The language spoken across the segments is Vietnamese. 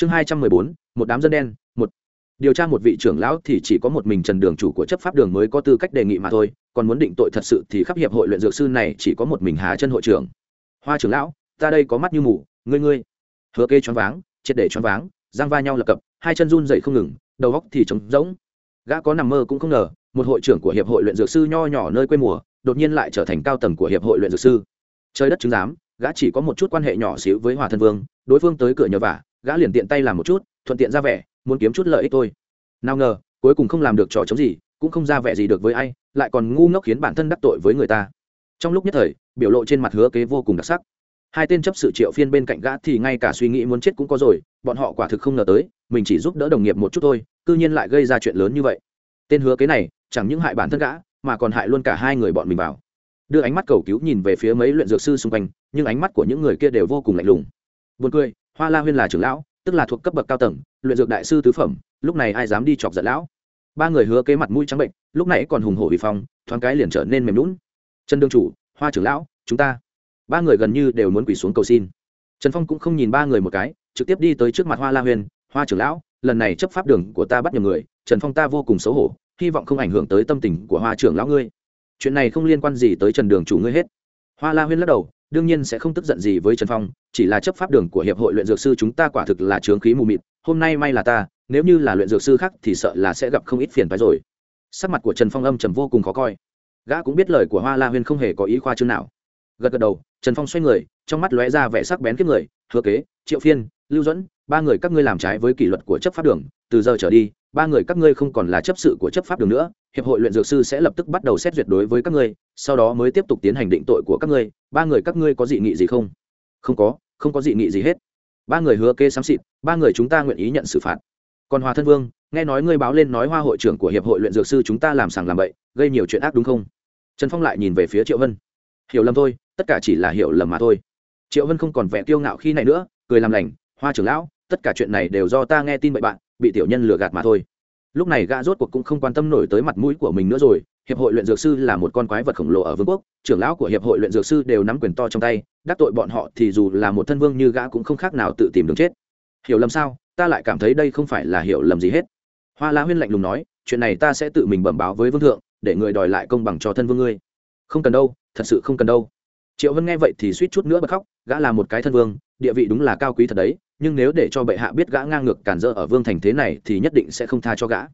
chương hai trăm mười bốn, một đám dân đen, một. Điều tra một vị trưởng lão thì chỉ có một mình trần đường chủ của chấp pháp đường mới có tư cách đề nghị mà thôi, còn muốn định tội thật sự thì khắp hiệp hội luyện dược sư này chỉ có một mình hà chân hội trưởng. Hoa trưởng lão, ta đây có mắt như mù, ngươi ngươi. Hứa kê choáng váng, triệt để choáng váng, giang va nhau lập cập, hai chân run dậy không ngừng, đầu góc thì trống rỗng. Gã có nằm mơ cũng không ngờ, một hội trưởng của hiệp hội luyện dược sư nho nhỏ nơi quê mùa, đột nhiên lại trở thành cao tầng của hiệp hội luyện dược sư. Trời đất chứng giám, gã chỉ có một chút quan hệ nhỏ xíu với hòa thân vương, đối phương tới cửa nhờ vả gã liền tiện tay làm một chút, thuận tiện ra vẻ, muốn kiếm chút lợi ích thôi. Nào ngờ, cuối cùng không làm được trò chống gì, cũng không ra vẻ gì được với ai, lại còn ngu ngốc khiến bản thân đắc tội với người ta. Trong lúc nhất thời, biểu lộ trên mặt hứa kế vô cùng đặc sắc. Hai tên chấp sự triệu phiên bên cạnh gã thì ngay cả suy nghĩ muốn chết cũng có rồi, bọn họ quả thực không ngờ tới, mình chỉ giúp đỡ đồng nghiệp một chút thôi, cư nhiên lại gây ra chuyện lớn như vậy. Tên hứa kế này, chẳng những hại bản thân gã, mà còn hại luôn cả hai người bọn mình vào. Đưa ánh mắt cầu cứu nhìn về phía mấy luyện dược sư xung quanh, nhưng ánh mắt của những người kia đều vô cùng lạnh lùng. Buồn cười hoa la huyên là trưởng lão, tức là thuộc cấp bậc cao tầng, luyện dược đại sư tứ phẩm, lúc này ai dám đi chọc giận lão? Ba người hứa kế mặt mũi trắng bệnh, lúc này còn hùng hổ vì phong, thoáng cái liền trở nên mềm lún trần đương chủ, hoa trưởng lão, chúng ta. Ba người gần như đều muốn quỳ xuống cầu xin. Trần phong cũng không nhìn ba người một cái, trực tiếp đi tới trước mặt hoa la huyên, hoa trưởng lão, lần này chấp pháp đường của ta bắt nhầm người, trần phong ta vô cùng xấu hổ, hy vọng không ảnh hưởng tới tâm tình của hoa trưởng lão ngươi. Chuyện này không liên quan gì tới trần đường chủ ngươi hết. Hoa la huyên lắc đầu đương nhiên sẽ không tức giận gì với trần phong, chỉ là chấp pháp đường của hiệp hội luyện dược sư chúng ta quả thực là trướng khí mù mịt, hôm nay may là ta, nếu như là luyện dược sư khác thì sợ là sẽ gặp không ít phiền phái rồi. Sắc mặt của trần phong âm trầm vô cùng khó coi. Gã cũng biết lời của hoa la huyên không hề có ý khoa chương nào. Gật gật đầu, trần phong xoay người, trong mắt lóe ra vẻ sắc bén kiếp người, hứa kế, triệu phiên, lưu dẫn ba người các ngươi làm trái với kỷ luật của chấp pháp đường, từ giờ trở đi ba người các ngươi không còn là chấp sự của chấp pháp đường nữa, hiệp hội luyện dược sư sẽ lập tức bắt đầu xét duyệt đối với các ngươi, sau đó mới tiếp tục tiến hành định tội của các ngươi. Ba người các ngươi có dị nghị gì không? Không có không có dị nghị gì hết. Ba người hứa kê xám xịt, ba người chúng ta nguyện ý nhận xử phạt. Còn hòa thân vương, nghe nói ngươi báo lên nói hoa hội trưởng của hiệp hội luyện dược sư chúng ta làm sàng làm bậy, gây nhiều chuyện ác đúng không? Trần phong lại nhìn về phía triệu vân. Hiểu lầm thôi, tất cả chỉ là hiểu lầm mà thôi. Triệu vân không còn vẻ kiêu ngạo khi này nữa, cười làm lành, hoa trưởng lão, tất cả chuyện này đều do ta nghe tin bậy bạn, bị tiểu nhân lừa gạt mà thôi lúc này gã rốt cuộc cũng không quan tâm nổi tới mặt mũi của mình nữa rồi, hiệp hội luyện dược sư là một con quái vật khổng lồ ở vương quốc, trưởng lão của hiệp hội luyện dược sư đều nắm quyền to trong tay, đắc tội bọn họ thì dù là một thân vương như gã cũng không khác nào tự tìm đường chết. Hiểu lầm sao? Ta lại cảm thấy đây không phải là hiểu lầm gì hết. Hoa la huyên lạnh lùng nói, chuyện này ta sẽ tự mình bẩm báo với vương thượng, để người đòi lại công bằng cho thân vương ngươi. Không cần đâu, thật sự không cần đâu. Triệu vân nghe vậy thì suýt chút nữa bật khóc, gã là một cái thân vương, địa vị đúng là cao quý thật đấy nhưng nếu để cho bệ hạ biết gã ngang ngược cản rỡ ở vương thành thế này thì nhất định sẽ không tha cho gã.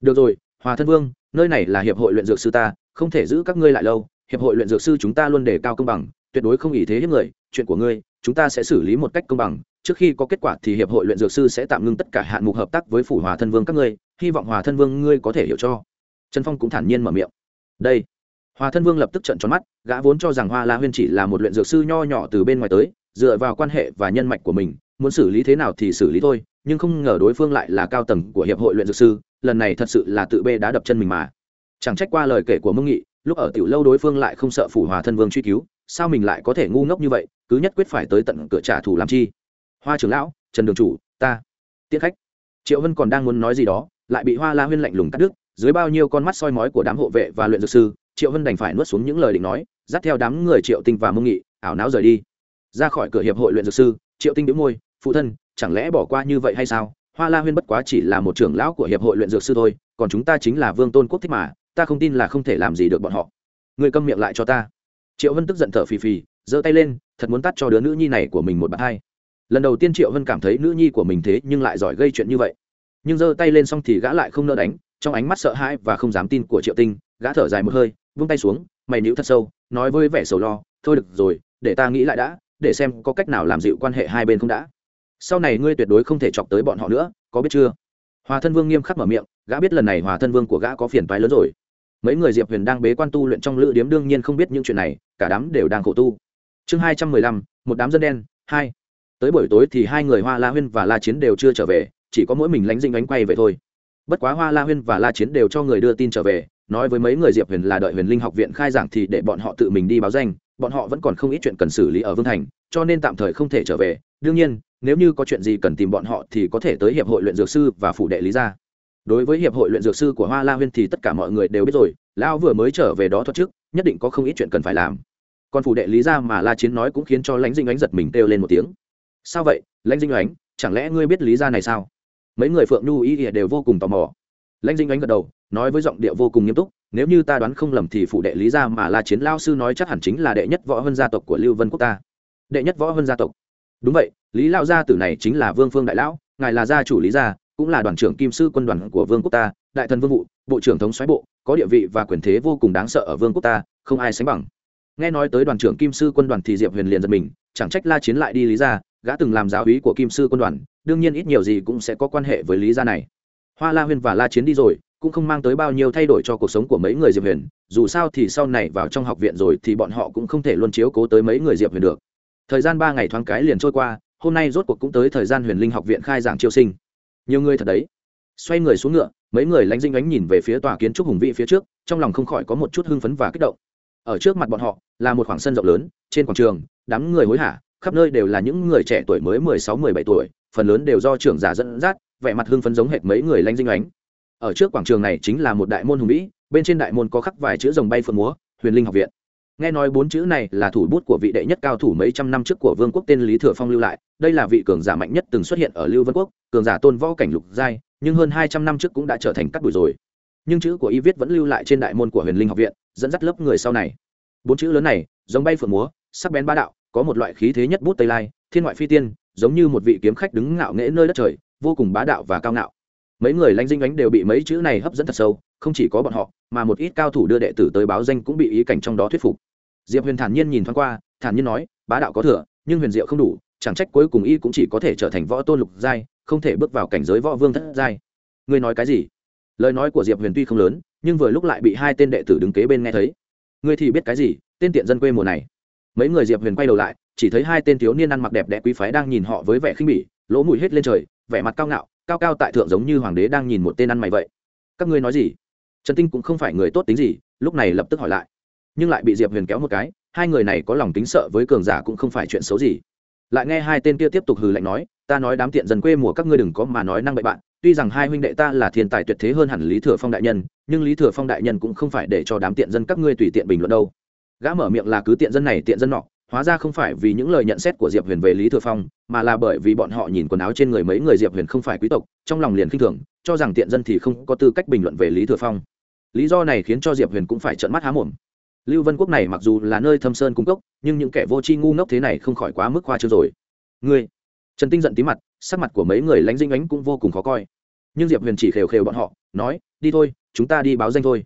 Được rồi, hòa thân vương, nơi này là hiệp hội luyện dược sư ta, không thể giữ các ngươi lại lâu. Hiệp hội luyện dược sư chúng ta luôn đề cao công bằng, tuyệt đối không ý thế hiếp người. Chuyện của ngươi, chúng ta sẽ xử lý một cách công bằng. Trước khi có kết quả thì hiệp hội luyện dược sư sẽ tạm ngưng tất cả hạn mục hợp tác với phủ hòa thân vương các ngươi. Hy vọng hòa thân vương ngươi có thể hiểu cho. Trần phong cũng thản nhiên mở miệng. Đây. Hòa thân vương lập tức trận tròn mắt, gã vốn cho rằng hoa la huyên chỉ là một luyện dược sư nho nhỏ từ bên ngoài tới, dựa vào quan hệ và nhân mạch của mình muốn xử lý thế nào thì xử lý thôi, nhưng không ngờ đối phương lại là cao tầng của hiệp hội luyện dược sư, lần này thật sự là tự bê đã đập chân mình mà. Chẳng trách qua lời kể của mông nghị, lúc ở tiểu lâu đối phương lại không sợ phủ hòa thân vương truy cứu, sao mình lại có thể ngu ngốc như vậy, cứ nhất quyết phải tới tận cửa trả thù làm chi? Hoa trưởng lão, trần đường chủ, ta tiết khách. Triệu vân còn đang muốn nói gì đó, lại bị hoa la huyên lạnh lùng cắt đứt, dưới bao nhiêu con mắt soi mói của đám hộ vệ và luyện dược sư, triệu vân đành phải nuốt xuống những lời định nói, dắt theo đám người triệu tinh và mông nghị, ảo não rời đi. Ra khỏi cửa hiệp hội luyện dược sư, triệu tinh đĩu môi phụ thân, chẳng lẽ bỏ qua như vậy hay sao? Hoa la huyên bất quá chỉ là một trưởng lão của hiệp hội luyện dược sư thôi, còn chúng ta chính là vương tôn quốc thích mà, ta không tin là không thể làm gì được bọn họ. Người câm miệng lại cho ta. Triệu vân tức giận thở phì phì, giơ tay lên, thật muốn tắt cho đứa nữ nhi này của mình một bàn hai lần đầu tiên triệu vân cảm thấy nữ nhi của mình thế nhưng lại giỏi gây chuyện như vậy. Nhưng giơ tay lên xong thì gã lại không nỡ đánh, trong ánh mắt sợ hãi và không dám tin của triệu tinh, gã thở dài một hơi, vung tay xuống, mày níu thật sâu, nói với vẻ sầu lo, thôi được rồi, để ta nghĩ lại đã, để xem có cách nào làm dịu quan hệ hai bên không đã sau này ngươi tuyệt đối không thể chọc tới bọn họ nữa, có biết chưa? Hòa thân vương nghiêm khắc mở miệng, gã biết lần này hòa thân vương của gã có phiền toái lớn rồi. Mấy người diệp huyền đang bế quan tu luyện trong lữ điếm đương nhiên không biết những chuyện này, cả đám đều đang khổ tu. Chương hai trăm mười lăm, một đám dân đen, hai. Tới buổi tối thì hai người hoa la huyên và la chiến đều chưa trở về, chỉ có mỗi mình lánh dinh đánh quay về thôi. Bất quá hoa la huyên và la chiến đều cho người đưa tin trở về, nói với mấy người diệp huyền là đợi huyền linh học viện khai giảng thì để bọn họ tự mình đi báo danh bọn họ vẫn còn không ít chuyện cần xử lý ở vương thành, cho nên tạm thời không thể trở về. Đương nhiên, nếu như có chuyện gì cần tìm bọn họ thì có thể tới hiệp hội luyện dược sư và phủ đệ lý gia. Đối với hiệp hội luyện dược sư của hoa la huyên thì tất cả mọi người đều biết rồi, lão vừa mới trở về đó thoát trước, nhất định có không ít chuyện cần phải làm. Còn phủ đệ lý gia mà la chiến nói cũng khiến cho lãnh dinh ánh giật mình kêu lên một tiếng. Sao vậy, lãnh dinh ánh, chẳng lẽ ngươi biết lý gia này sao? Mấy người phượng nhu y ỉa đều vô cùng tò mò. Lãnh dinh ánh gật đầu, nói với giọng điệu vô cùng nghiêm túc nếu như ta đoán không lầm thì phụ đệ lý gia mà la chiến lao sư nói chắc hẳn chính là đệ nhất võ hơn gia tộc của lưu vân quốc ta. Đệ nhất võ hơn gia tộc. Đúng vậy, lý lao gia tử này chính là vương phương đại lão, ngài là gia chủ lý gia, cũng là đoàn trưởng kim sư quân đoàn của vương quốc ta, đại thần vương vụ, bộ trưởng thống soái bộ, có địa vị và quyền thế vô cùng đáng sợ ở vương quốc ta, không ai sánh bằng. Nghe nói tới đoàn trưởng kim sư quân đoàn thì diệp huyền liền giật mình, chẳng trách la chiến lại đi lý gia, gã từng làm giáo úy của kim sư quân đoàn, đương nhiên ít nhiều gì cũng sẽ có quan hệ với lý gia này. Hoa la huyền và la chiến đi rồi cũng không mang tới bao nhiêu thay đổi cho cuộc sống của mấy người diệp huyền, dù sao thì sau này vào trong học viện rồi thì bọn họ cũng không thể luôn chiếu cố tới mấy người diệp huyền được. Thời gian ba ngày thoáng cái liền trôi qua, hôm nay rốt cuộc cũng tới thời gian huyền linh học viện khai giảng chiêu sinh. Nhiều người thật đấy. Xoay người xuống ngựa, mấy người lánh dinh ánh nhìn về phía tòa kiến trúc hùng vĩ phía trước, trong lòng không khỏi có một chút hưng phấn và kích động. Ở trước mặt bọn họ, là một khoảng sân rộng lớn, trên quảng trường, đám người hối hả, khắp nơi đều là những người trẻ tuổi mới mười sáu, mười bảy tuổi, phần lớn đều do trưởng giả dẫn dắt, vẻ mặt hưng phấn giống hệt mấy người lánh dinh ánh ở trước quảng trường này chính là một đại môn hùng vĩ, bên trên đại môn có khắc vài chữ rồng bay phượng múa, huyền linh học viện. Nghe nói bốn chữ này là thủ bút của vị đệ nhất cao thủ mấy trăm năm trước của vương quốc tên lý thừa phong lưu lại, đây là vị cường giả mạnh nhất từng xuất hiện ở lưu vân quốc, cường giả tôn võ cảnh lục giai, nhưng hơn hai trăm năm trước cũng đã trở thành cắt đùi rồi. Nhưng chữ của y viết vẫn lưu lại trên đại môn của huyền linh học viện, dẫn dắt lớp người sau này. Bốn chữ lớn này giống bay phượng múa, sắc bén ba đạo, có một loại khí thế nhất bút tây lai, thiên ngoại phi tiên, giống như một vị kiếm khách đứng ngạo nghễ nơi đất trời, vô cùng bá đạo và cao ngạo mấy người lãnh dinh ánh đều bị mấy chữ này hấp dẫn thật sâu, không chỉ có bọn họ, mà một ít cao thủ đưa đệ tử tới báo danh cũng bị ý cảnh trong đó thuyết phục. Diệp huyền thản nhiên nhìn thoáng qua, thản nhiên nói, bá đạo có thừa, nhưng huyền diệu không đủ, chẳng trách cuối cùng y cũng chỉ có thể trở thành võ tôn lục giai, không thể bước vào cảnh giới võ vương thất giai. Ngươi nói cái gì? Lời nói của diệp huyền tuy không lớn, nhưng vừa lúc lại bị hai tên đệ tử đứng kế bên nghe thấy. Ngươi thì biết cái gì, tên tiện dân quê mùa này? Mấy người diệp huyền quay đầu lại, chỉ thấy hai tên thiếu niên ăn mặc đẹp đẽ quý phái đang nhìn họ với vẻ khinh bỉ, lỗ mũi hết lên trời vẻ mặt cao ngạo, cao cao tại thượng giống như hoàng đế đang nhìn một tên ăn mày vậy. Các ngươi nói gì? Trần tinh cũng không phải người tốt tính gì, lúc này lập tức hỏi lại. Nhưng lại bị diệp huyền kéo một cái, hai người này có lòng tính sợ với cường giả cũng không phải chuyện xấu gì. Lại nghe hai tên kia tiếp tục hừ lạnh nói, ta nói đám tiện dân quê mùa các ngươi đừng có mà nói năng bậy bạn, tuy rằng hai huynh đệ ta là thiên tài tuyệt thế hơn hẳn lý thừa phong đại nhân, nhưng lý thừa phong đại nhân cũng không phải để cho đám tiện dân các ngươi tùy tiện bình luận đâu. Gã mở miệng là cứ tiện dân này tiện dân nọ hóa ra không phải vì những lời nhận xét của diệp huyền về lý thừa phong, mà là bởi vì bọn họ nhìn quần áo trên người mấy người diệp huyền không phải quý tộc, trong lòng liền khinh thường, cho rằng tiện dân thì không có tư cách bình luận về lý thừa phong. Lý do này khiến cho diệp huyền cũng phải trợn mắt há mồm. Lưu vân quốc này mặc dù là nơi thâm sơn cung cấp nhưng những kẻ vô tri ngu ngốc thế này không khỏi quá mức khoa chưa rồi. Ngươi? Trần tinh giận tí mặt, sắc mặt của mấy người lánh dinh ánh cũng vô cùng khó coi. Nhưng diệp huyền chỉ khều khều bọn họ, nói, đi thôi, chúng ta đi báo danh thôi.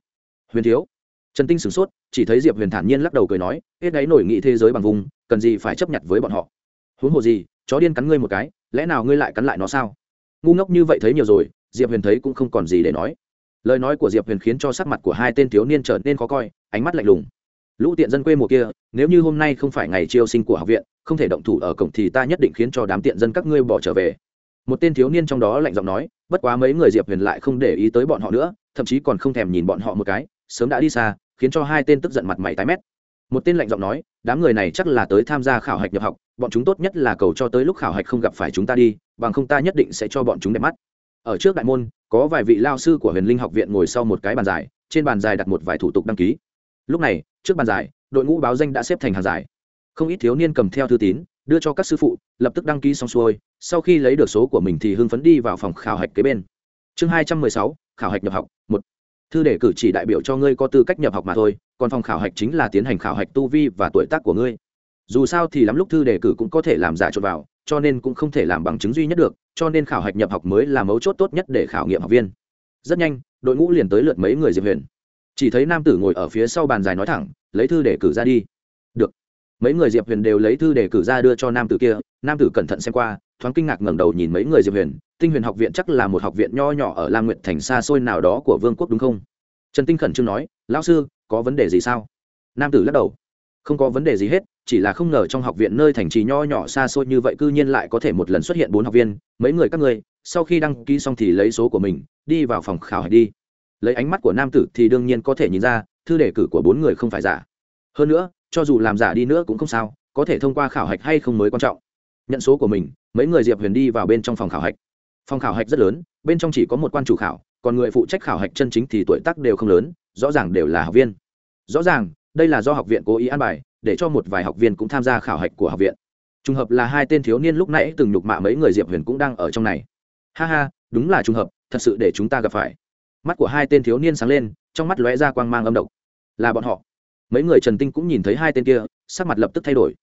Huyền thiếu trần tinh sửng sốt, chỉ thấy diệp huyền thản nhiên lắc đầu cười nói, hết đáy nổi nghị thế giới bằng vùng, cần gì phải chấp nhận với bọn họ? Huống hồ gì, chó điên cắn ngươi một cái, lẽ nào ngươi lại cắn lại nó sao? Ngu ngốc như vậy thấy nhiều rồi, diệp huyền thấy cũng không còn gì để nói. Lời nói của diệp huyền khiến cho sắc mặt của hai tên thiếu niên trở nên khó coi, ánh mắt lạnh lùng. Lũ tiện dân quê mùa kia, nếu như hôm nay không phải ngày chiêu sinh của học viện, không thể động thủ ở cổng thì ta nhất định khiến cho đám tiện dân các ngươi bỏ trở về. Một tên thiếu niên trong đó lạnh giọng nói, bất quá mấy người diệp huyền lại không để ý tới bọn họ nữa, thậm chí còn không thèm nhìn bọn họ một cái sớm đã đi xa, khiến cho hai tên tức giận mặt mày tái mét. Một tên lạnh giọng nói, đám người này chắc là tới tham gia khảo hạch nhập học, bọn chúng tốt nhất là cầu cho tới lúc khảo hạch không gặp phải chúng ta đi, bằng không ta nhất định sẽ cho bọn chúng đẹp mắt. Ở trước đại môn, có vài vị lao sư của huyền linh học viện ngồi sau một cái bàn dài, trên bàn dài đặt một vài thủ tục đăng ký. Lúc này, trước bàn dài, đội ngũ báo danh đã xếp thành hàng dài. Không ít thiếu niên cầm theo thư tín, đưa cho các sư phụ, lập tức đăng ký xong xuôi, sau khi lấy được số của mình thì hưng phấn đi vào phòng khảo hạch kế bên. Chương hai trăm mười sáu, khảo hạch nhập học, một thư đề cử chỉ đại biểu cho ngươi có tư cách nhập học mà thôi, còn phòng khảo hạch chính là tiến hành khảo hạch tu vi và tuổi tác của ngươi. Dù sao thì lắm lúc thư đề cử cũng có thể làm giả trộn vào, cho nên cũng không thể làm bằng chứng duy nhất được, cho nên khảo hạch nhập học mới là mấu chốt tốt nhất để khảo nghiệm học viên. Rất nhanh, đội ngũ liền tới lượt mấy người diệp huyền. Chỉ thấy nam tử ngồi ở phía sau bàn dài nói thẳng, lấy thư đề cử ra đi. Được. Mấy người diệp huyền đều lấy thư đề cử ra đưa cho nam tử kia, nam tử cẩn thận xem qua thoáng kinh ngạc ngẩng đầu nhìn mấy người diệp huyền, tinh huyền học viện chắc là một học viện nho nhỏ ở lam nguyện thành xa xôi nào đó của vương quốc đúng không? Trần tinh khẩn trương nói, lão sư, có vấn đề gì sao? Nam tử lắc đầu, không có vấn đề gì hết, chỉ là không ngờ trong học viện nơi thành trì nho nhỏ xa xôi như vậy cư nhiên lại có thể một lần xuất hiện bốn học viên, mấy người các người sau khi đăng ký xong thì lấy số của mình, đi vào phòng khảo hạch đi. Lấy ánh mắt của nam tử thì đương nhiên có thể nhìn ra, thư đề cử của bốn người không phải giả. Hơn nữa, cho dù làm giả đi nữa cũng không sao, có thể thông qua khảo hạch hay không mới quan trọng nhận số của mình, mấy người diệp huyền đi vào bên trong phòng khảo hạch. Phòng khảo hạch rất lớn, bên trong chỉ có một quan chủ khảo, còn người phụ trách khảo hạch chân chính thì tuổi tác đều không lớn, rõ ràng đều là học viên. Rõ ràng, đây là do học viện cố ý an bài, để cho một vài học viên cũng tham gia khảo hạch của học viện. Trùng hợp là hai tên thiếu niên lúc nãy từng nhục mạ mấy người diệp huyền cũng đang ở trong này. Ha ha, đúng là trùng hợp, thật sự để chúng ta gặp phải. Mắt của hai tên thiếu niên sáng lên, trong mắt lóe ra quang mang âm độc. Là bọn họ. Mấy người trần tinh cũng nhìn thấy hai tên kia, sắc mặt lập tức thay đổi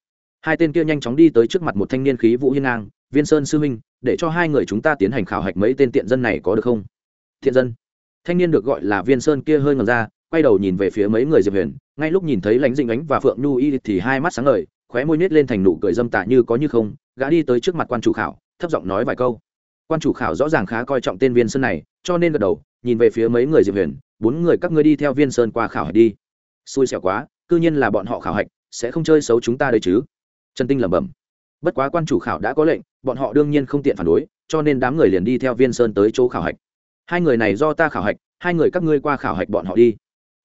hai tên kia nhanh chóng đi tới trước mặt một thanh niên khí vũ hiên ngang, viên sơn sư huynh, để cho hai người chúng ta tiến hành khảo hạch mấy tên tiện dân này có được không? Thiện dân? Thanh niên được gọi là viên sơn kia hơi ngầm ra, quay đầu nhìn về phía mấy người diệp huyền, ngay lúc nhìn thấy lãnh dinh ánh và phượng nhu y thì hai mắt sáng ngời, khóe môi nết lên thành nụ cười dâm tạ như có như không, gã đi tới trước mặt quan chủ khảo, thấp giọng nói vài câu. Quan chủ khảo rõ ràng khá coi trọng tên viên sơn này, cho nên gật đầu, nhìn về phía mấy người diệp huyền, bốn người các ngươi đi theo viên sơn qua khảo hạch đi. Xui xẻo quá c nhiên là bọn họ khảo hạch, sẽ không chơi xấu chúng ta đây chứ? Trần tinh lẩm bẩm. Bất quá quan chủ khảo đã có lệnh, bọn họ đương nhiên không tiện phản đối, cho nên đám người liền đi theo viên sơn tới chỗ khảo hạch. Hai người này do ta khảo hạch, hai người các ngươi qua khảo hạch bọn họ đi.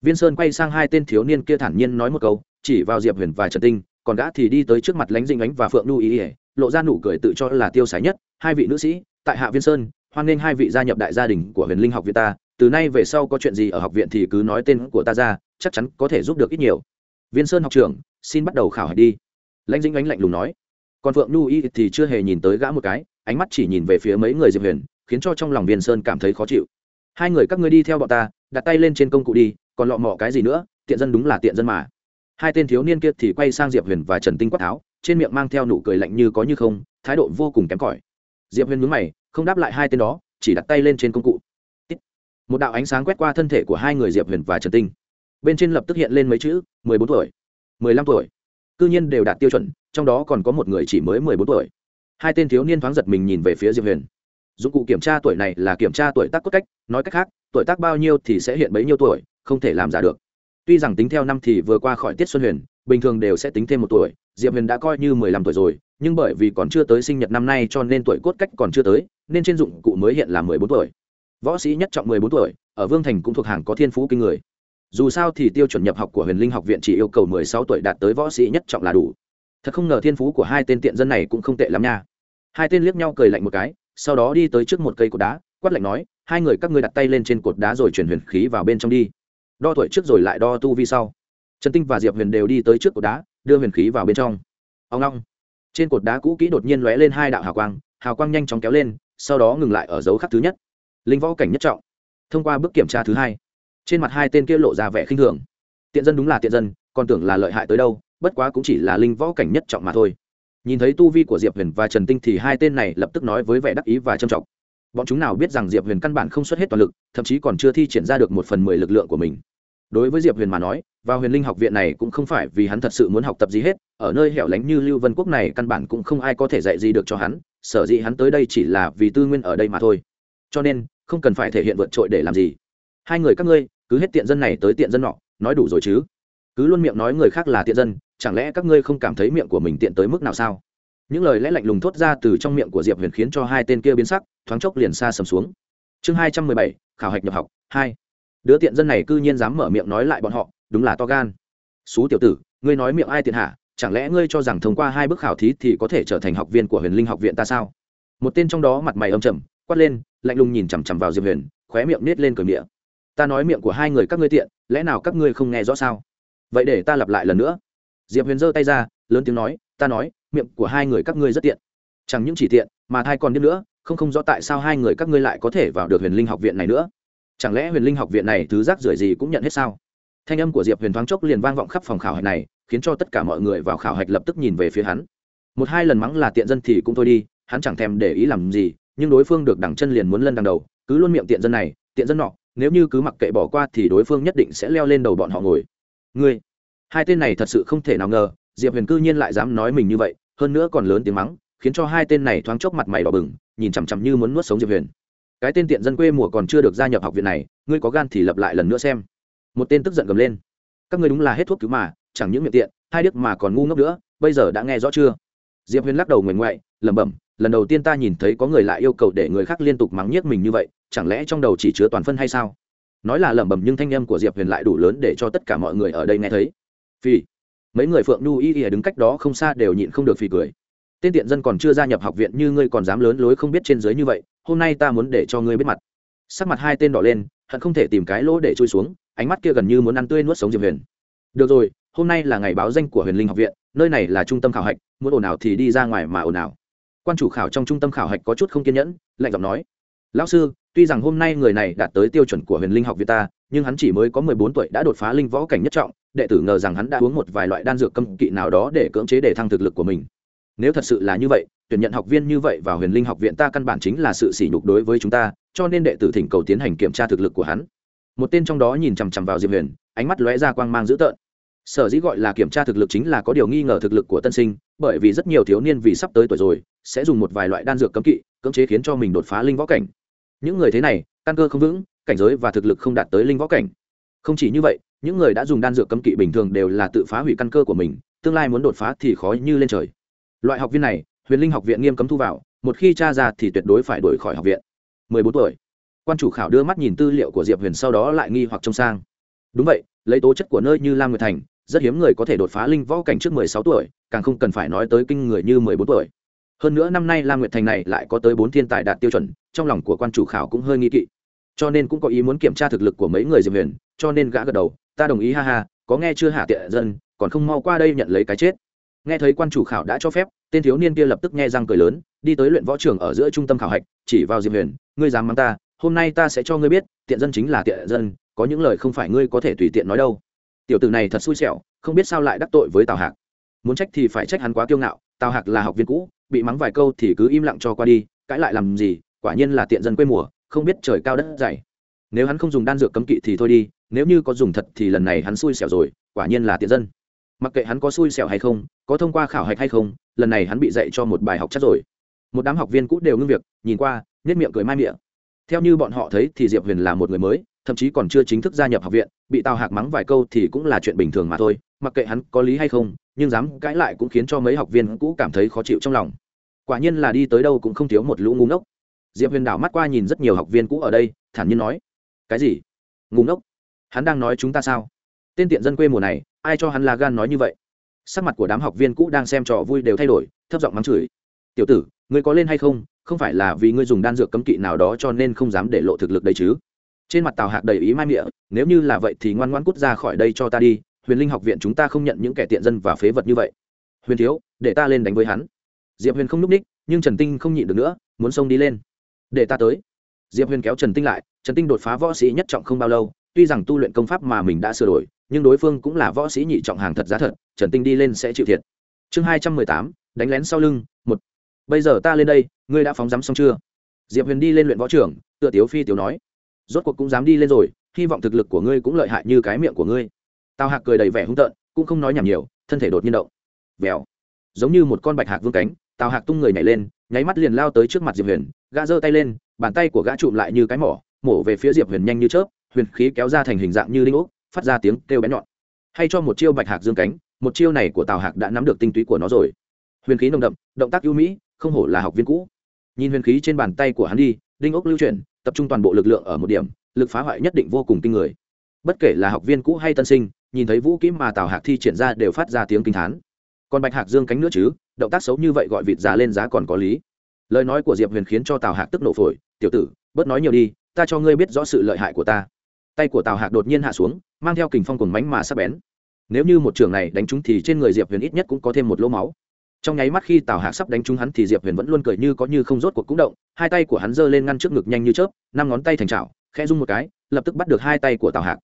Viên sơn quay sang hai tên thiếu niên kia thản nhiên nói một câu, chỉ vào diệp huyền và trần tinh, còn gã thì đi tới trước mặt lánh dinh ánh và phượng lưu ý ỉa lộ ra nụ cười tự cho là tiêu sái nhất. Hai vị nữ sĩ, tại hạ viên sơn, hoan nghênh hai vị gia nhập đại gia đình của huyền linh học viện ta. Từ nay về sau có chuyện gì ở học viện thì cứ nói tên của ta ra, chắc chắn có thể giúp được ít nhiều. Viên sơn học trưởng, xin bắt đầu khảo hạch đi lãnh dĩnh ánh lạnh lùng nói. Còn phượng nhu y thì chưa hề nhìn tới gã một cái, ánh mắt chỉ nhìn về phía mấy người diệp huyền, khiến cho trong lòng viên sơn cảm thấy khó chịu. Hai người các ngươi đi theo bọn ta, đặt tay lên trên công cụ đi, còn lọ mọ cái gì nữa, tiện dân đúng là tiện dân mà. Hai tên thiếu niên kia thì quay sang diệp huyền và trần tinh quát tháo, trên miệng mang theo nụ cười lạnh như có như không, thái độ vô cùng kém cỏi. Diệp huyền mướn mày, không đáp lại hai tên đó, chỉ đặt tay lên trên công cụ. Một đạo ánh sáng quét qua thân thể của hai người diệp huyền và trần tinh. Bên trên lập tức hiện lên mấy chữ, mười bốn tuổi, mười lăm tuổi cư nhiên đều đạt tiêu chuẩn, trong đó còn có một người chỉ mới mười bốn tuổi. Hai tên thiếu niên thoáng giật mình nhìn về phía diệp huyền. Dụng cụ kiểm tra tuổi này là kiểm tra tuổi tác cốt cách, nói cách khác, tuổi tác bao nhiêu thì sẽ hiện bấy nhiêu tuổi, không thể làm giả được. Tuy rằng tính theo năm thì vừa qua khỏi tiết xuân huyền, bình thường đều sẽ tính thêm một tuổi, diệp huyền đã coi như mười lăm tuổi rồi, nhưng bởi vì còn chưa tới sinh nhật năm nay cho nên tuổi cốt cách còn chưa tới, nên trên dụng cụ mới hiện là mười bốn tuổi. Võ sĩ nhất trọng mười bốn tuổi, ở vương thành cũng thuộc hàng có thiên phú kinh người dù sao thì tiêu chuẩn nhập học của huyền linh học viện chỉ yêu cầu mười sáu tuổi đạt tới võ sĩ nhất trọng là đủ. Thật không ngờ thiên phú của hai tên tiện dân này cũng không tệ lắm nha. Hai tên liếc nhau cười lạnh một cái, sau đó đi tới trước một cây cột đá, quát lạnh nói, hai người các ngươi đặt tay lên trên cột đá rồi chuyển huyền khí vào bên trong đi. Đo tuổi trước rồi lại đo tu vi sau. Trần tinh và diệp huyền đều đi tới trước cột đá, đưa huyền khí vào bên trong. Ông long trên cột đá cũ kỹ đột nhiên lóe lên hai đạo hào quang hào quang nhanh chóng kéo lên, sau đó ngừng lại ở dấu khắc thứ nhất. Linh võ cảnh nhất trọng. Thông qua bước kiểm tra thứ hai trên mặt hai tên kia lộ ra vẻ khinh thường. Tiện dân đúng là tiện dân, còn tưởng là lợi hại tới đâu, bất quá cũng chỉ là linh võ cảnh nhất trọng mà thôi. Nhìn thấy tu vi của diệp huyền và trần tinh thì hai tên này lập tức nói với vẻ đắc ý và trầm trọng. Bọn chúng nào biết rằng diệp huyền căn bản không xuất hết toàn lực, thậm chí còn chưa thi triển ra được một phần mười lực lượng của mình. Đối với diệp huyền mà nói, vào huyền linh học viện này cũng không phải vì hắn thật sự muốn học tập gì hết, ở nơi hẻo lánh như lưu vân quốc này căn bản cũng không ai có thể dạy gì được cho hắn, sở dĩ hắn tới đây chỉ là vì tư nguyên ở đây mà thôi. Cho nên, không cần phải thể hiện vượt trội để làm gì hai người các ngươi, cứ hết tiện dân này tới tiện dân nọ, nói đủ rồi chứ? Cứ luôn miệng nói người khác là tiện dân, chẳng lẽ các ngươi không cảm thấy miệng của mình tiện tới mức nào sao? Những lời lẽ lạnh lùng thốt ra từ trong miệng của diệp huyền khiến cho hai tên kia biến sắc, thoáng chốc liền xa sầm xuống. Chương hai trăm mười bảy, khảo hạch nhập học, hai. Đứa tiện dân này c ư nhiên dám mở miệng nói lại bọn họ, đúng là to gan. Xú tiểu tử, ngươi nói miệng ai tiện hạ chẳng lẽ ngươi cho rằng thông qua hai bước khảo thí thì có thể trở thành học viên của huyền linh học viện ta sao? Một tên trong đó mặt mày âm trầm, quát lên, lạnh lùng nhìn chằm chằm vào diệp huyền, khóe miệng nết lên cờ miệng ta nói miệng của hai người các ngươi tiện, lẽ nào các ngươi không nghe rõ sao? Vậy để ta lặp lại lần nữa. Diệp huyền giơ tay ra, lớn tiếng nói, ta nói, miệng của hai người các ngươi rất tiện. Chẳng những chỉ tiện, mà thai còn biết nữa, không không rõ tại sao hai người các ngươi lại có thể vào được huyền linh học viện này nữa. Chẳng lẽ huyền linh học viện này thứ rác rưởi gì cũng nhận hết sao? Thanh âm của diệp huyền thoáng chốc liền vang vọng khắp phòng khảo hạch này, khiến cho tất cả mọi người vào khảo hạch lập tức nhìn về phía hắn. Một hai lần mắng là tiện dân thì cũng thôi đi, hắn chẳng thèm để ý làm gì, nhưng đối phương được đằng chân liền muốn lân đằng đầu, cứ luôn miệng tiện dân này, tiện dân nọ nếu như cứ mặc kệ bỏ qua thì đối phương nhất định sẽ leo lên đầu bọn họ ngồi. Ngươi, hai tên này thật sự không thể nào ngờ, diệp huyền cư nhiên lại dám nói mình như vậy, hơn nữa còn lớn tiếng mắng, khiến cho hai tên này thoáng chốc mặt mày đỏ bừng, nhìn chằm chằm như muốn nuốt sống diệp huyền. Cái tên tiện dân quê mùa còn chưa được gia nhập học viện này, ngươi có gan thì lập lại lần nữa xem. Một tên tức giận gầm lên. Các ngươi đúng là hết thuốc cứu mà, chẳng những miệng tiện, hai đức mà còn ngu ngốc nữa, bây giờ đã nghe rõ chưa? Diệp huyền lắc đầu nguyền ngoại, lẩm bẩm lần đầu tiên ta nhìn thấy có người lại yêu cầu để người khác liên tục mắng nhiếc mình như vậy, chẳng lẽ trong đầu chỉ chứa toàn phân hay sao? Nói là lẩm bẩm nhưng thanh âm của diệp huyền lại đủ lớn để cho tất cả mọi người ở đây nghe thấy. Phi mấy người phượng nhu y y đứng cách đó không xa đều nhịn không được phì cười. Tên tiện dân còn chưa gia nhập học viện như ngươi còn dám lớn lối không biết trên dưới như vậy, hôm nay ta muốn để cho ngươi biết mặt. Sắc mặt hai tên đỏ lên, hận không thể tìm cái lỗ để trôi xuống, ánh mắt kia gần như muốn ăn tươi nuốt sống diệp huyền. Được rồi, hôm nay là ngày báo danh của huyền linh học viện, nơi này là trung tâm khảo hạch, muốn ồn ào thì đi ra ngoài mà ồn ào quan chủ khảo trong trung tâm khảo hạch có chút không kiên nhẫn, lạnh giọng nói, lão sư, tuy rằng hôm nay người này đạt tới tiêu chuẩn của huyền linh học việt ta, nhưng hắn chỉ mới có mười bốn tuổi đã đột phá linh võ cảnh nhất trọng, đệ tử ngờ rằng hắn đã uống một vài loại đan dược cấm kỵ nào đó để cưỡng chế để thăng thực lực của mình. Nếu thật sự là như vậy, tuyển nhận học viên như vậy vào huyền linh học viện ta căn bản chính là sự sỉ nhục đối với chúng ta, cho nên đệ tử thỉnh cầu tiến hành kiểm tra thực lực của hắn. Một tên trong đó nhìn chằm chằm vào diệp huyền, ánh mắt lóe ra quang mang dữ tợn. Sở dĩ gọi là kiểm tra thực lực chính là có điều nghi ngờ thực lực của tân sinh bởi vì rất nhiều thiếu niên vì sắp tới tuổi rồi, sẽ dùng một vài loại đan dược cấm kỵ, cưỡng chế khiến cho mình đột phá linh võ cảnh. Những người thế này, căn cơ không vững, cảnh giới và thực lực không đạt tới linh võ cảnh. Không chỉ như vậy, những người đã dùng đan dược cấm kỵ bình thường đều là tự phá hủy căn cơ của mình, tương lai muốn đột phá thì khó như lên trời. Loại học viên này, huyền linh học viện nghiêm cấm thu vào, một khi tra ra thì tuyệt đối phải đuổi khỏi học viện. 14 tuổi. Quan chủ khảo đưa mắt nhìn tư liệu của diệp huyền sau đó lại nghi hoặc trông sang. Đúng vậy, lấy tố chất của nơi như lam nguyệt thành rất hiếm người có thể đột phá linh võ cảnh trước 16 tuổi, càng không cần phải nói tới kinh người như 14 tuổi. Hơn nữa năm nay lam nguyệt thành này lại có tới bốn thiên tài đạt tiêu chuẩn, trong lòng của quan chủ khảo cũng hơi nghi kỵ. Cho nên cũng có ý muốn kiểm tra thực lực của mấy người diệp huyền, cho nên gã gật đầu, ta đồng ý, ha ha, có nghe chưa hạ tiện dân, còn không mau qua đây nhận lấy cái chết. Nghe thấy quan chủ khảo đã cho phép, tên thiếu niên kia lập tức nghe răng cười lớn, đi tới luyện võ trường ở giữa trung tâm khảo hạch, chỉ vào diệp huyền, ngươi dám mắng ta, hôm nay ta sẽ cho ngươi biết, tiện dân chính là tiện dân, có những lời không phải ngươi có thể tùy tiện nói đâu tiểu tử này thật xui xẻo, không biết sao lại đắc tội với tào hạc. Muốn trách thì phải trách hắn quá kiêu ngạo, tào hạc là học viên cũ, bị mắng vài câu thì cứ im lặng cho qua đi, cãi lại làm gì, quả nhiên là tiện dân quê mùa, không biết trời cao đất dày. Nếu hắn không dùng đan dược cấm kỵ thì thôi đi, nếu như có dùng thật thì lần này hắn xui xẻo rồi, quả nhiên là tiện dân. Mặc kệ hắn có xui xẻo hay không, có thông qua khảo hạch hay không, lần này hắn bị dạy cho một bài học chắc rồi. Một đám học viên cũ đều ngưng việc, nhìn qua nhất miệng cười mai miệng theo như bọn họ thấy thì diệp huyền là một người mới, thậm chí còn chưa chính thức gia nhập học viện, bị tào hạc mắng vài câu thì cũng là chuyện bình thường mà thôi, mặc kệ hắn có lý hay không, nhưng dám cãi lại cũng khiến cho mấy học viên cũ cảm thấy khó chịu trong lòng. Quả nhiên là đi tới đâu cũng không thiếu một lũ ngu ngốc. Diệp huyền đảo mắt qua nhìn rất nhiều học viên cũ ở đây, thản nhiên nói, cái gì? Ngu ngốc? Hắn đang nói chúng ta sao? Tên tiện dân quê mùa này, ai cho hắn là gan nói như vậy? Sắc mặt của đám học viên cũ đang xem trò vui đều thay đổi, thấp giọng mắng chửi, tiểu tử ngươi có lên hay không? Không phải là vì ngươi dùng đan dược cấm kỵ nào đó cho nên không dám để lộ thực lực đấy chứ? Trên mặt tào hạc đầy ý mai miệng, nếu như là vậy thì ngoan ngoan cút ra khỏi đây cho ta đi, huyền linh học viện chúng ta không nhận những kẻ tiện dân và phế vật như vậy. Huyền thiếu, để ta lên đánh với hắn. Diệp huyền không n ú c ních, nhưng trần tinh không nhịn được nữa, muốn xông đi lên. Để ta tới. Diệp huyền kéo trần tinh lại, trần tinh đột phá võ sĩ nhất trọng không bao lâu, tuy rằng tu luyện công pháp mà mình đã sửa đổi, nhưng đối phương cũng là võ sĩ nhị trọng hàng thật giá thật, trần tinh đi lên sẽ chịu thiệt. Chương hai trăm mười tám, đánh lén sau lưng, một bây giờ ta lên đây, ngươi đã phóng rắm xong chưa? Diệp huyền đi lên luyện võ trưởng, tựa tiếu phi tiếu nói. Rốt cuộc cũng dám đi lên rồi, hy vọng thực lực của ngươi cũng lợi hại như cái miệng của ngươi. Tào hạc cười đầy vẻ hung tợn, cũng không nói nhảm nhiều, thân thể đột nhiên động. Vèo. Giống như một con bạch hạc vương cánh, tào hạc tung người nhảy lên, nháy mắt liền lao tới trước mặt diệp huyền, gã giơ tay lên, bàn tay của gã trụm lại như cái mỏ, mổ về phía diệp huyền nhanh như chớp, huyền khí kéo ra thành hình dạng như đinh ốc, phát ra tiếng kêu bén nhọn. Hay cho một chiêu bạch hạc dương cánh, một chiêu này của tào hạc đã nắm được tinh túy của nó rồi. Huyền khí nồng đậm, động tác ưu mỹ không hổ là học viên cũ. Nhìn huyền khí trên bàn tay của hắn đi, đinh ốc lưu chuyển, tập trung toàn bộ lực lượng ở một điểm, lực phá hoại nhất định vô cùng kinh người. Bất kể là học viên cũ hay tân sinh, nhìn thấy vũ kỹ mà tào hạc thi triển ra đều phát ra tiếng kinh thán còn bạch hạc dương cánh nữa chứ, động tác xấu như vậy gọi vịt giá lên giá còn có lý. Lời nói của diệp huyền khiến cho tào hạc tức nổ phổi, tiểu tử, bớt nói nhiều đi, ta cho ngươi biết rõ sự lợi hại của ta. Tay của tào hạc đột nhiên hạ xuống, mang theo kình phong cùng mánh mà sắp bén. Nếu như một trường này đánh trúng thì trên người diệp huyền ít nhất cũng có thêm một lỗ máu trong nháy mắt khi tào hạc sắp đánh trúng hắn thì diệp huyền vẫn luôn cười như có như không rốt cuộc cũng động, hai tay của hắn giơ lên ngăn trước ngực nhanh như chớp, năm ngón tay thành trào khẽ rung một cái, lập tức bắt được hai tay của tào hạc.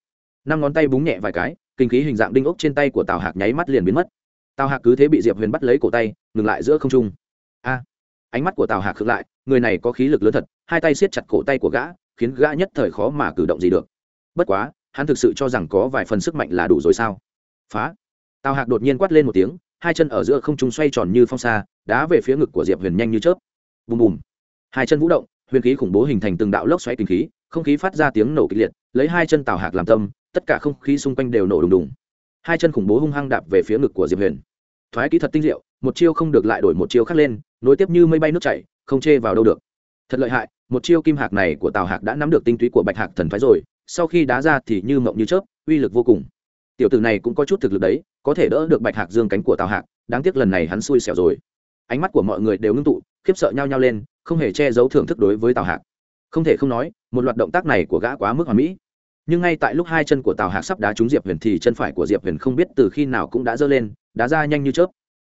Năm ngón tay búng nhẹ vài cái, kinh khí hình dạng đinh ốc trên tay của tào hạc nháy mắt liền biến mất. Tào hạc cứ thế bị diệp huyền bắt lấy cổ tay, ngừng lại giữa không trung. A! Ánh mắt của tào hạc khựng lại, người này có khí lực lớn thật, hai tay siết chặt cổ tay của gã, khiến gã nhất thời khó mà cử động gì được. Bất quá, hắn thực sự cho rằng có vài phần sức mạnh là đủ rồi sao? Phá! Tào hạc đột nhiên quát lên một tiếng hai chân ở giữa không trung xoay tròn như phong xa đá về phía ngực của diệp huyền nhanh như chớp. Bùm bùm. Hai chân vũ động, huyền khí khủng bố hình thành từng đạo lốc xoáy kinh khí, không khí phát ra tiếng nổ kịch liệt, lấy hai chân tào hạc làm tâm, tất cả không khí xung quanh đều nổ đùng đùng. Hai chân khủng bố hung hăng đạp về phía ngực của diệp huyền. Thoái kỹ thuật tinh diệu, một chiêu không được lại đổi một chiêu khác lên, nối tiếp như mây bay nước chảy, không chê vào đâu được. Thật lợi hại, một chiêu kim hạc này của tào hạc đã nắm được tinh túy của bạch hạc thần phái rồi, sau khi đá ra thì như mộng như chớp, uy lực vô cùng. Tiểu tử này cũng có chút thực lực đấy có thể đỡ được bạch hạc dương cánh của tào hạc, đáng tiếc lần này hắn xui xẻo rồi. Ánh mắt của mọi người đều ngưng tụ, khiếp sợ nhau nhau lên, không hề che giấu thưởng thức đối với tào hạc. Không thể không nói, một loạt động tác này của gã quá mức hoàn mỹ. Nhưng ngay tại lúc hai chân của tào hạc sắp đá trúng diệp huyền thì chân phải của diệp huyền không biết từ khi nào cũng đã giơ lên, đá ra nhanh như chớp.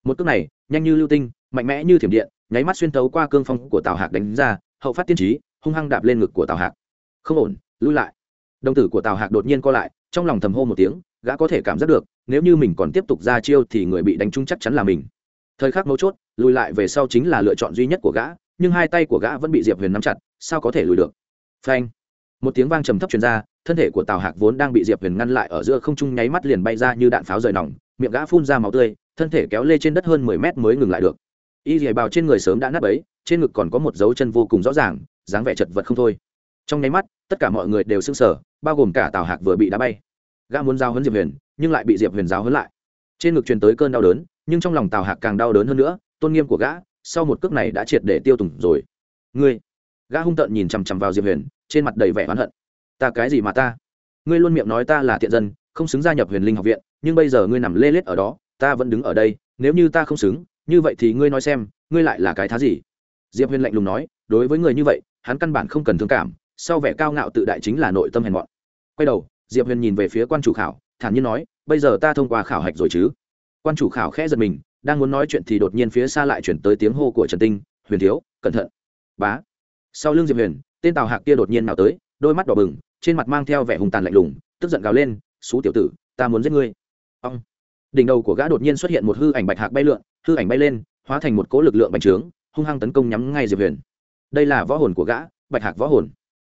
Một cước này, nhanh như lưu tinh, mạnh mẽ như thiểm điện, nháy mắt xuyên tấu qua cương phong của tào hạc đánh ra, hậu phát tiên trí, hung hăng đạp lên ngực của tào hạc. Không ổn, lui lại. Đồng tử của tào hạc đột nhiên co lại, trong lòng thầm hô một tiếng, gã có thể cảm giác được nếu như mình còn tiếp tục ra chiêu thì người bị đánh trúng chắc chắn là mình. Thời khắc mấu chốt, lùi lại về sau chính là lựa chọn duy nhất của gã, nhưng hai tay của gã vẫn bị diệp huyền nắm chặt, sao có thể lùi được? Phanh. Một tiếng vang trầm thấp truyền ra, thân thể của tào hạc vốn đang bị diệp huyền ngăn lại ở giữa không trung nháy mắt liền bay ra như đạn pháo rời nòng, miệng gã phun ra máu tươi, thân thể kéo lê trên đất hơn mười mét mới ngừng lại được. Y dày bào trên người sớm đã nát ấy trên ngực còn có một dấu chân vô cùng rõ ràng, dáng vẻ chật vật không thôi. Trong nháy mắt, tất cả mọi người đều sững sở bao gồm cả tào hạc vừa bị đá bay. Gã muốn giao hấn diệp huyền nhưng lại bị diệp huyền giáo hấn lại. Trên ngực truyền tới cơn đau đớn, nhưng trong lòng tào hạc càng đau đớn hơn nữa, tôn nghiêm của gã, sau một cước này đã triệt để tiêu tùng rồi. Ngươi, gã hung tợn nhìn chằm chằm vào diệp huyền, trên mặt đầy vẻ oán hận. Ta cái gì mà ta? Ngươi luôn miệng nói ta là thiện dân, không xứng gia nhập huyền linh học viện, nhưng bây giờ ngươi nằm lê lết ở đó, ta vẫn đứng ở đây, nếu như ta không xứng, như vậy thì ngươi nói xem, ngươi lại là cái thá gì? Diệp huyền lạnh lùng nói, đối với người như vậy, hắn căn bản không cần thương cảm, sau vẻ cao ngạo tự đại chính là nội tâm hèn mọn. Quay đầu, diệp huyền nhìn về phía quan chủ khảo thản nhiên nói, bây giờ ta thông qua khảo hạch rồi chứ? Quan chủ khảo khẽ giật mình, đang muốn nói chuyện thì đột nhiên phía xa lại chuyển tới tiếng hô của trần tinh, huyền thiếu, cẩn thận. Bá. Sau lưng diệp huyền, tên tào hạc kia đột nhiên nào tới, đôi mắt đỏ bừng, trên mặt mang theo vẻ hùng tàn lạnh lùng, tức giận gào lên, xú tiểu tử, ta muốn giết ngươi. Ông đỉnh đầu của gã đột nhiên xuất hiện một hư ảnh bạch hạc bay lượn, hư ảnh bay lên, hóa thành một cỗ lực lượng bành trướng, hung hăng tấn công nhắm ngay diệp huyền. Đây là võ hồn của gã, bạch hạc võ hồn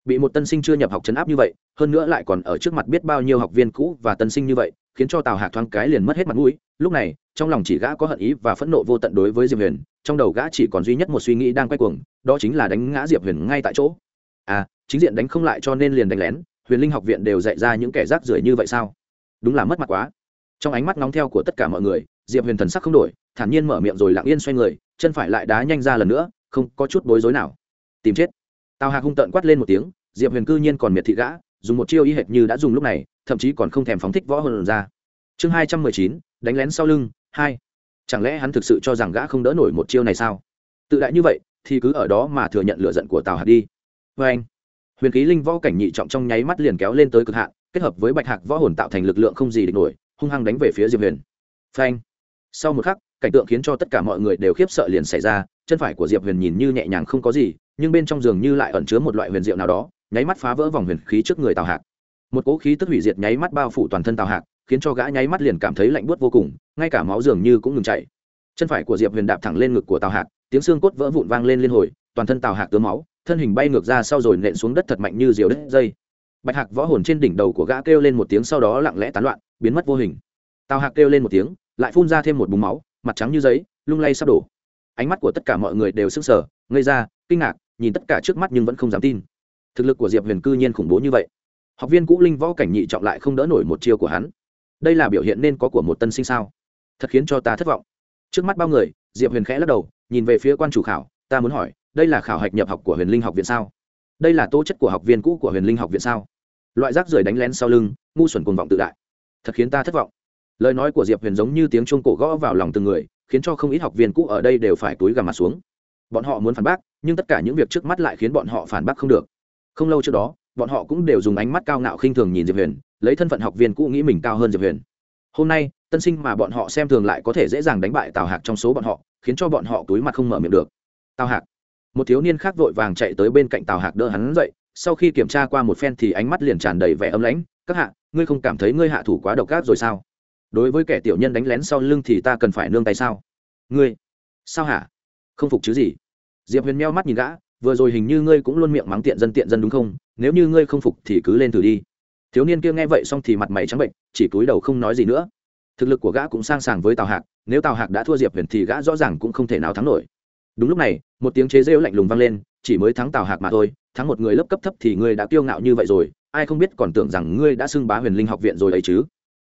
bị một tân sinh chưa nhập học chấn áp như vậy, hơn nữa lại còn ở trước mặt biết bao nhiêu học viên cũ và tân sinh như vậy, khiến cho tào hạc thoáng cái liền mất hết mặt mũi. Lúc này, trong lòng chỉ gã có hận ý và phẫn nộ vô tận đối với diệp huyền, trong đầu gã chỉ còn duy nhất một suy nghĩ đang quay cuồng, đó chính là đánh ngã diệp huyền ngay tại chỗ. À chính diện đánh không lại cho nên liền đánh lén, huyền linh học viện đều dạy ra những kẻ rác rưởi như vậy sao? Đúng là mất mặt quá. Trong ánh mắt nóng theo của tất cả mọi người, diệp huyền thần sắc không đổi, thản nhiên mở miệng rồi lặng yên xoay người, chân phải lại đá nhanh ra lần nữa, không có chút bối rối nào. Tìm chết tào hạc hung tợn quát lên một tiếng, diệp huyền cư nhiên còn miệt thị gã, dùng một chiêu y hệt như đã dùng lúc này, thậm chí còn không thèm phóng thích võ hồn ra. Chương hai trăm mười chín, đánh lén sau lưng, hai. Chẳng lẽ hắn thực sự cho rằng gã không đỡ nổi một chiêu này sao? Tự đại như vậy, thì cứ ở đó mà thừa nhận lựa giận của tào hạc đi. Vê anh, huyền khí linh võ cảnh nhị trọng trong nháy mắt liền kéo lên tới cực hạn, kết hợp với bạch hạc võ hồn tạo thành lực lượng không gì địch nổi, hung hăng đánh về phía diệp huyền. Phanh sau một khắc, cảnh tượng khiến cho tất cả mọi người đều khiếp sợ liền xảy ra, chân phải của diệp huyền nhìn như nhẹ nhàng không có gì nhưng bên trong giường như lại ẩn chứa một loại huyền diệu nào đó, nháy mắt phá vỡ vòng huyền khí trước người tào hạc. Một cỗ khí tức hủy diệt nháy mắt bao phủ toàn thân tào hạc, khiến cho gã nháy mắt liền cảm thấy lạnh buốt vô cùng, ngay cả máu dường như cũng ngừng chảy. Chân phải của diệp huyền đạp thẳng lên ngực của tào hạc, tiếng xương cốt vỡ vụn vang lên liên hồi, toàn thân tào hạc tứa máu, thân hình bay ngược ra sau rồi nện xuống đất thật mạnh như diều đất dây. Bạch hạc võ hồn trên đỉnh đầu của gã kêu lên một tiếng sau đó lặng lẽ tán loạn, biến mất vô hình. Tào hạc kêu lên một tiếng, lại phun ra thêm một búng máu, mặt trắng như giấy, lung lay sắp đổ. Ánh mắt của tất cả mọi người đều sững sờ, ngây ra, kinh ngạc nhìn tất cả trước mắt nhưng vẫn không dám tin. Thực lực của diệp huyền cư nhiên khủng bố như vậy. Học viên cũ linh võ cảnh nhị trọng lại không đỡ nổi một chiêu của hắn. Đây là biểu hiện nên có của một tân sinh sao? Thật khiến cho ta thất vọng. Trước mắt bao người, diệp huyền khẽ lắc đầu, nhìn về phía quan chủ khảo, ta muốn hỏi, đây là khảo hạch nhập học của huyền linh học viện sao? Đây là tố chất của học viên cũ của huyền linh học viện sao? Loại rác rưởi đánh lén sau lưng, ngu xuẩn cuồng vọng tự đại. Thật khiến ta thất vọng. Lời nói của diệp huyền giống như tiếng chuông cổ gõ vào lòng từng người, khiến cho không ít học viên cũ ở đây đều phải túi gằm mặt xuống bọn họ muốn phản bác, nhưng tất cả những việc trước mắt lại khiến bọn họ phản bác không được. Không lâu trước đó, bọn họ cũng đều dùng ánh mắt cao ngạo khinh thường nhìn diệp huyền, lấy thân phận học viên cũ nghĩ mình cao hơn diệp huyền. Hôm nay, tân sinh mà bọn họ xem thường lại có thể dễ dàng đánh bại tào hạc trong số bọn họ, khiến cho bọn họ túi mặt không mở miệng được. Tào hạc. Một thiếu niên khác vội vàng chạy tới bên cạnh tào hạc đỡ hắn dậy, sau khi kiểm tra qua một phen thì ánh mắt liền tràn đầy vẻ âm lãnh, các hạ, ngươi không cảm thấy ngươi hạ thủ quá độc ác rồi sao? Đối với kẻ tiểu nhân đánh lén sau lưng thì ta cần phải nương tay sao? Ngươi? Sao hả? Không phục chứ gì? Diệp huyền meo mắt nhìn gã, vừa rồi hình như ngươi cũng luôn miệng mắng tiện dân tiện dân đúng không? Nếu như ngươi không phục thì cứ lên thử đi. Thiếu niên kia nghe vậy xong thì mặt mày trắng bệnh chỉ cúi đầu không nói gì nữa. Thực lực của gã cũng sang sàng với tào hạc, nếu tào hạc đã thua diệp huyền thì gã rõ ràng cũng không thể nào thắng nổi. Đúng lúc này, một tiếng chế rêu lạnh lùng vang lên, chỉ mới thắng tào hạc mà thôi, thắng một người lớp cấp thấp thì ngươi đã kiêu ngạo như vậy rồi, ai không biết còn tưởng rằng ngươi đã xưng bá huyền linh học viện rồi ấy chứ?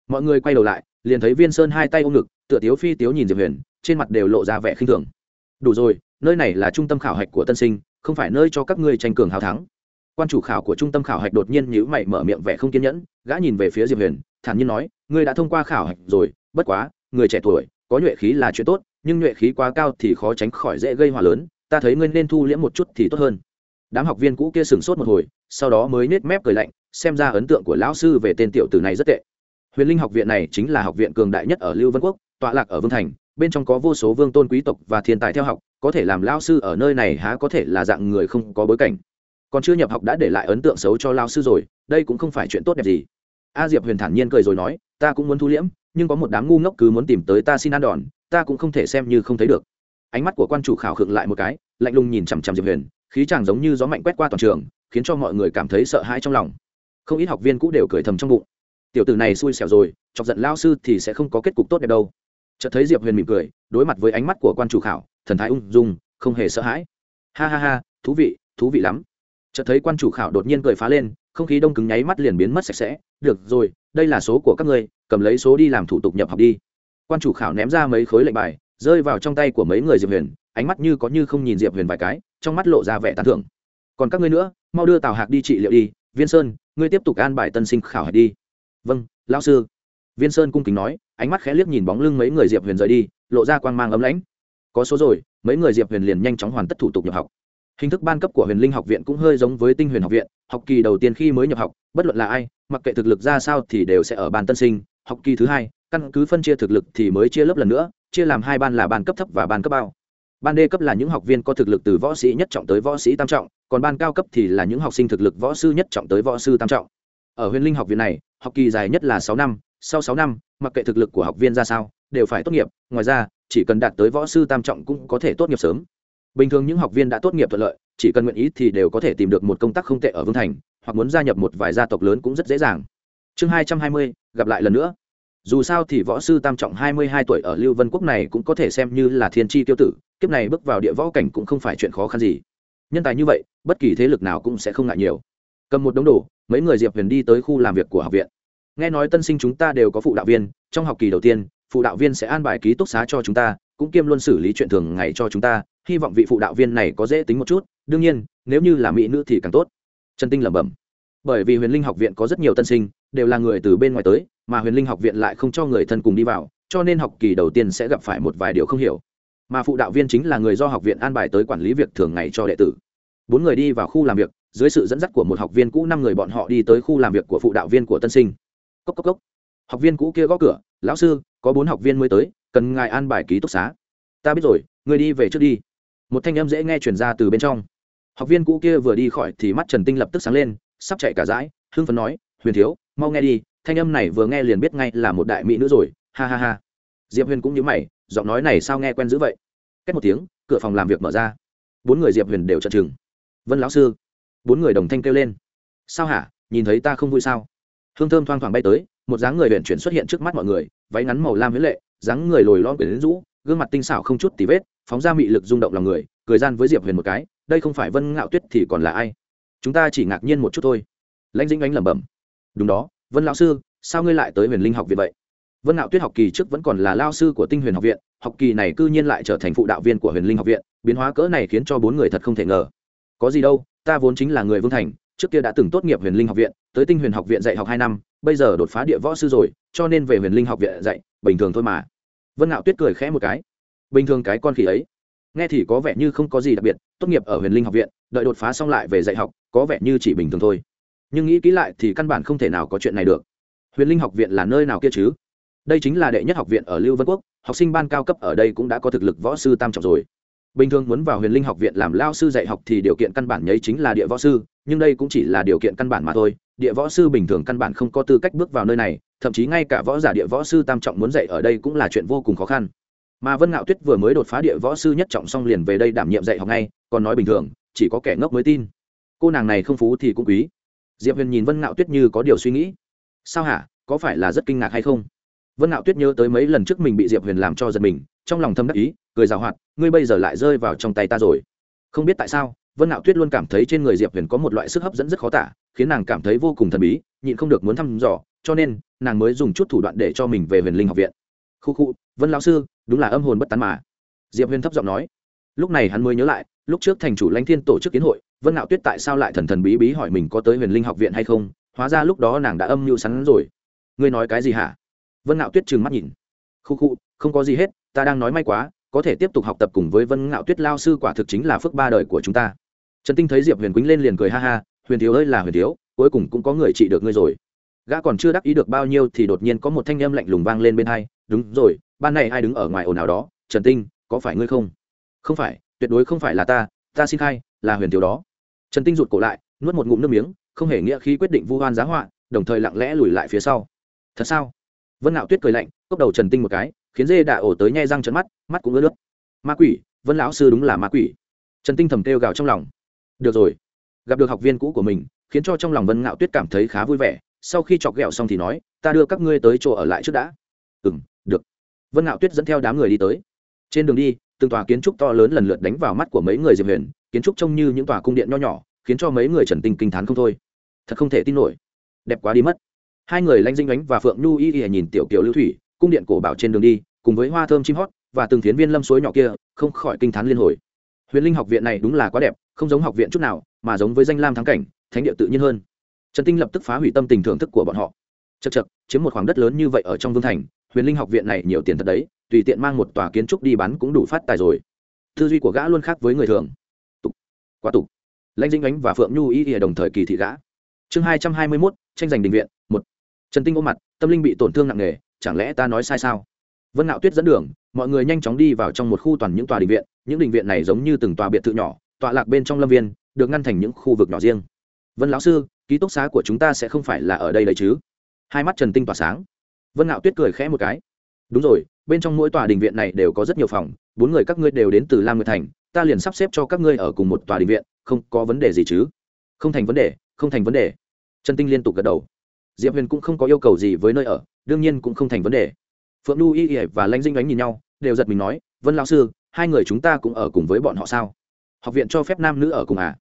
Mọi người quay đầu lại, liền thấy viên sơn hai tay ôm ngực, tựa tiếu phi tiếu nhìn diệp huyền, trên mặt đều lộ ra vẻ khinh thường đủ rồi, nơi này là trung tâm khảo hạch của tân sinh, không phải nơi cho các ngươi tranh cường hào thắng. Quan chủ khảo của trung tâm khảo hạch đột nhiên nhữ mày mở miệng vẻ không kiên nhẫn, gã nhìn về phía diệp huyền, thản nhiên nói, ngươi đã thông qua khảo hạch rồi, bất quá, người trẻ tuổi, có nhuệ khí là chuyện tốt, nhưng nhuệ khí quá cao thì khó tránh khỏi dễ gây hòa lớn, ta thấy ngươi nên thu liễm một chút thì tốt hơn. Đám học viên cũ kia sửng sốt một hồi, sau đó mới nết mép cười lạnh, xem ra ấn tượng của lão sư về tên tiểu tử này rất tệ. Huyền linh học viện này chính là học viện cường đại nhất ở lưu vân quốc, tọa lạc ở vương thành bên trong có vô số vương tôn quý tộc và thiên tài theo học, có thể làm lao sư ở nơi này há có thể là dạng người không có bối cảnh. Còn chưa nhập học đã để lại ấn tượng xấu cho lao sư rồi, đây cũng không phải chuyện tốt đẹp gì. A diệp huyền thản nhiên cười rồi nói, ta cũng muốn thu liễm, nhưng có một đám ngu ngốc cứ muốn tìm tới ta xin ăn đòn, ta cũng không thể xem như không thấy được. Ánh mắt của quan chủ khảo khựng lại một cái, lạnh lùng nhìn chằm chằm diệp huyền, khí chàng giống như gió mạnh quét qua toàn trường, khiến cho mọi người cảm thấy sợ hãi trong lòng. Không ít học viên cũ đều cười thầm trong bụng. Tiểu tử này xui xẻo rồi, chọc giận lao sư thì sẽ không có kết cục tốt đẹp đâu chợt thấy diệp huyền mỉm cười, đối mặt với ánh mắt của quan chủ khảo, thần thái ung dung, không hề sợ hãi. Ha ha ha, thú vị thú vị lắm. Chợt thấy quan chủ khảo đột nhiên cười phá lên, không khí đông cứng nháy mắt liền biến mất sạch sẽ. Được rồi, đây là số của các ngươi, cầm lấy số đi làm thủ tục nhập học đi. Quan chủ khảo ném ra mấy khối lệnh bài, rơi vào trong tay của mấy người diệp huyền, ánh mắt như có như không nhìn diệp huyền vài cái, trong mắt lộ ra vẻ tán thưởng. Còn các ngươi nữa, mau đưa tào hạc đi trị liệu đi, viên sơn, ngươi tiếp tục an bài tân sinh khảo hạch đi. Vâng lão sư viên sơn cung kính nói, ánh mắt khẽ liếc nhìn bóng lưng mấy người diệp huyền rời đi, lộ ra quang mang ấm lãnh. Có số rồi, mấy người diệp huyền liền nhanh chóng hoàn tất thủ tục nhập học. Hình thức ban cấp của huyền linh học viện cũng hơi giống với tinh huyền học viện, học kỳ đầu tiên khi mới nhập học, bất luận là ai, mặc kệ thực lực ra sao thì đều sẽ ở ban tân sinh, học kỳ thứ hai, căn cứ phân chia thực lực thì mới chia lớp lần nữa, chia làm hai ban là ban cấp thấp và ban cấp bao ban d cấp là những học viên có thực lực từ võ sĩ nhất trọng tới võ sĩ tam trọng, còn ban cao cấp thì là những học sinh thực lực võ sư nhất trọng tới võ sư tam trọng. Ở huyền linh học viện này, học kỳ dài nhất là sáu năm sau sáu năm, mặc kệ thực lực của học viên ra sao, đều phải tốt nghiệp. Ngoài ra, chỉ cần đạt tới võ sư tam trọng cũng có thể tốt nghiệp sớm. Bình thường những học viên đã tốt nghiệp thuận lợi, chỉ cần nguyện ý thì đều có thể tìm được một công tác không tệ ở vương thành, hoặc muốn gia nhập một vài gia tộc lớn cũng rất dễ dàng. Chương hai trăm hai mươi, gặp lại lần nữa. Dù sao thì võ sư tam trọng hai mươi hai tuổi ở lưu vân quốc này cũng có thể xem như là thiên tri tiêu tử, kiếp này bước vào địa võ cảnh cũng không phải chuyện khó khăn gì. Nhân tài như vậy, bất kỳ thế lực nào cũng sẽ không ngại nhiều. Cầm một đống đồ, mấy người diệp huyền đi tới khu làm việc của học viện nghe nói tân sinh chúng ta đều có phụ đạo viên, trong học kỳ đầu tiên, phụ đạo viên sẽ an bài ký túc xá cho chúng ta, cũng kiêm luôn xử lý chuyện thường ngày cho chúng ta, hy vọng vị phụ đạo viên này có dễ tính một chút, đương nhiên, nếu như là mỹ nữ thì càng tốt. Trần tinh lẩm bẩm. Bởi vì huyền linh học viện có rất nhiều tân sinh, đều là người từ bên ngoài tới, mà huyền linh học viện lại không cho người thân cùng đi vào, cho nên học kỳ đầu tiên sẽ gặp phải một vài điều không hiểu. Mà phụ đạo viên chính là người do học viện an bài tới quản lý việc thường ngày cho đệ tử. Bốn người đi vào khu làm việc, dưới sự dẫn dắt của một học viên cũ năm người bọn họ đi tới khu làm việc của phụ đạo viên của tân sinh cốc cốc cốc. Học viên cũ kia gõ cửa, lão sư, có bốn học viên mới tới, cần ngài an bài ký túc xá. Ta biết rồi người đi về trước đi. Một thanh âm dễ nghe chuyển ra từ bên trong. Học viên cũ kia vừa đi khỏi thì mắt trần tinh lập tức sáng lên, sắp chạy cả dãi, hưng phấn nói, huyền thiếu, mau nghe đi, thanh âm này vừa nghe liền biết ngay là một đại mỹ nữ rồi, ha ha ha. Diệp huyền cũng nhớ mày, giọng nói này sao nghe quen dữ vậy? Cách một tiếng, cửa phòng làm việc mở ra. Bốn người diệp huyền đều chật chừng. Vân lão sư. Bốn người đồng thanh kêu lên. Sao hả? Nhìn thấy ta không vui sao? Hương thơm thoang thoảng bay tới, một dáng người huyện chuyển xuất hiện trước mắt mọi người, váy ngắn màu lam huyết lệ, dáng người lồi lon quyển rũ, gương mặt tinh xảo không chút tí vết, phóng ra mị lực rung động lòng người, cười gian với diệp huyền một cái, đây không phải vân ngạo tuyết thì còn là ai? Chúng ta chỉ ngạc nhiên một chút thôi. Lãnh dĩnh ánh lẩm bẩm. Đúng đó, vân lão sư, sao ngươi lại tới huyền linh học viện vậy? Vân ngạo tuyết học kỳ trước vẫn còn là lao sư của tinh huyền học viện, học kỳ này cư nhiên lại trở thành phụ đạo viên của huyền linh học viện, biến hóa cỡ này khiến cho bốn người thật không thể ngờ. Có gì đâu, ta vốn chính là người vương thành trước kia đã từng tốt nghiệp huyền linh học viện, tới tinh huyền học viện dạy học hai năm, bây giờ đột phá địa võ sư rồi, cho nên về huyền linh học viện dạy, bình thường thôi mà. Vân ngạo tuyết cười khẽ một cái. Bình thường cái con khỉ ấy, nghe thì có vẻ như không có gì đặc biệt, tốt nghiệp ở huyền linh học viện, đợi đột phá xong lại về dạy học, có vẻ như chỉ bình thường thôi. Nhưng nghĩ kỹ lại thì căn bản không thể nào có chuyện này được. Huyền linh học viện là nơi nào kia chứ? Đây chính là đệ nhất học viện ở lưu vân quốc, học sinh ban cao cấp ở đây cũng đã có thực lực võ sư tam trọng rồi bình thường muốn vào huyền linh học viện làm lao sư dạy học thì điều kiện căn bản nhấy chính là địa võ sư, nhưng đây cũng chỉ là điều kiện căn bản mà thôi. Địa võ sư bình thường căn bản không có tư cách bước vào nơi này, thậm chí ngay cả võ giả địa võ sư tam trọng muốn dạy ở đây cũng là chuyện vô cùng khó khăn. Mà vân ngạo tuyết vừa mới đột phá địa võ sư nhất trọng xong liền về đây đảm nhiệm dạy học ngay, còn nói bình thường, chỉ có kẻ ngốc mới tin. Cô nàng này không phú thì cũng quý. Diệp huyền nhìn vân ngạo tuyết như có điều suy nghĩ. Sao hả? Có phải là rất kinh ngạc hay không? Vân ngạo tuyết nhớ tới mấy lần trước mình bị diệp huyền làm cho giật mình trong lòng thâm đắc ý, cười rào hoạt, ngươi bây giờ lại rơi vào trong tay ta rồi. Không biết tại sao, vân Nạo tuyết luôn cảm thấy trên người diệp huyền có một loại sức hấp dẫn rất khó tả, khiến nàng cảm thấy vô cùng thần bí, nhịn không được muốn thăm dò, cho nên nàng mới dùng chút thủ đoạn để cho mình về huyền linh học viện. Khu khu, vân lão sư, đúng là âm hồn bất tán mà. Diệp huyền thấp giọng nói. Lúc này hắn mới nhớ lại, lúc trước thành chủ lãnh thiên tổ chức kiến hội, vân Nạo tuyết tại sao lại thần thần bí bí hỏi mình có tới huyền linh học viện hay không? Hóa ra lúc đó nàng đã âm mưu sắn rồi. Ngươi nói cái gì hả? Vân Nạo tuyết trừng mắt nhìn. Khu khu, không có gì hết ta đang nói may quá, có thể tiếp tục học tập cùng với vân ngạo tuyết lao sư quả thực chính là phước ba đời của chúng ta. Trần tinh thấy diệp huyền quýnh lên liền cười ha ha, huyền thiếu ơi là huyền thiếu, cuối cùng cũng có người trị được ngươi rồi. Gã còn chưa đắc ý được bao nhiêu thì đột nhiên có một thanh âm lạnh lùng vang lên bên hai, đúng rồi, ban này ai đứng ở ngoài ồn ào đó? Trần tinh, có phải ngươi không? Không phải, tuyệt đối không phải là ta ta xin khai, là huyền thiếu đó. Trần tinh rụt cổ lại, nuốt một ngụm nước miếng, không hề nghĩa khi quyết định vu hoan giá họa, đồng thời lặng lẽ lùi lại phía sau. Thật sao? Vân ngạo tuyết cười lạnh, cốc đầu trần tinh một cái khiến dê đạ ổ tới nhai răng trận mắt mắt cũng ướt nước. Ma quỷ, vân lão sư đúng là ma quỷ. Trần tinh thầm kêu gào trong lòng. Được rồi. Gặp được học viên cũ của mình, khiến cho trong lòng vân ngạo tuyết cảm thấy khá vui vẻ. Sau khi chọc ghẹo xong thì nói, ta đưa các ngươi tới chỗ ở lại trước đã. Ừ m được. Vân ngạo tuyết dẫn theo đám người đi tới. Trên đường đi, từng tòa kiến trúc to lớn lần lượt đánh vào mắt của mấy người diệp huyền. Kiến trúc trông như những tòa cung điện nho nhỏ, khiến cho mấy người trần tinh kinh t h á n không thôi. Thật không thể tin nổi. Đẹp quá đi mất. Hai người lanh dinh ánh và phượng nhu y y nhìn tiểu kiều lưu thủy, cung điện cổ bảo trên đường đi cùng với hoa thơm chim hót và từng phiến viên lâm suối nhỏ kia, không khỏi kinh t h á n liên hồi. Huyền linh học viện này đúng là quá đẹp, không giống học viện chút nào, mà giống với danh lam thắng cảnh, thánh địa tự nhiên hơn. Trần tinh lập tức phá hủy tâm tình thưởng thức của bọn họ. Chật chật chiếm một khoảng đất lớn như vậy ở trong vương thành, huyền linh học viện này nhiều tiền thật đấy, tùy tiện mang một tòa kiến trúc đi bán cũng đủ phát tài rồi. Tư duy của gã luôn khác với người thường. Tục, quá tục. Lãnh dinh ánh và phượng nhu y ỉa đồng thời kỳ thị gã. Chương hai trăm hai mươi mốt, tranh giành đình viện, một. Trần tinh ôm mặt, tâm linh bị tổn thương nặng nề, chẳng lẽ ta nói sai sao? Vân ngạo tuyết dẫn đường, mọi người nhanh chóng đi vào trong một khu toàn những tòa đình viện, những đình viện này giống như từng tòa biệt thự nhỏ, tọa lạc bên trong lâm viên, được ngăn thành những khu vực nhỏ riêng. Vân lão sư, ký túc xá của chúng ta sẽ không phải là ở đây đấy chứ? Hai mắt trần tinh tỏa sáng. Vân ngạo tuyết cười khẽ một cái. Đúng rồi, bên trong mỗi tòa đình viện này đều có rất nhiều phòng, bốn người các ngươi đều đến từ lam nguyệt thành, ta liền sắp xếp cho các ngươi ở cùng một tòa đình viện, không có vấn đề gì chứ? Không thành vấn đề, không thành vấn đề. Trần tinh liên tục gật đầu. Diệp huyền cũng không có yêu cầu gì với nơi ở, đương nhiên cũng không thành vấn đề phượng nu y y và lãnh dinh đánh nhìn nhau, đều giật mình nói, vân lão sư, hai người chúng ta cũng ở cùng với bọn họ sao? Học viện cho phép nam nữ ở cùng à?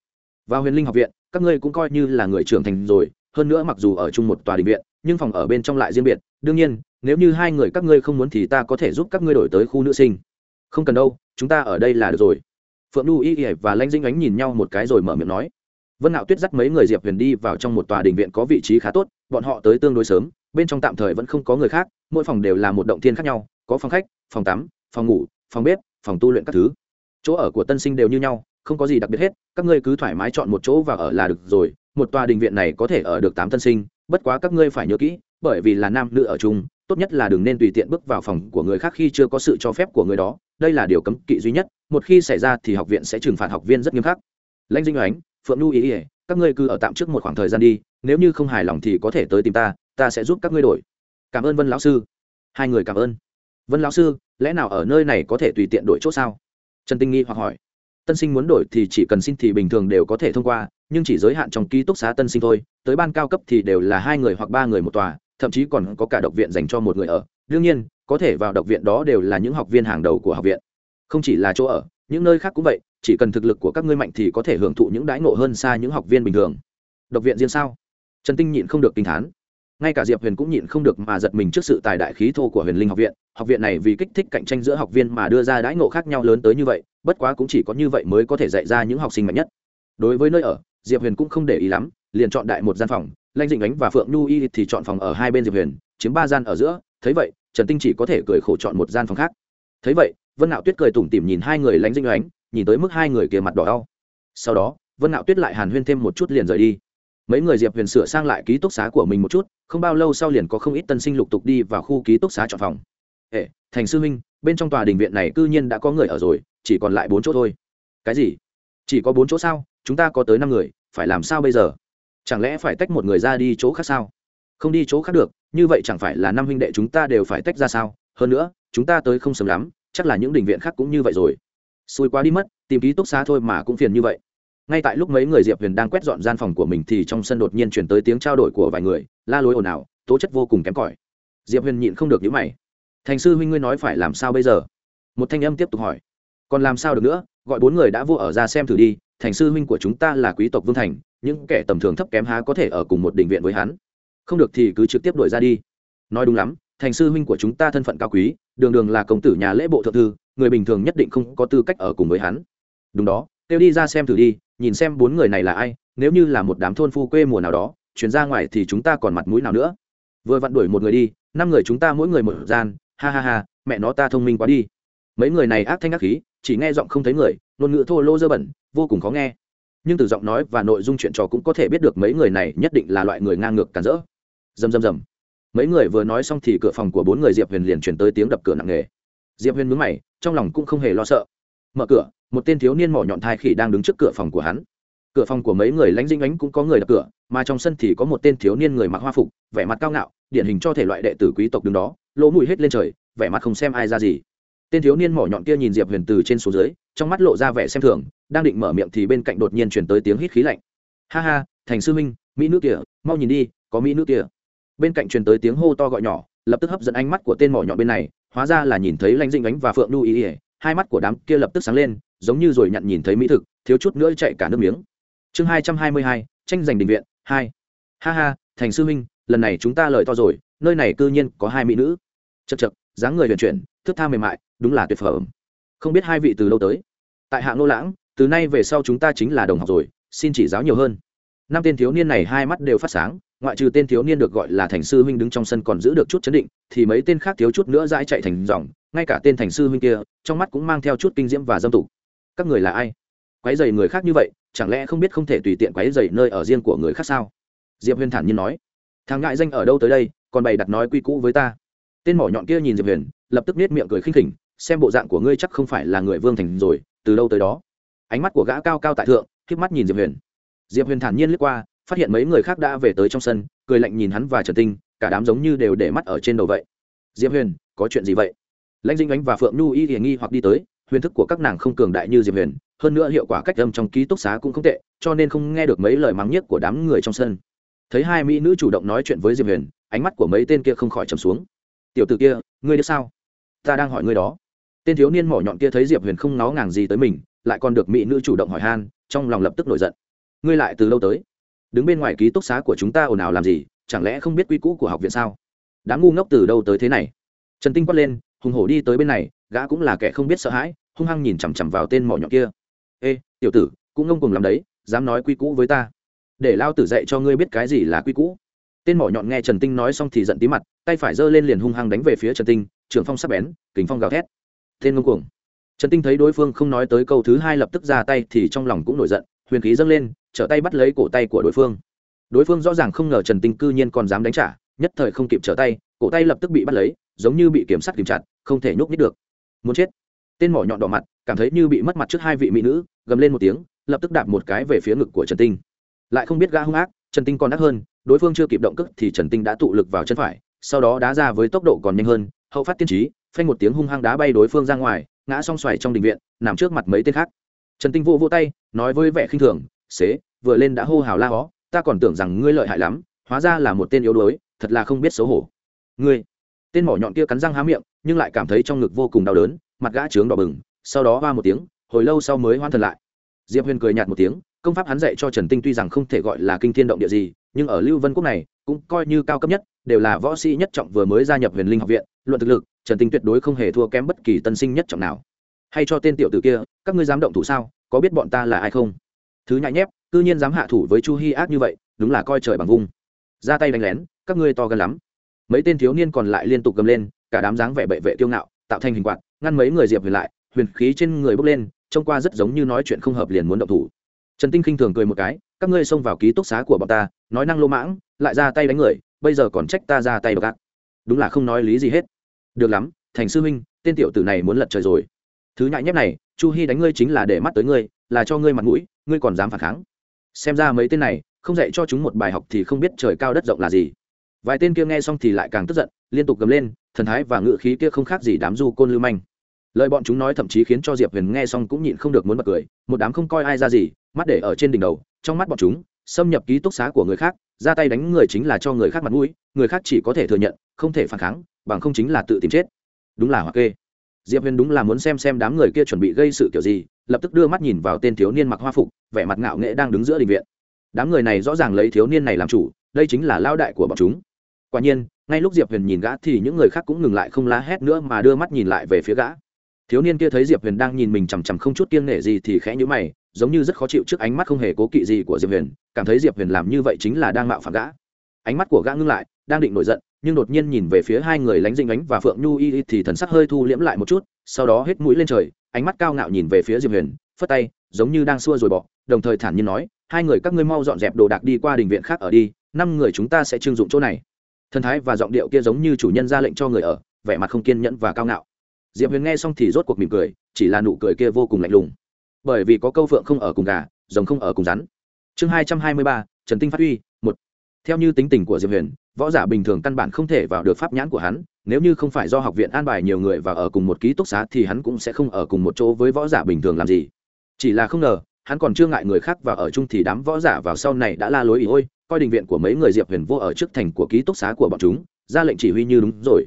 Vào huyền linh học viện, các ngươi cũng coi như là người trưởng thành rồi, hơn nữa mặc dù ở chung một tòa đình viện, nhưng phòng ở bên trong lại riêng biệt. Đương nhiên, nếu như hai người các ngươi không muốn thì ta có thể giúp các ngươi đổi tới khu nữ sinh. Không cần đâu, chúng ta ở đây là được rồi. Phượng nu y y và lãnh dinh ánh nhìn nhau một cái rồi mở miệng nói. Vân nạo tuyết dắt mấy người diệp huyền đi vào trong một tòa đình viện có vị trí khá tốt, bọn họ tới tương đối sớm bên trong tạm thời vẫn không có người khác, mỗi phòng đều là một động thiên khác nhau, có phòng khách, phòng tắm, phòng ngủ, phòng bếp, phòng tu luyện các thứ. Chỗ ở của tân sinh đều như nhau, không có gì đặc biệt hết, các ngươi cứ thoải mái chọn một chỗ và ở là được rồi, một tòa đình viện này có thể ở được tám tân sinh, bất quá các ngươi phải nhớ kỹ, bởi vì là nam nữ ở chung, tốt nhất là đừng nên tùy tiện bước vào phòng của người khác khi chưa có sự cho phép của người đó, đây là điều cấm kỵ duy nhất, một khi xảy ra thì học viện sẽ trừng phạt học viên rất nghiêm khắc. Lãnh dinh oánh phượng Nu ý ỉa các ngươi cứ ở tạm trước một khoảng thời gian đi, nếu như không hài lòng thì có thể tới tìm ta ta sẽ giúp các ngươi đổi. Cảm ơn vân lão sư. Hai người cảm ơn. Vân lão sư, lẽ nào ở nơi này có thể tùy tiện đổi chỗ sao? Trần tinh nghi hoặc hỏi. Tân sinh muốn đổi thì chỉ cần xin thì bình thường đều có thể thông qua, nhưng chỉ giới hạn trong ký túc xá tân sinh thôi. Tới ban cao cấp thì đều là hai người hoặc ba người một tòa, thậm chí còn có cả độc viện dành cho một người ở. Đương nhiên, có thể vào độc viện đó đều là những học viên hàng đầu của học viện. Không chỉ là chỗ ở, những nơi khác cũng vậy, chỉ cần thực lực của các ngươi mạnh thì có thể hưởng thụ những đãi ngộ hơn xa những học viên bình thường. Độc viện riêng sao? Trần tinh nhịn không được kinh thán ngay cả diệp huyền cũng nhịn không được mà giật mình trước sự tài đại khí thô của huyền linh học viện. Học viện này vì kích thích cạnh tranh giữa học viên mà đưa ra đãi ngộ khác nhau lớn tới như vậy, bất quá cũng chỉ có như vậy mới có thể dạy ra những học sinh mạnh nhất. Đối với nơi ở, diệp huyền cũng không để ý lắm, liền chọn đại một gian phòng, lanh dịnh ánh và phượng nhu y thì chọn phòng ở hai bên diệp huyền, chiếm ba gian ở giữa, thấy vậy, trần tinh chỉ có thể cười khổ chọn một gian phòng khác. Thấy vậy, vân nạo tuyết cười tủm tỉm nhìn hai người Lanh dinh ánh, nhìn tới mức hai người kia mặt đỏ đau. Sau đó, vân nạo tuyết lại hàn huyên thêm một chút liền rời đi mấy người diệp huyền sửa sang lại ký túc xá của mình một chút, không bao lâu sau liền có không ít tân sinh lục tục đi vào khu ký túc xá chọn phòng. Ệ thành sư huynh, bên trong tòa đình viện này cư nhiên đã có người ở rồi, chỉ còn lại bốn chỗ thôi. Cái gì? Chỉ có bốn chỗ sao? Chúng ta có tới năm người, phải làm sao bây giờ? Chẳng lẽ phải tách một người ra đi chỗ khác sao? Không đi chỗ khác được, như vậy chẳng phải là năm huynh đệ chúng ta đều phải tách ra sao? Hơn nữa, chúng ta tới không sớm lắm, chắc là những đình viện khác cũng như vậy rồi. Xui quá đi mất, tìm ký túc xá thôi mà cũng phiền như vậy ngay tại lúc mấy người diệp huyền đang quét dọn gian phòng của mình thì trong sân đột nhiên chuyển tới tiếng trao đổi của vài người, la lối ồn ào, tố chất vô cùng kém cỏi. Diệp huyền nhịn không được nhữ mày. Thành sư huynh ngươi nói phải làm sao bây giờ? Một thanh âm tiếp tục hỏi. Còn làm sao được nữa? Gọi bốn người đã vô ở ra xem thử đi, thành sư huynh của chúng ta là quý tộc vương thành, những kẻ tầm thường thấp kém há có thể ở cùng một đình viện với hắn. Không được thì cứ trực tiếp đuổi ra đi. Nói đúng lắm, thành sư huynh của chúng ta thân phận cao quý, đường đường là công tử nhà lễ bộ thượng thư, người bình thường nhất định không có tư cách ở cùng với hắn. Đúng đó kêu đi ra xem thử đi, nhìn xem bốn người này là ai, nếu như là một đám thôn phu quê mùa nào đó, chuyển ra ngoài thì chúng ta còn mặt mũi nào nữa? Vừa vặn đuổi một người đi, năm người chúng ta mỗi người một gian, ha ha ha, mẹ nó ta thông minh quá đi. Mấy người này ác thanh ác khí, chỉ nghe giọng không thấy người, ngôn ngữ thô lô dơ bẩn, vô cùng khó nghe. Nhưng từ giọng nói và nội dung chuyện trò cũng có thể biết được mấy người này nhất định là loại người ngang ngược cản rỡ. Dầm dầm dầm mấy người vừa nói xong thì cửa phòng của bốn người diệp huyền liền chuyển tới tiếng đập cửa nặng nề. Diệp huyền mướn mày, trong lòng cũng không hề lo sợ. Mở cửa một tên thiếu niên mỏ nhọn thai khỉ đang đứng trước cửa phòng của hắn. Cửa phòng của mấy người lãnh dinh ánh cũng có người đập cửa, mà trong sân thì có một tên thiếu niên người mặc hoa phục, vẻ mặt cao ngạo, điển hình cho thể loại đệ tử quý tộc đứng đó, lỗ mũi hết lên trời, vẻ mặt không xem ai ra gì. Tên thiếu niên mỏ nhọn kia nhìn diệp huyền từ trên xuống dưới, trong mắt lộ ra vẻ xem thường, đang định mở miệng thì bên cạnh đột nhiên chuyển tới tiếng hít khí lạnh. Ha ha, thành sư minh mỹ nữ kia mau nhìn đi, có mỹ nữ kia bên cạnh truyền tới tiếng hô to gọi nhỏ, lập tức hấp dẫn ánh mắt của tên mỏ nhọn bên này, hóa ra là nhìn thấy lãnh dinh ánh và phượng lưu ý ỉa hai mắt của đám kia lập tức sáng lên giống như rồi nhận nhìn thấy mỹ thực, thiếu chút nữa chạy cả nước miếng. Chương hai trăm hai mươi hai, tranh giành đình viện, hai. Ha ha, thành sư huynh, lần này chúng ta lợi to rồi, nơi này cư nhiên có hai mỹ nữ. Chật chật dáng người huyền chuyển thức tha mềm mại, đúng là tuyệt phẩm. Không biết hai vị từ lâu tới. Tại hạng nô lãng, từ nay về sau chúng ta chính là đồng học rồi, xin chỉ giáo nhiều hơn. Năm tên thiếu niên này hai mắt đều phát sáng, ngoại trừ tên thiếu niên được gọi là thành sư huynh đứng trong sân còn giữ được chút chấn định, thì mấy tên khác thiếu chút nữa dãi chạy thành dòng, ngay cả tên thành sư huynh kia, trong mắt cũng mang theo chút kinh diễm và dâm tục các người là ai? Quái dày người khác như vậy, chẳng lẽ không biết không thể tùy tiện quái dày nơi ở riêng của người khác sao? Diệp huyền thản nhiên nói. Thằng ngại danh ở đâu tới đây, còn bày đặt nói quy cũ với ta. Tên mỏ nhọn kia nhìn diệp huyền, lập tức nết miệng cười khinh khỉnh, xem bộ dạng của ngươi chắc không phải là người vương thành rồi, từ đâu tới đó? Ánh mắt của gã cao cao tại thượng k mắt nhìn diệp huyền. Diệp huyền thản nhiên lướt qua, phát hiện mấy người khác đã về tới trong sân, cười lạnh nhìn hắn và trần tinh, cả đám giống như đều để mắt ở trên đầu vậy. Diệp huyền, có chuyện gì vậy? Lãnh dinh ánh và phượng nhu y hiển nghi hoặc đi tới huyền thức của các nàng không cường đại như diệp huyền, hơn nữa hiệu quả cách âm trong ký túc xá cũng không tệ, cho nên không nghe được mấy lời mắng nhiếc của đám người trong sân. Thấy hai mỹ nữ chủ động nói chuyện với diệp huyền, ánh mắt của mấy tên kia không khỏi trầm xuống. Tiểu t ử kia, ngươi biết sao? Ta đang hỏi ngươi đó. Tên thiếu niên mỏ nhọn kia thấy diệp huyền không náo ngàng gì tới mình, lại còn được mỹ nữ chủ động hỏi han, trong lòng lập tức nổi giận. Ngươi lại từ lâu tới? Đứng bên ngoài ký túc xá của chúng ta ồn ào làm gì? Chẳng lẽ không biết quy cũ của học viện sao? Đám ngu ngốc từ đâu tới thế này? Trần tinh quát lên, hùng hổ đi tới bên này gã cũng là kẻ không biết sợ hãi, hung hăng nhìn chằm chằm vào tên mỏ nhọn kia. Ê, tiểu tử, cũng ngông cùng làm đấy, dám nói quy cũ với ta. Để lao tử dạy cho ngươi biết cái gì là quy cũ tên mỏ nhọn nghe trần tinh nói xong thì giận tí mặt, tay phải giơ lên liền hung hăng đánh về phía trần tinh, trưởng phong sắp bén kính phong gào thét. Tên ngông cuồng. Trần tinh thấy đối phương không nói tới câu thứ hai lập tức ra tay thì trong lòng cũng nổi giận, huyền khí dâng lên, trở tay bắt lấy cổ tay của đối phương. Đối phương rõ ràng không ngờ trần tinh cư nhiên còn dám đánh trả, nhất thời không kịp trở tay, cổ tay lập tức bị bắt lấy, giống như bị kiểm sát kìm chặt, không thể nhúc nhích được muốn chết. Tên mỏ nhọn đỏ mặt, cảm thấy như bị mất mặt trước hai vị mỹ nữ, gầm lên một tiếng, lập tức đạp một cái về phía ngực của trần tinh. Lại không biết gã hung ác, trần tinh còn đắt hơn, đối phương chưa kịp động cước thì trần tinh đã tụ lực vào chân phải, sau đó đá ra với tốc độ còn nhanh hơn, hậu phát tiên trí, phanh một tiếng hung hăng đá bay đối phương ra ngoài, ngã song xoài trong đình viện, nằm trước mặt mấy tên khác. Trần tinh vô vô tay, nói với vẻ khinh thường, xế, vừa lên đã hô hào la hó, ta còn tưởng rằng ngươi lợi hại lắm, hóa ra là một tên yếu đuối, thật là không biết xấu hổ. Ngươi? Tên mỏ nhọn kia cắn răng há miệng nhưng lại cảm thấy trong ngực vô cùng đau đớn, mặt gã trướng đỏ bừng, sau đó va một tiếng, hồi lâu sau mới hoan thần lại. Diệp huyền cười nhạt một tiếng, công pháp hắn dạy cho trần tinh tuy rằng không thể gọi là kinh thiên động địa gì, nhưng ở lưu vân quốc này, cũng coi như cao cấp nhất, đều là võ sĩ nhất trọng vừa mới gia nhập huyền linh học viện, luận thực lực, trần tinh tuyệt đối không hề thua kém bất kỳ tân sinh nhất trọng nào. Hay cho tên tiểu tử kia, các ngươi dám động thủ sao, có biết bọn ta là ai không? Thứ nhại nhép, cư nhiên dám hạ thủ với chu hy ác như vậy, đúng là coi trời bằng vung. Ra tay đánh lén, các ngươi to gần lắm. Mấy tên thiếu niên còn lại liên tục gầm lên cả đám dáng vẻ bệ vệ kiêu ngạo, tạo thành hình quạt, ngăn mấy người diệp huyền lại, huyền khí trên người bốc lên, trông qua rất giống như nói chuyện không hợp liền muốn động thủ. Trần tinh khinh thường cười một cái, các ngươi xông vào ký túc xá của bọn ta, nói năng lô mãng, lại ra tay đánh người, bây giờ còn trách ta ra tay đ ộ đúng là không nói lý gì hết. Được lắm, thành sư huynh, tên tiểu tử này muốn lật trời rồi. Thứ nhại nhép này, chu hy đánh ngươi chính là để mắt tới ngươi, là cho ngươi mặt mũi, ngươi còn dám phản kháng. Xem ra mấy tên này, không dạy cho chúng một bài học thì không biết trời cao đất rộng là gì. Vài tên kia nghe xong thì lại càng tức giận, liên tục gầm lên thần thái và ngự khí kia không khác gì đám du côn lưu manh. Lời bọn chúng nói thậm chí khiến cho diệp huyền nghe xong cũng nhịn không được muốn bật cười, một đám không coi ai ra gì, mắt để ở trên đỉnh đầu, trong mắt bọn chúng, xâm nhập ký túc xá của người khác, ra tay đánh người chính là cho người khác mặt mũi, người khác chỉ có thể thừa nhận, không thể phản kháng, bằng không chính là tự tìm chết. Đúng là hoặc kê. Diệp huyền đúng là muốn xem xem đám người kia chuẩn bị gây sự kiểu gì, lập tức đưa mắt nhìn vào tên thiếu niên mặc hoa phục, vẻ mặt ngạo nghễ đang đứng giữa đình viện. Đám người này rõ ràng lấy thiếu niên này làm chủ, đây chính là lao đại của bọn chúng quả nhiên, ngay lúc diệp huyền nhìn gã thì những người khác cũng ngừng lại không lá hét nữa mà đưa mắt nhìn lại về phía gã. Thiếu niên kia thấy diệp huyền đang nhìn mình chằm chằm không chút kiêng nể gì thì khẽ nhữ mày, giống như rất khó chịu trước ánh mắt không hề cố kỵ gì của diệp huyền, cảm thấy diệp huyền làm như vậy chính là đang mạo phạm gã. Ánh mắt của gã ngưng lại, đang định nổi giận, nhưng đột nhiên nhìn về phía hai người lánh dinh ánh và phượng nhu y thì thần sắc hơi thu liễm lại một chút, sau đó hết mũi lên trời, ánh mắt cao ngạo nhìn về phía diệp huyền, phất tay, giống như đang xua rồi bỏ, đồng thời thản nhiên nói, hai người các ngươi mau dọn dẹp đồ đạc đi qua đình viện khác ở đi, năm người chúng ta sẽ trưng dụng chỗ này thần thái và giọng điệu kia giống như chủ nhân ra lệnh cho người ở, vẻ mặt không kiên nhẫn và cao ngạo. Diệp huyền nghe xong thì rốt cuộc mỉm cười, chỉ là nụ cười kia vô cùng lạnh lùng. Bởi vì có câu phượng không ở cùng gà, rồng không ở cùng rắn. Chương hai trăm hai mươi ba, trần tinh phát huy, một. Theo như tính tình của diệp huyền, võ giả bình thường căn bản không thể vào được pháp nhãn của hắn, nếu như không phải do học viện an bài nhiều người và ở cùng một ký túc xá thì hắn cũng sẽ không ở cùng một chỗ với võ giả bình thường làm gì. Chỉ là không ngờ, hắn còn chưa ngại người khác và ở chung thì đám võ giả vào sau này đã la lối ý ôi coi đình viện của mấy người diệp huyền vô ở trước thành của ký túc xá của bọn chúng, ra lệnh chỉ huy như đúng rồi.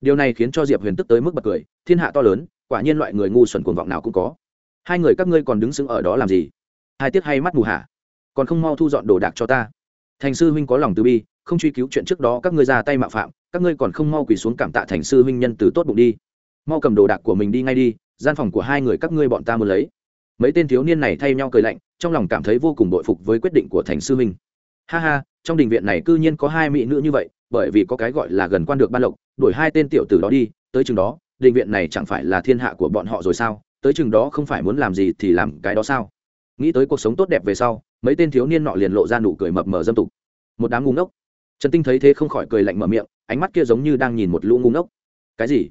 Điều này khiến cho diệp huyền tức tới mức bật cười, thiên hạ to lớn, quả nhiên loại người ngu xuẩn cuồng vọng nào cũng có. Hai người các ngươi còn đứng sững ở đó làm gì? Hai tiết hay mắt mù hả? Còn không mau thu dọn đồ đạc cho ta. Thành sư huynh có lòng từ bi, không truy cứu chuyện trước đó các ngươi ra tay mạo phạm, các ngươi còn không mau quỳ xuống cảm tạ thành sư huynh nhân từ tốt bụng đi. Mau cầm đồ đạc của mình đi ngay đi, gian phòng của hai người các ngươi bọn ta muốn lấy. Mấy tên thiếu niên này thay nhau cười lạnh, trong lòng cảm thấy vô cùng bội phục với quyết định của thành sư huynh ha ha, trong đình viện này cư nhiên có hai mỹ nữ như vậy, bởi vì có cái gọi là gần quan được ban lộc, đuổi hai tên tiểu tử đó đi, tới chừng đó, đình viện này chẳng phải là thiên hạ của bọn họ rồi sao? Tới chừng đó không phải muốn làm gì thì làm cái đó sao? Nghĩ tới cuộc sống tốt đẹp về sau, mấy tên thiếu niên nọ liền lộ ra nụ cười mập mờ dâm tục. Một đám ngu ngốc. Trần tinh thấy thế không khỏi cười lạnh mở miệng, ánh mắt kia giống như đang nhìn một lũ ngu ngốc. Cái gì?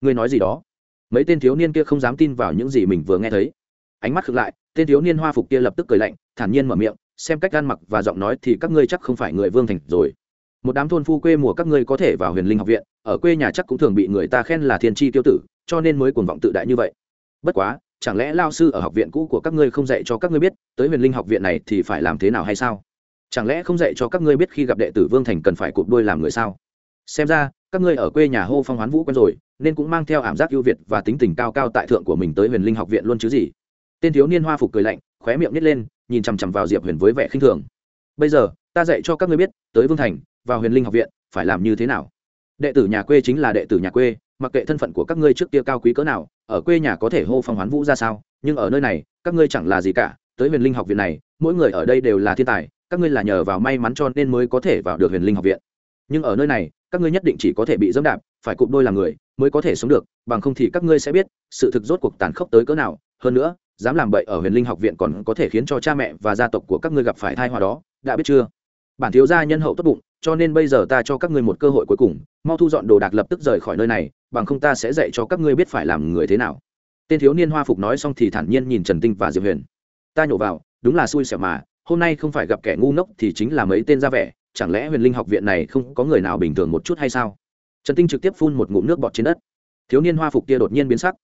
Ngươi nói gì đó? Mấy tên thiếu niên kia không dám tin vào những gì mình vừa nghe thấy. Ánh mắt khựng lại, tên thiếu niên hoa phục kia lập tức cười lạnh, thản nhiên mở miệng xem cách ăn mặc và giọng nói thì các ngươi chắc không phải người vương thành rồi. Một đám thôn phu quê mùa các ngươi có thể vào huyền linh học viện, ở quê nhà chắc cũng thường bị người ta khen là thiên tri tiêu tử, cho nên mới cuồng vọng tự đại như vậy. Bất quá, chẳng lẽ lao sư ở học viện cũ của các ngươi không dạy cho các ngươi biết, tới huyền linh học viện này thì phải làm thế nào hay sao? Chẳng lẽ không dạy cho các ngươi biết khi gặp đệ tử vương thành cần phải cụp đuôi làm người sao? Xem ra, các ngươi ở quê nhà hô phong hoán vũ quen rồi, nên cũng mang theo ảm giác ưu việt và tính tình cao cao tại thượng của mình tới huyền linh học viện luôn chứ gì. Tên thiếu niên hoa phục cười lạnh, khóe miệng nhét lên nhìn chằm chằm vào diệp huyền với vẻ khinh thường. Bây giờ, ta dạy cho các ngươi biết, tới vương thành, vào huyền linh học viện, phải làm như thế nào? Đệ tử nhà quê chính là đệ tử nhà quê, mặc kệ thân phận của các ngươi trước kia cao quý cỡ nào, ở quê nhà có thể hô phong hoán vũ ra sao, nhưng ở nơi này, các ngươi chẳng là gì cả. Tới huyền linh học viện này, mỗi người ở đây đều là thiên tài, các ngươi là nhờ vào may mắn cho nên mới có thể vào được huyền linh học viện. Nhưng ở nơi này, các ngươi nhất định chỉ có thể bị dẫm đạp, phải cụm đôi làm người mới có thể sống được, bằng không thì các ngươi sẽ biết, sự thực rốt cuộc tàn khốc tới cỡ nào. Hơn nữa dám làm bậy ở huyền linh học viện còn có thể khiến cho cha mẹ và gia tộc của các ngươi gặp phải thai hòa đó, đã biết chưa? Bản thiếu gia nhân hậu tốt bụng, cho nên bây giờ ta cho các ngươi một cơ hội cuối cùng, mau thu dọn đồ đạc lập tức rời khỏi nơi này, bằng không ta sẽ dạy cho các ngươi biết phải làm người thế nào. Tên thiếu niên hoa phục nói xong thì thản nhiên nhìn trần tinh và diệp huyền. Ta nhổ vào, đúng là xui xẻo mà, hôm nay không phải gặp kẻ ngu ngốc thì chính là mấy tên ra vẻ, chẳng lẽ huyền linh học viện này không có người nào bình thường một chút hay sao? Trần tinh trực tiếp phun một ngụm nước bọt trên đất. Thiếu niên hoa phục kia đột nhiên biến sắc.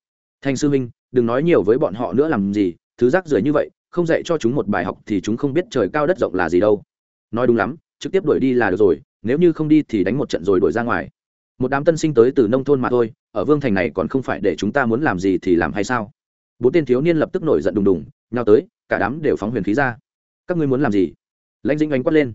Thành sư huynh đừng nói nhiều với bọn họ nữa làm gì, thứ rác rưởi như vậy, không dạy cho chúng một bài học thì chúng không biết trời cao đất rộng là gì đâu. Nói đúng lắm, trực tiếp đuổi đi là được rồi, nếu như không đi thì đánh một trận rồi đuổi ra ngoài. Một đám tân sinh tới từ nông thôn mà thôi, ở vương thành này còn không phải để chúng ta muốn làm gì thì làm hay sao? Bốn tên thiếu niên lập tức nổi giận đùng đùng nhau tới, cả đám đều phóng huyền khí ra. Các ngươi muốn làm gì? Lãnh dĩnh ánh quát lên.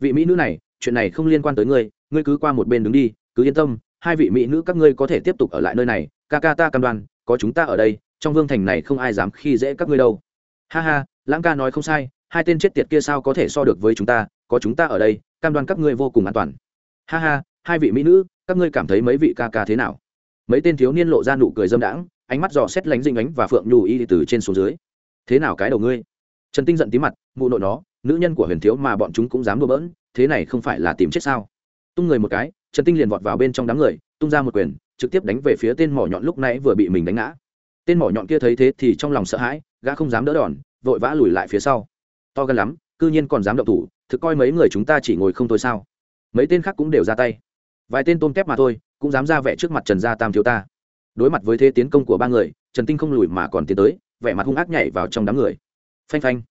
Vị mỹ nữ này, chuyện này không liên quan tới ngươi ngươi cứ qua một bên đứng đi, cứ yên tâm, hai vị mỹ nữ các ngươi có thể tiếp tục ở lại nơi này, ca ca ta cam đoan, có chúng ta ở đây trong vương thành này không ai dám khi dễ các ngươi đâu. Ha ha, lãng ca nói không sai, hai tên chết tiệt kia sao có thể so được với chúng ta, có chúng ta ở đây, cam đoan các ngươi vô cùng an toàn. Ha ha, hai vị mỹ nữ, các ngươi cảm thấy mấy vị ca ca thế nào? Mấy tên thiếu niên lộ ra nụ cười dâm đãng, ánh mắt dò xét lánh dinh ánh và phượng nhu y từ trên xuống dưới. Thế nào cái đầu ngươi? Trần tinh giận tí mặt, mụ nội nó, nữ nhân của huyền thiếu mà bọn chúng cũng dám đùa bỡn, thế này không phải là tìm chết sao? Tung người một cái, trần tinh liền vọt vào bên trong đám người, tung ra một quyền, trực tiếp đánh về phía tên mỏ nhọn lúc nãy vừa bị mình đánh ngã tên mỏ nhọn kia thấy thế thì trong lòng sợ hãi, gã không dám đỡ đòn, vội vã lùi lại phía sau. To gan lắm, cư nhiên còn dám động thủ, thực coi mấy người chúng ta chỉ ngồi không thôi sao? Mấy tên khác cũng đều ra tay. Vài tên tôm tép mà thôi, cũng dám ra vẻ trước mặt trần gia tam thiếu ta. Đối mặt với thế tiến công của ba người, trần tinh không lùi mà còn tiến tới, vẻ mặt hung ác nhảy vào trong đám người. Phanh phanh.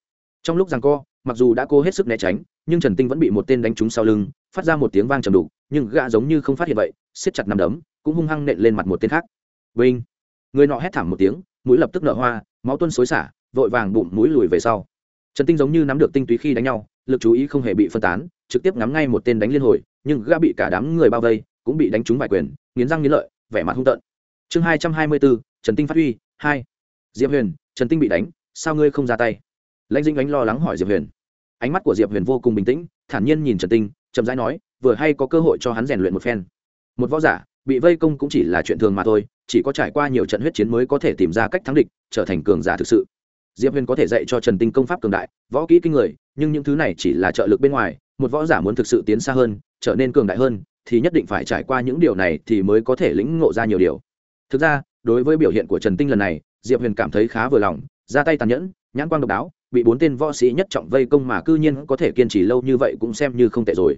Trong lúc rằng co, mặc dù đã cố hết sức né tránh, nhưng trần tinh vẫn bị một tên đánh trúng sau lưng, phát ra một tiếng vang trầm đục, nhưng gã giống như không phát hiện vậy, siết chặt nằm đấm, cũng hung hăng nện lên mặt một tên khác. Vinh người nọ hét thảm một tiếng, mũi lập tức nở hoa, máu tuôn xối xả, vội vàng bụng mũi lùi về sau. Trần tinh giống như nắm được tinh túy khi đánh nhau, lực chú ý không hề bị phân tán, trực tiếp ngắm ngay một tên đánh liên hồi, nhưng gã bị cả đám người bao vây, cũng bị đánh trúng vài quyền, nghiến răng nghiến lợi, vẻ mặt hung tợn. Chương hai trăm hai mươi bốn, trần tinh phát huy, hai. Diệp huyền, trần tinh bị đánh, sao ngươi không ra tay? Lãnh dinh ánh lo lắng hỏi diệp huyền. Ánh mắt của diệp huyền vô cùng bình tĩnh, thản nhiên nhìn trần tinh, chậm rãi nói, vừa hay có cơ hội cho hắn rèn luyện một phen. Một võ giả bị vây công cũng chỉ là chuyện thường mà thôi, chỉ có trải qua nhiều trận huyết chiến mới có thể tìm ra cách thắng địch, trở thành cường giả thực sự. Diệp huyền có thể dạy cho trần tinh công pháp cường đại, võ kỹ kinh người, nhưng những thứ này chỉ là trợ lực bên ngoài, một võ giả muốn thực sự tiến xa hơn, trở nên cường đại hơn, thì nhất định phải trải qua những điều này thì mới có thể lĩnh ngộ ra nhiều điều. Thực ra, đối với biểu hiện của trần tinh lần này, diệp huyền cảm thấy khá vừa lòng, ra tay tàn nhẫn, nhãn quang độc đáo, bị bốn tên võ sĩ nhất trọng vây công mà cư nhiên có thể kiên trì lâu như vậy cũng xem như không tệ rồi.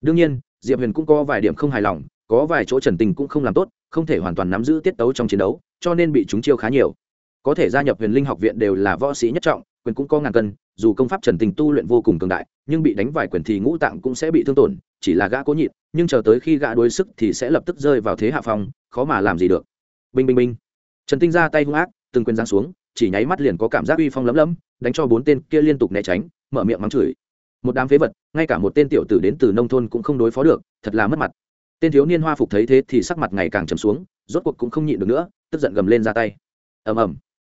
Đương nhiên, diệp huyền cũng có vài điểm không hài lòng có vài chỗ trần tình cũng không làm tốt, không thể hoàn toàn nắm giữ tiết tấu trong chiến đấu, cho nên bị chúng chiêu khá nhiều. Có thể gia nhập huyền linh học viện đều là võ sĩ nhất trọng, quyền cũng có ngàn cân, dù công pháp trần tình tu luyện vô cùng cường đại, nhưng bị đánh vài quyền thì ngũ tạng cũng sẽ bị thương tổn, chỉ là gã cố nhịn, nhưng chờ tới khi gã đuối sức thì sẽ lập tức rơi vào thế hạ phong, khó mà làm gì được. Binh binh binh. Trần tinh ra tay hung ác, từng quyền giáng xuống, chỉ nháy mắt liền có cảm giác uy phong lấm lấm, đánh cho bốn tên kia liên tục né tránh, mở miệng mắng chửi. Một đám phế vật, ngay cả một tên tiểu tử đến từ nông thôn cũng không đối phó được, thật là mất mặt tên thiếu niên hoa phục thấy thế thì sắc mặt ngày càng trầm xuống, rốt cuộc cũng không nhịn được nữa, tức giận gầm lên ra tay. Ầm ầm.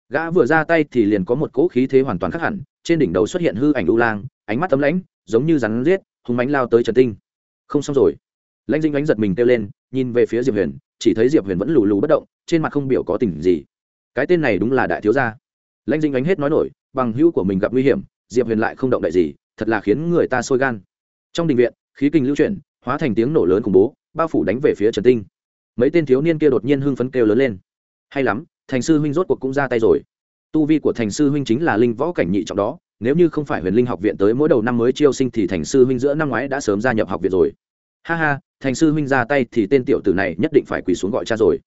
Gã vừa ra tay thì liền có một cỗ khí thế hoàn toàn khác hẳn, trên đỉnh đầu xuất hiện hư ảnh u lang, ánh mắt tấm lãnh, giống như rắn riết hùng mánh lao tới trần tinh. Không xong rồi. Lãnh dinh đánh giật mình kêu lên, nhìn về phía diệp huyền, chỉ thấy diệp huyền vẫn lù lù bất động, trên mặt không biểu có tình gì. Cái tên này đúng là đại thiếu gia. Lãnh dinh đánh hết nói nổi, bằng hữu của mình gặp nguy hiểm, diệp huyền lại không động đại gì, thật là khiến người ta sôi gan. Trong đình viện, khí kinh lưu chuyển, hóa thành tiếng nổ lớn khủng bố bao phủ đánh về phía trần tinh mấy tên thiếu niên kia đột nhiên hưng phấn kêu lớn lên hay lắm thành sư huynh rốt cuộc cũng ra tay rồi tu vi của thành sư huynh chính là linh võ cảnh nhị trọng đó nếu như không phải huyền linh học viện tới mỗi đầu năm mới chiêu sinh thì thành sư huynh giữa năm ngoái đã sớm gia nhập học viện rồi ha ha thành sư huynh ra tay thì tên tiểu tử này nhất định phải quỳ xuống gọi cha rồi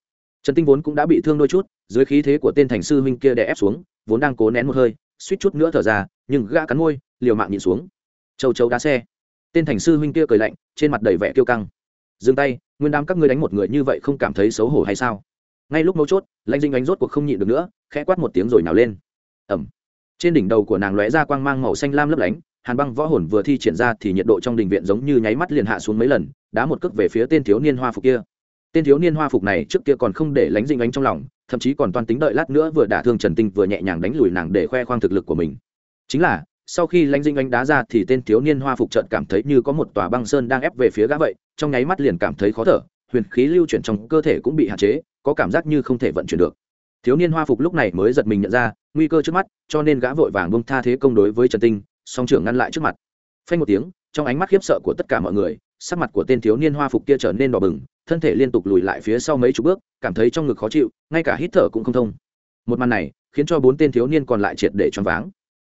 trần tinh vốn cũng đã bị thương đôi chút dưới khí thế của tên thành sư huynh kia đè ép xuống vốn đang cố nén một hơi suýt chút nữa thở ra nhưng gã cắn môi liều mạng nhịn xuống châu châu đá xe tên thành sư huynh kia cười lạnh trên mặt đầy vẻ kiêu căng dừng tay, nguyên đám các ngươi đánh một người như vậy không cảm thấy xấu hổ hay sao? Ngay lúc mấu chốt, lãnh dinh đánh rốt cuộc không nhịn được nữa, khẽ quát một tiếng rồi nào lên. Ẩm trên đỉnh đầu của nàng lóe ra quang mang màu xanh lam lấp lánh, hàn băng võ hồn vừa thi triển ra thì nhiệt độ trong đình viện giống như nháy mắt liền hạ xuống mấy lần, đá một cước về phía tên thiếu niên hoa phục kia. Tên thiếu niên hoa phục này trước kia còn không để lánh dinh ánh trong lòng, thậm chí còn toan tính đợi lát nữa vừa đả thương trần tinh vừa nhẹ nhàng đánh lùi nàng để khoe khoang thực lực của mình. Chính là sau khi lãnh dinh ánh đá ra thì tên thiếu niên hoa phục trận cảm thấy như có một tòa băng sơn đang ép về phía gã vậy, trong nháy mắt liền cảm thấy khó thở, huyền khí lưu chuyển trong cơ thể cũng bị hạn chế, có cảm giác như không thể vận chuyển được. Thiếu niên hoa phục lúc này mới giật mình nhận ra, nguy cơ trước mắt, cho nên gã vội vàng bông tha thế công đối với trần tinh, song trưởng ngăn lại trước mặt. Phanh một tiếng, trong ánh mắt khiếp sợ của tất cả mọi người, sắc mặt của tên thiếu niên hoa phục kia trở nên đỏ bừng, thân thể liên tục lùi lại phía sau mấy chục bước, cảm thấy trong ngực khó chịu, ngay cả hít thở cũng không thông. Một màn này, khiến cho bốn tên thiếu niên còn lại triệt để choáng váng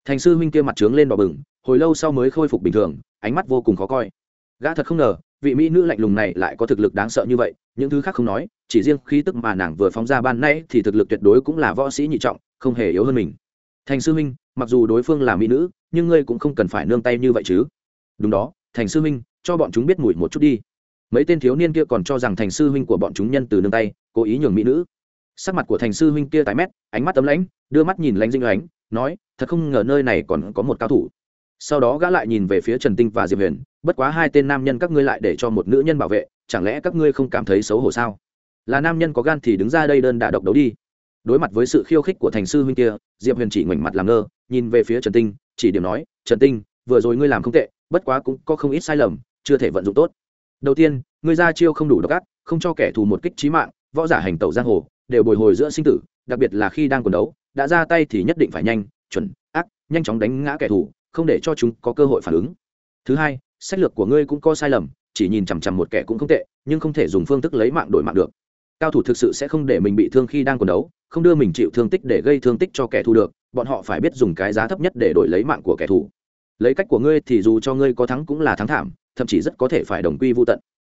thành sư huynh kia mặt trướng lên đỏ bừng, hồi lâu sau mới khôi phục bình thường, ánh mắt vô cùng khó coi. Gã thật không ngờ, vị mỹ nữ lạnh lùng này lại có thực lực đáng sợ như vậy, những thứ khác không nói, chỉ riêng khí tức mà nàng vừa phóng ra ban nay thì thực lực tuyệt đối cũng là võ sĩ nhị trọng, không hề yếu hơn mình. Thành sư huynh, mặc dù đối phương là mỹ nữ, nhưng ngươi cũng không cần phải nương tay như vậy chứ. Đúng đó, thành sư huynh, cho bọn chúng biết mùi một chút đi. Mấy tên thiếu niên kia còn cho rằng thành sư huynh của bọn chúng nhân từ nương tay, cố ý nhường mỹ nữ. Sắc mặt của thành sư huynh kia tái mét, ánh mắt tấm lãnh, đưa mắt nhìn lãnh dinh ánh nói, thật không ngờ nơi này còn có một cao thủ. Sau đó gã lại nhìn về phía trần tinh và diệp huyền, bất quá hai tên nam nhân các ngươi lại để cho một nữ nhân bảo vệ, chẳng lẽ các ngươi không cảm thấy xấu hổ sao? Là nam nhân có gan thì đứng ra đây đơn đả độc đấu đi. Đối mặt với sự khiêu khích của thành sư huynh kia, diệp huyền chỉ ngoảnh mặt làm ngơ, nhìn về phía trần tinh, chỉ điểm nói, trần tinh, vừa rồi ngươi làm không tệ, bất quá cũng có không ít sai lầm, chưa thể vận dụng tốt. Đầu tiên, ngươi ra chiêu không đủ độc ác, không cho kẻ thù một kích trí mạng, võ giả hành tẩu giang hồ, đều bồi hồi giữa sinh tử, đặc biệt là khi đang quần đấu đã ra tay thì nhất định phải nhanh, chuẩn, ác, nhanh chóng đánh ngã kẻ thù, không để cho chúng có cơ hội phản ứng. Thứ hai, sách lược của ngươi cũng có sai lầm, chỉ nhìn chằm chằm một kẻ cũng không tệ, nhưng không thể dùng phương thức lấy mạng đổi mạng được. Cao thủ thực sự sẽ không để mình bị thương khi đang quần đấu, không đưa mình chịu thương tích để gây thương tích cho kẻ thù được, bọn họ phải biết dùng cái giá thấp nhất để đổi lấy mạng của kẻ thù. Lấy cách của ngươi thì dù cho ngươi có thắng cũng là thắng thảm, thậm chí rất có thể phải đồng quy vô tận.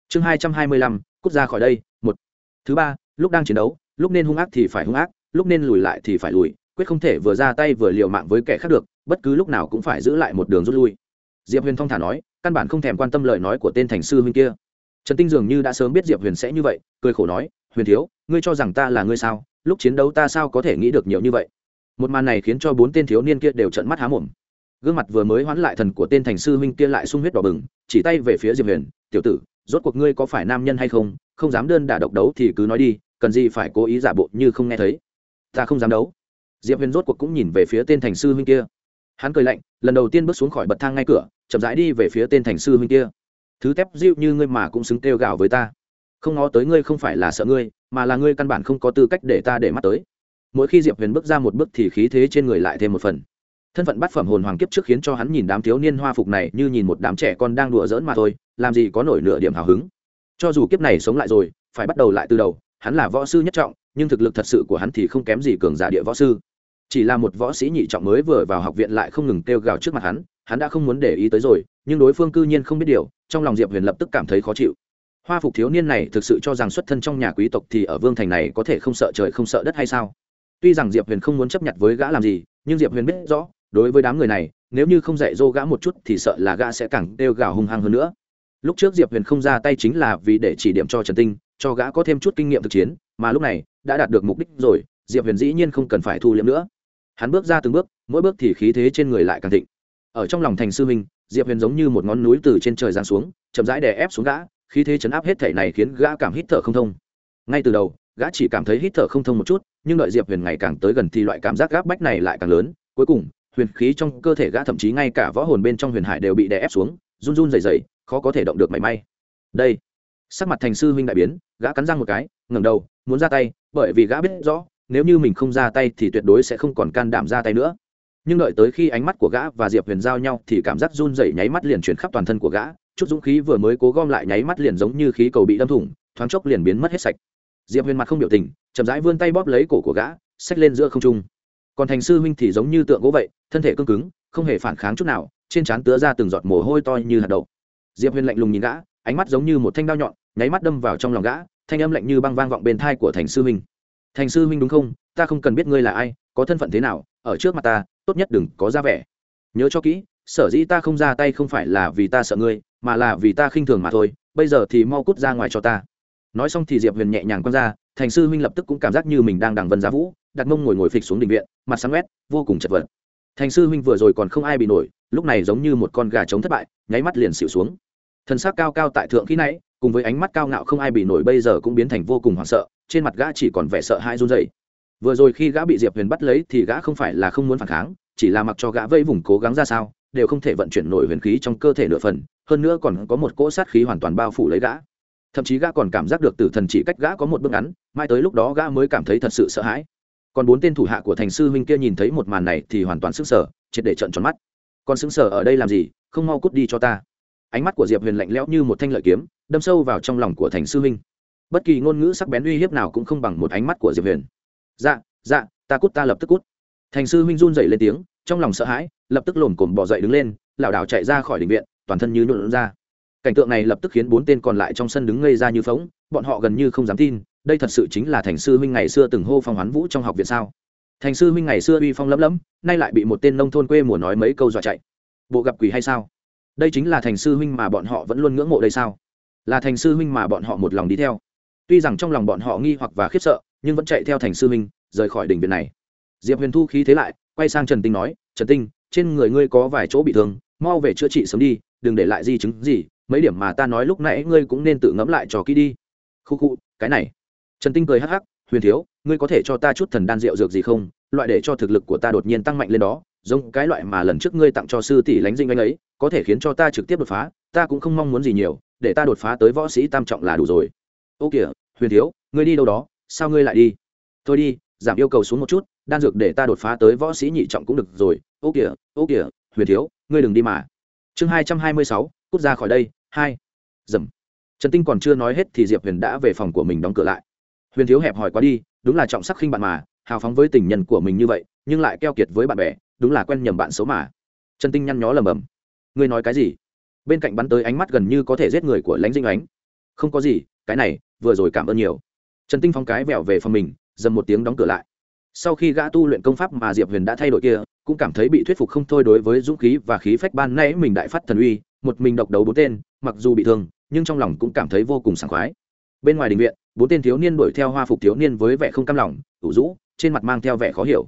Chương hai trăm hai mươi lăm, cút ra khỏi đây, một. Thứ ba, lúc đang chiến đấu, lúc nên hung ác thì phải hung ác lúc nên lùi lại thì phải lùi, quyết không thể vừa ra tay vừa liều mạng với kẻ khác được, bất cứ lúc nào cũng phải giữ lại một đường rút lui. Diệp huyền thong thả nói, căn bản không thèm quan tâm lời nói của tên thành sư huynh kia. Trần tinh dường như đã sớm biết diệp huyền sẽ như vậy, cười khổ nói, huyền thiếu, ngươi cho rằng ta là ngươi sao? Lúc chiến đấu ta sao có thể nghĩ được nhiều như vậy? Một màn này khiến cho bốn tên thiếu niên kia đều trận mắt há mồm. Gương mặt vừa mới hoán lại thần của tên thành sư huynh kia lại sung huyết đỏ bừng, chỉ tay về phía diệp huyền, tiểu tử, rốt cuộc ngươi có phải nam nhân hay không? Không dám đơn đả độc đấu thì cứ nói đi, cần gì phải cố ý giả bộ như không nghe thấy? Ta không dám đấu. Diệp huyền rốt cuộc cũng nhìn về phía tên thành sư huynh kia. Hắn cười lạnh, lần đầu tiên bước xuống khỏi bậc thang ngay cửa, chậm rãi đi về phía tên thành sư huynh kia. Thứ tép dịu như ngươi mà cũng xứng kêu gào với ta. Không ngó tới ngươi không phải là sợ ngươi, mà là ngươi căn bản không có tư cách để ta để mắt tới. Mỗi khi diệp huyền bước ra một bước thì khí thế trên người lại thêm một phần. Thân phận bát phẩm hồn hoàng kiếp trước khiến cho hắn nhìn đám thiếu niên hoa phục này như nhìn một đám trẻ con đang đùa giỡn mà thôi, làm gì có nổi nửa điểm hào hứng. Cho dù kiếp này sống lại rồi, phải bắt đầu lại từ đầu, hắn là võ sư nhất trọng nhưng thực lực thật sự của hắn thì không kém gì cường giả địa võ sư. Chỉ là một võ sĩ nhị trọng mới vừa vào học viện lại không ngừng kêu gào trước mặt hắn hắn đã không muốn để ý tới rồi, nhưng đối phương cư nhiên không biết điều, trong lòng diệp huyền lập tức cảm thấy khó chịu. Hoa phục thiếu niên này thực sự cho rằng xuất thân trong nhà quý tộc thì ở vương thành này có thể không sợ trời không sợ đất hay sao? Tuy rằng diệp huyền không muốn chấp nhận với gã làm gì, nhưng diệp huyền biết rõ, đối với đám người này, nếu như không dạy dỗ gã một chút thì sợ là gã sẽ càng đeo gào hung hăng hơn nữa. Lúc trước diệp huyền không ra tay chính là vì để chỉ điểm cho trần tinh cho gã có thêm chút kinh nghiệm thực chiến, mà lúc này, đã đạt được mục đích rồi, diệp huyền dĩ nhiên không cần phải thu liễm nữa. Hắn bước ra từng bước, mỗi bước thì khí thế trên người lại càng thịnh. Ở trong lòng thành sư huynh, diệp huyền giống như một ngón núi từ trên trời giáng xuống, chậm rãi đè ép xuống gã, khí thế chấn áp hết thể này khiến gã cảm hít thở không thông. Ngay từ đầu, gã chỉ cảm thấy hít thở không thông một chút, nhưng đợi diệp huyền ngày càng tới gần thì loại cảm giác gáp bách này lại càng lớn. Cuối cùng, huyền khí trong cơ thể gã thậm chí ngay cả võ hồn bên trong huyền hải đều bị đè ép xuống, run run dày dày khó có thể động được mảy may. Đây sắc mặt thành sư huynh đại biến, gã cắn răng một cái, ngẩng đầu, muốn ra tay, bởi vì gã biết rõ, nếu như mình không ra tay thì tuyệt đối sẽ không còn can đảm ra tay nữa. Nhưng đợi tới khi ánh mắt của gã và diệp huyền giao nhau thì cảm giác run rẩy nháy mắt liền chuyển khắp toàn thân của gã, chút dũng khí vừa mới cố gom lại nháy mắt liền giống như khí cầu bị đâm thủng, thoáng chốc liền biến mất hết sạch. Diệp huyền mặt không biểu tình, chậm rãi vươn tay bóp lấy cổ của gã, xách lên giữa không trung. Còn thành sư huynh thì giống như tượng gỗ vậy, thân thể cương cứng, không hề phản kháng chút nào, trên trán tứa ra từng giọt mồ hôi to như hạt đậu. Diệp huyền lạnh lùng nhìn gã, ánh mắt giống như một thanh đao nhọn nháy mắt đâm vào trong lòng gã, thanh âm lạnh như băng vang vọng bên thai của thành sư huynh thành sư huynh đúng không? Ta không cần biết ngươi là ai, có thân phận thế nào, ở trước mặt ta, tốt nhất đừng có ra vẻ. Nhớ cho kỹ, sở dĩ ta không ra tay không phải là vì ta sợ ngươi, mà là vì ta khinh thường mà thôi, bây giờ thì mau cút ra ngoài cho ta. Nói xong thì diệp huyền nhẹ nhàng quăng ra, thành sư huynh lập tức cũng cảm giác như mình đang đằng vân giá vũ, đặt mông ngồi ngồi phịch xuống định viện, mặt sáng quét vô cùng chật vật. Thành sư huynh vừa rồi còn không ai bị nổi, lúc này giống như một con gà trống thất bại, nháy mắt liền xịu xuống thân xác cao cao tại thượng khi nãy, cùng với ánh mắt cao ngạo không ai bị nổi bây giờ cũng biến thành vô cùng hoảng sợ, trên mặt gã chỉ còn vẻ sợ hãi run rẩy. Vừa rồi khi gã bị diệp huyền bắt lấy thì gã không phải là không muốn phản kháng, chỉ là mặc cho gã vây vùng cố gắng ra sao, đều không thể vận chuyển nổi huyền khí trong cơ thể nửa phần, hơn nữa còn có một cỗ sát khí hoàn toàn bao phủ lấy gã. Thậm chí gã còn cảm giác được tử thần chỉ cách gã có một bước ngắn mai tới lúc đó gã mới cảm thấy thật sự sợ hãi. Còn bốn tên thủ hạ của thành sư huynh kia nhìn thấy một màn này thì hoàn toàn sững sờ, triệt để trận tròn mắt. Còn sững sờ ở đây làm gì? Không mau cút đi cho ta ánh mắt của diệp huyền lạnh lẽo như một thanh lợi kiếm, đâm sâu vào trong lòng của thành sư huynh bất kỳ ngôn ngữ sắc bén uy hiếp nào cũng không bằng một ánh mắt của diệp huyền. Dạ dạ ta cút, ta lập tức cút. Thành sư huynh run dậy lên tiếng, trong lòng sợ hãi, lập tức lồm cồm bỏ dậy đứng lên, lảo đảo chạy ra khỏi định viện, toàn thân như nhuộn ra. Cảnh tượng này lập tức khiến bốn tên còn lại trong sân đứng ngây ra như phóng bọn họ gần như không dám tin, đây thật sự chính là thành sư huynh ngày xưa từng hô phong hoán vũ trong học viện sao? Thành sư huynh ngày xưa uy phong lấm lấm nay lại bị một tên nông thôn quê mùa nói mấy câu dọa chạy. Bộ gặp quỷ hay sao? Đây chính là thành sư huynh mà bọn họ vẫn luôn ngưỡng mộ đây sao? Là thành sư huynh mà bọn họ một lòng đi theo. Tuy rằng trong lòng bọn họ nghi hoặc và khiếp sợ, nhưng vẫn chạy theo thành sư huynh, rời khỏi đỉnh viện này. Diệp huyền thu khí thế lại, quay sang trần tinh nói, trần tinh, trên người ngươi có vài chỗ bị thương, mau về chữa trị sớm đi, đừng để lại di chứng gì, mấy điểm mà ta nói lúc nãy ngươi cũng nên tự ngẫm lại cho kỹ đi. Khu khu, cái này. Trần tinh cười hắc hắc, huyền thiếu, ngươi có thể cho ta chút thần đan rượu dược gì không? Loại để cho thực lực của ta đột nhiên tăng mạnh lên đó, giống cái loại mà lần trước ngươi tặng cho sư tỷ lánh dinh anh ấy có thể khiến cho ta trực tiếp đột phá, ta cũng không mong muốn gì nhiều, để ta đột phá tới võ sĩ tam trọng là đủ rồi. Ô kìa, huyền thiếu, ngươi đi đâu đó, sao ngươi lại đi? Thôi đi, giảm yêu cầu xuống một chút, đan dược để ta đột phá tới võ sĩ nhị trọng cũng được rồi. Ô kìa ô kìa, huyền thiếu, ngươi đừng đi mà. Chương hai trăm hai mươi sáu, cút ra khỏi đây, hai. Dầm. Trần tinh còn chưa nói hết thì diệp huyền đã về phòng của mình đóng cửa lại. Huyền thiếu hẹp hỏi quá đi, đúng là trọng sắc khinh bạn mà, hào phóng với tình nhân của mình như vậy, nhưng lại keo kiệt với bạn bè, đúng là quen nhầm bạn xấu mà. Trần tinh nhăn nhó lầm bầm ngươi nói cái gì? Bên cạnh bắn tới ánh mắt gần như có thể giết người của lãnh dinh ánh. Không có gì, cái này, vừa rồi cảm ơn nhiều. Trần tinh phong cái vẹo về phòng mình, dầm một tiếng đóng cửa lại. Sau khi gã tu luyện công pháp mà diệp huyền đã thay đổi kia, cũng cảm thấy bị thuyết phục không thôi đối với dũng khí và khí phách ban nãy mình đại phát thần uy, một mình độc đấu bốn tên, mặc dù bị thương, nhưng trong lòng cũng cảm thấy vô cùng sảng khoái. Bên ngoài đình viện, bốn tên thiếu niên đuổi theo hoa phục thiếu niên với vẻ không cam lòng, ủ rũ, trên mặt mang theo vẻ khó hiểu.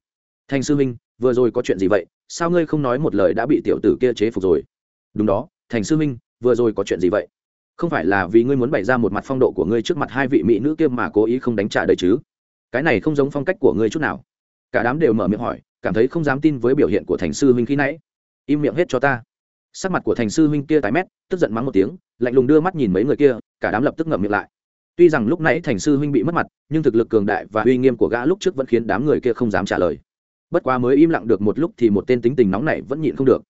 Thành sư minh vừa rồi có chuyện gì vậy? Sao ngươi không nói một lời đã bị tiểu tử kia chế phục rồi? Đúng đó, thành sư minh, vừa rồi có chuyện gì vậy? Không phải là vì ngươi muốn bày ra một mặt phong độ của ngươi trước mặt hai vị mỹ nữ kia mà cố ý không đánh trả đời chứ? Cái này không giống phong cách của ngươi chút nào. Cả đám đều mở miệng hỏi, cảm thấy không dám tin với biểu hiện của thành sư huynh khi nãy. Im miệng hết cho ta. Sắc mặt của thành sư huynh kia tái mét, tức giận mắng một tiếng, lạnh lùng đưa mắt nhìn mấy người kia, cả đám lập tức ngậm miệng lại. Tuy rằng lúc nãy thành sư huynh bị mất mặt, nhưng thực lực cường đại và uy nghiêm của gã lúc trước vẫn khiến đám người kia không dám trả lời. Bất quá mới im lặng được một lúc thì một tên tính tình nóng này vẫn nhịn không được.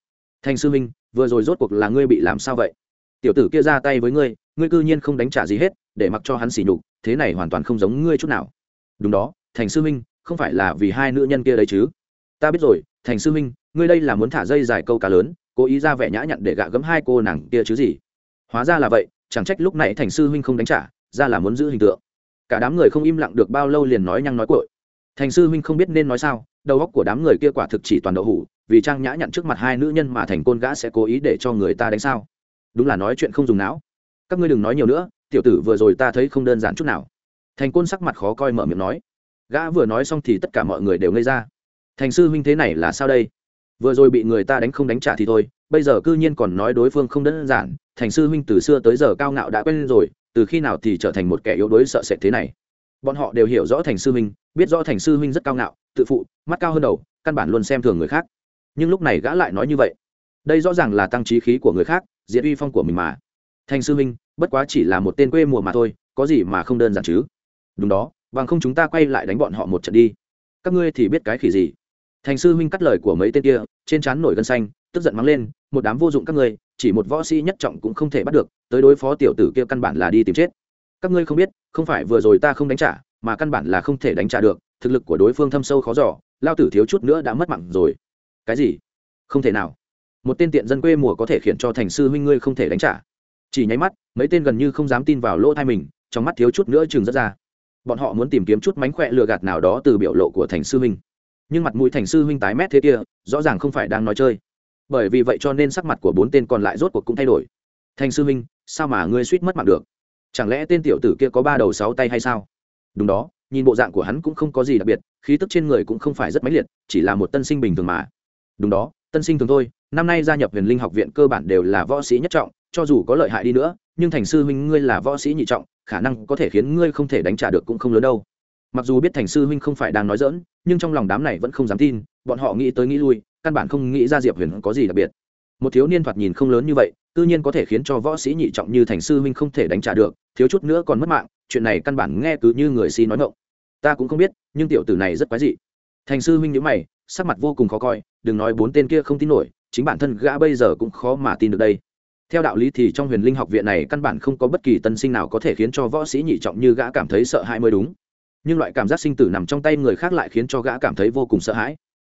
Thành sư huynh vừa rồi rốt cuộc là ngươi bị làm sao vậy? Tiểu tử kia ra tay với ngươi ngươi cư nhiên không đánh trả gì hết để mặc cho hắn xỉ nhục thế này hoàn toàn không giống ngươi chút nào. Đúng đó thành sư minh, không phải là vì hai nữ nhân kia đấy chứ? Ta biết rồi thành sư minh, ngươi đây là muốn thả dây dài câu cá lớn cố ý ra vẻ nhã nhặn để gạ gấm hai cô nàng kia chứ gì? Hóa ra là vậy chẳng trách lúc này thành sư huynh không đánh trả ra là muốn giữ hình tượng. Cả đám người không im lặng được bao lâu liền nói nhăng nói cội thành sư huynh không biết nên nói sao đầu óc của đám người kia quả thực chỉ toàn đậu hủ vì trang nhã nhặn trước mặt hai nữ nhân mà thành côn gã sẽ cố ý để cho người ta đánh sao? Đúng là nói chuyện không dùng não. Các ngươi đừng nói nhiều nữa, tiểu tử vừa rồi ta thấy không đơn giản chút nào. Thành côn sắc mặt khó coi mở miệng nói. Gã vừa nói xong thì tất cả mọi người đều ngây ra. Thành sư huynh thế này là sao đây? Vừa rồi bị người ta đánh không đánh trả thì thôi, bây giờ cư nhiên còn nói đối phương không đơn giản. Thành sư huynh từ xưa tới giờ cao ngạo đã quen rồi, từ khi nào thì trở thành một kẻ yếu đuối sợ sệt thế này? Bọn họ đều hiểu rõ thành sư huynh, biết rõ thành sư huynh rất cao ngạo, tự phụ, mắt cao hơn đầu, căn bản luôn xem thường người khác nhưng lúc này gã lại nói như vậy. Đây rõ ràng là tăng trí khí của người khác diễn uy phong của mình mà. Thành sư huynh, bất quá chỉ là một tên quê mùa mà thôi, có gì mà không đơn giản chứ? Đúng đó, bằng không chúng ta quay lại đánh bọn họ một trận đi. Các ngươi thì biết cái khỉ gì? Thành sư huynh cắt lời của mấy tên kia, trên trán nổi gân xanh, tức giận mắng lên, một đám vô dụng các ngươi, chỉ một võ sĩ nhất trọng cũng không thể bắt được, tới đối phó tiểu tử kia căn bản là đi tìm chết. Các ngươi không biết, không phải vừa rồi ta không đánh trả, mà căn bản là không thể đánh trả được, thực lực của đối phương thâm sâu khó giỏ lao tử thiếu chút nữa đã mất mạng rồi cái gì? Không thể nào. Một tên tiện dân quê mùa có thể khiến cho thành sư huynh ngươi không thể đánh trả. Chỉ nháy mắt, mấy tên gần như không dám tin vào lỗ thai mình, trong mắt thiếu chút nữa chừng rất ra. Bọn họ muốn tìm kiếm chút mánh khỏe lừa gạt nào đó từ biểu lộ của thành sư huynh. Nhưng mặt mũi thành sư huynh tái mét thế kia, rõ ràng không phải đang nói chơi. Bởi vì vậy cho nên sắc mặt của bốn tên còn lại rốt cuộc cũng thay đổi. Thành sư huynh, sao mà ngươi suýt mất mặt được? Chẳng lẽ tên tiểu tử kia có ba đầu sáu tay hay sao? Đúng đó, nhìn bộ dạng của hắn cũng không có gì đặc biệt, khí tức trên người cũng không phải rất mãnh liệt, chỉ là một tân sinh bình thường mà đúng đó, tân sinh thường thôi, năm nay gia nhập huyền linh học viện cơ bản đều là võ sĩ nhất trọng, cho dù có lợi hại đi nữa, nhưng thành sư huynh ngươi là võ sĩ nhị trọng, khả năng có thể khiến ngươi không thể đánh trả được cũng không lớn đâu. Mặc dù biết thành sư huynh không phải đang nói dỡn nhưng trong lòng đám này vẫn không dám tin, bọn họ nghĩ tới nghĩ lui, căn bản không nghĩ ra diệp huyền có gì đặc biệt. Một thiếu niên thoạt nhìn không lớn như vậy, tự nhiên có thể khiến cho võ sĩ nhị trọng như thành sư huynh không thể đánh trả được, thiếu chút nữa còn mất mạng, chuyện này căn bản nghe cứ như người si nói ngộng ta cũng không biết, nhưng tiểu tử này rất quái dị. Thành sư huynh nhữ mày sắc mặt vô cùng khó coi, đừng nói bốn tên kia không tin nổi, chính bản thân gã bây giờ cũng khó mà tin được đây. Theo đạo lý thì trong huyền linh học viện này căn bản không có bất kỳ tân sinh nào có thể khiến cho võ sĩ nhị trọng như gã cảm thấy sợ hãi mới đúng. Nhưng loại cảm giác sinh tử nằm trong tay người khác lại khiến cho gã cảm thấy vô cùng sợ hãi.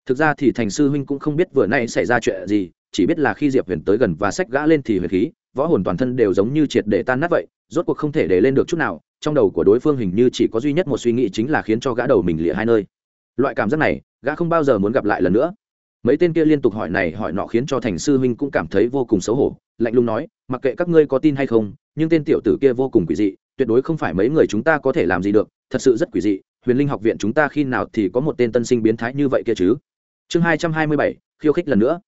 Thực ra thì thành sư huynh cũng không biết vừa nay xảy ra chuyện gì, chỉ biết là khi diệp huyền tới gần và xách gã lên thì huyền khí, võ hồn toàn thân đều giống như triệt để tan nát vậy, rốt cuộc không thể để lên được chút nào, trong đầu của đối phương hình như chỉ có duy nhất một suy nghĩ chính là khiến cho gã đầu mình lịa hai nơi loại cảm giác này, gã không bao giờ muốn gặp lại lần nữa. Mấy tên kia liên tục hỏi này hỏi nọ khiến cho thành sư huynh cũng cảm thấy vô cùng xấu hổ, lạnh lùng nói, mặc kệ các ngươi có tin hay không, nhưng tên tiểu tử kia vô cùng quỷ dị, tuyệt đối không phải mấy người chúng ta có thể làm gì được, thật sự rất quỷ dị, huyền linh học viện chúng ta khi nào thì có một tên tân sinh biến thái như vậy kia chứ? Chương hai trăm hai mươi bảy, khiêu khích lần nữa.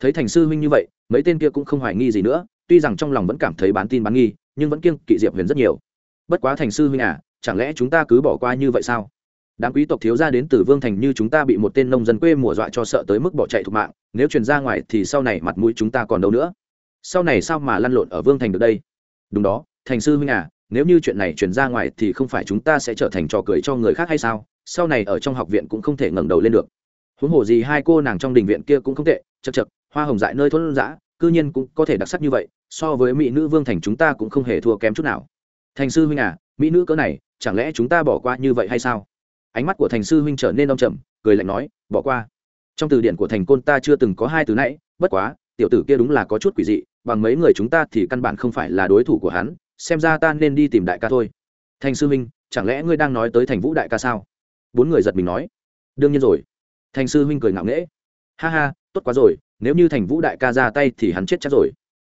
Thấy thành sư huynh như vậy, mấy tên kia cũng không hoài nghi gì nữa, tuy rằng trong lòng vẫn cảm thấy bán tin bán nghi, nhưng vẫn kiêng kỵ diệp huyền rất nhiều. Bất quá thành sư huynh à chẳng lẽ chúng ta cứ bỏ qua như vậy sao? Đám quý tộc thiếu gia đến từ vương thành như chúng ta bị một tên nông dân quê mùa dọa cho sợ tới mức bỏ chạy thục mạng, nếu truyền ra ngoài thì sau này mặt mũi chúng ta còn đâu nữa. Sau này sao mà lăn lộn ở vương thành được đây? Đúng đó, thành sư huynh à nếu như chuyện này truyền ra ngoài thì không phải chúng ta sẽ trở thành trò cười cho người khác hay sao? Sau này ở trong học viện cũng không thể ngẩng đầu lên được. Huống hồ gì hai cô nàng trong đình viện kia cũng không tệ, chật chật, hoa hồng dại nơi thôn giã cư nhiên cũng có thể đặc sắc như vậy, so với mỹ nữ vương thành chúng ta cũng không hề thua kém chút nào. Thành sư huynh à mỹ nữ cỡ này, chẳng lẽ chúng ta bỏ qua như vậy hay sao? Ánh mắt của thành sư huynh trở nên đông trầm, cười lạnh nói, bỏ qua. Trong từ điển của thành côn ta chưa từng có hai từ nãy, bất quá, tiểu tử kia đúng là có chút quỷ dị, bằng mấy người chúng ta thì căn bản không phải là đối thủ của hắn, xem ra ta nên đi tìm đại ca thôi. Thành sư huynh, chẳng lẽ ngươi đang nói tới thành vũ đại ca sao? Bốn người giật mình nói. Đương nhiên rồi. Thành sư huynh cười ngạo nghễ. Ha ha, tốt quá rồi, nếu như thành vũ đại ca ra tay thì hắn chết chắc rồi.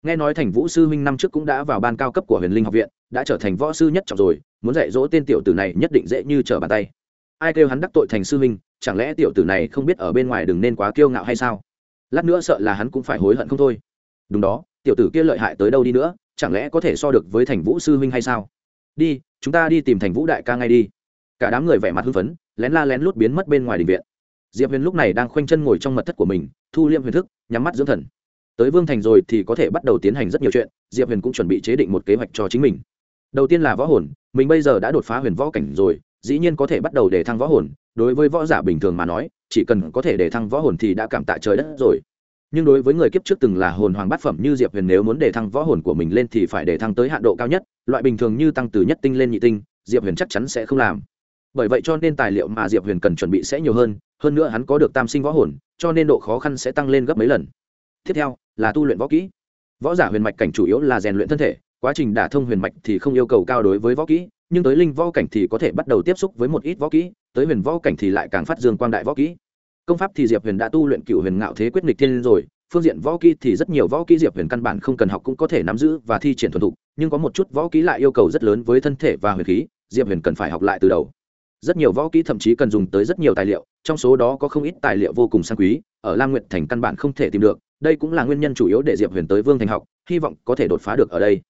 Nghe nói thành vũ sư huynh năm trước cũng đã vào ban cao cấp của huyền linh học viện, đã trở thành võ sư nhất trọng rồi, muốn dạy dỗ tên tiểu tử này nhất định dễ như trở bàn tay ai kêu hắn đắc tội thành sư huynh, chẳng lẽ tiểu tử này không biết ở bên ngoài đừng nên quá kiêu ngạo hay sao? Lát nữa sợ là hắn cũng phải hối hận không thôi. Đúng đó, tiểu tử kia lợi hại tới đâu đi nữa, chẳng lẽ có thể so được với thành vũ sư huynh hay sao? Đi, chúng ta đi tìm thành vũ đại ca ngay đi. Cả đám người vẻ mặt hưng phấn, lén la lén lút biến mất bên ngoài đình viện. Diệp huyền lúc này đang khoanh chân ngồi trong mật thất của mình, thu liêm huyền thức, nhắm mắt dưỡng thần. Tới vương thành rồi thì có thể bắt đầu tiến hành rất nhiều chuyện, diệp huyền cũng chuẩn bị chế định một kế hoạch cho chính mình. Đầu tiên là võ hồn, mình bây giờ đã đột phá huyền võ cảnh rồi dĩ nhiên có thể bắt đầu để thăng võ hồn, đối với võ giả bình thường mà nói, chỉ cần có thể để thăng võ hồn thì đã cảm tạ trời đất rồi. Nhưng đối với người kiếp trước từng là hồn hoàng bát phẩm như diệp huyền nếu muốn để thăng võ hồn của mình lên thì phải để thăng tới hạn độ cao nhất, loại bình thường như tăng từ nhất tinh lên nhị tinh, diệp huyền chắc chắn sẽ không làm. Bởi vậy cho nên tài liệu mà diệp huyền cần chuẩn bị sẽ nhiều hơn hơn nữa hắn có được tam sinh võ hồn, cho nên độ khó khăn sẽ tăng lên gấp mấy lần. Tiếp theo là tu luyện võ kỹ. Võ giả huyền mạch cảnh chủ yếu là rèn luyện thân thể, quá trình đả thông huyền mạch thì không yêu cầu cao đối với võ kỹ nhưng tới linh võ cảnh thì có thể bắt đầu tiếp xúc với một ít võ kỹ, tới huyền võ cảnh thì lại càng phát dương quang đại võ kỹ. Công pháp thì diệp huyền đã tu luyện cựu huyền ngạo thế quyết nghịch thiên rồi, phương diện võ kỹ thì rất nhiều võ kỹ diệp huyền căn bản không cần học cũng có thể nắm giữ và thi triển thuần thục, nhưng có một chút võ kỹ lại yêu cầu rất lớn với thân thể và huyền khí, diệp huyền cần phải học lại từ đầu. Rất nhiều võ kỹ thậm chí cần dùng tới rất nhiều tài liệu, trong số đó có không ít tài liệu vô cùng sang quý, ở la nguyện thành căn bản không thể tìm được, đây cũng là nguyên nhân chủ yếu để diệp huyền tới vương thành học, hy vọng có thể đột phá được ở đây.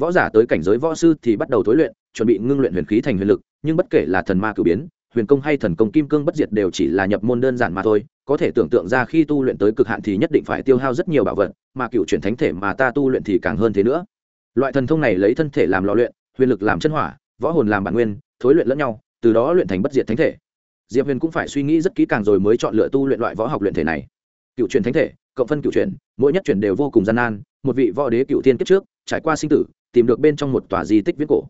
Võ giả tới cảnh giới võ sư thì bắt đầu thối luyện chuẩn bị ngưng luyện huyền khí thành huyền lực, nhưng bất kể là thần ma cử biến, huyền công hay thần công kim cương bất diệt đều chỉ là nhập môn đơn giản mà thôi, có thể tưởng tượng ra khi tu luyện tới cực hạn thì nhất định phải tiêu hao rất nhiều bảo vật, mà cựu chuyển thánh thể mà ta tu luyện thì càng hơn thế nữa. Loại thần thông này lấy thân thể làm lò luyện, huyền lực làm chân hỏa, võ hồn làm bản nguyên, thối luyện lẫn nhau, từ đó luyện thành bất diệt thánh thể. Diệp huyền cũng phải suy nghĩ rất kỹ càng rồi mới chọn lựa tu luyện loại võ học luyện thể này. Cựu truyền thánh thể, cộng phân cựu truyền mỗi nhất truyền đều vô cùng gian nan, một vị võ đế cựu thiên kết trước, trải qua sinh tử, tìm được bên trong một tòa di tích viết cổ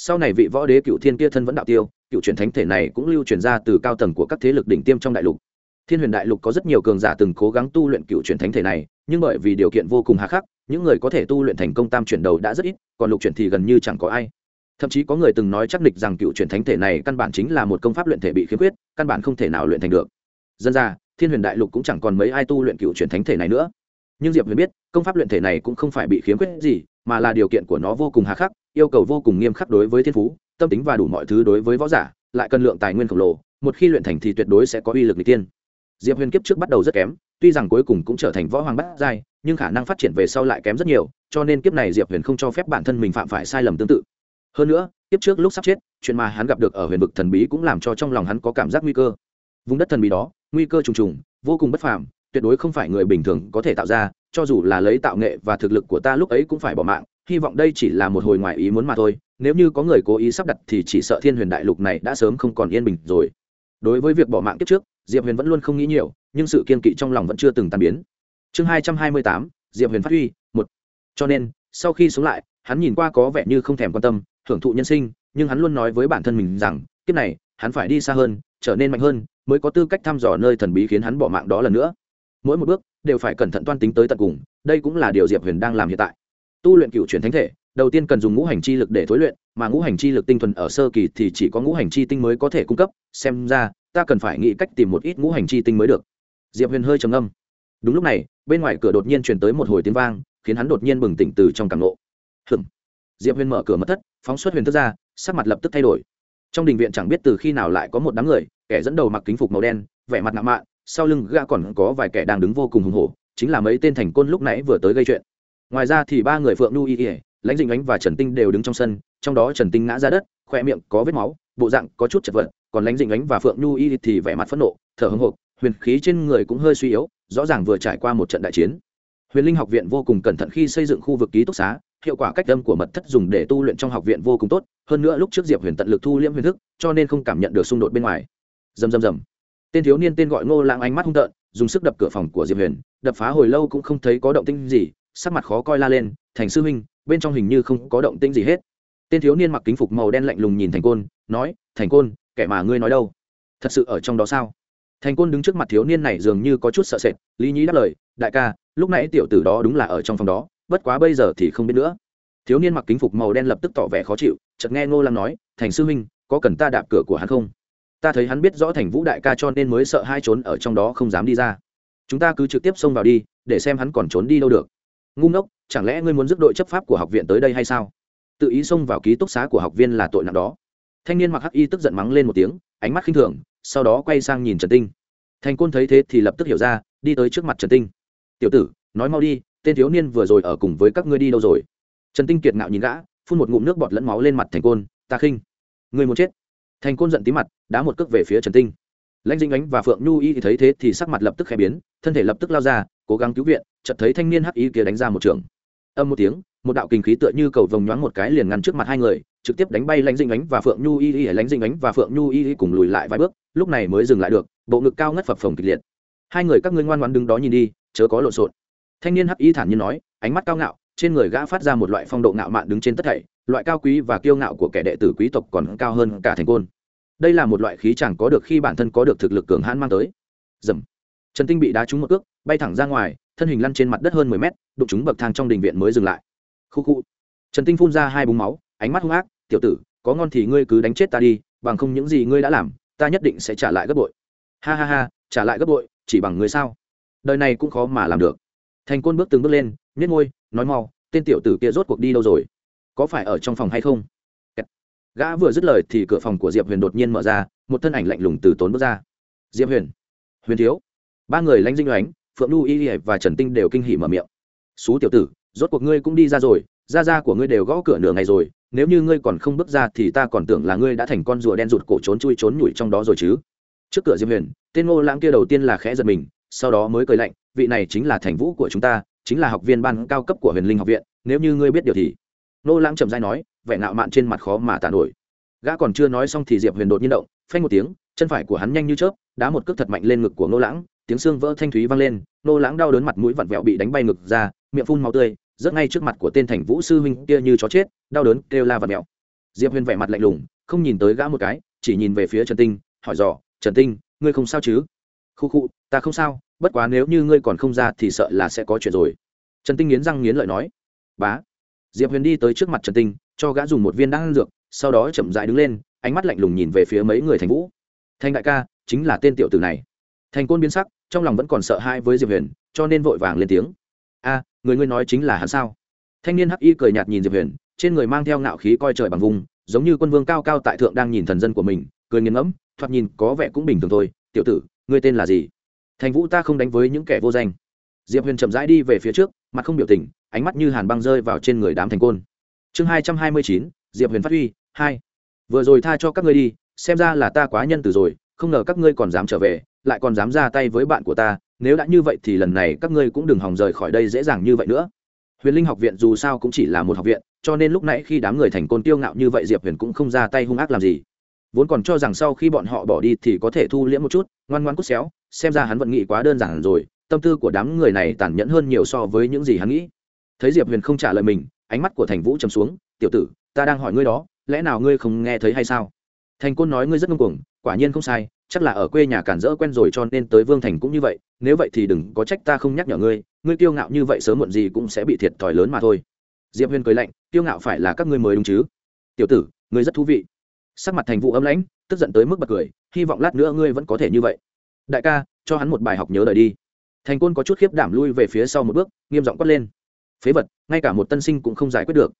sau này vị võ đế cựu thiên kia thân vẫn đạo tiêu, cựu truyền thánh thể này cũng lưu truyền ra từ cao tầng của các thế lực đỉnh tiêm trong đại lục. Thiên huyền đại lục có rất nhiều cường giả từng cố gắng tu luyện cựu truyền thánh thể này, nhưng bởi vì điều kiện vô cùng hà khắc, những người có thể tu luyện thành công tam chuyển đầu đã rất ít, còn lục chuyển thì gần như chẳng có ai. Thậm chí có người từng nói chắc địch rằng cựu truyền thánh thể này căn bản chính là một công pháp luyện thể bị khiếm khuyết, căn bản không thể nào luyện thành được. Dân ra, thiên huyền đại lục cũng chẳng còn mấy ai tu luyện cựu truyền thánh thể này nữa. Nhưng diệp huyền biết, công pháp luyện thể này cũng không phải bị khiếm khuyết gì, mà là điều kiện của nó vô cùng hà khắc yêu cầu vô cùng nghiêm khắc đối với thiên phú, tâm tính và đủ mọi thứ đối với võ giả, lại cần lượng tài nguyên khổng lồ, một khi luyện thành thì tuyệt đối sẽ có uy lực n g tiên diệp huyền kiếp trước bắt đầu rất kém, tuy rằng cuối cùng cũng trở thành võ hoàng bát giai, nhưng khả năng phát triển về sau lại kém rất nhiều, cho nên kiếp này diệp huyền không cho phép bản thân mình phạm phải sai lầm tương tự. Hơn nữa, kiếp trước lúc sắp chết, chuyện mà hắn gặp được ở huyền vực thần bí cũng làm cho trong lòng hắn có cảm giác nguy cơ. Vùng đất thần bí đó, nguy cơ trùng trùng, vô cùng bất phàm, tuyệt đối không phải người bình thường có thể tạo ra, cho dù là lấy tạo nghệ và thực lực của ta lúc ấy cũng phải bỏ mạng hy vọng đây chỉ là một hồi ngoài ý muốn mà thôi, nếu như có người cố ý sắp đặt thì chỉ sợ thiên huyền đại lục này đã sớm không còn yên bình rồi. Đối với việc bỏ mạng kiếp trước, diệp huyền vẫn luôn không nghĩ nhiều, nhưng sự kiên kỵ trong lòng vẫn chưa từng tan biến. Chương hai trăm hai mươi tám, diệp huyền phát huy, một. Cho nên, sau khi sống lại, hắn nhìn qua có vẻ như không thèm quan tâm, thưởng thụ nhân sinh, nhưng hắn luôn nói với bản thân mình rằng, kiếp này, hắn phải đi xa hơn, trở nên mạnh hơn, mới có tư cách thăm dò nơi thần bí khiến hắn bỏ mạng đó lần nữa. Mỗi một bước đều phải cẩn thận toan tính tới tận cùng, đây cũng là điều diệp huyền đang làm hiện tại tu luyện cựu truyền thánh thể, đầu tiên cần dùng ngũ hành chi lực để thối luyện, mà ngũ hành chi lực tinh thuần ở sơ kỳ thì chỉ có ngũ hành chi tinh mới có thể cung cấp. Xem ra, ta cần phải nghĩ cách tìm một ít ngũ hành chi tinh mới được. Diệp huyền hơi trầm âm đúng lúc này, bên ngoài cửa đột nhiên truyền tới một hồi tiếng vang, khiến hắn đột nhiên bừng tỉnh từ trong càng lộ hừm diệp huyền mở cửa mất thất, phóng xuất huyền thức ra, sắc mặt lập tức thay đổi. Trong đình viện chẳng biết từ khi nào lại có một đám người, kẻ dẫn đầu mặc kính phục màu đen, vẻ mặt nạ mạ sau lưng gã còn có vài kẻ đang đứng vô cùng hùng hổ, chính là mấy tên thành côn lúc nãy vừa tới gây chuyện ngoài ra thì ba người phượng nu y ỉa lãnh dinh ánh và trần tinh đều đứng trong sân, trong đó trần tinh ngã ra đất khoe miệng có vết máu, bộ dạng có chút chật vật, còn lãnh dinh ánh và phượng Nu y thì vẻ mặt phẫn nộ, thở hưng hộp huyền khí trên người cũng hơi suy yếu, rõ ràng vừa trải qua một trận đại chiến. Huyền linh học viện vô cùng cẩn thận khi xây dựng khu vực ký túc xá, hiệu quả cách âm của mật thất dùng để tu luyện trong học viện vô cùng tốt, hơn nữa lúc trước diệp huyền tận lực thu liễm huyền thức, cho nên không cảm nhận được xung đột bên ngoài. Dầm dầm dầm tên thiếu niên tên gọi ngô lãng ánh mắt hung tợn, dùng sức đập cửa phòng của diệp huyền, đập phá hồi lâu cũng không thấy có động tinh gì sắc mặt khó coi la lên, thành sư huynh, bên trong hình như không có động tĩnh gì hết. Tên thiếu niên mặc kính phục màu đen lạnh lùng nhìn thành côn, nói, thành côn, kẻ mà ngươi nói đâu? Thật sự ở trong đó sao? Thành côn đứng trước mặt thiếu niên này dường như có chút sợ sệt, lý nhí đáp lời, đại ca, lúc nãy tiểu tử đó đúng là ở trong phòng đó, bất quá bây giờ thì không biết nữa. Thiếu niên mặc kính phục màu đen lập tức tỏ vẻ khó chịu, chợt nghe ngô lam nói, thành sư huynh, có cần ta đạp cửa của hắn không? Ta thấy hắn biết rõ thành vũ đại ca cho nên mới sợ hai trốn ở trong đó không dám đi ra. Chúng ta cứ trực tiếp xông vào đi, để xem hắn còn trốn đi đâu được ngu ngốc, chẳng lẽ ngươi muốn dứt đội chấp pháp của học viện tới đây hay sao? Tự ý xông vào ký túc xá của học viên là tội nặng đó. Thanh niên mặc hắc y tức giận mắng lên một tiếng, ánh mắt khinh thường, sau đó quay sang nhìn trần tinh. Thành côn thấy thế thì lập tức hiểu ra, đi tới trước mặt trần tinh. Tiểu tử, nói mau đi, tên thiếu niên vừa rồi ở cùng với các ngươi đi đâu rồi? Trần tinh kiệt ngạo nhìn gã, phun một ngụm nước bọt lẫn máu lên mặt thành côn, ta khinh. Người muốn chết. Thành côn giận tí mặt, đá một cước về phía trần tinh. Lãnh dinh ánh và phượng nhu y thì thấy thế thì sắc mặt lập tức khẽ biến, thân thể lập tức lao ra, cố gắng cứu viện chợt thấy thanh niên hắc y kia đánh ra một trường. Âm một tiếng, một đạo kinh khí tựa như cầu vồng nhoáng một cái liền ngăn trước mặt hai người, trực tiếp đánh bay lãnh dinh ánh và phượng nhu y y. Lãnh dinh ánh và phượng nhu y y cùng lùi lại vài bước, lúc này mới dừng lại được, bộ ngực cao ngất phập phồng kịch liệt. Hai người các ngươi ngoan ngoan đứng đó nhìn đi, chớ có lộn xộn. Thanh niên hắc y thản nhiên nói, ánh mắt cao ngạo, trên người gã phát ra một loại phong độ ngạo mạn đứng trên tất thảy, loại cao quý và kiêu ngạo của kẻ đệ tử quý tộc còn cao hơn cả thành côn. Đây là một loại khí chẳng có được khi bản thân có được thực lực cường hãn mang tới. Dầm. Trần tinh bị đá trúng một cước, bay thẳng ra ngoài thân hình lăn trên mặt đất hơn mười mét, đụng trúng bậc thang trong đình viện mới dừng lại. Khu khu. Trần tinh phun ra hai búng máu, ánh mắt hung ác, tiểu tử, có ngon thì ngươi cứ đánh chết ta đi, bằng không những gì ngươi đã làm, ta nhất định sẽ trả lại gấp bội. Ha ha ha, trả lại gấp bội, chỉ bằng ngươi sao? Đời này cũng khó mà làm được. Thành côn bước từng bước lên nhét ngôi nói mau, tên tiểu tử kia rốt cuộc đi đâu rồi? Có phải ở trong phòng hay không? Gã vừa dứt lời thì cửa phòng của diệp huyền đột nhiên mở ra, một thân ảnh lạnh lùng từ tốn bước ra. Diệp huyền huyền thiếu. Ba người lanh dinh oánh phượng lưu y và trần tinh đều kinh hỉ mở miệng. Xú tiểu tử, rốt cuộc ngươi cũng đi ra rồi ra ra của ngươi đều gõ cửa nửa ngày rồi, nếu như ngươi còn không bước ra thì ta còn tưởng là ngươi đã thành con rùa đen rụt cổ trốn chui trốn nhủi trong đó rồi chứ. Trước cửa diệp huyền, tên ngô lãng kia đầu tiên là khẽ giật mình, sau đó mới cười lạnh, vị này chính là thành vũ của chúng ta, chính là học viên ban cao cấp của huyền linh học viện, nếu như ngươi biết điều thì. Ngô lãng trầm dai nói, vẻ ngạo mạn trên mặt khó mà tàn nổi. Gã còn chưa nói xong thì diệp huyền đột nhiên động, phanh một tiếng, chân phải của hắn nhanh như chớp, đá một cước thật mạnh lên ngực của ngô lãng tiếng xương vỡ thanh thúy vang lên, nô lãng đau đớn mặt mũi vặn vẹo bị đánh bay ngực ra, miệng phun máu tươi, rớt ngay trước mặt của tên thành vũ sư huynh kia như chó chết, đau đớn kêu la vặn vẹo. Diệp huyền vẻ mặt lạnh lùng, không nhìn tới gã một cái, chỉ nhìn về phía trần tinh, hỏi dò, trần tinh, ngươi không sao chứ? Khu khu, ta không sao, bất quá nếu như ngươi còn không ra thì sợ là sẽ có chuyện rồi. Trần tinh nghiến răng nghiến lợi nói. Bá. Diệp huyền đi tới trước mặt trần tinh, cho gã dùng một viên đan dược, sau đó chậm dại đứng lên, ánh mắt lạnh lùng nhìn về phía mấy người thành vũ. Thanh đại ca, chính là tên tiểu tử này thành côn biến sắc, trong lòng vẫn còn sợ hãi với diệp huyền, cho nên vội vàng lên tiếng. A, người ngươi nói chính là hắn sao? Thanh niên hắc y cười nhạt nhìn diệp huyền, trên người mang theo ngạo khí coi trời bằng vùng, giống như quân vương cao cao tại thượng đang nhìn thần dân của mình, cười nghiền ngẫm, thoạt nhìn có vẻ cũng bình thường thôi. Tiểu tử, ngươi tên là gì? Thành vũ ta không đánh với những kẻ vô danh. Diệp huyền chậm rãi đi về phía trước, mặt không biểu tình, ánh mắt như hàn băng rơi vào trên người đám thành côn. Chương hai trăm hai mươi chín, diệp huyền phát huy, hai. Vừa rồi tha cho các ngươi đi, xem ra là ta quá nhân từ rồi, không ngờ các ngươi còn dám trở về lại còn dám ra tay với bạn của ta, nếu đã như vậy thì lần này các ngươi cũng đừng hòng rời khỏi đây dễ dàng như vậy nữa. Huyền linh học viện dù sao cũng chỉ là một học viện, cho nên lúc nãy khi đám người thành côn tiêu ngạo như vậy diệp huyền cũng không ra tay hung ác làm gì. Vốn còn cho rằng sau khi bọn họ bỏ đi thì có thể thu liễm một chút, ngoan ngoan cút xéo, xem ra hắn vận nghĩ quá đơn giản rồi, tâm tư của đám người này tàn nhẫn hơn nhiều so với những gì hắn nghĩ. Thấy diệp huyền không trả lời mình, ánh mắt của thành vũ chầm xuống, tiểu tử, ta đang hỏi ngươi đó, lẽ nào ngươi không nghe thấy hay sao? Thành côn nói ngươi rất ngông cuồng, quả nhiên không sai chắc là ở quê nhà cản rỡ quen rồi cho nên tới vương thành cũng như vậy, nếu vậy thì đừng có trách ta không nhắc nhở ngươi ngươi kiêu ngạo như vậy sớm muộn gì cũng sẽ bị thiệt thòi lớn mà thôi. Diệp huyền cười lạnh, kiêu ngạo phải là các ngươi mới đúng chứ? Tiểu tử, ngươi rất thú vị. Sắc mặt thành vụ âm lãnh, tức giận tới mức bật cười, hy vọng lát nữa ngươi vẫn có thể như vậy. Đại ca, cho hắn một bài học nhớ đời đi. Thành côn có chút khiếp đảm lui về phía sau một bước, nghiêm giọng quát lên. Phế vật, ngay cả một tân sinh cũng không giải quyết được.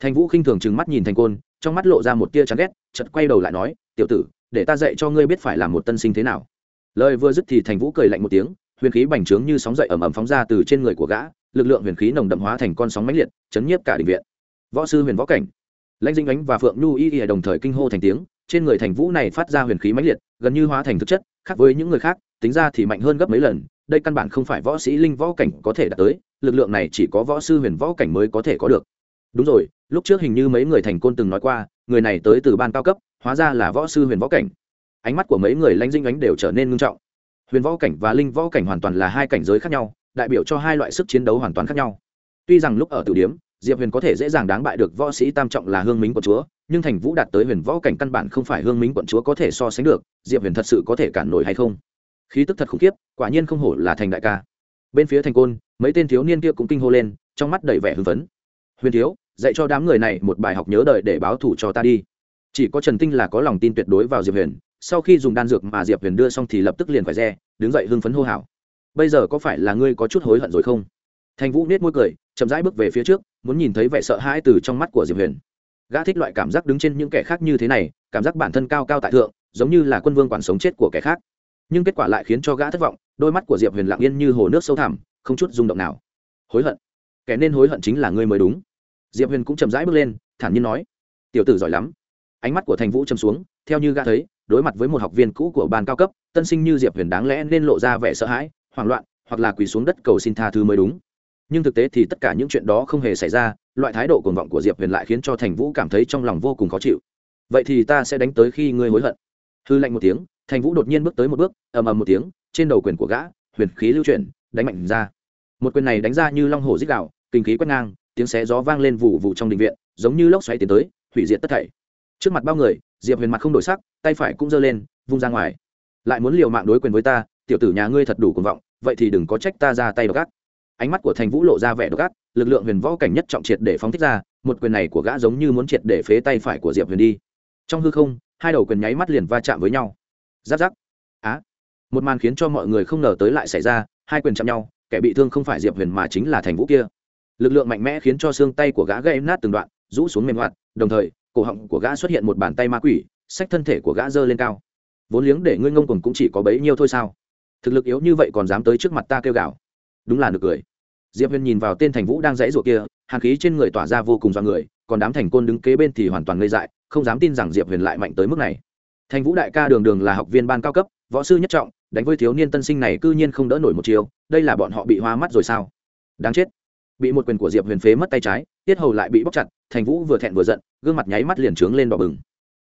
Thành vũ khinh thường trừng mắt nhìn thành côn, trong mắt lộ ra một tia chán ghét chật quay đầu lại nói, tiểu tử để ta dạy cho ngươi biết phải làm một tân sinh thế nào. Lời vừa dứt thì thành vũ cười lạnh một tiếng, huyền khí bành trướng như sóng dậy ẩm ẩm phóng ra từ trên người của gã, lực lượng huyền khí nồng đậm hóa thành con sóng mãnh liệt, chấn nhiếp cả định viện. Võ sư huyền võ cảnh. Lãnh dinh ánh và phượng nhu y y đồng thời kinh hô thành tiếng, trên người thành vũ này phát ra huyền khí mãnh liệt, gần như hóa thành thực chất, khác với những người khác, tính ra thì mạnh hơn gấp mấy lần, đây căn bản không phải võ sĩ linh võ cảnh có thể đạt tới, lực lượng này chỉ có võ sư huyền võ cảnh mới có thể có được. Đúng rồi, lúc trước hình như mấy người thành côn từng nói qua, người này tới từ ban cao cấp hóa ra là võ sư huyền võ cảnh. Ánh mắt của mấy người lãnh dinh ánh đều trở nên ngưng trọng. Huyền võ cảnh và linh võ cảnh hoàn toàn là hai cảnh giới khác nhau, đại biểu cho hai loại sức chiến đấu hoàn toàn khác nhau. Tuy rằng lúc ở tử điếm, diệp huyền có thể dễ dàng đáng bại được võ sĩ tam trọng là hương minh quận chúa, nhưng thành vũ đạt tới huyền võ cảnh căn bản không phải hương minh quận chúa có thể so sánh được, diệp huyền thật sự có thể cản nổi hay không? Khí tức thật khủng khiếp, quả nhiên không hổ là thành đại ca. Bên phía thành côn, mấy tên thiếu niên kia cũng kinh hô lên, trong mắt đầy vẻ hưng phấn. Huyền thiếu, dạy cho đám người này một bài học nhớ đời để báo thủ cho ta đi chỉ có trần tinh là có lòng tin tuyệt đối vào diệp huyền, sau khi dùng đan dược mà diệp huyền đưa xong thì lập tức liền phải re, đứng dậy hưng phấn hô hào. Bây giờ có phải là ngươi có chút hối hận rồi không? Thành vũ nết môi cười, chậm rãi bước về phía trước, muốn nhìn thấy vẻ sợ hãi từ trong mắt của diệp huyền. Gã thích loại cảm giác đứng trên những kẻ khác như thế này, cảm giác bản thân cao cao tại thượng, giống như là quân vương quản sống chết của kẻ khác. Nhưng kết quả lại khiến cho gã thất vọng, đôi mắt của diệp huyền lặng yên như hồ nước sâu thẳm, không chút rung động nào. Hối hận? Kẻ nên hối hận chính là ngươi mới đúng. Diệp huyền cũng chậm rãi bước lên, thản nhiên nói. Tiểu tử giỏi lắm ánh mắt của thành vũ châm xuống, theo như gã thấy, đối mặt với một học viên cũ của ban cao cấp, tân sinh như diệp huyền đáng lẽ nên lộ ra vẻ sợ hãi, hoảng loạn, hoặc là quỳ xuống đất cầu xin tha thứ mới đúng. Nhưng thực tế thì tất cả những chuyện đó không hề xảy ra, loại thái độ cuồng vọng của diệp huyền lại khiến cho thành vũ cảm thấy trong lòng vô cùng khó chịu. Vậy thì ta sẽ đánh tới khi ngươi hối hận. Hư lạnh một tiếng, thành vũ đột nhiên bước tới một bước, ầm ầm một tiếng, trên đầu quyền của gã, huyền khí lưu chuyển, đánh mạnh ra. Một quyền này đánh ra như long hồ dích đạo kinh khí quét ngang, tiếng xé gió vang lên vụ vụ trong đình viện, giống như lốc xoáy tiến tới, hủy diệt tất thảy trước mặt bao người, diệp huyền mặt không đổi sắc, tay phải cũng giơ lên, vung ra ngoài. Lại muốn liều mạng đối quyền với ta, tiểu tử nhà ngươi thật đủ cuồng vọng, vậy thì đừng có trách ta ra tay độc ác. Ánh mắt của thành vũ lộ ra vẻ độc ác, lực lượng huyền võ cảnh nhất trọng triệt để phóng thích ra, một quyền này của gã giống như muốn triệt để phế tay phải của diệp huyền đi. Trong hư không, hai đầu quyền nháy mắt liền va chạm với nhau. Giáp giáp. Á. Một màn khiến cho mọi người không ngờ tới lại xảy ra, hai quyền chạm nhau, kẻ bị thương không phải diệp huyền mà chính là thành vũ kia. Lực lượng mạnh mẽ khiến cho xương tay của gã gây nát từng đoạn, rũ xuống mềm hoạt, đồng thời cổ họng của gã xuất hiện một bàn tay ma quỷ, xách thân thể của gã dơ lên cao. Vốn liếng để ngươi ngông cùng cũng chỉ có bấy nhiêu thôi sao? Thực lực yếu như vậy còn dám tới trước mặt ta kêu gào. Đúng là nực cười. Diệp huyền nhìn vào tên thành vũ đang dãy ruột kia, hàn khí trên người tỏa ra vô cùng do người, còn đám thành côn đứng kế bên thì hoàn toàn ngây dại, không dám tin rằng diệp huyền lại mạnh tới mức này. Thành vũ đại ca đường đường là học viên ban cao cấp, võ sư nhất trọng, đánh với thiếu niên tân sinh này cư nhiên không đỡ nổi một chiều đây là bọn họ bị hoa mắt rồi sao? Đáng chết. Bị một quyền của diệp huyền phế mất tay trái tiết hầu lại bị bóc chặt, thành vũ vừa thẹn vừa giận, gương mặt nháy mắt liền trướng lên đỏ bừng.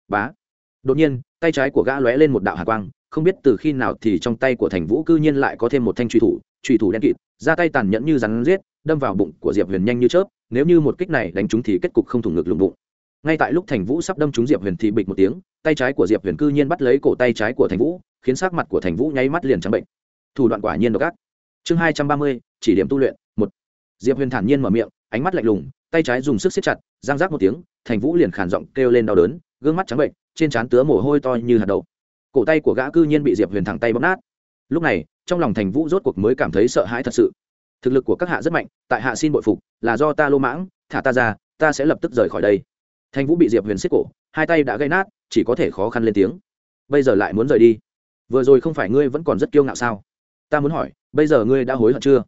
Bá. Đột nhiên, tay trái của gã lóe lên một đạo hạ quang, không biết từ khi nào thì trong tay của thành vũ cư nhiên lại có thêm một thanh truy thủ truy thủ đen kịt, ra tay tàn nhẫn như rắn giết, đâm vào bụng của diệp huyền nhanh như chớp, nếu như một kích này đánh trúng thì kết cục không thủng ngực lùng bụng. Ngay tại lúc thành vũ sắp đâm trúng diệp huyền thì bịch một tiếng, tay trái của diệp huyền cư nhiên bắt lấy cổ tay trái của thành vũ, khiến sắc mặt của thành vũ nháy mắt liền trắng bệnh. Thủ đoạn quả nhiên độc ác. Chương hai trăm ba mươi, chỉ điểm tu luyện, một. Diệp huyền thản nhiên mở miệng, ánh mắt lạnh lùng tay trái dùng sức siết chặt, giang rác một tiếng, thành vũ liền khản giọng kêu lên đau đớn, gương mắt trắng bệnh, trên trán tứa mồ hôi to như hạt đậu. Cổ tay của gã cư nhiên bị diệp huyền thẳng tay bóp nát. Lúc này, trong lòng thành vũ rốt cuộc mới cảm thấy sợ hãi thật sự. Thực lực của các hạ rất mạnh, tại hạ xin bội phục, là do ta lô mãng, thả ta ra, ta sẽ lập tức rời khỏi đây. Thành vũ bị diệp huyền xiết cổ, hai tay đã gây nát, chỉ có thể khó khăn lên tiếng. Bây giờ lại muốn rời đi. Vừa rồi không phải ngươi vẫn còn rất kiêu ngạo sao? Ta muốn hỏi, bây giờ ngươi đã hối hận chưa?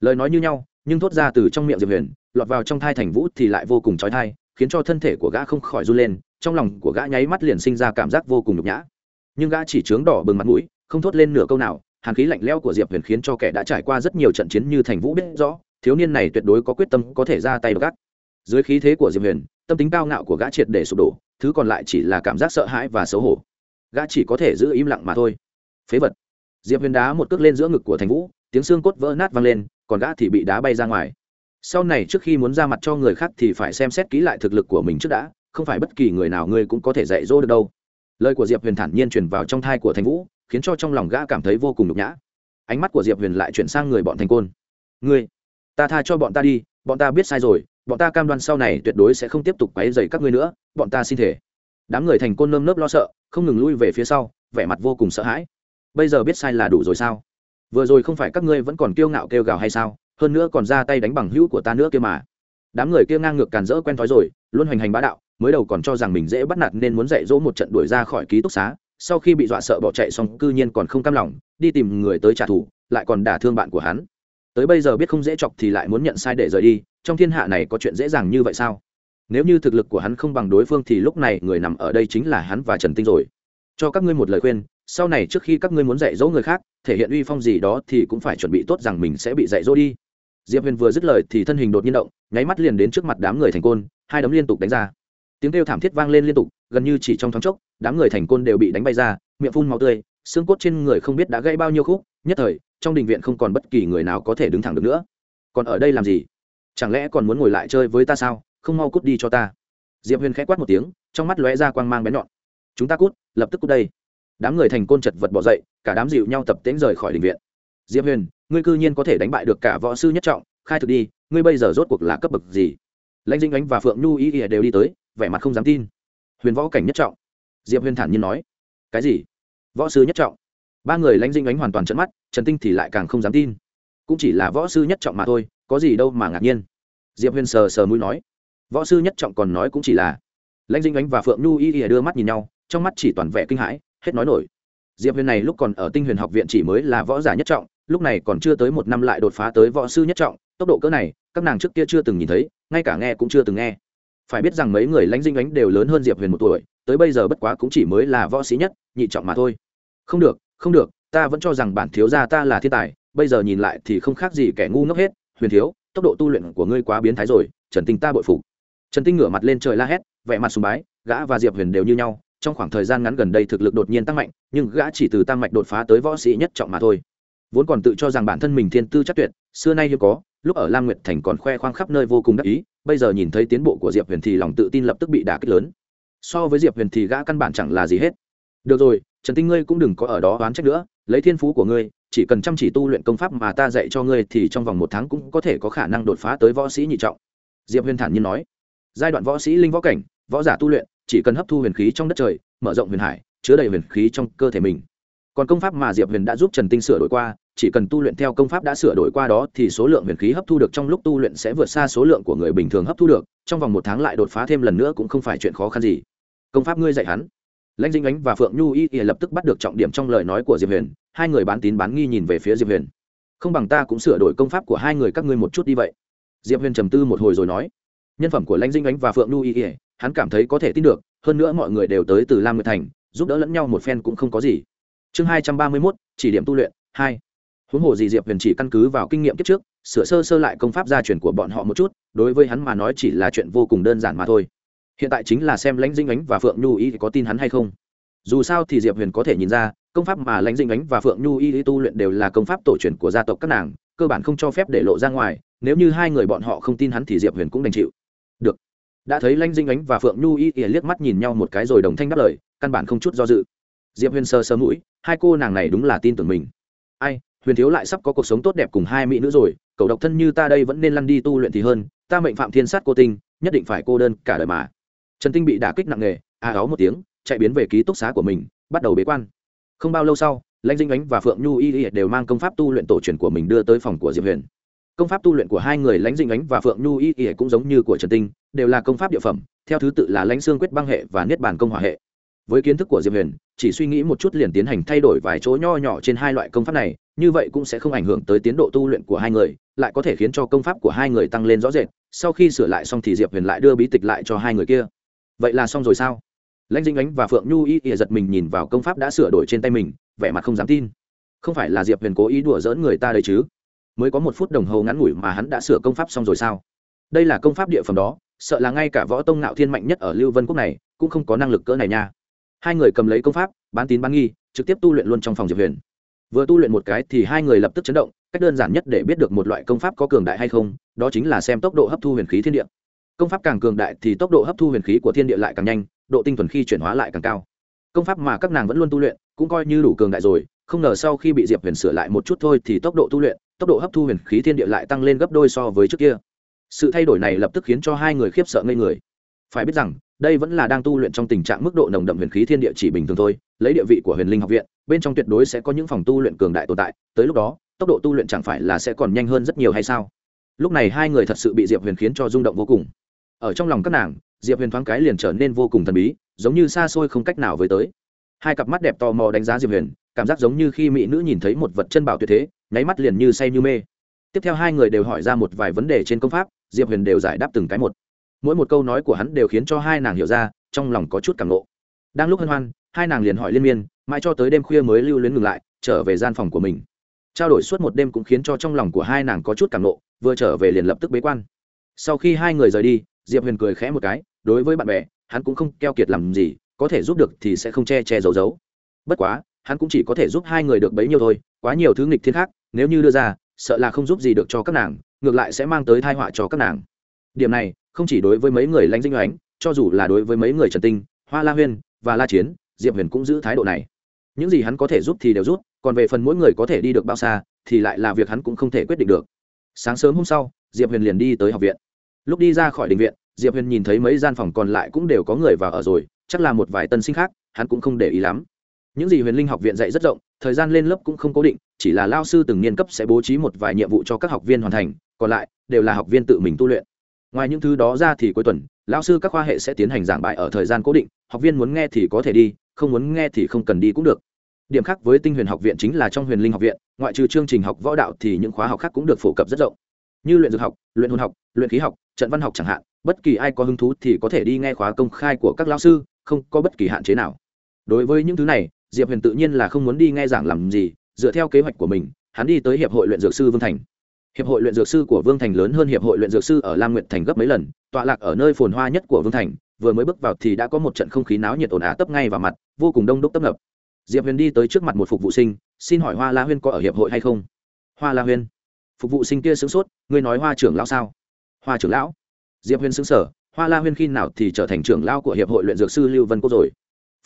Lời nói như nhau, nhưng thốt ra từ trong miệng diệp huyền lọt vào trong thai thành vũ thì lại vô cùng trói thai, khiến cho thân thể của gã không khỏi run lên, trong lòng của gã nháy mắt liền sinh ra cảm giác vô cùng nhục nhã. Nhưng gã chỉ trướng đỏ bừng mặt mũi, không thốt lên nửa câu nào, hàn khí lạnh lẽo của diệp huyền khiến cho kẻ đã trải qua rất nhiều trận chiến như thành vũ biết rõ, thiếu niên này tuyệt đối có quyết tâm có thể ra tay gác dưới khí thế của diệp huyền, tâm tính cao ngạo của gã triệt để sụp đổ, thứ còn lại chỉ là cảm giác sợ hãi và xấu hổ. Gã chỉ có thể giữ im lặng mà thôi. Phế vật. Diệp huyền đá một cước lên giữa ngực của thành vũ, tiếng xương cốt vỡ nát văng lên, còn gã thì bị đá bay ra ngoài sau này trước khi muốn ra mặt cho người khác thì phải xem xét kỹ lại thực lực của mình trước đã, không phải bất kỳ người nào ngươi cũng có thể dạy dỗ được đâu. Lời của diệp huyền thản nhiên truyền vào trong thai của thành vũ, khiến cho trong lòng gã cảm thấy vô cùng nhục nhã. Ánh mắt của diệp huyền lại chuyển sang người bọn thành côn. Ngươi, ta tha cho bọn ta đi, bọn ta biết sai rồi, bọn ta cam đoan sau này tuyệt đối sẽ không tiếp tục quấy dày các ngươi nữa, bọn ta xin thể đám người thành côn nơm nớp lo sợ, không ngừng lui về phía sau, vẻ mặt vô cùng sợ hãi. Bây giờ biết sai là đủ rồi sao? Vừa rồi không phải các ngươi vẫn còn kiêu ngạo kêu gào hay sao? Hơn nữa còn ra tay đánh bằng hữu của ta nữa kia mà. Đám người kia ngang ngược càn rỡ quen thói rồi, luôn hoành hành bá đạo, mới đầu còn cho rằng mình dễ bắt nạt nên muốn dạy dỗ một trận đuổi ra khỏi ký túc xá, sau khi bị dọa sợ bỏ chạy xong cư nhiên còn không cam lòng, đi tìm người tới trả thù, lại còn đả thương bạn của hắn. Tới bây giờ biết không dễ chọc thì lại muốn nhận sai để rời đi, trong thiên hạ này có chuyện dễ dàng như vậy sao? Nếu như thực lực của hắn không bằng đối phương thì lúc này người nằm ở đây chính là hắn và trần tinh rồi. Cho các ngươi một lời khuyên, sau này trước khi các ngươi muốn dạy dỗ người khác, thể hiện uy phong gì đó thì cũng phải chuẩn bị tốt rằng mình sẽ bị dạy dỗ đi diệp huyền vừa dứt lời thì thân hình đột nhiên động, nháy mắt liền đến trước mặt đám người thành côn, hai đấm liên tục đánh ra. Tiếng kêu thảm thiết vang lên liên tục, gần như chỉ trong thoáng chốc, đám người thành côn đều bị đánh bay ra, miệng phun máu tươi, xương cốt trên người không biết đã gãy bao nhiêu khúc, nhất thời, trong đình viện không còn bất kỳ người nào có thể đứng thẳng được nữa. Còn ở đây làm gì? Chẳng lẽ còn muốn ngồi lại chơi với ta sao? Không mau cút đi cho ta. Diệp huyền khẽ quát một tiếng, trong mắt lóe ra quang mang bén nhọn. Chúng ta cút, lập tức cút đây. Đám người thành côn chật vật bỏ dậy, cả đám dịu nhau tập tễnh rời khỏi đình viện. Diệp huyền ngươi cư nhiên có thể đánh bại được cả võ sư nhất trọng, khai thực đi, ngươi bây giờ rốt cuộc là cấp bậc gì? Lãnh dinh ánh và phượng nhu ý ỉa đều đi tới, vẻ mặt không dám tin. Huyền võ cảnh nhất trọng. Diệp huyền thản nhiên nói. Cái gì? Võ sư nhất trọng? Ba người lãnh dinh ánh hoàn toàn trận mắt, trần tinh thì lại càng không dám tin. Cũng chỉ là võ sư nhất trọng mà thôi, có gì đâu mà ngạc nhiên. Diệp huyền sờ sờ mũi nói. Võ sư nhất trọng còn nói cũng chỉ là. Lãnh dinh ánh và phượng nhu y y đưa mắt nhìn nhau, trong mắt chỉ toàn vẻ kinh hãi, hết nói nổi. Diệp huyền này lúc còn ở tinh huyền học viện chỉ mới là võ giả nhất trọng lúc này còn chưa tới một năm lại đột phá tới võ sư nhất trọng, tốc độ cỡ này, các nàng trước kia chưa từng nhìn thấy, ngay cả nghe cũng chưa từng nghe. Phải biết rằng mấy người lãnh dinh ánh đều lớn hơn diệp huyền một tuổi, tới bây giờ bất quá cũng chỉ mới là võ sĩ nhất, nhị trọng mà thôi. Không được không được, ta vẫn cho rằng bản thiếu gia ta là thiên tài, bây giờ nhìn lại thì không khác gì kẻ ngu ngốc hết. Huyền thiếu, tốc độ tu luyện của ngươi quá biến thái rồi, trần tinh ta bội phục. Trần tinh ngửa mặt lên trời la hét, vẻ mặt sùng bái, gã và diệp huyền đều như nhau, trong khoảng thời gian ngắn gần đây thực lực đột nhiên tăng mạnh, nhưng gã chỉ từ tăng mạch đột phá tới võ sĩ nhất trọng mà thôi vốn còn tự cho rằng bản thân mình thiên tư chắc tuyệt, xưa nay hiếm có, lúc ở lam nguyệt thành còn khoe khoang khắp nơi vô cùng đắc ý, bây giờ nhìn thấy tiến bộ của diệp huyền thì lòng tự tin lập tức bị đả kích lớn. So với diệp huyền thì gã căn bản chẳng là gì hết. Được rồi, trần tinh ngươi cũng đừng có ở đó oán trách nữa, lấy thiên phú của ngươi, chỉ cần chăm chỉ tu luyện công pháp mà ta dạy cho ngươi thì trong vòng một tháng cũng có thể có khả năng đột phá tới võ sĩ nhị trọng. Diệp huyền thản nhiên nói. Giai đoạn võ sĩ linh võ cảnh, võ giả tu luyện, chỉ cần hấp thu huyền khí trong đất trời, mở rộng huyền hải, chứa đầy huyền khí trong cơ thể mình còn công pháp mà diệp huyền đã giúp trần tinh sửa đổi qua, chỉ cần tu luyện theo công pháp đã sửa đổi qua đó thì số lượng huyền khí hấp thu được trong lúc tu luyện sẽ vượt xa số lượng của người bình thường hấp thu được, trong vòng một tháng lại đột phá thêm lần nữa cũng không phải chuyện khó khăn gì. Công pháp ngươi dạy hắn. Lãnh dinh ánh và phượng nhu y lập tức bắt được trọng điểm trong lời nói của diệp huyền, hai người bán tín bán nghi nhìn về phía diệp huyền. Không bằng ta cũng sửa đổi công pháp của hai người các ngươi một chút đi vậy. Diệp huyền trầm tư một hồi rồi nói. Nhân phẩm của lãnh dinh ánh và phượng nhu y, hắn cảm thấy có thể tin được, hơn nữa mọi người đều tới từ lam nguyệt thành, giúp đỡ lẫn nhau một phen cũng không có gì chương hai trăm ba mươi mốt, chỉ điểm tu luyện, hai. Huống hồ gì diệp huyền chỉ căn cứ vào kinh nghiệm kiếp trước, sửa sơ sơ lại công pháp gia truyền của bọn họ một chút, đối với hắn mà nói chỉ là chuyện vô cùng đơn giản mà thôi. Hiện tại chính là xem lãnh dinh ánh và phượng nhu y có tin hắn hay không. Dù sao thì diệp huyền có thể nhìn ra, công pháp mà lãnh dinh ánh và phượng nhu y tu luyện đều là công pháp tổ truyền của gia tộc các nàng, cơ bản không cho phép để lộ ra ngoài, nếu như hai người bọn họ không tin hắn thì diệp huyền cũng đành chịu. Được. Đã thấy lãnh dinh ánh và phượng nhu y liếc mắt nhìn nhau một cái rồi đồng thanh đáp lời, căn bản không chút do dự. Diệp huyền sơ sơ mũi hai cô nàng này đúng là tin tưởng mình. Ai, huyền thiếu lại sắp có cuộc sống tốt đẹp cùng hai mỹ nữ rồi, cậu độc thân như ta đây vẫn nên lăn đi tu luyện thì hơn, ta mệnh phạm thiên sát cô tinh, nhất định phải cô đơn cả đời mà. Trần tinh bị đả kích nặng nề, a áo một tiếng, chạy biến về ký túc xá của mình, bắt đầu bế quan. Không bao lâu sau, lãnh dinh ánh và phượng nhu y y đều mang công pháp tu luyện tổ truyền của mình đưa tới phòng của diệp huyền. Công pháp tu luyện của hai người lãnh dinh ánh và phượng nhu y y cũng giống như của trần tinh, đều là công pháp địa phẩm, theo thứ tự là lãnh xương quyết băng hệ và niết bàn công hỏa hệ với kiến thức của diệp huyền, chỉ suy nghĩ một chút liền tiến hành thay đổi vài chỗ nho nhỏ trên hai loại công pháp này, như vậy cũng sẽ không ảnh hưởng tới tiến độ tu luyện của hai người, lại có thể khiến cho công pháp của hai người tăng lên rõ rệt. Sau khi sửa lại xong thì diệp huyền lại đưa bí tịch lại cho hai người kia. Vậy là xong rồi sao? Lãnh dinh ánh và phượng nhu y ỉa giật mình nhìn vào công pháp đã sửa đổi trên tay mình, vẻ mặt không dám tin. Không phải là diệp huyền cố ý đùa dỡn người ta đấy chứ? Mới có một phút đồng hồ ngắn ngủi mà hắn đã sửa công pháp xong rồi sao? Đây là công pháp địa phẩm đó, sợ là ngay cả võ tông ngạo thiên mạnh nhất ở lưu vân quốc này cũng không có năng lực cỡ này nha hai người cầm lấy công pháp, bán tín bán nghi, trực tiếp tu luyện luôn trong phòng diệp huyền. Vừa tu luyện một cái thì hai người lập tức chấn động, cách đơn giản nhất để biết được một loại công pháp có cường đại hay không, đó chính là xem tốc độ hấp thu huyền khí thiên địa. Công pháp càng cường đại thì tốc độ hấp thu huyền khí của thiên địa lại càng nhanh, độ tinh thuần khi chuyển hóa lại càng cao. Công pháp mà các nàng vẫn luôn tu luyện cũng coi như đủ cường đại rồi, không ngờ sau khi bị diệp huyền sửa lại một chút thôi thì tốc độ tu luyện, tốc độ hấp thu huyền khí thiên địa lại tăng lên gấp đôi so với trước kia. Sự thay đổi này lập tức khiến cho hai người khiếp sợ ngây người phải biết rằng, đây vẫn là đang tu luyện trong tình trạng mức độ nồng đậm huyền khí thiên địa chỉ bình thường thôi, lấy địa vị của huyền linh học viện, bên trong tuyệt đối sẽ có những phòng tu luyện cường đại tồn tại, tới lúc đó, tốc độ tu luyện chẳng phải là sẽ còn nhanh hơn rất nhiều hay sao? Lúc này hai người thật sự bị diệp huyền khiến cho rung động vô cùng. Ở trong lòng các nàng, diệp huyền thoáng cái liền trở nên vô cùng thần bí, giống như xa xôi không cách nào với tới. Hai cặp mắt đẹp tò mò đánh giá diệp huyền, cảm giác giống như khi mỹ nữ nhìn thấy một vật chân bảo tuyệt thế, nháy mắt liền như say như mê. Tiếp theo hai người đều hỏi ra một vài vấn đề trên công pháp, diệp huyền đều giải đáp từng cái một mỗi một câu nói của hắn đều khiến cho hai nàng hiểu ra, trong lòng có chút cảm nộ đang lúc hân hoan, hai nàng liền hỏi liên miên, mãi cho tới đêm khuya mới lưu luyến ngừng lại, trở về gian phòng của mình. Trao đổi suốt một đêm cũng khiến cho trong lòng của hai nàng có chút cảm nộ vừa trở về liền lập tức bế quan. Sau khi hai người rời đi, diệp huyền cười khẽ một cái, đối với bạn bè, hắn cũng không keo kiệt làm gì, có thể giúp được thì sẽ không che che giấu giấu. Bất quá, hắn cũng chỉ có thể giúp hai người được bấy nhiêu thôi, quá nhiều thứ nghịch thiên khác, nếu như đưa ra, sợ là không giúp gì được cho các nàng, ngược lại sẽ mang tới thai họa cho các nàng. Điểm này không chỉ đối với mấy người lãnh dinh oánh, cho dù là đối với mấy người trần tinh, hoa la huyên và la chiến, diệp huyền cũng giữ thái độ này. Những gì hắn có thể giúp thì đều giúp, còn về phần mỗi người có thể đi được bao xa, thì lại là việc hắn cũng không thể quyết định được. Sáng sớm hôm sau, diệp huyền liền đi tới học viện. Lúc đi ra khỏi đình viện, diệp huyền nhìn thấy mấy gian phòng còn lại cũng đều có người vào ở rồi, chắc là một vài tân sinh khác, hắn cũng không để ý lắm. Những gì huyền linh học viện dạy rất rộng, thời gian lên lớp cũng không cố định, chỉ là lao sư từng niên cấp sẽ bố trí một vài nhiệm vụ cho các học viên hoàn thành, còn lại đều là học viên tự mình tu luyện ngoài những thứ đó ra thì cuối tuần, lão sư các khoa hệ sẽ tiến hành giảng bài ở thời gian cố định, học viên muốn nghe thì có thể đi, không muốn nghe thì không cần đi cũng được. Điểm khác với tinh huyền học viện chính là trong huyền linh học viện, ngoại trừ chương trình học võ đạo thì những khóa học khác cũng được phổ cập rất rộng. Như luyện dược học, luyện hôn học, luyện khí học, trận văn học chẳng hạn, bất kỳ ai có hứng thú thì có thể đi nghe khóa công khai của các lao sư, không có bất kỳ hạn chế nào. Đối với những thứ này, diệp huyền tự nhiên là không muốn đi nghe giảng làm gì, dựa theo kế hoạch của mình, hắn đi tới hiệp hội luyện dược sư vương thành hiệp hội luyện dược sư của vương thành lớn hơn hiệp hội luyện dược sư ở lam nguyệt thành gấp mấy lần, tọa lạc ở nơi phồn hoa nhất của vương thành, vừa mới bước vào thì đã có một trận không khí náo nhiệt ồn ào tấp ngay vào mặt, vô cùng đông đúc tấp nập. Diệp huyền đi tới trước mặt một phục vụ sinh, xin hỏi hoa la huyên có ở hiệp hội hay không? Hoa la huyên. Phục vụ sinh kia sửng sốt, ngươi nói hoa trưởng lão sao? Hoa trưởng lão? Diệp huyền xứng sở hoa la huyên khi nào thì trở thành trưởng lão của hiệp hội luyện dược sư lưu vân quốc rồi?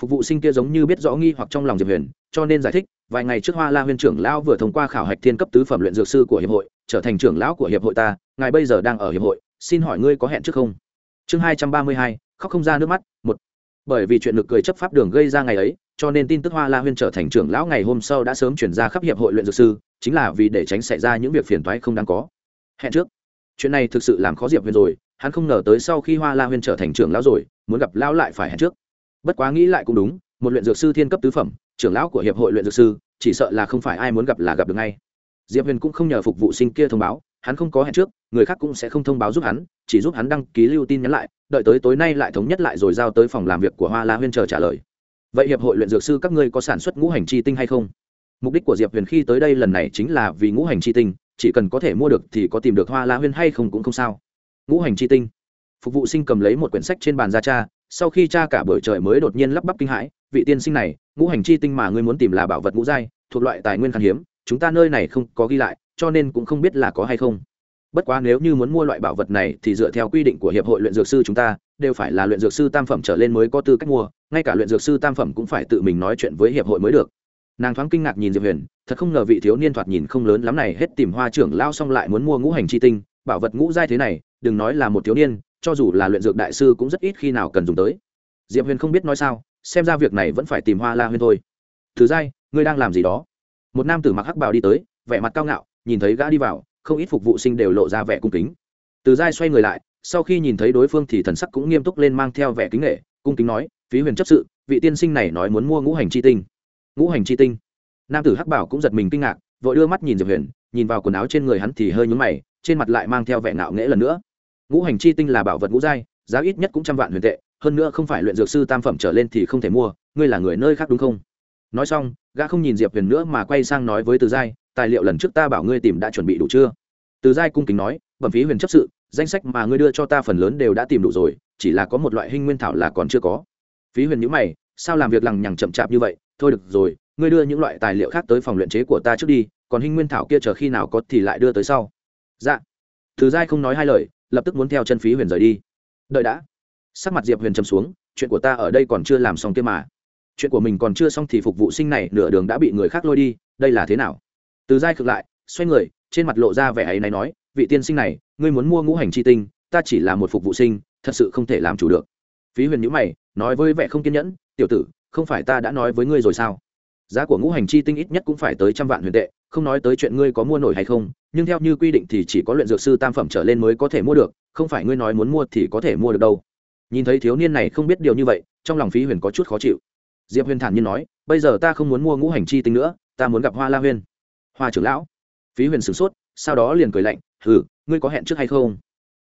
Phục vụ sinh kia giống như biết rõ nghi hoặc trong lòng diệp huyền, cho nên giải thích, vài ngày trước hoa la huyên trưởng lão vừa thông qua khảo hạch thiên cấp tứ phẩm luyện dược sư của hiệp hội trở thành trưởng lão của hiệp hội ta, ngài bây giờ đang ở hiệp hội, xin hỏi ngươi có hẹn trước không? Chương hai trăm ba mươi hai, khóc không ra nước mắt, một. Bởi vì chuyện lực cười chấp pháp đường gây ra ngày ấy, cho nên tin tức hoa la huyên trở thành trưởng lão ngày hôm sau đã sớm chuyển ra khắp hiệp hội luyện dược sư, chính là vì để tránh xảy ra những việc phiền toái không đáng có. Hẹn trước. Chuyện này thực sự làm khó diệp huyên rồi, hắn không ngờ tới sau khi hoa la huyên trở thành trưởng lão rồi, muốn gặp lão lại phải hẹn trước. Bất quá nghĩ lại cũng đúng, một luyện dược sư thiên cấp tứ phẩm, trưởng lão của hiệp hội luyện dược sư, chỉ sợ là không phải ai muốn gặp là gặp được ngay diệp huyền cũng không nhờ phục vụ sinh kia thông báo, hắn không có hẹn trước, người khác cũng sẽ không thông báo giúp hắn, chỉ giúp hắn đăng ký lưu tin nhắn lại, đợi tới tối nay lại thống nhất lại rồi giao tới phòng làm việc của hoa la huyên chờ trả lời. Vậy hiệp hội luyện dược sư các ngươi có sản xuất ngũ hành chi tinh hay không? Mục đích của diệp huyền khi tới đây lần này chính là vì ngũ hành chi tinh, chỉ cần có thể mua được thì có tìm được hoa la huyên hay không cũng không sao. Ngũ hành chi tinh. Phục vụ sinh cầm lấy một quyển sách trên bàn ra cha, sau khi cha cả buổi trời mới đột nhiên lắp bắp kinh hãi, vị tiên sinh này, ngũ hành chi tinh mà ngươi muốn tìm là bảo vật ngũ giai, thuộc loại tài nguyên khan hiếm chúng ta nơi này không có ghi lại, cho nên cũng không biết là có hay không. Bất quá nếu như muốn mua loại bảo vật này thì dựa theo quy định của hiệp hội luyện dược sư chúng ta, đều phải là luyện dược sư tam phẩm trở lên mới có tư cách mua, ngay cả luyện dược sư tam phẩm cũng phải tự mình nói chuyện với hiệp hội mới được. Nàng thoáng kinh ngạc nhìn diệp huyền, thật không ngờ vị thiếu niên thoạt nhìn không lớn lắm này, hết tìm hoa trưởng lao xong lại muốn mua ngũ hành chi tinh, bảo vật ngũ giai thế này, đừng nói là một thiếu niên, cho dù là luyện dược đại sư cũng rất ít khi nào cần dùng tới. Diệp huyền không biết nói sao, xem ra việc này vẫn phải tìm hoa la Huyền thôi. Thứ giai, ngươi đang làm gì đó? Một nam tử mặc hắc bào đi tới, vẻ mặt cao ngạo, nhìn thấy gã đi vào, không ít phục vụ sinh đều lộ ra vẻ cung kính. Từ giai xoay người lại, sau khi nhìn thấy đối phương thì thần sắc cũng nghiêm túc lên mang theo vẻ kính nghệ cung kính nói, phí huyền chấp sự, vị tiên sinh này nói muốn mua ngũ hành chi tinh. Ngũ hành chi tinh? Nam tử hắc bảo cũng giật mình kinh ngạc, vội đưa mắt nhìn diệp huyền, nhìn vào quần áo trên người hắn thì hơi nhúng mày, trên mặt lại mang theo vẻ ngạo nghễ lần nữa. Ngũ hành chi tinh là bảo vật ngũ giai, giá ít nhất cũng trăm vạn huyền tệ, hơn nữa không phải luyện dược sư tam phẩm trở lên thì không thể mua, ngươi là người nơi khác đúng không? Nói xong, gã không nhìn diệp huyền nữa mà quay sang nói với từ giai, tài liệu lần trước ta bảo ngươi tìm đã chuẩn bị đủ chưa? Từ giai cung kính nói, bẩm phí huyền chấp sự, danh sách mà ngươi đưa cho ta phần lớn đều đã tìm đủ rồi, chỉ là có một loại hình nguyên thảo là còn chưa có. Phí huyền nhữ mày, sao làm việc lằng nhằng chậm chạp như vậy? Thôi được rồi, ngươi đưa những loại tài liệu khác tới phòng luyện chế của ta trước đi, còn hình nguyên thảo kia chờ khi nào có thì lại đưa tới sau. Dạ. Từ giai không nói hai lời, lập tức muốn theo chân phí huyền rời đi. Đợi đã. Sắc mặt diệp huyền châm xuống, chuyện của ta ở đây còn chưa làm xong kia mà chuyện của mình còn chưa xong thì phục vụ sinh này nửa đường đã bị người khác lôi đi, đây là thế nào? Từ giai cực lại, xoay người, trên mặt lộ ra vẻ ấy này nói, vị tiên sinh này, ngươi muốn mua ngũ hành chi tinh, ta chỉ là một phục vụ sinh, thật sự không thể làm chủ được. Phí huyền nhữ mày, nói với vẻ không kiên nhẫn, tiểu tử, không phải ta đã nói với ngươi rồi sao? Giá của ngũ hành chi tinh ít nhất cũng phải tới trăm vạn huyền tệ, không nói tới chuyện ngươi có mua nổi hay không, nhưng theo như quy định thì chỉ có luyện dược sư tam phẩm trở lên mới có thể mua được, không phải ngươi nói muốn mua thì có thể mua được đâu. Nhìn thấy thiếu niên này không biết điều như vậy, trong lòng phí huyền có chút khó chịu diệp huyền thản nhiên nói, bây giờ ta không muốn mua ngũ hành chi tinh nữa, ta muốn gặp hoa la huyên. Hoa trưởng lão? Phí huyền sửng sốt, sau đó liền cười lạnh, hừ, ngươi có hẹn trước hay không?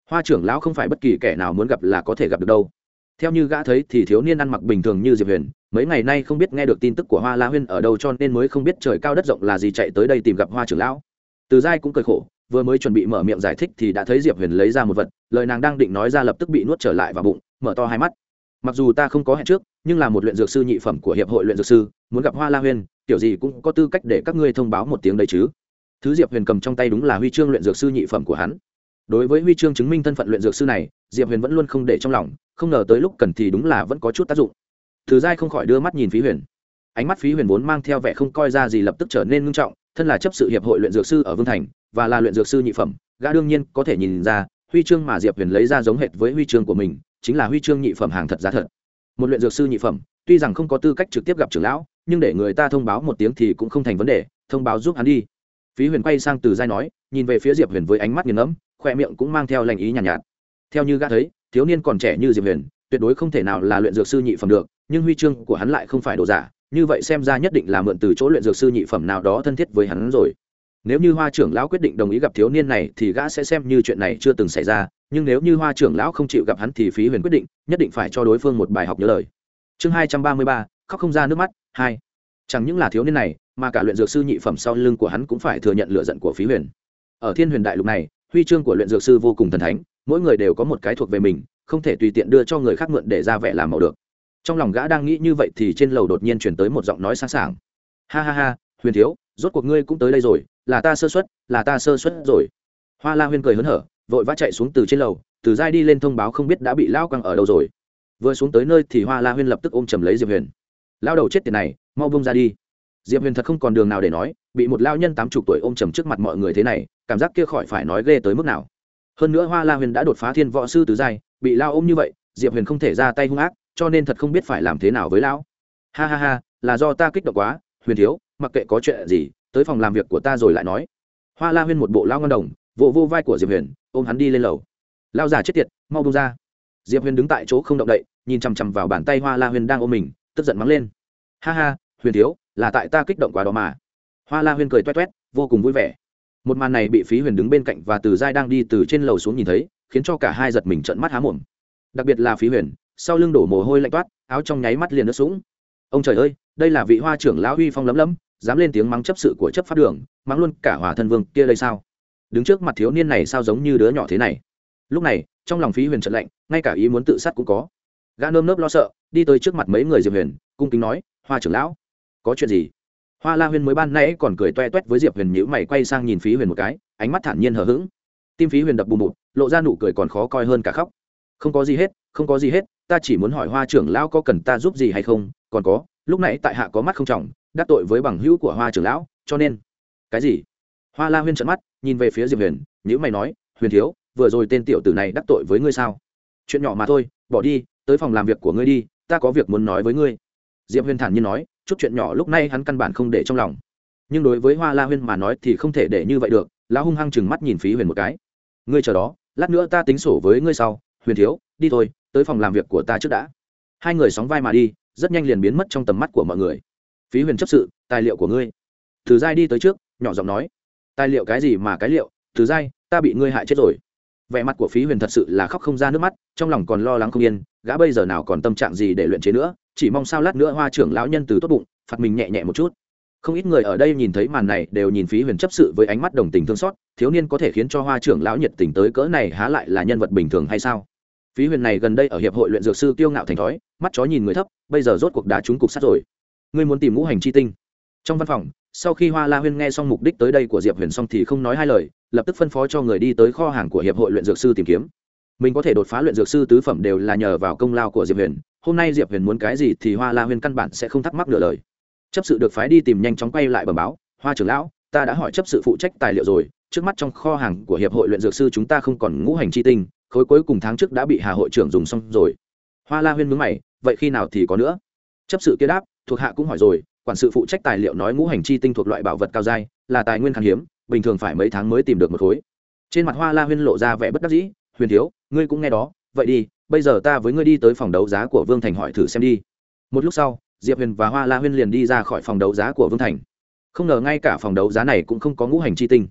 Hoa trưởng lão không phải bất kỳ kẻ nào muốn gặp là có thể gặp được đâu. Theo như gã thấy thì thiếu niên ăn mặc bình thường như diệp huyền, mấy ngày nay không biết nghe được tin tức của hoa la huyên ở đâu cho nên mới không biết trời cao đất rộng là gì chạy tới đây tìm gặp hoa trưởng lão. Từ giai cũng cười khổ, vừa mới chuẩn bị mở miệng giải thích thì đã thấy diệp huyền lấy ra một vật, lời nàng đang định nói ra lập tức bị nuốt trở lại vào bụng, mở to hai mắt mặc dù ta không có hẹn trước, nhưng là một luyện dược sư nhị phẩm của hiệp hội luyện dược sư, muốn gặp hoa la huyên, kiểu gì cũng có tư cách để các ngươi thông báo một tiếng đấy chứ. Thứ diệp huyền cầm trong tay đúng là huy chương luyện dược sư nhị phẩm của hắn. Đối với huy chương chứng minh thân phận luyện dược sư này, diệp huyền vẫn luôn không để trong lòng, không ngờ tới lúc cần thì đúng là vẫn có chút tác dụng. Thứ giai không khỏi đưa mắt nhìn phí huyền. Ánh mắt phí huyền vốn mang theo vẻ không coi ra gì lập tức trở nên ngưng trọng, thân là chấp sự hiệp hội luyện dược sư ở vương thành, và là luyện dược sư nhị phẩm, gã đương nhiên có thể nhìn ra, huy chương mà diệp huyền lấy ra giống hệt với huy chương của mình chính là huy chương nhị phẩm hàng thật giá thật. Một luyện dược sư nhị phẩm tuy rằng không có tư cách trực tiếp gặp trưởng lão nhưng để người ta thông báo một tiếng thì cũng không thành vấn đề thông báo giúp hắn đi. Phí huyền quay sang từ giai nói nhìn về phía diệp huyền với ánh mắt nghiền ngẫm khoe miệng cũng mang theo lành ý nhàn nhạt, nhạt. Theo như gã thấy thiếu niên còn trẻ như diệp huyền tuyệt đối không thể nào là luyện dược sư nhị phẩm được nhưng huy chương của hắn lại không phải đồ giả như vậy xem ra nhất định là mượn từ chỗ luyện dược sư nhị phẩm nào đó thân thiết với hắn rồi. Nếu như hoa trưởng lão quyết định đồng ý gặp thiếu niên này thì gã sẽ xem như chuyện này chưa từng xảy ra nhưng nếu như hoa trưởng lão không chịu gặp hắn thì phí huyền quyết định, nhất định phải cho đối phương một bài học nhớ lời. Chương hai trăm ba mươi ba, khóc không ra nước mắt, hai. Chẳng những là thiếu niên này, mà cả luyện dược sư nhị phẩm sau lưng của hắn cũng phải thừa nhận lựa giận của phí huyền. Ở thiên huyền đại lục này, huy chương của luyện dược sư vô cùng thần thánh, mỗi người đều có một cái thuộc về mình, không thể tùy tiện đưa cho người khác mượn để ra vẻ làm màu được. Trong lòng gã đang nghĩ như vậy thì trên lầu đột nhiên chuyển tới một giọng nói sáng sảng. Ha ha ha, huyền thiếu, rốt cuộc ngươi cũng tới đây rồi, là ta sơ xuất là ta sơ xuất rồi. Hoa la huyên cười hớn hở vội vã chạy xuống từ trên lầu, từ giai đi lên thông báo không biết đã bị lao quăng ở đâu rồi. Vừa xuống tới nơi thì hoa la huyên lập tức ôm chầm lấy diệp huyền. Lao đầu chết tiền này, mau bông ra đi. Diệp huyền thật không còn đường nào để nói, bị một lao nhân tám chục tuổi ôm chầm trước mặt mọi người thế này, cảm giác kia khỏi phải nói ghê tới mức nào. Hơn nữa hoa la huyền đã đột phá thiên võ sư tứ giai, bị lao ôm như vậy, diệp huyền không thể ra tay hung ác, cho nên thật không biết phải làm thế nào với lão. Ha ha ha, là do ta kích động quá, huyền thiếu, mặc kệ có chuyện gì, tới phòng làm việc của ta rồi lại nói. Hoa la huyên một bộ lao ngân đồng vô vô vai của diệp huyền, ôm hắn đi lên lầu. Lao già chết tiệt, mau bông ra. Diệp huyền đứng tại chỗ không động đậy, nhìn chằm chằm vào bàn tay hoa la huyền đang ôm mình, tức giận mắng lên. Ha ha, huyền thiếu, là tại ta kích động quá đó mà. Hoa la huyền cười toét toét, vô cùng vui vẻ. Một màn này bị phí huyền đứng bên cạnh và từ giai đang đi từ trên lầu xuống nhìn thấy, khiến cho cả hai giật mình trận mắt há mồm. Đặc biệt là phí huyền, sau lưng đổ mồ hôi lạnh toát, áo trong nháy mắt liền nước sũng. Ông trời ơi, đây là vị hoa trưởng lão huy phong lấm lấm dám lên tiếng mắng chấp sự của chấp pháp đường, mắng luôn cả hòa thân vương kia đây sao? Đứng trước mặt thiếu niên này sao giống như đứa nhỏ thế này. Lúc này, trong lòng phí huyền trận lạnh, ngay cả ý muốn tự sát cũng có. Gã nơm nớp lo sợ, đi tới trước mặt mấy người diệp huyền, cung kính nói, hoa trưởng lão, có chuyện gì? Hoa la huyền mới ban nãy còn cười toe toét với diệp huyền nhữ mày quay sang nhìn phí huyền một cái, ánh mắt thản nhiên hờ hững. Tim phí huyền đập bùm bụt, lộ ra nụ cười còn khó coi hơn cả khóc. Không có gì hết, không có gì hết, ta chỉ muốn hỏi hoa trưởng lão có cần ta giúp gì hay không? Còn có, lúc nãy tại hạ có mắt không trọng, đắc tội với bằng hữu của hoa trưởng lão, cho nên. Cái gì? Hoa la huyên trận mắt nhìn về phía diệp huyền nhữ mày nói, huyền thiếu, vừa rồi tên tiểu tử này đắc tội với ngươi sao? Chuyện nhỏ mà thôi, bỏ đi, tới phòng làm việc của ngươi đi, ta có việc muốn nói với ngươi. Diệp huyền thản nhiên nói, chút chuyện nhỏ lúc này hắn căn bản không để trong lòng. Nhưng đối với hoa la huyên mà nói thì không thể để như vậy được, lão hung hăng chừng mắt nhìn phí huyền một cái. Ngươi chờ đó, lát nữa ta tính sổ với ngươi sau. Huyền thiếu, đi thôi, tới phòng làm việc của ta trước đã. Hai người sóng vai mà đi, rất nhanh liền biến mất trong tầm mắt của mọi người. Phí huyền chấp sự, tài liệu của ngươi. Từ giai đi tới trước, nhỏ giọng nói tài liệu cái gì mà cái liệu, từ giai ta bị ngươi hại chết rồi. Vẻ mặt của phí huyền thật sự là khóc không ra nước mắt, trong lòng còn lo lắng không yên, gã bây giờ nào còn tâm trạng gì để luyện chế nữa, chỉ mong sao lát nữa hoa trưởng lão nhân từ tốt bụng, phạt mình nhẹ nhẹ một chút. Không ít người ở đây nhìn thấy màn này đều nhìn phí huyền chấp sự với ánh mắt đồng tình thương xót, thiếu niên có thể khiến cho hoa trưởng lão nhiệt tình tới cỡ này há lại là nhân vật bình thường hay sao? Phí huyền này gần đây ở hiệp hội luyện dược sư tiêu ngạo thành thói, mắt chó nhìn người thấp, bây giờ rốt cuộc đã trúng cục sát rồi. Ngươi muốn tìm ngũ hành chi tinh trong văn phòng, sau khi hoa la huyên nghe xong mục đích tới đây của diệp huyền xong thì không nói hai lời, lập tức phân phó cho người đi tới kho hàng của hiệp hội luyện dược sư tìm kiếm. Mình có thể đột phá luyện dược sư tứ phẩm đều là nhờ vào công lao của diệp huyền. Hôm nay diệp huyền muốn cái gì thì hoa la huyên căn bản sẽ không thắc mắc nửa lời. Chấp sự được phái đi tìm nhanh chóng quay lại bẩm báo, hoa trưởng lão, ta đã hỏi chấp sự phụ trách tài liệu rồi. Trước mắt trong kho hàng của hiệp hội luyện dược sư chúng ta không còn ngũ hành chi tinh, khối cuối cùng tháng trước đã bị hà hội trưởng dùng xong rồi. Hoa la huyên mướn mày, vậy khi nào thì có nữa? Chấp sự kia đáp, thuộc hạ cũng hỏi rồi quản sự phụ trách tài liệu nói ngũ hành chi tinh thuộc loại bảo vật cao dai là tài nguyên khan hiếm, bình thường phải mấy tháng mới tìm được một khối. Trên mặt hoa la huyên lộ ra vẻ bất đắc dĩ, huyền thiếu, ngươi cũng nghe đó, vậy đi, bây giờ ta với ngươi đi tới phòng đấu giá của vương thành hỏi thử xem đi. Một lúc sau, diệp huyền và hoa la huyên liền đi ra khỏi phòng đấu giá của vương thành. Không ngờ ngay cả phòng đấu giá này cũng không có ngũ hành chi tinh.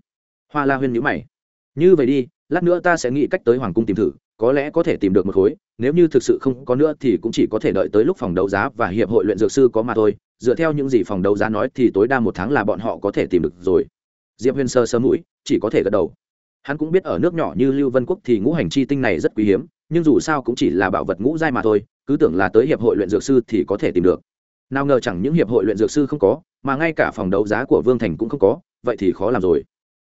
Hoa la huyên nhữ mày. Như vậy đi, lát nữa ta sẽ nghĩ cách tới hoàng cung tìm thử, có lẽ có thể tìm được một khối, nếu như thực sự không có nữa thì cũng chỉ có thể đợi tới lúc phòng đấu giá và hiệp hội luyện dược sư có mà thôi dựa theo những gì phòng đấu giá nói thì tối đa một tháng là bọn họ có thể tìm được rồi. Diệp huyền sơ sơ mũi, chỉ có thể gật đầu. Hắn cũng biết ở nước nhỏ như lưu vân quốc thì ngũ hành chi tinh này rất quý hiếm, nhưng dù sao cũng chỉ là bảo vật ngũ giai mà thôi, cứ tưởng là tới hiệp hội luyện dược sư thì có thể tìm được. Nào ngờ chẳng những hiệp hội luyện dược sư không có, mà ngay cả phòng đấu giá của vương thành cũng không có, vậy thì khó làm rồi.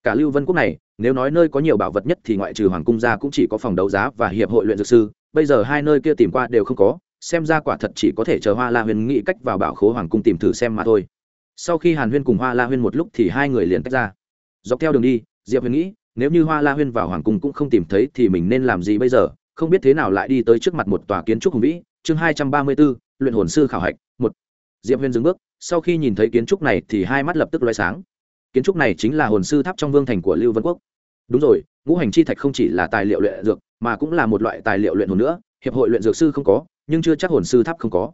Cả lưu vân quốc này, nếu nói nơi có nhiều bảo vật nhất thì ngoại trừ hoàng cung ra cũng chỉ có phòng đấu giá và hiệp hội luyện dược sư, bây giờ hai nơi kia tìm qua đều không có xem ra quả thật chỉ có thể chờ hoa la huyên nghĩ cách vào bảo khố hoàng cung tìm thử xem mà thôi. Sau khi hàn huyên cùng hoa la huyên một lúc thì hai người liền tách ra. Dọc theo đường đi, diệp huyền nghĩ, nếu như hoa la huyên vào hoàng cung cũng không tìm thấy thì mình nên làm gì bây giờ? Không biết thế nào lại đi tới trước mặt một tòa kiến trúc hùng vĩ, chương hai trăm ba mươi b ố luyện hồn sư khảo hạch, một. Diệp huyền dừng bước, sau khi nhìn thấy kiến trúc này thì hai mắt lập tức loay sáng. Kiến trúc này chính là hồn sư tháp trong vương thành của lưu vân quốc. Đúng rồi, ngũ hành chi thạch không chỉ là tài liệu luyện dược, mà cũng là một loại tài liệu luyện hồn nữa, hiệp hội luyện dược sư không có nhưng chưa chắc hồn sư tháp không có.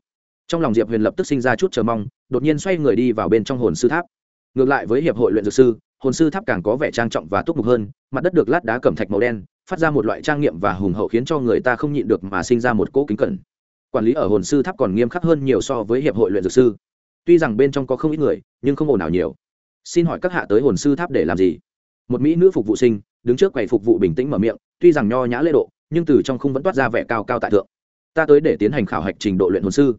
Trong lòng diệp huyền lập tức sinh ra chút chờ mong, đột nhiên xoay người đi vào bên trong hồn sư tháp. Ngược lại với hiệp hội luyện dược sư, hồn sư tháp càng có vẻ trang trọng và túc mục hơn, mặt đất được lát đá cẩm thạch màu đen, phát ra một loại trang nghiệm và hùng hậu khiến cho người ta không nhịn được mà sinh ra một cỗ kính cẩn. Quản lý ở hồn sư tháp còn nghiêm khắc hơn nhiều so với hiệp hội luyện dược sư. Tuy rằng bên trong có không ít người, nhưng không ồn nào nhiều. Xin hỏi các hạ tới hồn sư tháp để làm gì? Một mỹ nữ phục vụ sinh, đứng trước quầy phục vụ bình tĩnh mở miệng, tuy rằng nho nhã lễ độ, nhưng từ trong không vẫn toát ra vẻ cao cao tại thượng ta tới để tiến hành khảo hạch trình độ luyện hồn sư.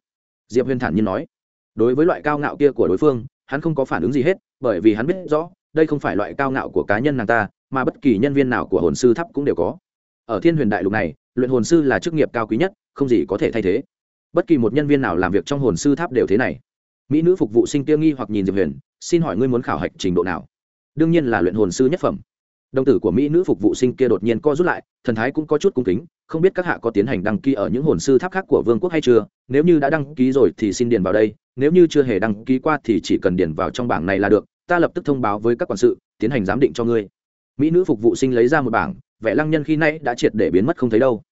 Diệp huyền thản nhiên nói. Đối với loại cao ngạo kia của đối phương, hắn không có phản ứng gì hết, bởi vì hắn biết rõ, đây không phải loại cao ngạo của cá nhân nàng ta, mà bất kỳ nhân viên nào của hồn sư tháp cũng đều có. Ở thiên huyền đại lục này, luyện hồn sư là chức nghiệp cao quý nhất, không gì có thể thay thế. Bất kỳ một nhân viên nào làm việc trong hồn sư tháp đều thế này. Mỹ nữ phục vụ sinh tiêu nghi hoặc nhìn diệp huyền, xin hỏi ngươi muốn khảo hạch trình độ nào? Đương nhiên là luyện hồn sư nhất phẩm. Đồng tử của mỹ nữ phục vụ sinh kia đột nhiên co rút lại, thần thái cũng có chút cung kính không biết các hạ có tiến hành đăng ký ở những hồn sư tháp khác của vương quốc hay chưa, nếu như đã đăng ký rồi thì xin điền vào đây, nếu như chưa hề đăng ký qua thì chỉ cần điền vào trong bảng này là được, ta lập tức thông báo với các quản sự, tiến hành giám định cho ngươi. Mỹ nữ phục vụ sinh lấy ra một bảng, vẻ lăng nhân khi nay đã triệt để biến mất không thấy đâu.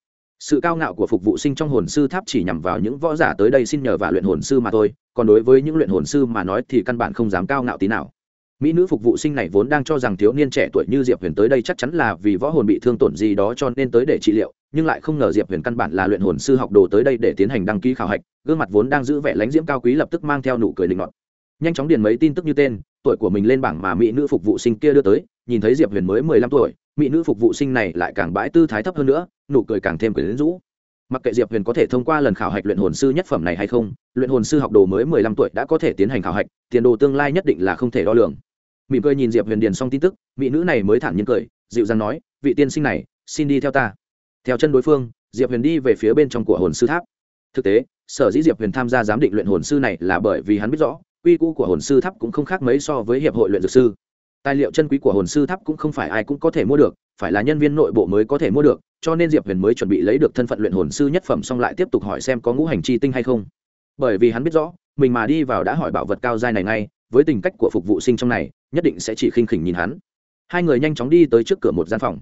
Sự cao ngạo của phục vụ sinh trong hồn sư tháp chỉ nhằm vào những võ giả tới đây xin nhờ và luyện hồn sư mà thôi, còn đối với những luyện hồn sư mà nói thì căn bản không dám cao ngạo tí nào. Mỹ nữ phục vụ sinh này vốn đang cho rằng thiếu niên trẻ tuổi như diệp huyền tới đây chắc chắn là vì võ hồn bị thương tổn gì đó cho nên tới để trị liệu nhưng lại không ngờ diệp huyền căn bản là luyện hồn sư học đồ tới đây để tiến hành đăng ký khảo hạch, gương mặt vốn đang giữ vẻ lãnh diễm cao quý lập tức mang theo nụ cười linh ngọt nhanh chóng điền mấy tin tức như tên, tuổi của mình lên bảng mà mỹ nữ phục vụ sinh kia đưa tới, nhìn thấy diệp huyền mới mười lăm tuổi, mỹ nữ phục vụ sinh này lại càng bãi tư thái thấp hơn nữa, nụ cười càng thêm quyến rũ. Mặc kệ diệp huyền có thể thông qua lần khảo hạch luyện hồn sư nhất phẩm này hay không, luyện hồn sư học đồ mới mười lăm tuổi đã có thể tiến hành khảo hạch, tiền đồ tương lai nhất định là không thể đo lường. Mỉm cười nhìn diệp huyền điền xong tin tức, mỹ nữ này mới thản nhiên cười, dịu dàng nói, vị tiên sinh này, xin đi theo ta theo chân đối phương, diệp huyền đi về phía bên trong của hồn sư tháp. Thực tế, sở dĩ diệp huyền tham gia giám định luyện hồn sư này là bởi vì hắn biết rõ, quy cũ của hồn sư tháp cũng không khác mấy so với hiệp hội luyện dược sư. Tài liệu chân quý của hồn sư tháp cũng không phải ai cũng có thể mua được, phải là nhân viên nội bộ mới có thể mua được, cho nên diệp huyền mới chuẩn bị lấy được thân phận luyện hồn sư nhất phẩm xong lại tiếp tục hỏi xem có ngũ hành chi tinh hay không. Bởi vì hắn biết rõ, mình mà đi vào đã hỏi bảo vật cao dai này ngay, với tình cách của phục vụ sinh trong này, nhất định sẽ chỉ khinh khỉnh nhìn hắn. Hai người nhanh chóng đi tới trước cửa một gian phòng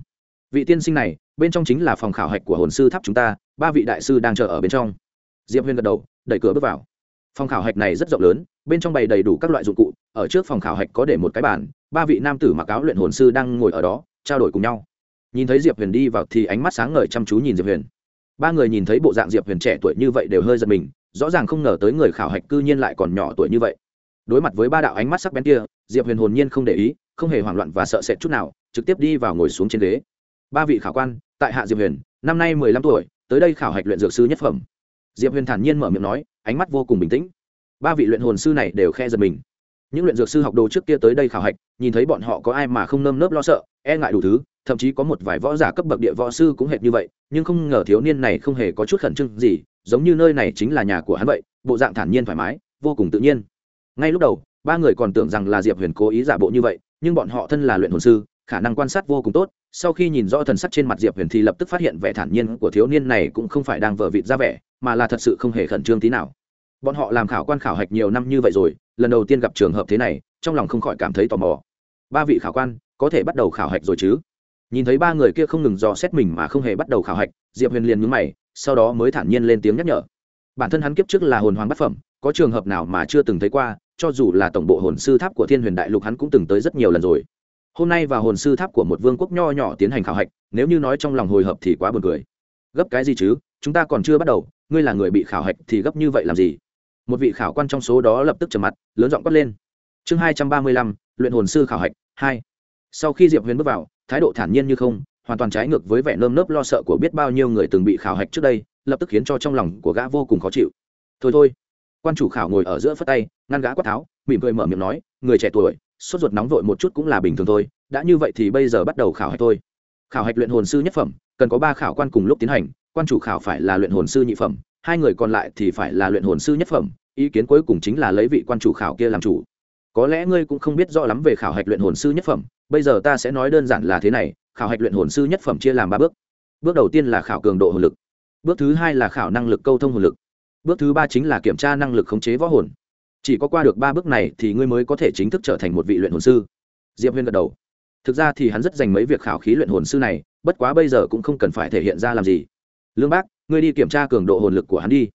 vị tiên sinh này, bên trong chính là phòng khảo hạch của hồn sư tháp chúng ta, ba vị đại sư đang chờ ở bên trong. Diệp huyền gật đầu, đẩy cửa bước vào. Phòng khảo hạch này rất rộng lớn, bên trong bày đầy đủ các loại dụng cụ, ở trước phòng khảo hạch có để một cái bàn, ba vị nam tử mặc áo luyện hồn sư đang ngồi ở đó, trao đổi cùng nhau. Nhìn thấy diệp huyền đi vào thì ánh mắt sáng ngời chăm chú nhìn diệp huyền. Ba người nhìn thấy bộ dạng diệp huyền trẻ tuổi như vậy đều hơi giật mình, rõ ràng không ngờ tới người khảo hạch cư nhiên lại còn nhỏ tuổi như vậy. Đối mặt với ba đạo ánh mắt sắc bén kia, diệp huyền hồn nhiên không để ý, không hề hoảng loạn và sợ sệt chút nào, trực tiếp đi vào ngồi xuống trên ghế ba vị khảo quan, tại hạ diệp huyền, năm nay mười lăm tuổi, tới đây khảo hạch luyện dược sư nhất phẩm. Diệp huyền thản nhiên mở miệng nói, ánh mắt vô cùng bình tĩnh. Ba vị luyện hồn sư này đều khe giật mình. Những luyện dược sư học đồ trước kia tới đây khảo hạch, nhìn thấy bọn họ có ai mà không nơm nớp lo sợ e ngại đủ thứ, thậm chí có một vài võ giả cấp bậc địa võ sư cũng hệt như vậy, nhưng không ngờ thiếu niên này không hề có chút khẩn trương gì, giống như nơi này chính là nhà của hắn vậy, bộ dạng thản nhiên thoải mái, vô cùng tự nhiên. Ngay lúc đầu, ba người còn tưởng rằng là diệp huyền cố ý giả bộ như vậy, nhưng bọn họ thân là luyện hồn sư, khả năng quan sát vô cùng tốt sau khi nhìn rõ thần sắc trên mặt diệp huyền thì lập tức phát hiện vẻ thản nhiên của thiếu niên này cũng không phải đang vờ vịt ra vẻ, mà là thật sự không hề khẩn trương tí nào. Bọn họ làm khảo quan khảo hạch nhiều năm như vậy rồi, lần đầu tiên gặp trường hợp thế này, trong lòng không khỏi cảm thấy tò mò. Ba vị khảo quan, có thể bắt đầu khảo hạch rồi chứ? Nhìn thấy ba người kia không ngừng dò xét mình mà không hề bắt đầu khảo hạch, diệp huyền liền nhúng mày, sau đó mới thản nhiên lên tiếng nhắc nhở. Bản thân hắn kiếp trước là hồn hoàng bát phẩm, có trường hợp nào mà chưa từng thấy qua, cho dù là tổng bộ hồn sư tháp của thiên huyền đại lục hắn cũng từng tới rất nhiều lần rồi hôm nay vào hồn sư tháp của một vương quốc nho nhỏ tiến hành khảo hạch, nếu như nói trong lòng hồi hộp thì quá buồn cười. Gấp cái gì chứ? Chúng ta còn chưa bắt đầu, ngươi là người bị khảo hạch thì gấp như vậy làm gì? Một vị khảo quan trong số đó lập tức trầm mặt, lớn giọng quát lên. Chương hai trăm ba mươi lăm, luyện hồn sư khảo hạch, hai. Sau khi diệp huyền bước vào, thái độ thản nhiên như không, hoàn toàn trái ngược với vẻ nơm nớp lo sợ của biết bao nhiêu người từng bị khảo hạch trước đây, lập tức khiến cho trong lòng của gã vô cùng khó chịu. Thôi thôi. Quan chủ khảo ngồi ở giữa phất tay, ngăn gã quát tháo, mỉm cười mở miệng nói, người trẻ tuổi sốt ruột nóng vội một chút cũng là bình thường thôi, đã như vậy thì bây giờ bắt đầu khảo hạch thôi. Khảo hạch luyện hồn sư nhất phẩm, cần có ba khảo quan cùng lúc tiến hành, quan chủ khảo phải là luyện hồn sư nhị phẩm, hai người còn lại thì phải là luyện hồn sư nhất phẩm, ý kiến cuối cùng chính là lấy vị quan chủ khảo kia làm chủ. Có lẽ ngươi cũng không biết rõ lắm về khảo hạch luyện hồn sư nhất phẩm, bây giờ ta sẽ nói đơn giản là thế này, khảo hạch luyện hồn sư nhất phẩm chia làm ba bước. Bước đầu tiên là khảo cường độ hồn lực, bước thứ hai là khảo năng lực câu thông hồn lực, bước thứ ba chính là kiểm tra năng lực khống chế võ hồn chỉ có qua được ba bước này thì ngươi mới có thể chính thức trở thành một vị luyện hồn sư. Diệp huyên gật đầu. Thực ra thì hắn rất dành mấy việc khảo khí luyện hồn sư này, bất quá bây giờ cũng không cần phải thể hiện ra làm gì. Lương bác, ngươi đi kiểm tra cường độ hồn lực của hắn đi.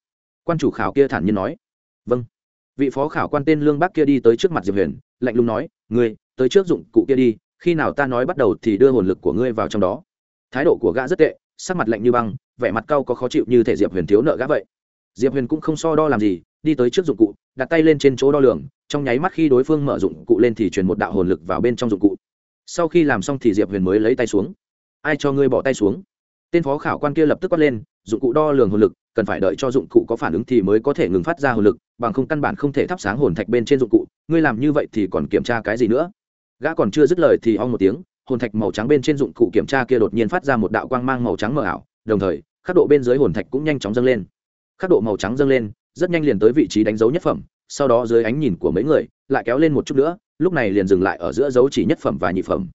Quan chủ khảo kia thản nhiên nói. Vâng. Vị phó khảo quan tên lương bác kia đi tới trước mặt diệp huyền, lạnh lùng nói, ngươi, tới trước dụng cụ kia đi, khi nào ta nói bắt đầu thì đưa hồn lực của ngươi vào trong đó. Thái độ của gã rất tệ, sắc mặt lạnh như băng, vẻ mặt cau có khó chịu như thể diệp huyền thiếu nợ gã vậy. Diệp huyền cũng không so đo làm gì đi tới trước dụng cụ, đặt tay lên trên chỗ đo lường, trong nháy mắt khi đối phương mở dụng cụ lên thì truyền một đạo hồn lực vào bên trong dụng cụ. Sau khi làm xong thì diệp huyền mới lấy tay xuống. Ai cho ngươi bỏ tay xuống? Tên phó khảo quan kia lập tức quát lên, dụng cụ đo lường hồn lực, cần phải đợi cho dụng cụ có phản ứng thì mới có thể ngừng phát ra hồn lực, bằng không căn bản không thể thắp sáng hồn thạch bên trên dụng cụ, ngươi làm như vậy thì còn kiểm tra cái gì nữa? Gã còn chưa dứt lời thì ong một tiếng, hồn thạch màu trắng bên trên dụng cụ kiểm tra kia đột nhiên phát ra một đạo quang mang màu trắng mờ ảo, đồng thời, khắc độ bên dưới hồn thạch cũng nhanh chóng dâng lên. Khắc độ màu trắng dâng lên rất nhanh liền tới vị trí đánh dấu nhất phẩm, sau đó dưới ánh nhìn của mấy người, lại kéo lên một chút nữa, lúc này liền dừng lại ở giữa dấu chỉ nhất phẩm và nhị phẩm.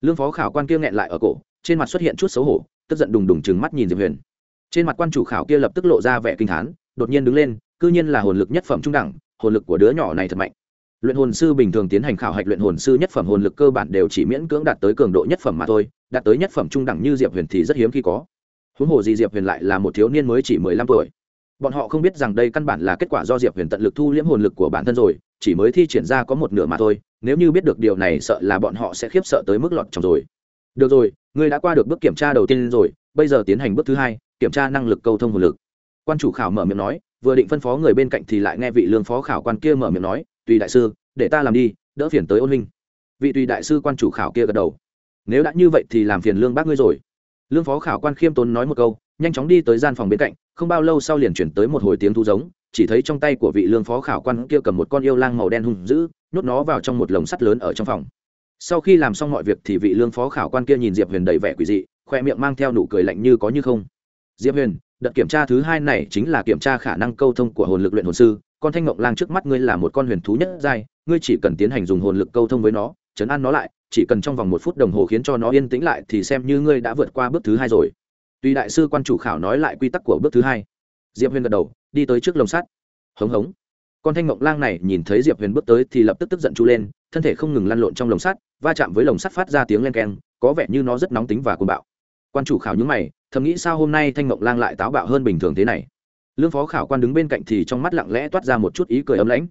Lương phó khảo quan kia nghẹn lại ở cổ, trên mặt xuất hiện chút xấu hổ, tức giận đùng đùng chừng mắt nhìn diệp huyền. Trên mặt quan chủ khảo kia lập tức lộ ra vẻ kinh thán đột nhiên đứng lên, cư nhiên là hồn lực nhất phẩm trung đẳng, hồn lực của đứa nhỏ này thật mạnh. Luyện hồn sư bình thường tiến hành khảo hạch luyện hồn sư nhất phẩm hồn lực cơ bản đều chỉ miễn cưỡng đạt tới cường độ nhất phẩm mà thôi, đạt tới nhất phẩm trung đẳng như diệp huyền thì rất hiếm khi có. Huống hồ gì diệp huyền lại là một thiếu niên mới chỉ mười lăm tuổi bọn họ không biết rằng đây căn bản là kết quả do diệp huyền tận lực thu liễm hồn lực của bản thân rồi, chỉ mới thi triển ra có một nửa mà thôi, nếu như biết được điều này sợ là bọn họ sẽ khiếp sợ tới mức lọt trong rồi. Được rồi, ngươi đã qua được bước kiểm tra đầu tiên rồi, bây giờ tiến hành bước thứ hai, kiểm tra năng lực câu thông hồn lực. Quan chủ khảo mở miệng nói, vừa định phân phó người bên cạnh thì lại nghe vị lương phó khảo quan kia mở miệng nói, tùy đại sư, để ta làm đi, đỡ phiền tới ôn minh vị tùy đại sư quan chủ khảo kia gật đầu, nếu đã như vậy thì làm phiền lương bác ngươi rồi. Lương phó khảo quan khiêm tốn nói một câu nhanh chóng đi tới gian phòng bên cạnh, không bao lâu sau liền chuyển tới một hồi tiếng thu giống, chỉ thấy trong tay của vị lương phó khảo quan kia cầm một con yêu lang màu đen hung dữ, nhốt nó vào trong một lồng sắt lớn ở trong phòng. Sau khi làm xong mọi việc thì vị lương phó khảo quan kia nhìn diệp huyền đầy vẻ quỷ dị, khoe miệng mang theo nụ cười lạnh như có như không. Diệp huyền, đợt kiểm tra thứ hai này chính là kiểm tra khả năng câu thông của hồn lực luyện hồn sư, con thanh ngộng lang trước mắt ngươi là một con huyền thú nhất giai, ngươi chỉ cần tiến hành dùng hồn lực câu thông với nó, chấn an nó lại, chỉ cần trong vòng một phút đồng hồ khiến cho nó yên tĩnh lại thì xem như ngươi đã vượt qua bước thứ hai rồi tuy đại sư quan chủ khảo nói lại quy tắc của bước thứ hai. Diệp huyền gật đầu, đi tới trước lồng sắt. Hống hống. Con thanh mộng lang này nhìn thấy diệp huyền bước tới thì lập tức tức giận chu lên, thân thể không ngừng lăn lộn trong lồng sắt, va chạm với lồng sắt phát ra tiếng len keng, có vẻ như nó rất nóng tính và cuồng bạo. Quan chủ khảo nhúng mày, thầm nghĩ sao hôm nay thanh mộng lang lại táo bạo hơn bình thường thế này. Lương phó khảo quan đứng bên cạnh thì trong mắt lặng lẽ toát ra một chút ý cười ấm lãnh.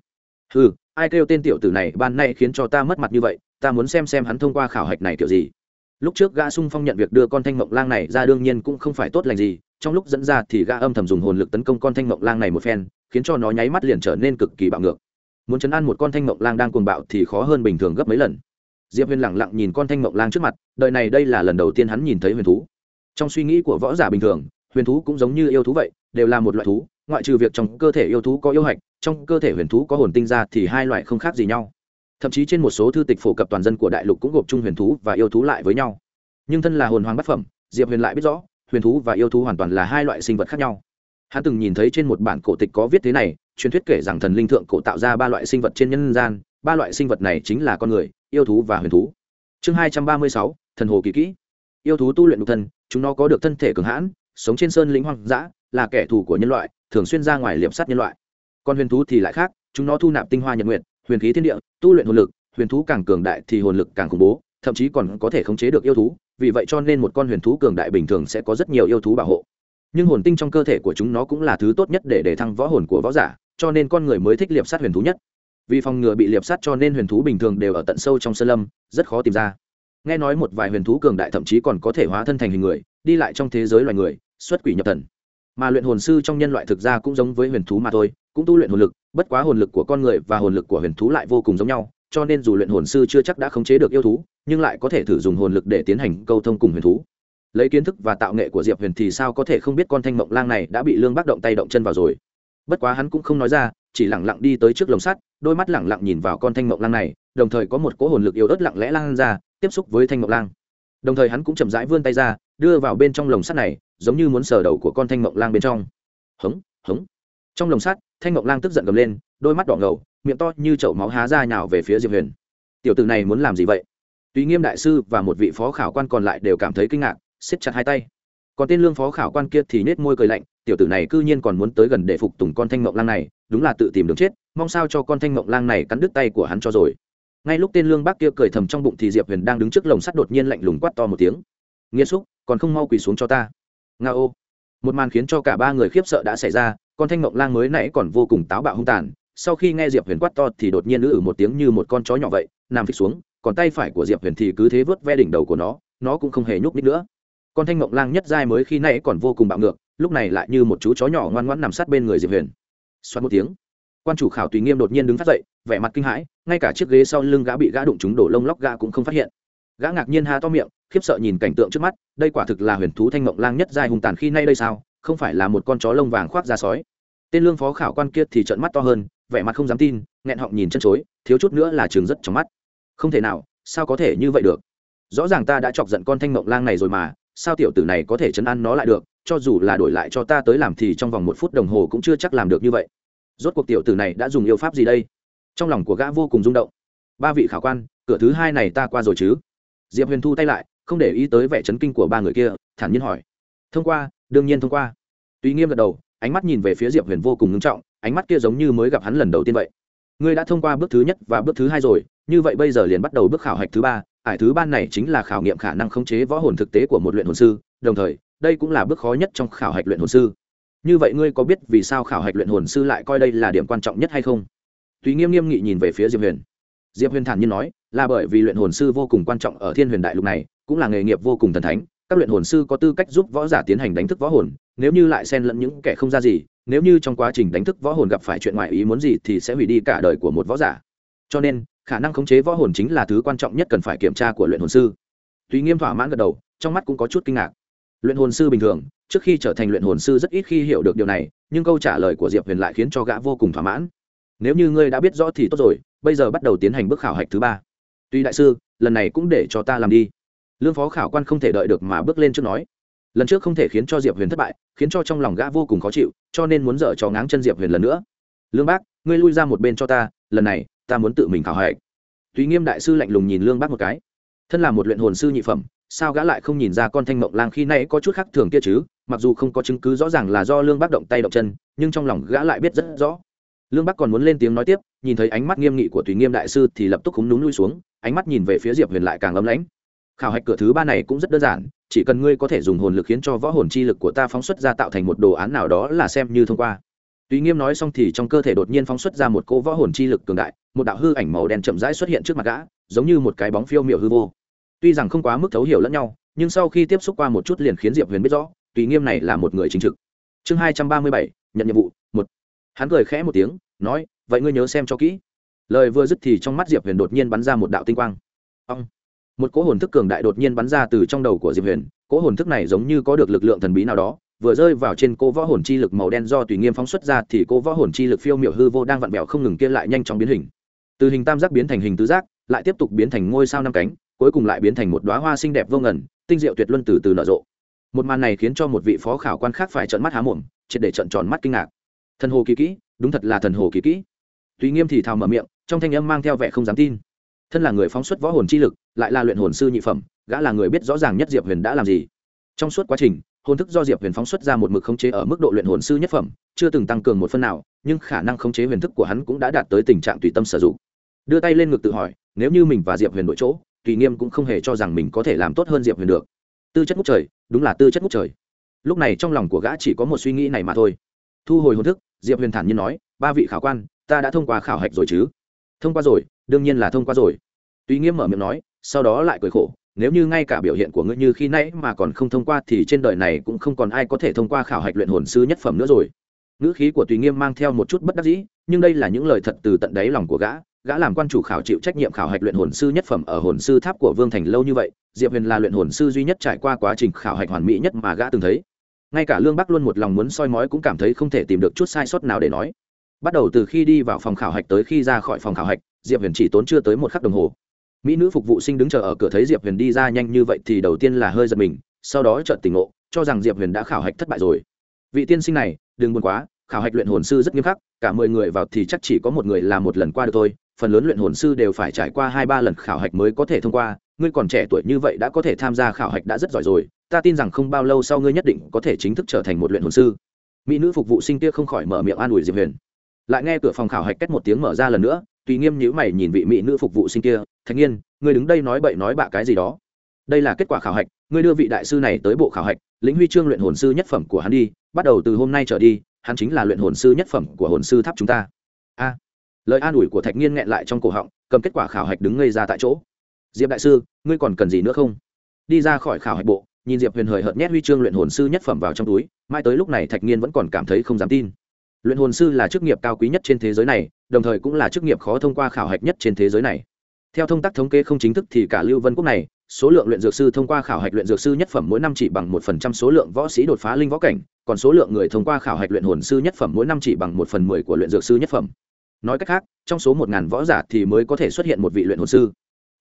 Ừ ai kêu tên tiểu tử này ban nay khiến cho ta mất mặt như vậy, ta muốn xem xem hắn thông qua khảo hạch này kiểu gì lúc trước gã sung phong nhận việc đưa con thanh mộng lang này ra đương nhiên cũng không phải tốt lành gì, trong lúc dẫn ra thì gã âm thầm dùng hồn lực tấn công con thanh mộng lang này một phen, khiến cho nó nháy mắt liền trở nên cực kỳ bạo ngược. Muốn chấn an một con thanh mộng lang đang cuồng bạo thì khó hơn bình thường gấp mấy lần. Diệp huyền lẳng lặng nhìn con thanh mộng lang trước mặt đợi này đây là lần đầu tiên hắn nhìn thấy huyền thú. Trong suy nghĩ của võ giả bình thường, huyền thú cũng giống như yêu thú vậy, đều là một loại thú, ngoại trừ việc trong cơ thể yêu thú có yêu hạch, trong cơ thể huyền thú có hồn tinh ra thì hai loại không khác gì nhau thậm chí trên một số thư tịch phổ cập toàn dân của đại lục cũng gộp chung huyền thú và yêu thú lại với nhau. Nhưng thân là hồn hoàng bát phẩm, diệp huyền lại biết rõ, huyền thú và yêu thú hoàn toàn là hai loại sinh vật khác nhau. Hắn từng nhìn thấy trên một bản cổ tịch có viết thế này, truyền thuyết kể rằng thần linh thượng cổ tạo ra ba loại sinh vật trên nhân gian, ba loại sinh vật này chính là con người, yêu thú và huyền thú. Chương hai trăm ba mươi sáu, thần hồ kỳ kỹ. Yêu thú tu luyện độc thân, chúng nó có được thân thể cường hãn, sống trên sơn lĩnh hoang dã, là kẻ thù của nhân loại, thường xuyên ra ngoài liệm sát nhân loại. Còn huyền thú thì lại khác, chúng nó thu nạp tinh hoa nhật nguyện huyền khí thiên địa, tu luyện hồn lực, huyền thú càng cường đại thì hồn lực càng khủng bố, thậm chí còn có thể khống chế được yêu thú, vì vậy cho nên một con huyền thú cường đại bình thường sẽ có rất nhiều yêu thú bảo hộ. Nhưng hồn tinh trong cơ thể của chúng nó cũng là thứ tốt nhất để để thăng võ hồn của võ giả, cho nên con người mới thích liệp sát huyền thú nhất. Vì phòng ngừa bị liệp sát cho nên huyền thú bình thường đều ở tận sâu trong sơn lâm, rất khó tìm ra. Nghe nói một vài huyền thú cường đại thậm chí còn có thể hóa thân thành hình người, đi lại trong thế giới loài người, xuất quỷ nhập thần mà luyện hồn sư trong nhân loại thực ra cũng giống với huyền thú mà thôi, cũng tu luyện hồn lực, bất quá hồn lực của con người và hồn lực của huyền thú lại vô cùng giống nhau, cho nên dù luyện hồn sư chưa chắc đã khống chế được yêu thú, nhưng lại có thể thử dùng hồn lực để tiến hành câu thông cùng huyền thú. Lấy kiến thức và tạo nghệ của diệp huyền thì sao có thể không biết con thanh mộng lang này đã bị lương bác động tay động chân vào rồi. Bất quá hắn cũng không nói ra, chỉ lẳng lặng đi tới trước lồng sắt, đôi mắt lẳng lặng nhìn vào con thanh mộng lang này, đồng thời có một cỗ hồn lực yếu ớt lặng lẽ lan ra, tiếp xúc với thanh mộng lang. Đồng thời hắn cũng chậm rãi vươn tay ra, đưa vào bên trong lồng sắt này giống như muốn sờ đầu của con thanh mộng lang bên trong. Hống hống. Trong lồng sắt, thanh mộng lang tức giận gầm lên, đôi mắt đỏ ngầu, miệng to như chậu máu há ra nhào về phía diệp huyền. Tiểu tử này muốn làm gì vậy? Tuy nghiêm đại sư và một vị phó khảo quan còn lại đều cảm thấy kinh ngạc, siết chặt hai tay. Còn tên lương phó khảo quan kia thì nết môi cười lạnh, tiểu tử này cư nhiên còn muốn tới gần để phục tùng con thanh mộng lang này, đúng là tự tìm đường chết, mong sao cho con thanh mộng lang này cắn đứt tay của hắn cho rồi. Ngay lúc tên lương bác kia cười thầm trong bụng thì diệp huyền đang đứng trước lồng sắt đột nhiên lạnh lùng quát to một tiếng. Nghĩa xúc còn không mau quỳ xuống cho ta nga ô. Một màn khiến cho cả ba người khiếp sợ đã xảy ra, con thanh mộng lang mới nãy còn vô cùng táo bạo hung tàn, sau khi nghe diệp huyền quát to thì đột nhiên ư ử một tiếng như một con chó nhỏ vậy, nằm phịch xuống, còn tay phải của diệp huyền thì cứ thế vớt ve đỉnh đầu của nó nó cũng không hề nhúc nít nữa. Con thanh mộng lang nhất giai mới khi nãy còn vô cùng bạo ngược, lúc này lại như một chú chó nhỏ ngoan ngoãn nằm sát bên người diệp huyền. Xoát một tiếng, quan chủ khảo tùy nghiêm đột nhiên đứng phát dậy, vẻ mặt kinh hãi, ngay cả chiếc ghế sau lưng gã bị gã đụng trúng đổ lông lóc gã cũng không phát hiện gã ngạc nhiên ha to miệng, khiếp sợ nhìn cảnh tượng trước mắt, đây quả thực là huyền thú thanh mộng lang nhất giai hùng tàn khi nay đây sao, không phải là một con chó lông vàng khoác ra sói. Tên lương phó khảo quan kia thì trợn mắt to hơn, vẻ mặt không dám tin, nghẹn họng nhìn chân chối, thiếu chút nữa là trường rất trong mắt. Không thể nào, sao có thể như vậy được? Rõ ràng ta đã chọc giận con thanh mộng lang này rồi mà, sao tiểu tử này có thể chấn an nó lại được, cho dù là đổi lại cho ta tới làm thì trong vòng một phút đồng hồ cũng chưa chắc làm được như vậy. Rốt cuộc tiểu tử này đã dùng yêu pháp gì đây? Trong lòng của gã vô cùng rung động. Ba vị khảo quan, cửa thứ hai này ta qua rồi chứ? Diệp huyền thu tay lại, không để ý tới vẻ chấn kinh của ba người kia, thản nhiên hỏi. Thông qua, đương nhiên thông qua. Tuy nghiêm gật đầu, ánh mắt nhìn về phía diệp huyền vô cùng ngưng trọng, ánh mắt kia giống như mới gặp hắn lần đầu tiên vậy. Ngươi đã thông qua bước thứ nhất và bước thứ hai rồi, như vậy bây giờ liền bắt đầu bước khảo hạch thứ ba, ải thứ ba này chính là khảo nghiệm khả năng khống chế võ hồn thực tế của một luyện hồn sư, đồng thời, đây cũng là bước khó nhất trong khảo hạch luyện hồn sư. Như vậy ngươi có biết vì sao khảo hạch luyện hồn sư lại coi đây là điểm quan trọng nhất hay không? Tùy nghiêm nghiêm nghị nhìn về phía diệp huyền diệp huyền thản nhiên nói, là bởi vì luyện hồn sư vô cùng quan trọng ở thiên huyền đại lục này, cũng là nghề nghiệp vô cùng thần thánh, các luyện hồn sư có tư cách giúp võ giả tiến hành đánh thức võ hồn, nếu như lại xen lẫn những kẻ không ra gì, nếu như trong quá trình đánh thức võ hồn gặp phải chuyện ngoại ý muốn gì thì sẽ hủy đi cả đời của một võ giả. Cho nên, khả năng khống chế võ hồn chính là thứ quan trọng nhất cần phải kiểm tra của luyện hồn sư. Tuy nghiêm thỏa mãn gật đầu, trong mắt cũng có chút kinh ngạc. Luyện hồn sư bình thường, trước khi trở thành luyện hồn sư rất ít khi hiểu được điều này, nhưng câu trả lời của diệp huyền lại khiến cho gã vô cùng thỏa mãn. Nếu như ngươi đã biết rõ thì tốt rồi bây giờ bắt đầu tiến hành bước khảo hạch thứ ba. Tuy đại sư, lần này cũng để cho ta làm đi. Lương phó khảo quan không thể đợi được mà bước lên trước nói. Lần trước không thể khiến cho diệp huyền thất bại, khiến cho trong lòng gã vô cùng khó chịu, cho nên muốn dở cho ngáng chân diệp huyền lần nữa. Lương bác, ngươi lui ra một bên cho ta, lần này, ta muốn tự mình khảo hạch. Tuy nghiêm đại sư lạnh lùng nhìn lương bác một cái. Thân là một luyện hồn sư nhị phẩm, sao gã lại không nhìn ra con thanh mộng lang khi nay có chút khác thường kia chứ? Mặc dù không có chứng cứ rõ ràng là do lương bác động tay động chân, nhưng trong lòng gã lại biết rất rõ lương bác còn muốn lên tiếng nói tiếp nhìn thấy ánh mắt nghiêm nghị của tùy nghiêm đại sư thì lập tức húng núm lui xuống ánh mắt nhìn về phía diệp huyền lại càng ấm lãnh khảo hạch cửa thứ ba này cũng rất đơn giản chỉ cần ngươi có thể dùng hồn lực khiến cho võ hồn chi lực của ta phóng xuất ra tạo thành một đồ án nào đó là xem như thông qua Tùy Nghiêm nói xong thì trong cơ thể đột nhiên phóng xuất ra một cỗ võ hồn chi lực cường đại, một đạo hư ảnh màu đen chậm rãi xuất hiện trước mặt gã, giống như một cái bóng phiêu miểu hư vô. Tuy rằng không quá mức thấu hiểu lẫn nhau, nhưng sau khi tiếp xúc qua một chút liền khiến Diệp Huyền biết rõ, Tùy Nghiêm này là một người chính trực. Chương hai trăm ba mươi bảy nhận nhiệm vụ. Hắn cười khẽ một tiếng, nói, "Vậy ngươi nhớ xem cho kỹ." Lời vừa dứt thì trong mắt Diệp Huyền đột nhiên bắn ra một đạo tinh quang. Ông một cỗ hồn thức cường đại đột nhiên bắn ra từ trong đầu của diệp huyền cỗ hồn thức này giống như có được lực lượng thần bí nào đó vừa rơi vào trên cô võ hồn chi lực màu đen do tùy nghiêm phóng xuất ra thì cô võ hồn chi lực phiêu miểu hư vô đang vặn vẹo không ngừng kia lại nhanh chóng biến hình từ hình tam giác biến thành hình tứ giác lại tiếp tục biến thành ngôi sao năm cánh cuối cùng lại biến thành một đoá hoa xinh đẹp vô ngần tinh diệu tuyệt luân từ từ nở rộ một màn này khiến cho một vị phó khảo quan khác phải trợn mắt há mồm triệt để trợn tròn mắt kinh ngạc thần hồ kỳ kỹ, đúng thật là thần hồ kỳ kỹ. Tùy nghiêm thì thào mở miệng, trong thanh âm mang theo vẻ không dám tin. Thân là người phóng xuất võ hồn chi lực, lại là luyện hồn sư nhị phẩm, gã là người biết rõ ràng nhất diệp huyền đã làm gì. Trong suốt quá trình, hồn thức do diệp huyền phóng xuất ra một mực khống chế ở mức độ luyện hồn sư nhất phẩm, chưa từng tăng cường một phân nào, nhưng khả năng khống chế huyền thức của hắn cũng đã đạt tới tình trạng tùy tâm sử dụng. Đưa tay lên ngực tự hỏi, nếu như mình và diệp huyền đổi chỗ tùy nghiêm cũng không hề cho rằng mình có thể làm tốt hơn diệp huyền được. Tư chất ngút trời, đúng là tư chất ngút trời. Lúc này trong lòng của gã chỉ có một suy nghĩ này mà thôi thu hồi hồn thức, diệp huyền thản nhiên nói, ba vị khảo quan, ta đã thông qua khảo hạch rồi chứ? Thông qua rồi, đương nhiên là thông qua rồi. Tuy nghiêm mở miệng nói, sau đó lại cười khổ, nếu như ngay cả biểu hiện của ngươi như khi nãy mà còn không thông qua thì trên đời này cũng không còn ai có thể thông qua khảo hạch luyện hồn sư nhất phẩm nữa rồi. Ngữ khí của tùy nghiêm mang theo một chút bất đắc dĩ, nhưng đây là những lời thật từ tận đáy lòng của gã. Gã làm quan chủ khảo chịu trách nhiệm khảo hạch luyện hồn sư nhất phẩm ở hồn sư tháp của vương thành lâu như vậy, diệp huyền là luyện hồn sư duy nhất trải qua quá trình khảo hạch hoàn mỹ nhất mà gã từng thấy ngay cả lương bắc luôn một lòng muốn soi mói cũng cảm thấy không thể tìm được chút sai sót nào để nói. Bắt đầu từ khi đi vào phòng khảo hạch tới khi ra khỏi phòng khảo hạch, diệp huyền chỉ tốn chưa tới một khắc đồng hồ. Mỹ nữ phục vụ sinh đứng chờ ở cửa thấy diệp huyền đi ra nhanh như vậy thì đầu tiên là hơi giật mình, sau đó chợt tỉnh ngộ, cho rằng diệp huyền đã khảo hạch thất bại rồi. Vị tiên sinh này, đừng buồn quá, khảo hạch luyện hồn sư rất nghiêm khắc, cả mười người vào thì chắc chỉ có một người làm một lần qua được thôi, phần lớn luyện hồn sư đều phải trải qua hai ba lần khảo hạch mới có thể thông qua, ngươi còn trẻ tuổi như vậy đã có thể tham gia khảo hạch đã rất giỏi rồi ta tin rằng không bao lâu sau ngươi nhất định có thể chính thức trở thành một luyện hồn sư. Mỹ nữ phục vụ sinh kia không khỏi mở miệng an ủi diệp huyền. Lại nghe cửa phòng khảo hạch cách một tiếng mở ra lần nữa, tùy nghiêm nhữ mày nhìn vị mỹ nữ phục vụ sinh kia, thạch nhiên ngươi đứng đây nói bậy nói bạ cái gì đó. Đây là kết quả khảo hạch, ngươi đưa vị đại sư này tới bộ khảo hạch, lĩnh huy chương luyện hồn sư nhất phẩm của hắn đi, bắt đầu từ hôm nay trở đi, hắn chính là luyện hồn sư nhất phẩm của hồn sư tháp chúng ta. A. Lời an ủi của thạch nhiên nghẹn lại trong cổ họng, cầm kết quả khảo hạch đứng ngây ra tại chỗ. Diệp đại sư, ngươi còn cần gì nữa không? Đi ra khỏi khảo hạch bộ nhìn diệp huyền hời hợt nhét huy chương luyện hồn sư nhất phẩm vào trong túi mai tới lúc này thạch nhiên vẫn còn cảm thấy không dám tin. Luyện hồn sư là chức nghiệp cao quý nhất trên thế giới này, đồng thời cũng là chức nghiệp khó thông qua khảo hạch nhất trên thế giới này. Theo thông tác thống kê không chính thức thì cả lưu vân quốc này, số lượng luyện dược sư thông qua khảo hạch luyện dược sư nhất phẩm mỗi năm chỉ bằng một phần trăm số lượng võ sĩ đột phá linh võ cảnh, còn số lượng người thông qua khảo hạch luyện hồn sư nhất phẩm mỗi năm chỉ bằng một phần mười của luyện dược sư nhất phẩm. Nói cách khác, trong số một ngàn võ giả thì mới có thể xuất hiện một vị luyện hồn sư.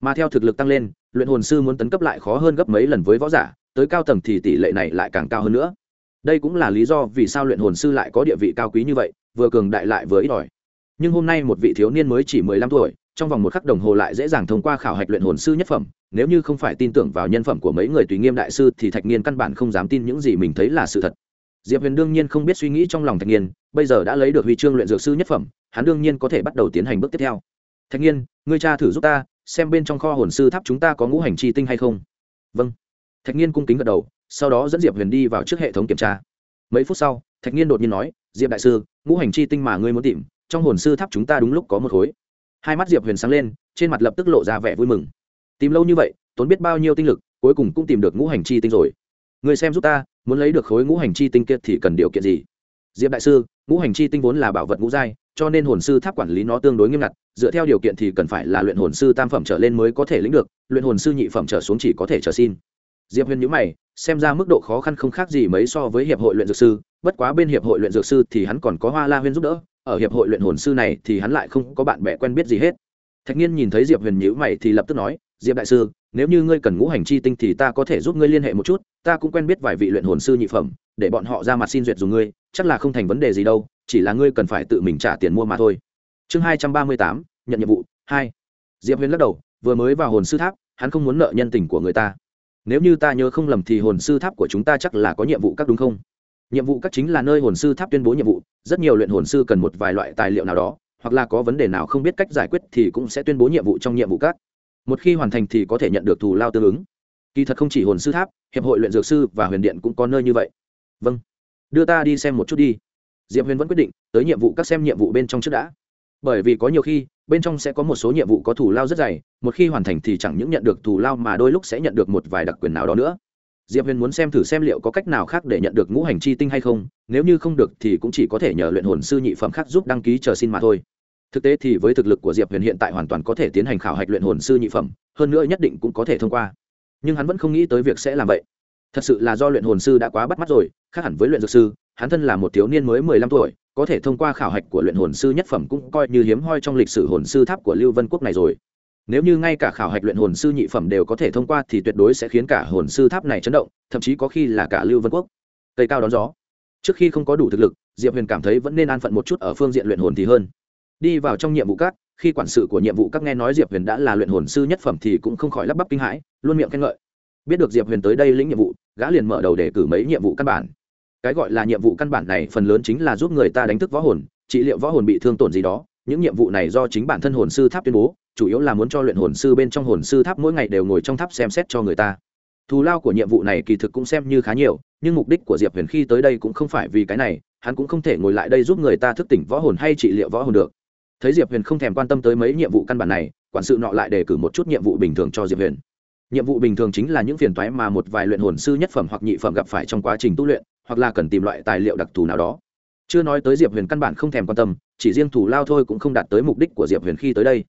Mà theo thực lực tăng lên, luyện hồn sư muốn tấn cấp lại khó hơn gấp mấy lần với võ giả tới cao tầng thì tỷ lệ này lại càng cao hơn nữa. Đây cũng là lý do vì sao luyện hồn sư lại có địa vị cao quý như vậy, vừa cường đại lại vừa ít ỏi. Nhưng hôm nay một vị thiếu niên mới chỉ mười lăm tuổi, trong vòng một khắc đồng hồ lại dễ dàng thông qua khảo hạch luyện hồn sư nhất phẩm, nếu như không phải tin tưởng vào nhân phẩm của mấy người tùy nghiêm đại sư thì thạch nghiên căn bản không dám tin những gì mình thấy là sự thật. Diệp huyền đương nhiên không biết suy nghĩ trong lòng thạch nghiên bây giờ đã lấy được huy chương luyện dược sư nhất phẩm, hắn đương nhiên có thể bắt đầu tiến hành bước tiếp theo. Thạch nghiên ngươi cha thử giúp ta, xem bên trong kho hồn sư tháp chúng ta có ngũ hành chi tinh hay không. Vâng thạch Niên cung kính gật đầu, sau đó dẫn diệp huyền đi vào trước hệ thống kiểm tra. Mấy phút sau, thạch Niên đột nhiên nói, diệp đại sư, ngũ hành chi tinh mà ngươi muốn tìm, trong hồn sư tháp chúng ta đúng lúc có một khối. Hai mắt diệp huyền sáng lên, trên mặt lập tức lộ ra vẻ vui mừng. Tìm lâu như vậy, tốn biết bao nhiêu tinh lực, cuối cùng cũng tìm được ngũ hành chi tinh rồi. Người xem giúp ta, muốn lấy được khối ngũ hành chi tinh kia thì cần điều kiện gì? Diệp đại sư, ngũ hành chi tinh vốn là bảo vật ngũ giai, cho nên hồn sư tháp quản lý nó tương đối nghiêm ngặt, dựa theo điều kiện thì cần phải là luyện hồn sư tam phẩm trở lên mới có thể lĩnh được, luyện hồn sư nhị phẩm trở xuống chỉ có thể trở xin diệp huyền nhữ mày, xem ra mức độ khó khăn không khác gì mấy so với hiệp hội luyện dược sư, bất quá bên hiệp hội luyện dược sư thì hắn còn có hoa la huyên giúp đỡ, ở hiệp hội luyện hồn sư này thì hắn lại không có bạn bè quen biết gì hết. Thạch nhiên nhìn thấy diệp huyền nhữ mày thì lập tức nói, diệp đại sư, nếu như ngươi cần ngũ hành chi tinh thì ta có thể giúp ngươi liên hệ một chút, ta cũng quen biết vài vị luyện hồn sư nhị phẩm, để bọn họ ra mặt xin duyệt dùng ngươi, chắc là không thành vấn đề gì đâu, chỉ là ngươi cần phải tự mình trả tiền mua mà thôi. Chương hai trăm ba mươi tám, nhận nhiệm vụ hai. Diệp huyền lắc đầu, vừa mới vào hồn sư tháp, hắn không muốn nợ nhân tình của người ta nếu như ta nhớ không lầm thì hồn sư tháp của chúng ta chắc là có nhiệm vụ các đúng không? Nhiệm vụ các chính là nơi hồn sư tháp tuyên bố nhiệm vụ, rất nhiều luyện hồn sư cần một vài loại tài liệu nào đó, hoặc là có vấn đề nào không biết cách giải quyết thì cũng sẽ tuyên bố nhiệm vụ trong nhiệm vụ các. Một khi hoàn thành thì có thể nhận được thù lao tương ứng. Kỳ thật không chỉ hồn sư tháp, hiệp hội luyện dược sư và huyền điện cũng có nơi như vậy. Vâng. Đưa ta đi xem một chút đi. Diệp huyền vẫn quyết định, tới nhiệm vụ các xem nhiệm vụ bên trong trước đã. Bởi vì có nhiều khi bên trong sẽ có một số nhiệm vụ có thù lao rất dày, một khi hoàn thành thì chẳng những nhận được thù lao mà đôi lúc sẽ nhận được một vài đặc quyền nào đó nữa. Diệp huyền muốn xem thử xem liệu có cách nào khác để nhận được ngũ hành chi tinh hay không, nếu như không được thì cũng chỉ có thể nhờ luyện hồn sư nhị phẩm khác giúp đăng ký chờ xin mà thôi. Thực tế thì với thực lực của diệp huyền hiện tại hoàn toàn có thể tiến hành khảo hạch luyện hồn sư nhị phẩm, hơn nữa nhất định cũng có thể thông qua. Nhưng hắn vẫn không nghĩ tới việc sẽ làm vậy thật sự là do luyện hồn sư đã quá bắt mắt rồi, khác hẳn với luyện dược sư, hắn thân là một thiếu niên mới mười lăm tuổi, có thể thông qua khảo hạch của luyện hồn sư nhất phẩm cũng coi như hiếm hoi trong lịch sử hồn sư tháp của lưu vân quốc này rồi. Nếu như ngay cả khảo hạch luyện hồn sư nhị phẩm đều có thể thông qua thì tuyệt đối sẽ khiến cả hồn sư tháp này chấn động, thậm chí có khi là cả lưu vân quốc. Cây cao đón gió. Trước khi không có đủ thực lực, diệp huyền cảm thấy vẫn nên an phận một chút ở phương diện luyện hồn thì hơn. Đi vào trong nhiệm vụ các, khi quản sự của nhiệm vụ các nghe nói diệp huyền đã là luyện hồn sư nhất phẩm thì cũng không khỏi lắp bắp kinh hãi, luôn miệng khen ngợi biết được diệp huyền tới đây lĩnh nhiệm vụ, gã liền mở đầu để cử mấy nhiệm vụ căn bản. Cái gọi là nhiệm vụ căn bản này phần lớn chính là giúp người ta đánh thức võ hồn, trị liệu võ hồn bị thương tổn gì đó. Những nhiệm vụ này do chính bản thân hồn sư tháp tuyên bố, chủ yếu là muốn cho luyện hồn sư bên trong hồn sư tháp mỗi ngày đều ngồi trong tháp xem xét cho người ta. Thù lao của nhiệm vụ này kỳ thực cũng xem như khá nhiều, nhưng mục đích của diệp huyền khi tới đây cũng không phải vì cái này, hắn cũng không thể ngồi lại đây giúp người ta thức tỉnh võ hồn hay trị liệu võ hồn được. Thấy diệp huyền không thèm quan tâm tới mấy nhiệm vụ căn bản này, quản sự nọ lại đề cử một chút nhiệm vụ bình thường cho diệp huyền nhiệm vụ bình thường chính là những phiền toái mà một vài luyện hồn sư nhất phẩm hoặc nhị phẩm gặp phải trong quá trình tu luyện, hoặc là cần tìm loại tài liệu đặc thù nào đó. Chưa nói tới diệp huyền căn bản không thèm quan tâm, chỉ riêng thủ lao thôi cũng không đạt tới mục đích của diệp huyền khi tới đây.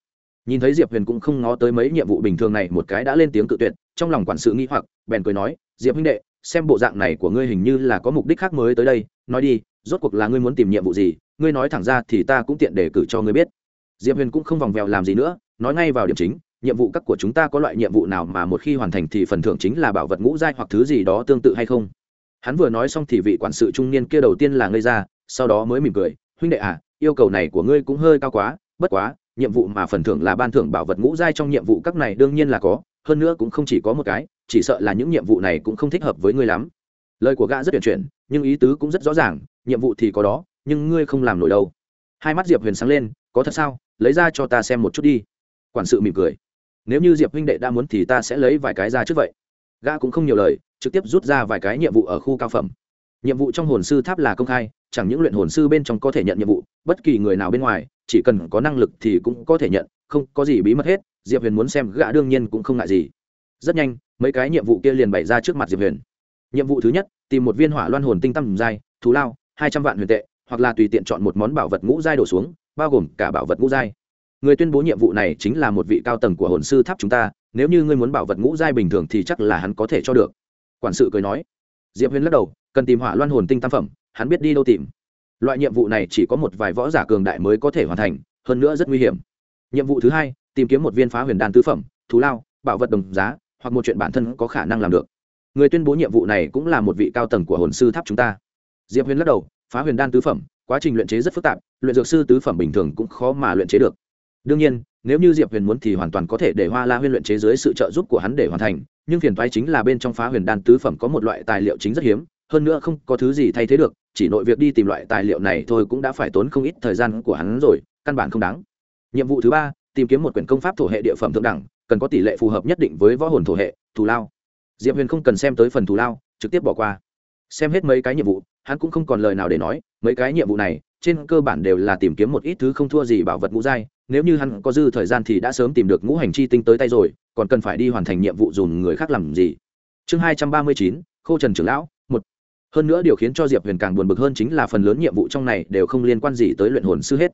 Nhìn thấy diệp huyền cũng không ngó tới mấy nhiệm vụ bình thường này, một cái đã lên tiếng cự tuyệt, trong lòng quản sự nghĩ hoặc, bèn cười nói, diệp huynh đệ, xem bộ dạng này của ngươi hình như là có mục đích khác mới tới đây, nói đi, rốt cuộc là ngươi muốn tìm nhiệm vụ gì, ngươi nói thẳng ra thì ta cũng tiện để cử cho ngươi biết. Diệp huyền cũng không vòng vèo làm gì nữa, nói ngay vào điểm chính nhiệm vụ các của chúng ta có loại nhiệm vụ nào mà một khi hoàn thành thì phần thưởng chính là bảo vật ngũ giai hoặc thứ gì đó tương tự hay không? Hắn vừa nói xong thì vị quản sự trung niên kia đầu tiên là ngây ra, sau đó mới mỉm cười, huynh đệ à yêu cầu này của ngươi cũng hơi cao quá, bất quá, nhiệm vụ mà phần thưởng là ban thưởng bảo vật ngũ giai trong nhiệm vụ các này đương nhiên là có, hơn nữa cũng không chỉ có một cái, chỉ sợ là những nhiệm vụ này cũng không thích hợp với ngươi lắm. Lời của gã rất tuyển chuyển, nhưng ý tứ cũng rất rõ ràng, nhiệm vụ thì có đó, nhưng ngươi không làm nổi đâu. Hai mắt diệp huyền sáng lên, có thật sao? Lấy ra cho ta xem một chút đi. Quản sự mỉm cười nếu như diệp huynh đệ đã muốn thì ta sẽ lấy vài cái ra trước vậy. Gã cũng không nhiều lời, trực tiếp rút ra vài cái nhiệm vụ ở khu cao phẩm. Nhiệm vụ trong hồn sư tháp là công khai, chẳng những luyện hồn sư bên trong có thể nhận nhiệm vụ, bất kỳ người nào bên ngoài, chỉ cần có năng lực thì cũng có thể nhận, không có gì bí mật hết, diệp huyền muốn xem gã đương nhiên cũng không ngại gì. Rất nhanh, mấy cái nhiệm vụ kia liền bày ra trước mặt diệp huyền. Nhiệm vụ thứ nhất, tìm một viên hỏa loan hồn tinh tăm giai thú lao, hai trăm vạn huyền tệ, hoặc là tùy tiện chọn một món bảo vật ngũ giai đổ xuống, bao gồm cả bảo vật ngũ giai người tuyên bố nhiệm vụ này chính là một vị cao tầng của hồn sư tháp chúng ta, nếu như ngươi muốn bảo vật ngũ giai bình thường thì chắc là hắn có thể cho được. Quản sự cười nói. Diệp huyền lắc đầu, cần tìm hỏa loan hồn tinh tam phẩm, hắn biết đi đâu tìm. Loại nhiệm vụ này chỉ có một vài võ giả cường đại mới có thể hoàn thành, hơn nữa rất nguy hiểm. Nhiệm vụ thứ hai, tìm kiếm một viên phá huyền đan tứ phẩm thú lao, bảo vật đồng giá, hoặc một chuyện bản thân có khả năng làm được. Người tuyên bố nhiệm vụ này cũng là một vị cao tầng của hồn sư tháp chúng ta. Diệp huyền lắc đầu, phá huyền đan tứ phẩm, quá trình luyện chế rất phức tạp, luyện dược sư tứ phẩm bình thường cũng khó mà luyện chế được đương nhiên, nếu như diệp huyền muốn thì hoàn toàn có thể để hoa la huyên luyện chế dưới sự trợ giúp của hắn để hoàn thành, nhưng phiền toái chính là bên trong phá huyền đan tứ phẩm có một loại tài liệu chính rất hiếm, hơn nữa không có thứ gì thay thế được, chỉ nội việc đi tìm loại tài liệu này thôi cũng đã phải tốn không ít thời gian của hắn rồi, căn bản không đáng. Nhiệm vụ thứ ba, tìm kiếm một quyển công pháp thổ hệ địa phẩm thượng đẳng, cần có tỷ lệ phù hợp nhất định với võ hồn thổ hệ, thù lao. Diệp huyền không cần xem tới phần thù lao, trực tiếp bỏ qua. Xem hết mấy cái nhiệm vụ, hắn cũng không còn lời nào để nói, mấy cái nhiệm vụ này trên cơ bản đều là tìm kiếm một ít thứ không thua gì bảo vật ngũ giai, nếu như hắn có dư thời gian thì đã sớm tìm được ngũ hành chi tinh tới tay rồi, còn cần phải đi hoàn thành nhiệm vụ dùng người khác làm gì? Chương hai trăm ba mươi chín, khô trần trưởng lão, một. Hơn nữa điều khiến cho diệp huyền càng buồn bực hơn chính là phần lớn nhiệm vụ trong này đều không liên quan gì tới luyện hồn sư hết.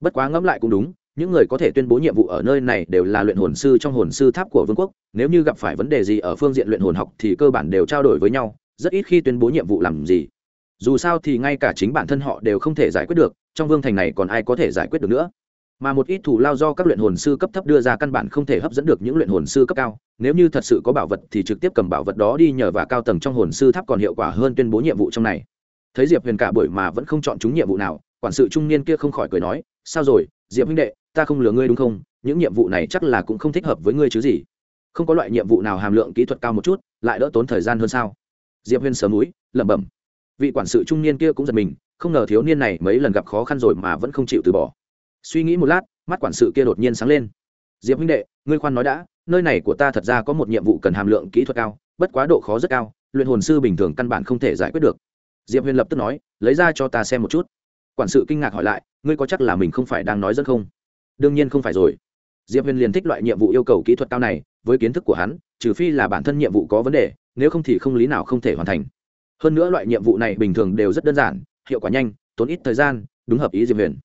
Bất quá ngẫm lại cũng đúng, những người có thể tuyên bố nhiệm vụ ở nơi này đều là luyện hồn sư trong hồn sư tháp của vương quốc, nếu như gặp phải vấn đề gì ở phương diện luyện hồn học thì cơ bản đều trao đổi với nhau, rất ít khi tuyên bố nhiệm vụ làm gì dù sao thì ngay cả chính bản thân họ đều không thể giải quyết được, trong vương thành này còn ai có thể giải quyết được nữa? Mà một ít thủ lao do các luyện hồn sư cấp thấp đưa ra căn bản không thể hấp dẫn được những luyện hồn sư cấp cao. Nếu như thật sự có bảo vật thì trực tiếp cầm bảo vật đó đi nhờ và cao tầng trong hồn sư tháp còn hiệu quả hơn tuyên bố nhiệm vụ trong này. Thấy diệp huyền cả buổi mà vẫn không chọn chúng nhiệm vụ nào, quản sự trung niên kia không khỏi cười nói, sao rồi, diệp huynh đệ, ta không lừa ngươi đúng không? Những nhiệm vụ này chắc là cũng không thích hợp với ngươi chứ gì? Không có loại nhiệm vụ nào hàm lượng kỹ thuật cao một chút, lại đỡ tốn thời gian hơn sao? Diệp Huyền sớm núi lẩm bẩm vị quản sự trung niên kia cũng giật mình, không ngờ thiếu niên này mấy lần gặp khó khăn rồi mà vẫn không chịu từ bỏ. Suy nghĩ một lát, mắt quản sự kia đột nhiên sáng lên. Diệp huynh đệ, ngươi khoan nói đã, nơi này của ta thật ra có một nhiệm vụ cần hàm lượng kỹ thuật cao, bất quá độ khó rất cao, luyện hồn sư bình thường căn bản không thể giải quyết được. Diệp huyền lập tức nói, lấy ra cho ta xem một chút. Quản sự kinh ngạc hỏi lại, ngươi có chắc là mình không phải đang nói rất không? Đương nhiên không phải rồi. Diệp huyền liền thích loại nhiệm vụ yêu cầu kỹ thuật cao này, với kiến thức của hắn, trừ phi là bản thân nhiệm vụ có vấn đề, nếu không thì không lý nào không thể hoàn thành hơn nữa loại nhiệm vụ này bình thường đều rất đơn giản, hiệu quả nhanh, tốn ít thời gian, đúng hợp ý diệp huyền.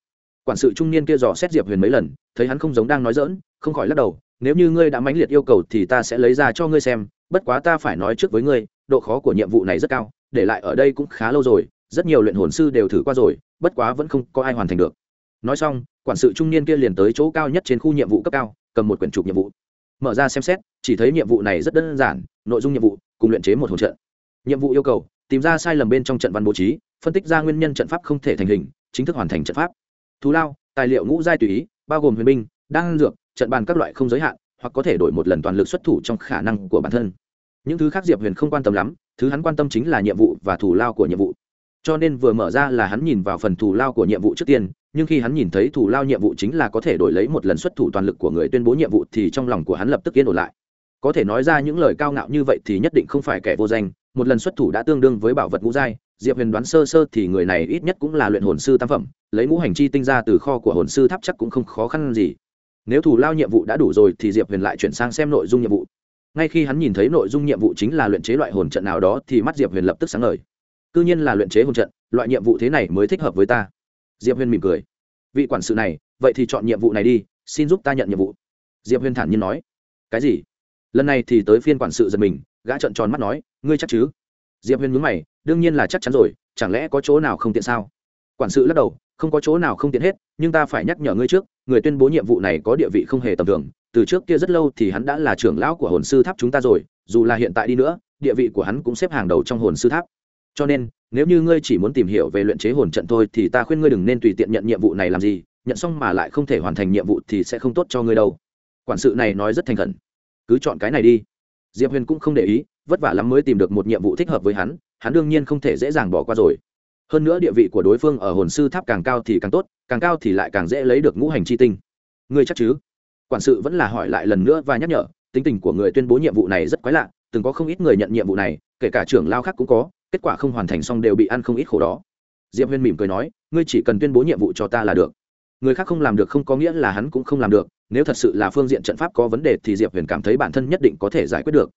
Quản sự trung niên kia dò xét diệp huyền mấy lần, thấy hắn không giống đang nói dỡn không khỏi lắc đầu, nếu như ngươi đã mãnh liệt yêu cầu thì ta sẽ lấy ra cho ngươi xem, bất quá ta phải nói trước với ngươi, độ khó của nhiệm vụ này rất cao, để lại ở đây cũng khá lâu rồi, rất nhiều luyện hồn sư đều thử qua rồi, bất quá vẫn không có ai hoàn thành được. Nói xong, quản sự trung niên kia liền tới chỗ cao nhất trên khu nhiệm vụ cấp cao, cầm một quyển trục nhiệm vụ. Mở ra xem xét, chỉ thấy nhiệm vụ này rất đơn giản, nội dung nhiệm vụ, cùng luyện chế một hồn trận. Nhiệm vụ yêu cầu tìm ra sai lầm bên trong trận văn bố trí, phân tích ra nguyên nhân trận pháp không thể thành hình, chính thức hoàn thành trận pháp. Thú lao, tài liệu ngũ giai tùy ý, bao gồm huyền binh, đan dược, trận bàn các loại không giới hạn, hoặc có thể đổi một lần toàn lực xuất thủ trong khả năng của bản thân. Những thứ khác diệp huyền không quan tâm lắm, thứ hắn quan tâm chính là nhiệm vụ và thủ lao của nhiệm vụ. Cho nên vừa mở ra là hắn nhìn vào phần thủ lao của nhiệm vụ trước tiên, nhưng khi hắn nhìn thấy thủ lao nhiệm vụ chính là có thể đổi lấy một lần xuất thủ toàn lực của người tuyên bố nhiệm vụ thì trong lòng của hắn lập tức yên ổn lại có thể nói ra những lời cao ngạo như vậy thì nhất định không phải kẻ vô danh. Một lần xuất thủ đã tương đương với bảo vật ngũ giai. Diệp huyền đoán sơ sơ thì người này ít nhất cũng là luyện hồn sư tam phẩm. Lấy ngũ hành chi tinh ra từ kho của hồn sư tháp chắc cũng không khó khăn gì. Nếu thủ lao nhiệm vụ đã đủ rồi thì diệp huyền lại chuyển sang xem nội dung nhiệm vụ. Ngay khi hắn nhìn thấy nội dung nhiệm vụ chính là luyện chế loại hồn trận nào đó thì mắt diệp huyền lập tức sáng ngời. Cứ nhiên là luyện chế hồn trận, loại nhiệm vụ thế này mới thích hợp với ta. Diệp huyền mỉm cười. Vị quản sự này, vậy thì chọn nhiệm vụ này đi, xin giúp ta nhận nhiệm vụ. Diệp huyền thản nhiên nói. Cái gì? Lần này thì tới phiên quản sự giật mình, gã trợn tròn mắt nói, ngươi chắc chứ? Diệp huyền nhướng mày, đương nhiên là chắc chắn rồi, chẳng lẽ có chỗ nào không tiện sao? Quản sự lắc đầu, không có chỗ nào không tiện hết, nhưng ta phải nhắc nhở ngươi trước, người tuyên bố nhiệm vụ này có địa vị không hề tầm thường, từ trước kia rất lâu thì hắn đã là trưởng lão của hồn sư tháp chúng ta rồi, dù là hiện tại đi nữa, địa vị của hắn cũng xếp hàng đầu trong hồn sư tháp. Cho nên, nếu như ngươi chỉ muốn tìm hiểu về luyện chế hồn trận thôi thì ta khuyên ngươi đừng nên tùy tiện nhận nhiệm vụ này làm gì, nhận xong mà lại không thể hoàn thành nhiệm vụ thì sẽ không tốt cho ngươi đâu. Quản sự này nói rất thành khẩn cứ chọn cái này đi. Diệp huyền cũng không để ý, vất vả lắm mới tìm được một nhiệm vụ thích hợp với hắn hắn đương nhiên không thể dễ dàng bỏ qua rồi. Hơn nữa địa vị của đối phương ở hồn sư tháp càng cao thì càng tốt, càng cao thì lại càng dễ lấy được ngũ hành chi tinh. Ngươi chắc chứ? Quản sự vẫn là hỏi lại lần nữa và nhắc nhở, tính tình của người tuyên bố nhiệm vụ này rất quái lạ, từng có không ít người nhận nhiệm vụ này, kể cả trưởng lao khác cũng có, kết quả không hoàn thành xong đều bị ăn không ít khổ đó. Diệp huyên mỉm cười nói, ngươi chỉ cần tuyên bố nhiệm vụ cho ta là được. Người khác không làm được không có nghĩa là hắn cũng không làm được nếu thật sự là phương diện trận pháp có vấn đề thì diệp huyền cảm thấy bản thân nhất định có thể giải quyết được.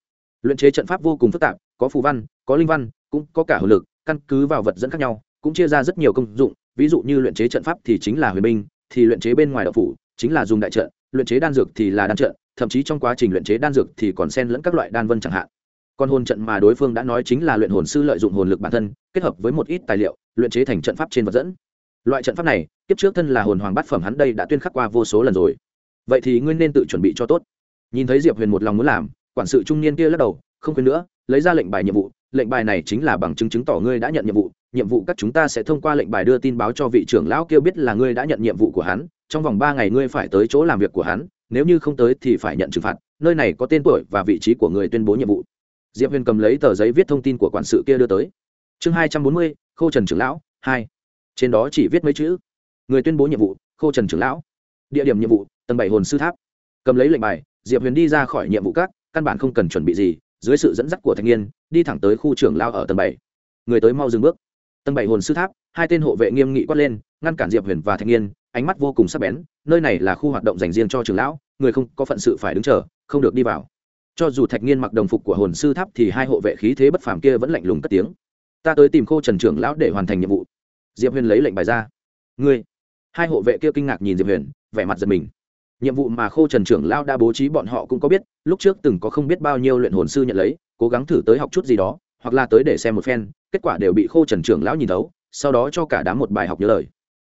Luyện chế trận pháp vô cùng phức tạp, có phù văn, có linh văn, cũng có cả hồn lực, căn cứ vào vật dẫn khác nhau, cũng chia ra rất nhiều công dụng. Ví dụ như luyện chế trận pháp thì chính là huyền binh, thì luyện chế bên ngoài đạo phủ, chính là dùng đại trận, luyện chế đan dược thì là đan trận, thậm chí trong quá trình luyện chế đan dược thì còn xen lẫn các loại đan vân chẳng hạn. Còn hồn trận mà đối phương đã nói chính là luyện hồn sư lợi dụng hồn lực bản thân, kết hợp với một ít tài liệu, luyện chế thành trận pháp trên vật dẫn. Loại trận pháp này, kiếp trước thân là hồn hoàng bát phẩm hắn đây đã tuyên khắc qua vô số lần rồi vậy thì ngươi nên tự chuẩn bị cho tốt. Nhìn thấy diệp huyền một lòng muốn làm, quản sự trung niên kia lắc đầu, không quên nữa, lấy ra lệnh bài nhiệm vụ. Lệnh bài này chính là bằng chứng chứng tỏ ngươi đã nhận nhiệm vụ. Nhiệm vụ các chúng ta sẽ thông qua lệnh bài đưa tin báo cho vị trưởng lão kêu biết là ngươi đã nhận nhiệm vụ của hắn. Trong vòng ba ngày ngươi phải tới chỗ làm việc của hắn, nếu như không tới thì phải nhận trừng phạt. Nơi này có tên tuổi và vị trí của người tuyên bố nhiệm vụ. Diệp huyền cầm lấy tờ giấy viết thông tin của quản sự kia đưa tới. Chương hai trăm bốn mươi, khô trần trưởng lão, hai. Trên đó chỉ viết mấy chữ. Người tuyên bố nhiệm vụ, khô trần trưởng lão. Địa điểm nhiệm vụ tầng bảy hồn sư tháp. Cầm lấy lệnh bài, diệp huyền đi ra khỏi nhiệm vụ các, căn bản không cần chuẩn bị gì, dưới sự dẫn dắt của thanh niên, đi thẳng tới khu trưởng lao ở tầng bảy. Người tới mau dừng bước. Tầng bảy hồn sư tháp, hai tên hộ vệ nghiêm nghị quát lên, ngăn cản diệp huyền và thanh niên, ánh mắt vô cùng sắc bén, nơi này là khu hoạt động dành riêng cho trường lão, người không có phận sự phải đứng chờ, không được đi vào. Cho dù thạch Niên mặc đồng phục của hồn sư tháp thì hai hộ vệ khí thế bất phàm kia vẫn lạnh lùng cất tiếng. Ta tới tìm khô trần trưởng lão để hoàn thành nhiệm vụ. Diệp huyền lấy lệnh bài ra. Ngươi. Hai hộ vệ kia kinh ngạc nhìn diệp huyền, vẻ mặt giật mình nhiệm vụ mà khô trần trưởng lão đã bố trí bọn họ cũng có biết, lúc trước từng có không biết bao nhiêu luyện hồn sư nhận lấy, cố gắng thử tới học chút gì đó, hoặc là tới để xem một phen, kết quả đều bị khô trần trưởng lão nhìn thấu, sau đó cho cả đám một bài học nhớ lời.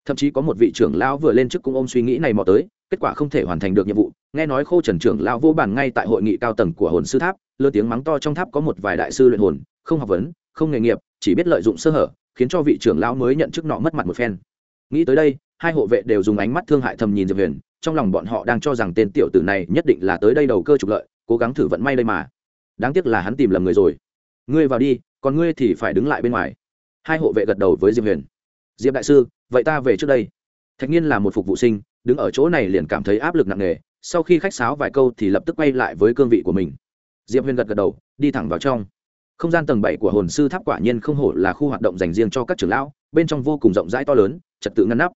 Thậm chí có một vị trưởng lão vừa lên chức cũng ôm suy nghĩ này mò tới, kết quả không thể hoàn thành được nhiệm vụ, nghe nói khô trần trưởng lão vô bản ngay tại hội nghị cao tầng của hồn sư tháp lơ tiếng mắng to trong tháp có một vài đại sư luyện hồn, không học vấn, không nghề nghiệp, chỉ biết lợi dụng sơ hở, khiến cho vị trưởng lão mới nhận chức nọ mất mặt một phen. Nghĩ tới đây, hai hộ vệ đều dùng ánh mắt thương hại thầm nhìn diệp huyền trong lòng bọn họ đang cho rằng tên tiểu tử này nhất định là tới đây đầu cơ trục lợi, cố gắng thử vận may đây mà. Đáng tiếc là hắn tìm lầm người rồi. Ngươi vào đi, còn ngươi thì phải đứng lại bên ngoài. Hai hộ vệ gật đầu với diệp huyền. Diệp đại sư, vậy ta về trước đây. Thạch nhiên là một phục vụ sinh, đứng ở chỗ này liền cảm thấy áp lực nặng nề, sau khi khách sáo vài câu thì lập tức quay lại với cương vị của mình. Diệp huyền gật gật đầu, đi thẳng vào trong. Không gian tầng bảy của hồn sư tháp quả nhiên không hổ là khu hoạt động dành riêng cho các trưởng lão, bên trong vô cùng rộng rãi to lớn, trật tự ngăn nắp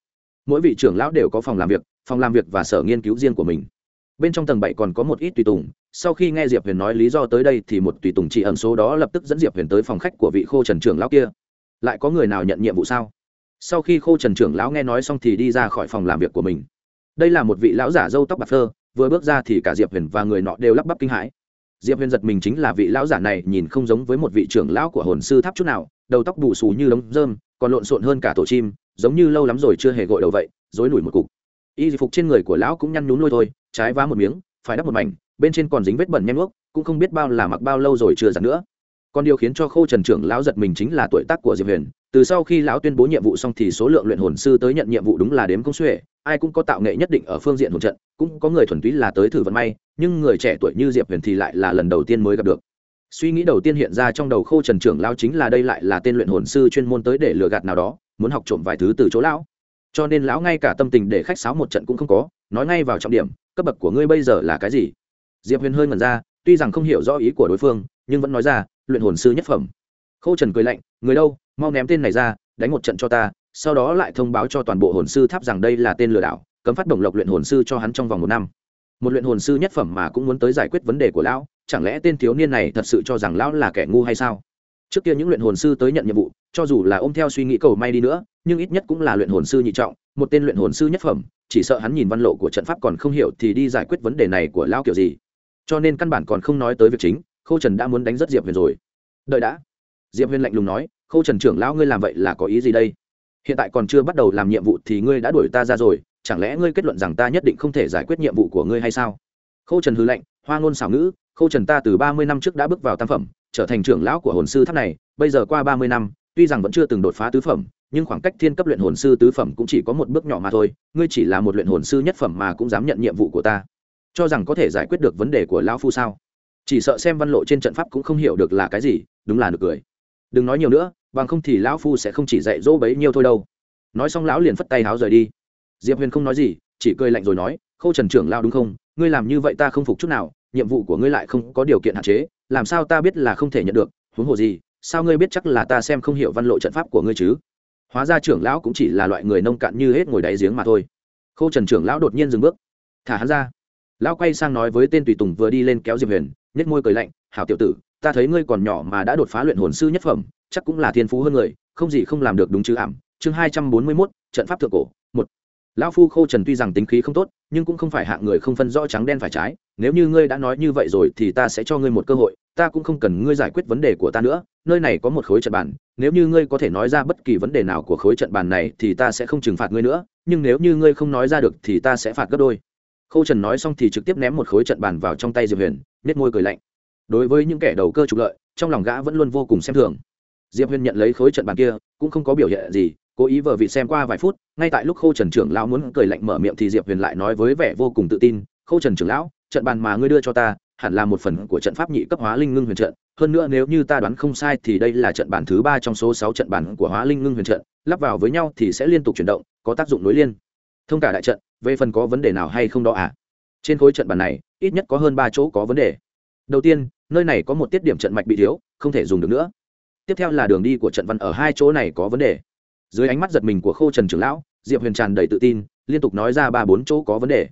mỗi vị trưởng lão đều có phòng làm việc, phòng làm việc và sở nghiên cứu riêng của mình. Bên trong tầng bảy còn có một ít tùy tùng, sau khi nghe diệp huyền nói lý do tới đây thì một tùy tùng chỉ ẩn số đó lập tức dẫn diệp huyền tới phòng khách của vị khô trần trưởng lão kia. Lại có người nào nhận nhiệm vụ sao? Sau khi khô trần trưởng lão nghe nói xong thì đi ra khỏi phòng làm việc của mình. Đây là một vị lão giả râu tóc bạc phơ, vừa bước ra thì cả diệp huyền và người nọ đều lắp bắp kinh hãi. Diệp huyền giật mình chính là vị lão giả này, nhìn không giống với một vị trưởng lão của hồn sư tháp chút nào, đầu tóc bù xù như đống rơm, còn lộn xộn hơn cả tổ chim giống như lâu lắm rồi chưa hề gội đầu vậy dối nổi một cục. Y phục trên người của lão cũng nhăn nhún lôi thôi, trái vá một miếng, phải đắp một mảnh, bên trên còn dính vết bẩn nhem ướp cũng không biết bao là mặc bao lâu rồi chưa giặt nữa. Còn điều khiến cho khô trần trưởng lão giật mình chính là tuổi tác của diệp huyền, từ sau khi lão tuyên bố nhiệm vụ xong thì số lượng luyện hồn sư tới nhận nhiệm vụ đúng là đếm công xuể ai cũng có tạo nghệ nhất định ở phương diện hồn trận, cũng có người thuần túy là tới thử vận may, nhưng người trẻ tuổi như diệp huyền thì lại là lần đầu tiên mới gặp được suy nghĩ đầu tiên hiện ra trong đầu khô trần trưởng lão chính là đây lại là tên luyện hồn sư chuyên môn tới để lừa gạt nào đó, muốn học trộm vài thứ từ chỗ lão. Cho nên lão ngay cả tâm tình để khách sáo một trận cũng không có, nói ngay vào trọng điểm, cấp bậc của ngươi bây giờ là cái gì? Diệp huyền hơi ngẩn ra, tuy rằng không hiểu rõ ý của đối phương, nhưng vẫn nói ra, luyện hồn sư nhất phẩm. Khô trần cười lạnh, người đâu, mau ném tên này ra, đánh một trận cho ta, sau đó lại thông báo cho toàn bộ hồn sư tháp rằng đây là tên lừa đảo, cấm phát đồng lộc luyện hồn sư cho hắn trong vòng một năm một luyện hồn sư nhất phẩm mà cũng muốn tới giải quyết vấn đề của lão, chẳng lẽ tên thiếu niên này thật sự cho rằng lão là kẻ ngu hay sao? Trước kia những luyện hồn sư tới nhận nhiệm vụ, cho dù là ôm theo suy nghĩ cầu may đi nữa, nhưng ít nhất cũng là luyện hồn sư nhị trọng, một tên luyện hồn sư nhất phẩm, chỉ sợ hắn nhìn văn lộ của trận pháp còn không hiểu thì đi giải quyết vấn đề này của lão kiểu gì. Cho nên căn bản còn không nói tới việc chính, khâu trần đã muốn đánh rất diệp huyền rồi. Đợi đã. Diệp huyền lạnh lùng nói, khâu trần trưởng lão ngươi làm vậy là có ý gì đây? Hiện tại còn chưa bắt đầu làm nhiệm vụ thì ngươi đã đuổi ta ra rồi chẳng lẽ ngươi kết luận rằng ta nhất định không thể giải quyết nhiệm vụ của ngươi hay sao? Khâu trần hư lệnh hoa ngôn xảo ngữ, khâu trần ta từ ba mươi năm trước đã bước vào tam phẩm, trở thành trưởng lão của hồn sư tháp này, bây giờ qua ba mươi năm, tuy rằng vẫn chưa từng đột phá tứ phẩm, nhưng khoảng cách thiên cấp luyện hồn sư tứ phẩm cũng chỉ có một bước nhỏ mà thôi, ngươi chỉ là một luyện hồn sư nhất phẩm mà cũng dám nhận nhiệm vụ của ta. Cho rằng có thể giải quyết được vấn đề của lão phu sao? Chỉ sợ xem văn lộ trên trận pháp cũng không hiểu được là cái gì, đúng là được cười. Đừng nói nhiều nữa, bằng không thì lão phu sẽ không chỉ dạy dỗ bấy nhiêu thôi đâu. Nói xong lão liền phất tay háo rời đi diệp huyền không nói gì, chỉ cười lạnh rồi nói, khâu trần trưởng lao đúng không? Ngươi làm như vậy ta không phục chút nào, nhiệm vụ của ngươi lại không có điều kiện hạn chế, làm sao ta biết là không thể nhận được? Huống hồ gì, sao ngươi biết chắc là ta xem không hiểu văn lộ trận pháp của ngươi chứ? Hóa ra trưởng lão cũng chỉ là loại người nông cạn như hết ngồi đáy giếng mà thôi. Khâu trần trưởng lão đột nhiên dừng bước, thả hắn ra. Lão quay sang nói với tên tùy tùng vừa đi lên kéo diệp huyền, nhếch môi cười lạnh, hảo tiểu tử, ta thấy ngươi còn nhỏ mà đã đột phá luyện hồn sư nhất phẩm, chắc cũng là thiên phú hơn người, không gì không làm được đúng chứ ảm. Chương hai trăm bốn mươi mốt, trận pháp thượng cổ, một lão phu khô trần tuy rằng tính khí không tốt, nhưng cũng không phải hạng người không phân rõ trắng đen phải trái. Nếu như ngươi đã nói như vậy rồi thì ta sẽ cho ngươi một cơ hội, ta cũng không cần ngươi giải quyết vấn đề của ta nữa. Nơi này có một khối trận bàn, nếu như ngươi có thể nói ra bất kỳ vấn đề nào của khối trận bàn này thì ta sẽ không trừng phạt ngươi nữa, nhưng nếu như ngươi không nói ra được thì ta sẽ phạt gấp đôi. Khô trần nói xong thì trực tiếp ném một khối trận bàn vào trong tay diệp huyền nết môi cười lạnh. Đối với những kẻ đầu cơ trục lợi, trong lòng gã vẫn luôn vô cùng xem thường. Diệp huyền nhận lấy khối trận bàn kia, cũng không có biểu hiện gì cố ý vờ vị xem qua vài phút, ngay tại lúc Khâu trần trưởng lão muốn cười lạnh mở miệng thì diệp huyền lại nói với vẻ vô cùng tự tin, Khâu trần trưởng lão, trận bàn mà ngươi đưa cho ta, hẳn là một phần của trận pháp nhị cấp hóa linh ngưng huyền trận. Hơn nữa nếu như ta đoán không sai thì đây là trận bàn thứ ba trong số sáu trận bàn của hóa linh ngưng huyền trận, lắp vào với nhau thì sẽ liên tục chuyển động, có tác dụng nối liên. Thông cả đại trận, về phần có vấn đề nào hay không đó à? Trên khối trận bàn này, ít nhất có hơn ba chỗ có vấn đề. Đầu tiên, nơi này có một tiết điểm trận mạch bị thiếu, không thể dùng được nữa. Tiếp theo là đường đi của trận văn ở hai chỗ này có vấn đề dưới ánh mắt giật mình của khô trần trưởng lão, diệp huyền tràn đầy tự tin, liên tục nói ra ba bốn chỗ có vấn đề.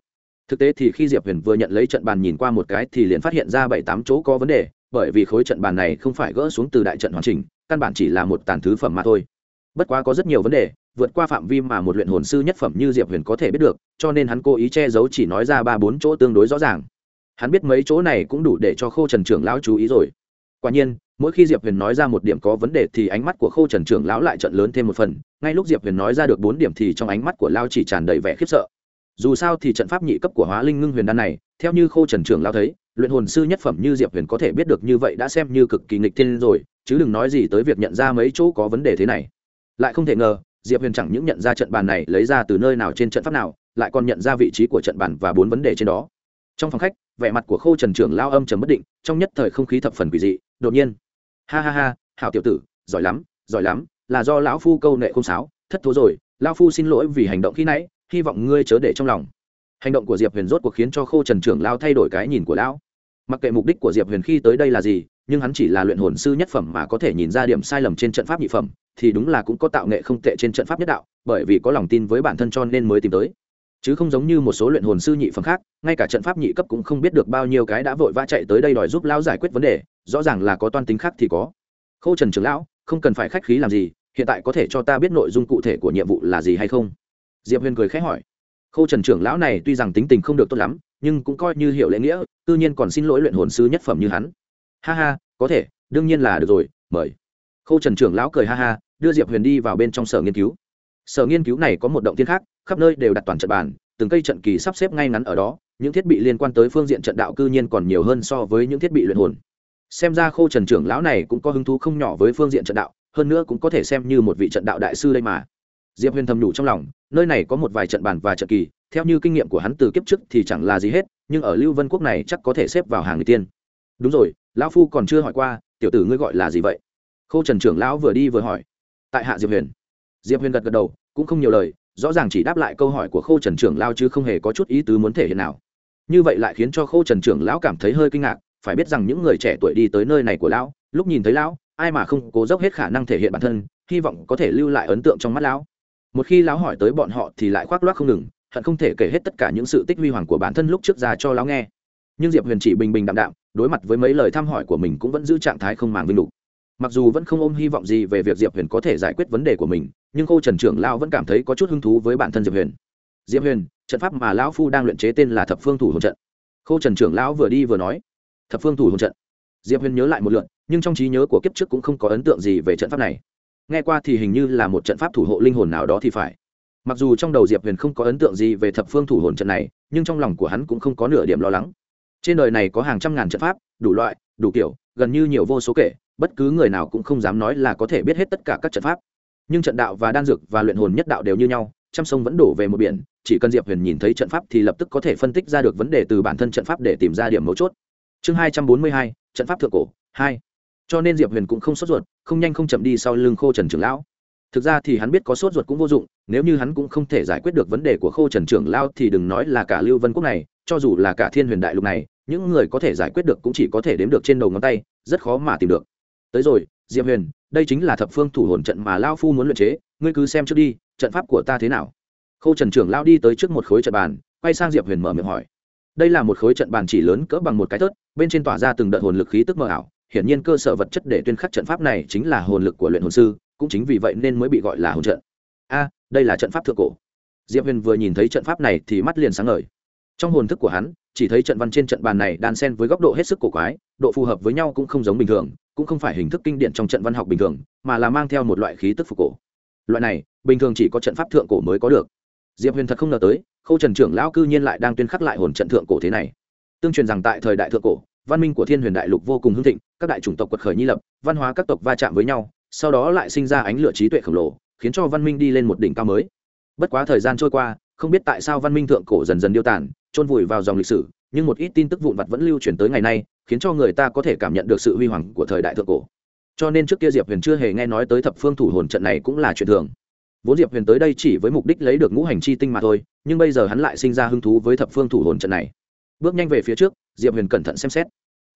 Thực tế thì khi diệp huyền vừa nhận lấy trận bàn nhìn qua một cái thì liền phát hiện ra bảy tám chỗ có vấn đề, bởi vì khối trận bàn này không phải gỡ xuống từ đại trận hoàn chỉnh, căn bản chỉ là một tàn thứ phẩm mà thôi. Bất quá có rất nhiều vấn đề, vượt qua phạm vi mà một luyện hồn sư nhất phẩm như diệp huyền có thể biết được, cho nên hắn cố ý che giấu chỉ nói ra ba bốn chỗ tương đối rõ ràng. Hắn biết mấy chỗ này cũng đủ để cho khô trần trưởng lão chú ý rồi quả nhiên, mỗi khi diệp huyền nói ra một điểm có vấn đề thì ánh mắt của khô trần trưởng lão lại trận lớn thêm một phần, ngay lúc diệp huyền nói ra được bốn điểm thì trong ánh mắt của lao chỉ tràn đầy vẻ khiếp sợ. Dù sao thì trận pháp nhị cấp của hóa linh ngưng huyền đan này, theo như khô trần trưởng lão thấy, luyện hồn sư nhất phẩm như diệp huyền có thể biết được như vậy đã xem như cực kỳ nghịch thiên rồi, chứ đừng nói gì tới việc nhận ra mấy chỗ có vấn đề thế này. Lại không thể ngờ, diệp huyền chẳng những nhận ra trận bàn này lấy ra từ nơi nào trên trận pháp nào, lại còn nhận ra vị trí của trận bàn và bốn vấn đề trên đó trong phòng khách, vẻ mặt của khô trần trưởng lao âm trầm bất định, trong nhất thời không khí thập phần quỷ dị, đột nhiên, ha ha ha, hảo tiểu tử, giỏi lắm giỏi lắm, là do lão phu câu nệ không sáo, thất thố rồi lao phu xin lỗi vì hành động khi nãy, hy vọng ngươi chớ để trong lòng. Hành động của diệp huyền rốt cuộc khiến cho khô trần trưởng lao thay đổi cái nhìn của lão. Mặc kệ mục đích của diệp huyền khi tới đây là gì, nhưng hắn chỉ là luyện hồn sư nhất phẩm mà có thể nhìn ra điểm sai lầm trên trận pháp nhị phẩm, thì đúng là cũng có tạo nghệ không tệ trên trận pháp nhất đạo, bởi vì có lòng tin với bản thân cho nên mới tìm tới chứ không giống như một số luyện hồn sư nhị phẩm khác, ngay cả trận pháp nhị cấp cũng không biết được bao nhiêu cái đã vội vã chạy tới đây đòi giúp lão giải quyết vấn đề, rõ ràng là có toan tính khác thì có. Khâu trần trưởng lão, không cần phải khách khí làm gì, hiện tại có thể cho ta biết nội dung cụ thể của nhiệm vụ là gì hay không? Diệp huyền cười khẽ hỏi. Khâu trần trưởng lão này tuy rằng tính tình không được tốt lắm, nhưng cũng coi như hiểu lễ nghĩa, tự nhiên còn xin lỗi luyện hồn sư nhất phẩm như hắn. Ha ha, có thể, đương nhiên là được rồi, mời. Khâu trần trưởng lão cười ha ha, đưa diệp huyền đi vào bên trong sở nghiên cứu sở nghiên cứu này có một động thiên khác, khắp nơi đều đặt toàn trận bàn, từng cây trận kỳ sắp xếp ngay ngắn ở đó, những thiết bị liên quan tới phương diện trận đạo cư nhiên còn nhiều hơn so với những thiết bị luyện hồn. Xem ra khô trần trưởng lão này cũng có hứng thú không nhỏ với phương diện trận đạo, hơn nữa cũng có thể xem như một vị trận đạo đại sư đây mà. Diệp huyền thầm đủ trong lòng, nơi này có một vài trận bàn và trận kỳ, theo như kinh nghiệm của hắn từ kiếp trước thì chẳng là gì hết, nhưng ở lưu vân quốc này chắc có thể xếp vào hàng người tiên. Đúng rồi, lão phu còn chưa hỏi qua, tiểu tử ngươi gọi là gì vậy? Khô trần trưởng lão vừa đi vừa hỏi. Tại hạ diệp huyền. Diệp huyền gật gật đầu cũng không nhiều lời, rõ ràng chỉ đáp lại câu hỏi của khô trần trưởng lao chứ không hề có chút ý tứ muốn thể hiện nào. Như vậy lại khiến cho khô trần trưởng lão cảm thấy hơi kinh ngạc, phải biết rằng những người trẻ tuổi đi tới nơi này của lão, lúc nhìn thấy lão, ai mà không cố dốc hết khả năng thể hiện bản thân, hy vọng có thể lưu lại ấn tượng trong mắt lão. Một khi lão hỏi tới bọn họ thì lại khoác loác không ngừng, hận không thể kể hết tất cả những sự tích huy hoàng của bản thân lúc trước ra cho lão nghe. Nhưng diệp huyền chỉ bình bình đạm đạm, đối mặt với mấy lời thăm hỏi của mình cũng vẫn giữ trạng thái không màng vinh lục mặc dù vẫn không ôm hy vọng gì về việc diệp huyền có thể giải quyết vấn đề của mình, nhưng khô trần trưởng lão vẫn cảm thấy có chút hứng thú với bản thân diệp huyền. Diệp huyền, trận pháp mà lão phu đang luyện chế tên là thập phương thủ hồn trận. Khô trần trưởng lão vừa đi vừa nói. Thập phương thủ hồn trận. Diệp huyền nhớ lại một lượn nhưng trong trí nhớ của kiếp trước cũng không có ấn tượng gì về trận pháp này. Nghe qua thì hình như là một trận pháp thủ hộ linh hồn nào đó thì phải. Mặc dù trong đầu diệp huyền không có ấn tượng gì về thập phương thủ hồn trận này, nhưng trong lòng của hắn cũng không có nửa điểm lo lắng. Trên đời này có hàng trăm ngàn trận pháp, đủ loại, đủ kiểu, gần như nhiều vô số kể bất cứ người nào cũng không dám nói là có thể biết hết tất cả các trận pháp. Nhưng trận đạo và đan dược và luyện hồn nhất đạo đều như nhau, trăm sông vẫn đổ về một biển, chỉ cần diệp huyền nhìn thấy trận pháp thì lập tức có thể phân tích ra được vấn đề từ bản thân trận pháp để tìm ra điểm mấu chốt. Chương hai trăm bốn mươi hai, trận pháp thượng cổ, hai. Cho nên diệp huyền cũng không sốt ruột, không nhanh không chậm đi sau lưng khô trần trưởng lão. Thực ra thì hắn biết có sốt ruột cũng vô dụng, nếu như hắn cũng không thể giải quyết được vấn đề của khô trần trưởng lão thì đừng nói là cả lưu vân quốc này, cho dù là cả thiên huyền đại lục này, những người có thể giải quyết được cũng chỉ có thể đếm được trên đầu ngón tay, rất khó mà tìm được tới rồi, diệp huyền, đây chính là thập phương thủ hồn trận mà lao phu muốn luyện chế, ngươi cứ xem trước đi, trận pháp của ta thế nào? Khâu trần trưởng lao đi tới trước một khối trận bàn, quay sang diệp huyền mở miệng hỏi. Đây là một khối trận bàn chỉ lớn cỡ bằng một cái tớt bên trên tỏa ra từng đợt hồn lực khí tức mờ ảo, hiển nhiên cơ sở vật chất để tuyên khắc trận pháp này chính là hồn lực của luyện hồn sư, cũng chính vì vậy nên mới bị gọi là hồn trận. A, đây là trận pháp thượng cổ. Diệp huyền vừa nhìn thấy trận pháp này thì mắt liền sáng ngời. Trong hồn thức của hắn chỉ thấy trận văn trên trận bàn này đan sen với góc độ hết sức cổ quái, độ phù hợp với nhau cũng không giống bình thường, cũng không phải hình thức kinh điển trong trận văn học bình thường, mà là mang theo một loại khí tức phục cổ. Loại này, bình thường chỉ có trận pháp thượng cổ mới có được. Diệp huyền thật không ngờ tới, khâu trần trưởng lão cư nhiên lại đang tuyên khắc lại hồn trận thượng cổ thế này. Tương truyền rằng tại thời đại thượng cổ, văn minh của thiên huyền đại lục vô cùng hưng thịnh, các đại chủng tộc quật khởi nhi lập, văn hóa các tộc va chạm với nhau, sau đó lại sinh ra ánh lửa trí tuệ khổng lồ, khiến cho văn minh đi lên một đỉnh cao mới. Bất quá thời gian trôi qua, không biết tại sao văn minh thượng cổ dần dần điêu tàn trôn vùi vào dòng lịch sử, nhưng một ít tin tức vụn vặt vẫn lưu truyền tới ngày nay, khiến cho người ta có thể cảm nhận được sự huy hoàng của thời đại thượng cổ. Cho nên trước kia diệp huyền chưa hề nghe nói tới thập phương thủ hồn trận này cũng là chuyện thường. Vốn diệp huyền tới đây chỉ với mục đích lấy được ngũ hành chi tinh mà thôi, nhưng bây giờ hắn lại sinh ra hứng thú với thập phương thủ hồn trận này. Bước nhanh về phía trước, diệp huyền cẩn thận xem xét.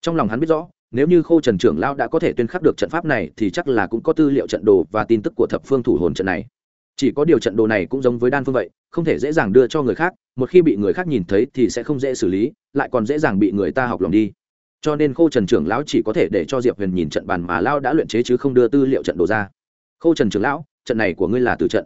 Trong lòng hắn biết rõ, nếu như khô trần trưởng lao đã có thể tuyên khắc được trận pháp này, thì chắc là cũng có tư liệu trận đồ và tin tức của thập phương thủ hồn trận này chỉ có điều trận đồ này cũng giống với đan phương vậy, không thể dễ dàng đưa cho người khác, một khi bị người khác nhìn thấy thì sẽ không dễ xử lý, lại còn dễ dàng bị người ta học lòng đi. Cho nên khô trần trưởng lão chỉ có thể để cho diệp huyền nhìn trận bàn mà lao đã luyện chế chứ không đưa tư liệu trận đồ ra. Khô trần trưởng lão, trận này của ngươi là từ trận.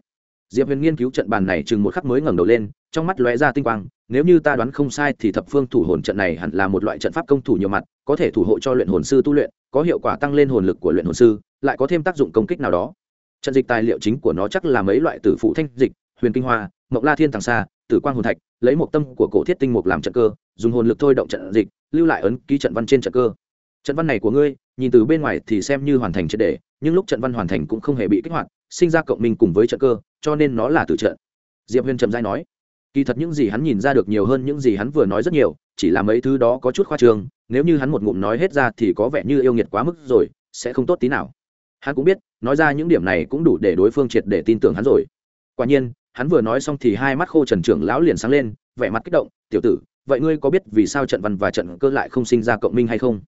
Diệp huyền nghiên cứu trận bàn này chừng một khắc mới ngẩng đầu lên, trong mắt lóe ra tinh quang, nếu như ta đoán không sai thì thập phương thủ hồn trận này hẳn là một loại trận pháp công thủ nhiều mặt, có thể thủ hộ cho luyện hồn sư tu luyện, có hiệu quả tăng lên hồn lực của luyện hồn sư, lại có thêm tác dụng công kích nào đó trận dịch tài liệu chính của nó chắc là mấy loại tử phụ thanh dịch, huyền kinh hoa mộng la thiên tàng xa tử quang hồn thạch, lấy một tâm của cổ thiết tinh mục làm trận cơ, dùng hồn lực thôi động trận dịch, lưu lại ấn ký trận văn trên trận cơ. Trận văn này của ngươi, nhìn từ bên ngoài thì xem như hoàn thành triệt đề nhưng lúc trận văn hoàn thành cũng không hề bị kích hoạt, sinh ra cộng minh cùng với trận cơ, cho nên nó là từ trận. Diệp huyền trầm giai nói, kỳ thật những gì hắn nhìn ra được nhiều hơn những gì hắn vừa nói rất nhiều, chỉ là mấy thứ đó có chút khoa trương, nếu như hắn một ngụm nói hết ra thì có vẻ như yêu nghiệt quá mức rồi, sẽ không tốt tí nào hắn cũng biết, nói ra những điểm này cũng đủ để đối phương triệt để tin tưởng hắn rồi. Quả nhiên, hắn vừa nói xong thì hai mắt khô trần trưởng lão liền sáng lên, vẻ mặt kích động, tiểu tử, vậy ngươi có biết vì sao trận văn và trận cơ lại không sinh ra cộng minh hay không?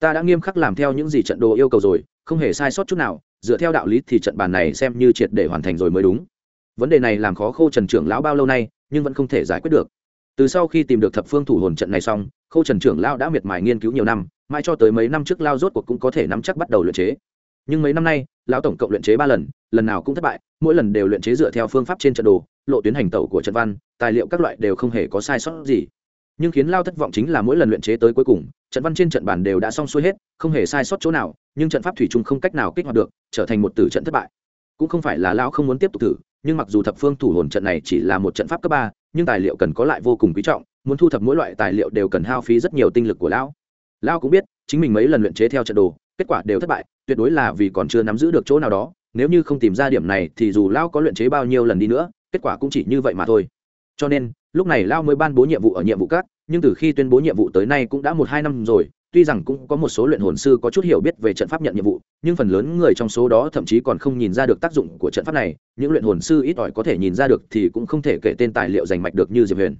Ta đã nghiêm khắc làm theo những gì trận đồ yêu cầu rồi, không hề sai sót chút nào, dựa theo đạo lý thì trận bàn này xem như triệt để hoàn thành rồi mới đúng. Vấn đề này làm khó khô trần trưởng lão bao lâu nay, nhưng vẫn không thể giải quyết được. Từ sau khi tìm được thập phương thủ hồn trận này xong, khô trần trưởng lão đã miệt mài nghiên cứu nhiều năm, mãi cho tới mấy năm trước lao rốt cuộc cũng có thể nắm chắc bắt đầu luyện chế nhưng mấy năm nay, lão tổng cộng luyện chế ba lần lần nào cũng thất bại, mỗi lần đều luyện chế dựa theo phương pháp trên trận đồ, lộ tuyến hành tẩu của trận văn, tài liệu các loại đều không hề có sai sót gì. Nhưng khiến lao thất vọng chính là mỗi lần luyện chế tới cuối cùng, trận văn trên trận bản đều đã xong xuôi hết, không hề sai sót chỗ nào, nhưng trận pháp thủy chung không cách nào kích hoạt được, trở thành một tử trận thất bại. Cũng không phải là lão không muốn tiếp tục thử, nhưng mặc dù thập phương thủ hồn trận này chỉ là một trận pháp cấp ba, nhưng tài liệu cần có lại vô cùng quý trọng, muốn thu thập mỗi loại tài liệu đều cần hao phí rất nhiều tinh lực của lão. Lão cũng biết, chính mình mấy lần luyện chế theo trận đồ kết quả đều thất bại, tuyệt đối là vì còn chưa nắm giữ được chỗ nào đó, nếu như không tìm ra điểm này thì dù lão có luyện chế bao nhiêu lần đi nữa, kết quả cũng chỉ như vậy mà thôi. Cho nên, lúc này lão mới ban bố nhiệm vụ ở nhiệm vụ các, nhưng từ khi tuyên bố nhiệm vụ tới nay cũng đã một hai năm rồi, tuy rằng cũng có một số luyện hồn sư có chút hiểu biết về trận pháp nhận nhiệm vụ, nhưng phần lớn người trong số đó thậm chí còn không nhìn ra được tác dụng của trận pháp này, những luyện hồn sư ít ỏi có thể nhìn ra được thì cũng không thể kể tên tài liệu giành mạch được như diệp huyền.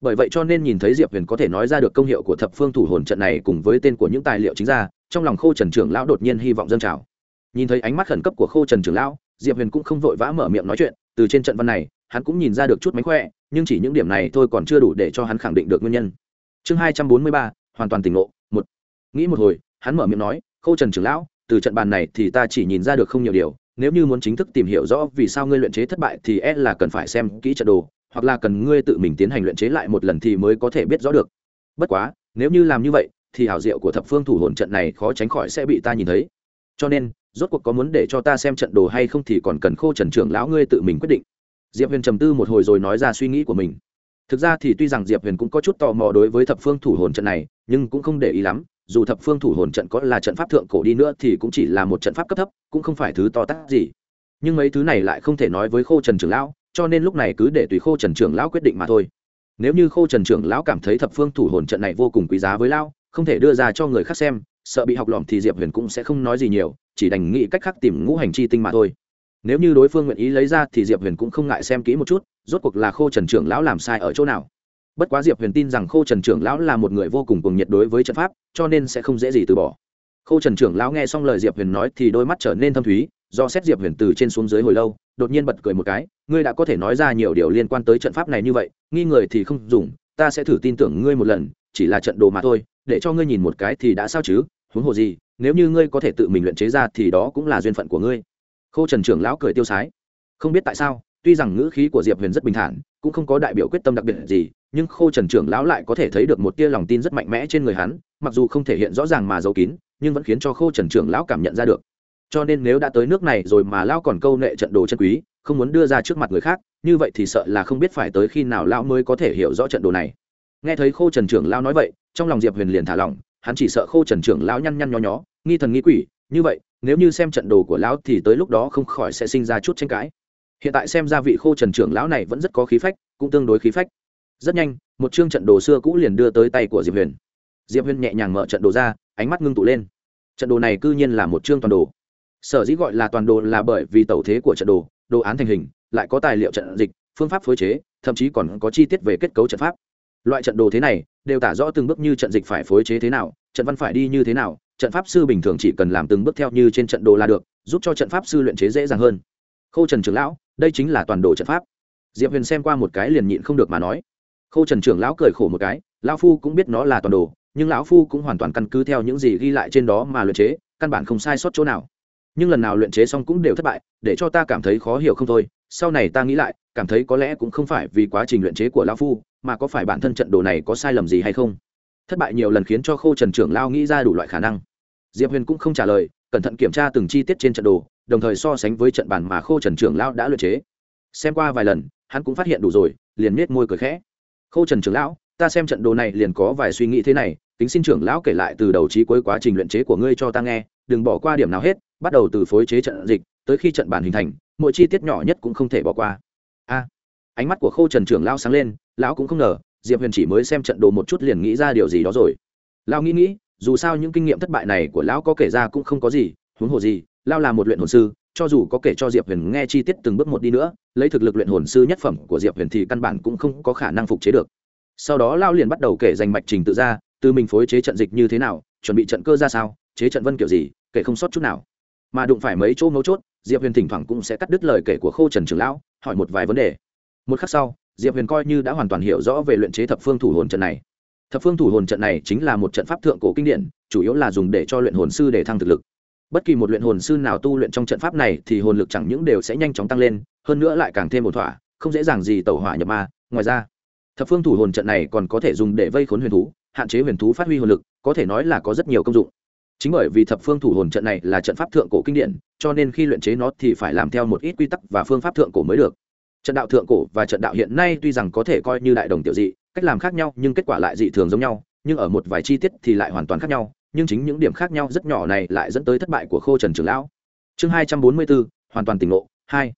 Bởi vậy cho nên nhìn thấy diệp huyền có thể nói ra được công hiệu của thập phương thủ hồn trận này cùng với tên của những tài liệu chính ra trong lòng khô trần trưởng lão đột nhiên hy vọng dâng trào. Nhìn thấy ánh mắt khẩn cấp của khô trần trưởng lão, diệp huyền cũng không vội vã mở miệng nói chuyện, từ trên trận văn này, hắn cũng nhìn ra được chút mánh khỏe, nhưng chỉ những điểm này thôi còn chưa đủ để cho hắn khẳng định được nguyên nhân. Chương hai trăm bốn mươi ba, hoàn toàn tỉnh ngộ, một. Nghĩ một hồi, hắn mở miệng nói khâu trần trưởng lão, từ trận bàn này thì ta chỉ nhìn ra được không nhiều điều, nếu như muốn chính thức tìm hiểu rõ vì sao ngươi luyện chế thất bại thì e là cần phải xem kỹ trận đồ, hoặc là cần ngươi tự mình tiến hành luyện chế lại một lần thì mới có thể biết rõ được. Bất quá, nếu như làm như vậy thì hảo diệu của thập phương thủ hồn trận này khó tránh khỏi sẽ bị ta nhìn thấy. Cho nên, rốt cuộc có muốn để cho ta xem trận đồ hay không thì còn cần khô trần trưởng lão ngươi tự mình quyết định. Diệp huyền trầm tư một hồi rồi nói ra suy nghĩ của mình. Thực ra thì tuy rằng diệp huyền cũng có chút tò mò đối với thập phương thủ hồn trận này, nhưng cũng không để ý lắm, dù thập phương thủ hồn trận có là trận pháp thượng cổ đi nữa thì cũng chỉ là một trận pháp cấp thấp, cũng không phải thứ to tát gì. Nhưng mấy thứ này lại không thể nói với khô trần trưởng lão, cho nên lúc này cứ để tùy khô trần trưởng lão quyết định mà thôi. Nếu như khô trần trưởng lão cảm thấy thập phương thủ hồn trận này vô cùng quý giá với lão không thể đưa ra cho người khác xem, sợ bị học lỏm thì diệp huyền cũng sẽ không nói gì nhiều, chỉ đành nghĩ cách khác tìm ngũ hành chi tinh mà thôi. Nếu như đối phương nguyện ý lấy ra thì diệp huyền cũng không ngại xem kỹ một chút, rốt cuộc là khô trần trưởng lão làm sai ở chỗ nào. Bất quá diệp huyền tin rằng khô trần trưởng lão là một người vô cùng cuồng nhiệt đối với trận pháp, cho nên sẽ không dễ gì từ bỏ. Khô trần trưởng lão nghe xong lời diệp huyền nói thì đôi mắt trở nên thâm thúy, do xét diệp huyền từ trên xuống dưới hồi lâu, đột nhiên bật cười một cái, ngươi đã có thể nói ra nhiều điều liên quan tới trận pháp này như vậy, nghi người thì không dùng, ta sẽ thử tin tưởng ngươi một lần, chỉ là trận đồ mà thôi để cho ngươi nhìn một cái thì đã sao chứ? Huống hồ gì, nếu như ngươi có thể tự mình luyện chế ra thì đó cũng là duyên phận của ngươi. Khô trần trưởng lão cười tiêu sái. Không biết tại sao, tuy rằng ngữ khí của diệp huyền rất bình thản, cũng không có đại biểu quyết tâm đặc biệt gì, nhưng khô trần trưởng lão lại có thể thấy được một tia lòng tin rất mạnh mẽ trên người hắn, mặc dù không thể hiện rõ ràng mà giấu kín, nhưng vẫn khiến cho khô trần trưởng lão cảm nhận ra được. Cho nên nếu đã tới nước này rồi mà lão còn câu nệ trận đồ chân quý, không muốn đưa ra trước mặt người khác, như vậy thì sợ là không biết phải tới khi nào lão mới có thể hiểu rõ trận đồ này. Nghe thấy khô trần trưởng lão nói vậy trong lòng diệp huyền liền thả lỏng, hắn chỉ sợ khô trần trưởng lão nhăn nhăn nho nhó, nghi thần nghi quỷ, như vậy, nếu như xem trận đồ của lão thì tới lúc đó không khỏi sẽ sinh ra chút tranh cãi. Hiện tại xem ra vị khô trần trưởng lão này vẫn rất có khí phách, cũng tương đối khí phách. Rất nhanh, một chương trận đồ xưa cũ liền đưa tới tay của diệp huyền. Diệp huyền nhẹ nhàng mở trận đồ ra, ánh mắt ngưng tụ lên. Trận đồ này c ư nhiên là một chương toàn đồ. Sở dĩ gọi là toàn đồ là bởi vì tẩu thế của trận đồ đồ án thành hình, lại có tài liệu trận dịch, phương pháp phối chế, thậm chí còn có chi tiết về kết cấu trận pháp loại trận đồ thế này, đều tả rõ từng bước như trận dịch phải phối chế thế nào, trận văn phải đi như thế nào, trận pháp sư bình thường chỉ cần làm từng bước theo như trên trận đồ là được, giúp cho trận pháp sư luyện chế dễ dàng hơn. Khâu trần trưởng lão, đây chính là toàn đồ trận pháp. Diệp huyền xem qua một cái liền nhịn không được mà nói. Khâu trần trưởng lão cười khổ một cái, lão phu cũng biết nó là toàn đồ, nhưng lão phu cũng hoàn toàn căn cứ theo những gì ghi lại trên đó mà luyện chế, căn bản không sai sót chỗ nào. Nhưng lần nào luyện chế xong cũng đều thất bại, để cho ta cảm thấy khó hiểu không thôi, sau này ta nghĩ lại, cảm thấy có lẽ cũng không phải vì quá trình luyện chế của lão phu mà có phải bản thân trận đồ này có sai lầm gì hay không? Thất bại nhiều lần khiến cho Khô trần trưởng lao nghĩ ra đủ loại khả năng. Diệp huyền cũng không trả lời, cẩn thận kiểm tra từng chi tiết trên trận đồ, đồng thời so sánh với trận bản mà khô trần trưởng lao đã luyện chế. Xem qua vài lần, hắn cũng phát hiện đủ rồi, liền nết môi cười khẽ. Khô trần trưởng lão, ta xem trận đồ này liền có vài suy nghĩ thế này, kính xin trưởng lão kể lại từ đầu trí cuối quá trình luyện chế của ngươi cho ta nghe, đừng bỏ qua điểm nào hết, bắt đầu từ phối chế trận dịch, tới khi trận bản hình thành, mỗi chi tiết nhỏ nhất cũng không thể bỏ qua. A ánh mắt của khô trần trưởng lao sáng lên, lão cũng không ngờ, diệp huyền chỉ mới xem trận đồ một chút liền nghĩ ra điều gì đó rồi. Lão nghĩ nghĩ, dù sao những kinh nghiệm thất bại này của lão có kể ra cũng không có gì, huống hồ gì, lão là một luyện hồn sư, cho dù có kể cho diệp huyền nghe chi tiết từng bước một đi nữa, lấy thực lực luyện hồn sư nhất phẩm của diệp huyền thì căn bản cũng không có khả năng phục chế được. Sau đó lão liền bắt đầu kể danh mạch trình tự ra, từ mình phối chế trận dịch như thế nào, chuẩn bị trận cơ ra sao, chế trận vân kiểu gì, kể không sót chút nào. Mà đụng phải mấy chỗ mấu chốt, diệp huyền thỉnh thoảng cũng sẽ cắt đứt lời kể của khô trần trường lão, hỏi một vài vấn đề một khắc sau, diệp huyền coi như đã hoàn toàn hiểu rõ về luyện chế thập phương thủ hồn trận này. Thập phương thủ hồn trận này chính là một trận pháp thượng cổ kinh điển, chủ yếu là dùng để cho luyện hồn sư để thăng thực lực. Bất kỳ một luyện hồn sư nào tu luyện trong trận pháp này thì hồn lực chẳng những đều sẽ nhanh chóng tăng lên, hơn nữa lại càng thêm một thỏa, không dễ dàng gì tẩu hỏa nhập ma. Ngoài ra, thập phương thủ hồn trận này còn có thể dùng để vây khốn huyền thú, hạn chế huyền thú phát huy hồn lực, có thể nói là có rất nhiều công dụng. Chính bởi vì thập phương thủ hồn trận này là trận pháp thượng cổ kinh điển, cho nên khi luyện chế nó thì phải làm theo một ít quy tắc và phương pháp thượng cổ mới được trận đạo thượng cổ và trận đạo hiện nay tuy rằng có thể coi như đại đồng tiểu dị, cách làm khác nhau nhưng kết quả lại dị thường giống nhau, nhưng ở một vài chi tiết thì lại hoàn toàn khác nhau, nhưng chính những điểm khác nhau rất nhỏ này lại dẫn tới thất bại của khô trần trường lão. Chương hai trăm bốn mươi bốn hoàn toàn tỉnh ngộ, hai.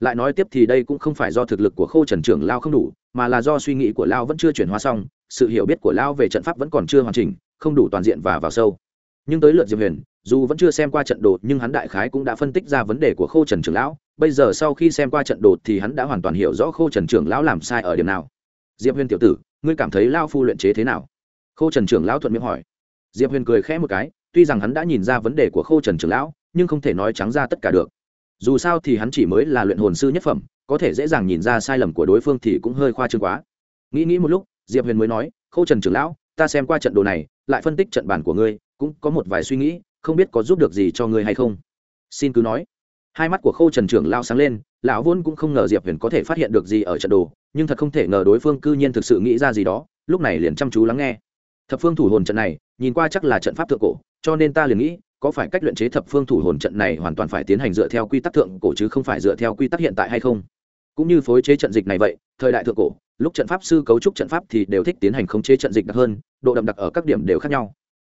Lại nói tiếp thì đây cũng không phải do thực lực của khô trần Trường lao không đủ, mà là do suy nghĩ của lao vẫn chưa chuyển hóa xong, sự hiểu biết của lao về trận pháp vẫn còn chưa hoàn chỉnh, không đủ toàn diện và vào sâu. Nhưng tới lượt diệp huyền, dù vẫn chưa xem qua trận đồ nhưng hắn đại khái cũng đã phân tích ra vấn đề của khô trần Trường lão bây giờ sau khi xem qua trận đột thì hắn đã hoàn toàn hiểu rõ khô trần trưởng lão làm sai ở điểm nào. Diệp huyền tiểu tử, ngươi cảm thấy lao phu luyện chế thế nào? Khô trần trưởng lão thuận miệng hỏi. Diệp huyền cười khẽ một cái, tuy rằng hắn đã nhìn ra vấn đề của khô trần trưởng lão, nhưng không thể nói trắng ra tất cả được. Dù sao thì hắn chỉ mới là luyện hồn sư nhất phẩm, có thể dễ dàng nhìn ra sai lầm của đối phương thì cũng hơi khoa trương quá. Nghĩ nghĩ một lúc, diệp huyền mới nói, khô trần trưởng lão, ta xem qua trận đồ này, lại phân tích trận bản của ngươi, cũng có một vài suy nghĩ, không biết có giúp được gì cho ngươi hay không? Xin cứ nói hai mắt của Khâu trần trưởng lao sáng lên, lão vốn cũng không ngờ diệp huyền có thể phát hiện được gì ở trận đồ, nhưng thật không thể ngờ đối phương cư nhiên thực sự nghĩ ra gì đó, lúc này liền chăm chú lắng nghe. Thập phương thủ hồn trận này, nhìn qua chắc là trận pháp thượng cổ, cho nên ta liền nghĩ, có phải cách luyện chế thập phương thủ hồn trận này hoàn toàn phải tiến hành dựa theo quy tắc thượng cổ chứ không phải dựa theo quy tắc hiện tại hay không? Cũng như phối chế trận dịch này vậy, thời đại thượng cổ, lúc trận pháp sư cấu trúc trận pháp thì đều thích tiến hành khống chế trận dịch đặc hơn, độ đậm đặc ở các điểm đều khác nhau.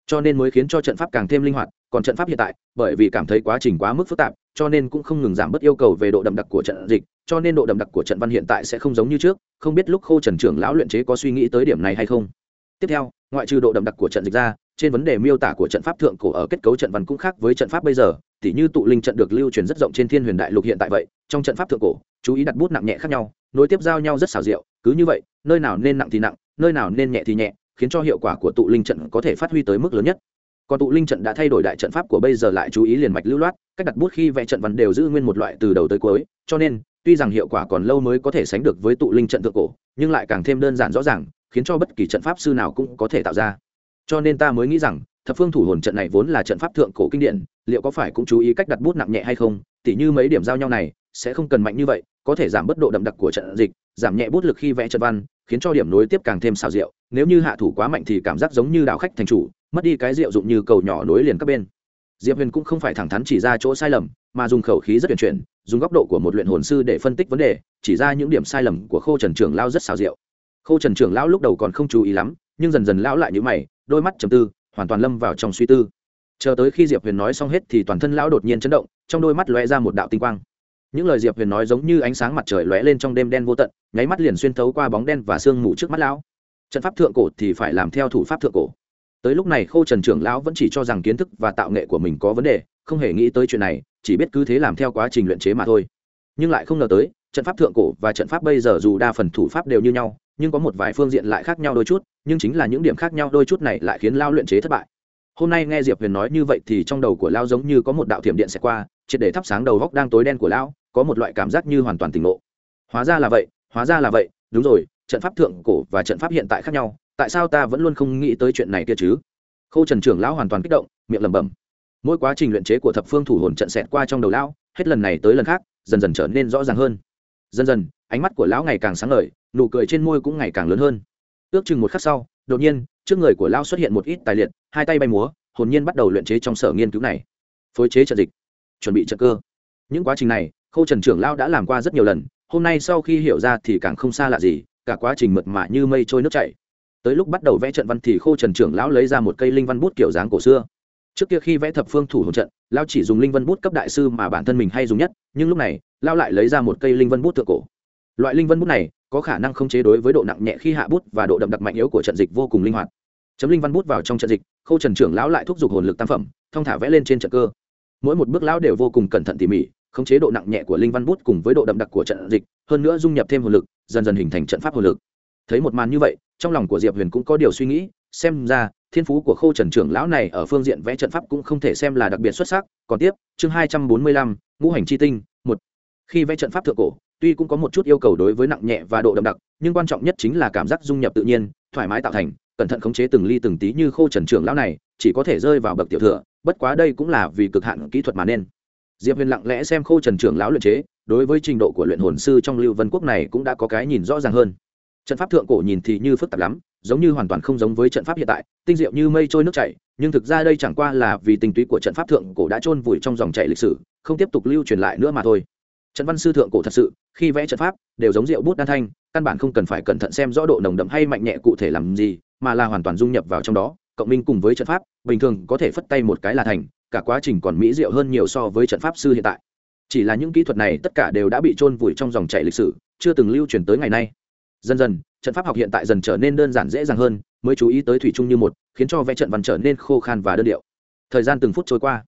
Cho nên mới khiến cho trận pháp càng thêm linh hoạt, còn trận pháp hiện tại, bởi vì cảm thấy quá trình quá mức phức tạp cho nên cũng không ngừng giảm bớt yêu cầu về độ đậm đặc của trận dịch, cho nên độ đậm đặc của trận văn hiện tại sẽ không giống như trước, không biết lúc khô trần trưởng lão luyện chế có suy nghĩ tới điểm này hay không. Tiếp theo, ngoại trừ độ đậm đặc của trận dịch ra, trên vấn đề miêu tả của trận pháp thượng cổ ở kết cấu trận văn cũng khác với trận pháp bây giờ, tỉ như tụ linh trận được lưu truyền rất rộng trên thiên huyền đại lục hiện tại vậy, trong trận pháp thượng cổ, chú ý đặt bút nặng nhẹ khác nhau, nối tiếp giao nhau rất xảo diệu, cứ như vậy, nơi nào nên nặng thì nặng, nơi nào nên nhẹ thì nhẹ, khiến cho hiệu quả của tụ linh trận có thể phát huy tới mức lớn nhất còn tụ linh trận đã thay đổi đại trận pháp của bây giờ lại chú ý liền mạch lưu loát, cách đặt bút khi vẽ trận văn đều giữ nguyên một loại từ đầu tới cuối, cho nên, tuy rằng hiệu quả còn lâu mới có thể sánh được với tụ linh trận thượng cổ, nhưng lại càng thêm đơn giản rõ ràng, khiến cho bất kỳ trận pháp sư nào cũng có thể tạo ra. Cho nên ta mới nghĩ rằng, thập phương thủ hồn trận này vốn là trận pháp thượng cổ kinh điển, liệu có phải cũng chú ý cách đặt bút nặng nhẹ hay không? Tỉ như mấy điểm giao nhau này, sẽ không cần mạnh như vậy, có thể giảm bất độ đậm đặc của trận dịch, giảm nhẹ bút lực khi vẽ trận văn, khiến cho điểm nối tiếp càng thêm xào rượu nếu như hạ thủ quá mạnh thì cảm giác giống như đảo khách thành chủ mất đi cái rượu dụng như cầu nhỏ nối liền các bên. Diệp huyền cũng không phải thẳng thắn chỉ ra chỗ sai lầm, mà dùng khẩu khí rất tuyển chuyển, dùng góc độ của một luyện hồn sư để phân tích vấn đề, chỉ ra những điểm sai lầm của khô trần trưởng lao rất xào rượu khô trần trưởng lão lúc đầu còn không chú ý lắm, nhưng dần dần lão lại nhữ mày, đôi mắt chầm tư, hoàn toàn lâm vào trong suy tư. Chờ tới khi diệp huyền nói xong hết thì toàn thân lão đột nhiên chấn động, trong đôi mắt lóe ra một đạo tinh quang. Những lời diệp huyền nói giống như ánh sáng mặt trời lóe lên trong đêm đen vô tận, nháy mắt liền xuyên thấu qua bóng đen và sương mù trước mắt lão. Trận pháp thượng cổ thì phải làm theo thủ pháp thượng cổ tới lúc này khô trần trưởng lão vẫn chỉ cho rằng kiến thức và tạo nghệ của mình có vấn đề, không hề nghĩ tới chuyện này, chỉ biết cứ thế làm theo quá trình luyện chế mà thôi. Nhưng lại không ngờ tới, trận pháp thượng cổ và trận pháp bây giờ dù đa phần thủ pháp đều như nhau, nhưng có một vài phương diện lại khác nhau đôi chút, nhưng chính là những điểm khác nhau đôi chút này lại khiến lao luyện chế thất bại. Hôm nay nghe diệp huyền nói như vậy thì trong đầu của lao giống như có một đạo thiểm điện sẽ qua, triệt để thắp sáng đầu góc đang tối đen của lão có một loại cảm giác như hoàn toàn tỉnh ngộ. Hóa ra là vậy, hóa ra là vậy, đúng rồi, trận pháp thượng cổ và trận pháp hiện tại khác nhau tại sao ta vẫn luôn không nghĩ tới chuyện này kia chứ? Khâu trần trưởng lão hoàn toàn kích động, miệng lẩm bẩm. Mỗi quá trình luyện chế của thập phương thủ hồn trận xẹt qua trong đầu lão, hết lần này tới lần khác, dần dần trở nên rõ ràng hơn. Dần dần, ánh mắt của lão ngày càng sáng ngời, nụ cười trên môi cũng ngày càng lớn hơn. Ước chừng một khắc sau, đột nhiên, trước người của lão xuất hiện một ít tài liệt, hai tay bay múa, hồn nhiên bắt đầu luyện chế trong sở nghiên cứu này. Phối chế trận dịch, chuẩn bị trận cơ. Những quá trình này, khâu trần trưởng lão đã làm qua rất nhiều lần, hôm nay sau khi hiểu ra thì càng không xa lạ gì, cả quá trình mượt mà như mây trôi nước chảy tới lúc bắt đầu vẽ trận văn thì khô trần trưởng lão lấy ra một cây linh văn bút kiểu dáng cổ xưa. Trước kia khi vẽ thập phương thủ hồn trận lao chỉ dùng linh văn bút cấp đại sư mà bản thân mình hay dùng nhất, nhưng lúc này lao lại lấy ra một cây linh văn bút thượng cổ. Loại linh văn bút này có khả năng không chế đối với độ nặng nhẹ khi hạ bút và độ đậm đặc mạnh yếu của trận dịch vô cùng linh hoạt. Chấm linh văn bút vào trong trận dịch khâu trần trưởng lão lại thúc giục hồn lực tam phẩm, thông thả vẽ lên trên trận cơ. Mỗi một bước lão đều vô cùng cẩn thận tỉ mỉ, khống chế độ nặng nhẹ của linh văn bút cùng với độ đậm đặc của trận dịch, hơn nữa dung nhập thêm hồn lực, dần dần hình thành trận pháp hồn lực. Thấy một màn như vậy trong lòng của diệp huyền cũng có điều suy nghĩ, xem ra, thiên phú của khâu trần trưởng lão này ở phương diện vẽ trận pháp cũng không thể xem là đặc biệt xuất sắc. Còn tiếp, chương hai trăm bốn mươi lăm, ngũ hành chi tinh, một. Khi vẽ trận pháp thượng cổ, tuy cũng có một chút yêu cầu đối với nặng nhẹ và độ đậm đặc, nhưng quan trọng nhất chính là cảm giác dung nhập tự nhiên, thoải mái tạo thành, cẩn thận khống chế từng ly từng tí như khô trần trưởng lão này, chỉ có thể rơi vào bậc tiểu thừa, bất quá đây cũng là vì cực hạn kỹ thuật mà nên. Diệp huyền lặng lẽ xem khô trần trưởng lão luyện chế, đối với trình độ của luyện hồn sư trong lưu vân quốc này cũng đã có cái nhìn rõ ràng hơn trận pháp thượng cổ nhìn thì như phức tạp lắm, giống như hoàn toàn không giống với trận pháp hiện tại, tinh diệu như mây trôi nước chảy, nhưng thực ra đây chẳng qua là vì tinh túy của trận pháp thượng cổ đã chôn vùi trong dòng chảy lịch sử, không tiếp tục lưu truyền lại nữa mà thôi. Trận văn sư thượng cổ thật sự, khi vẽ trận pháp, đều giống rượu bút đan thanh, căn bản không cần phải cẩn thận xem rõ độ nồng đậm hay mạnh nhẹ cụ thể làm gì, mà là hoàn toàn dung nhập vào trong đó. Cộng minh cùng với trận pháp, bình thường có thể phất tay một cái là thành, cả quá trình còn mỹ diệu hơn nhiều so với trận pháp sư hiện tại. Chỉ là những kỹ thuật này tất cả đều đã bị chôn vùi trong dòng chảy lịch sử, chưa từng lưu truyền tới ngày nay dần dần, trận pháp học hiện tại dần trở nên đơn giản dễ dàng hơn, mới chú ý tới thủy chung như một, khiến cho vẽ trận văn trở nên khô khan và đơn điệu. Thời gian từng phút trôi qua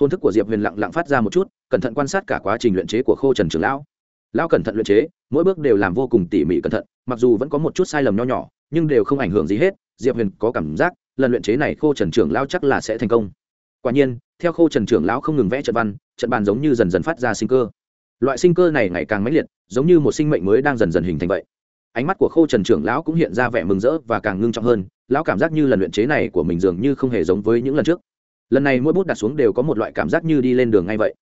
hôn thức của diệp huyền lặng lặng phát ra một chút, cẩn thận quan sát cả quá trình luyện chế của khô trần trường lão. Lão cẩn thận luyện chế, mỗi bước đều làm vô cùng tỉ mỉ cẩn thận, mặc dù vẫn có một chút sai lầm nho nhỏ, nhưng đều không ảnh hưởng gì hết, diệp huyền có cảm giác, lần luyện chế này khô trần trưởng lão chắc là sẽ thành công. Quả nhiên, theo khô trần trưởng lão không ngừng vẽ trận văn, trận bàn giống như dần dần phát ra sinh cơ. Loại sinh cơ này ngày càng mãnh liệt, giống như một sinh mệnh mới đang dần dần hình thành vậy ánh mắt của khô trần trưởng lão cũng hiện ra vẻ mừng rỡ và càng ngưng trọng hơn, lão cảm giác như lần luyện chế này của mình dường như không hề giống với những lần trước. Lần này mỗi bút đặt xuống đều có một loại cảm giác như đi lên đường ngay vậy.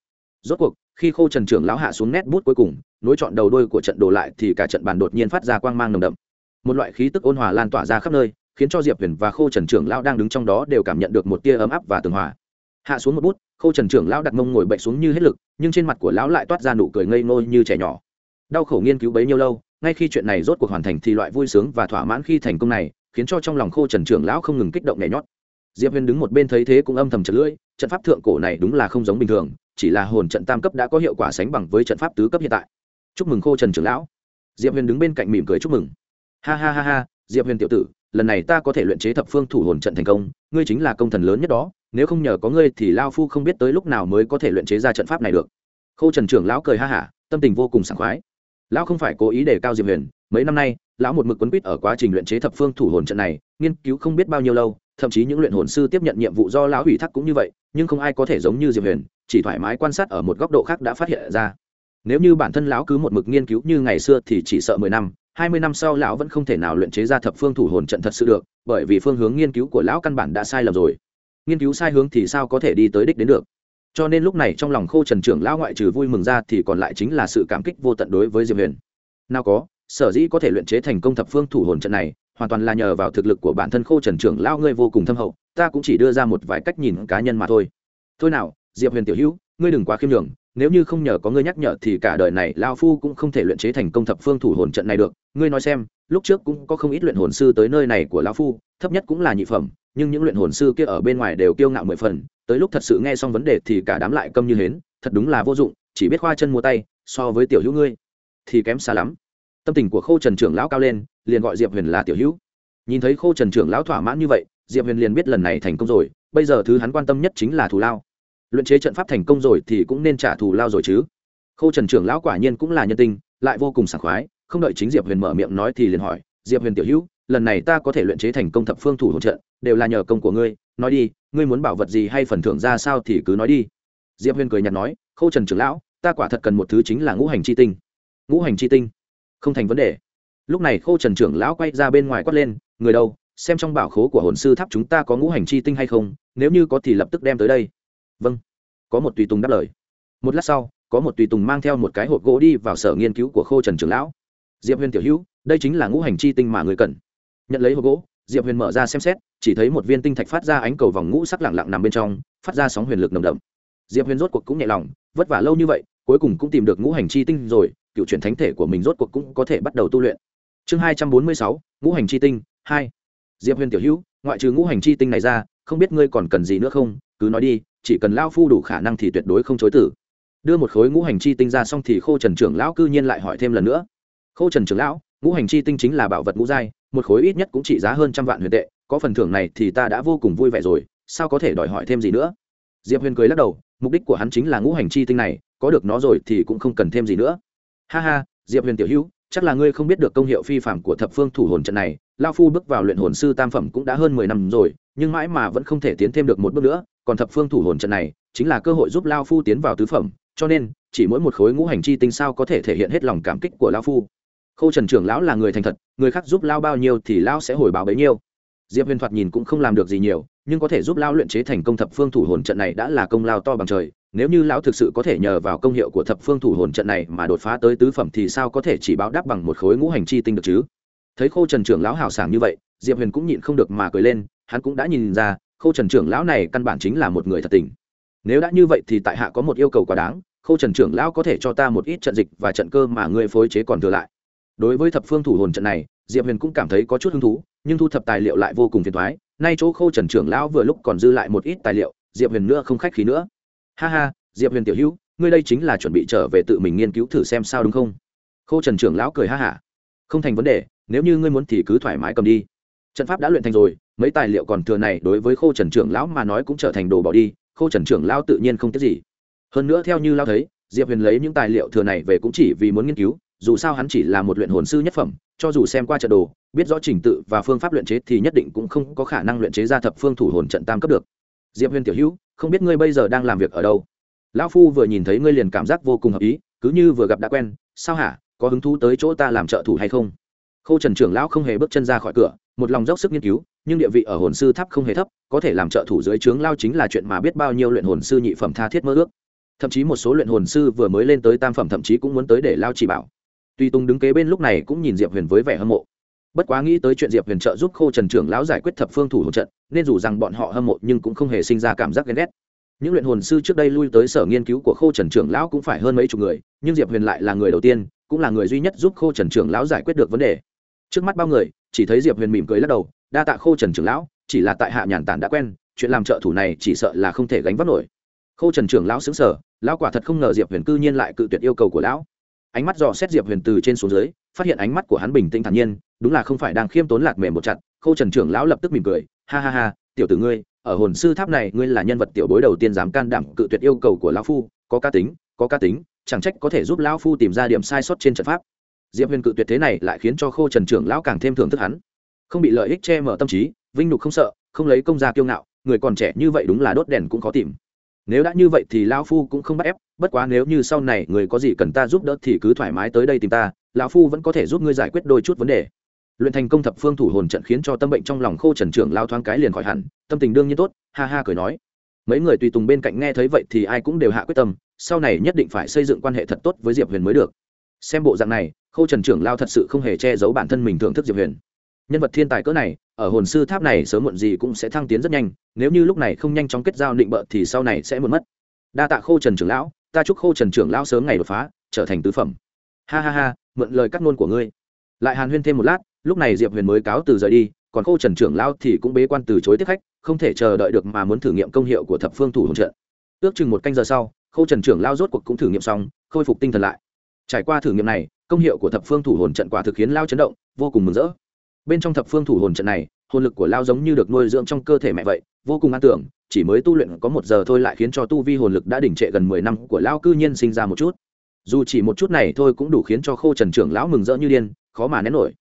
Rốt cuộc, khi khô trần trưởng lão hạ xuống nét bút cuối cùng, nối chọn đầu đôi của trận đồ lại thì cả trận bàn đột nhiên phát ra quang mang nồng đậm. Một loại khí tức ôn hòa lan tỏa ra khắp nơi, khiến cho diệp huyền và khô trần trưởng lão đang đứng trong đó đều cảm nhận được một tia ấm áp và tường hòa. Hạ xuống một bút, khô trần trưởng lão đặt mông ngồi bệnh xuống như hết lực, nhưng trên mặt của lão lại toát ra nụ cười ngây ngô như trẻ nhỏ. Đau khổ nghiên cứu bấy nhiêu lâu ngay khi chuyện này rốt cuộc hoàn thành thì loại vui sướng và thỏa mãn khi thành công này khiến cho trong lòng khô trần trưởng lão không ngừng kích động nhảy nhót. Diệp huyền đứng một bên thấy thế cũng âm thầm chật lưỡi, trận pháp thượng cổ này đúng là không giống bình thường, chỉ là hồn trận tam cấp đã có hiệu quả sánh bằng với trận pháp tứ cấp hiện tại. Chúc mừng khô trần trưởng lão. Diệp huyền đứng bên cạnh mỉm cười chúc mừng. Ha ha ha ha, diệp huyền tiểu tử, lần này ta có thể luyện chế thập phương thủ hồn trận thành công, ngươi chính là công thần lớn nhất đó, nếu không nhờ có ngươi thì lao phu không biết tới lúc nào mới có thể luyện chế ra trận pháp này được. Khô trần trưởng lão cười ha hả, tâm tình vô cùng sảng khoái lão không phải cố ý để cao diệp huyền, mấy năm nay, lão một mực quấn quýt ở quá trình luyện chế thập phương thủ hồn trận này, nghiên cứu không biết bao nhiêu lâu, thậm chí những luyện hồn sư tiếp nhận nhiệm vụ do lão ủy thác cũng như vậy, nhưng không ai có thể giống như diệp huyền, chỉ thoải mái quan sát ở một góc độ khác đã phát hiện ra. Nếu như bản thân lão cứ một mực nghiên cứu như ngày xưa thì chỉ sợ mười năm, hai mươi năm sau lão vẫn không thể nào luyện chế ra thập phương thủ hồn trận thật sự được, bởi vì phương hướng nghiên cứu của lão căn bản đã sai lầm rồi. Nghiên cứu sai hướng thì sao có thể đi tới đích đến được? Cho nên lúc này trong lòng khô trần trưởng lão ngoại trừ vui mừng ra thì còn lại chính là sự cảm kích vô tận đối với diệp huyền. Nào có, sở dĩ có thể luyện chế thành công thập phương thủ hồn trận này, hoàn toàn là nhờ vào thực lực của bản thân khô trần trưởng lão ngươi vô cùng thâm hậu, ta cũng chỉ đưa ra một vài cách nhìn cá nhân mà thôi. Thôi nào, diệp huyền tiểu hữu, ngươi đừng quá khiêm nhường, nếu như không nhờ có ngươi nhắc nhở thì cả đời này lao phu cũng không thể luyện chế thành công thập phương thủ hồn trận này được. Ngươi nói xem, lúc trước cũng có không ít luyện hồn sư tới nơi này của lao phu, thấp nhất cũng là nhị phẩm, nhưng những luyện hồn sư kia ở bên ngoài đều kiêu ngạo mười phần tới lúc thật sự nghe xong vấn đề thì cả đám lại câm như hến, thật đúng là vô dụng, chỉ biết khoa chân mua tay, so với tiểu hữu ngươi, thì kém xa lắm. Tâm tình của khô trần trưởng lão cao lên, liền gọi diệp huyền là tiểu hữu. Nhìn thấy khô trần trưởng lão thỏa mãn như vậy, diệp huyền liền biết lần này thành công rồi, bây giờ thứ hắn quan tâm nhất chính là thù lao. Luyện chế trận pháp thành công rồi thì cũng nên trả thù lao rồi chứ. Khô trần trưởng lão quả nhiên cũng là nhân tinh lại vô cùng sảng khoái, không đợi chính diệp huyền mở miệng nói thì liền hỏi, diệp huyền tiểu hữu lần này ta có thể luyện chế thành công thập phương thủ hỗ trợ đều là nhờ công của ngươi. Nói đi, ngươi muốn bảo vật gì hay phần thưởng ra sao thì cứ nói đi. Diệp huyên cười nhạt nói, khâu trần trưởng lão, ta quả thật cần một thứ chính là ngũ hành chi tinh. Ngũ hành chi tinh? Không thành vấn đề. Lúc này khâu trần trưởng lão quay ra bên ngoài quát lên, người đâu, xem trong bảo khố của hồn sư tháp chúng ta có ngũ hành chi tinh hay không, nếu như có thì lập tức đem tới đây. Vâng. Có một tùy tùng đáp lời. Một lát sau, có một tùy tùng mang theo một cái hộp gỗ đi vào sở nghiên cứu của khô trần trưởng lão. Diệp huyên tiểu hữu, đây chính là ngũ hành chi tinh mà người cần nhận lấy hộp gỗ, diệp huyền mở ra xem xét, chỉ thấy một viên tinh thạch phát ra ánh cầu vòng ngũ sắc lẳng lặng nằm bên trong, phát ra sóng huyền lực nồng đậm. Diệp huyền rốt cuộc cũng nhẹ lòng, vất vả lâu như vậy, cuối cùng cũng tìm được ngũ hành chi tinh rồi, cựu truyền thánh thể của mình rốt cuộc cũng có thể bắt đầu tu luyện. Chương hai trăm bốn mươi sáu, ngũ hành chi tinh, hai. Diệp huyền tiểu hữu, ngoại trừ ngũ hành chi tinh này ra, không biết ngươi còn cần gì nữa không? Cứ nói đi, chỉ cần lao phu đủ khả năng thì tuyệt đối không chối tử. Đưa một khối ngũ hành chi tinh ra xong thì khô trần trưởng lão cư nhiên lại hỏi thêm lần nữa. Khô trần trưởng lão, ngũ hành chi tinh chính là bảo vật ngũ giai một khối ít nhất cũng trị giá hơn trăm vạn huyền tệ, có phần thưởng này thì ta đã vô cùng vui vẻ rồi, sao có thể đòi hỏi thêm gì nữa? Diệp huyền cười lắc đầu, mục đích của hắn chính là ngũ hành chi tinh này, có được nó rồi thì cũng không cần thêm gì nữa. Ha ha, diệp huyền tiểu hữu, chắc là ngươi không biết được công hiệu phi phạm của thập phương thủ hồn trận này lao phu bước vào luyện hồn sư tam phẩm cũng đã hơn mười năm rồi, nhưng mãi mà vẫn không thể tiến thêm được một bước nữa, còn thập phương thủ hồn trận này chính là cơ hội giúp lao phu tiến vào tứ phẩm, cho nên chỉ mỗi một khối ngũ hành chi tinh sao có thể thể hiện hết lòng cảm kích của lao phu? Khâu trần trưởng lão là người thành thật, người khác giúp lao bao nhiêu thì lão sẽ hồi báo bấy nhiêu. Diệp huyền thoạt nhìn cũng không làm được gì nhiều, nhưng có thể giúp lão luyện chế thành công thập phương thủ hồn trận này đã là công lao to bằng trời. Nếu như lão thực sự có thể nhờ vào công hiệu của thập phương thủ hồn trận này mà đột phá tới tứ phẩm thì sao có thể chỉ báo đáp bằng một khối ngũ hành chi tinh được chứ? Thấy khô trần trưởng lão hào sảng như vậy, diệp huyền cũng nhịn không được mà cười lên, hắn cũng đã nhìn ra khô trần trưởng lão này căn bản chính là một người thật tình. Nếu đã như vậy thì tại hạ có một yêu cầu quá đáng khô trần trưởng lão có thể cho ta một ít trận dịch và trận cơ mà ngươi phối chế còn thừa lại đối với thập phương thủ hồn trận này, diệp huyền cũng cảm thấy có chút hứng thú, nhưng thu thập tài liệu lại vô cùng phiền thoái nay chỗ khô trần trưởng lão vừa lúc còn dư lại một ít tài liệu, diệp huyền nữa không khách khí nữa. Ha ha, diệp huyền tiểu hữu, ngươi đây chính là chuẩn bị trở về tự mình nghiên cứu thử xem sao đúng không? Khô trần trưởng lão cười ha hả. Không thành vấn đề, nếu như ngươi muốn thì cứ thoải mái cầm đi. Trận pháp đã luyện thành rồi, mấy tài liệu còn thừa này đối với khô trần trưởng lão mà nói cũng trở thành đồ bỏ đi, khô trần trưởng lão tự nhiên không tiếc gì. Hơn nữa theo như lao thấy, diệp huyền lấy những tài liệu thừa này về cũng chỉ vì muốn nghiên cứu dù sao hắn chỉ là một luyện hồn sư nhất phẩm, cho dù xem qua trận đồ, biết rõ trình tự và phương pháp luyện chế thì nhất định cũng không có khả năng luyện chế ra thập phương thủ hồn trận tam cấp được. Diệp huyền tiểu hữu, không biết ngươi bây giờ đang làm việc ở đâu? Lão phu vừa nhìn thấy ngươi liền cảm giác vô cùng hợp ý, cứ như vừa gặp đã quen, sao hả? Có hứng thú tới chỗ ta làm trợ thủ hay không? Khâu trần trưởng lão không hề bước chân ra khỏi cửa, một lòng dốc sức nghiên cứu, nhưng địa vị ở hồn sư tháp không hề thấp, có thể làm trợ thủ dưới trướng lao chính là chuyện mà biết bao nhiêu luyện hồn sư nhị phẩm tha thiết mơ ước. Thậm chí một số luyện hồn sư vừa mới lên tới tam phẩm thậm chí cũng muốn tới để lao chỉ bảo tuy tùng đứng kế bên lúc này cũng nhìn diệp huyền với vẻ hâm mộ. Bất quá nghĩ tới chuyện diệp huyền trợ giúp khô trần trưởng lão giải quyết thập phương thủ hồn trận, nên dù rằng bọn họ hâm mộ nhưng cũng không hề sinh ra cảm giác ghen ghét. Những luyện hồn sư trước đây lui tới sở nghiên cứu của khô trần trưởng lão cũng phải hơn mấy chục người, nhưng diệp huyền lại là người đầu tiên, cũng là người duy nhất giúp khô trần trưởng lão giải quyết được vấn đề. Trước mắt bao người, chỉ thấy diệp huyền mỉm cười lắc đầu, đa tạ khô trần trưởng lão, chỉ là tại hạ nhàn tản đã quen, chuyện làm trợ thủ này chỉ sợ là không thể gánh vác nổi. Khô trần trưởng lão xứng sở lão quả thật không ngờ diệp huyền cư nhiên lại cự tuyệt yêu cầu của lão ánh mắt dò xét diệp huyền từ trên xuống dưới, phát hiện ánh mắt của hắn bình tĩnh thản nhiên, đúng là không phải đang khiêm tốn lạc mềm một chặt khô trần trưởng lão lập tức mỉm cười, ha ha ha, tiểu tử ngươi, ở hồn sư tháp này ngươi là nhân vật tiểu bối đầu tiên dám can đảm cự tuyệt yêu cầu của lão phu, có cá tính, có cá tính, chẳng trách có thể giúp lão phu tìm ra điểm sai sót trên trận pháp. Diệp huyền cự tuyệt thế này lại khiến cho khô trần trưởng lão càng thêm thưởng thức hắn. Không bị lợi ích che mở tâm trí, vinh nhục không sợ, không lấy công gia kiêu ngạo, người còn trẻ như vậy đúng là đốt đèn cũng khó tìm nếu đã như vậy thì lão phu cũng không bắt ép, bất quá nếu như sau này người có gì cần ta giúp đỡ thì cứ thoải mái tới đây tìm ta, lão phu vẫn có thể giúp ngươi giải quyết đôi chút vấn đề. Luyện thành công thập phương thủ hồn trận khiến cho tâm bệnh trong lòng khô trần trưởng lao thoáng cái liền khỏi hẳn, tâm tình đương nhiên tốt, ha ha cười nói. Mấy người tùy tùng bên cạnh nghe thấy vậy thì ai cũng đều hạ quyết tâm, sau này nhất định phải xây dựng quan hệ thật tốt với diệp huyền mới được. Xem bộ dạng này, khô trần trưởng lao thật sự không hề che giấu bản thân mình thưởng thức diệp huyền nhân vật thiên tài cỡ này, ở hồn sư tháp này sớm muộn gì cũng sẽ thăng tiến rất nhanh, nếu như lúc này không nhanh chóng kết giao định bợ thì sau này sẽ muộn mất. Đa tạ khô trần trưởng lão, ta chúc khô trần trưởng lão sớm ngày đột phá, trở thành tứ phẩm. Ha ha ha, mượn lời cắt ngôn của ngươi. Lại hàn huyên thêm một lát, lúc này diệp huyền mới cáo từ rời đi, còn khô trần trưởng lão thì cũng bế quan từ chối tiếp khách, không thể chờ đợi được mà muốn thử nghiệm công hiệu của thập phương thủ hồn trận. Ước chừng một canh giờ sau, khô trần trưởng lao rốt cuộc cũng thử nghiệm xong, khôi phục tinh thần lại. Trải qua thử nghiệm này, công hiệu của thập phương thủ hồn trận quả thực khiến lao chấn động, vô cùng mừng rỡ bên trong thập phương thủ hồn trận này, hồn lực của lao giống như được nuôi dưỡng trong cơ thể mẹ vậy, vô cùng an tưởng, chỉ mới tu luyện có một giờ thôi lại khiến cho tu vi hồn lực đã đỉnh trệ gần mười năm của lao cư nhiên sinh ra một chút. Dù chỉ một chút này thôi cũng đủ khiến cho khô trần trưởng lão mừng rỡ như điên, khó mà nén nổi.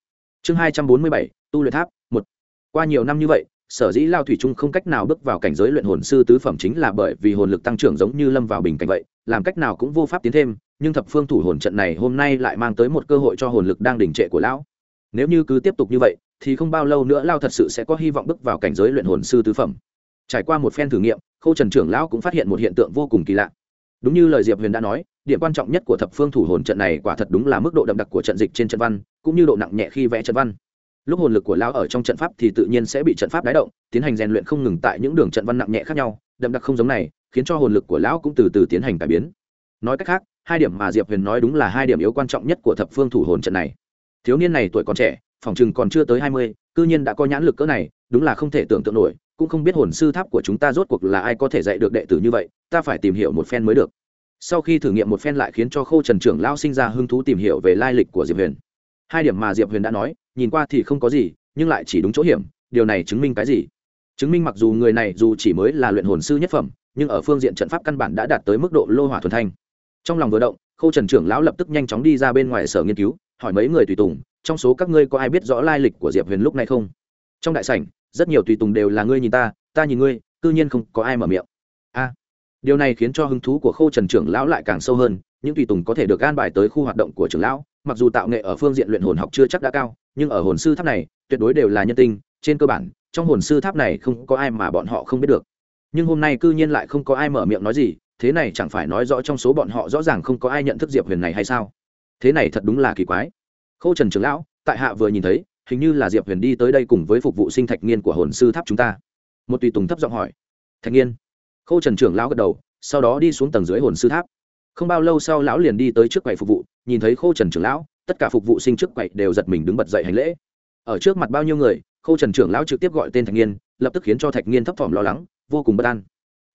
Chương hai trăm bốn mươi bảy, tu luyện tháp, một. Qua nhiều năm như vậy, sở dĩ lao thủy trung không cách nào bước vào cảnh giới luyện hồn sư tứ phẩm chính là bởi vì hồn lực tăng trưởng giống như lâm vào bình cảnh vậy, làm cách nào cũng vô pháp tiến thêm, nhưng thập phương thủ hồn trận này hôm nay lại mang tới một cơ hội cho hồn lực đang đỉnh trệ của lão nếu như cứ tiếp tục như vậy, thì không bao lâu nữa lao thật sự sẽ có hy vọng bước vào cảnh giới luyện hồn sư tứ phẩm. Trải qua một phen thử nghiệm, khâu trần trưởng lão cũng phát hiện một hiện tượng vô cùng kỳ lạ. Đúng như lời diệp huyền đã nói, điểm quan trọng nhất của thập phương thủ hồn trận này quả thật đúng là mức độ đậm đặc của trận dịch trên trận văn, cũng như độ nặng nhẹ khi vẽ trận văn. Lúc hồn lực của lao ở trong trận pháp thì tự nhiên sẽ bị trận pháp đái động, tiến hành rèn luyện không ngừng tại những đường trận văn nặng nhẹ khác nhau, đậm đặc không giống này, khiến cho hồn lực của lão cũng từ từ tiến hành cải biến. Nói cách khác, hai điểm mà diệp huyền nói đúng là hai điểm yếu quan trọng nhất của thập phương thủ hồn trận này thiếu niên này tuổi còn trẻ, phòng chừng còn chưa tới hai mươi, cư nhiên đã có nhãn lực cỡ này, đúng là không thể tưởng tượng nổi, cũng không biết hồn sư tháp của chúng ta rốt cuộc là ai có thể dạy được đệ tử như vậy, ta phải tìm hiểu một phen mới được. Sau khi thử nghiệm một phen lại khiến cho khâu trần trưởng lao sinh ra hứng thú tìm hiểu về lai lịch của diệp huyền. Hai điểm mà diệp huyền đã nói, nhìn qua thì không có gì, nhưng lại chỉ đúng chỗ hiểm, điều này chứng minh cái gì? Chứng minh mặc dù người này dù chỉ mới là luyện hồn sư nhất phẩm, nhưng ở phương diện trận pháp căn bản đã đạt tới mức độ lô hỏa thuần thanh. Trong lòng vừa động khâu trần trưởng lão lập tức nhanh chóng đi ra bên ngoài sở nghiên cứu hỏi mấy người tùy tùng, trong số các ngươi có ai biết rõ lai lịch của diệp huyền lúc này không? Trong đại sảnh, rất nhiều tùy tùng đều là ngươi nhìn ta ta nhìn ngươi, cư nhiên không có ai mở miệng. A, điều này khiến cho hứng thú của khâu trần trưởng lão lại càng sâu hơn, những tùy tùng có thể được an bài tới khu hoạt động của trưởng lão, mặc dù tạo nghệ ở phương diện luyện hồn học chưa chắc đã cao, nhưng ở hồn sư tháp này, tuyệt đối đều là nhân tinh, trên cơ bản, trong hồn sư tháp này không có ai mà bọn họ không biết được. Nhưng hôm nay cư nhiên lại không có ai mở miệng nói gì, thế này chẳng phải nói rõ trong số bọn họ rõ ràng không có ai nhận thức diệp huyền này hay sao? Thế này thật đúng là kỳ quái. Khô trần trưởng lão, tại hạ vừa nhìn thấy, hình như là diệp huyền đi tới đây cùng với phục vụ sinh thạch nghiên của hồn sư tháp chúng ta. Một tùy tùng thấp giọng hỏi. Thạch nghiên. Khô trần trưởng lão gật đầu, sau đó đi xuống tầng dưới hồn sư tháp. Không bao lâu sau lão liền đi tới trước quầy phục vụ, nhìn thấy khô trần trưởng lão, tất cả phục vụ sinh trước quầy đều giật mình đứng bật dậy hành lễ. Ở trước mặt bao nhiêu người, khô trần trưởng lão trực tiếp gọi tên thạch nghiên, lập tức khiến cho thạch nghiên thấp thỏm lo lắng, vô cùng bất an.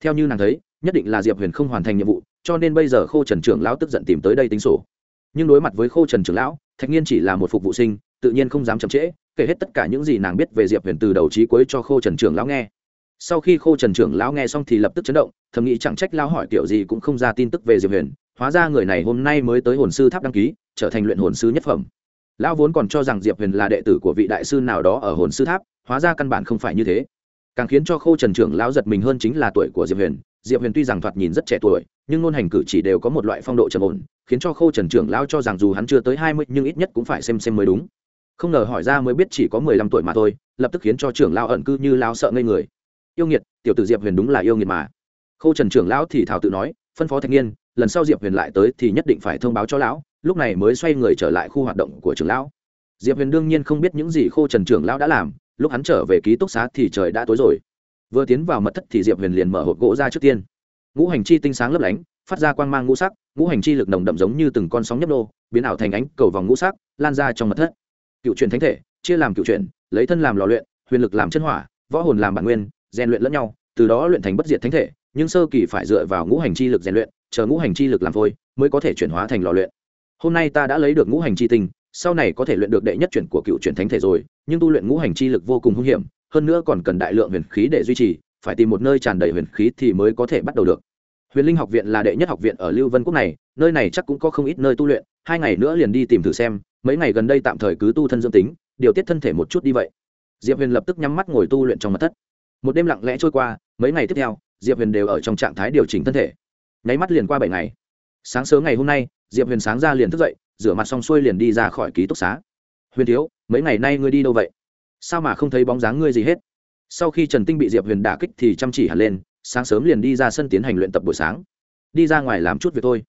Theo như nàng thấy, nhất định là diệp huyền không hoàn thành nhiệm vụ, cho nên bây giờ khô trần trưởng lão tức giận tìm tới đây tính sổ nhưng đối mặt với khâu trần trưởng lão, thạch nhiên chỉ là một phục vụ sinh, tự nhiên không dám chậm trễ, kể hết tất cả những gì nàng biết về diệp huyền từ đầu trí cuối cho khâu trần trưởng lão nghe. Sau khi khâu trần trưởng lão nghe xong thì lập tức chấn động, thầm nghĩ chẳng trách lão hỏi kiểu gì cũng không ra tin tức về diệp huyền, hóa ra người này hôm nay mới tới hồn sư tháp đăng ký, trở thành luyện hồn sư nhất phẩm. Lão vốn còn cho rằng diệp huyền là đệ tử của vị đại sư nào đó ở hồn sư tháp, hóa ra căn bản không phải như thế. Càng khiến cho khâu trần trưởng lão giật mình hơn chính là tuổi của diệp huyền diệp huyền tuy rằng thoạt nhìn rất trẻ tuổi, nhưng ngôn hành cử chỉ đều có một loại phong độ trầm ổn, khiến cho khâu trần trưởng lão cho rằng dù hắn chưa tới hai mươi, nhưng ít nhất cũng phải xem xem mới đúng. Không ngờ hỏi ra mới biết chỉ có mười lăm tuổi mà thôi, lập tức khiến cho trưởng lão ẩn cư như lão sợ ngây người. Yêu nghiệt, tiểu tử diệp huyền đúng là yêu nghiệt mà. Khâu trần trưởng lão thì thảo tự nói, phân phó thanh niên lần sau diệp huyền lại tới thì nhất định phải thông báo cho lão, lúc này mới xoay người trở lại khu hoạt động của trưởng lão. Diệp huyền đương nhiên không biết những gì khô trần trưởng lão đã làm, lúc hắn trở về ký túc xá thì trời đã tối rồi vừa tiến vào mật thất thì diệp huyền liền mở hộp gỗ ra trước tiên ngũ hành chi tinh sáng lấp lánh phát ra quang mang ngũ sắc ngũ hành chi lực nồng đậm giống như từng con sóng nhấp nô biến ảo thành ánh cầu vòng ngũ sắc lan ra trong mật thất cựu truyền thánh thể chia làm cựu truyền lấy thân làm lò luyện huyền lực làm chân hỏa võ hồn làm bản nguyên rèn luyện lẫn nhau từ đó luyện thành bất diệt thánh thể nhưng sơ kỳ phải dựa vào ngũ hành chi lực rèn luyện chờ ngũ hành chi lực làm phôi mới có thể chuyển hóa thành lò luyện hôm nay ta đã lấy được ngũ hành chi tinh sau này có thể luyện được đệ nhất chuyển của cựu truyền thánh thể rồi nhưng tu luyện ngũ hành chi lực vô cùng hung hiểm hơn nữa còn cần đại lượng huyền khí để duy trì, phải tìm một nơi tràn đầy huyền khí thì mới có thể bắt đầu được. Huyền linh học viện là đệ nhất học viện ở lưu vân quốc này, nơi này chắc cũng có không ít nơi tu luyện, hai ngày nữa liền đi tìm thử xem, mấy ngày gần đây tạm thời cứ tu thân dương tính, điều tiết thân thể một chút đi vậy. Diệp huyền lập tức nhắm mắt ngồi tu luyện trong mật thất. Một đêm lặng lẽ trôi qua, mấy ngày tiếp theo, diệp huyền đều ở trong trạng thái điều chỉnh thân thể. Nháy mắt liền qua bảy ngày. Sáng sớm ngày hôm nay, diệp huyền sáng ra liền thức dậy, rửa mặt xong xuôi liền đi ra khỏi ký túc xá. Huyền thiếu, mấy ngày nay ngươi đi đâu vậy? Sao mà không thấy bóng dáng ngươi gì hết? Sau khi trần tinh bị diệp huyền đả kích thì chăm chỉ hẳn lên, sáng sớm liền đi ra sân tiến hành luyện tập buổi sáng. Đi ra ngoài làm chút việc thôi.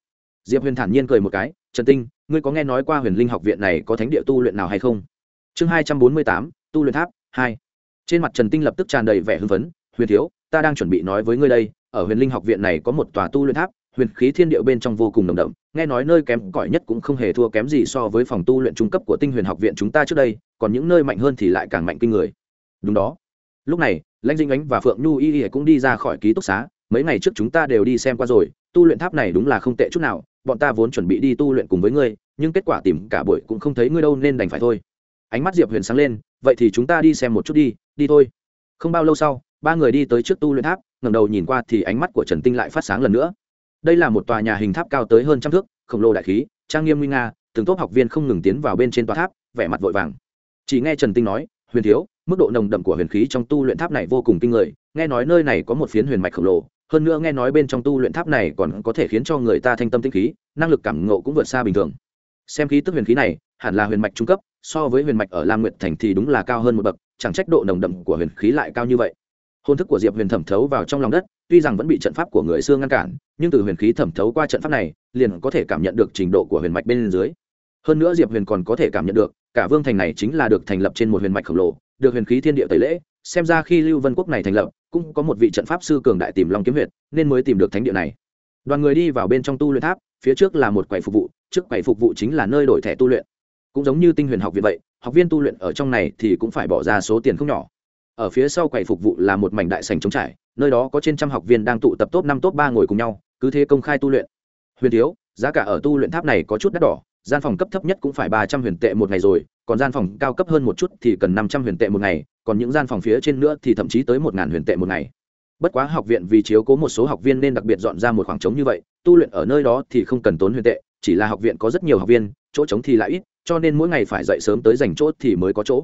Diệp huyền thản nhiên cười một cái, trần tinh, ngươi có nghe nói qua huyền linh học viện này có thánh địa tu luyện nào hay không? Chương hai trăm bốn mươi tám, tu luyện tháp hai. Trên mặt trần tinh lập tức tràn đầy vẻ hưng phấn, huyền thiếu, ta đang chuẩn bị nói với ngươi đây, ở huyền linh học viện này có một tòa tu luyện tháp huyền khí thiên địa bên trong vô cùng nồng đậm, nghe nói nơi kém cỏi nhất cũng không hề thua kém gì so với phòng tu luyện trung cấp của tinh huyền học viện chúng ta trước đây, còn những nơi mạnh hơn thì lại càng mạnh kinh người. Đúng đó. Lúc này, lãnh dinh ánh và phượng nhu y y cũng đi ra khỏi ký túc xá, mấy ngày trước chúng ta đều đi xem qua rồi, tu luyện tháp này đúng là không tệ chút nào, bọn ta vốn chuẩn bị đi tu luyện cùng với ngươi, nhưng kết quả tìm cả buổi cũng không thấy ngươi đâu nên đành phải thôi. Ánh mắt diệp huyền sáng lên, vậy thì chúng ta đi xem một chút đi đi thôi. Không bao lâu sau, ba người đi tới trước tu luyện tháp, ngẩng đầu nhìn qua thì ánh mắt của trần tinh lại phát sáng lần nữa đây là một tòa nhà hình tháp cao tới hơn trăm thước, khổng lồ đại khí, trang nghiêm nguy nga, từng tốt học viên không ngừng tiến vào bên trên tòa tháp, vẻ mặt vội vàng. Chỉ nghe trần tinh nói, huyền thiếu, mức độ nồng đậm của huyền khí trong tu luyện tháp này vô cùng kinh người, nghe nói nơi này có một phiến huyền mạch khổng lồ, hơn nữa nghe nói bên trong tu luyện tháp này còn có thể khiến cho người ta thanh tâm tinh khí, năng lực cảm ngộ cũng vượt xa bình thường. Xem khí tức huyền khí này, hẳn là huyền mạch trung cấp, so với huyền mạch ở lam Nguyện thành thì đúng là cao hơn một bậc, chẳng trách độ nồng đậm của huyền khí lại cao như vậy hồn thức của diệp huyền thẩm thấu vào trong lòng đất tuy rằng vẫn bị trận pháp của người xưa ngăn cản nhưng từ huyền khí thẩm thấu qua trận pháp này liền có thể cảm nhận được trình độ của huyền mạch bên dưới hơn nữa diệp huyền còn có thể cảm nhận được cả vương thành này chính là được thành lập trên một huyền mạch khổng lồ được huyền khí thiên địa tẩy lễ xem ra khi lưu vân quốc này thành lập cũng có một vị trận pháp sư cường đại tìm long kiếm huyệt nên mới tìm được thánh địa này đoàn người đi vào bên trong tu luyện tháp phía trước là một quầy phục vụ trước quầy phục vụ chính là nơi đổi thẻ tu luyện cũng giống như tinh huyền học viện vậy học viên tu luyện ở trong này thì cũng phải bỏ ra số tiền không nhỏ ở phía sau quầy phục vụ là một mảnh đại sành trống trải, nơi đó có trên trăm học viên đang tụ tập top năm, top ba ngồi cùng nhau, cứ thế công khai tu luyện. Huyền thiếu giá cả ở tu luyện tháp này có chút đắt đỏ, gian phòng cấp thấp nhất cũng phải ba trăm huyền tệ một ngày rồi, còn gian phòng cao cấp hơn một chút thì cần năm trăm huyền tệ một ngày, còn những gian phòng phía trên nữa thì thậm chí tới một ngàn huyền tệ một ngày. Bất quá học viện vì chiếu cố một số học viên nên đặc biệt dọn ra một khoảng trống như vậy, tu luyện ở nơi đó thì không cần tốn huyền tệ, chỉ là học viện có rất nhiều học viên, chỗ trống thì lại ít, cho nên mỗi ngày phải dậy sớm tới dành chỗ thì mới có chỗ.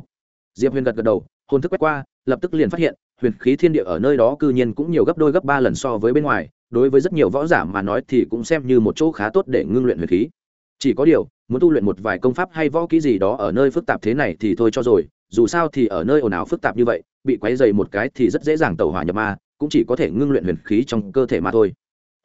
Diệp huyền gật gật đầu, hồn thức quét qua lập tức liền phát hiện, huyền khí thiên địa ở nơi đó cư nhiên cũng nhiều gấp đôi gấp ba lần so với bên ngoài, đối với rất nhiều võ giả mà nói thì cũng xem như một chỗ khá tốt để ngưng luyện huyền khí. Chỉ có điều, muốn tu luyện một vài công pháp hay võ kỹ gì đó ở nơi phức tạp thế này thì thôi cho rồi, dù sao thì ở nơi ồn ào phức tạp như vậy, bị quấy dày một cái thì rất dễ dàng tẩu hỏa nhập ma, cũng chỉ có thể ngưng luyện huyền khí trong cơ thể mà thôi.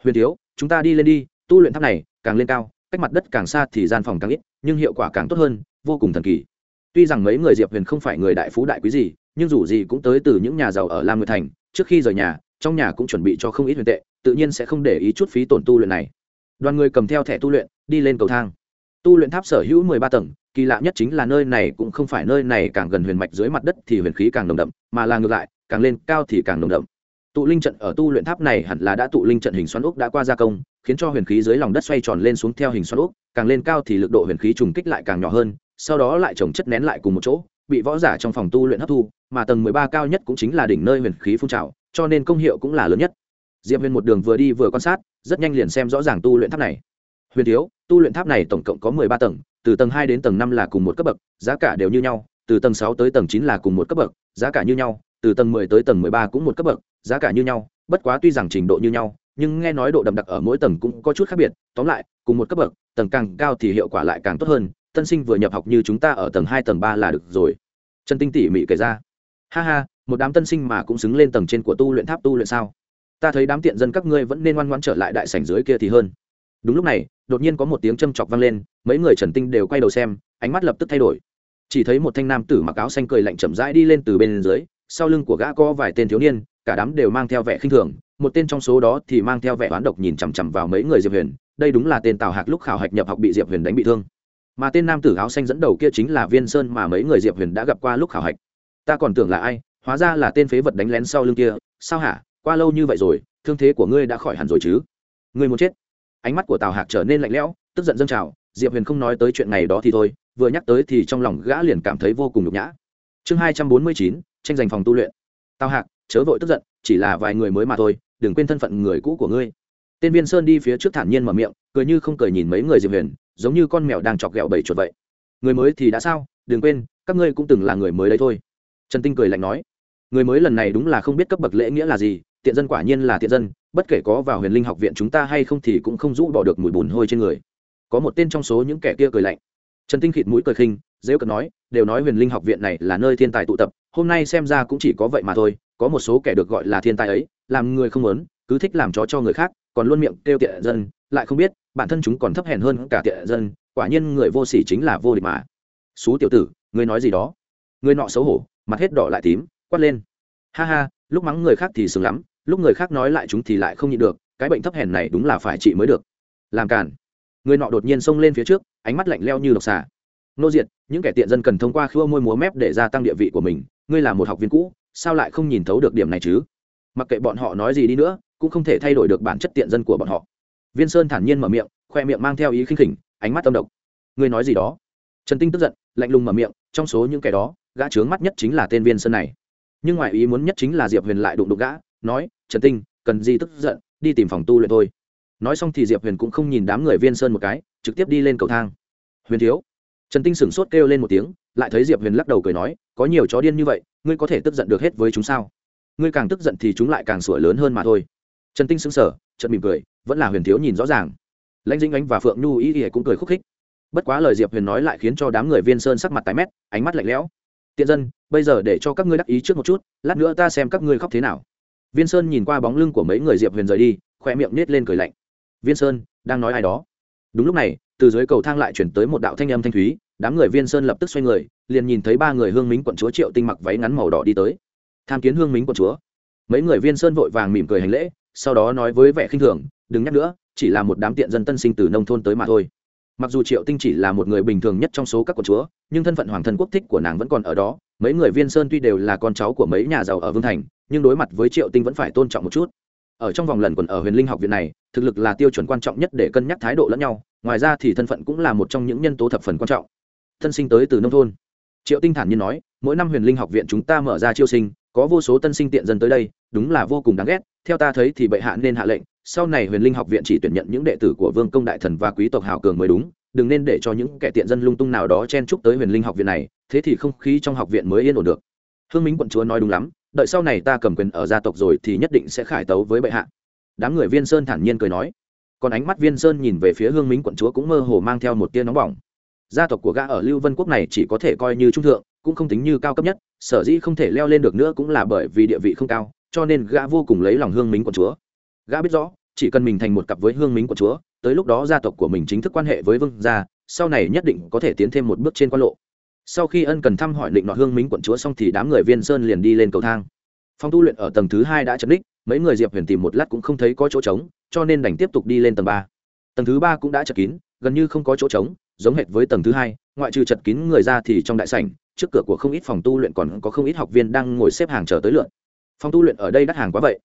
Huyền thiếu, chúng ta đi lên đi, tu luyện tháp này càng lên cao, cách mặt đất càng xa thì gian phòng càng ít, nhưng hiệu quả càng tốt hơn, vô cùng thần kỳ. Tuy rằng mấy người diệp huyền không phải người đại phú đại quý gì nhưng dù gì cũng tới từ những nhà giàu ở lam nguyệt thành, trước khi rời nhà, trong nhà cũng chuẩn bị cho không ít huyền tệ, tự nhiên sẽ không để ý chút phí tổn tu luyện này. Đoàn người cầm theo thẻ tu luyện, đi lên cầu thang. Tu luyện tháp sở hữu mười ba tầng, kỳ lạ nhất chính là nơi này cũng không phải nơi này càng gần huyền mạch dưới mặt đất thì huyền khí càng nồng đậm, mà là ngược lại, càng lên cao thì càng nồng đậm. Tụ linh trận ở tu luyện tháp này hẳn là đã tụ linh trận hình xoắn ốc đã qua gia công, khiến cho huyền khí dưới lòng đất xoay tròn lên xuống theo hình xoắn ốc, càng lên cao thì lực độ huyền khí trùng kích lại càng nhỏ hơn, sau đó lại trồng chất nén lại cùng một chỗ bị võ giả trong phòng tu luyện hấp thu, mà tầng mười ba cao nhất cũng chính là đỉnh nơi huyền khí phun trào, cho nên công hiệu cũng là lớn nhất. Diệp huyền một đường vừa đi vừa quan sát, rất nhanh liền xem rõ ràng tu luyện tháp này. Huyền thiếu, tu luyện tháp này tổng cộng có mười ba tầng, từ tầng hai đến tầng năm là cùng một cấp bậc, giá cả đều như nhau, từ tầng sáu tới tầng chín là cùng một cấp bậc, giá cả như nhau, từ tầng mười tới tầng mười ba cũng một cấp bậc, giá cả như nhau, bất quá tuy rằng trình độ như nhau, nhưng nghe nói độ đậm đặc ở mỗi tầng cũng có chút khác biệt, tóm lại, cùng một cấp bậc, tầng càng cao thì hiệu quả lại càng tốt hơn tân sinh vừa nhập học như chúng ta ở tầng hai, tầng ba là được rồi. Trần tinh tỉ mỉ kể ra. Ha ha, một đám tân sinh mà cũng xứng lên tầng trên của tu luyện tháp tu luyện sao? Ta thấy đám tiện dân các ngươi vẫn nên ngoan ngoãn trở lại đại sảnh dưới kia thì hơn. Đúng lúc này, đột nhiên có một tiếng châm chọc vang lên, mấy người trần tinh đều quay đầu xem, ánh mắt lập tức thay đổi. Chỉ thấy một thanh nam tử mặc áo xanh cười lạnh chậm rãi đi lên từ bên dưới, sau lưng của gã có vài tên thiếu niên, cả đám đều mang theo vẻ khinh thường, một tên trong số đó thì mang theo vẻ oán độc nhìn chằm chằm vào mấy người diệp huyền, đây đúng là tên tào hạc lúc khảo hạch nhập học bị diệp huyền đánh bị thương mà tên nam tử áo xanh dẫn đầu kia chính là viên sơn mà mấy người diệp huyền đã gặp qua lúc khảo hạch. Ta còn tưởng là ai, hóa ra là tên phế vật đánh lén sau lưng kia. Sao hả? Qua lâu như vậy rồi, thương thế của ngươi đã khỏi hẳn rồi chứ? Ngươi muốn chết. Ánh mắt của tào hạc trở nên lạnh lẽo, tức giận dâng trào. Diệp huyền không nói tới chuyện này đó thì thôi, vừa nhắc tới thì trong lòng gã liền cảm thấy vô cùng nhục nhã. Chương hai trăm bốn mươi chín, tranh giành phòng tu luyện. Tào hạc, chớ vội tức giận, chỉ là vài người mới mà thôi, đừng quên thân phận người cũ của ngươi. Tên viên sơn đi phía trước thản nhiên mở miệng, cười như không cười nhìn mấy người diệp huyền giống như con mèo đang chọc ghẹo bầy chuột vậy. Người mới thì đã sao? Đừng quên, các ngươi cũng từng là người mới đấy thôi. Trần tinh cười lạnh nói. Người mới lần này đúng là không biết cấp bậc lễ nghĩa là gì, tiện dân quả nhiên là tiện dân, bất kể có vào huyền linh học viện chúng ta hay không thì cũng không rũ bỏ được mùi bùn hôi trên người. Có một tên trong số những kẻ kia cười lạnh. Trần tinh khịt mũi cười khinh, dễ cận nói, đều nói huyền linh học viện này là nơi thiên tài tụ tập, hôm nay xem ra cũng chỉ có vậy mà thôi, có một số kẻ được gọi là thiên tài ấy, làm người không muốn, cứ thích làm chó cho người khác, còn luôn miệng kêu tiện dân, lại không biết bản thân chúng còn thấp hèn hơn cả tiện dân, quả nhiên người vô sỉ chính là vô địch mà. Xú tiểu tử, ngươi nói gì đó? Người nọ xấu hổ, mặt hết đỏ lại tím, quát lên. Ha ha, lúc mắng người khác thì sướng lắm, lúc người khác nói lại chúng thì lại không nhịn được, cái bệnh thấp hèn này đúng là phải trị mới được. Làm cản người nọ đột nhiên xông lên phía trước, ánh mắt lạnh leo như độc xà. Nô diệt, những kẻ tiện dân cần thông qua khua môi múa mép để gia tăng địa vị của mình, ngươi là một học viên cũ, sao lại không nhìn thấu được điểm này chứ? Mặc kệ bọn họ nói gì đi nữa, cũng không thể thay đổi được bản chất tiện dân của bọn họ viên sơn thản nhiên mở miệng, khoe miệng mang theo ý khinh khỉnh, ánh mắt tâm độc. Ngươi nói gì đó? Trần tinh tức giận, lạnh lùng mở miệng, trong số những kẻ đó, gã trướng mắt nhất chính là tên viên sơn này. Nhưng ngoài ý muốn nhất chính là diệp huyền lại đụng đụng gã, nói, trần tinh, cần gì tức giận, đi tìm phòng tu luyện thôi. Nói xong thì diệp huyền cũng không nhìn đám người viên sơn một cái, trực tiếp đi lên cầu thang. Huyền thiếu. Trần tinh sửng sốt kêu lên một tiếng, lại thấy diệp huyền lắc đầu cười nói, có nhiều chó điên như vậy, ngươi có thể tức giận được hết với chúng sao? Ngươi càng tức giận thì chúng lại càng sủa lớn hơn mà thôi. Trần tinh sững sờ trần mỉm cười vẫn là huyền thiếu nhìn rõ ràng. Lãnh dinh ánh và phượng nhu ý ỉa cũng cười khúc khích. Bất quá lời diệp huyền nói lại khiến cho đám người viên sơn sắc mặt tái mét, ánh mắt lạnh lẽo. Tiện dân, bây giờ để cho các ngươi đắc ý trước một chút, lát nữa ta xem các ngươi khóc thế nào. Viên sơn nhìn qua bóng lưng của mấy người diệp huyền rời đi, khoe miệng nết lên cười lạnh. Viên sơn, đang nói ai đó? Đúng lúc này, từ dưới cầu thang lại chuyển tới một đạo thanh âm thanh thúy, đám người viên sơn lập tức xoay người, liền nhìn thấy ba người hương mính quận chúa triệu tinh mặc váy ngắn màu đỏ đi tới. Tham kiến hương mính quận chúa. Mấy người viên sơn vội vàng mỉm cười hành lễ sau đó nói với vẻ khinh thường, đừng nhắc nữa, chỉ là một đám tiện dân tân sinh từ nông thôn tới mà thôi. Mặc dù triệu tinh chỉ là một người bình thường nhất trong số các quận chúa, nhưng thân phận hoàng thân quốc thích của nàng vẫn còn ở đó. Mấy người viên sơn tuy đều là con cháu của mấy nhà giàu ở vương thành, nhưng đối mặt với triệu tinh vẫn phải tôn trọng một chút. Ở trong vòng lần quần ở huyền linh học viện này, thực lực là tiêu chuẩn quan trọng nhất để cân nhắc thái độ lẫn nhau, ngoài ra thì thân phận cũng là một trong những nhân tố thập phần quan trọng. Thân sinh tới từ nông thôn. Triệu tinh thản nhiên nói, mỗi năm huyền linh học viện chúng ta mở ra chiêu sinh có vô số tân sinh tiện dân tới đây, đúng là vô cùng đáng ghét, theo ta thấy thì bệ hạ nên hạ lệnh, sau này huyền linh học viện chỉ tuyển nhận những đệ tử của vương công đại thần và quý tộc hào cường mới đúng, đừng nên để cho những kẻ tiện dân lung tung nào đó chen chúc tới huyền linh học viện này, thế thì không khí trong học viện mới yên ổn được. Hương minh quận chúa nói đúng lắm, đợi sau này ta cầm quyền ở gia tộc rồi thì nhất định sẽ khải tấu với bệ hạ. Đám người viên sơn thản nhiên cười nói. Còn ánh mắt viên sơn nhìn về phía hương minh quận chúa cũng mơ hồ mang theo một tia nóng bỏng. Gia tộc của gã ở lưu vân quốc này chỉ có thể coi như trung thượng, cũng không tính như cao cấp nhất sở dĩ không thể leo lên được nữa cũng là bởi vì địa vị không cao, cho nên gã vô cùng lấy lòng hương minh quận chúa. Gã biết rõ, chỉ cần mình thành một cặp với hương minh quận chúa, tới lúc đó gia tộc của mình chính thức quan hệ với vương gia, sau này nhất định có thể tiến thêm một bước trên quan lộ. Sau khi ân cần thăm hỏi định nọ hương minh quận chúa xong thì đám người viên sơn liền đi lên cầu thang. Phòng tu luyện ở tầng thứ hai đã chật đích mấy người diệp huyền tìm một lát cũng không thấy có chỗ trống, cho nên đành tiếp tục đi lên tầng ba. Tầng thứ ba cũng đã chật kín, gần như không có chỗ trống, giống hệt với tầng thứ hai, ngoại trừ chật kín người ra thì trong đại sảnh trước cửa của không ít phòng tu luyện còn có không ít học viên đang ngồi xếp hàng chờ tới lượn. Phòng tu luyện ở đây đắt hàng quá vậy.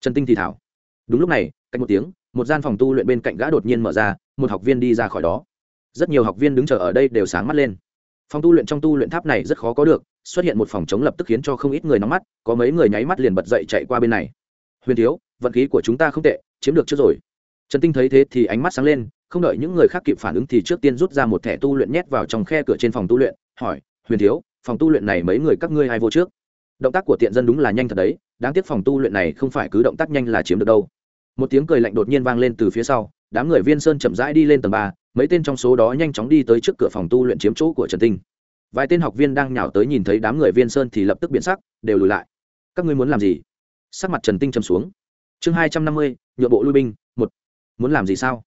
Trần tinh thì thảo. Đúng lúc này cách một tiếng, một gian phòng tu luyện bên cạnh gã đột nhiên mở ra, một học viên đi ra khỏi đó. Rất nhiều học viên đứng chờ ở đây đều sáng mắt lên. Phòng tu luyện trong tu luyện tháp này rất khó có được, xuất hiện một phòng chống lập tức khiến cho không ít người nóng mắt, có mấy người nháy mắt liền bật dậy chạy qua bên này. Huyền thiếu, vận khí của chúng ta không tệ, chiếm được trước rồi. Trần tinh thấy thế thì ánh mắt sáng lên, không đợi những người khác kịp phản ứng thì trước tiên rút ra một thẻ tu luyện nhét vào trong khe cửa trên phòng tu luyện, hỏi huyền thiếu, phòng tu luyện này mấy người các ngươi hay vô trước? Động tác của tiện dân đúng là nhanh thật đấy, đáng tiếc phòng tu luyện này không phải cứ động tác nhanh là chiếm được đâu. Một tiếng cười lạnh đột nhiên vang lên từ phía sau, đám người viên sơn chậm rãi đi lên tầng ba, mấy tên trong số đó nhanh chóng đi tới trước cửa phòng tu luyện chiếm chỗ của trần tinh. Vài tên học viên đang nhào tới nhìn thấy đám người viên sơn thì lập tức biến sắc, đều lùi lại. Các ngươi muốn làm gì? Sắc mặt trần tinh châm xuống. Chương hai trăm năm mươi, nhượng bộ lui binh, một. Muốn làm gì sao?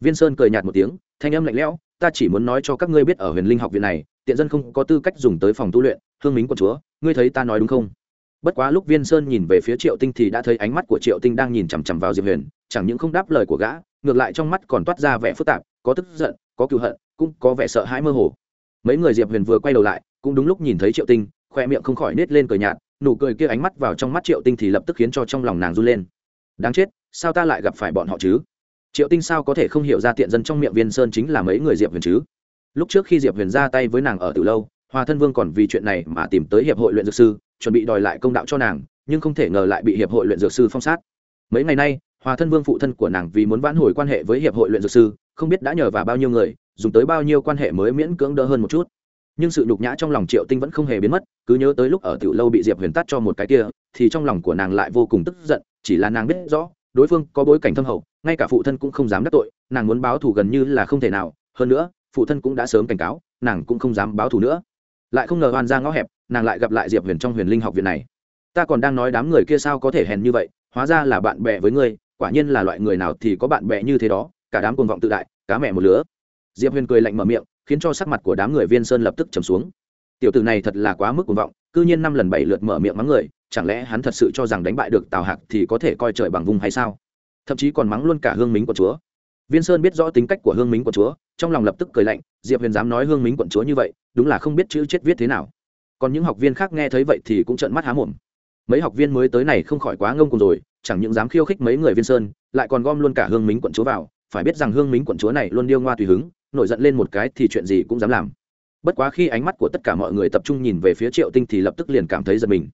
Viên sơn cười nhạt một tiếng, thanh âm lạnh lẽo ta chỉ muốn nói cho các ngươi biết ở huyền linh học viện này, tiện dân không có tư cách dùng tới phòng tu luyện, hương mính của chúa, ngươi thấy ta nói đúng không? Bất quá lúc viên sơn nhìn về phía triệu tinh thì đã thấy ánh mắt của triệu tinh đang nhìn chằm chằm vào diệp huyền, chẳng những không đáp lời của gã, ngược lại trong mắt còn toát ra vẻ phức tạp, có tức giận, có cựu hận, cũng có vẻ sợ hãi mơ hồ. Mấy người diệp huyền vừa quay đầu lại, cũng đúng lúc nhìn thấy triệu tinh, khoe miệng không khỏi nết lên cười nhạt, nụ cười kia ánh mắt vào trong mắt triệu tinh thì lập tức khiến cho trong lòng nàng run lên. Đáng chết, sao ta lại gặp phải bọn họ chứ? Triệu tinh sao có thể không hiểu ra tiện dân trong miệng viên sơn chính là mấy người diệp huyền chứ? Lúc trước khi diệp huyền ra tay với nàng ở từ lâu, hòa thân vương còn vì chuyện này mà tìm tới hiệp hội luyện dược sư, chuẩn bị đòi lại công đạo cho nàng, nhưng không thể ngờ lại bị hiệp hội luyện dược sư phong sát. Mấy ngày nay, hòa thân vương phụ thân của nàng vì muốn vãn hồi quan hệ với hiệp hội luyện dược sư, không biết đã nhờ vào bao nhiêu người, dùng tới bao nhiêu quan hệ mới miễn cưỡng đỡ hơn một chút. Nhưng sự nhục nhã trong lòng triệu tinh vẫn không hề biến mất, cứ nhớ tới lúc ở tiểu lâu bị diệp huyền tắt cho một cái kia, thì trong lòng của nàng lại vô cùng tức giận, chỉ là nàng biết rõ đối phương có bối cảnh thâm hậu, ngay cả phụ thân cũng không dám đắc tội, nàng muốn báo thù gần như là không thể nào, hơn nữa, phụ thân cũng đã sớm cảnh cáo, nàng cũng không dám báo thù nữa. Lại không ngờ hoàn ra ngõ hẹp, nàng lại gặp lại diệp huyền trong huyền linh học viện này. Ta còn đang nói đám người kia sao có thể hèn như vậy, hóa ra là bạn bè với ngươi, quả nhiên là loại người nào thì có bạn bè như thế đó, cả đám cuồng vọng tự đại, cá mẹ một lứa. Diệp huyền cười lạnh mở miệng, khiến cho sắc mặt của đám người viên sơn lập tức trầm xuống. Tiểu tử này thật là quá mức cuồng vọng, cư nhiên năm lần bảy lượt mở miệng mắng người chẳng lẽ hắn thật sự cho rằng đánh bại được tào hạc thì có thể coi trời bằng vùng hay sao? Thậm chí còn mắng luôn cả hương mính của chúa. Viên sơn biết rõ tính cách của hương mính của chúa, trong lòng lập tức cười lạnh, diệp huyền dám nói hương mính quận chúa như vậy, đúng là không biết chữ chết viết thế nào. Còn những học viên khác nghe thấy vậy thì cũng trợn mắt há mồm. Mấy học viên mới tới này không khỏi quá ngông cùng rồi, chẳng những dám khiêu khích mấy người viên sơn, lại còn gom luôn cả hương mính quận chúa vào, phải biết rằng hương mính quận chúa này luôn điêu ngoa tùy hứng, nổi giận lên một cái thì chuyện gì cũng dám làm. Bất quá khi ánh mắt của tất cả mọi người tập trung nhìn về phía triệu tinh thì lập tức liền cảm thấy giật mình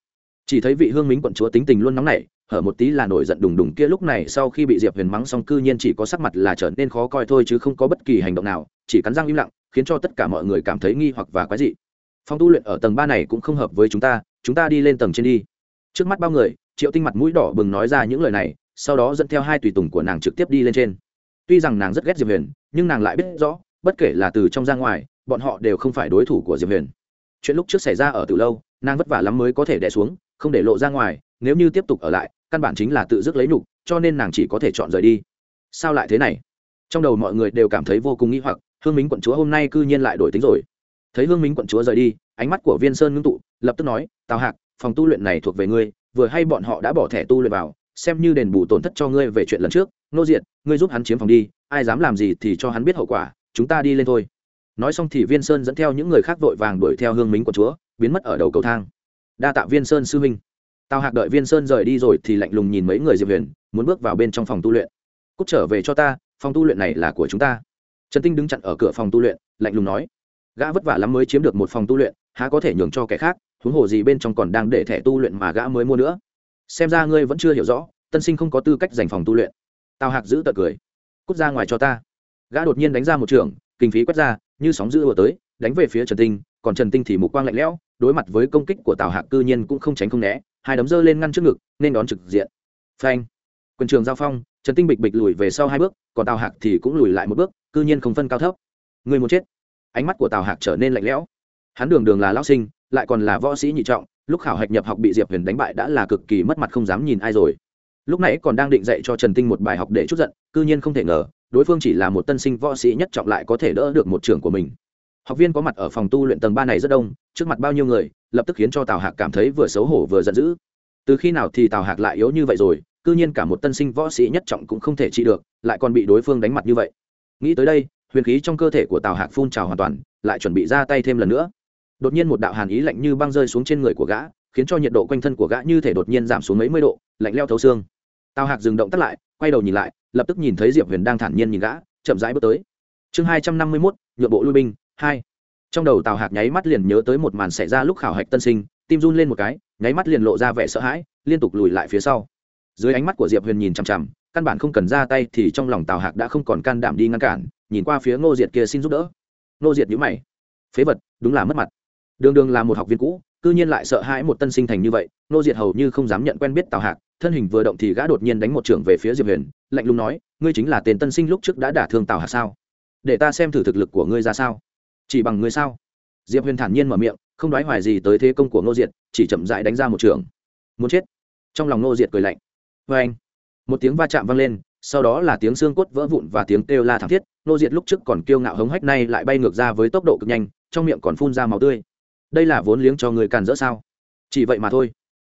chỉ thấy vị hương mính quận chúa tính tình luôn nóng nảy, hở một tí là nổi giận đùng đùng kia lúc này sau khi bị diệp huyền mắng xong cư nhiên chỉ có sắc mặt là trở nên khó coi thôi chứ không có bất kỳ hành động nào, chỉ cắn răng im lặng, khiến cho tất cả mọi người cảm thấy nghi hoặc và quái dị. Phòng tu luyện ở tầng ba này cũng không hợp với chúng ta chúng ta đi lên tầng trên đi. Trước mắt bao người, triệu tinh mặt mũi đỏ bừng nói ra những lời này, sau đó dẫn theo hai tùy tùng của nàng trực tiếp đi lên trên. Tuy rằng nàng rất ghét diệp huyền, nhưng nàng lại biết rõ, bất kể là từ trong ra ngoài, bọn họ đều không phải đối thủ của diệp huyền. Chuyện lúc trước xảy ra ở từ lâu, nàng vất vả lắm mới có thể đẻ xuống không để lộ ra ngoài, nếu như tiếp tục ở lại, căn bản chính là tự dứt lấy nhục, cho nên nàng chỉ có thể chọn rời đi. Sao lại thế này? Trong đầu mọi người đều cảm thấy vô cùng nghĩ hoặc, hương minh quận chúa hôm nay cư nhiên lại đổi tính rồi. Thấy hương minh quận chúa rời đi, ánh mắt của viên sơn ngưng tụ, lập tức nói, tào hạc, phòng tu luyện này thuộc về ngươi, vừa hay bọn họ đã bỏ thẻ tu luyện vào, xem như đền bù tổn thất cho ngươi về chuyện lần trước, nô diện ngươi giúp hắn chiếm phòng đi, ai dám làm gì thì cho hắn biết hậu quả, chúng ta đi lên thôi. Nói xong thì viên sơn dẫn theo những người khác vội vàng đuổi theo hương minh quận chúa, biến mất ở đầu cầu thang đa tạ viên sơn sư huynh. Tào hạc đợi viên sơn rời đi rồi thì lạnh lùng nhìn mấy người diệp huyền, muốn bước vào bên trong phòng tu luyện. Cúc trở về cho ta, phòng tu luyện này là của chúng ta. Trần tinh đứng chặn ở cửa phòng tu luyện, lạnh lùng nói. Gã vất vả lắm mới chiếm được một phòng tu luyện, há có thể nhường cho kẻ khác, huống hồ gì bên trong còn đang để thẻ tu luyện mà gã mới mua nữa. Xem ra ngươi vẫn chưa hiểu rõ, tân sinh không có tư cách giành phòng tu luyện. Tào hạc giữ tật cười. Cút ra ngoài cho ta. Gã đột nhiên đánh ra một trường, kinh phí quét ra, như sóng giữ ùa tới, đánh về phía trần tinh còn trần tinh thì mục quang lạnh lẽo, đối mặt với công kích của tào hạc cư nhiên cũng không tránh không né, hai đấm dơ lên ngăn trước ngực, nên đón trực diện. Phanh! Quân trường giao phong, trần tinh bịch bịch lùi về sau hai bước, còn tào hạc thì cũng lùi lại một bước, cư nhiên không phân cao thấp. Người muốn chết. Ánh mắt của tào hạc trở nên lạnh lẽo. Hắn đường đường là lao sinh, lại còn là võ sĩ nhị trọng, lúc khảo hạch nhập học bị diệp huyền đánh bại đã là cực kỳ mất mặt không dám nhìn ai rồi. Lúc nãy còn đang định dạy cho trần tinh một bài học để chút giận, cư nhiên không thể ngờ, đối phương chỉ là một tân sinh võ sĩ nhất trọng lại có thể đỡ được một trường của mình học viên có mặt ở phòng tu luyện tầng ba này rất đông, trước mặt bao nhiêu người, lập tức khiến cho tào hạc cảm thấy vừa xấu hổ vừa giận dữ. Từ khi nào thì tào hạc lại yếu như vậy rồi c ư nhiên cả một tân sinh võ sĩ nhất trọng cũng không thể trị được, lại còn bị đối phương đánh mặt như vậy. Nghĩ tới đây, huyền khí trong cơ thể của tào hạc phun trào hoàn toàn, lại chuẩn bị ra tay thêm lần nữa. Đột nhiên một đạo hàn ý lạnh như băng rơi xuống trên người của gã, khiến cho nhiệt độ quanh thân của gã như thể đột nhiên giảm xuống mấy mươi độ, lạnh leo thấu xương. Tào hạc dừng động tắt lại, quay đầu nhìn lại, lập tức nhìn thấy diệp huyền đang thản nhiên nhìn gã, chậm rãi bước tới. Chương hai trăm năm mươi mốt, nhượng bộ lui binh hai. Trong đầu tào hạc nháy mắt liền nhớ tới một màn xảy ra lúc khảo hạch tân sinh, tim run lên một cái, nháy mắt liền lộ ra vẻ sợ hãi, liên tục lùi lại phía sau. Dưới ánh mắt của diệp huyền nhìn chằm chằm, căn bản không cần ra tay thì trong lòng tào hạc đã không còn can đảm đi ngăn cản, nhìn qua phía ngô diệt kia xin giúp đỡ. Ngô diệt nhữ mày. Phế vật, đúng là mất mặt. Đường đường là một học viên cũ, cư nhiên lại sợ hãi một tân sinh thành như vậy, ngô diệt hầu như không dám nhận quen biết tào hạc, thân hình vừa động thì gã đột nhiên đánh một trưởng về phía diệp huyền, lạnh lùng nói, ngươi chính là tên tân sinh lúc trước đã đả thương tào hạc sao? Để ta xem thử thực lực của ngươi ra sao chỉ bằng người sao? Diệp huyền thản nhiên mở miệng, không đoái hoài gì tới thế công của ngô diệt, chỉ chậm dại đánh ra một trường. Muốn chết? Trong lòng ngô diệt cười lạnh. Vê anh, một tiếng va chạm vang lên, sau đó là tiếng xương cốt vỡ vụn và tiếng kêu la thảm thiết. Ngô diệt lúc trước còn kiêu ngạo hống hách nay lại bay ngược ra với tốc độ cực nhanh, trong miệng còn phun ra máu tươi. Đây là vốn liếng cho người càn rỡ sao? Chỉ vậy mà thôi.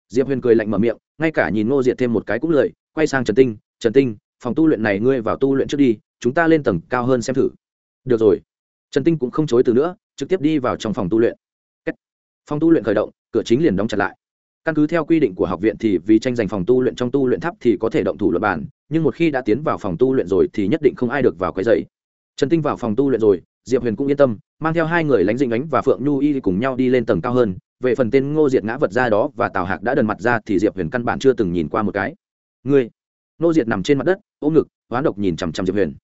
Diệp huyền cười lạnh mở miệng, ngay cả nhìn ngô diệt thêm một cái cũng lời, quay sang trần tinh trần tinh, phòng tu luyện này ngươi vào tu luyện trước đi, chúng ta lên tầng cao hơn xem thử. Được rồi trần tinh cũng không chối từ nữa, trực tiếp đi vào trong phòng tu luyện. Phòng tu luyện khởi động, cửa chính liền đóng chặt lại. Căn cứ theo quy định của học viện thì vì tranh giành phòng tu luyện trong tu luyện tháp thì có thể động thủ luật bản nhưng một khi đã tiến vào phòng tu luyện rồi thì nhất định không ai được vào cái dậy trần tinh vào phòng tu luyện rồi, diệp huyền cũng yên tâm, mang theo hai người lánh dinh ánh và phượng nhu y cùng nhau đi lên tầng cao hơn. Về phần tên ngô diệt ngã vật ra đó và tào hạc đã đần mặt ra thì diệp huyền căn bản chưa từng nhìn qua một cái. Ngươi. Ngô diệt nằm trên mặt đất, ôm ngực, hoán độc nhìn chằm chằm diệp huyền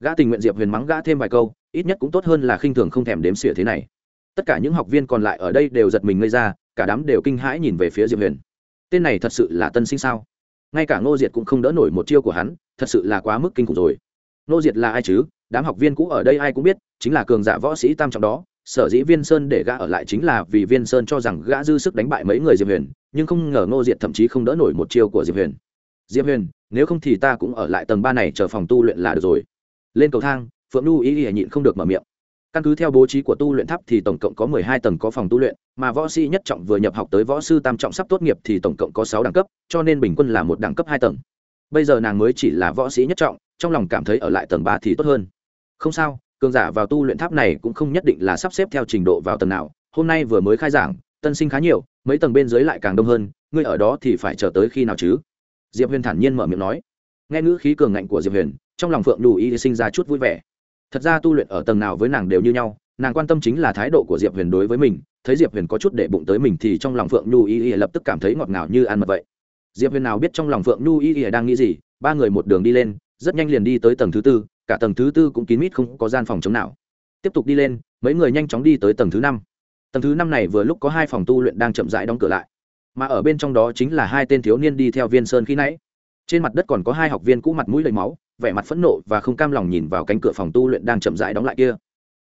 gã tình nguyện diệp huyền mắng gã thêm vài câu, ít nhất cũng tốt hơn là khinh thường không thèm đếm xỉa thế này. Tất cả những học viên còn lại ở đây đều giật mình ngây ra, cả đám đều kinh hãi nhìn về phía diệp huyền. Tên này thật sự là tân sinh sao? Ngay cả ngô diệt cũng không đỡ nổi một chiêu của hắn, thật sự là quá mức kinh khủng rồi. Ngô diệt là ai chứ? Đám học viên cũ ở đây ai cũng biết, chính là cường giả võ sĩ tam trọng đó. Sở dĩ viên sơn để gã ở lại chính là vì viên sơn cho rằng gã dư sức đánh bại mấy người diệp huyền, nhưng không ngờ ngô diệt thậm chí không đỡ nổi một chiêu của diệp huyền. Diệp huyền, nếu không thì ta cũng ở lại tầng ba này chờ phòng tu luyện là được rồi lên cầu thang, phượng lưu ý ỉa nhịn không được mở miệng. Căn cứ theo bố trí của tu luyện tháp thì tổng cộng có mười hai tầng có phòng tu luyện, mà võ sĩ nhất trọng vừa nhập học tới võ sư tam trọng sắp tốt nghiệp thì tổng cộng có sáu đẳng cấp, cho nên bình quân là một đẳng cấp hai tầng. Bây giờ nàng mới chỉ là võ sĩ nhất trọng, trong lòng cảm thấy ở lại tầng ba thì tốt hơn. Không sao, cường giả vào tu luyện tháp này cũng không nhất định là sắp xếp theo trình độ vào tầng nào. Hôm nay vừa mới khai giảng, tân sinh khá nhiều, mấy tầng bên dưới lại càng đông hơn, ngươi ở đó thì phải chờ tới khi nào chứ? Diệp huyền thản nhiên mở miệng nói. Nghe ngữ khí cường ngạnh của diệp huyền trong lòng phượng đủ y sinh ra chút vui vẻ. Thật ra tu luyện ở tầng nào với nàng đều như nhau, nàng quan tâm chính là thái độ của diệp huyền đối với mình, thấy diệp huyền có chút để bụng tới mình thì trong lòng phượng nhu y y lập tức cảm thấy ngọt ngào như ăn mật vậy. Diệp huyền nào biết trong lòng phượng nhu y y đang nghĩ gì, ba người một đường đi lên, rất nhanh liền đi tới tầng thứ tư, cả tầng thứ tư cũng kín mít không có gian phòng chống nào. Tiếp tục đi lên, mấy người nhanh chóng đi tới tầng thứ năm. Tầng thứ năm này vừa lúc có hai phòng tu luyện đang chậm rãi đóng cửa lại. Mà ở bên trong đó chính là hai tên thiếu niên đi theo viên sơn khi nãy. Trên mặt đất còn có hai học viên cũ mặt mũi lấy máu vẻ mặt phẫn nộ và không cam lòng nhìn vào cánh cửa phòng tu luyện đang chậm rãi đóng lại kia.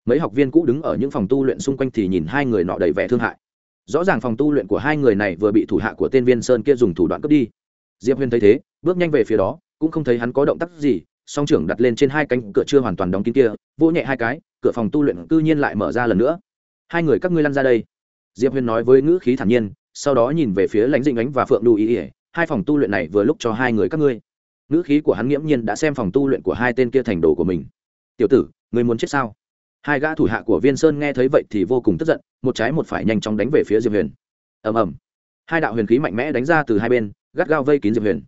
Mấy học viên cũ đứng ở những phòng tu luyện xung quanh thì nhìn hai người nọ đầy vẻ thương hại. Rõ ràng phòng tu luyện của hai người này vừa bị thủ hạ của tên viên sơn kia dùng thủ đoạn cướp đi. Diệp huyền thấy thế, bước nhanh về phía đó, cũng không thấy hắn có động tác gì, song trưởng đặt lên trên hai cánh cửa chưa hoàn toàn đóng kín kia, vỗ nhẹ hai cái, cửa phòng tu luyện cư nhiên lại mở ra lần nữa. Hai người các ngươi lăn ra đây. Diệp huyền nói với ngữ khí thản nhiên, sau đó nhìn về phía lãnh dinh ánh và phượng đù ý ỉa hai phòng tu luyện này vừa lúc cho hai người các ngươi ngữ khí của hắn nghiễm nhiên đã xem phòng tu luyện của hai tên kia thành đồ của mình. Tiểu tử, người muốn chết sao? Hai gã thủ hạ của viên sơn nghe thấy vậy thì vô cùng tức giận, một trái một phải nhanh chóng đánh về phía diệp huyền. Ầm ầm. Hai đạo huyền khí mạnh mẽ đánh ra từ hai bên, gắt gao vây kín diệp huyền.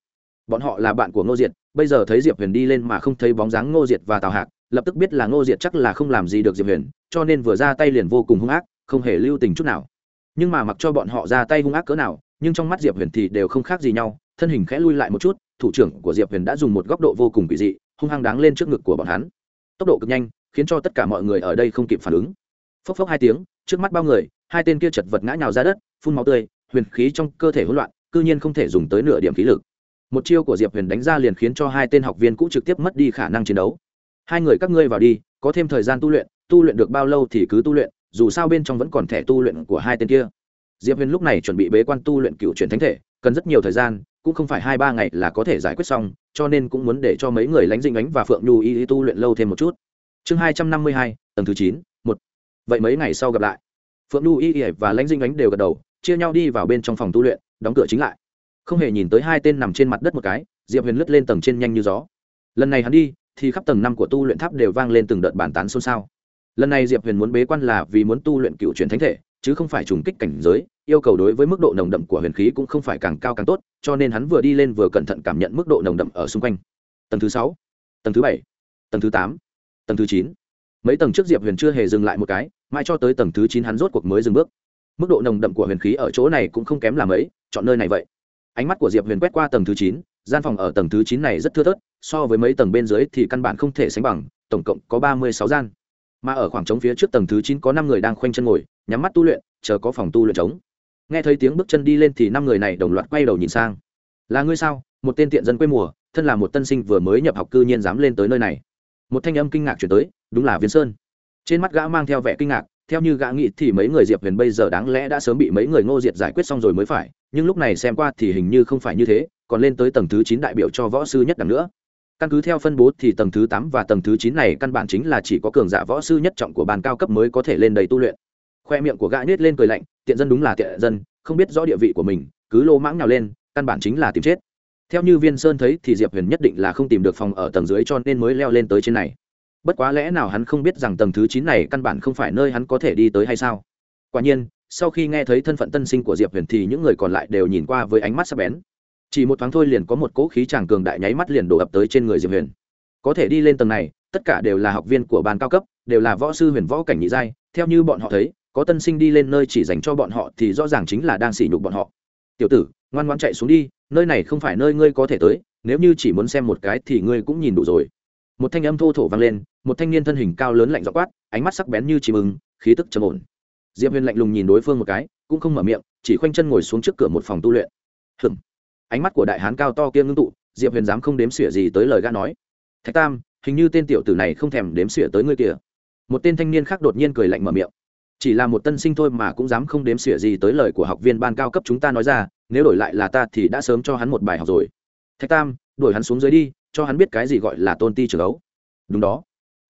Bọn họ là bạn của ngô diệt, bây giờ thấy diệp huyền đi lên mà không thấy bóng dáng ngô diệt và tào hạc, lập tức biết là ngô diệt chắc là không làm gì được diệp huyền, cho nên vừa ra tay liền vô cùng hung ác, không hề lưu tình chút nào. Nhưng mà mặc cho bọn họ ra tay hung ác cỡ nào nhưng trong mắt diệp huyền thì đều không khác gì nhau, thân hình khẽ lui lại một chút, thủ trưởng của diệp huyền đã dùng một góc độ vô cùng kỳ dị, hung hăng đáng lên trước ngực của bọn hắn. Tốc độ cực nhanh, khiến cho tất cả mọi người ở đây không kịp phản ứng. Phốc phốc hai tiếng, trước mắt bao người, hai tên kia chật vật ngã nhào ra đất, phun máu tươi, huyền khí trong cơ thể hỗn loạn, cư nhiên không thể dùng tới nửa điểm khí lực. Một chiêu của diệp huyền đánh ra liền khiến cho hai tên học viên cũ trực tiếp mất đi khả năng chiến đấu. Hai người các ngươi vào đi, có thêm thời gian tu luyện tu luyện được bao lâu thì cứ tu luyện, dù sao bên trong vẫn còn thẻ tu luyện của hai tên kia diệp huyền lúc này chuẩn bị bế quan tu luyện cựu truyền thánh thể, cần rất nhiều thời gian, cũng không phải hai ba ngày là có thể giải quyết xong, cho nên cũng muốn để cho mấy người lánh dinh ánh và phượng nhu y tu luyện lâu thêm một chút. Chương hai trăm năm mươi hai, tầng thứ chín, một. Vậy mấy ngày sau gặp lại. Phượng nhu y và lãnh dinh ánh đều gật đầu, chia nhau đi vào bên trong phòng tu luyện, đóng cửa chính lại. Không hề nhìn tới hai tên nằm trên mặt đất một cái, diệp huyền lướt lên tầng trên nhanh như gió. Lần này hắn đi, thì khắp tầng năm của tu luyện tháp đều vang lên từng đợt bàn tán xôn xao. Lần này diệp huyền muốn bế quan là vì muốn tu luyện cựu truyền thánh thể chứ không phải trùng kích cảnh giới, yêu cầu đối với mức độ nồng đậm của huyền khí cũng không phải càng cao càng tốt, cho nên hắn vừa đi lên vừa cẩn thận cảm nhận mức độ nồng đậm ở xung quanh. Tầng thứ sáu, tầng thứ bảy, tầng thứ tám, tầng thứ chín. Mấy tầng trước diệp huyền chưa hề dừng lại một cái, mãi cho tới tầng thứ chín hắn rốt cuộc mới dừng bước. Mức độ nồng đậm của huyền khí ở chỗ này cũng không kém là mấy, chọn nơi này vậy. Ánh mắt của diệp huyền quét qua tầng thứ chín, gian phòng ở tầng thứ chín này rất thưa thớt, so với mấy tầng bên dưới thì căn bản không thể sánh bằng, tổng cộng có ba mươi sáu gian. Mà ở khoảng trống phía trước tầng thứ chín có năm người đang khoanh chân ngồi nhắm mắt tu luyện, chờ có phòng tu luyện trống. Nghe thấy tiếng bước chân đi lên thì năm người này đồng loạt quay đầu nhìn sang. Là ngươi sao? Một tên tiện dân quê mùa, thân là một tân sinh vừa mới nhập học cư nhiên dám lên tới nơi này. Một thanh âm kinh ngạc chuyển tới, đúng là viên sơn. Trên mắt gã mang theo vẻ kinh ngạc, theo như gã nghĩ thì mấy người diệp huyền bây giờ đáng lẽ đã sớm bị mấy người ngô diệt giải quyết xong rồi mới phải, nhưng lúc này xem qua thì hình như không phải như thế, còn lên tới tầng thứ chín đại biểu cho võ sư nhất đẳng nữa. Căn cứ theo phân bố thì tầng thứ tám và tầng thứ chín này căn bản chính là chỉ có cường giả võ sư nhất trọng của bàn cao cấp mới có thể lên đầy tu luyện khoe miệng của gã nết lên cười lạnh, tiện dân đúng là tiện dân, không biết rõ địa vị của mình, cứ lô mãng nhào lên, căn bản chính là tìm chết. Theo như viên sơn thấy thì diệp huyền nhất định là không tìm được phòng ở tầng dưới cho nên mới leo lên tới trên này. Bất quá lẽ nào hắn không biết rằng tầng thứ chín này căn bản không phải nơi hắn có thể đi tới hay sao? Quả nhiên, sau khi nghe thấy thân phận tân sinh của diệp huyền thì những người còn lại đều nhìn qua với ánh mắt sắc bén. Chỉ một thoáng thôi liền có một cỗ khí tràng cường đại nháy mắt liền đổ ập tới trên người diệp huyền. Có thể đi lên tầng này, tất cả đều là học viên của ban cao cấp, đều là võ sư huyền võ cảnh nhị giai, theo như bọn họ thấy có tân sinh đi lên nơi chỉ dành cho bọn họ thì rõ ràng chính là đang sỉ nhục bọn họ. Tiểu tử, ngoan ngoan chạy xuống đi, nơi này không phải nơi ngươi có thể tới, nếu như chỉ muốn xem một cái thì ngươi cũng nhìn đủ rồi. Một thanh âm thô thổ vang lên, một thanh niên thân hình cao lớn lạnh dọ quát, ánh mắt sắc bén như chì ưng, khí tức trầm ổn. Diệp huyền lạnh lùng nhìn đối phương một cái, cũng không mở miệng, chỉ khoanh chân ngồi xuống trước cửa một phòng tu luyện. Hừng ánh mắt của đại hán cao to kia ngưng tụ, diệp huyền dám không đếm xỉa gì tới lời gã nói. Thạch tam, hình như tên tiểu tử này không thèm đếm xỉa tới ngươi kìa. Một tên thanh niên khác đột nhiên cười lạnh mở miệng chỉ là một tân sinh thôi mà cũng dám không đếm xỉa gì tới lời của học viên ban cao cấp chúng ta nói ra, nếu đổi lại là ta thì đã sớm cho hắn một bài học rồi. Thạch tam, đuổi hắn xuống dưới đi, cho hắn biết cái gì gọi là tôn ti trường ấu. Đúng đó.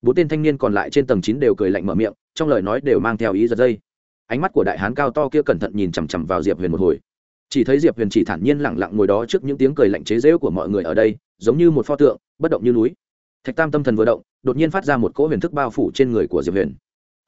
Bốn tên thanh niên còn lại trên tầng chín đều cười lạnh mở miệng, trong lời nói đều mang theo ý giật dây. Ánh mắt của đại hán cao to kia cẩn thận nhìn chằm chằm vào diệp huyền một hồi. Chỉ thấy diệp huyền chỉ thản nhiên lẳng lặng ngồi đó trước những tiếng cười lạnh chế rễu của mọi người ở đây, giống như một pho tượng, bất động như núi. Thạch tam tâm thần vừa động, đột nhiên phát ra một cỗ huyền thức bao phủ trên người của diệp huyền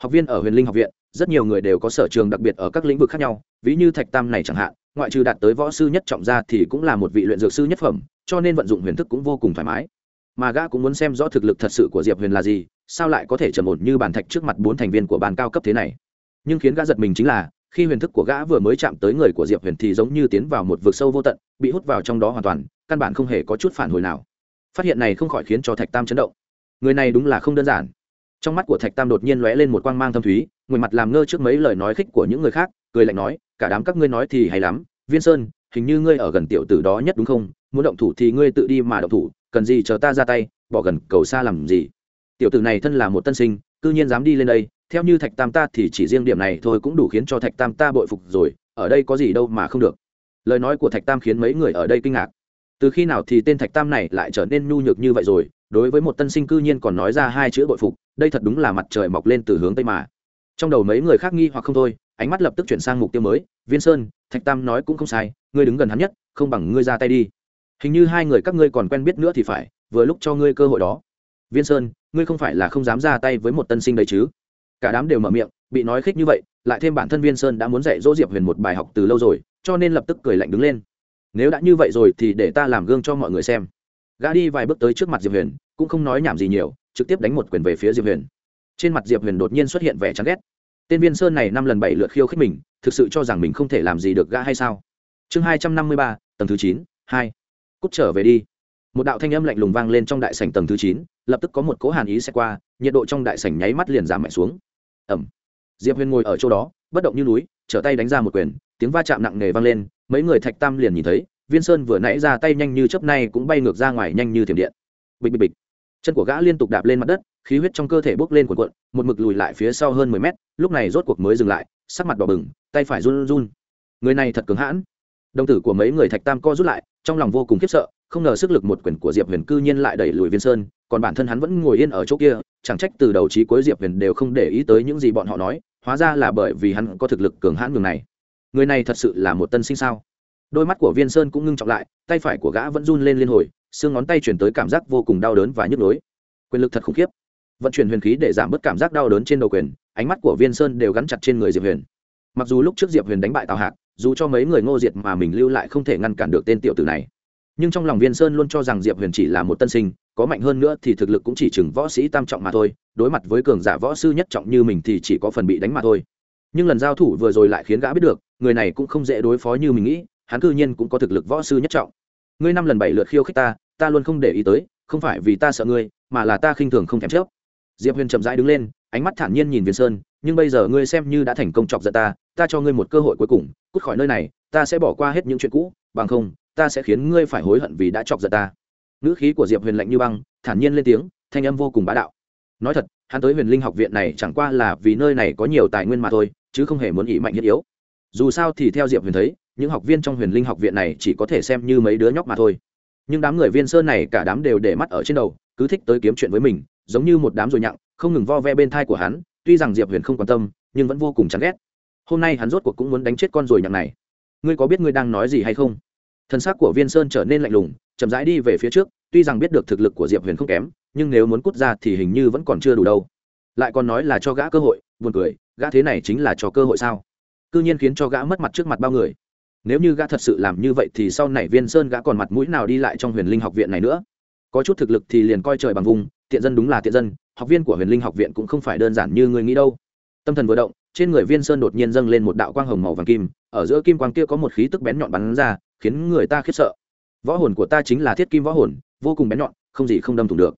học viên ở huyền linh học viện, rất nhiều người đều có sở trường đặc biệt ở các lĩnh vực khác nhau, ví như thạch tam này chẳng hạn, ngoại trừ đạt tới võ sư nhất trọng ra thì cũng là một vị luyện dược sư nhất phẩm, cho nên vận dụng huyền thức cũng vô cùng thoải mái. Mà gã cũng muốn xem rõ thực lực thật sự của diệp huyền là gì, sao lại có thể trầm ổn như bàn thạch trước mặt bốn thành viên của bàn cao cấp thế này. Nhưng khiến gã giật mình chính là, khi huyền thức của gã vừa mới chạm tới người của diệp huyền thì giống như tiến vào một vực sâu vô tận, bị hút vào trong đó hoàn toàn, căn bản không hề có chút phản hồi nào. Phát hiện này không khỏi khiến cho thạch tam chấn động. Người này đúng là không đơn giản trong mắt của thạch tam đột nhiên lóe lên một quang mang thâm thúy, ngồi mặt làm ngơ trước mấy lời nói khích của những người khác, cười lạnh nói, cả đám các ngươi nói thì hay lắm, viên sơn, hình như ngươi ở gần tiểu tử đó nhất đúng không? Muốn động thủ thì ngươi tự đi mà động thủ, cần gì chờ ta ra tay, bỏ gần cầu xa làm gì? Tiểu tử này thân là một tân sinh, cư nhiên dám đi lên đây, theo như thạch tam ta thì chỉ riêng điểm này thôi cũng đủ khiến cho thạch tam ta bội phục rồi, ở đây có gì đâu mà không được. Lời nói của thạch tam khiến mấy người ở đây kinh ngạc. Từ khi nào thì tên thạch tam này lại trở nên nhu nhược như vậy rồi? Đối với một tân sinh cư nhiên còn nói ra hai chữ bội phục, đây thật đúng là mặt trời mọc lên từ hướng tây mà. Trong đầu mấy người khác nghi hoặc không thôi, ánh mắt lập tức chuyển sang mục tiêu mới, viên sơn, thạch tam nói cũng không sai, ngươi đứng gần hắn nhất, không bằng ngươi ra tay đi. Hình như hai người các ngươi còn quen biết nữa thì phải, vừa lúc cho ngươi cơ hội đó. Viên sơn, ngươi không phải là không dám ra tay với một tân sinh đấy chứ? Cả đám đều mở miệng, bị nói khích như vậy, lại thêm bản thân viên sơn đã muốn dạy dỗ diệp huyền một bài học từ lâu rồi, cho nên lập tức cười lạnh đứng lên. Nếu đã như vậy rồi thì để ta làm gương cho mọi người xem gã đi vài bước tới trước mặt diệp huyền, cũng không nói nhảm gì nhiều, trực tiếp đánh một quyền về phía diệp huyền. Trên mặt diệp huyền đột nhiên xuất hiện vẻ chán ghét. Tên viên sơn này năm lần bảy lượt khiêu khích mình, thực sự cho rằng mình không thể làm gì được gã hay sao? Chương hai trăm năm mươi ba, tầng thứ chín, hai. Cút trở về đi. Một đạo thanh âm lạnh lùng vang lên trong đại sảnh tầng thứ chín, lập tức có một cỗ hàn ý sẽ qua, nhiệt độ trong đại sảnh nháy mắt liền giảm mạnh xuống. Ẩm diệp huyền ngồi ở chỗ đó, bất động như núi, trở tay đánh ra một quyền, tiếng va chạm nặng nề vang lên, mấy người thạch tam liền nhìn thấy viên sơn vừa nãy ra tay nhanh như chớp nay cũng bay ngược ra ngoài nhanh như thiểm điện. Bịch bịch bịch. Chân của gã liên tục đạp lên mặt đất, khí huyết trong cơ thể bốc lên cuộn cuộn, một mực lùi lại phía sau hơn mười mét, lúc này rốt cuộc mới dừng lại, sắc mặt đỏ bừng, tay phải run run. Người này thật cứng hãn. Đồng tử của mấy người thạch tam co rút lại, trong lòng vô cùng khiếp sợ, không ngờ sức lực một quyền của diệp huyền cư nhiên lại đẩy lùi viên sơn, còn bản thân hắn vẫn ngồi yên ở chỗ kia, chẳng trách từ đầu trí cuối diệp huyền đều không để ý tới những gì bọn họ nói, hóa ra là bởi vì hắn có thực lực cường hãn ngừng này. Người này thật sự là một tân sinh sao? Đôi mắt của viên sơn cũng ngưng trọng lại, tay phải của gã vẫn run lên liên hồi, xương ngón tay chuyển tới cảm giác vô cùng đau đớn và nhức nhối. Quyền lực thật khủng khiếp. Vận chuyển huyền khí để giảm bớt cảm giác đau đớn trên đầu quyền, ánh mắt của viên sơn đều gắn chặt trên người diệp huyền. Mặc dù lúc trước diệp huyền đánh bại tào hạc, dù cho mấy người ngô diệt mà mình lưu lại không thể ngăn cản được tên tiểu tử này. Nhưng trong lòng viên sơn luôn cho rằng diệp huyền chỉ là một tân sinh, có mạnh hơn nữa thì thực lực cũng chỉ chừng võ sĩ tam trọng mà thôi, đối mặt với cường giả võ sư nhất trọng như mình thì chỉ có phần bị đánh mà thôi. Nhưng lần giao thủ vừa rồi lại khiến gã biết được, người này cũng không dễ đối phó như mình nghĩ hắn cư nhiên cũng có thực lực võ sư nhất trọng. Ngươi năm lần bảy lượt khiêu khích ta ta luôn không để ý tới, không phải vì ta sợ ngươi, mà là ta khinh thường không thèm chớp. Diệp huyền chậm rãi đứng lên, ánh mắt thản nhiên nhìn viên sơn, nhưng bây giờ ngươi xem như đã thành công chọc giận ta ta cho ngươi một cơ hội cuối cùng, cút khỏi nơi này, ta sẽ bỏ qua hết những chuyện cũ, bằng không, ta sẽ khiến ngươi phải hối hận vì đã chọc giận ta. Ngữ khí của diệp huyền lạnh như băng, thản nhiên lên tiếng, thanh âm vô cùng bá đạo. Nói thật, hắn tới huyền linh học viện này chẳng qua là vì nơi này có nhiều tài nguyên mà thôi, chứ không hề muốn ỉ mạnh thiết yếu. Dù sao thì theo diệp huyền thấy những học viên trong huyền linh học viện này chỉ có thể xem như mấy đứa nhóc mà thôi. Nhưng đám người viên sơn này cả đám đều để mắt ở trên đầu, cứ thích tới kiếm chuyện với mình, giống như một đám rồi nhặng, không ngừng vo ve bên thai của hắn, tuy rằng diệp huyền không quan tâm, nhưng vẫn vô cùng chán ghét. Hôm nay hắn rốt cuộc cũng muốn đánh chết con rồi nhặng này. Ngươi có biết ngươi đang nói gì hay không? Thân xác của viên sơn trở nên lạnh lùng, chậm rãi đi về phía trước, tuy rằng biết được thực lực của diệp huyền không kém, nhưng nếu muốn cút ra thì hình như vẫn còn chưa đủ đâu. Lại còn nói là cho gã cơ hội, buồn cười, gã thế này chính là cho cơ hội sao? C ư nhiên khiến cho gã mất mặt trước mặt bao người nếu như gã thật sự làm như vậy thì sau này viên sơn gã còn mặt mũi nào đi lại trong huyền linh học viện này nữa? Có chút thực lực thì liền coi trời bằng vùng, tiện dân đúng là tiện dân, học viên của huyền linh học viện cũng không phải đơn giản như người nghĩ đâu. Tâm thần vừa động, trên người viên sơn đột nhiên dâng lên một đạo quang hồng màu vàng kim, ở giữa kim quang kia có một khí tức bén nhọn bắn ra, khiến người ta khiếp sợ. Võ hồn của ta chính là thiết kim võ hồn, vô cùng bén nhọn, không gì không đâm thủng được.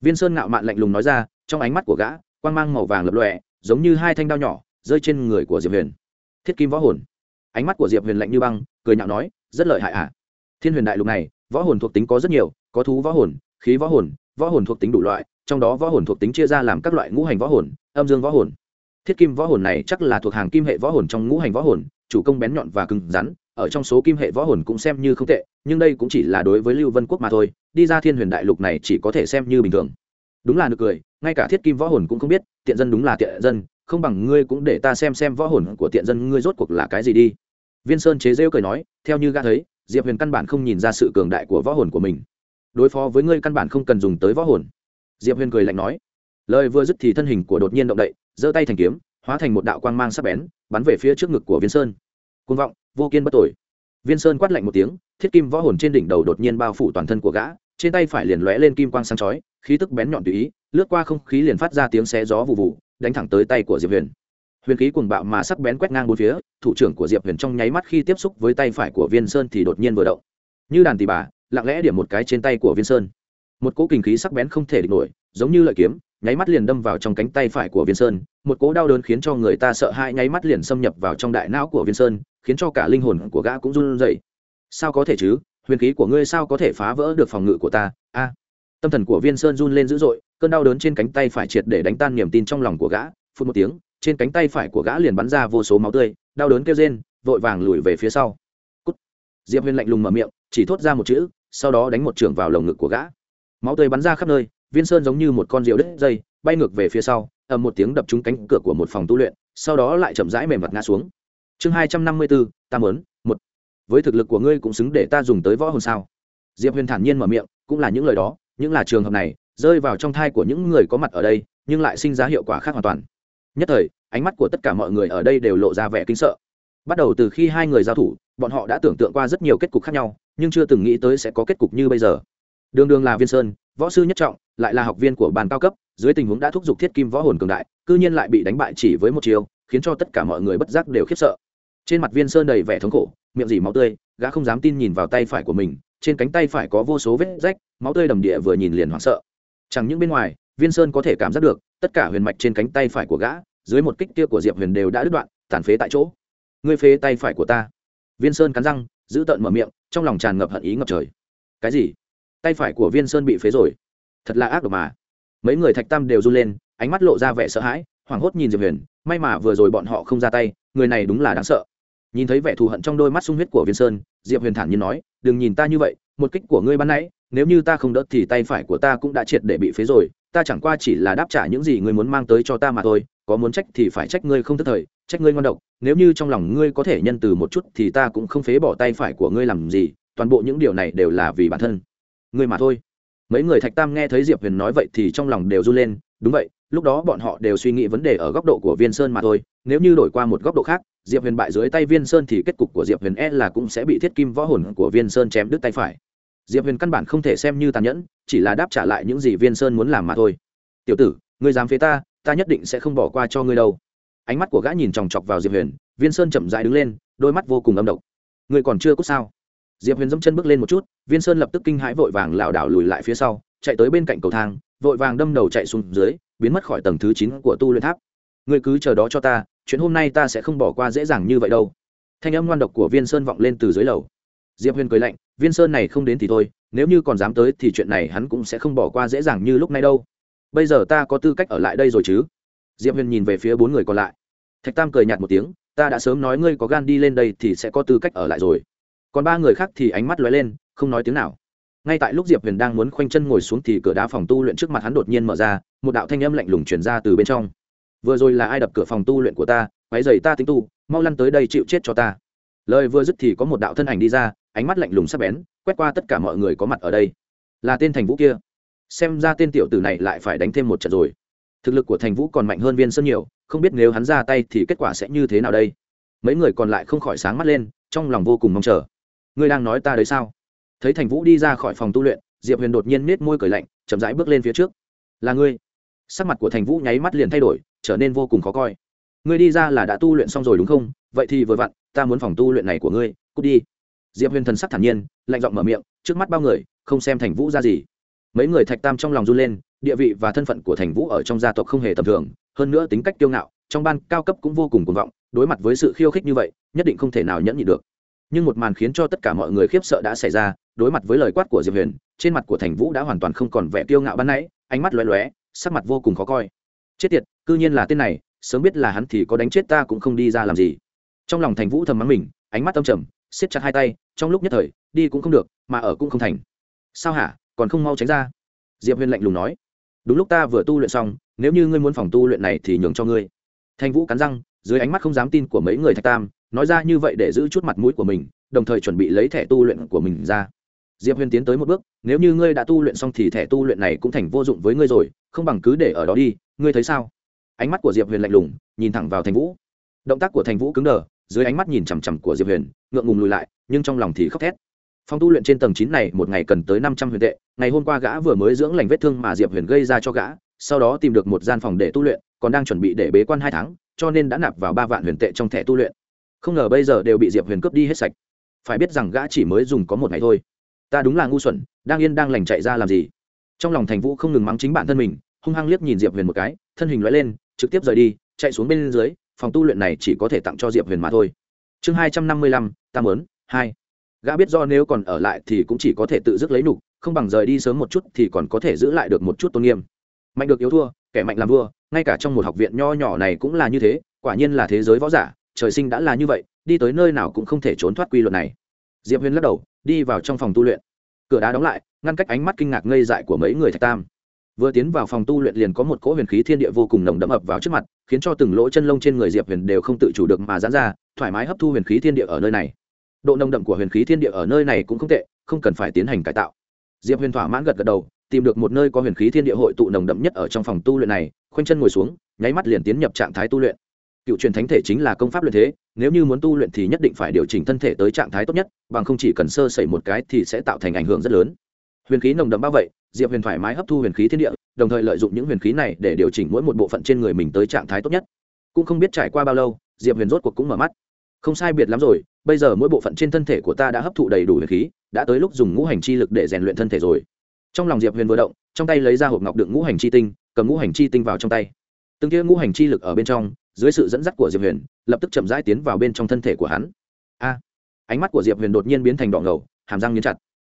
Viên sơn ngạo mạn lạnh lùng nói ra, trong ánh mắt của gã, quang mang màu vàng lập lòe, giống như hai thanh đao nhỏ, rơi trên người của diệp huyền. Thiết kim võ hồn ánh mắt của diệp huyền lạnh như băng cười nhạo nói rất lợi hại ạ à. thiên huyền đại lục này võ hồn thuộc tính có rất nhiều có thú võ hồn khí võ hồn võ hồn thuộc tính đủ loại trong đó võ hồn thuộc tính chia ra làm các loại ngũ hành võ hồn âm dương võ hồn thiết kim võ hồn này chắc là thuộc hàng kim hệ võ hồn trong ngũ hành võ hồn chủ công bén nhọn và cứng rắn ở trong số kim hệ võ hồn cũng xem như không tệ nhưng đây cũng chỉ là đối với lưu vân quốc mà thôi đi ra thiên huyền đại lục này chỉ có thể xem như bình thường đúng là nực cười ngay cả thiết kim võ hồn cũng không biết tiện dân đúng là tiện dân không bằng ngươi cũng để ta xem xem võ hồn của tiện dân ngươi rốt cuộc là cái gì đi. Viên sơn chế rêu cười nói, theo như gã thấy, diệp huyền căn bản không nhìn ra sự cường đại của võ hồn của mình. Đối phó với ngươi căn bản không cần dùng tới võ hồn. Diệp huyền cười lạnh nói, lời vừa dứt thì thân hình của đột nhiên động đậy, giơ tay thành kiếm, hóa thành một đạo quang mang sắc bén, bắn về phía trước ngực của viên sơn. Côn vọng, vô kiên bất tội viên sơn quát lạnh một tiếng, thiết kim võ hồn trên đỉnh đầu đột nhiên bao phủ toàn thân của gã, trên tay phải liền lóe lên kim quang sáng chói, khí tức bén nhọn tùy ý, lướt qua không khí liền phát ra tiếng xé gió vụ vụ đánh thẳng tới tay của diệp huyền. Huyền khí cuồng bạo mà sắc bén quét ngang bốn phía, thủ trưởng của diệp huyền trong nháy mắt khi tiếp xúc với tay phải của viên sơn thì đột nhiên vừa động. Như đàn tỷ bà, lặng lẽ điểm một cái trên tay của viên sơn. Một cỗ kinh khí sắc bén không thể địch nổi, giống như lợi kiếm, nháy mắt liền đâm vào trong cánh tay phải của viên sơn. Một cỗ đau đớn khiến cho người ta sợ hãi nháy mắt liền xâm nhập vào trong đại não của viên sơn, khiến cho cả linh hồn của gã cũng run rẩy. Sao có thể chứ? Huyền khí của ngươi sao có thể phá vỡ được phòng ngự của ta? A! Tâm thần của viên sơn run lên dữ dội cơn đau đớn trên cánh tay phải triệt để đánh tan niềm tin trong lòng của gã. Phút một tiếng, trên cánh tay phải của gã liền bắn ra vô số máu tươi, đau đớn kêu rên, vội vàng lùi về phía sau. Cút. diệp huyền lạnh lùng mở miệng, chỉ thốt ra một chữ, sau đó đánh một trưởng vào lồng ngực của gã. Máu tươi bắn ra khắp nơi, viên sơn giống như một con rượu đứt dây, bay ngược về phía sau, ầm một tiếng đập trúng cánh cửa của một phòng tu luyện, sau đó lại chậm rãi mềm mặt ngã xuống. Chương hai trăm năm mươi bốn, ta mớn một. Với thực lực của ngươi cũng xứng để ta dùng tới võ hồn sao? Diệp huyền thản nhiên mở miệng, cũng là những lời đó, những là trường hợp này rơi vào trong thai của những người có mặt ở đây, nhưng lại sinh ra hiệu quả khác hoàn toàn. Nhất thời, ánh mắt của tất cả mọi người ở đây đều lộ ra vẻ kinh sợ. Bắt đầu từ khi hai người giao thủ, bọn họ đã tưởng tượng qua rất nhiều kết cục khác nhau, nhưng chưa từng nghĩ tới sẽ có kết cục như bây giờ. Đường đường là viên sơn, võ sư nhất trọng, lại là học viên của bàn cao cấp, dưới tình huống đã thúc giục thiết kim võ hồn cường đại, cư nhiên lại bị đánh bại chỉ với một chiều khiến cho tất cả mọi người bất giác đều khiếp sợ. Trên mặt viên sơn đầy vẻ thống khổ, miệng dỉ máu tươi, gã không dám tin nhìn vào tay phải của mình, trên cánh tay phải có vô số vết rách, máu tươi đầm địa vừa nhìn liền hoảng sợ chẳng những bên ngoài, viên sơn có thể cảm giác được, tất cả huyền mạch trên cánh tay phải của gã, dưới một kích kia của diệp huyền đều đã đứt đoạn, tàn phế tại chỗ. Ngươi phế tay phải của ta. Viên sơn cắn răng, giữ tợn mở miệng, trong lòng tràn ngập hận ý ngập trời. Cái gì? Tay phải của viên sơn bị phế rồi. Thật là ác độc mà. Mấy người thạch tam đều run lên, ánh mắt lộ ra vẻ sợ hãi, hoảng hốt nhìn diệp huyền, may mà vừa rồi bọn họ không ra tay, người này đúng là đáng sợ. Nhìn thấy vẻ thù hận trong đôi mắt sung huyết của viên sơn, diệp huyền thản nhiên nói, đừng nhìn ta như vậy, một kích của ngươi ban nãy nếu như ta không đỡ thì tay phải của ta cũng đã triệt để bị phế rồi, ta chẳng qua chỉ là đáp trả những gì ngươi muốn mang tới cho ta mà thôi, có muốn trách thì phải trách ngươi không thất thời, trách ngươi ngon độc, nếu như trong lòng ngươi có thể nhân từ một chút thì ta cũng không phế bỏ tay phải của ngươi làm gì, toàn bộ những điều này đều là vì bản thân ngươi mà thôi. Mấy người thạch tam nghe thấy diệp huyền nói vậy thì trong lòng đều run lên, đúng vậy, lúc đó bọn họ đều suy nghĩ vấn đề ở góc độ của viên sơn mà thôi, nếu như đổi qua một góc độ khác, diệp huyền bại dưới tay viên sơn thì kết cục của diệp huyền e là cũng sẽ bị thiết kim võ hồn của viên sơn chém đứt tay phải diệp huyền căn bản không thể xem như tàn nhẫn, chỉ là đáp trả lại những gì viên sơn muốn làm mà thôi. Tiểu tử, ngươi dám phế ta ta nhất định sẽ không bỏ qua cho ngươi đâu. Ánh mắt của gã nhìn chòng chọc vào diệp huyền, viên sơn chậm dại đứng lên, đôi mắt vô cùng âm độc. Ngươi còn chưa cút sao? Diệp huyền dẫm chân bước lên một chút, viên sơn lập tức kinh hãi vội vàng lảo đảo lùi lại phía sau, chạy tới bên cạnh cầu thang, vội vàng đâm đầu chạy xuống dưới, biến mất khỏi tầng thứ chín của tu luyện tháp. Ngươi cứ chờ đó cho ta, chuyện hôm nay ta sẽ không bỏ qua dễ dàng như vậy đâu. Thanh âm ngoan độc của viên sơn vọng lên từ dưới lầu diệp huyền cười lạnh, viên sơn này không đến thì thôi, nếu như còn dám tới thì chuyện này hắn cũng sẽ không bỏ qua dễ dàng như lúc này đâu. Bây giờ ta có tư cách ở lại đây rồi chứ? Diệp huyền nhìn về phía bốn người còn lại. Thạch tam cười nhạt một tiếng, ta đã sớm nói ngươi có gan đi lên đây thì sẽ có tư cách ở lại rồi. Còn ba người khác thì ánh mắt lóe lên, không nói tiếng nào. Ngay tại lúc diệp huyền đang muốn khoanh chân ngồi xuống thì cửa đá phòng tu luyện trước mặt hắn đột nhiên mở ra, một đạo thanh âm lạnh lùng chuyển ra từ bên trong. Vừa rồi là ai đập cửa phòng tu luyện của ta? Quáy dày ta tính tu, mau lăn tới đây chịu chết cho ta. Lời vừa dứt thì có một đạo thân ảnh đi ra ánh mắt lạnh lùng sắc bén, quét qua tất cả mọi người có mặt ở đây. Là tên thành vũ kia. Xem ra tên tiểu tử này lại phải đánh thêm một trận rồi. Thực lực của thành vũ còn mạnh hơn viên sơn nhiều, không biết nếu hắn ra tay thì kết quả sẽ như thế nào đây? Mấy người còn lại không khỏi sáng mắt lên, trong lòng vô cùng mong chờ. Ngươi đang nói ta đấy sao? Thấy thành vũ đi ra khỏi phòng tu luyện, diệp huyền đột nhiên nết môi cười lạnh, chậm rãi bước lên phía trước. Là ngươi. Sắc mặt của thành vũ nháy mắt liền thay đổi, trở nên vô cùng khó coi. Ngươi đi ra là đã tu luyện xong rồi đúng không? Vậy thì vừa vặn, ta muốn phòng tu luyện này của ngươi. Cút đi diệp huyền thần sắc thản nhiên, lạnh giọng mở miệng, trước mắt bao người, không xem thành vũ ra gì. Mấy người thạch tam trong lòng run lên, địa vị và thân phận của thành vũ ở trong gia tộc không hề tầm thường, hơn nữa tính cách kiêu ngạo, trong ban cao cấp cũng vô cùng cuồng vọng, đối mặt với sự khiêu khích như vậy, nhất định không thể nào nhẫn nhị được. Nhưng một màn khiến cho tất cả mọi người khiếp sợ đã xảy ra, đối mặt với lời quát của diệp huyền, trên mặt của thành vũ đã hoàn toàn không còn vẻ kiêu ngạo ban nãy, ánh mắt lóe lóe, sắc mặt vô cùng khó coi. Chết tiệt, cư nhiên là tên này, sớm biết là hắn thì có đánh chết ta cũng không đi ra làm gì. Trong lòng thành vũ thầm mắng mình, ánh mắt âm trầm siết chặt hai tay, trong lúc nhất thời, đi cũng không được, mà ở cũng không thành. Sao hả? Còn không mau tránh ra. Diệp huyền lạnh lùng nói. Đúng lúc ta vừa tu luyện xong, nếu như ngươi muốn phòng tu luyện này thì nhường cho ngươi. Thanh vũ cắn răng, dưới ánh mắt không dám tin của mấy người thạch tam, nói ra như vậy để giữ chút mặt mũi của mình, đồng thời chuẩn bị lấy thẻ tu luyện của mình ra. Diệp huyền tiến tới một bước, nếu như ngươi đã tu luyện xong thì thẻ tu luyện này cũng thành vô dụng với ngươi rồi, không bằng cứ để ở đó đi, ngươi thấy sao? Ánh mắt của diệp huyền lạnh lùng, nhìn thẳng vào thành vũ. Động tác của thành vũ cứng đờ dưới ánh mắt nhìn chằm chằm của diệp huyền, ngượng ngùng lùi lại, nhưng trong lòng thì khóc thét. Phong tu luyện trên tầng chín này, một ngày cần tới năm trăm huyền tệ, ngày hôm qua gã vừa mới dưỡng lành vết thương mà diệp huyền gây ra cho gã, sau đó tìm được một gian phòng để tu luyện, còn đang chuẩn bị để bế quan hai tháng, cho nên đã nạp vào ba vạn huyền tệ trong thẻ tu luyện. Không ngờ bây giờ đều bị diệp huyền cướp đi hết sạch. Phải biết rằng gã chỉ mới dùng có một ngày thôi. Ta đúng là ngu xuẩn, đang yên đang lành chạy ra làm gì? Trong lòng thành vũ không ngừng mắng chính bản thân mình, hung hăng liếc nhìn diệp huyền một cái, thân hình loại lên, trực tiếp rời đi, chạy xuống bên dưới phòng tu luyện này chỉ có thể tặng cho diệp huyền mà thôi. Chương hai trăm năm mươi lăm, tam ớn hai. Gã biết do nếu còn ở lại thì cũng chỉ có thể tự dứt lấy nục, không bằng rời đi sớm một chút thì còn có thể giữ lại được một chút tôn nghiêm. Mạnh được yếu thua, kẻ mạnh làm vua, ngay cả trong một học viện nho nhỏ này cũng là như thế, quả nhiên là thế giới võ giả, trời sinh đã là như vậy, đi tới nơi nào cũng không thể trốn thoát quy luật này. Diệp huyền lắc đầu, đi vào trong phòng tu luyện. Cửa đá đóng lại, ngăn cách ánh mắt kinh ngạc ngây dại của mấy người thạch tam vừa tiến vào phòng tu luyện liền có một cỗ huyền khí thiên địa vô cùng nồng đậm ập vào trước mặt, khiến cho từng lỗ chân lông trên người diệp huyền đều không tự chủ được mà giãn ra, thoải mái hấp thu huyền khí thiên địa ở nơi này. Độ nồng đậm của huyền khí thiên địa ở nơi này cũng không tệ, không cần phải tiến hành cải tạo. Diệp huyền thỏa mãn gật gật đầu, tìm được một nơi có huyền khí thiên địa hội tụ nồng đậm nhất ở trong phòng tu luyện này, khoanh chân ngồi xuống, nháy mắt liền tiến nhập trạng thái tu luyện. Cựu truyền thánh thể chính là công pháp luyện thế, nếu như muốn tu luyện thì nhất định phải điều chỉnh thân thể tới trạng thái tốt nhất, bằng không chỉ cần sơ sẩy một cái thì sẽ tạo thành ảnh hưởng rất lớn. Huyền khí nồng đậm bao vậy diệp huyền thoải mái hấp thu huyền khí thiên địa, đồng thời lợi dụng những huyền khí này để điều chỉnh mỗi một bộ phận trên người mình tới trạng thái tốt nhất. Cũng không biết trải qua bao lâu, diệp huyền rốt cuộc cũng mở mắt. Không sai biệt lắm rồi, bây giờ mỗi bộ phận trên thân thể của ta đã hấp thụ đầy đủ huyền khí, đã tới lúc dùng ngũ hành chi lực để rèn luyện thân thể rồi. Trong lòng diệp huyền vừa động, trong tay lấy ra hộp ngọc đựng ngũ hành chi tinh, cầm ngũ hành chi tinh vào trong tay. Từng kia ngũ hành chi lực ở bên trong, dưới sự dẫn dắt của diệp huyền, lập tức chậm rãi tiến vào bên trong thân thể của hắn. A! Ánh mắt của diệp huyền đột nhiên biến thành đỏ ngầu, hàm răng nghiến chặt.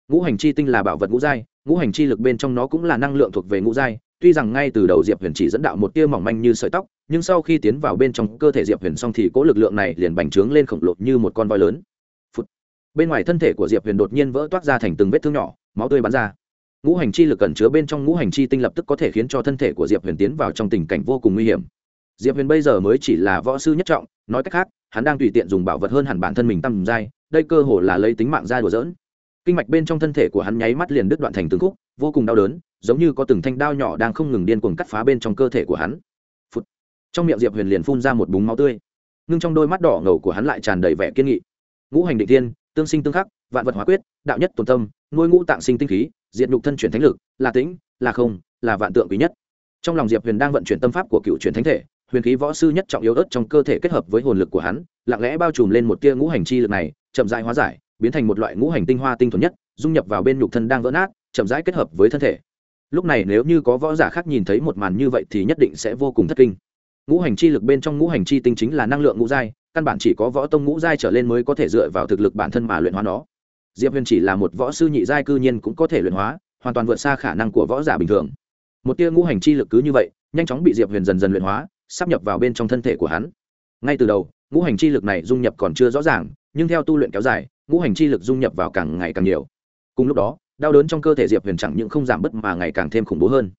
Ngũ hành chi tinh là bảo vật ngũ giai ngũ hành chi lực bên trong nó cũng là năng lượng thuộc về ngũ giai, tuy rằng ngay từ đầu diệp huyền chỉ dẫn đạo một tia mỏng manh như sợi tóc, nhưng sau khi tiến vào bên trong cơ thể diệp huyền xong thì cỗ lực lượng này liền bành trướng lên khổng lồ như một con voi lớn、Phụt. Bên ngoài thân thể của diệp huyền đột nhiên vỡ toát ra thành từng vết thương nhỏ, máu tươi bắn ra. Ngũ hành chi lực cẩn chứa bên trong ngũ hành chi tinh lập tức có thể khiến cho thân thể của diệp huyền tiến vào trong tình cảnh vô cùng nguy hiểm. Diệp huyền bây giờ mới chỉ là võ sư nhất trọng, nói cách khác, hắn đang tùy tiện dùng bảo vật hơn hẳn bản thân mình tầm giai đây cơ hồ là lấy tính mạng ra đùa dỡn kinh mạch bên trong thân thể của hắn nháy mắt liền đứt đoạn thành từng khúc vô cùng đau đớn giống như có từng thanh đao nhỏ đang không ngừng điên cuồng cắt phá bên trong cơ thể của hắn. Phụt. trong miệng diệp huyền liền phun ra một búng máu tươi. Nhưng trong đôi mắt đỏ ngầu của hắn lại tràn đầy vẻ kiên nghị. Ngũ hành định thiên, tương sinh tương khắc vạn vật hóa quyết đạo nhất tồn tâm nuôi ngũ tạng sinh tinh khí diệt nhục thân chuyển thánh lực là tĩnh là không là vạn tượng quý nhất. Trong lòng diệp huyền đang vận chuyển tâm pháp của cựu truyền thánh thể huyền khí võ sư nhất trọng yếu ớt trong cơ thể kết hợp với hồn lực của hắn lặng lẽ bao trùm lên một tia ngũ hành chi lực này chậm rãi hóa giải biến thành một loại ngũ hành tinh hoa tinh thuần nhất, dung nhập vào bên nhục thân đang vỡ nát, chậm rãi kết hợp với thân thể. Lúc này nếu như có võ giả khác nhìn thấy một màn như vậy thì nhất định sẽ vô cùng thất kinh. Ngũ hành chi lực bên trong ngũ hành chi tinh chính là năng lượng ngũ giai, căn bản chỉ có võ tông ngũ giai trở lên mới có thể dựa vào thực lực bản thân mà luyện hóa nó. Diệp huyền chỉ là một võ sư nhị giai cư nhiên cũng có thể luyện hóa, hoàn toàn vượt xa khả năng của võ giả bình thường. Một tia ngũ hành chi lực cứ như vậy, nhanh chóng bị diệp huyền dần dần luyện hóa, sắp nhập vào bên trong thân thể của hắn. Ngay từ đầu, ngũ hành chi lực này dung nhập còn chưa rõ ràng, nhưng theo tu luyện kéo dài ngũ hành chi lực dung nhập vào càng ngày càng nhiều. Cùng lúc đó, đau đớn trong cơ thể diệp huyền chẳng những không giảm bớt mà ngày càng thêm khủng bố hơn.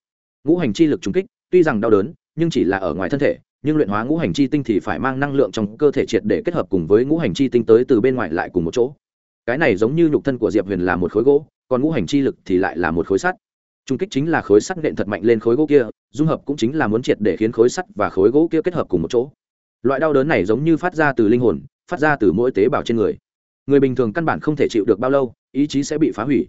Ngũ hành chi lực trúng kích, tuy rằng đau đớn, nhưng chỉ là ở ngoài thân thể, nhưng luyện hóa ngũ hành chi tinh thì phải mang năng lượng trong cơ thể triệt để kết hợp cùng với ngũ hành chi tinh tới từ bên ngoài lại cùng một chỗ. Cái này giống như nhục thân của diệp huyền là một khối gỗ, còn ngũ hành chi lực thì lại là một khối sắt. Trung kích chính là khối sắt nện thật mạnh lên khối gỗ kia, dung hợp cũng chính là muốn triệt để khiến khối sắt và khối gỗ kia kết hợp cùng một chỗ. Loại đau đớn này giống như phát ra từ linh hồn, phát ra từ mỗi tế bào trên người người bình thường căn bản không thể chịu được bao lâu, ý chí sẽ bị phá hủy.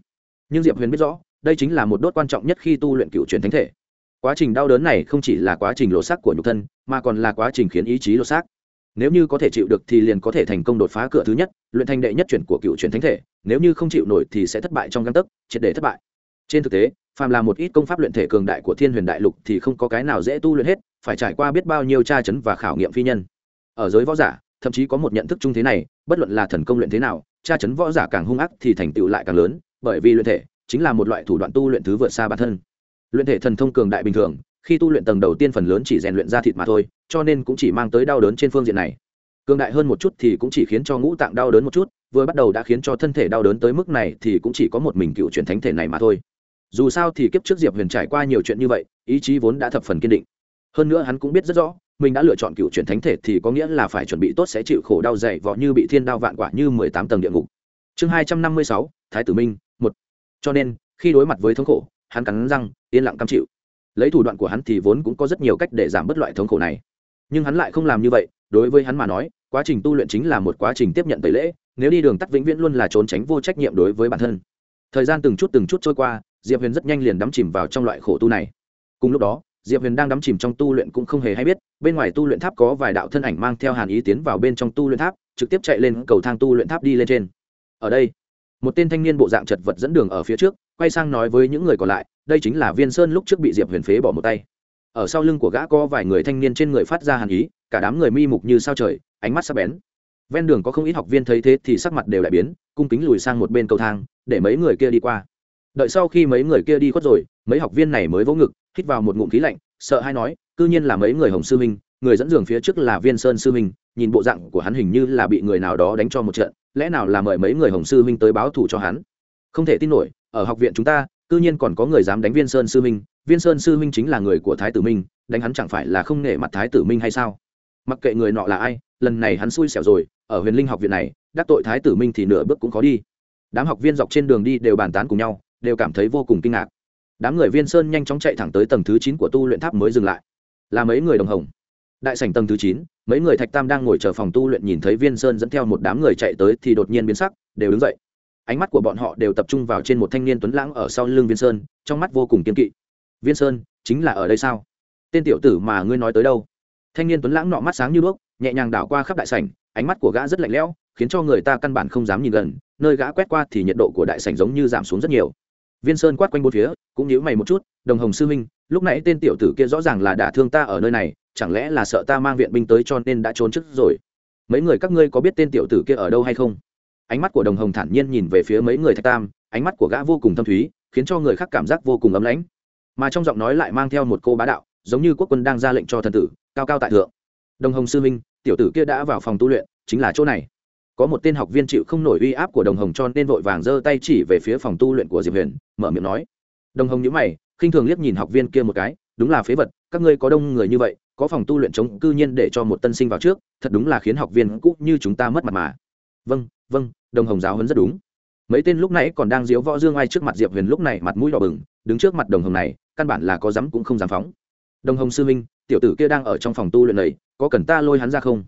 Nhưng diệp huyền biết rõ, đây chính là một đốt quan trọng nhất khi tu luyện cựu truyền thánh thể. Quá trình đau đớn này không chỉ là quá trình lộ xác của nhục thân, mà còn là quá trình khiến ý chí lộ xác. Nếu như có thể chịu được thì liền có thể thành công đột phá cửa thứ nhất, luyện thành đệ nhất chuyển của cựu truyền thánh thể, nếu như không chịu nổi thì sẽ thất bại trong găng tấc, triệt để thất bại. Trên thực tế, phàm là một ít công pháp luyện thể cường đại của thiên huyền đại lục thì không có cái nào dễ tu luyện hết, phải trải qua biết bao nhiêu tra chấn và khảo nghiệm phi nhân. Ở giới võ giả thậm chí có một nhận thức chung thế này, bất luận là thần công luyện thế nào, tra chấn võ giả càng hung ác thì thành tựu lại càng lớn, bởi vì luyện thể chính là một loại thủ đoạn tu luyện thứ vượt xa bản thân. Luyện thể thần thông cường đại bình thường, khi tu luyện tầng đầu tiên phần lớn chỉ rèn luyện ra thịt mà thôi, cho nên cũng chỉ mang tới đau đớn trên phương diện này. Cường đại hơn một chút thì cũng chỉ khiến cho ngũ tạng đau đớn một chút, vừa bắt đầu đã khiến cho thân thể đau đớn tới mức này thì cũng chỉ có một mình cựu truyền thánh thể này mà thôi. Dù sao thì kiếp trước diệp huyền trải qua nhiều chuyện như vậy, ý chí vốn đã thập phần kiên định. Hơn nữa hắn cũng biết rất rõ mình đã lựa chọn cựu chuyển thánh thể thì có nghĩa là phải chuẩn bị tốt sẽ chịu khổ đau dày vọ như bị thiên đao vạn quả như mười tám tầng địa ngục. Chương hai trăm năm mươi sáu, thái tử minh, một. Cho nên, khi đối mặt với thống khổ, hắn cắn răng, yên lặng cam chịu. Lấy thủ đoạn của hắn thì vốn cũng có rất nhiều cách để giảm bớt loại thống khổ này. Nhưng hắn lại không làm như vậy, đối với hắn mà nói, quá trình tu luyện chính là một quá trình tiếp nhận tẩy lễ, nếu đi đường tắt vĩnh viễn luôn là trốn tránh vô trách nhiệm đối với bản thân. Thời gian từng chút từng chút trôi qua, diệp huyền rất nhanh liền đắm chìm vào trong loại khổ tu này. Cùng lúc đó diệp huyền đang đắm chìm trong tu luyện cũng không hề hay biết, bên ngoài tu luyện tháp có vài đạo thân ảnh mang theo hàn ý tiến vào bên trong tu luyện tháp, trực tiếp chạy lên cầu thang tu luyện tháp đi lên trên. Ở đây, một tên thanh niên bộ dạng chật vật dẫn đường ở phía trước, quay sang nói với những người còn lại, đây chính là viên sơn lúc trước bị diệp huyền phế bỏ một tay. Ở sau lưng của gã có vài người thanh niên trên người phát ra hàn ý, cả đám người mi mục như sao trời, ánh mắt sắc bén. Ven đường có không ít học viên thấy thế thì sắc mặt đều lại biến, cung kính lùi sang một bên cầu thang, để mấy người kia đi qua. Đợi sau khi mấy người kia đi khuất rồi mấy học viên này mới vỗ ngực, hít vào một ngụm khí lạnh, sợ hay nói, cư nhiên là mấy người hồng sư minh, người dẫn giường phía trước là viên sơn sư minh, nhìn bộ dạng của hắn hình như là bị người nào đó đánh cho một trận, lẽ nào là mời mấy người hồng sư minh tới báo thù cho hắn? Không thể tin nổi, ở học viện chúng ta, cư nhiên còn có người dám đánh viên sơn sư minh, viên sơn sư minh chính là người của thái tử minh, đánh hắn chẳng phải là không nể mặt thái tử minh hay sao? Mặc kệ người nọ là ai, lần này hắn xui xẻo rồi, ở huyền linh học viện này, đắc tội thái tử minh thì nửa bước cũng khó đi. Đám học viên dọc trên đường đi đều bàn tán cùng nhau, đều cảm thấy vô cùng kinh ngạc đám người viên sơn nhanh chóng chạy thẳng tới tầng thứ chín của tu luyện tháp mới dừng lại. Là mấy người đồng hồng. Đại sảnh tầng thứ chín, mấy người thạch tam đang ngồi chờ phòng tu luyện nhìn thấy viên sơn dẫn theo một đám người chạy tới thì đột nhiên biến sắc, đều đứng dậy. Ánh mắt của bọn họ đều tập trung vào trên một thanh niên tuấn lãng ở sau lưng viên sơn, trong mắt vô cùng kiên kỵ. Viên sơn, chính là ở đây sao? Tên tiểu tử mà ngươi nói tới đâu? Thanh niên tuấn lãng nọ mắt sáng như đuốc, nhẹ nhàng đảo qua khắp đại sảnh, ánh mắt của gã rất lạnh lẽo, khiến cho người ta căn bản không dám nhìn gần, nơi gã quét qua thì nhiệt độ của đại sảnh giống như giảm xuống rất nhiều viên sơn quát quanh bốn phía, cũng nhíu mày một chút, đồng hồng sư minh lúc nãy tên tiểu tử kia rõ ràng là đã thương ta ở nơi này, chẳng lẽ là sợ ta mang viện binh tới cho nên đã trốn trước rồi? Mấy người các ngươi có biết tên tiểu tử kia ở đâu hay không? Ánh mắt của đồng hồng thản nhiên nhìn về phía mấy người thạch tam, ánh mắt của gã vô cùng thâm thúy, khiến cho người khác cảm giác vô cùng ấm lãnh. Mà trong giọng nói lại mang theo một cô bá đạo, giống như quốc quân đang ra lệnh cho thần tử, cao cao tại thượng. Đồng hồng sư minh tiểu tử kia đã vào phòng tu luyện, chính là chỗ này có một tên học viên chịu không nổi uy áp của đồng hồng cho nên vội vàng giơ tay chỉ về phía phòng tu luyện của diệp huyền, mở miệng nói. Đồng hồng nhữ mày, khinh thường liếc nhìn học viên kia một cái, đúng là phế vật, các ngươi có đông người như vậy, có phòng tu luyện chống cư nhiên để cho một tân sinh vào trước, thật đúng là khiến học viên cũ như chúng ta mất mặt mà. Vâng vâng đồng hồng giáo huấn rất đúng. Mấy tên lúc nãy còn đang diếu võ dương ai trước mặt diệp huyền lúc này mặt mũi đỏ bừng, đứng trước mặt đồng hồng này, căn bản là có dám cũng không dám phóng. Đồng hồng sư minh tiểu tử kia đang ở trong phòng tu luyện này, có cần ta lôi hắn ra không?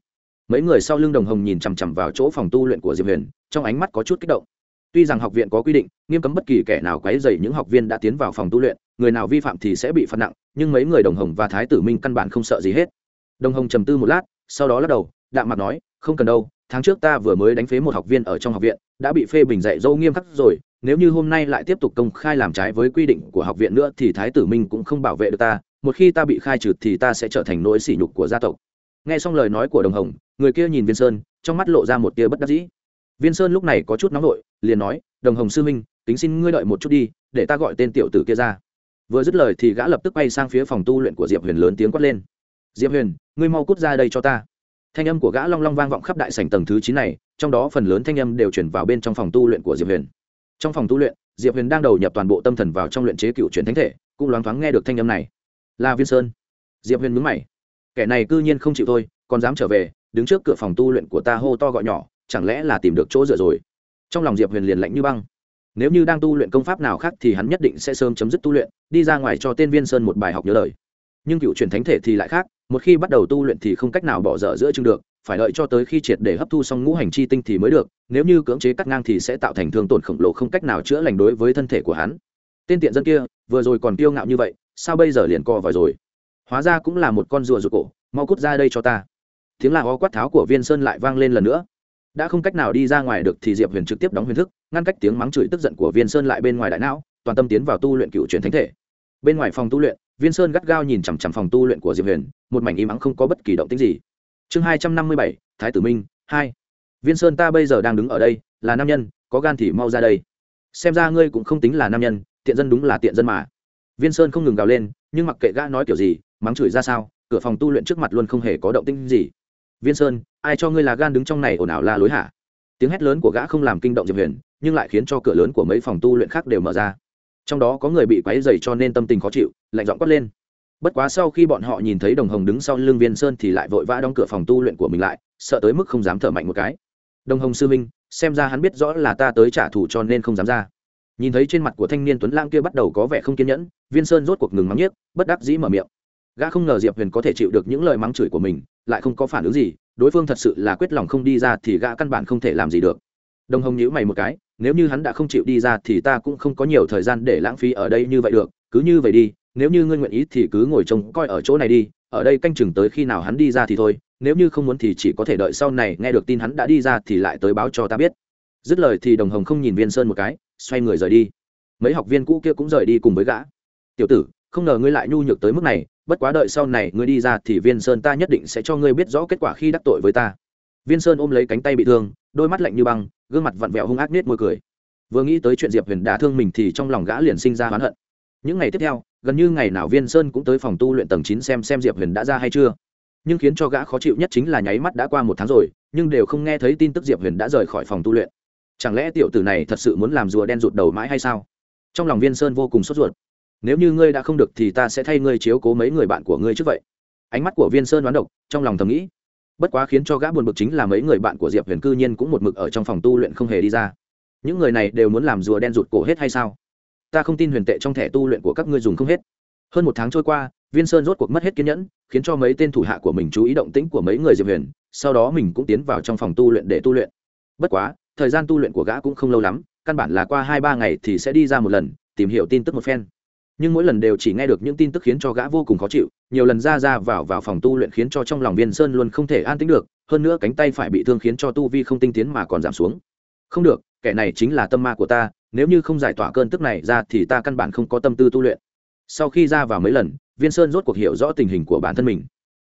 Mấy người sau lưng đồng hồng nhìn chằm chằm vào chỗ phòng tu luyện của diệp huyền, trong ánh mắt có chút kích động. Tuy rằng học viện có quy định, nghiêm cấm bất kỳ kẻ nào quấy dày những học viên đã tiến vào phòng tu luyện, người nào vi phạm thì sẽ bị phạt nặng, nhưng mấy người đồng hồng và thái tử minh căn bản không sợ gì hết. Đồng hồng trầm tư một lát, sau đó lắc đầu, đạm mặt nói, không cần đâu, tháng trước ta vừa mới đánh phế một học viên ở trong học viện, đã bị phê bình dạy dâu nghiêm khắc rồi, nếu như hôm nay lại tiếp tục công khai làm trái với quy định của học viện nữa thì thái tử minh cũng không bảo vệ được ta, một khi ta bị khai trừ thì ta sẽ trở thành nỗi sỉ nhục của gia tộc nghe xong lời nói của đồng hồng, người kia nhìn viên sơn, trong mắt lộ ra một tia bất đắc dĩ. Viên sơn lúc này có chút nóng nổi liền nói, đồng hồng sư minh tính xin ngươi đợi một chút đi, để ta gọi tên tiểu tử kia ra. Vừa dứt lời thì gã lập tức bay sang phía phòng tu luyện của diệp huyền lớn tiếng quát lên. Diệp huyền, ngươi mau cút ra đây cho ta. Thanh âm của gã long long vang vọng khắp đại sảnh tầng thứ chín này, trong đó phần lớn thanh âm đều chuyển vào bên trong phòng tu luyện của diệp huyền. Trong phòng tu luyện, diệp huyền đang đầu nhập toàn bộ tâm thần vào trong luyện chế cựu truyền thánh thể, cũng loáng thoáng nghe được thanh âm này. Là viên sơn. Diệp huyền mướn mày kẻ này cư nhiên không chịu thôi, còn dám trở về, đứng trước cửa phòng tu luyện của ta hô to gọi nhỏ, chẳng lẽ là tìm được chỗ dựa rồi? Trong lòng diệp huyền liền lạnh như băng. Nếu như đang tu luyện công pháp nào khác thì hắn nhất định sẽ sớm chấm dứt tu luyện, đi ra ngoài cho tên viên sơn một bài học nhớ lời. Nhưng cựu truyền thánh thể thì lại khác, một khi bắt đầu tu luyện thì không cách nào bỏ dở giữa chừng được, phải đợi cho tới khi triệt để hấp thu xong ngũ hành chi tinh thì mới được, nếu như cưỡng chế cắt ngang thì sẽ tạo thành thương tổn khổng lồ không cách nào chữa lành đối với thân thể của hắn. Tên tiện dân kia, vừa rồi còn kiêu ngạo như vậy, sao bây giờ liền co vào rồi? Hóa ra cũng là một con rùa rụt cổ, mau cút ra đây cho ta. Tiếng la ho quát tháo của viên sơn lại vang lên lần nữa. Đã không cách nào đi ra ngoài được thì diệp huyền trực tiếp đóng huyền thức, ngăn cách tiếng mắng chửi tức giận của viên sơn lại bên ngoài đại não, toàn tâm tiến vào tu luyện cựu truyền thánh thể. Bên ngoài phòng tu luyện, viên sơn gắt gao nhìn chằm chằm phòng tu luyện của diệp huyền, một mảnh im ắng không có bất kỳ động tích gì. Chương hai trăm năm mươi bảy, thái tử minh, hai. Viên sơn ta bây giờ đang đứng ở đây, là nam nhân, có gan thì mau ra đây. Xem ra ngươi cũng không tính là nam nhân, tiện dân đúng là tiện dân mà. Viên sơn không ngừng gào lên, nhưng mặc kệ gã nói kiểu gì mắng chửi ra sao, cửa phòng tu luyện trước mặt luôn không hề có động tĩnh gì. Viên sơn, ai cho ngươi là gan đứng trong này ồn ào la lối hả? Tiếng hét lớn của gã không làm kinh động diệp huyền, nhưng lại khiến cho cửa lớn của mấy phòng tu luyện khác đều mở ra. Trong đó có người bị quáy dày cho nên tâm tình khó chịu, lạnh giọng quát lên. Bất quá sau khi bọn họ nhìn thấy đồng hồng đứng sau lưng viên sơn thì lại vội vã đóng cửa phòng tu luyện của mình lại, sợ tới mức không dám thở mạnh một cái. Đồng hồng sư minh xem ra hắn biết rõ là ta tới trả thù cho nên không dám ra. Nhìn thấy trên mặt của thanh niên tuấn lang kia bắt đầu có vẻ không kiên nhẫn, viên sơn rốt cuộc ngừng mắng nhiếc, bất đắc dĩ mở miệng gã không ngờ diệp huyền có thể chịu được những lời mắng chửi của mình, lại không có phản ứng gì, đối phương thật sự là quyết lòng không đi ra thì gã căn bản không thể làm gì được. Đồng hồng nhíu mày một cái, nếu như hắn đã không chịu đi ra thì ta cũng không có nhiều thời gian để lãng phí ở đây như vậy được, cứ như vậy đi, nếu như ngươi nguyện ý thì cứ ngồi trông coi ở chỗ này đi, ở đây canh chừng tới khi nào hắn đi ra thì thôi, nếu như không muốn thì chỉ có thể đợi sau này nghe được tin hắn đã đi ra thì lại tới báo cho ta biết. Dứt lời thì đồng hồng không nhìn viên sơn một cái, xoay người rời đi. Mấy học viên cũ kia cũng rời đi cùng với gã. Tiểu tử không ngờ ngươi lại nhu nhược tới mức này, bất quá đợi sau này ngươi đi ra thì viên sơn ta nhất định sẽ cho ngươi biết rõ kết quả khi đắc tội với ta. Viên sơn ôm lấy cánh tay bị thương, đôi mắt lạnh như băng, gương mặt vặn vẹo hung ác nết môi cười. Vừa nghĩ tới chuyện diệp huyền đã thương mình thì trong lòng gã liền sinh ra oán hận. Những ngày tiếp theo, gần như ngày nào viên sơn cũng tới phòng tu luyện tầng chín xem xem diệp huyền đã ra hay chưa. Nhưng khiến cho gã khó chịu nhất chính là nháy mắt đã qua một tháng rồi, nhưng đều không nghe thấy tin tức diệp huyền đã rời khỏi phòng tu luyện. Chẳng lẽ tiểu tử này thật sự muốn làm rùa đen rụt đầu mãi hay sao? Trong lòng viên sơn vô cùng sốt ruột nếu như ngươi đã không được thì ta sẽ thay ngươi chiếu cố mấy người bạn của ngươi trước vậy. Ánh mắt của viên sơn đoán độc, trong lòng thầm nghĩ. Bất quá khiến cho gã buồn bực chính là mấy người bạn của diệp huyền cư nhiên cũng một mực ở trong phòng tu luyện không hề đi ra. Những người này đều muốn làm rùa đen rụt cổ hết hay sao? Ta không tin huyền tệ trong thẻ tu luyện của các ngươi dùng không hết. Hơn một tháng trôi qua, viên sơn rốt cuộc mất hết kiên nhẫn, khiến cho mấy tên thủ hạ của mình chú ý động tĩnh của mấy người diệp huyền, sau đó mình cũng tiến vào trong phòng tu luyện để tu luyện. Bất quá, thời gian tu luyện của gã cũng không lâu lắm, căn bản là qua hai ba ngày thì sẽ đi ra một lần, tìm hiểu tin tức một phen nhưng mỗi lần đều chỉ nghe được những tin tức khiến cho gã vô cùng khó chịu, nhiều lần ra ra vào vào phòng tu luyện khiến cho trong lòng viên sơn luôn không thể an tĩnh được, hơn nữa cánh tay phải bị thương khiến cho tu vi không tinh tiến mà còn giảm xuống. Không được, kẻ này chính là tâm ma của ta, nếu như không giải tỏa cơn tức này ra thì ta căn bản không có tâm tư tu luyện. Sau khi ra vào mấy lần, viên sơn rốt cuộc hiểu rõ tình hình của bản thân mình.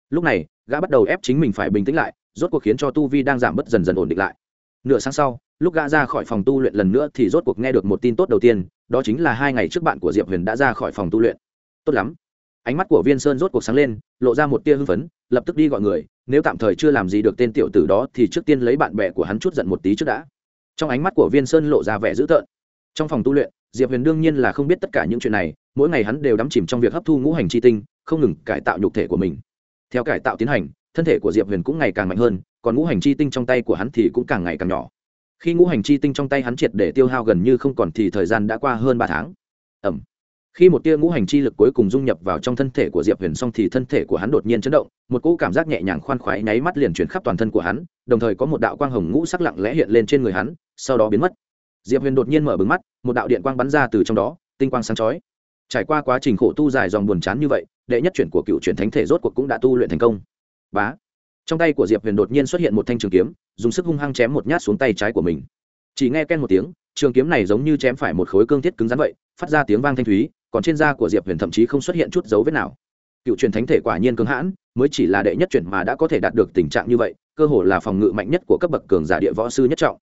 Lúc này, gã bắt đầu ép chính mình phải bình tĩnh lại, rốt cuộc khiến cho tu vi đang giảm bớt dần dần ổn định lại. Nửa sáng sau, lúc gã ra khỏi phòng tu luyện lần nữa thì rốt cuộc nghe được một tin tốt đầu tiên đó chính là hai ngày trước bạn của diệp huyền đã ra khỏi phòng tu luyện. Tốt lắm. Ánh mắt của viên sơn rốt cuộc sáng lên, lộ ra một tia hưng phấn, lập tức đi gọi người, nếu tạm thời chưa làm gì được tên tiểu tử đó thì trước tiên lấy bạn bè của hắn chút giận một tí trước đã. Trong ánh mắt của viên sơn lộ ra vẻ dữ tợn. Trong phòng tu luyện, diệp huyền đương nhiên là không biết tất cả những chuyện này, mỗi ngày hắn đều đắm chìm trong việc hấp thu ngũ hành chi tinh, không ngừng cải tạo nhục thể của mình. Theo cải tạo tiến hành, thân thể của diệp huyền cũng ngày càng mạnh hơn, còn ngũ hành chi tinh trong tay của hắn thì cũng càng ngày càng nhỏ khi ngũ hành chi tinh trong tay hắn triệt để tiêu hao gần như không còn thì thời gian đã qua hơn ba tháng. Ẩm. Khi một tia ngũ hành chi lực cuối cùng dung nhập vào trong thân thể của diệp huyền xong thì thân thể của hắn đột nhiên chấn động, một cỗ cảm giác nhẹ nhàng khoan khoái nháy mắt liền chuyển khắp toàn thân của hắn, đồng thời có một đạo quang hồng ngũ sắc lặng lẽ hiện lên trên người hắn, sau đó biến mất. Diệp huyền đột nhiên mở bừng mắt, một đạo điện quang bắn ra từ trong đó, tinh quang sáng chói. Trải qua quá trình khổ tu dài dòng buồn chán như vậy, đệ nhất chuyển của cựu chuyển thánh thể rốt cuộc cũng đã tu luyện thành công. Bá trong tay của diệp huyền đột nhiên xuất hiện một thanh trường kiếm, dùng sức hung hăng chém một nhát xuống tay trái của mình. Chỉ nghe ken một tiếng, trường kiếm này giống như chém phải một khối cương thiết cứng rắn vậy, phát ra tiếng vang thanh thúy, còn trên da của diệp huyền thậm chí không xuất hiện chút dấu vết nào. Cựu truyền thánh thể quả nhiên cứng hãn, mới chỉ là đệ nhất chuyển mà đã có thể đạt được tình trạng như vậy, cơ hồ là phòng ngự mạnh nhất của cấp bậc cường giả địa võ sư nhất trọng.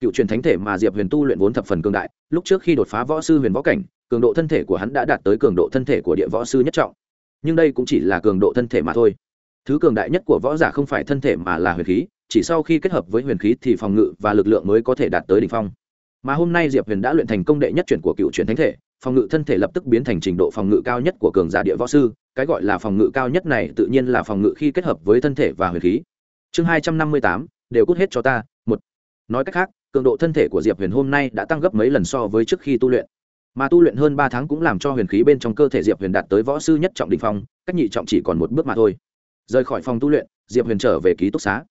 Cựu truyền thánh thể mà diệp huyền tu luyện vốn thập phần cường đại, lúc trước khi đột phá võ sư huyền võ cảnh, cường độ thân thể của hắn đã đạt tới cường độ thân thể của địa võ sư nhất trọng. Nhưng đây cũng chỉ là cường độ thân thể mà thôi thứ cường đại nhất của võ giả không phải thân thể mà là huyền khí, chỉ sau khi kết hợp với huyền khí thì phòng ngự và lực lượng mới có thể đạt tới đ ỉ n h phong. Mà hôm nay diệp huyền đã luyện thành công đệ nhất chuyển của cựu truyền thánh thể, phòng ngự thân thể lập tức biến thành trình độ phòng ngự cao nhất của cường giả địa võ sư. Cái gọi là phòng ngự cao nhất này tự nhiên là phòng ngự khi kết hợp với thân thể và huyền khí. Chương hai trăm năm mươi tám, đều cút hết cho ta, một. Nói cách khác, cường độ thân thể của diệp huyền hôm nay đã tăng gấp mấy lần so với trước khi tu luyện. Mà tu luyện hơn ba tháng cũng làm cho huyền khí bên trong cơ thể diệp huyền đạt tới võ sư nhất trọng đình phong, cách nhị trọng chỉ còn một bước mà thôi rời khỏi phòng tu luyện, diệp huyền trở về ký túc xá.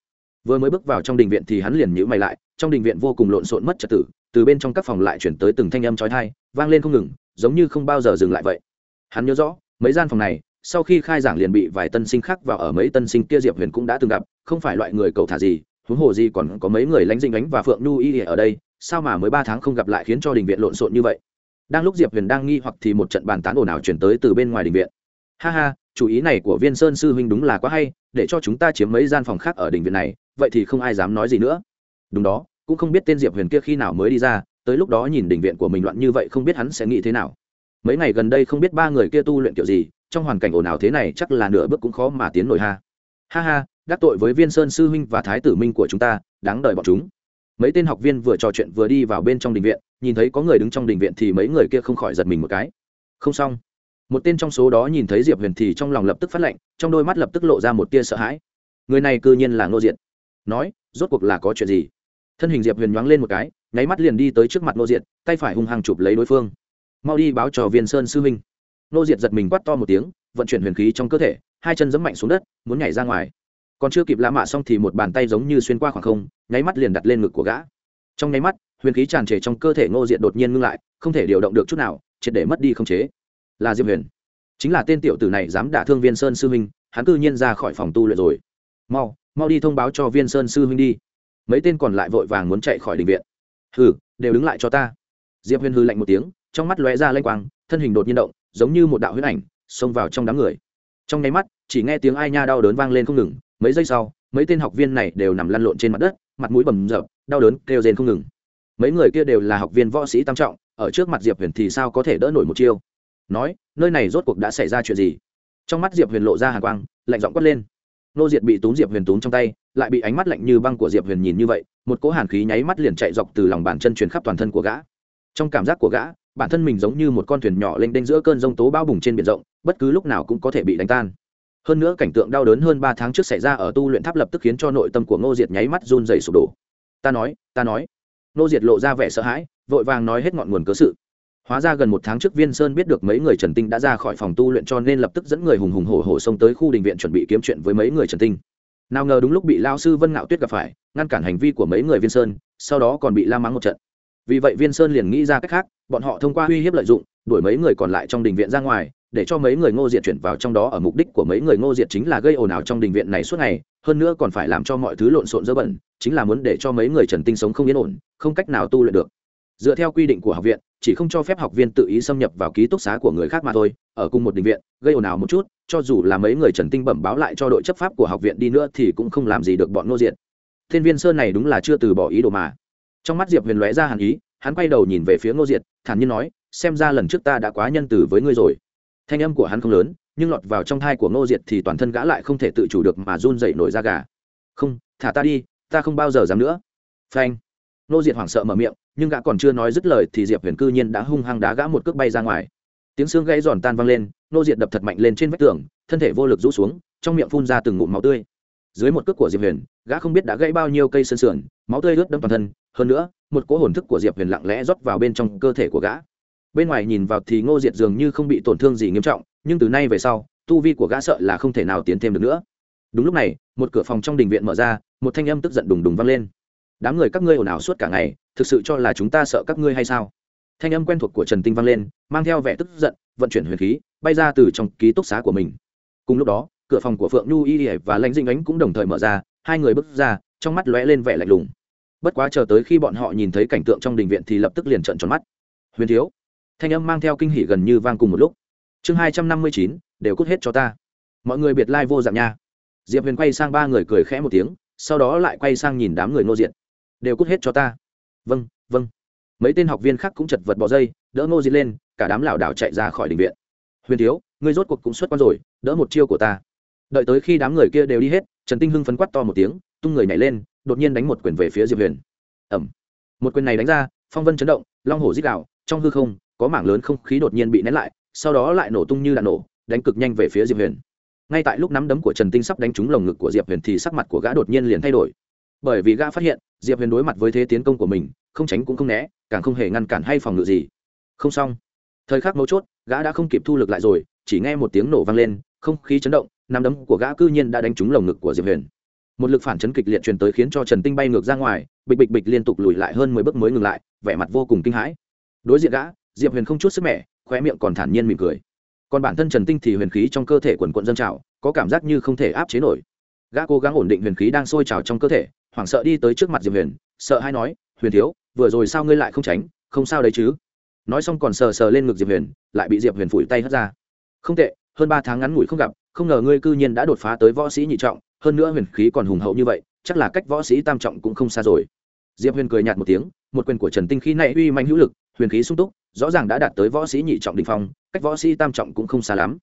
Vừa mới bước vào trong đình viện thì hắn liền nhữ mày lại, trong đình viện vô cùng lộn xộn mất trật tự, từ bên trong các phòng lại chuyển tới từng thanh âm trói thai vang lên không ngừng, giống như không bao giờ dừng lại vậy. Hắn nhớ rõ, mấy gian phòng này, sau khi khai giảng liền bị vài tân sinh khác vào ở mấy tân sinh kia diệp huyền cũng đã từng gặp, không phải loại người cầu thả gì, huống hồ gì còn có mấy người lánh dinh ánh và phượng nhu y ở đây, sao mà mới ba tháng không gặp lại khiến cho đình viện lộn xộn như vậy? Đang lúc diệp huyền đang nghi hoặc thì một trận bàn tán ồn ào chuyển tới từ bên ngoài đình viện ha ha, chủ ý này của viên sơn sư huynh đúng là quá hay, để cho chúng ta chiếm mấy gian phòng khác ở đình viện này, vậy thì không ai dám nói gì nữa. Đúng đó, cũng không biết tên diệp huyền kia khi nào mới đi ra, tới lúc đó nhìn đình viện của mình loạn như vậy không biết hắn sẽ nghĩ thế nào. Mấy ngày gần đây không biết ba người kia tu luyện kiểu gì, trong hoàn cảnh ồn ào thế này chắc là nửa bước cũng khó mà tiến nổi ha. Ha ha, đắc tội với viên sơn sư huynh và thái tử minh của chúng ta, đáng đợi bọn chúng. Mấy tên học viên vừa trò chuyện vừa đi vào bên trong đình viện, nhìn thấy có người đứng trong đình viện thì mấy người kia không khỏi giật mình một cái. Không xong một tên trong số đó nhìn thấy diệp huyền thì trong lòng lập tức phát lệnh, trong đôi mắt lập tức lộ ra một tia sợ hãi. Người này cư nhiên là ngô diệt. Nói, rốt cuộc là có chuyện gì? Thân hình diệp huyền nhoáng lên một cái, nháy mắt liền đi tới trước mặt ngô diệt, tay phải hung hăng chụp lấy đối phương. Mau đi báo cho viên sơn sư huynh ngô diệt giật mình quát to một tiếng, vận chuyển huyền khí trong cơ thể, hai chân giẫm mạnh xuống đất, muốn nhảy ra ngoài. Còn chưa kịp lạ mạ xong thì một bàn tay giống như xuyên qua khoảng không, nháy mắt liền đặt lên ngực của gã. Trong nháy mắt, huyền khí tràn trề trong cơ thể ngô diện đột nhiên ngưng lại, không thể điều động được chút nào, triệt để mất đi không chế là diệp huyền. Chính là tên tiểu tử này dám đả thương viên sơn sư huynh, hắn cư nhiên ra khỏi phòng tu luyện rồi. Mau mau đi thông báo cho viên sơn sư huynh đi. Mấy tên còn lại vội vàng muốn chạy khỏi đình viện. Hừ, đều đứng lại cho ta. Diệp huyền hư lạnh một tiếng, trong mắt lóe ra lênh quang, thân hình đột nhiên động, giống như một đạo huyết ảnh, xông vào trong đám người. Trong nháy mắt, chỉ nghe tiếng ai nha đau đớn vang lên không ngừng, mấy giây sau, mấy tên học viên này đều nằm lăn lộn trên mặt đất, mặt mũi bầm rợp đau đớn kêu rên không ngừng. Mấy người kia đều là học viên võ sĩ tam trọng, ở trước mặt diệp huyền thì sao có thể đỡ nổi một chiêu? Nói, nơi này rốt cuộc đã xảy ra chuyện gì? Trong mắt diệp huyền lộ ra hàng quang, lạnh giọng quất lên. Nô diệt bị túm diệp huyền túm trong tay, lại bị ánh mắt lạnh như băng của diệp huyền nhìn như vậy, một cỗ hàn khí nháy mắt liền chạy dọc từ lòng bàn chân truyền khắp toàn thân của gã. Trong cảm giác của gã, bản thân mình giống như một con thuyền nhỏ lênh đênh giữa cơn rông tố bao bùng trên biển rộng, bất cứ lúc nào cũng có thể bị đánh tan. Hơn nữa cảnh tượng đau đớn hơn ba tháng trước xảy ra ở tu luyện tháp lập tức khiến cho nội tâm của ngô diệt nháy mắt run dày sụp đổ. Ta nói ta nói. Ngô diệt lộ ra vẻ sợ hãi, vội vàng nói hết ngọn nguồn cớ sự hóa ra gần một tháng trước viên sơn biết được mấy người trần tinh đã ra khỏi phòng tu luyện cho nên lập tức dẫn người hùng hùng hổ hổ xông tới khu đình viện chuẩn bị kiếm chuyện với mấy người trần tinh. Nào ngờ đúng lúc bị lao sư vân ngạo tuyết gặp phải, ngăn cản hành vi của mấy người viên sơn, sau đó còn bị la mắng một trận. Vì vậy viên sơn liền nghĩ ra cách khác, bọn họ thông qua uy hiếp lợi dụng, đuổi mấy người còn lại trong đình viện ra ngoài, để cho mấy người ngô diệt chuyển vào trong đó ở mục đích của mấy người ngô diệt chính là gây ồn ào trong đình viện này suốt ngày, hơn nữa còn phải làm cho mọi thứ lộn xộn dơ bẩn, chính là muốn để cho mấy người trần tinh sống không yên ổn, không cách nào tu luyện được. Dựa theo quy định của học viện chỉ không cho phép học viên tự ý xâm nhập vào ký túc xá của người khác mà thôi, ở cùng một đình viện, gây ồn ào một chút, cho dù là mấy người trần tinh bẩm báo lại cho đội chấp pháp của học viện đi nữa thì cũng không làm gì được bọn ngô diệt thiên viên sơn này đúng là chưa từ bỏ ý đồ mà. Trong mắt diệp huyền lóe ra hàn ý, hắn quay đầu nhìn về phía ngô diệt thản nhiên nói, xem ra lần trước ta đã quá nhân từ với ngươi rồi. Thanh âm của hắn không lớn, nhưng lọt vào trong thai của ngô diệt thì toàn thân gã lại không thể tự chủ được mà run dậy nổi da gà. Không, thả ta đi, ta không bao giờ dám nữa. Phanh. Ngô diệt hoảng sợ mở miệng nhưng gã còn chưa nói dứt lời thì diệp huyền cư nhiên đã hung hăng đá gã một cước bay ra ngoài tiếng xương gãy giòn tan văng lên ngô diệt đập thật mạnh lên trên vách tường thân thể vô lực rũ xuống trong miệng phun ra từng ngụm máu tươi dưới một cước của diệp huyền gã không biết đã gãy bao nhiêu cây sơn sườn máu tươi ướt đẫm toàn thân hơn nữa một cỗ hồn thức của diệp huyền lặng lẽ rót vào bên trong cơ thể của gã bên ngoài nhìn vào thì ngô diệt dường như không bị tổn thương gì nghiêm trọng nhưng từ nay về sau tu vi của gã sợ là không thể nào tiến thêm được nữa đúng lúc này một cửa phòng trong đình viện mở ra một thanh âm tức giận đùng đùng vang lên đám người các ngươi ồn ào suốt cả ngày, thực sự cho là chúng ta sợ các ngươi hay sao? Thanh âm quen thuộc của trần tinh vang lên, mang theo vẻ tức giận, vận chuyển huyền khí, bay ra từ trong ký túc xá của mình. Cùng lúc đó, cửa phòng của phượng nhu y và lãnh dinh ánh cũng đồng thời mở ra, hai người bước ra, trong mắt lóe lên vẻ lạnh lùng. Bất quá chờ tới khi bọn họ nhìn thấy cảnh tượng trong đình viện thì lập tức liền trợn tròn mắt. Huyền thiếu. Thanh âm mang theo kinh hỉ gần như vang cùng một lúc. Chương hai trăm năm mươi chín, đều cút hết cho ta. Mọi người biệt lai vô dạng nha. Diệp huyền quay sang ba người cười khẽ một tiếng, sau đó lại quay sang nhìn đám người nô diện đều cút hết cho ta. Vâng vâng. Mấy tên học viên khác cũng chật vật bỏ dây, đỡ ngô di lên, cả đám lảo đảo chạy ra khỏi đình viện. Huyền thiếu, ngươi rốt cuộc cũng xuất quan rồi, đỡ một chiêu của ta. Đợi tới khi đám người kia đều đi hết, trần tinh hưng phấn quắt to một tiếng, tung người nhảy lên, đột nhiên đánh một quyền về phía diệp huyền. Ẩm một quyền này đánh ra, phong vân chấn động, long hổ dít đạo trong hư không, có mảng lớn không khí đột nhiên bị nén lại, sau đó lại nổ tung như đạn nổ, đánh cực nhanh về phía diệp huyền. Ngay tại lúc nắm đấm của trần tinh sắp đánh trúng lồng ngực của diệp huyền thì sắc mặt của gã đột nhiên liền thay đổi bởi vì gã phát hiện, diệp huyền đối mặt với thế tiến công của mình, không tránh cũng không né, càng không hề ngăn cản hay phòng ngự gì. Không xong. Thời khắc mấu chốt, gã đã không kịp thu lực lại rồi, chỉ nghe một tiếng nổ vang lên, không khí chấn động, nắm đấm của gã cư nhiên đã đánh trúng lồng ngực của diệp huyền. Một lực phản chấn kịch liệt truyền tới khiến cho trần tinh bay ngược ra ngoài, bịch bịch bịch liên tục lùi lại hơn mười bước mới ngừng lại, vẻ mặt vô cùng kinh hãi. Đối diện gã, diệp huyền không chút sức mẻ, khóe miệng còn thản nhiên mỉm cười. Còn bản thân trần tinh thì huyền khí trong cơ thể quần quận dân trào, có cảm giác như không thể áp chế nổi. Gã cố gắng ổn định huyền khí đang sôi trào trong cơ thể hoảng sợ đi tới trước mặt diệp huyền, sợ hay nói, huyền thiếu, vừa rồi sao ngươi lại không tránh? Không sao đấy chứ? Nói xong còn sờ sờ lên ngực diệp huyền, lại bị diệp huyền phủi tay hất ra. Không tệ, hơn ba tháng ngắn ngủi không gặp, không ngờ ngươi cư nhiên đã đột phá tới võ sĩ nhị trọng, hơn nữa huyền khí còn hùng hậu như vậy, chắc là cách võ sĩ tam trọng cũng không xa rồi. Diệp huyền cười nhạt một tiếng, một quyền của trần tinh khi này uy manh hữu lực, huyền khí sung túc, rõ ràng đã đạt tới võ sĩ nhị trọng đình phong, cách võ sĩ tam trọng cũng không xa lắm.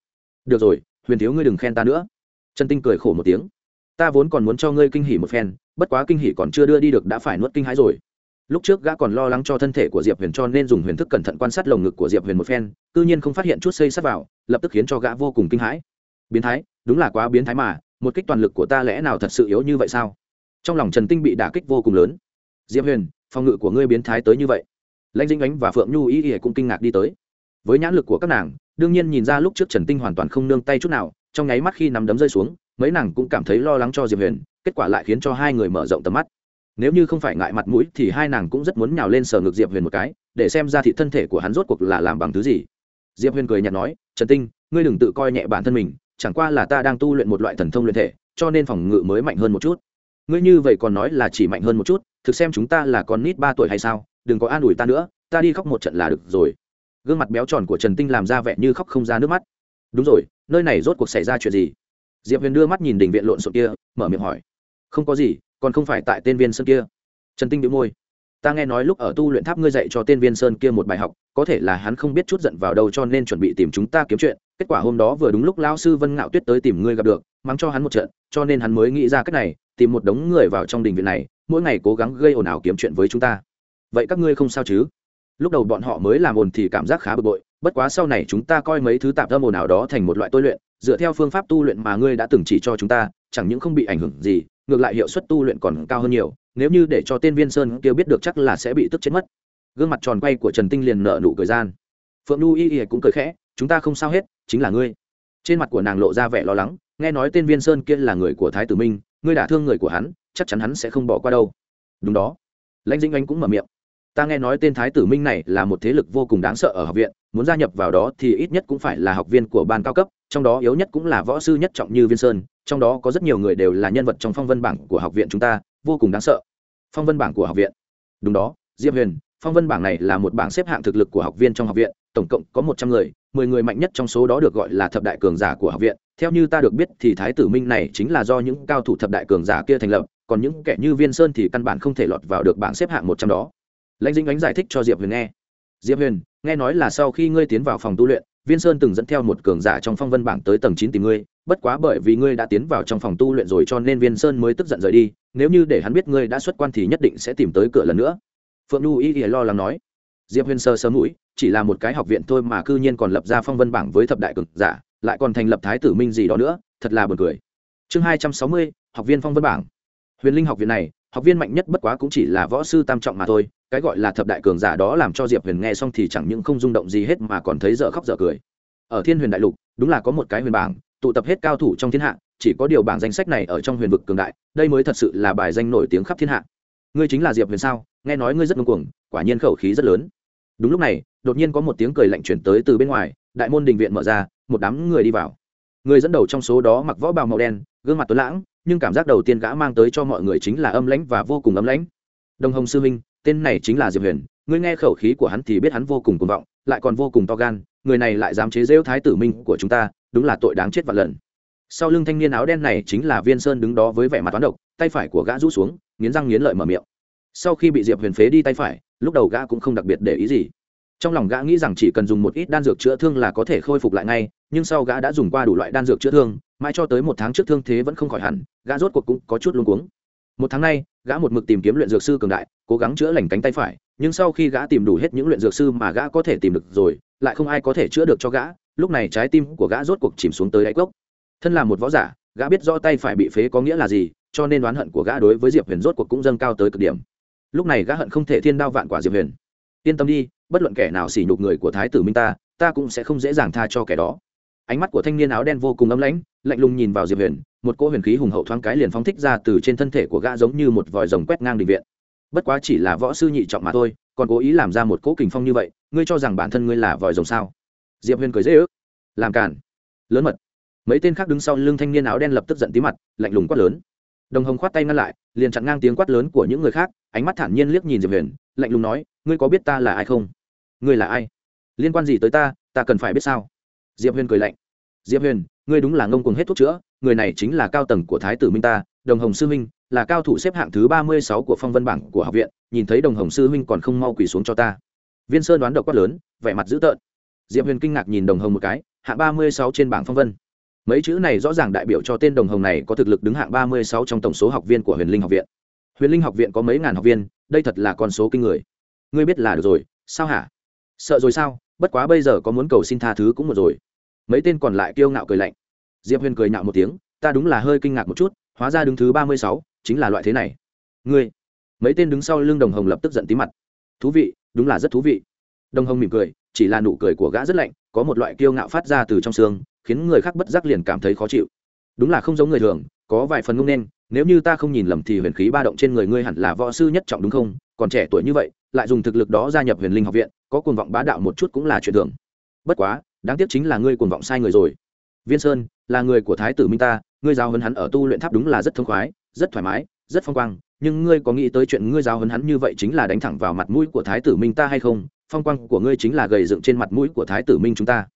Được rồi, huyền thiếu ngươi đừng khen ta nữa. Trần tinh cười khổ một tiếng. Ta vốn còn muốn cho ngươi kinh hỉ một phen bất quá kinh hỉ còn chưa đưa đi được đã phải nuốt kinh hãi rồi. Lúc trước gã còn lo lắng cho thân thể của diệp huyền cho nên dùng huyền thức cẩn thận quan sát lồng ngực của diệp huyền một phen tự nhiên không phát hiện chút xây sắt vào, lập tức khiến cho gã vô cùng kinh hãi. Biến thái, đúng là quá biến thái mà, một kích toàn lực của ta lẽ nào thật sự yếu như vậy sao? Trong lòng trần tinh bị đả kích vô cùng lớn. Diệp huyền, phòng ngự của ngươi biến thái tới như vậy. Lãnh dinh ánh và phượng nhu ý ỉa cũng kinh ngạc đi tới. Với nhãn lực của các nàng, đương nhiên nhìn ra lúc trước trần tinh hoàn toàn không nương tay chút nào, trong nháy mắt khi nắm đấm rơi xuống mấy nàng cũng cảm thấy lo lắng cho diệp huyền, kết quả lại khiến cho hai người mở rộng tầm mắt. Nếu như không phải ngại mặt mũi thì hai nàng cũng rất muốn nhào lên sờ ngực diệp huyền một cái, để xem ra thị thân thể của hắn rốt cuộc là làm bằng thứ gì. Diệp huyền cười nhạt nói, trần tinh, ngươi đừng tự coi nhẹ bản thân mình, chẳng qua là ta đang tu luyện một loại thần thông luyện thể, cho nên phòng ngự mới mạnh hơn một chút. Ngươi như vậy còn nói là chỉ mạnh hơn một chút, thực xem chúng ta là con nít ba tuổi hay sao, đừng có an ủi ta nữa, ta đi khóc một trận là được rồi. Gương mặt béo tròn của trần tinh làm ra vẻ như khóc không ra nước mắt. Đúng rồi, nơi này rốt cuộc xảy ra chuyện gì? Diệp huyền đưa mắt nhìn đình viện lộn xộn kia, mở miệng hỏi, không có gì, còn không phải tại tên viên sơn kia? Trần tinh đĩu môi, ta nghe nói lúc ở tu luyện tháp ngươi dạy cho tên viên sơn kia một bài học, có thể là hắn không biết chút giận vào đâu cho nên chuẩn bị tìm chúng ta kiếm chuyện. Kết quả hôm đó vừa đúng lúc Lão sư vân ngạo tuyết tới tìm ngươi gặp được, mắng cho hắn một trận, cho nên hắn mới nghĩ ra cách này, tìm một đống người vào trong đình viện này, mỗi ngày cố gắng gây ồn ào kiếm chuyện với chúng ta. Vậy các ngươi không sao chứ? Lúc đầu bọn họ mới làm ồn thì cảm giác khá bực bội, bất quá sau này chúng ta coi mấy thứ tạm âm ồn ào đó thành một loại tôi luyện dựa theo phương pháp tu luyện mà ngươi đã từng chỉ cho chúng ta, chẳng những không bị ảnh hưởng gì, ngược lại hiệu suất tu luyện còn cao hơn nhiều, nếu như để cho tên viên sơn kia biết được chắc là sẽ bị tức chết mất. Gương mặt tròn quay của trần tinh liền nở nụ cười gian. Phượng nhu y y cũng cười khẽ, chúng ta không sao hết, chính là ngươi. Trên mặt của nàng lộ ra vẻ lo lắng, nghe nói tên viên sơn kia là người của thái tử minh, ngươi đả thương người của hắn, chắc chắn hắn sẽ không bỏ qua đâu. Đúng đó. Lãnh dĩnh anh cũng mở miệng. Ta nghe nói tên thái tử minh này là một thế lực vô cùng đáng sợ ở học viện, muốn gia nhập vào đó thì ít nhất cũng phải là học viên của ban cao cấp trong đó yếu nhất cũng là võ sư nhất trọng như viên sơn, trong đó có rất nhiều người đều là nhân vật trong phong vân bảng của học viện chúng ta, vô cùng đáng sợ. Phong vân bảng của học viện. Đúng đó, diệp huyền, phong vân bảng này là một bảng xếp hạng thực lực của học viên trong học viện, tổng cộng có một trăm người, mười người mạnh nhất trong số đó được gọi là thập đại cường giả của học viện. Theo như ta được biết thì thái tử minh này chính là do những cao thủ thập đại cường giả kia thành lập, còn những kẻ như viên sơn thì căn bản không thể lọt vào được bảng xếp hạng một trăm đó. Lãnh dĩnh ánh giải thích cho diệp huyền nghe. Diệp huyền, nghe nói là sau khi ngươi tiến vào phòng tu luyện viên sơn từng dẫn theo một cường giả trong phong vân bảng tới tầng chín tìm ngươi, bất quá bởi vì ngươi đã tiến vào trong phòng tu luyện rồi cho nên viên sơn mới tức giận rời đi, nếu như để hắn biết ngươi đã xuất quan thì nhất định sẽ tìm tới cửa lần nữa. Phượng lưu Ý y lo lắng nói. Diệp huyền sơ sớm mũi, chỉ là một cái học viện thôi mà cư nhiên còn lập ra phong vân bảng với thập đại cường giả, lại còn thành lập thái tử minh gì đó nữa, thật là buồn cười. Chương hai trăm sáu mươi, học viên phong vân bảng. Huyền linh học viện này, học viên mạnh nhất bất quá cũng chỉ là võ sư tam trọng mà thôi cái gọi là thập đại cường giả đó làm cho diệp huyền nghe xong thì chẳng những không rung động gì hết mà còn thấy dở khóc dở cười. Ở thiên huyền đại lục, đúng là có một cái huyền bảng, tụ tập hết cao thủ trong thiên hạ, chỉ có điều bảng danh sách này ở trong huyền vực cường đại, đây mới thật sự là bài danh nổi tiếng khắp thiên hạ. Ngươi chính là diệp huyền sao? Nghe nói ngươi rất ngông cuồng, quả nhiên khẩu khí rất lớn. Đúng lúc này, đột nhiên có một tiếng cười lạnh chuyển tới từ bên ngoài, đại môn đình viện mở ra, một đám người đi vào. Người dẫn đầu trong số đó mặc võ bào màu đen, gương mặt tuấn lãng, nhưng cảm giác đầu tiên gã mang tới cho mọi người chính là âm lãnh và vô cùng âm lãnh. Đồng hồng sư huynh tên này chính là diệp huyền, ngươi nghe khẩu khí của hắn thì biết hắn vô cùng cuồng vọng, lại còn vô cùng to gan, người này lại dám chế rêu thái tử minh của chúng ta, đúng là tội đáng chết vạn lần. Sau lưng thanh niên áo đen này chính là viên sơn đứng đó với vẻ mặt toán độc, tay phải của gã rũ xuống, nghiến răng nghiến lợi mở miệng. Sau khi bị diệp huyền phế đi tay phải, lúc đầu gã cũng không đặc biệt để ý gì. Trong lòng gã nghĩ rằng chỉ cần dùng một ít đan dược chữa thương là có thể khôi phục lại ngay, nhưng sau gã đã dùng qua đủ loại đan dược chữa thương, mãi cho tới một tháng trước thương thế vẫn không khỏi hẳn, gã rốt cuộc cũng có chút luống cuống một tháng nay, gã một mực tìm kiếm luyện dược sư cường đại, cố gắng chữa lành cánh tay phải, nhưng sau khi gã tìm đủ hết những luyện dược sư mà gã có thể tìm được rồi, lại không ai có thể chữa được cho gã, lúc này trái tim của gã rốt cuộc chìm xuống tới đáy cốc. Thân là một võ giả, gã biết rõ tay phải bị phế có nghĩa là gì, cho nên oán hận của gã đối với diệp huyền rốt cuộc cũng dâng cao tới cực điểm. Lúc này gã hận không thể thiên đao vạn quả diệp huyền. Yên tâm đi, bất luận kẻ nào xỉ nhục người của thái tử minh ta ta cũng sẽ không dễ dàng tha cho kẻ đó ánh mắt của thanh niên áo đen vô cùng ấm lãnh, lạnh lùng nhìn vào diệp huyền, một cỗ huyền khí hùng hậu thoáng cái liền phóng thích ra từ trên thân thể của gã giống như một vòi rồng quét ngang định viện. Bất quá chỉ là võ sư nhị trọng mà thôi, còn cố ý làm ra một cỗ kình phong như vậy, ngươi cho rằng bản thân ngươi là vòi rồng sao? Diệp huyền cười dễ ước. Làm cản lớn mật. Mấy tên khác đứng sau lưng thanh niên áo đen lập tức giận tí mặt, lạnh lùng quát lớn. Đồng hồng khoát tay ngăn lại, liền chặn ngang tiếng quát lớn của những người khác, ánh mắt thản nhiên liếc nhìn diệp huyền, lạnh lùng nói, ngươi có biết ta là ai không? Ngươi là ai? Liên quan gì tới ta? Ta cần phải biết sao? Diệp huyền cười lạnh. Diệp huyền, ngươi đúng là ngông cuồng hết thuốc chữa, người này chính là cao tầng của thái tử minh ta, đồng hồng sư minh, là cao thủ xếp hạng thứ ba mươi sáu của phong vân bảng của học viện, nhìn thấy đồng hồng sư minh còn không mau quỳ xuống cho ta. Viên sơn đoán độc quát lớn, vẻ mặt dữ tợn. Diệp huyền kinh ngạc nhìn đồng hồng một cái, hạng ba mươi sáu trên bảng phong vân. Mấy chữ này rõ ràng đại biểu cho tên đồng hồng này có thực lực đứng hạng ba mươi sáu trong tổng số học viên của huyền linh học viện. Huyền linh học viện có mấy ngàn học viên, đây thật là con số kinh người. Ngươi biết là được rồi, sao hả? Sợ rồi sao? Bất quá bây giờ có muốn cầu xin tha thứ cũng một rồi mấy tên còn lại kiêu ngạo cười lạnh. Diệp huyền cười nhạo một tiếng, ta đúng là hơi kinh ngạc một chút, hóa ra đứng thứ ba mươi sáu, chính là loại thế này. Ngươi. Mấy tên đứng sau lưng đồng hồng lập tức giận tí mặt. Thú vị, đúng là rất thú vị. Đồng hồng mỉm cười, chỉ là nụ cười của gã rất lạnh, có một loại kiêu ngạo phát ra từ trong xương, khiến người khác bất giác liền cảm thấy khó chịu. Đúng là không giống người thường, có vài phần ngông nên, nếu như ta không nhìn lầm thì huyền khí ba động trên người ngươi hẳn là võ sư nhất trọng đúng không? Còn trẻ tuổi như vậy, lại dùng thực lực đó gia nhập huyền linh học viện, có cuồng vọng bá đạo một chút cũng là chuyện thường. Bất quá đáng tiếc chính là ngươi cuồng vọng sai người rồi. Viên sơn, là người của thái tử minh ta, ngươi giáo hấn hắn ở tu luyện tháp đúng là rất thông khoái, rất thoải mái, rất phong quang, nhưng ngươi có nghĩ tới chuyện ngươi giáo hấn hắn như vậy chính là đánh thẳng vào mặt mũi của thái tử minh ta hay không? Phong quang của ngươi chính là gầy dựng trên mặt mũi của thái tử minh chúng ta.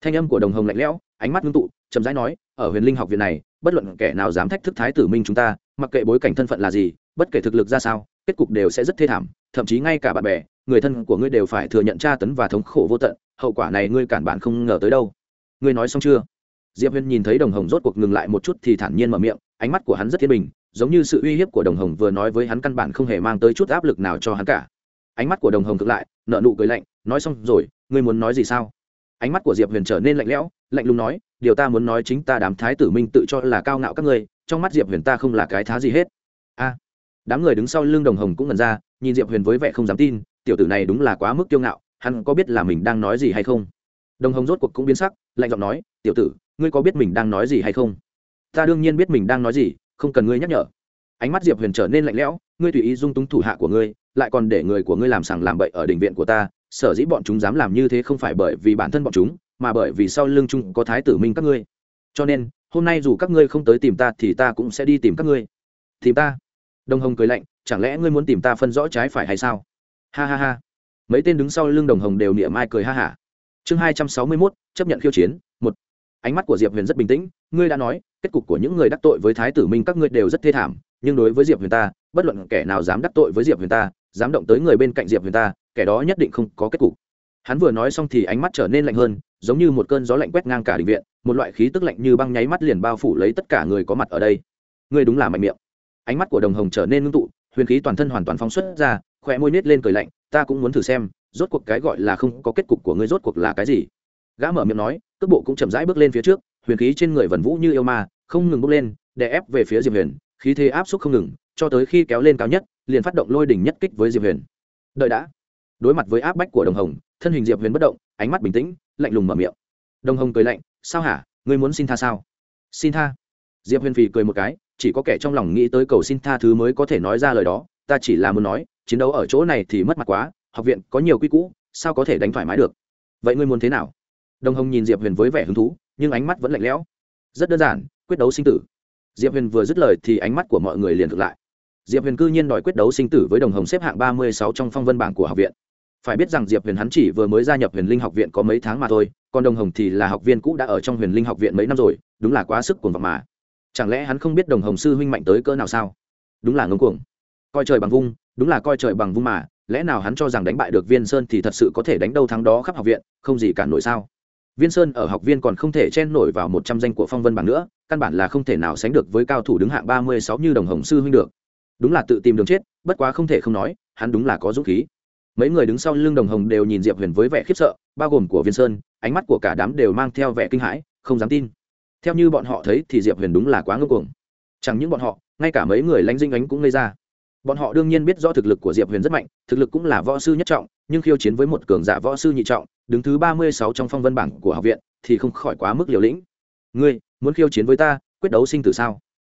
Thanh âm của đồng hồng lạnh lẽo, ánh mắt ngưng tụ, chậm rãi nói, ở huyền linh học viện này, bất luận kẻ nào dám thách thức thái tử minh chúng ta, mặc kệ bối cảnh thân phận là gì, bất kể thực lực ra sao, kết cục đều sẽ rất thê thảm, thậm chí ngay cả bạn bè, người thân của ngươi đều phải thừa nhận tra tấn và thống khổ vô tận hậu quả này ngươi cản bạn không ngờ tới đâu. Ngươi nói xong chưa? Diệp huyền nhìn thấy đồng hồng rốt cuộc ngừng lại một chút thì thản nhiên mở miệng, ánh mắt của hắn rất thiên bình, giống như sự uy hiếp của đồng hồng vừa nói với hắn căn bản không hề mang tới chút áp lực nào cho hắn cả. Ánh mắt của đồng hồng cực lại nợ nụ cười lạnh, nói xong rồi, ngươi muốn nói gì sao? Ánh mắt của diệp huyền trở nên lạnh lẽo, lạnh lùng nói, điều ta muốn nói chính ta đám thái tử minh tự cho là cao ngạo các ngươi, trong mắt diệp huyền ta không là cái thá gì hết. A. Đám người đứng sau lưng đồng hồng cũng ngần ra, nhìn diệp huyền với vẻ không dám tin, tiểu tử này đúng là quá mức kiêu ngạo hắn có biết là mình đang nói gì hay không? Đồng hồng rốt cuộc cũng biến sắc, lạnh giọng nói, tiểu tử, ngươi có biết mình đang nói gì hay không? Ta đương nhiên biết mình đang nói gì, không cần ngươi nhắc nhở. Ánh mắt diệp huyền trở nên lạnh lẽo, ngươi tùy ý dung túng thủ hạ của ngươi, lại còn để người của ngươi làm sàng làm bậy ở đình viện của ta, sở dĩ bọn chúng dám làm như thế không phải bởi vì bản thân bọn chúng, mà bởi vì sau lưng chúng có thái tử minh các ngươi. Cho nên, hôm nay dù các ngươi không tới tìm ta thì ta cũng sẽ đi tìm các ngươi. Tìm ta? Đồng hồng cười lạnh, chẳng lẽ ngươi muốn tìm ta phân rõ trái phải hay sao? Ha ha ha mấy tên đứng sau lưng đồng hồng đều niệm mai cười ha hả. Chương hai trăm sáu mươi mốt, chấp nhận khiêu chiến, một. Ánh mắt của diệp huyền rất bình tĩnh, ngươi đã nói, kết cục của những người đắc tội với thái tử minh các ngươi đều rất thê thảm, nhưng đối với diệp huyền ta, bất luận kẻ nào dám đắc tội với diệp huyền ta, dám động tới người bên cạnh diệp huyền ta, kẻ đó nhất định không có kết cục. Hắn vừa nói xong thì ánh mắt trở nên lạnh hơn, giống như một cơn gió lạnh quét ngang cả định viện, một loại khí tức lạnh như băng nháy mắt liền bao phủ lấy tất cả người có mặt ở đây. Ngươi đúng là mạnh miệng. Ánh mắt của đồng hồng trở nên ngưng tụ, huyền khí toàn thân hoàn toàn phóng xuất ra khóe môi nết lên cười lạnh, ta cũng muốn thử xem, rốt cuộc cái gọi là không có kết cục của ngươi rốt cuộc là cái gì? Gã mở miệng nói, cước bộ cũng chậm rãi bước lên phía trước, huyền khí trên người vần vũ như yêu ma, không ngừng bước lên, đè ép về phía diệp huyền, khí thế áp suất không ngừng, cho tới khi kéo lên cao nhất, liền phát động lôi đỉnh nhất kích với diệp huyền. Đợi đã. Đối mặt với áp bách của đồng hồng, thân hình diệp huyền bất động, ánh mắt bình tĩnh, lạnh lùng mở miệng. Đồng hồng cười lạnh, sao hả? Ngươi muốn xin tha sao? Xin tha. Diệp huyền phì cười một cái, chỉ có kẻ trong lòng nghĩ tới cầu xin tha thứ mới có thể nói ra lời đó, ta chỉ là muốn nói chiến đấu ở chỗ này thì mất mặt quá, học viện có nhiều quy cũ, sao có thể đánh thoải mái được? Vậy ngươi muốn thế nào? Đồng hồng nhìn diệp huyền với vẻ hứng thú, nhưng ánh mắt vẫn lạnh lẽo. Rất đơn giản, quyết đấu sinh tử. Diệp huyền vừa dứt lời thì ánh mắt của mọi người liền ngược lại. Diệp huyền cư nhiên đòi quyết đấu sinh tử với đồng hồng xếp hạng ba mươi sáu trong phong vân bảng của học viện. Phải biết rằng diệp huyền hắn chỉ vừa mới gia nhập huyền linh học viện có mấy tháng mà thôi, còn đồng hồng thì là học viên cũ đã ở trong huyền linh học viện mấy năm rồi, đúng là quá sức cuồng vọng mà. Chẳng lẽ hắn không biết đồng hồng sư huynh mạnh tới cỡ nào sao? Đúng là ngông cuồng coi trời bằng vung, đúng là coi trời bằng vung mà, lẽ nào hắn cho rằng đánh bại được viên sơn thì thật sự có thể đánh đâu thắng đó khắp học viện, không gì cản nổi sao? Viên sơn ở học viên còn không thể chen nổi vào một trăm danh của phong vân bảng nữa, căn bản là không thể nào sánh được với cao thủ đứng hạng ba mươi sáu như đồng hồng sư huynh được. Đúng là tự tìm đường chết, bất quá không thể không nói, hắn đúng là có dũng khí. Mấy người đứng sau lưng đồng hồng đều nhìn diệp huyền với vẻ khiếp sợ, bao gồm của viên sơn, ánh mắt của cả đám đều mang theo vẻ kinh hãi, không dám tin. Theo như bọn họ thấy thì diệp huyền đúng là quá ngưng cuồng. Chẳng những bọn họ, ngay cả mấy người lánh dinh ánh cũng ngây ra bọn họ đương nhiên biết do thực lực của diệp huyền rất mạnh, thực lực cũng là võ sư nhất trọng, nhưng khiêu chiến với một cường giả võ sư nhị trọng, đứng thứ ba mươi sáu trong phong vân bảng của học viện, thì không khỏi quá mức liều lĩnh. Ngươi, muốn khiêu chiến với ta, quyết đấu sinh tử sao?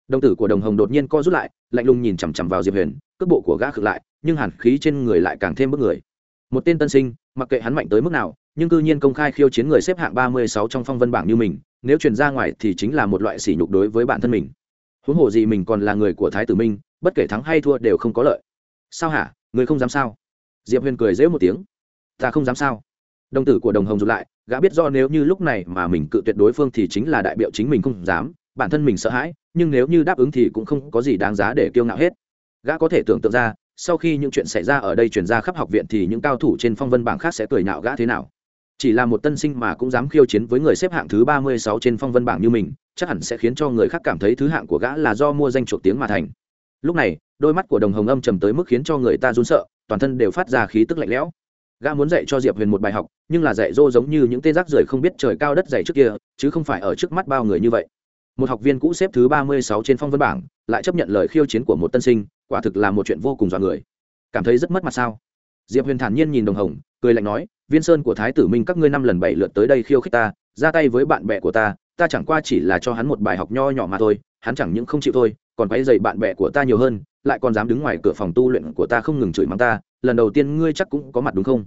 Đồng tử của đồng hồng đột nhiên co rút lại, lạnh lùng nhìn chằm chằm vào diệp huyền, cước bộ của gã khực lại, nhưng hàn khí trên người lại càng thêm bức người. Một tên tân sinh, mặc kệ hắn mạnh tới mức nào, nhưng cư nhiên công khai khiêu chiến người xếp hạng ba mươi sáu trong phong vân bảng như mình, nếu truyền ra ngoài thì chính là một loại sỉ nhục đối với bản thân mình huống hồ gì mình còn là người của thái tử minh, bất kể thắng hay thua đều không có lợi. Sao hả? Người không dám sao? Diệp huyền cười dễ một tiếng. Ta không dám sao? Đồng tử của đồng hồng rụt lại, gã biết do nếu như lúc này mà mình cự tuyệt đối phương thì chính là đại biểu chính mình không dám, bản thân mình sợ hãi, nhưng nếu như đáp ứng thì cũng không có gì đáng giá để kiêu ngạo hết. Gã có thể tưởng tượng ra, sau khi những chuyện xảy ra ở đây chuyển ra khắp học viện thì những cao thủ trên phong vân bảng khác sẽ cười nhạo gã thế nào chỉ là một tân sinh mà cũng dám khiêu chiến với người xếp hạng thứ ba mươi sáu trên phong vân bảng như mình, chắc hẳn sẽ khiến cho người khác cảm thấy thứ hạng của gã là do mua danh chuộc tiếng mà thành. Lúc này, đôi mắt của đồng hồng âm trầm tới mức khiến cho người ta run sợ, toàn thân đều phát ra khí tức lạnh lẽo. Gã muốn dạy cho diệp huyền một bài học, nhưng là dạy dô giống như những tên rác rưởi không biết trời cao đất dày trước kia, chứ không phải ở trước mắt bao người như vậy. Một học viên cũ xếp thứ ba mươi sáu trên phong vân bảng, lại chấp nhận lời khiêu chiến của một tân sinh, quả thực là một chuyện vô cùng dọa người. Cảm thấy rất mất mặt sao? Diệp huyền thản nhiên nhìn đồng hồng, cười lạnh nói, viên sơn của thái tử minh các ngươi năm lần bảy lượt tới đây khiêu khích ta, ra tay với bạn bè của ta ta chẳng qua chỉ là cho hắn một bài học nho nhỏ mà thôi, hắn chẳng những không chịu thôi, còn quay dậy bạn bè của ta nhiều hơn, lại còn dám đứng ngoài cửa phòng tu luyện của ta không ngừng chửi mắng ta, lần đầu tiên ngươi chắc cũng có mặt đúng không?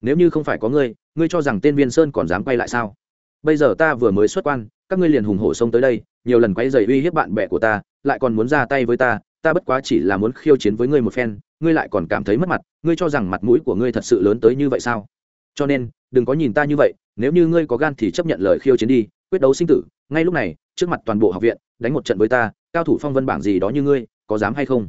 Nếu như không phải có ngươi ngươi cho rằng tên viên sơn còn dám quay lại sao? Bây giờ ta vừa mới xuất quan, các ngươi liền hùng hổ xông tới đây, nhiều lần quay dậy uy hiếp bạn bè của ta, lại còn muốn ra tay với ta ta bất quá chỉ là muốn khiêu chiến với ngươi một phen ngươi lại còn cảm thấy mất mặt, ngươi cho rằng mặt mũi của ngươi thật sự lớn tới như vậy sao? Cho nên, đừng có nhìn ta như vậy, nếu như ngươi có gan thì chấp nhận lời khiêu chiến đi, quyết đấu sinh tử, ngay lúc này, trước mặt toàn bộ học viện, đánh một trận với ta, cao thủ phong vân bảng gì đó như ngươi, có dám hay không?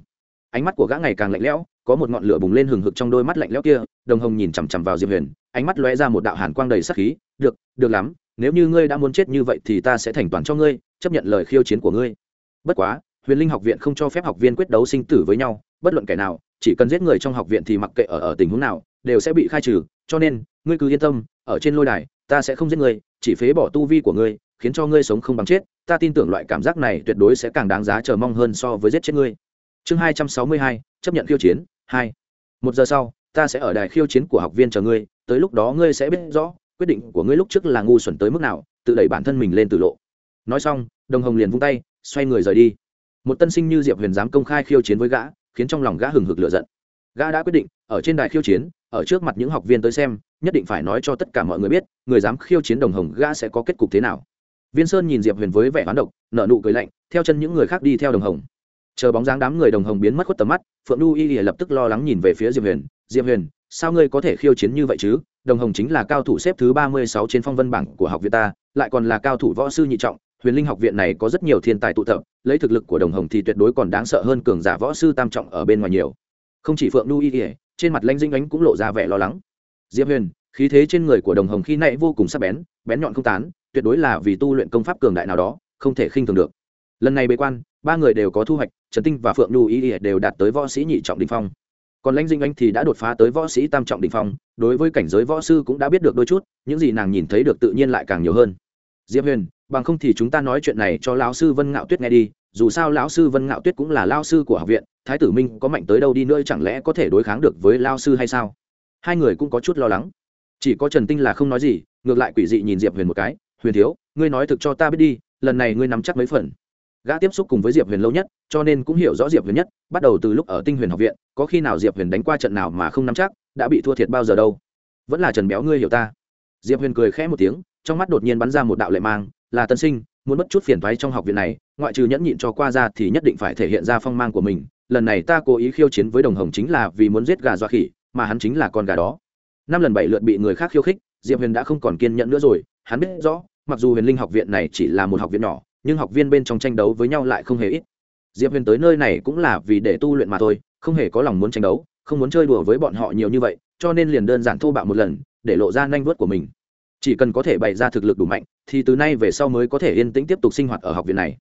Ánh mắt của gã ngày càng lạnh lẽo, có một ngọn lửa bùng lên hừng hực trong đôi mắt lạnh lẽo kia, đồng hồng nhìn chằm chằm vào diệp huyền, ánh mắt lóe ra một đạo hàn quang đầy sắc khí, được được lắm, nếu như ngươi đã muốn chết như vậy thì ta sẽ thành toàn cho ngươi, chấp nhận lời khiêu chiến của ngươi. Bất quá, huyền linh học viện không cho phép học viên quyết đấu sinh tử với nhau, bất luận kẻ nào chỉ cần giết người trong học viện thì mặc kệ ở ở tình huống nào, đều sẽ bị khai trừ. Cho nên, ngươi cứ yên tâm, ở trên lôi đài, ta sẽ không giết ngươi, chỉ phế bỏ tu vi của ngươi, khiến cho ngươi sống không bằng chết. Ta tin tưởng loại cảm giác này tuyệt đối sẽ càng đáng giá chờ mong hơn so với giết chết ngươi. Chương hai trăm sáu mươi hai, chấp nhận khiêu chiến, hai. Một giờ sau, ta sẽ ở đài khiêu chiến của học viên chờ ngươi, tới lúc đó ngươi sẽ biết rõ, quyết định của ngươi lúc trước là ngu xuẩn tới mức nào, tự đẩy bản thân mình lên từ lộ. Nói xong, đồng hồng liền vung tay, xoay người rời đi. Một tân sinh như diệp huyền dám công khai khiêu chiến với gã khiến trong lòng gã hừng hực lửa giận. Gã đã quyết định, ở trên đài khiêu chiến, ở trước mặt những học viên tới xem, nhất định phải nói cho tất cả mọi người biết, người dám khiêu chiến đồng hồng gã sẽ có kết cục thế nào. Viên sơn nhìn diệp huyền với vẻ hoán độc nợ nụ cười lạnh, theo chân những người khác đi theo đồng hồng. Chờ bóng dáng đám người đồng hồng biến mất khuất tầm mắt, phượng Du y lập tức lo lắng nhìn về phía diệp huyền diệp huyền, sao ngươi có thể khiêu chiến như vậy chứ? Đồng hồng chính là cao thủ xếp thứ ba mươi sáu trên phong vân bảng của học viện ta, lại còn là cao thủ võ sư nhị trọng, huyền linh học viện này có rất nhiều thiên tài tụ tập lấy thực lực của đồng hồng thì tuyệt đối còn đáng sợ hơn cường giả võ sư tam trọng ở bên ngoài nhiều. Không chỉ phượng nu y trên mặt lãnh dinh ánh cũng lộ ra vẻ lo lắng. Diệp huyền, khí thế trên người của đồng hồng khi nãy vô cùng sắc bén bén nhọn không tán, tuyệt đối là vì tu luyện công pháp cường đại nào đó, không thể khinh thường được. Lần này bế quan, ba người đều có thu hoạch, trần tinh và phượng nu y đều đạt tới võ sĩ nhị trọng đình phong. Còn lãnh dinh anh thì đã đột phá tới võ sĩ tam trọng đình phong, đối với cảnh giới võ sư cũng đã biết được đôi chút, những gì nàng nhìn thấy được tự nhiên lại càng nhiều hơn diệp huyền, bằng không thì chúng ta nói chuyện này cho lão sư vân ngạo tuyết nghe đi, dù sao lão sư vân ngạo tuyết cũng là lao sư của học viện, thái tử minh có mạnh tới đâu đi nữa chẳng lẽ có thể đối kháng được với lao sư hay sao? Hai người cũng có chút lo lắng. Chỉ có trần tinh là không nói gì, ngược lại quỷ dị nhìn diệp huyền một cái, huyền thiếu, ngươi nói thực cho ta biết đi, lần này ngươi nắm chắc mấy phần? Gã tiếp xúc cùng với diệp huyền lâu nhất, cho nên cũng hiểu rõ diệp huyền nhất, bắt đầu từ lúc ở tinh huyền học viện, có khi nào diệp huyền đánh qua trận nào mà không nắm chắc, đã bị thua thiệt bao giờ đâu. Vẫn là trần béo ngươi hiểu ta. Diệp huyền cười khẽ một tiếng trong mắt đột nhiên bắn ra một đạo lệ mang, là tân sinh, muốn bất chút phiền thoái trong học viện này, ngoại trừ nhẫn nhịn cho qua ra thì nhất định phải thể hiện ra phong mang của mình, lần này ta cố ý khiêu chiến với đồng hồng chính là vì muốn giết gà dọa khỉ, mà hắn chính là con gà đó. Năm lần bảy lượt bị người khác khiêu khích, diệp huyền đã không còn kiên nhẫn nữa rồi, hắn biết rõ, mặc dù huyền linh học viện này chỉ là một học viện nhỏ, nhưng học viên bên trong tranh đấu với nhau lại không hề ít. Diệp huyền tới nơi này cũng là vì để tu luyện mà thôi, không hề có lòng muốn tranh đấu, không muốn chơi đùa với bọn họ nhiều như vậy, cho nên liền đơn giản thô bạo một lần, để lộ ra nanh vớt của mình chỉ cần có thể bày ra thực lực đủ mạnh, thì từ nay về sau mới có thể yên tĩnh tiếp tục sinh hoạt ở học viện này.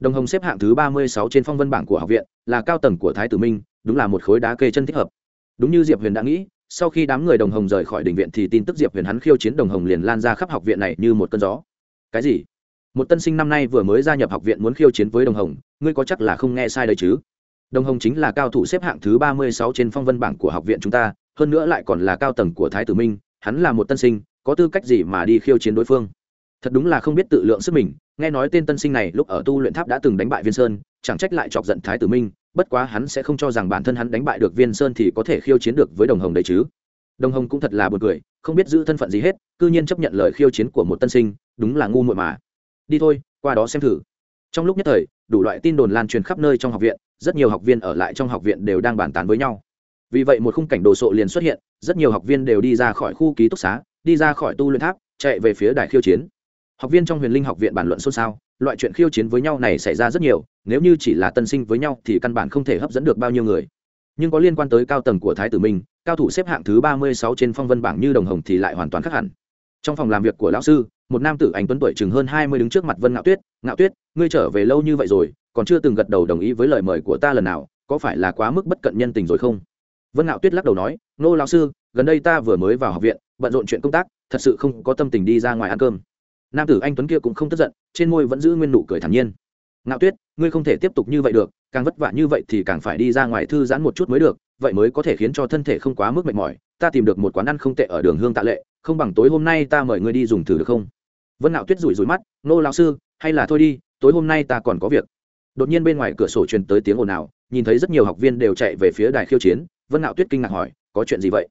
Đồng hồng xếp hạng thứ ba mươi sáu trên phong vân bảng của học viện, là cao tầng của thái tử minh, đúng là một khối đá kê chân thích hợp. Đúng như diệp huyền đã nghĩ, sau khi đám người đồng hồng rời khỏi đình viện thì tin tức diệp huyền hắn khiêu chiến đồng hồng liền lan ra khắp học viện này như một cơn gió. Cái gì? Một tân sinh năm nay vừa mới gia nhập học viện muốn khiêu chiến với đồng hồng, ngươi có chắc là không nghe sai đấy chứ? Đồng hồng chính là cao thủ xếp hạng thứ ba mươi sáu trên phong vân bảng của học viện chúng ta, hơn nữa lại còn là cao tầng của thái tử minh, hắn là một tân sinh có tư cách gì mà đi khiêu chiến đối phương? Thật đúng là không biết tự lượng sức mình, nghe nói tên tân sinh này lúc ở tu luyện tháp đã từng đánh bại viên sơn, chẳng trách lại chọc giận thái tử minh, bất quá hắn sẽ không cho rằng bản thân hắn đánh bại được viên sơn thì có thể khiêu chiến được với đồng hồng đấy chứ. Đồng hồng cũng thật là b u ồ n cười, không biết giữ thân phận gì hết c ư nhiên chấp nhận lời khiêu chiến của một tân sinh, đúng là ngu muội mà. Đi thôi, qua đó xem thử. Trong lúc nhất thời, đủ loại tin đồn lan truyền khắp nơi trong học viện, rất nhiều học viên ở lại trong học viện đều đang bàn tán với nhau. Vì vậy một khung cảnh đồ sộ liền xuất hiện, rất nhiều học viên đều đi ra khỏi khu ký túc xá đi ra khỏi tu luyện tháp, chạy về phía đài khiêu chiến. Học viên trong huyền linh học viện bàn luận xôn xao, loại chuyện khiêu chiến với nhau này xảy ra rất nhiều, nếu như chỉ là tân sinh với nhau thì căn bản không thể hấp dẫn được bao nhiêu người. Nhưng có liên quan tới cao tầng của thái tử minh cao thủ xếp hạng thứ ba mươi sáu trên phong vân bảng như đồng hồng thì lại hoàn toàn khác hẳn. Trong phòng làm việc của lão sư, một nam tử anh tuấn tuổi chừng hơn hai mươi đứng trước mặt vân ngạo tuyết ngạo tuyết, ngươi trở về lâu như vậy rồi, còn chưa từng gật đầu đồng ý với lời mời của ta lần nào, có phải là quá mức bất cận nhân tình rồi không? Vân ngạo tuyết lắc đầu nói, nô lão sư gần đây ta vừa mới vào học viện, bận rộn chuyện công tác, thật sự không có tâm tình đi ra ngoài ăn cơm. Nam tử anh tuấn kia cũng không tức giận, trên môi vẫn giữ nguyên nụ cười thản nhiên. Ngạo tuyết, ngươi không thể tiếp tục như vậy được, càng vất vả như vậy thì càng phải đi ra ngoài thư giãn một chút mới được, vậy mới có thể khiến cho thân thể không quá mức mệt mỏi, ta tìm được một quán ăn không tệ ở đường hương tạ lệ, không bằng tối hôm nay ta mời ngươi đi dùng thử được không? Vân ngạo tuyết rủi rủi mắt, nô lão sư, hay là thôi đi, tối hôm nay ta còn có việc. Đột nhiên bên ngoài cửa sổ truyền tới tiếng ồn ào, nhìn thấy rất nhiều học viên đều chạy về phía đài khiêu chiến, vân ngạo tuyết kinh ngạc hỏi, có chuyện gì vậy?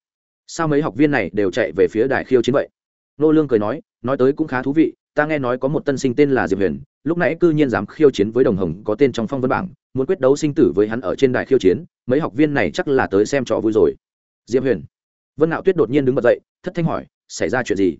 Sao mấy học viên này đều chạy về phía đài khiêu chiến vậy? Nô lương cười nói nói tới cũng khá thú vị, ta nghe nói có một tân sinh tên là diệp huyền, lúc nãy cư nhiên dám khiêu chiến với đồng hồng, có tên trong phong vân bảng, muốn quyết đấu sinh tử với hắn ở trên đài khiêu chiến, mấy học viên này chắc là tới xem trò vui rồi. Diệp huyền. Vân Nạo tuyết đột nhiên đứng bật dậy, thất thanh hỏi, xảy ra chuyện gì?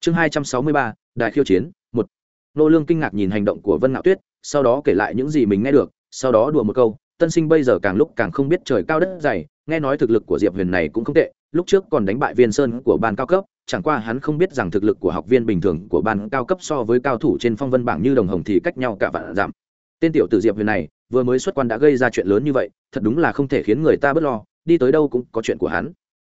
Chương hai trăm sáu mươi ba, đài khiêu chiến, một. Nô lương kinh ngạc nhìn hành động của vân Nạo tuyết, sau đó kể lại những gì mình nghe được, sau đó đùa một câu, tân sinh bây giờ càng lúc càng không biết trời cao đất dày nghe nói thực lực của diệp huyền này cũng không tệ, lúc trước còn đánh bại viên sơn của ban cao cấp, chẳng qua hắn không biết rằng thực lực của học viên bình thường của ban cao cấp so với cao thủ trên phong vân bảng như đồng hồng thì cách nhau cả vạn giảm. Tên tiểu tử diệp huyền này, vừa mới xuất quan đã gây ra chuyện lớn như vậy, thật đúng là không thể khiến người ta bớt lo, đi tới đâu cũng có chuyện của hắn.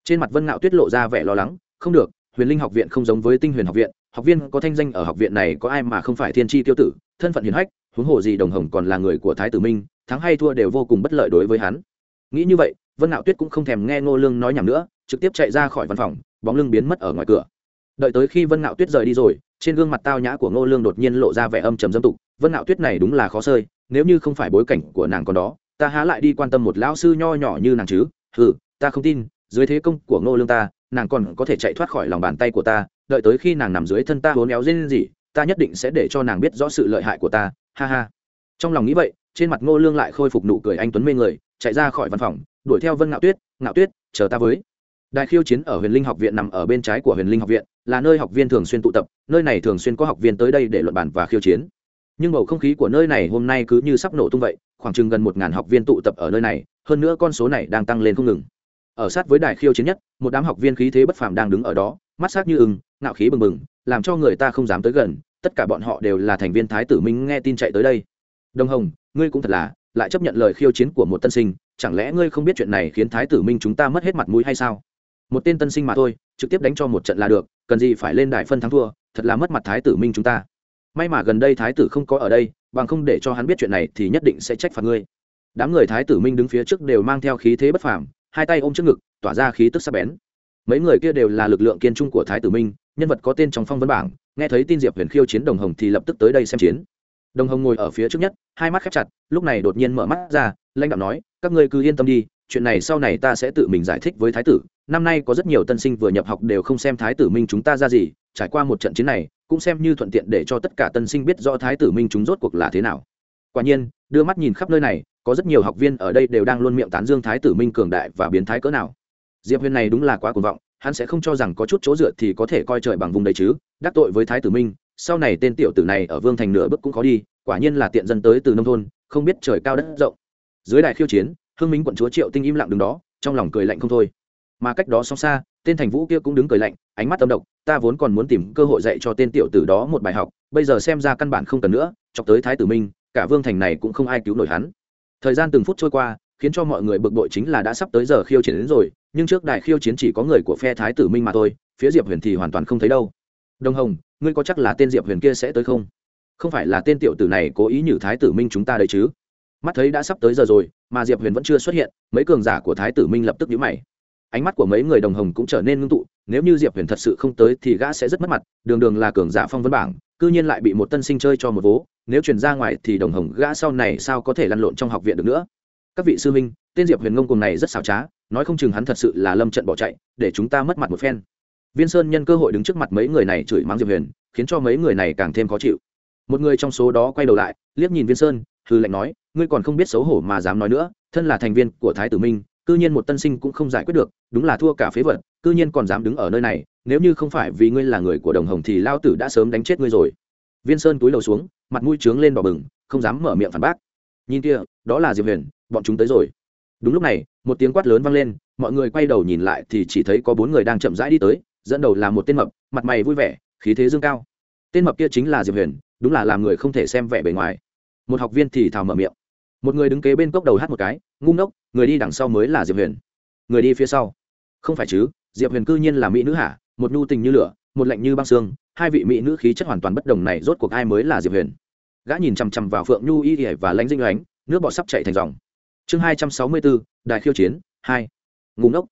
Trên mặt vân ngạo tuyết lộ ra vẻ lo lắng, không được, huyền linh học viện không giống với tinh huyền học viện, học viên có thanh danh ở học viện này có ai mà không phải thiên tri tiêu tử, thân phận hiền hách, huống hồ gì đồng hồng còn là người của thái tử minh, thắng hay thua đều vô cùng bất lợi đối với hắn. Nghĩ như vậy vân ngạo tuyết cũng không thèm nghe ngô lương nói nhảm nữa, trực tiếp chạy ra khỏi văn phòng, bóng lưng biến mất ở ngoài cửa. Đợi tới khi vân ngạo tuyết rời đi rồi, trên gương mặt tao nhã của ngô lương đột nhiên lộ ra vẻ âm trầm dâm tục. Vân ngạo tuyết này đúng là khó sơi nếu như không phải bối cảnh của nàng còn đó, ta há lại đi quan tâm một lão sư nho nhỏ như nàng chứ? Ừ ta không tin, dưới thế công của ngô lương ta, nàng còn có thể chạy thoát khỏi lòng bàn tay của ta, đợi tới khi nàng nằm dưới thân ta hốn éo dên gì ta nhất định sẽ để cho nàng biết rõ sự lợi hại của ta, ha ha. Trong lòng nghĩ vậy, trên mặt ngô lương lại khôi phục nụ cười anh tuấn mê người, chạy ra khỏi văn phòng đuổi theo vân ngạo tuyết ngạo tuyết chờ ta với Đại khiêu chiến ở Huyền Linh học viện nằm ở bên trái của Huyền Linh học viện, là nơi học viên thường xuyên tụ tập, nơi này thường xuyên có học viên tới đây để luận bàn và khiêu chiến. Nhưng bầu không khí của nơi này hôm nay cứ như sắp nổ tung vậy, khoảng chừng gần một ngàn học viên tụ tập ở nơi này, hơn nữa con số này đang tăng lên không ngừng. Ở sát với đại khiêu chiến nhất, một đám học viên khí thế bất phàm đang đứng ở đó, mắt sắc như ưng, ngạo khí bừng bừng, làm cho người ta không dám tới gần, tất cả bọn họ đều là thành viên Thái tử Minh nghe tin chạy tới đây. Đông Hồng, ngươi cũng thật là, lại chấp nhận lời khiêu chiến của một tân sinh, chẳng lẽ ngươi không biết chuyện này khiến Thái tử Minh chúng ta mất hết mặt mũi hay sao? một tên tân sinh mà thôi trực tiếp đánh cho một trận là được cần gì phải lên đài phân thắng thua thật là mất mặt thái tử minh chúng ta. May mà gần đây thái tử không có ở đây bằng không để cho hắn biết chuyện này thì nhất định sẽ trách phạt ngươi. Đám người thái tử minh đứng phía trước đều mang theo khí thế bất phàm hai tay ôm trước ngực tỏa ra khí tức sắc bén. Mấy người kia đều là lực lượng kiên trung của thái tử minh nhân vật có tên trong phong văn bảng nghe thấy tin diệp huyền khiêu chiến đồng hồng thì lập tức tới đây xem chiến đồng hồng ngồi ở phía trước nhất, hai mắt khép chặt, lúc này đột nhiên mở mắt ra, lãnh đạo nói, các ngươi cứ yên tâm đi, chuyện này sau này ta sẽ tự mình giải thích với thái tử. Năm nay có rất nhiều tân sinh vừa nhập học đều không xem thái tử minh chúng ta ra gì, trải qua một trận chiến này, cũng xem như thuận tiện để cho tất cả tân sinh biết rõ thái tử minh chúng rốt cuộc là thế nào. Quả nhiên, đưa mắt nhìn khắp nơi này, có rất nhiều học viên ở đây đều đang luôn miệng tán dương thái tử minh cường đại và biến thái cỡ nào. Diệp huyền này đúng là quá cuồng vọng, hắn sẽ không cho rằng có chút chỗ dựa thì có thể coi trời bằng vùng đấy chứ, đắc tội với thái tử minh sau này tên tiểu tử này ở vương thành nửa bước cũng khó đi, quả nhiên là tiện dân tới từ nông thôn, không biết trời cao đất rộng. Dưới đài khiêu chiến hương minh quận chúa triệu tinh im lặng đứng đó, trong lòng cười lạnh không thôi. Mà cách đó xong xa, tên thành vũ kia cũng đứng cười lạnh, ánh mắt tâm độc, ta vốn còn muốn tìm cơ hội dạy cho tên tiểu tử đó một bài học, bây giờ xem ra căn bản không cần nữa, chọc tới thái tử minh, cả vương thành này cũng không ai cứu nổi hắn. Thời gian từng phút trôi qua, khiến cho mọi người bực bội chính là đã sắp tới giờ khiêu chiến đến rồi, nhưng trước đại khiêu chiến chỉ có người của phe thái tử minh mà thôi, phía diệp huyền thì hoàn toàn không thấy đâu. Đồng hồng ngươi có chắc là tên diệp huyền kia sẽ tới không? Không phải là tên tiểu tử này cố ý nhử thái tử minh chúng ta đấy chứ? Mắt thấy đã sắp tới giờ rồi, mà diệp huyền vẫn chưa xuất hiện, mấy cường giả của thái tử minh lập tức nhíu mày. Ánh mắt của mấy người đồng hồng cũng trở nên ngưng tụ, nếu như diệp huyền thật sự không tới thì gã sẽ rất mất mặt, đường đường là cường giả phong vân bảng, cư nhiên lại bị một tân sinh chơi cho một vố, nếu truyền ra ngoài thì đồng hồng gã sau này sao có thể lăn lộn trong học viện được nữa? Các vị sư minh tên diệp huyền ngông cùng này rất xảo trá, nói không chừng hắn thật sự là lâm trận bỏ chạy, để chúng ta mất mặt một phen viên sơn nhân cơ hội đứng trước mặt mấy người này chửi mắng diệp huyền, khiến cho mấy người này càng thêm khó chịu. Một người trong số đó quay đầu lại, liếc nhìn viên sơn hư lệnh nói, ngươi còn không biết xấu hổ mà dám nói nữa, thân là thành viên của thái tử minh, cư nhiên một tân sinh cũng không giải quyết được, đúng là thua cả phế vật, cư nhiên còn dám đứng ở nơi này, nếu như không phải vì ngươi là người của đồng hồng thì lao tử đã sớm đánh chết ngươi rồi. Viên sơn túi đầu xuống, mặt mũi trướng lên đỏ bừng, không dám mở miệng phản bác. Nhìn kia, đó là diệp huyền, bọn chúng tới rồi. Đúng lúc này, một tiếng quát lớn vang lên, mọi người quay đầu nhìn lại thì chỉ thấy có bốn người đang chậm rãi đi tới dẫn đầu là một tên mập, mặt mày vui vẻ, khí thế dương cao. Tên mập kia chính là diệp huyền, đúng là làm người không thể xem vẻ bề ngoài. Một học viên thì thào mở miệng. Một người đứng kế bên cốc đầu hát một cái, ngu ngốc, người đi đằng sau mới là diệp huyền. Người đi phía sau. Không phải chứ, diệp huyền cư nhiên là mỹ nữ hả? Một nhu tình như lửa, một lạnh như băng xương, hai vị mỹ nữ khí chất hoàn toàn bất đồng này rốt cuộc ai mới là diệp huyền? Gã nhìn chằm chằm vào phượng nhu y ỉa và lãnh dinh oánh nước bọ sắp chạy thành dòng. Chương hai trăm sáu mươi bốn, đại khiêu chiến, hai. Ngủ ngốc.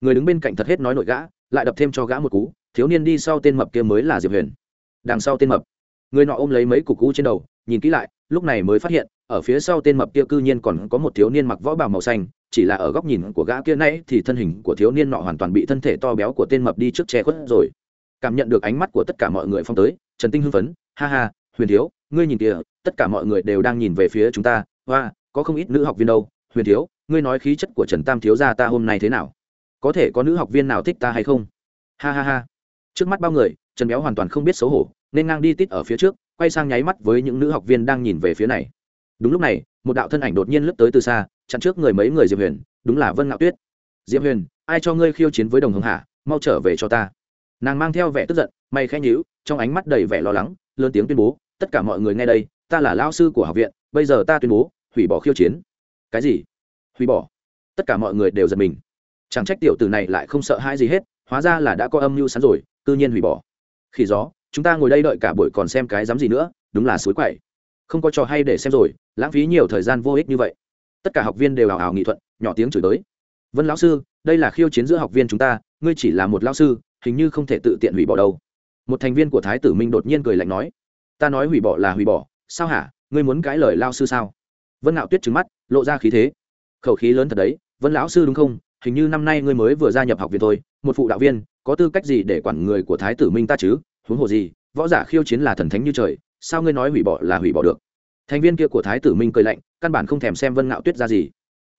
Người đứng bên cạnh thật hết nói nội gã lại đập thêm cho gã một cú, thiếu niên đi sau tên mập kia mới là diệp huyền. Đằng sau tên mập, người nọ ôm lấy mấy cục cú trên đầu, nhìn kỹ lại, lúc này mới phát hiện, ở phía sau tên mập kia cư nhiên còn có một thiếu niên mặc võ bào màu xanh, chỉ là ở góc nhìn của gã kia nãy thì thân hình của thiếu niên nọ hoàn toàn bị thân thể to béo của tên mập đi trước che khuất rồi. Cảm nhận được ánh mắt của tất cả mọi người phong tới, trần tinh hưng phấn, ha ha, huyền thiếu, ngươi nhìn kìa, tất cả mọi người đều đang nhìn về phía chúng ta, hoa, có không ít nữ học viên đâu. Huyền thiếu, ngươi nói khí chất của trần tam thiếu gia ta hôm nay thế nào? Có thể có nữ học viên nào thích ta hay không? Ha ha ha. Trước mắt bao người, trần béo hoàn toàn không biết xấu hổ, nên ngang đi tít ở phía trước, quay sang nháy mắt với những nữ học viên đang nhìn về phía này. Đúng lúc này, một đạo thân ảnh đột nhiên lướt tới từ xa, chặn trước người mấy người diệp huyền, đúng là vân ngạo tuyết. Diệp huyền, ai cho ngươi khiêu chiến với đồng hồng hạ, mau trở về cho ta. Nàng mang theo vẻ tức giận may khẽ nhíu, trong ánh mắt đầy vẻ lo lắng, lớn tiếng tuyên bố, tất cả mọi người nghe đây, ta là lao sư của học viện, bây giờ ta tuyên bố, hủy bỏ khiêu chiến. Cái gì? Hủy bỏ. Tất cả mọi người đều giật mình chẳng trách tiểu tử này lại không sợ hãi gì hết, hóa ra là đã có âm mưu sẵn rồi tự nhiên hủy bỏ. Khi gió, chúng ta ngồi đây đợi cả buổi còn xem cái dám gì nữa, đúng là suối quậy. Không có trò hay để xem rồi, lãng phí nhiều thời gian vô ích như vậy. Tất cả học viên đều ảo ảo nghị thuận, nhỏ tiếng chửi tới. Vân lão sư, đây là khiêu chiến giữa học viên chúng ta, ngươi chỉ là một lão sư, hình như không thể tự tiện hủy bỏ đâu. Một thành viên của thái tử minh đột nhiên cười lạnh nói, ta nói hủy bỏ là hủy bỏ, sao hả? Ngươi muốn cãi lời lao sư sao? Vân nạo tuyết trứng mắt, lộ ra khí thế. Khẩu khí lớn thật đấy, vân lão sư đúng không? Hình như năm nay ngươi mới vừa gia nhập học viện thôi, một phụ đạo viên, có tư cách gì để quản người của thái tử minh ta chứ? Huống hồ gì, võ giả khiêu chiến là thần thánh như trời, sao ngươi nói hủy bỏ là hủy bỏ được? Thành viên kia của thái tử minh cười lạnh, căn bản không thèm xem vân ngạo tuyết ra gì.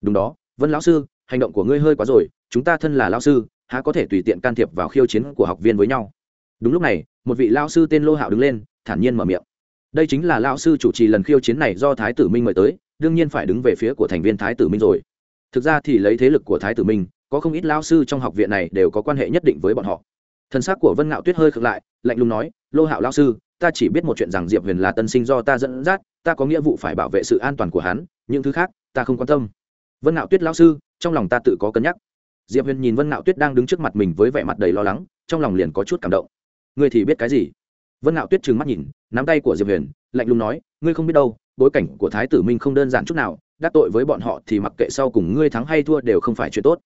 Đúng đó, vân lão sư, hành động của ngươi hơi quá rồi, chúng ta thân là lão sư, há có thể tùy tiện can thiệp vào khiêu chiến của học viên với nhau? Đúng lúc này, một vị lão sư tên lô hạo đứng lên, thản nhiên mở miệng. Đây chính là lão sư chủ trì lần khiêu chiến này do thái tử minh mời tới, đương nhiên phải đứng về phía của thành viên thái tử minh rồi thực ra thì lấy thế lực của thái tử minh có không ít lao sư trong học viện này đều có quan hệ nhất định với bọn họ. Thân xác của vân ngạo tuyết hơi khựng lại, lạnh lùng nói, lô hạo lao sư, ta chỉ biết một chuyện rằng diệp huyền là tân sinh do ta dẫn dắt, ta có nghĩa vụ phải bảo vệ sự an toàn của hắn, những thứ khác, ta không quan tâm. Vân ngạo tuyết lao sư, trong lòng ta tự có cân nhắc. Diệp huyền nhìn vân ngạo tuyết đang đứng trước mặt mình với vẻ mặt đầy lo lắng, trong lòng liền có chút cảm động. Ngươi thì biết cái gì? Vân ngạo tuyết trừng mắt nhìn, nắm tay của diệp huyền, lạnh lùng nói, ngươi không biết đâu, bối cảnh của thái tử minh không đơn giản chút nào đắc tội với bọn họ thì mặc kệ sau cùng ngươi thắng hay thua đều không phải chuyện tốt.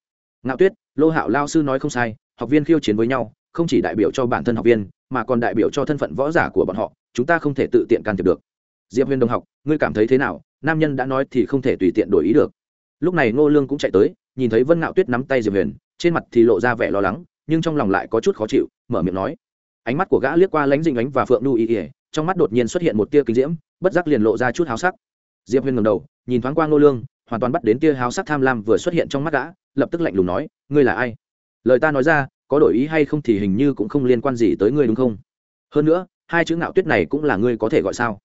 Ngạo tuyết, lô hạo lao sư nói không sai, học viên khiêu chiến với nhau, không chỉ đại biểu cho bản thân học viên, mà còn đại biểu cho thân phận võ giả của bọn họ, chúng ta không thể tự tiện can thiệp được. Diệp huyền đồng học, ngươi cảm thấy thế nào? Nam nhân đã nói thì không thể tùy tiện đổi ý được. Lúc này ngô lương cũng chạy tới, nhìn thấy vân ngạo tuyết nắm tay diệp huyền, trên mặt thì lộ ra vẻ lo lắng, nhưng trong lòng lại có chút khó chịu, mở miệng nói. Ánh mắt của gã liếc qua lánh dinh ánh và phượng nu y ỉa trong mắt đột nhiên xuất hiện một tia kinh diễm, bất giác liền lộ ra chút háo sắc. Diệp huyền ngầm đầu nhìn thoáng qua ngô lương, hoàn toàn bắt đến tia háo sắc tham lam vừa xuất hiện trong mắt gã, lập tức lạnh lùng nói, ngươi là ai? Lời ta nói ra, có đổi ý hay không thì hình như cũng không liên quan gì tới ngươi đúng không? Hơn nữa, hai chữ ngạo tuyết này cũng là ngươi có thể gọi sao?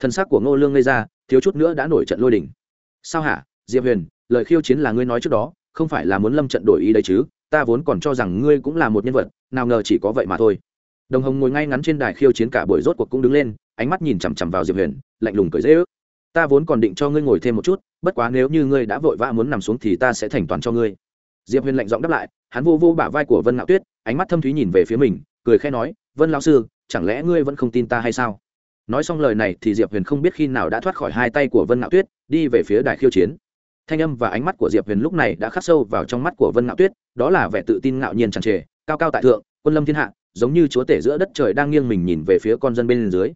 Thân xác của ngô lương ngây ra, thiếu chút nữa đã nổi trận lôi đình. sao hả, diệp huyền, lời khiêu chiến là ngươi nói trước đó, không phải là muốn lâm trận đổi ý đấy chứ? Ta vốn còn cho rằng ngươi cũng là một nhân vật, nào ngờ chỉ có vậy mà thôi. Đồng hồng ngồi ngay ngắn trên đài khiêu chiến cả buổi rốt cuộc cũng đứng lên, ánh mắt nhìn chằm chằm vào diệp huyền, lạnh lùng cười dễ ước ta vốn còn định cho ngươi ngồi thêm một chút, bất quá nếu như ngươi đã vội vã muốn nằm xuống thì ta sẽ thành toàn cho ngươi. Diệp huyền lạnh giọng đáp lại, hắn vô vô bả vai của vân ngạo tuyết, ánh mắt thâm thúy nhìn về phía mình, cười khẽ nói, vân lao sư, chẳng lẽ ngươi vẫn không tin ta hay sao? Nói xong lời này thì diệp huyền không biết khi nào đã thoát khỏi hai tay của vân ngạo tuyết, đi về phía đài khiêu chiến. Thanh âm và ánh mắt của diệp huyền lúc này đã khắc sâu vào trong mắt của vân ngạo tuyết, đó là vẻ tự tin ngạo nhiên tràn trề, cao cao tại thượng, quân lâm thiên hạ, giống như chúa tể giữa đất trời đang nghiêng mình nhìn về phía con dân bên dưới.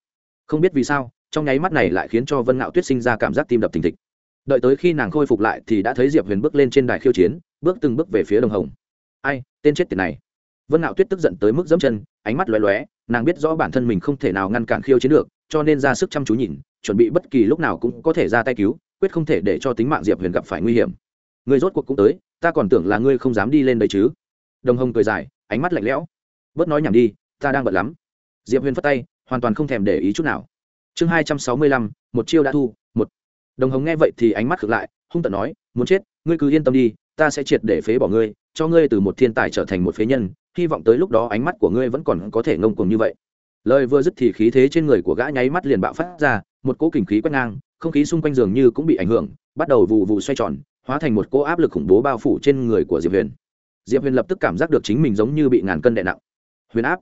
Không biết vì sao trong nháy mắt này lại khiến cho vân ngạo tuyết sinh ra cảm giác tim đập thình thịch. Đợi tới khi nàng khôi phục lại thì đã thấy diệp huyền bước lên trên đài khiêu chiến, bước từng bước về phía đồng hồng. Ai, tên chết tiệt này. Vân ngạo tuyết tức giận tới mức dẫm chân, ánh mắt lóe lóe, nàng biết rõ bản thân mình không thể nào ngăn cản khiêu chiến được, cho nên ra sức chăm chú nhìn, chuẩn bị bất kỳ lúc nào cũng có thể ra tay cứu, quyết không thể để cho tính mạng diệp huyền gặp phải nguy hiểm. Người rốt cuộc cũng tới, ta còn tưởng là ngươi không dám đi lên đấy chứ. Đồng hồng cười dài, ánh mắt lạnh lẽo. Bớt nói nhảm đi, ta đang bận lắm. Diệp huyền phất tay, hoàn toàn không thèm để ý chút nào chương hai trăm sáu mươi lăm, một chiêu đã thu, một. Đồng hồng nghe vậy thì ánh mắt ngược lại, hung tận nói, muốn chết, ngươi cứ yên tâm đi, ta sẽ triệt để phế bỏ ngươi, cho ngươi từ một thiên tài trở thành một phế nhân, hy vọng tới lúc đó ánh mắt của ngươi vẫn còn có thể ngông cuồng như vậy. Lời vừa dứt thì khí thế trên người của gã nháy mắt liền bạo phát ra, một cỗ kình khí quét ngang, không khí xung quanh giường như cũng bị ảnh hưởng, bắt đầu vụ vụ xoay tròn, hóa thành một cỗ áp lực khủng bố bao phủ trên người của diệp huyền. Diệp huyền lập tức cảm giác được chính mình giống như bị ngàn cân đè nặng. Huyền áp.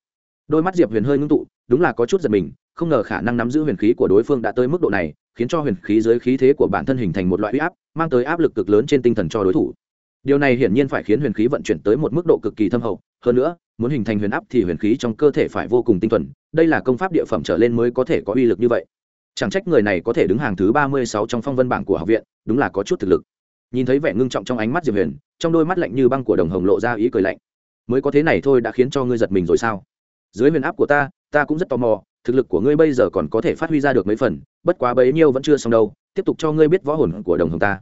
Đôi mắt diệp huyền hơi ngưng tụ, đúng là có chút giật mình không ngờ khả năng nắm giữ huyền khí của đối phương đã tới mức độ này, khiến cho huyền khí dưới khí thế của bản thân hình thành một loại huy áp, mang tới áp lực cực lớn trên tinh thần cho đối thủ. Điều này hiển nhiên phải khiến huyền khí vận chuyển tới một mức độ cực kỳ thâm hậu, hơn nữa, muốn hình thành huyền áp thì huyền khí trong cơ thể phải vô cùng tinh thuần, đây là công pháp địa phẩm trở lên mới có thể có uy lực như vậy. Chẳng trách người này có thể đứng hàng thứ ba mươi sáu trong phong vân bảng của học viện, đúng là có chút thực lực. Nhìn thấy vẻ ngưng trọng trong ánh mắt diệp huyền, trong đôi mắt lạnh như băng của đồng hồng lộ ra ý cười lạnh. Mới có thế này thôi đã khiến cho ngươi giật mình rồi sao? Dưới huyền áp của ta ta cũng rất tò mò thực lực của ngươi bây giờ còn có thể phát huy ra được mấy phần, bất quá bấy nhiêu vẫn chưa xong đâu, tiếp tục cho ngươi biết võ hồn của đồng hồng ta.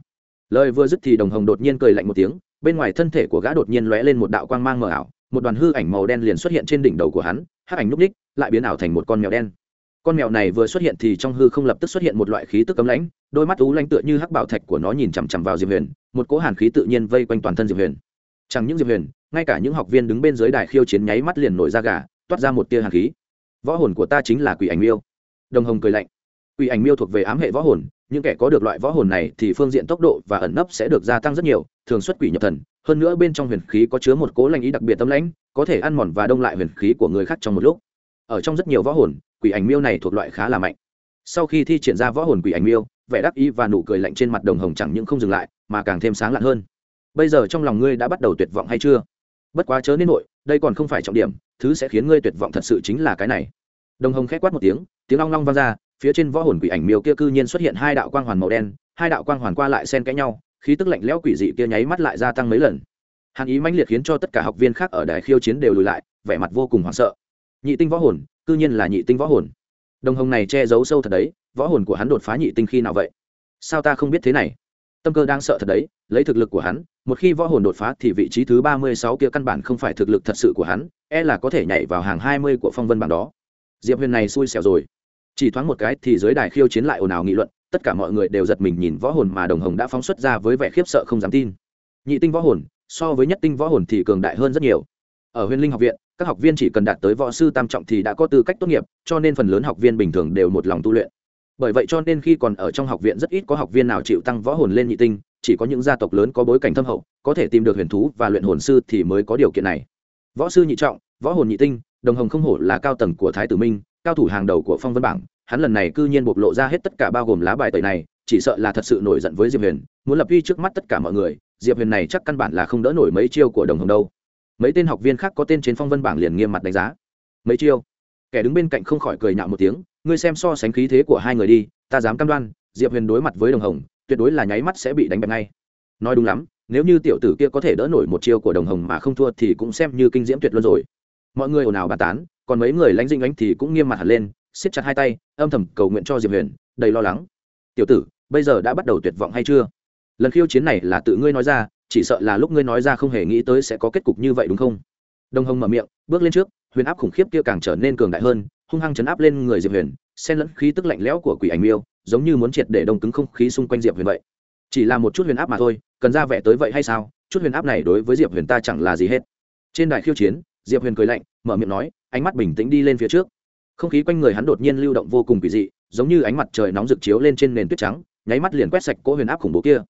Lời vừa dứt thì đồng hồng đột nhiên cười lạnh một tiếng, bên ngoài thân thể của gã đột nhiên lóe lên một đạo quang mang mờ ảo, một đoàn hư ảnh màu đen liền xuất hiện trên đỉnh đầu của hắn, hắc ảnh núp ních, lại biến ảo thành một con mèo đen. Con mèo này vừa xuất hiện thì trong hư không lập tức xuất hiện một loại khí tức cấm lãnh, đôi mắt ú lãnh tựa như hắc bảo thạch của nó nhìn chằm chằm vào diệp huyền, một cỗ hàn khí tự nhiên vây quanh toàn thân diệp huyền. Chẳng những diệp huyền, ngay cả những học viên đứng bên dưới đài khiêu chiến nháy mắt liền nổi ra gà, toát ra một tia hàn khí võ hồn của ta chính là quỷ ảnh miêu. Đồng hồng cười lạnh. Quỷ ảnh miêu thuộc về ám hệ võ hồn, những kẻ có được loại võ hồn này thì phương diện tốc độ và ẩn nấp sẽ được gia tăng rất nhiều, thường xuất quỷ nhập thần. Hơn nữa bên trong huyền khí có chứa một cố lanh ý đặc biệt tâm lãnh, có thể ăn mòn và đông lại huyền khí của người khác trong một lúc. Ở trong rất nhiều võ hồn, quỷ ảnh miêu này thuộc loại khá là mạnh. Sau khi thi triển ra võ hồn quỷ ảnh miêu, vẻ đắc ý và nụ cười lạnh trên mặt đồng hồng chẳng những không dừng lại, mà càng thêm sáng lạn hơn. Bây giờ trong lòng ngươi đã bắt đầu tuyệt vọng hay chưa? Bất quá chớ nên nội, đây còn không phải trọng điểm thứ sẽ khiến ngươi tuyệt vọng thật sự chính là cái này. Đồng hồng k h quát một tiếng tiếng long long vang ra, phía trên võ hồn quỷ ảnh miêu kia cư nhiên xuất hiện hai đạo quang hoàn màu đen, hai đạo quang hoàn qua lại xen cãi nhau, khí tức lạnh lẽo quỷ dị kia nháy mắt lại gia tăng mấy lần. Hàn ý mãnh liệt khiến cho tất cả học viên khác ở đài khiêu chiến đều lùi lại, vẻ mặt vô cùng hoảng sợ. Nhị tinh võ hồn, cư nhiên là nhị tinh võ hồn. Đồng hồng này che giấu sâu thật đấy, võ hồn của hắn đột phá nhị tinh khi nào vậy? Sao ta không biết thế này? Tâm cơ đang sợ thật đấy, lấy thực lực của hắn, một khi võ hồn đột phá thì vị trí thứ ba mươi sáu kia căn bản không phải thực lực thật sự của hắn e là có thể nhảy vào hàng hai mươi của phong vân bảng đó. Diệp huyền này xui xẻo rồi. Chỉ thoáng một cái thì giới đài khiêu chiến lại ồn ào nghị luận, tất cả mọi người đều giật mình nhìn võ hồn mà đồng hồng đã phóng xuất ra với vẻ khiếp sợ không dám tin. Nhị tinh võ hồn, so với nhất tinh võ hồn thì cường đại hơn rất nhiều. Ở huyền linh học viện, các học viên chỉ cần đạt tới võ sư tam trọng thì đã có tư cách tốt nghiệp, cho nên phần lớn học viên bình thường đều một lòng tu luyện bởi vậy cho nên khi còn ở trong học viện rất ít có học viên nào chịu tăng võ hồn lên nhị tinh, chỉ có những gia tộc lớn có bối cảnh thâm hậu, có thể tìm được huyền thú và luyện hồn sư thì mới có điều kiện này. Võ sư nhị trọng, võ hồn nhị tinh, đồng hồng không hổ là cao tầng của thái tử minh, cao thủ hàng đầu của phong vân bảng. Hắn lần này cư nhiên bộc lộ ra hết tất cả bao gồm lá bài tẩy này, chỉ sợ là thật sự nổi giận với diệp huyền, muốn lập uy trước mắt tất cả mọi người. Diệp huyền này chắc căn bản là không đỡ nổi mấy chiêu của đồng hồng đâu. Mấy tên học viên khác có tên trên phong vân bảng liền nghiêm mặt đánh giá. Mấy chiêu? Kẻ đứng bên cạnh không khỏi cười nhạo một tiếng, ngươi xem so sánh khí thế của hai người đi, ta dám cam đoan, diệp huyền đối mặt với đồng hồng, tuyệt đối là nháy mắt sẽ bị đánh bại ngay. Nói đúng lắm, nếu như tiểu tử kia có thể đỡ nổi một chiêu của đồng hồng mà không thua thì cũng xem như kinh diễm tuyệt luôn rồi. Mọi người ồn ào bàn tán, còn mấy người lánh dinh ánh thì cũng nghiêm mặt hẳn lên, siết chặt hai tay, âm thầm cầu nguyện cho diệp huyền, đầy lo lắng. Tiểu tử, bây giờ đã bắt đầu tuyệt vọng hay chưa? Lần khiêu chiến này là tự ngươi nói ra, chỉ sợ là lúc ngươi nói ra không hề nghĩ tới sẽ có kết cục như vậy đúng không? Đồng hồng mở miệng, bước lên trước huyền áp khủng khiếp kia càng trở nên cường đại hơn, hung hăng chấn áp lên người diệp huyền, xen lẫn khí tức lạnh lẽo của quỷ ảnh miêu, giống như muốn triệt để đông cứng không khí xung quanh diệp huyền vậy. Chỉ là một chút huyền áp mà thôi, cần ra vẻ tới vậy hay sao? Chút huyền áp này đối với diệp huyền ta chẳng là gì hết. Trên đài khiêu chiến, diệp huyền cười lạnh, mở miệng nói, ánh mắt bình tĩnh đi lên phía trước. Không khí quanh người hắn đột nhiên lưu động vô cùng kỳ dị, giống như ánh mặt trời nóng rực chiếu lên trên nền tuyết trắng, nháy mắt liền quét sạch cỗ huyền áp khủng bố kia.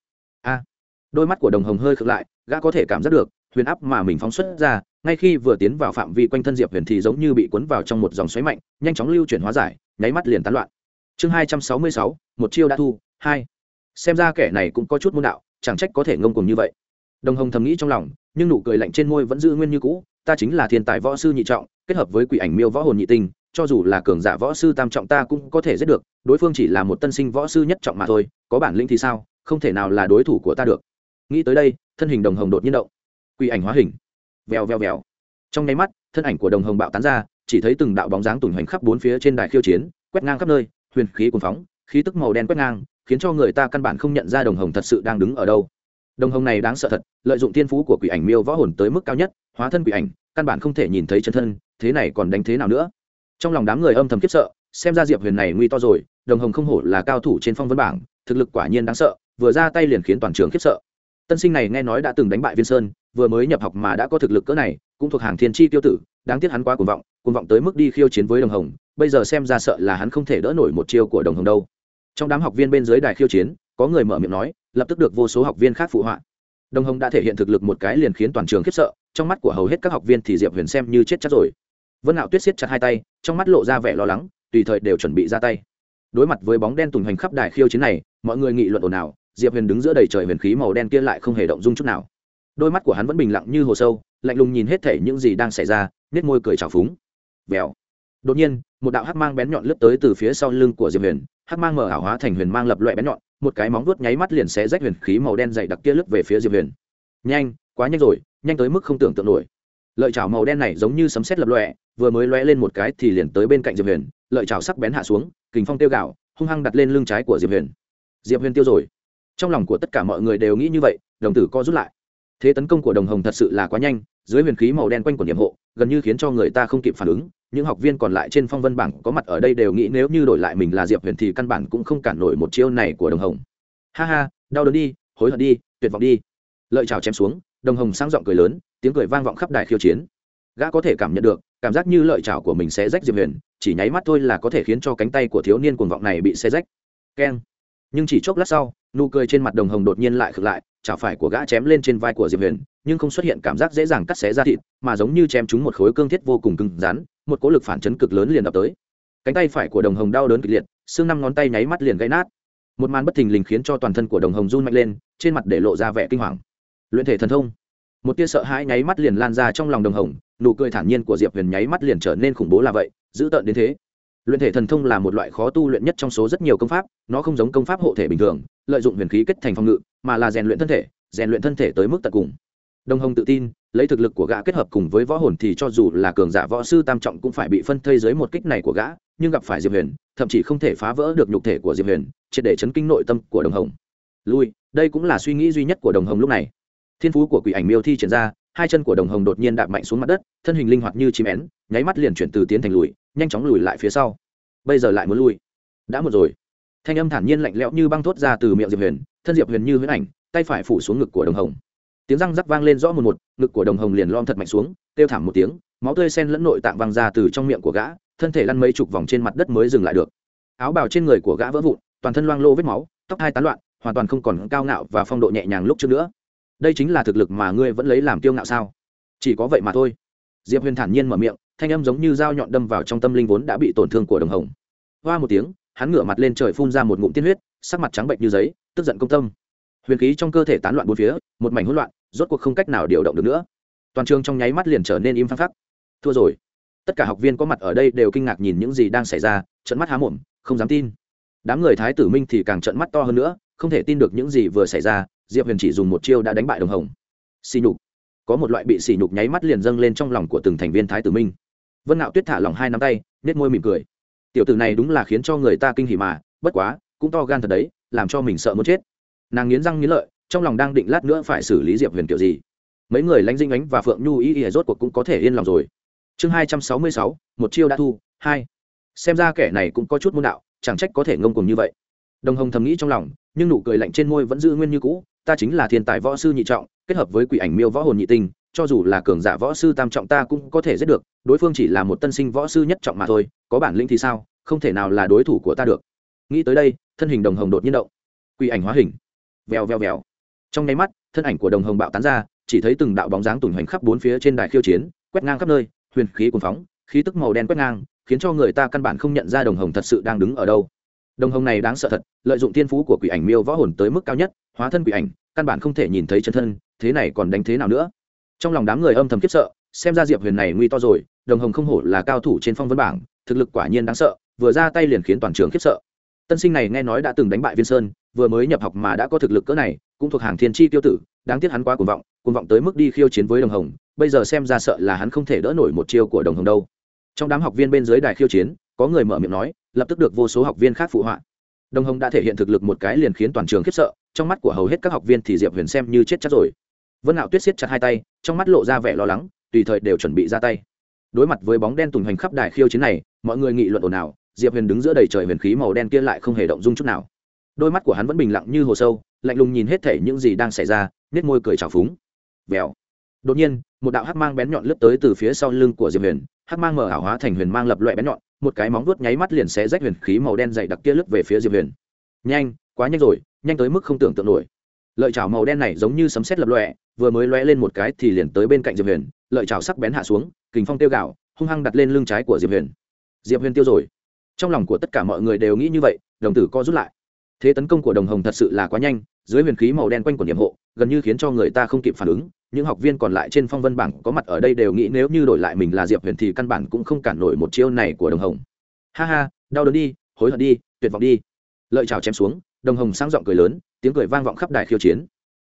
A! Đôi mắt của đồng hồng hơi khựng lại, gã có thể cảm giác được, huyền áp mà mình phóng xuất ra ngay khi vừa tiến vào phạm vi quanh thân diệp huyền thì giống như bị cuốn vào trong một dòng xoáy mạnh, nhanh chóng lưu chuyển hóa giải, nháy mắt liền tán loạn. Chương hai trăm sáu mươi sáu, một chiêu đã thu, hai. Xem ra kẻ này cũng có chút môn đạo, chẳng trách có thể ngông cùng như vậy. Đồng hồng thầm nghĩ trong lòng, nhưng nụ cười lạnh trên môi vẫn giữ nguyên như cũ, ta chính là thiên tài võ sư nhị trọng, kết hợp với quỷ ảnh miêu võ hồn nhị tinh, cho dù là cường giả võ sư tam trọng ta cũng có thể giết được, đối phương chỉ là một tân sinh võ sư nhất trọng mà thôi, có bản lĩnh thì sao, không thể nào là đối thủ của ta được. Nghĩ tới đây, thân hình đồng hồng đột nhiên động. Quỷ ảnh hóa hình vèo vèo vèo. Trong nháy mắt, thân ảnh của đồng hồng bạo tán ra, chỉ thấy từng đạo bóng dáng tủn hoành khắp bốn phía trên đài khiêu chiến, quét ngang khắp nơi, huyền khí cuồng phóng, khí tức màu đen quét ngang, khiến cho người ta căn bản không nhận ra đồng hồng thật sự đang đứng ở đâu. Đồng hồng này đáng sợ thật, lợi dụng tiên phú của quỷ ảnh miêu võ hồn tới mức cao nhất, hóa thân quỷ ảnh, căn bản không thể nhìn thấy chân thân, thế này còn đánh thế nào nữa? Trong lòng đám người âm thầm kiếp sợ, xem ra diệp huyền này nguy to rồi, đồng hồng không hổ là cao thủ trên phong vân bảng, thực lực quả nhiên đáng sợ, vừa ra tay liền khiến toàn trường khiếp sợ tân sinh này nghe nói đã từng đánh bại viên sơn, vừa mới nhập học mà đã có thực lực cỡ này, cũng thuộc hàng thiên chi tiêu tử, đáng tiếc hắn quá cuồng vọng cuồng vọng tới mức đi khiêu chiến với đồng hồng, bây giờ xem ra sợ là hắn không thể đỡ nổi một chiêu của đồng hồng đâu. Trong đám học viên bên dưới đài khiêu chiến, có người mở miệng nói, lập tức được vô số học viên khác phụ họa. Đồng hồng đã thể hiện thực lực một cái liền khiến toàn trường khiếp sợ, trong mắt của hầu hết các học viên thì diệp huyền xem như chết chắc rồi. Vân nạo tuyết siết chặt hai tay, trong mắt lộ ra vẻ lo lắng, tùy thời đều chuẩn bị ra tay. Đối mặt với bóng đen tùng hoành khắp đài khiêu chiến này, mọi người nghị luận ồn ào diệp huyền đứng giữa đầy trời huyền khí màu đen kia lại không hề động dung chút nào đôi mắt của hắn vẫn bình lặng như hồ sâu lạnh lùng nhìn hết thể những gì đang xảy ra nết môi cười trào phúng vèo đột nhiên một đạo hắc mang bén nhọn lướt tới từ phía sau lưng của diệp huyền hắc mang mở ảo hóa thành huyền mang lập loại bén nhọn một cái móng vuốt nháy mắt liền xé rách huyền khí màu đen dày đặc kia lướt về phía diệp huyền nhanh quá nhanh rồi nhanh tới mức không tưởng tượng nổi lợi chảo màu đen này giống như sấm sét lập lọe vừa mới lóe lên một cái thì liền tới bên cạnh diệp huyền lợi chảo sắc bén hạ xuống kình phong tiêu gạo hung hăng đặt lên lưng trái của diệp huyền diệp huyền tiêu rồi trong lòng của tất cả mọi người đều nghĩ như vậy, đồng tử co rút lại. Thế tấn công của đồng hồng thật sự là quá nhanh, dưới huyền khí màu đen quanh của nhiệm hộ, gần như khiến cho người ta không kịp phản ứng, những học viên còn lại trên phong vân bảng có mặt ở đây đều nghĩ nếu như đổi lại mình là diệp huyền thì căn bản cũng không cản nổi một chiêu này của đồng hồng. Ha ha, đau đớn đi, hối hận đi, tuyệt vọng đi. Lợi trào chém xuống, đồng hồng sang giọng cười lớn, tiếng cười vang vọng khắp đài khiêu chiến. Gã có thể cảm nhận được, cảm giác như lợi trào của mình sẽ rách diệp huyền, chỉ nháy mắt thôi là có thể khiến cho cánh tay của thiếu niên cuồng vọng này bị xe rách. Keng nhưng chỉ chốc lát sau, nụ cười trên mặt đồng hồng đột nhiên lại khực lại chảo phải của gã chém lên trên vai của diệp huyền, nhưng không xuất hiện cảm giác dễ dàng cắt xé ra thịt, mà giống như chém chúng một khối cương thiết vô cùng cứng rắn, một cỗ lực phản chấn cực lớn liền đập tới. Cánh tay phải của đồng hồng đau đớn kịch liệt, xương năm ngón tay nháy mắt liền gãy nát. Một màn bất thình lình khiến cho toàn thân của đồng hồng run mạnh lên, trên mặt để lộ ra vẻ kinh hoàng. Luyện thể thần thông. Một tia sợ hãi nháy mắt liền lan ra trong lòng đồng hồng, nụ cười thản nhiên của diệp huyền nháy mắt liền trở nên khủng bố là vậy, dữ tợn đến thế luyện thể thần thông là một loại khó tu luyện nhất trong số rất nhiều công pháp, nó không giống công pháp hộ thể bình thường, lợi dụng huyền khí kết thành phòng ngự, mà là rèn luyện thân thể, rèn luyện thân thể tới mức tận cùng. Đồng hồng tự tin, lấy thực lực của gã kết hợp cùng với võ hồn thì cho dù là cường giả võ sư tam trọng cũng phải bị phân thây dưới một kích này của gã, nhưng gặp phải diệp huyền, thậm chí không thể phá vỡ được nhục thể của diệp huyền, triệt để chấn kinh nội tâm của đồng hồng. Lui, đây cũng là suy nghĩ duy nhất của đồng hồng lúc này. Thiên phú của quỷ ảnh miêu thi triển ra, hai chân của đồng hồng đột nhiên đạp mạnh xuống mặt đất, thân hình linh hoạt như chim én, nháy mắt liền chuyển từ tiến thành lùi nhanh chóng lùi lại phía sau. Bây giờ lại muốn lui. Đã một rồi. Thanh âm thản nhiên lạnh lẽo như băng thốt ra từ miệng diệp huyền, thân diệp huyền như huyễn ảnh, tay phải phủ xuống ngực của đồng hồng. Tiếng răng rắc vang lên rõ một một, ngực của đồng hồng liền lom thật mạnh xuống, kêu thảm một tiếng, máu tươi sen lẫn nội tạng văng ra từ trong miệng của gã, thân thể lăn mấy chục vòng trên mặt đất mới dừng lại được. Áo bào trên người của gã vỡ vụn, toàn thân loang lô vết máu, tóc hai tán loạn, hoàn toàn không còn cao ngạo và phong độ nhẹ nhàng lúc trước nữa. Đây chính là thực lực mà ngươi vẫn lấy làm kiêu ngạo sao? Chỉ có vậy mà thôi. Diệp huyền thản nhiên mở miệng thanh âm giống như dao nhọn đâm vào trong tâm linh vốn đã bị tổn thương của đồng hồng. Hoa một tiếng, hắn ngửa mặt lên trời phun ra một ngụm tiên huyết, sắc mặt trắng bệnh như giấy, tức giận công tâm. Huyền khí trong cơ thể tán loạn bốn phía, một mảnh hỗn loạn, rốt cuộc không cách nào điều động được nữa. Toàn trường trong nháy mắt liền trở nên im phăng phắc. Thua rồi. Tất cả học viên có mặt ở đây đều kinh ngạc nhìn những gì đang xảy ra trận mắt há mồm, không dám tin. Đám người thái tử minh thì càng trận mắt to hơn nữa, không thể tin được những gì vừa xảy ra, diệp huyền chỉ dùng một chiêu đã đánh bại đồng hồng. Xì nhục. Có một loại bị xì nhục nháy mắt liền dâng lên trong lòng của từng thành viên thái tử minh vân ngạo tuyết thả lòng hai nắm tay nết môi mỉm cười. Tiểu tử này đúng là khiến cho người ta kinh hỉ mà, bất quá, cũng to gan thật đấy, làm cho mình sợ muốn chết. Nàng nghiến răng nghiến lợi, trong lòng đang định lát nữa phải xử lý diệp huyền kiểu gì. Mấy người lãnh dinh ánh và phượng nhu ý ý rốt cuộc cũng có thể yên lòng rồi. Chương hai trăm sáu mươi sáu, một chiêu đã thu, hai. Xem ra kẻ này cũng có chút môn đạo, chẳng trách có thể ngông cùng như vậy. Đồng hồng thầm nghĩ trong lòng, nhưng nụ cười lạnh trên môi vẫn giữ nguyên như cũ, ta chính là thiên tài võ sư nhị trọng, kết hợp với quỷ ảnh miêu võ hồn nhị tinh cho dù là cường giả võ sư tam trọng ta cũng có thể giết được, đối phương chỉ là một tân sinh võ sư nhất trọng mà thôi, có bản lĩnh thì sao, không thể nào là đối thủ của ta được. Nghĩ tới đây, thân hình đồng hồng đột nhiên động. Quỷ ảnh hóa hình. Vèo vèo vèo. Trong nháy mắt, thân ảnh của đồng hồng bạo tán ra, chỉ thấy từng đạo bóng dáng tùng hoành khắp bốn phía trên đài khiêu chiến, quét ngang khắp nơi, huyền khí cuồng phóng, khí tức màu đen quét ngang, khiến cho người ta căn bản không nhận ra đồng hồng thật sự đang đứng ở đâu. Đồng hồng này đáng sợ thật, lợi dụng thiên phú của quỷ ảnh miêu võ hồn tới mức cao nhất, hóa thân quỷ ảnh, căn bản không thể nhìn thấy chân thân, thế này còn đánh thế nào nữa? Trong lòng đám người âm thầm kiếp sợ, xem ra diệp huyền này nguy to rồi, đồng hồng không hổ là cao thủ trên phong vân bảng, thực lực quả nhiên đáng sợ, vừa ra tay liền khiến toàn trường khiếp sợ. Tân sinh này nghe nói đã từng đánh bại viên sơn, vừa mới nhập học mà đã có thực lực cỡ này, cũng thuộc hàng thiên chi tiêu tử, đáng tiếc hắn quá cuồng vọng cuồng vọng tới mức đi khiêu chiến với đồng hồng, bây giờ xem ra sợ là hắn không thể đỡ nổi một chiêu của đồng hồng đâu. Trong đám học viên bên dưới đài khiêu chiến, có người mở miệng nói, lập tức được vô số học viên khác phụ họa. Đồng hồng đã thể hiện thực lực một cái liền khiến toàn trường khiếp sợ, trong mắt của hầu hết các học viên thì diệp huyền xem như chết chắc rồi vân nạo tuyết siết chặt hai tay, trong mắt lộ ra vẻ lo lắng, tùy thời đều chuẩn bị ra tay. Đối mặt với bóng đen tùng hoành khắp đài khiêu chiến này, mọi người nghị luận ồn ào, diệp huyền đứng giữa đầy trời huyền khí màu đen kia lại không hề động dung chút nào. Đôi mắt của hắn vẫn bình lặng như hồ sâu, lạnh lùng nhìn hết thể những gì đang xảy ra nết môi cười trào phúng. Vèo. Đột nhiên, một đạo hắc mang bén nhọn lướt tới từ phía sau lưng của diệp huyền, hắc mang mở ảo hóa thành huyền mang lập loại bén nhọn, một cái móng vuốt nháy mắt liền xé rách huyền khí màu đen dày đặc kia lướt về phía diệp huyền. Nhanh, quá nhanh rồi, nhanh tới mức không tưởng tượng nổi. Lợi chảo màu đen này giống như sấm sét lập lọe vừa mới lóe lên một cái thì liền tới bên cạnh diệp huyền, lợi chảo sắc bén hạ xuống, kình phong tiêu gạo, hung hăng đặt lên lưng trái của diệp huyền. Diệp huyền tiêu rồi. Trong lòng của tất cả mọi người đều nghĩ như vậy, đồng tử co rút lại. Thế tấn công của đồng hồng thật sự là quá nhanh, dưới huyền khí màu đen quanh của niệm hộ, gần như khiến cho người ta không kịp phản ứng, những học viên còn lại trên phong vân bảng có mặt ở đây đều nghĩ nếu như đổi lại mình là diệp huyền thì căn bản cũng không cản nổi một chiêu này của đồng hồng. Ha ha, đau đớn đi, hối hận đi, tuyệt vọng đi. Lợi trào chém xuống, đồng hồng sang giọng cười lớn, tiếng cười vang vọng khắp đài khiêu chiến.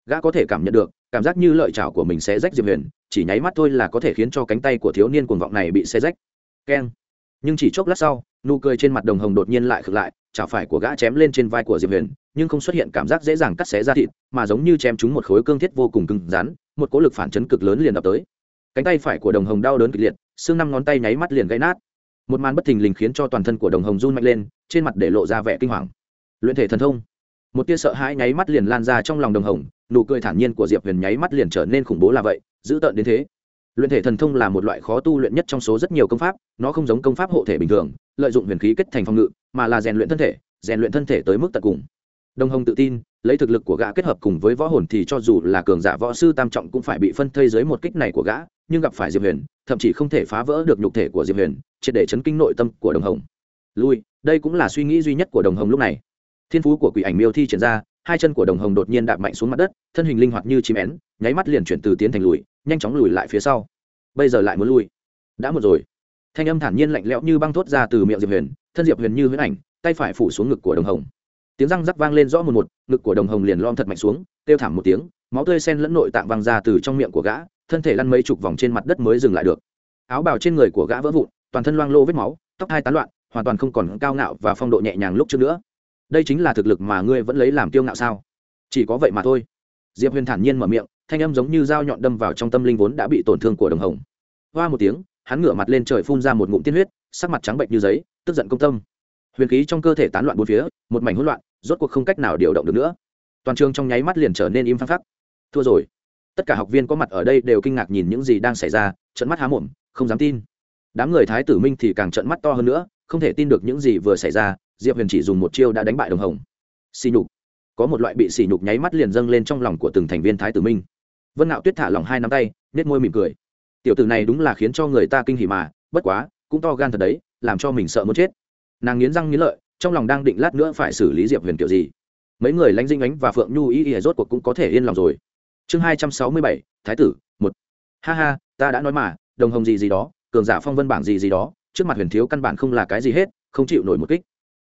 Gã có thể cảm nhận được cảm giác như lợi chảo của mình sẽ rách diệp huyền, chỉ nháy mắt thôi là có thể khiến cho cánh tay của thiếu niên cuồng vọng này bị xe rách. Keng. Nhưng chỉ chốc lát sau, nụ cười trên mặt đồng hồng đột nhiên lại khực lại, chảo phải của gã chém lên trên vai của diệp huyền, nhưng không xuất hiện cảm giác dễ dàng cắt xé ra thịt, mà giống như chém chúng một khối cương thiết vô cùng cứng rắn, một cỗ lực phản chấn cực lớn liền đập tới. Cánh tay phải của đồng hồng đau đớn kịch liệt, xương năm ngón tay nháy mắt liền gãy nát. Một màn bất thình lình khiến cho toàn thân của đồng hồng run mạnh lên, trên mặt để lộ ra vẻ kinh hoàng. Luyện thể thần thông một tia sợ hãi nháy mắt liền lan ra trong lòng đồng hồng, nụ cười thản nhiên của diệp huyền nháy mắt liền trở nên khủng bố là vậy, dữ tợn đến thế. Luyện thể thần thông là một loại khó tu luyện nhất trong số rất nhiều công pháp, nó không giống công pháp hộ thể bình thường, lợi dụng huyền khí kết thành phòng ngự, mà là rèn luyện thân thể, rèn luyện thân thể tới mức tận cùng. Đồng hồng tự tin, lấy thực lực của gã kết hợp cùng với võ hồn thì cho dù là cường giả võ sư tam trọng cũng phải bị phân thây dưới một kích này của gã, nhưng gặp phải diệp huyền, thậm chí không thể phá vỡ được nhục thể của diệp huyền, triệt để chấn kinh nội tâm của đồng hồng. Lui, đây cũng là suy nghĩ duy nhất của đồng hồng lúc này thiên phú của quỷ ảnh miêu thi triển ra, hai chân của đồng hồng đột nhiên đạp mạnh xuống mặt đất, thân hình linh hoạt như chim én, nháy mắt liền chuyển từ tiến thành lùi, nhanh chóng lùi lại phía sau. Bây giờ lại muốn lùi? đã một rồi. Thanh âm thản nhiên lạnh lẽo như băng thốt ra từ miệng diệp huyền, thân diệp huyền như huyễn ảnh, tay phải phủ xuống ngực của đồng hồng. Tiếng răng rắc vang lên rõ một một, ngực của đồng hồng liền lom thật mạnh xuống, kêu thảm một tiếng, máu tươi sen lẫn nội tạng văng ra từ trong miệng của gã, thân thể lăn mấy chục vòng trên mặt đất mới dừng lại được. Áo bào trên người của gã vỡ vụn, toàn thân loang lô vết máu, tóc hai tán loạn, hoàn toàn không còn cao ngạo và phong độ nhẹ nhàng lúc trước nữa đây chính là thực lực mà ngươi vẫn lấy làm kiêu ngạo sao? Chỉ có vậy mà thôi. Diệp huyền thản nhiên mở miệng, thanh âm giống như dao nhọn đâm vào trong tâm linh vốn đã bị tổn thương của đồng hồng. Hoa một tiếng, hắn ngửa mặt lên trời phun ra một ngụm tiên huyết, sắc mặt trắng bệnh như giấy, tức giận công tâm. Huyền khí trong cơ thể tán loạn bốn phía, một mảnh hỗn loạn, rốt cuộc không cách nào điều động được nữa. Toàn trường trong nháy mắt liền trở nên im phăng phắc. Thua rồi. Tất cả học viên có mặt ở đây đều kinh ngạc nhìn những gì đang xảy ra trận mắt há mồm, không dám tin. Đám người thái tử minh thì càng trận mắt to hơn nữa, không thể tin được những gì vừa xảy ra diệp huyền chỉ dùng một chiêu đã đánh bại đồng hồng. Xì nhục. Có một loại bị xì nhục nháy mắt liền dâng lên trong lòng của từng thành viên thái tử minh. Vân ngạo tuyết thả lòng hai nắm tay nết môi mỉm cười. Tiểu tử này đúng là khiến cho người ta kinh hỉ mà, bất quá, cũng to gan thật đấy, làm cho mình sợ muốn chết. Nàng nghiến răng nghiến lợi, trong lòng đang định lát nữa phải xử lý diệp huyền kiểu gì. Mấy người lãnh dinh ánh và phượng nhu ý ý rốt cuộc cũng có thể yên lòng rồi. Chương hai trăm sáu mươi bảy, thái tử, một. Ha ha, ta đã nói mà, đồng hồng gì gì đó, cường giả phong vân bảng gì gì đó, trước mặt huyền thiếu căn bản không là cái gì hết, không chịu nổi một kích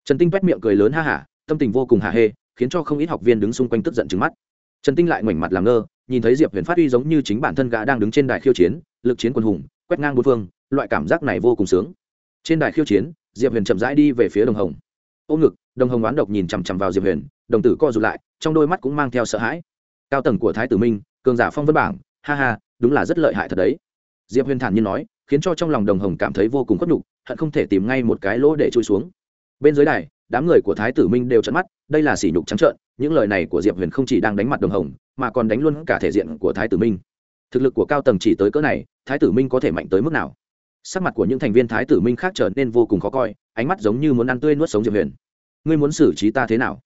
trần tinh quét miệng cười lớn ha hả, tâm tình vô cùng hạ hê, khiến cho không ít học viên đứng xung quanh tức giận trứng mắt. Trần tinh lại ngoảnh mặt làm ngơ, nhìn thấy diệp huyền phát huy giống như chính bản thân gã đang đứng trên đài khiêu chiến, lực chiến quân hùng, quét ngang bốn phương, loại cảm giác này vô cùng sướng. Trên đài khiêu chiến, diệp huyền chậm rãi đi về phía đồng hồng. Ôm ngực, đồng hồng oán độc nhìn chằm chằm vào diệp huyền, đồng tử co rụt lại, trong đôi mắt cũng mang theo sợ hãi. Cao tầng của thái tử minh, cường giả phong vân bảng, ha ha, đúng là rất lợi hại thật đấy. Diệp huyền thản nhiên nói, khiến cho trong lòng đồng hồng cảm thấy vô cùng khuất nhục, hận không thể tìm ngay một cái lỗ để trôi xuống bên dưới đài, đám người của thái tử minh đều trận mắt, đây là sỉ nhục trắng trợn, những lời này của diệp huyền không chỉ đang đánh mặt đồng hồng, mà còn đánh luôn cả thể diện của thái tử minh. Thực lực của cao tầng chỉ tới cỡ này, thái tử minh có thể mạnh tới mức nào? Sắc mặt của những thành viên thái tử minh khác trở nên vô cùng khó coi, ánh mắt giống như muốn ăn tươi nuốt sống diệp huyền. Ngươi muốn xử trí ta thế nào?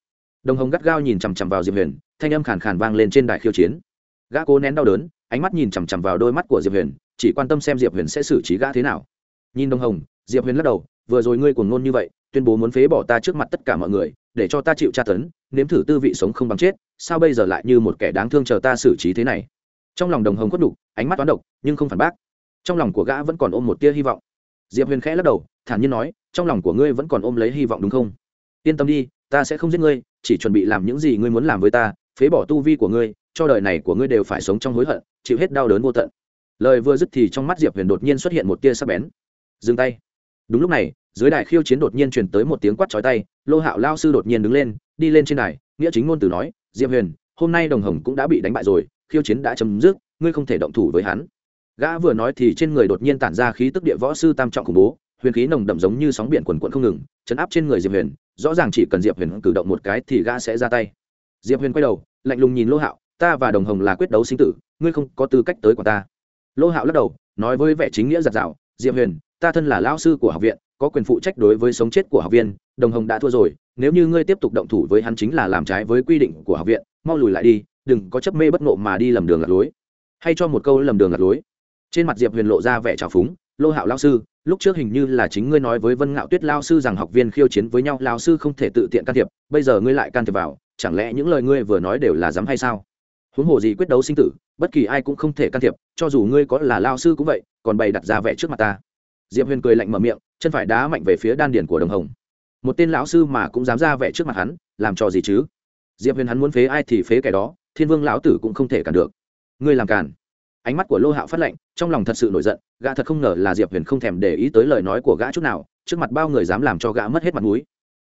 Đồng hồng gắt gao nhìn chằm chằm vào diệp huyền, thanh âm khàn khàn vang lên trên đài khiêu chiến. Gã cố nén đau đớn, ánh mắt nhìn chằm chằm vào đôi mắt của diệp huyền, chỉ quan tâm xem diệp huyền sẽ xử trí gã thế nào. Nhìn đồng hồng, diệp huyền lắc đầu, vừa rồi ngươi cuồng ngôn như vậy tuyên bố muốn phế bỏ ta trước mặt tất cả mọi người, để cho ta chịu tra tấn, nếm thử tư vị sống không bằng chết, sao bây giờ lại như một kẻ đáng thương chờ ta xử trí thế này? Trong lòng đồng hồng khuất đục ánh mắt toán độc, nhưng không phản bác. Trong lòng của gã vẫn còn ôm một tia hy vọng. Diệp huyền khẽ lắc đầu, thản nhiên nói, trong lòng của ngươi vẫn còn ôm lấy hy vọng đúng không? Yên tâm đi, ta sẽ không giết ngươi, chỉ chuẩn bị làm những gì ngươi muốn làm với ta, phế bỏ tu vi của ngươi, cho đời này của ngươi đều phải sống trong hối hận, chịu hết đau đớn vô tận. Lời vừa dứt thì trong mắt diệp huyền đột nhiên xuất hiện một tia sắc bén. Dừng tay. Đúng lúc này dưới đài khiêu chiến đột nhiên truyền tới một tiếng quát chói tay, lô hạo lao sư đột nhiên đứng lên, đi lên trên đài, nghĩa chính ngôn từ nói, diệp huyền, hôm nay đồng hồng cũng đã bị đánh bại rồi, khiêu chiến đã chấm dứt, ngươi không thể động thủ với hắn. Gã vừa nói thì trên người đột nhiên tản ra khí tức địa võ sư tam trọng khủng bố, huyền khí nồng đậm giống như sóng biển quần quận không ngừng, chấn áp trên người diệp huyền, rõ ràng chỉ cần diệp huyền cử động một cái thì gã sẽ ra tay. Diệp huyền quay đầu, lạnh lùng nhìn lô hạo, ta và đồng hồng là quyết đấu sinh tử, ngươi không có tư cách tới của ta. Lô hạo lắc đầu, nói với vẻ chính nghĩa giặt rào diệp huyền, ta thân là lao sư của học viện có quyền phụ trách đối với sống chết của học viên, đồng hồng đã thua rồi, nếu như ngươi tiếp tục động thủ với hắn chính là làm trái với quy định của học viện, mau lùi lại đi, đừng có chấp mê bất ngộ mà đi lầm đường lạc lối. Hay cho một câu lầm đường lạc lối. Trên mặt diệp huyền lộ ra vẻ trào phúng, lô hạo lao sư, lúc trước hình như là chính ngươi nói với vân ngạo tuyết lao sư rằng học viên khiêu chiến với nhau lao sư không thể tự tiện can thiệp, bây giờ ngươi lại can thiệp vào, chẳng lẽ những lời ngươi vừa nói đều là dám hay sao? Huống hồ gì quyết đấu sinh tử, bất kỳ ai cũng không thể can thiệp, cho dù ngươi có là lao sư cũng vậy, còn bày đặt ra vẻ trước mặt ta diệp huyền cười lạnh mở miệng chân phải đá mạnh về phía đan điển của đồng hồng. Một tên lão sư mà cũng dám ra vẻ trước mặt hắn làm trò gì chứ? Diệp huyền hắn muốn phế ai thì phế kẻ đó thiên vương lão tử cũng không thể cản được. Ngươi làm cản ánh mắt của lô hạo phát lạnh, trong lòng thật sự nổi giận gã thật không ngờ là diệp huyền không thèm để ý tới lời nói của gã chút nào trước mặt bao người dám làm cho gã mất hết mặt mũi.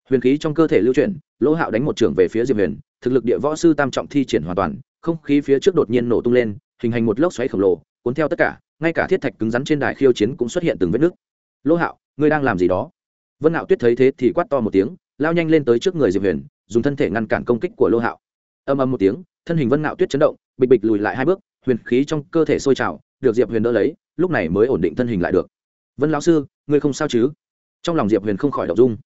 Huyền khí trong cơ thể lưu chuyển lô hạo đánh một trưởng về phía diệp huyền thực lực địa võ sư tam trọng thi triển hoàn toàn không khí phía trước đột nhiên nổ tung lên hình thành một lốc xoáy khổng lồ cuốn theo tất cả ngay cả thiết thạch cứng rắn trên đài khiêu chiến cũng xuất hiện từng vết nứt lô hạo, ngươi đang làm gì đó? Vân hạo tuyết thấy thế thì quát to một tiếng, lao nhanh lên tới trước người diệp huyền, dùng thân thể ngăn cản công kích của lô hạo. Âm âm một tiếng, thân hình vân hạo tuyết chấn động, bịch bịch lùi lại hai bước, huyền khí trong cơ thể sôi trào, được diệp huyền đỡ lấy, lúc này mới ổn định thân hình lại được. Vân lão sư, ngươi không sao chứ? Trong lòng diệp huyền không khỏi đ dung.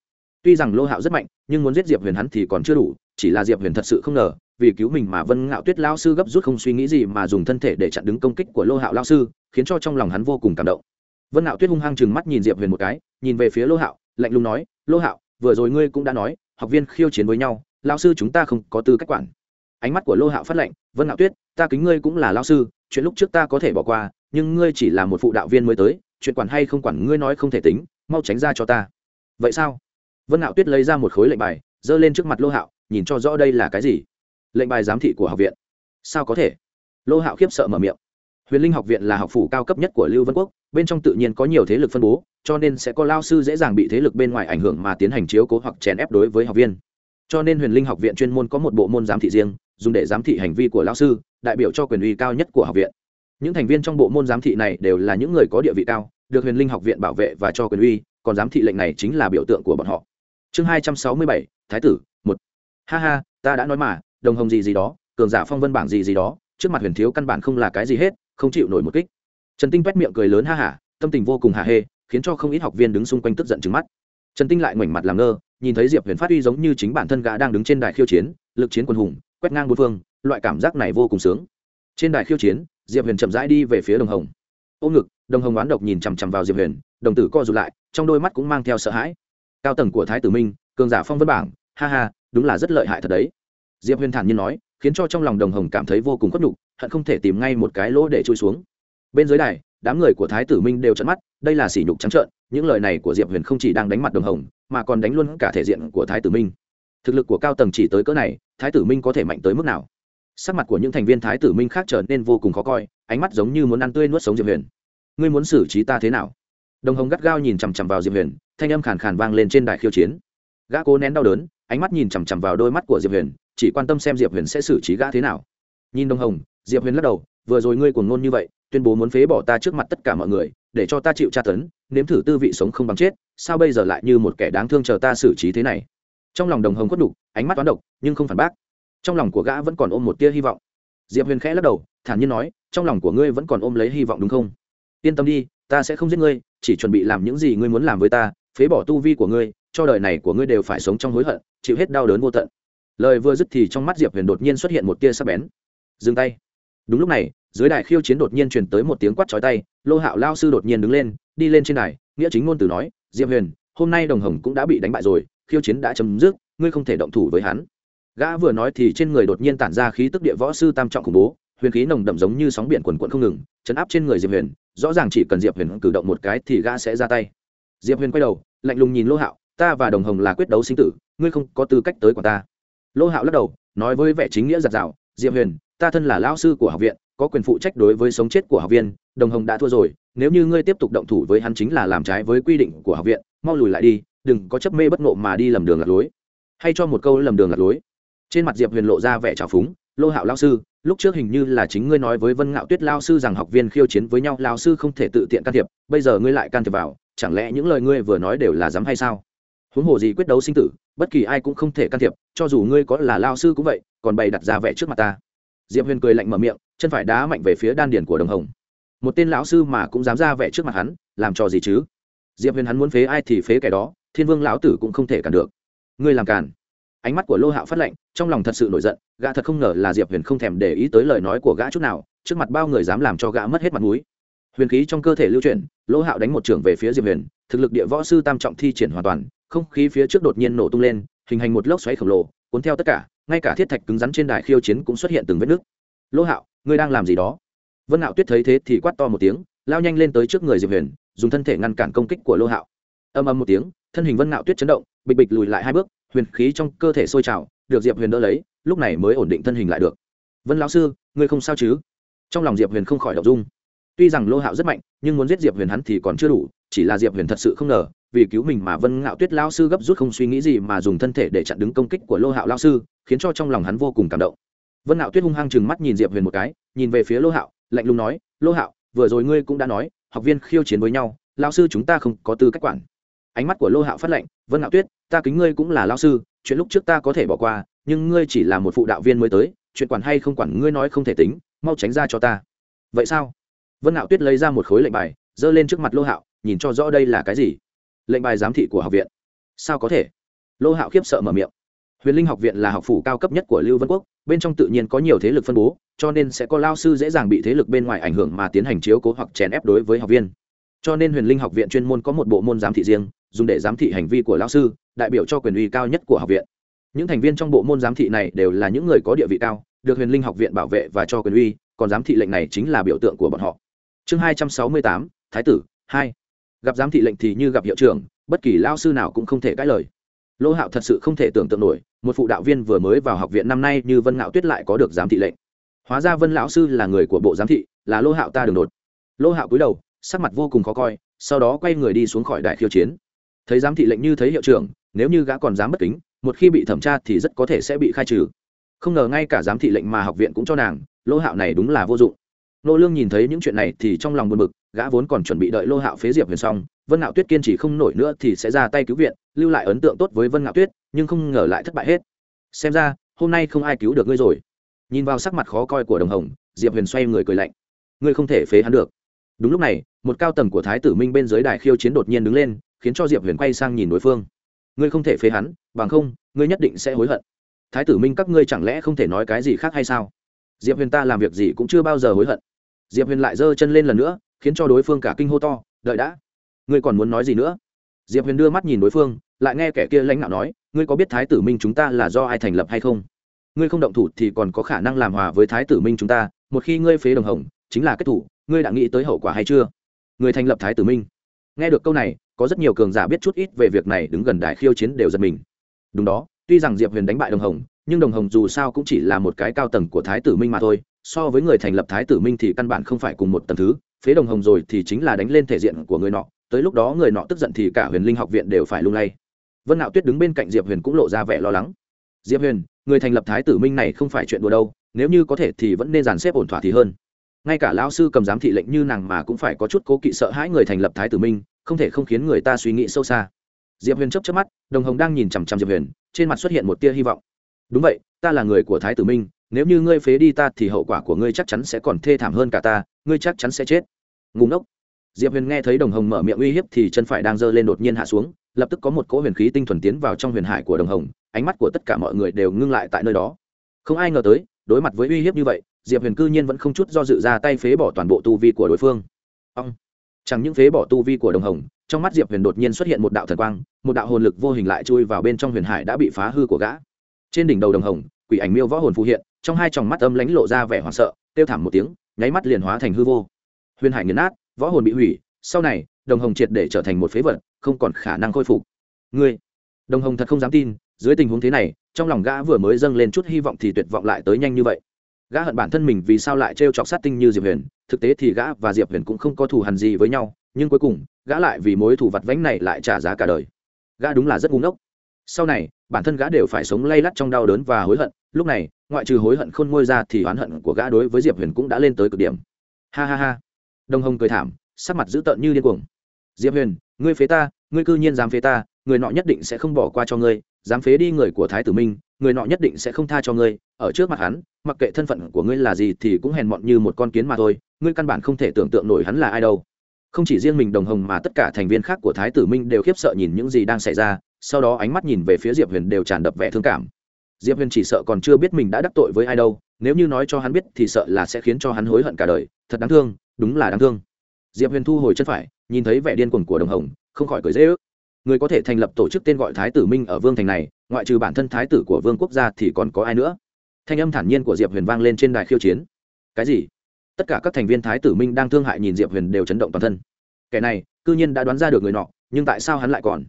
Tuy rằng lô hạo rất mạnh, nhưng muốn giết diệp huyền hắn thì còn chưa đủ, chỉ là diệp huyền thật sự không ngờ, vì cứu mình mà vân ngạo tuyết lao sư gấp rút không suy nghĩ gì mà dùng thân thể để chặn đứng công kích của lô hạo lao sư khiến cho trong lòng hắn vô cùng cảm động. Vân Nạo tuyết hung hăng chừng mắt nhìn diệp huyền một cái, nhìn về phía lô hạo, lạnh lùng nói, lô hạo, vừa rồi ngươi cũng đã nói, học viên khiêu chiến với nhau lao sư chúng ta không có tư cách quản. Ánh mắt của lô hạo phát lệnh vân Nạo tuyết, ta kính ngươi cũng là lao sư, chuyện lúc trước ta có thể bỏ qua, nhưng ngươi chỉ là một phụ đạo viên mới tới, chuyện quản hay không quản ngươi nói không thể tính, mau tránh ra cho ta. Vậy sao? Vân Nạo tuyết lấy ra một khối lệnh bài, giơ lên trước mặt lô hạo, nhìn cho rõ đây là cái gì. Lệnh bài giám thị của học viện. Sao có thể? Lô hạo khiếp sợ mở miệng huyền linh học viện là học phủ cao cấp nhất của lưu vân quốc, bên trong tự nhiên có nhiều thế lực phân bố, cho nên sẽ có lao sư dễ dàng bị thế lực bên ngoài ảnh hưởng mà tiến hành chiếu cố hoặc chèn ép đối với học viên. Cho nên huyền linh học viện chuyên môn có một bộ môn giám thị riêng, dùng để giám thị hành vi của lao sư, đại biểu cho quyền uy cao nhất của học viện. Những thành viên trong bộ môn giám thị này đều là những người có địa vị cao, được huyền linh học viện bảo vệ và cho quyền uy, còn giám thị lệnh này chính là biểu tượng của bọn họ. Chương hai trăm sáu mươi bảy, thái tử, một. Ha ha, ta đã nói mà, đồng hồng gì gì đó, cường giả phong vân bảng gì gì đó, trước mặt huyền thiếu căn bản không là cái gì hết không chịu nổi một kích. Trần tinh t miệng cười lớn ha hả, tâm tình vô cùng hạ hê, khiến cho không ít học viên đứng xung quanh tức giận trứng mắt. Trần tinh lại ngoảnh mặt làm ngơ, nhìn thấy diệp huyền phát uy giống như chính bản thân gã đang đứng trên đài khiêu chiến, lực chiến quân hùng, quét ngang bốn phương, loại cảm giác này vô cùng sướng. Trên đài khiêu chiến, diệp huyền chậm rãi đi về phía đồng hồng. Ôm ngực, đồng hồng oán độc nhìn chằm chằm vào diệp huyền, đồng tử co rụt lại, trong đôi mắt cũng mang theo sợ hãi. Cao tầng của thái tử minh, cường giả phong vân bảng, ha ha, đúng là rất lợi hại thật đấy. Diệp huyền thản nhiên nói, khiến cho trong lòng đồng hồng cảm thấy vô cùng khuất nhục hận không thể tìm ngay một cái lỗ để chui xuống. Bên dưới đài, đám người của thái tử minh đều trận mắt, đây là sỉ nhục trắng trợn, những lời này của diệp huyền không chỉ đang đánh mặt đồng hồng, mà còn đánh luôn cả thể diện của thái tử minh. Thực lực của cao tầng chỉ tới cỡ này, thái tử minh có thể mạnh tới mức nào? Sắc mặt của những thành viên thái tử minh khác trở nên vô cùng khó coi, ánh mắt giống như muốn ăn tươi nuốt sống diệp huyền. Ngươi muốn xử trí ta thế nào? Đồng hồng gắt gao nhìn chằm chằm vào diệp huyền, thanh âm khàn khàn vang lên trên đài khiêu chiến. Gã cố nén đau đớn, ánh mắt nhìn chằm chằm vào đôi mắt của diệp huyền, chỉ quan tâm xem diệp huyền sẽ xử trí gã thế nào nhìn đồng hồng, diệp huyền lắc đầu, vừa rồi ngươi cuồng ngôn như vậy, tuyên bố muốn phế bỏ ta trước mặt tất cả mọi người, để cho ta chịu tra tấn, nếm thử tư vị sống không bằng chết, sao bây giờ lại như một kẻ đáng thương chờ ta xử trí thế này? Trong lòng đồng hồng khuất đục ánh mắt toán độc, nhưng không phản bác. Trong lòng của gã vẫn còn ôm một tia hy vọng. Diệp huyền khẽ lắc đầu, thản nhiên nói, trong lòng của ngươi vẫn còn ôm lấy hy vọng đúng không? Yên tâm đi, ta sẽ không giết ngươi, chỉ chuẩn bị làm những gì ngươi muốn làm với ta, phế bỏ tu vi của ngươi, cho đời này của ngươi đều phải sống trong hối hận, chịu hết đau đớn vô tận. Lời vừa dứt thì trong mắt diệp huyền đột nhiên xuất hiện một tia sắc bén dừng tay. Đúng lúc này, dưới đài khiêu chiến đột nhiên truyền tới một tiếng quát chói tay, lô hạo lao sư đột nhiên đứng lên, đi lên trên đài, nghĩa chính ngôn từ nói, diệp huyền, hôm nay đồng hồng cũng đã bị đánh bại rồi, khiêu chiến đã chấm dứt, ngươi không thể động thủ với hắn. Gã vừa nói thì trên người đột nhiên tản ra khí tức địa võ sư tam trọng khủng bố, huyền khí nồng đậm giống như sóng biển quần quận không ngừng, chấn áp trên người diệp huyền, rõ ràng chỉ cần diệp huyền cử động một cái thì gã sẽ ra tay. Diệp huyền quay đầu, lạnh lùng nhìn lô hạo, ta và đồng hồng là quyết đấu sinh tử, ngươi không có tư cách tới của ta. Lô hạo lắc đầu, nói với vẻ chính nghĩa giặt rào diệp huyền, ta thân là lao sư của học viện, có quyền phụ trách đối với sống chết của học viên, đồng hồng đã thua rồi, nếu như ngươi tiếp tục động thủ với hắn chính là làm trái với quy định của học viện, mau lùi lại đi, đừng có chấp mê bất nộ mà đi lầm đường lạc lối. Hay cho một câu lầm đường lạc lối. Trên mặt diệp huyền lộ ra vẻ trào phúng, lô hạo lao sư, lúc trước hình như là chính ngươi nói với vân ngạo tuyết lao sư rằng học viên khiêu chiến với nhau lao sư không thể tự tiện can thiệp, bây giờ ngươi lại can thiệp vào, chẳng lẽ những lời ngươi vừa nói đều là dám hay sao? Huống hồ gì quyết đấu sinh tử, bất kỳ ai cũng không thể can thiệp, cho dù ngươi có là lao sư cũng vậy còn bày đặt ra vẻ trước mặt ta. Diệp huyền cười lạnh mở miệng, chân phải đá mạnh về phía đan điển của đồng hồng. Một tên lão sư mà cũng dám ra vẻ trước mặt hắn, làm trò gì chứ? Diệp huyền hắn muốn phế ai thì phế kẻ đó, thiên vương lão tử cũng không thể cản được. Ngươi làm cản. Ánh mắt của lô hạo phát lệnh trong lòng thật sự nổi giận, gã thật không ngờ là diệp huyền không thèm để ý tới lời nói của gã chút nào, trước mặt bao người dám làm cho gã mất hết mặt mũi. Huyền khí trong cơ thể lưu chuyển, lô hạo đánh một trưởng về phía diệp huyền, thực lực địa võ sư tam trọng thi triển hoàn toàn, không khí phía trước đột nhiên nổ tung lên, hình thành một lốc xoáy khổng lồ, cuốn theo tất cả ngay cả thiết thạch cứng rắn trên đài khiêu chiến cũng xuất hiện từng vết nứt. Lô hạo, ngươi đang làm gì đó? Vân hạo tuyết thấy thế thì quát to một tiếng, lao nhanh lên tới trước người diệp huyền, dùng thân thể ngăn cản công kích của lô hạo. Âm âm một tiếng, thân hình vân hạo tuyết chấn động, bịch bịch lùi lại hai bước, huyền khí trong cơ thể sôi trào, được diệp huyền đỡ lấy, lúc này mới ổn định thân hình lại được. Vân lão sư, ngươi không sao chứ? Trong lòng diệp huyền không khỏi đ dung. Tuy rằng lô hạo rất mạnh, nhưng muốn giết diệp huyền hắn thì còn chưa đủ chỉ là diệp huyền thật sự không ngờ, vì cứu mình mà vân ngạo tuyết lao sư gấp rút không suy nghĩ gì mà dùng thân thể để chặn đứng công kích của lô hạo lao sư, khiến cho trong lòng hắn vô cùng cảm động. Vân ngạo tuyết hung hăng chừng mắt nhìn diệp huyền một cái, nhìn về phía lô hạo, lạnh lùng nói, lô hạo, vừa rồi ngươi cũng đã nói, học viên khiêu chiến với nhau lao sư chúng ta không có tư cách quản. Ánh mắt của lô hạo phát lệnh vân ngạo tuyết, ta kính ngươi cũng là lao sư, chuyện lúc trước ta có thể bỏ qua, nhưng ngươi chỉ là một phụ đạo viên mới tới, chuyện quản hay không quản ngươi nói không thể tính, mau tránh ra cho ta. Vậy sao? Vân ngạo tuyết lấy ra một khối lệnh bài, giơ lên trước mặt lô hạo nhìn cho rõ đây là cái gì? Lệnh bài giám thị của học viện. Sao có thể? Lô hạo khiếp sợ mở miệng. Huyền linh học viện là học phủ cao cấp nhất của lưu vân quốc, bên trong tự nhiên có nhiều thế lực phân bố, cho nên sẽ có lao sư dễ dàng bị thế lực bên ngoài ảnh hưởng mà tiến hành chiếu cố hoặc chèn ép đối với học viên. Cho nên huyền linh học viện chuyên môn có một bộ môn giám thị riêng, dùng để giám thị hành vi của lao sư, đại biểu cho quyền uy cao nhất của học viện. Những thành viên trong bộ môn giám thị này đều là những người có địa vị cao, được huyền linh học viện bảo vệ và cho quyền uy, còn giám thị lệnh này chính là biểu tượng của bọn họ. Chương hai trăm sáu mươi tám, thái tử, hai gặp giám thị lệnh thì như gặp hiệu trưởng, bất kỳ lao sư nào cũng không thể cãi lời. Lỗ hạo thật sự không thể tưởng tượng nổi, một phụ đạo viên vừa mới vào học viện năm nay như vân ngạo tuyết lại có được giám thị lệnh. Hóa ra vân lão sư là người của bộ giám thị, là lỗ hạo ta đường đột. Lỗ hạo cúi đầu, sắc mặt vô cùng khó coi, sau đó quay người đi xuống khỏi đại khiêu chiến. Thấy giám thị lệnh như thấy hiệu trưởng, nếu như gã còn dám bất kính, một khi bị thẩm tra thì rất có thể sẽ bị khai trừ. Không ngờ ngay cả giám thị lệnh mà học viện cũng cho nàng lỗ hạo này đúng là vô dụng nô lương nhìn thấy những chuyện này thì trong lòng buồn bực, gã vốn còn chuẩn bị đợi lô hạo phế diệp huyền xong, vân ngạo tuyết kiên trì không nổi nữa thì sẽ ra tay cứu viện, lưu lại ấn tượng tốt với vân ngạo tuyết, nhưng không ngờ lại thất bại hết. Xem ra, hôm nay không ai cứu được ngươi rồi. Nhìn vào sắc mặt khó coi của đồng hồng, diệp huyền xoay người cười lạnh. Ngươi không thể phế hắn được. Đúng lúc này, một cao tầng của thái tử minh bên dưới đài khiêu chiến đột nhiên đứng lên, khiến cho diệp huyền quay sang nhìn đối phương. Ngươi không thể phế hắn, bằng không, ngươi nhất định sẽ hối hận. Thái tử minh, các ngươi chẳng lẽ không thể nói cái gì khác hay sao? Diệp huyền ta làm việc gì cũng chưa bao giờ hối hận diệp huyền lại giơ chân lên lần nữa, khiến cho đối phương cả kinh hô to, đợi đã! Ngươi còn muốn nói gì nữa? Diệp huyền đưa mắt nhìn đối phương, lại nghe kẻ kia lãnh đạo nói, ngươi có biết thái tử minh chúng ta là do ai thành lập hay không? Ngươi không động thủ thì còn có khả năng làm hòa với thái tử minh chúng ta, một khi ngươi phế đồng hồng, chính là kết thủ, ngươi đã nghĩ tới hậu quả hay chưa? Người thành lập thái tử minh. Nghe được câu này, có rất nhiều cường giả biết chút ít về việc này đứng gần đại khiêu chiến đều giật mình. Đúng đó, tuy rằng diệp huyền đánh bại đồng hồng, nhưng đồng hồng dù sao cũng chỉ là một cái cao tầng của thái tử minh mà thôi so với người thành lập thái tử minh thì căn bản không phải cùng một tầng thứ. Phế đồng hồng rồi thì chính là đánh lên thể diện của người nọ. Tới lúc đó người nọ tức giận thì cả huyền linh học viện đều phải lung lay. Vân nạo tuyết đứng bên cạnh diệp huyền cũng lộ ra vẻ lo lắng. Diệp huyền, người thành lập thái tử minh này không phải chuyện đùa đâu, nếu như có thể thì vẫn nên dàn xếp ổn thỏa thì hơn. Ngay cả lão sư cầm giám thị lệnh như nàng mà cũng phải có chút cố kỵ sợ hãi người thành lập thái tử minh, không thể không khiến người ta suy nghĩ sâu xa. Diệp huyền chấp chấp mắt, đồng hồng đang nhìn chằm chằm diệp huyền, trên mặt xuất hiện một tia hy vọng. Đúng vậy, ta là người của thái tử minh nếu như ngươi phế đi ta thì hậu quả của ngươi chắc chắn sẽ còn thê thảm hơn cả ta, ngươi chắc chắn sẽ chết. Ngủ ngốc. Diệp huyền nghe thấy đồng hồng mở miệng uy hiếp thì chân phải đang giơ lên đột nhiên hạ xuống, lập tức có một cỗ huyền khí tinh thuần tiến vào trong huyền hải của đồng hồng, ánh mắt của tất cả mọi người đều ngưng lại tại nơi đó. Không ai ngờ tới, đối mặt với uy hiếp như vậy, diệp huyền cư nhiên vẫn không chút do dự ra tay phế bỏ toàn bộ tu vi của đối phương. Ông chẳng những phế bỏ tu vi của đồng hồng, trong mắt diệp huyền đột nhiên xuất hiện một đạo thần quang, một đạo hồn lực vô hình lại chui vào bên trong huyền hải đã bị phá hư của gã. Trên đỉnh đầu đồng hồng, quỷ ảnh miêu võ hồn phù hiện trong hai tròng mắt âm lãnh lộ ra vẻ hoảng sợ, kêu thảm một tiếng, nháy mắt liền hóa thành hư vô. Huyền hải nghiền nát, võ hồn bị hủy, sau này, đồng hồng triệt để trở thành một phế vật, không còn khả năng khôi phục. Ngươi, đồng hồng thật không dám tin, dưới tình huống thế này, trong lòng gã vừa mới dâng lên chút hy vọng thì tuyệt vọng lại tới nhanh như vậy. Gã hận bản thân mình vì sao lại trêu chọc sát tinh như diệp huyền, thực tế thì gã và diệp huyền cũng không có thù hằn gì với nhau, nhưng cuối cùng, gã lại vì mối thù vặt vánh này lại trả giá cả đời. Gã đúng là rất ngu ngốc. Sau này, bản thân gã đều phải sống lay lắt trong đau đớn và hối hận, lúc này ngoại trừ hối hận khôn ngôi ra thì oán hận của gã đối với diệp huyền cũng đã lên tới cực điểm. Ha ha ha. Đồng hồng cười thảm, sắc mặt dữ tợn như điên cuồng. Diệp huyền, ngươi phế ta, ngươi cư nhiên dám phế ta, người nọ nhất định sẽ không bỏ qua cho ngươi, dám phế đi người của thái tử minh, người nọ nhất định sẽ không tha cho ngươi. Ở trước mặt hắn, mặc kệ thân phận của ngươi là gì thì cũng hèn mọn như một con kiến mà thôi, ngươi căn bản không thể tưởng tượng nổi hắn là ai đâu. Không chỉ riêng mình đồng hồng mà tất cả thành viên khác của thái tử minh đều khiếp sợ nhìn những gì đang xảy ra, sau đó ánh mắt nhìn về phía diệp huyền đều tràn đập vẻ thương cảm diệp huyền chỉ sợ còn chưa biết mình đã đắc tội với ai đâu, nếu như nói cho hắn biết thì sợ là sẽ khiến cho hắn hối hận cả đời, thật đáng thương, đúng là đáng thương. Diệp huyền thu hồi chân phải, nhìn thấy vẻ điên cuồng của đồng hồng, không khỏi cười dễ ước. Người có thể thành lập tổ chức tên gọi thái tử minh ở vương thành này, ngoại trừ bản thân thái tử của vương quốc gia thì còn có ai nữa? Thanh âm thản nhiên của diệp huyền vang lên trên đài khiêu chiến. Cái gì? Tất cả các thành viên thái tử minh đang thương hại nhìn diệp huyền đều chấn động toàn thân. Kẻ này c ư nhiên đã đoán ra được người nọ, nhưng tại sao hắn lại còn?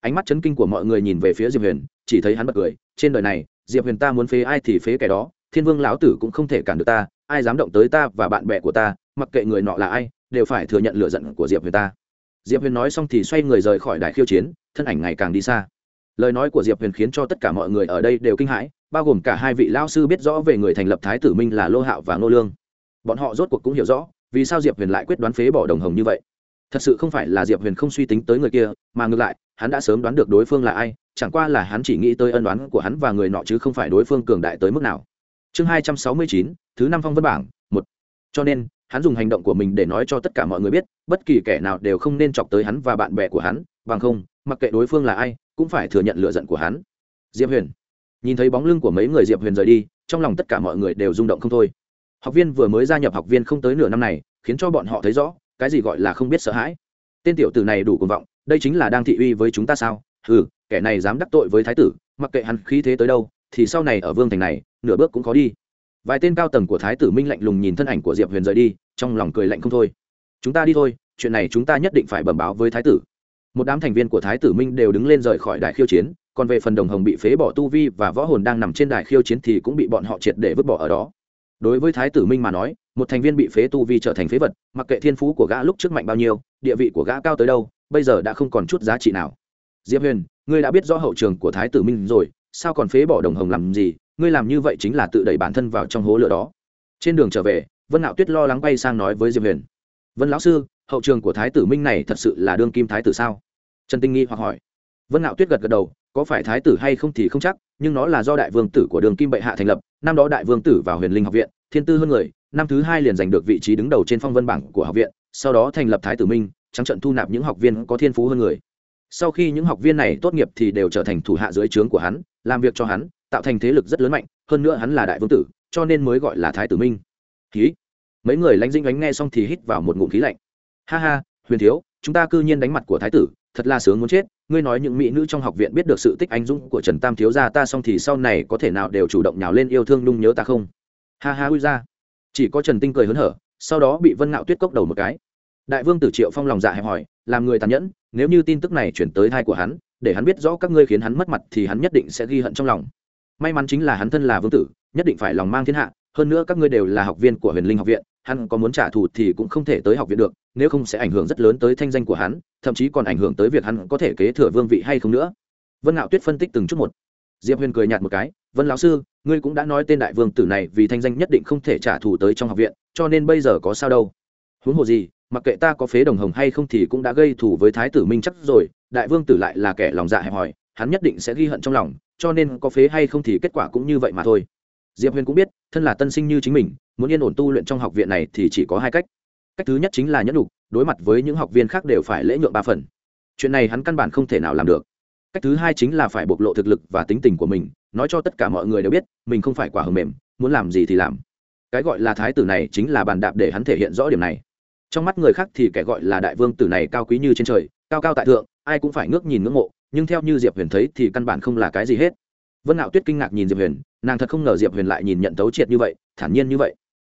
Ánh mắt chấn kinh của mọi người nhìn về phía diệp huyền, chỉ thấy hắn bật cười, trên đời này diệp huyền ta muốn phế ai thì phế kẻ đó, thiên vương lão tử cũng không thể cản được ta, ai dám động tới ta và bạn bè của ta, mặc kệ người nọ là ai, đều phải thừa nhận lựa giận của diệp huyền ta. Diệp huyền nói xong thì xoay người rời khỏi đài khiêu chiến, thân ảnh ngày càng đi xa. Lời nói của diệp huyền khiến cho tất cả mọi người ở đây đều kinh hãi, bao gồm cả hai vị lao sư biết rõ về người thành lập thái tử minh là lô hạo và ngô lương. Bọn họ rốt cuộc cũng hiểu rõ vì sao diệp huyền lại quyết đoán phế bỏ đồng hồng như vậy thật sự không phải là diệp huyền không suy tính tới người kia, mà ngược lại, hắn đã sớm đoán được đối phương là ai, chẳng qua là hắn chỉ nghĩ tới ân đoán của hắn và người nọ chứ không phải đối phương cường đại tới mức nào. Chương hai trăm sáu mươi chín, thứ năm phong văn bảng, một. Cho nên, hắn dùng hành động của mình để nói cho tất cả mọi người biết, bất kỳ kẻ nào đều không nên chọc tới hắn và bạn bè của hắn, bằng không, mặc kệ đối phương là ai, cũng phải thừa nhận lựa giận của hắn. Diệp huyền. Nhìn thấy bóng lưng của mấy người diệp huyền rời đi, trong lòng tất cả mọi người đều rung động không thôi. Học viên vừa mới gia nhập học viên không tới nửa năm này, khiến cho bọn họ thấy rõ cái gì gọi là không biết sợ hãi? Tên tiểu tử này đủ cuồng vọng, đây chính là đang thị uy với chúng ta sao? Ừ kẻ này dám đắc tội với thái tử, mặc kệ hắn khí thế tới đâu, thì sau này ở vương thành này, nửa bước cũng khó đi. Vài tên cao tầng của thái tử minh lạnh lùng nhìn thân ảnh của diệp huyền rời đi, trong lòng cười lạnh không thôi. Chúng ta đi thôi, chuyện này chúng ta nhất định phải bẩm báo với thái tử. Một đám thành viên của thái tử minh đều đứng lên rời khỏi đài khiêu chiến, còn về phần đồng hồng bị phế bỏ tu vi và võ hồn đang nằm trên đài khiêu chiến thì cũng bị bọn họ triệt để vứt bỏ ở đó. Đối với thái tử minh mà nói một thành viên bị phế tu vi trở thành phế vật, mặc kệ thiên phú của gã lúc trước mạnh bao nhiêu, địa vị của gã cao tới đâu, bây giờ đã không còn chút giá trị nào. Diệp huyền, ngươi đã biết rõ hậu trường của thái tử minh rồi, sao còn phế bỏ đồng hồng làm gì? Ngươi làm như vậy chính là tự đẩy bản thân vào trong hố lửa đó. Trên đường trở về, vân nạo tuyết lo lắng bay sang nói với diệp huyền. Vân lão sư, hậu trường của thái tử minh này thật sự là đương kim thái tử sao? Trần tinh nghi hoặc hỏi. Vân nạo tuyết gật gật đầu, có phải thái tử hay không thì không chắc, nhưng nó là do đại vương tử của đường kim bệ hạ thành lập, năm đó đại vương tử vào huyền linh học viện, thiên tư hơn người năm thứ hai liền giành được vị trí đứng đầu trên phong vân bảng của học viện, sau đó thành lập thái tử minh, trắng trận thu nạp những học viên có thiên phú hơn người. Sau khi những học viên này tốt nghiệp thì đều trở thành thủ hạ dưới trướng của hắn, làm việc cho hắn, tạo thành thế lực rất lớn mạnh, hơn nữa hắn là đại vương tử, cho nên mới gọi là thái tử minh. Khí mấy người lánh dinh ánh nghe xong thì hít vào một ngụm khí lạnh. Ha ha, huyền thiếu, chúng ta cư nhiên đánh mặt của thái tử, thật là sướng muốn chết, ngươi nói những mỹ nữ trong học viện biết được sự tích anh dũng của trần tam thiếu gia ta xong thì sau này có thể nào đều chủ động nhào lên yêu thương nhung nhớ ta không? Ha ha, ui ra chỉ có trần tinh cười hớn hở, sau đó bị vân ngạo tuyết cốc đầu một cái. Đại vương tử triệu phong lòng dạ hẹp hỏi làm người tàn nhẫn, nếu như tin tức này chuyển tới thai của hắn, để hắn biết rõ các ngươi khiến hắn mất mặt thì hắn nhất định sẽ ghi hận trong lòng. May mắn chính là hắn thân là vương tử, nhất định phải lòng mang thiên hạ, hơn nữa các ngươi đều là học viên của huyền linh học viện, hắn có muốn trả thù thì cũng không thể tới học viện được, nếu không sẽ ảnh hưởng rất lớn tới thanh danh của hắn, thậm chí còn ảnh hưởng tới việc hắn có thể kế thừa vương vị hay không nữa. Vân ngạo tuyết phân tích từng chút một diệp huyền cười nhạt một cái, vân lão sư, ngươi cũng đã nói tên đại vương tử này vì thanh danh nhất định không thể trả thù tới trong học viện, cho nên bây giờ có sao đâu? Huống hồ gì, mặc kệ ta có phế đồng hồng hay không thì cũng đã gây thù với thái tử minh chắc rồi, đại vương tử lại là kẻ lòng dạ hẹp hòi, hắn nhất định sẽ ghi hận trong lòng, cho nên có phế hay không thì kết quả cũng như vậy mà thôi. Diệp huyền cũng biết, thân là tân sinh như chính mình, muốn yên ổn tu luyện trong học viện này thì chỉ có hai cách. Cách thứ nhất chính là nhẫn đục đối mặt với những học viên khác đều phải lễ nhượng ba phần. Chuyện này hắn căn bản không thể nào làm được cách thứ hai chính là phải bộc lộ thực lực và tính tình của mình, nói cho tất cả mọi người đều biết, mình không phải quả hầm mềm, muốn làm gì thì làm. Cái gọi là thái tử này chính là bàn đạp để hắn thể hiện rõ điểm này. Trong mắt người khác thì kẻ gọi là đại vương tử này cao quý như trên trời, cao cao tại thượng, ai cũng phải ngước nhìn ngưỡng mộ, nhưng theo như diệp huyền thấy thì căn bản không là cái gì hết. Vân ngạo tuyết kinh ngạc nhìn diệp huyền, nàng thật không ngờ diệp huyền lại nhìn nhận tấu triệt như vậy, thản nhiên như vậy.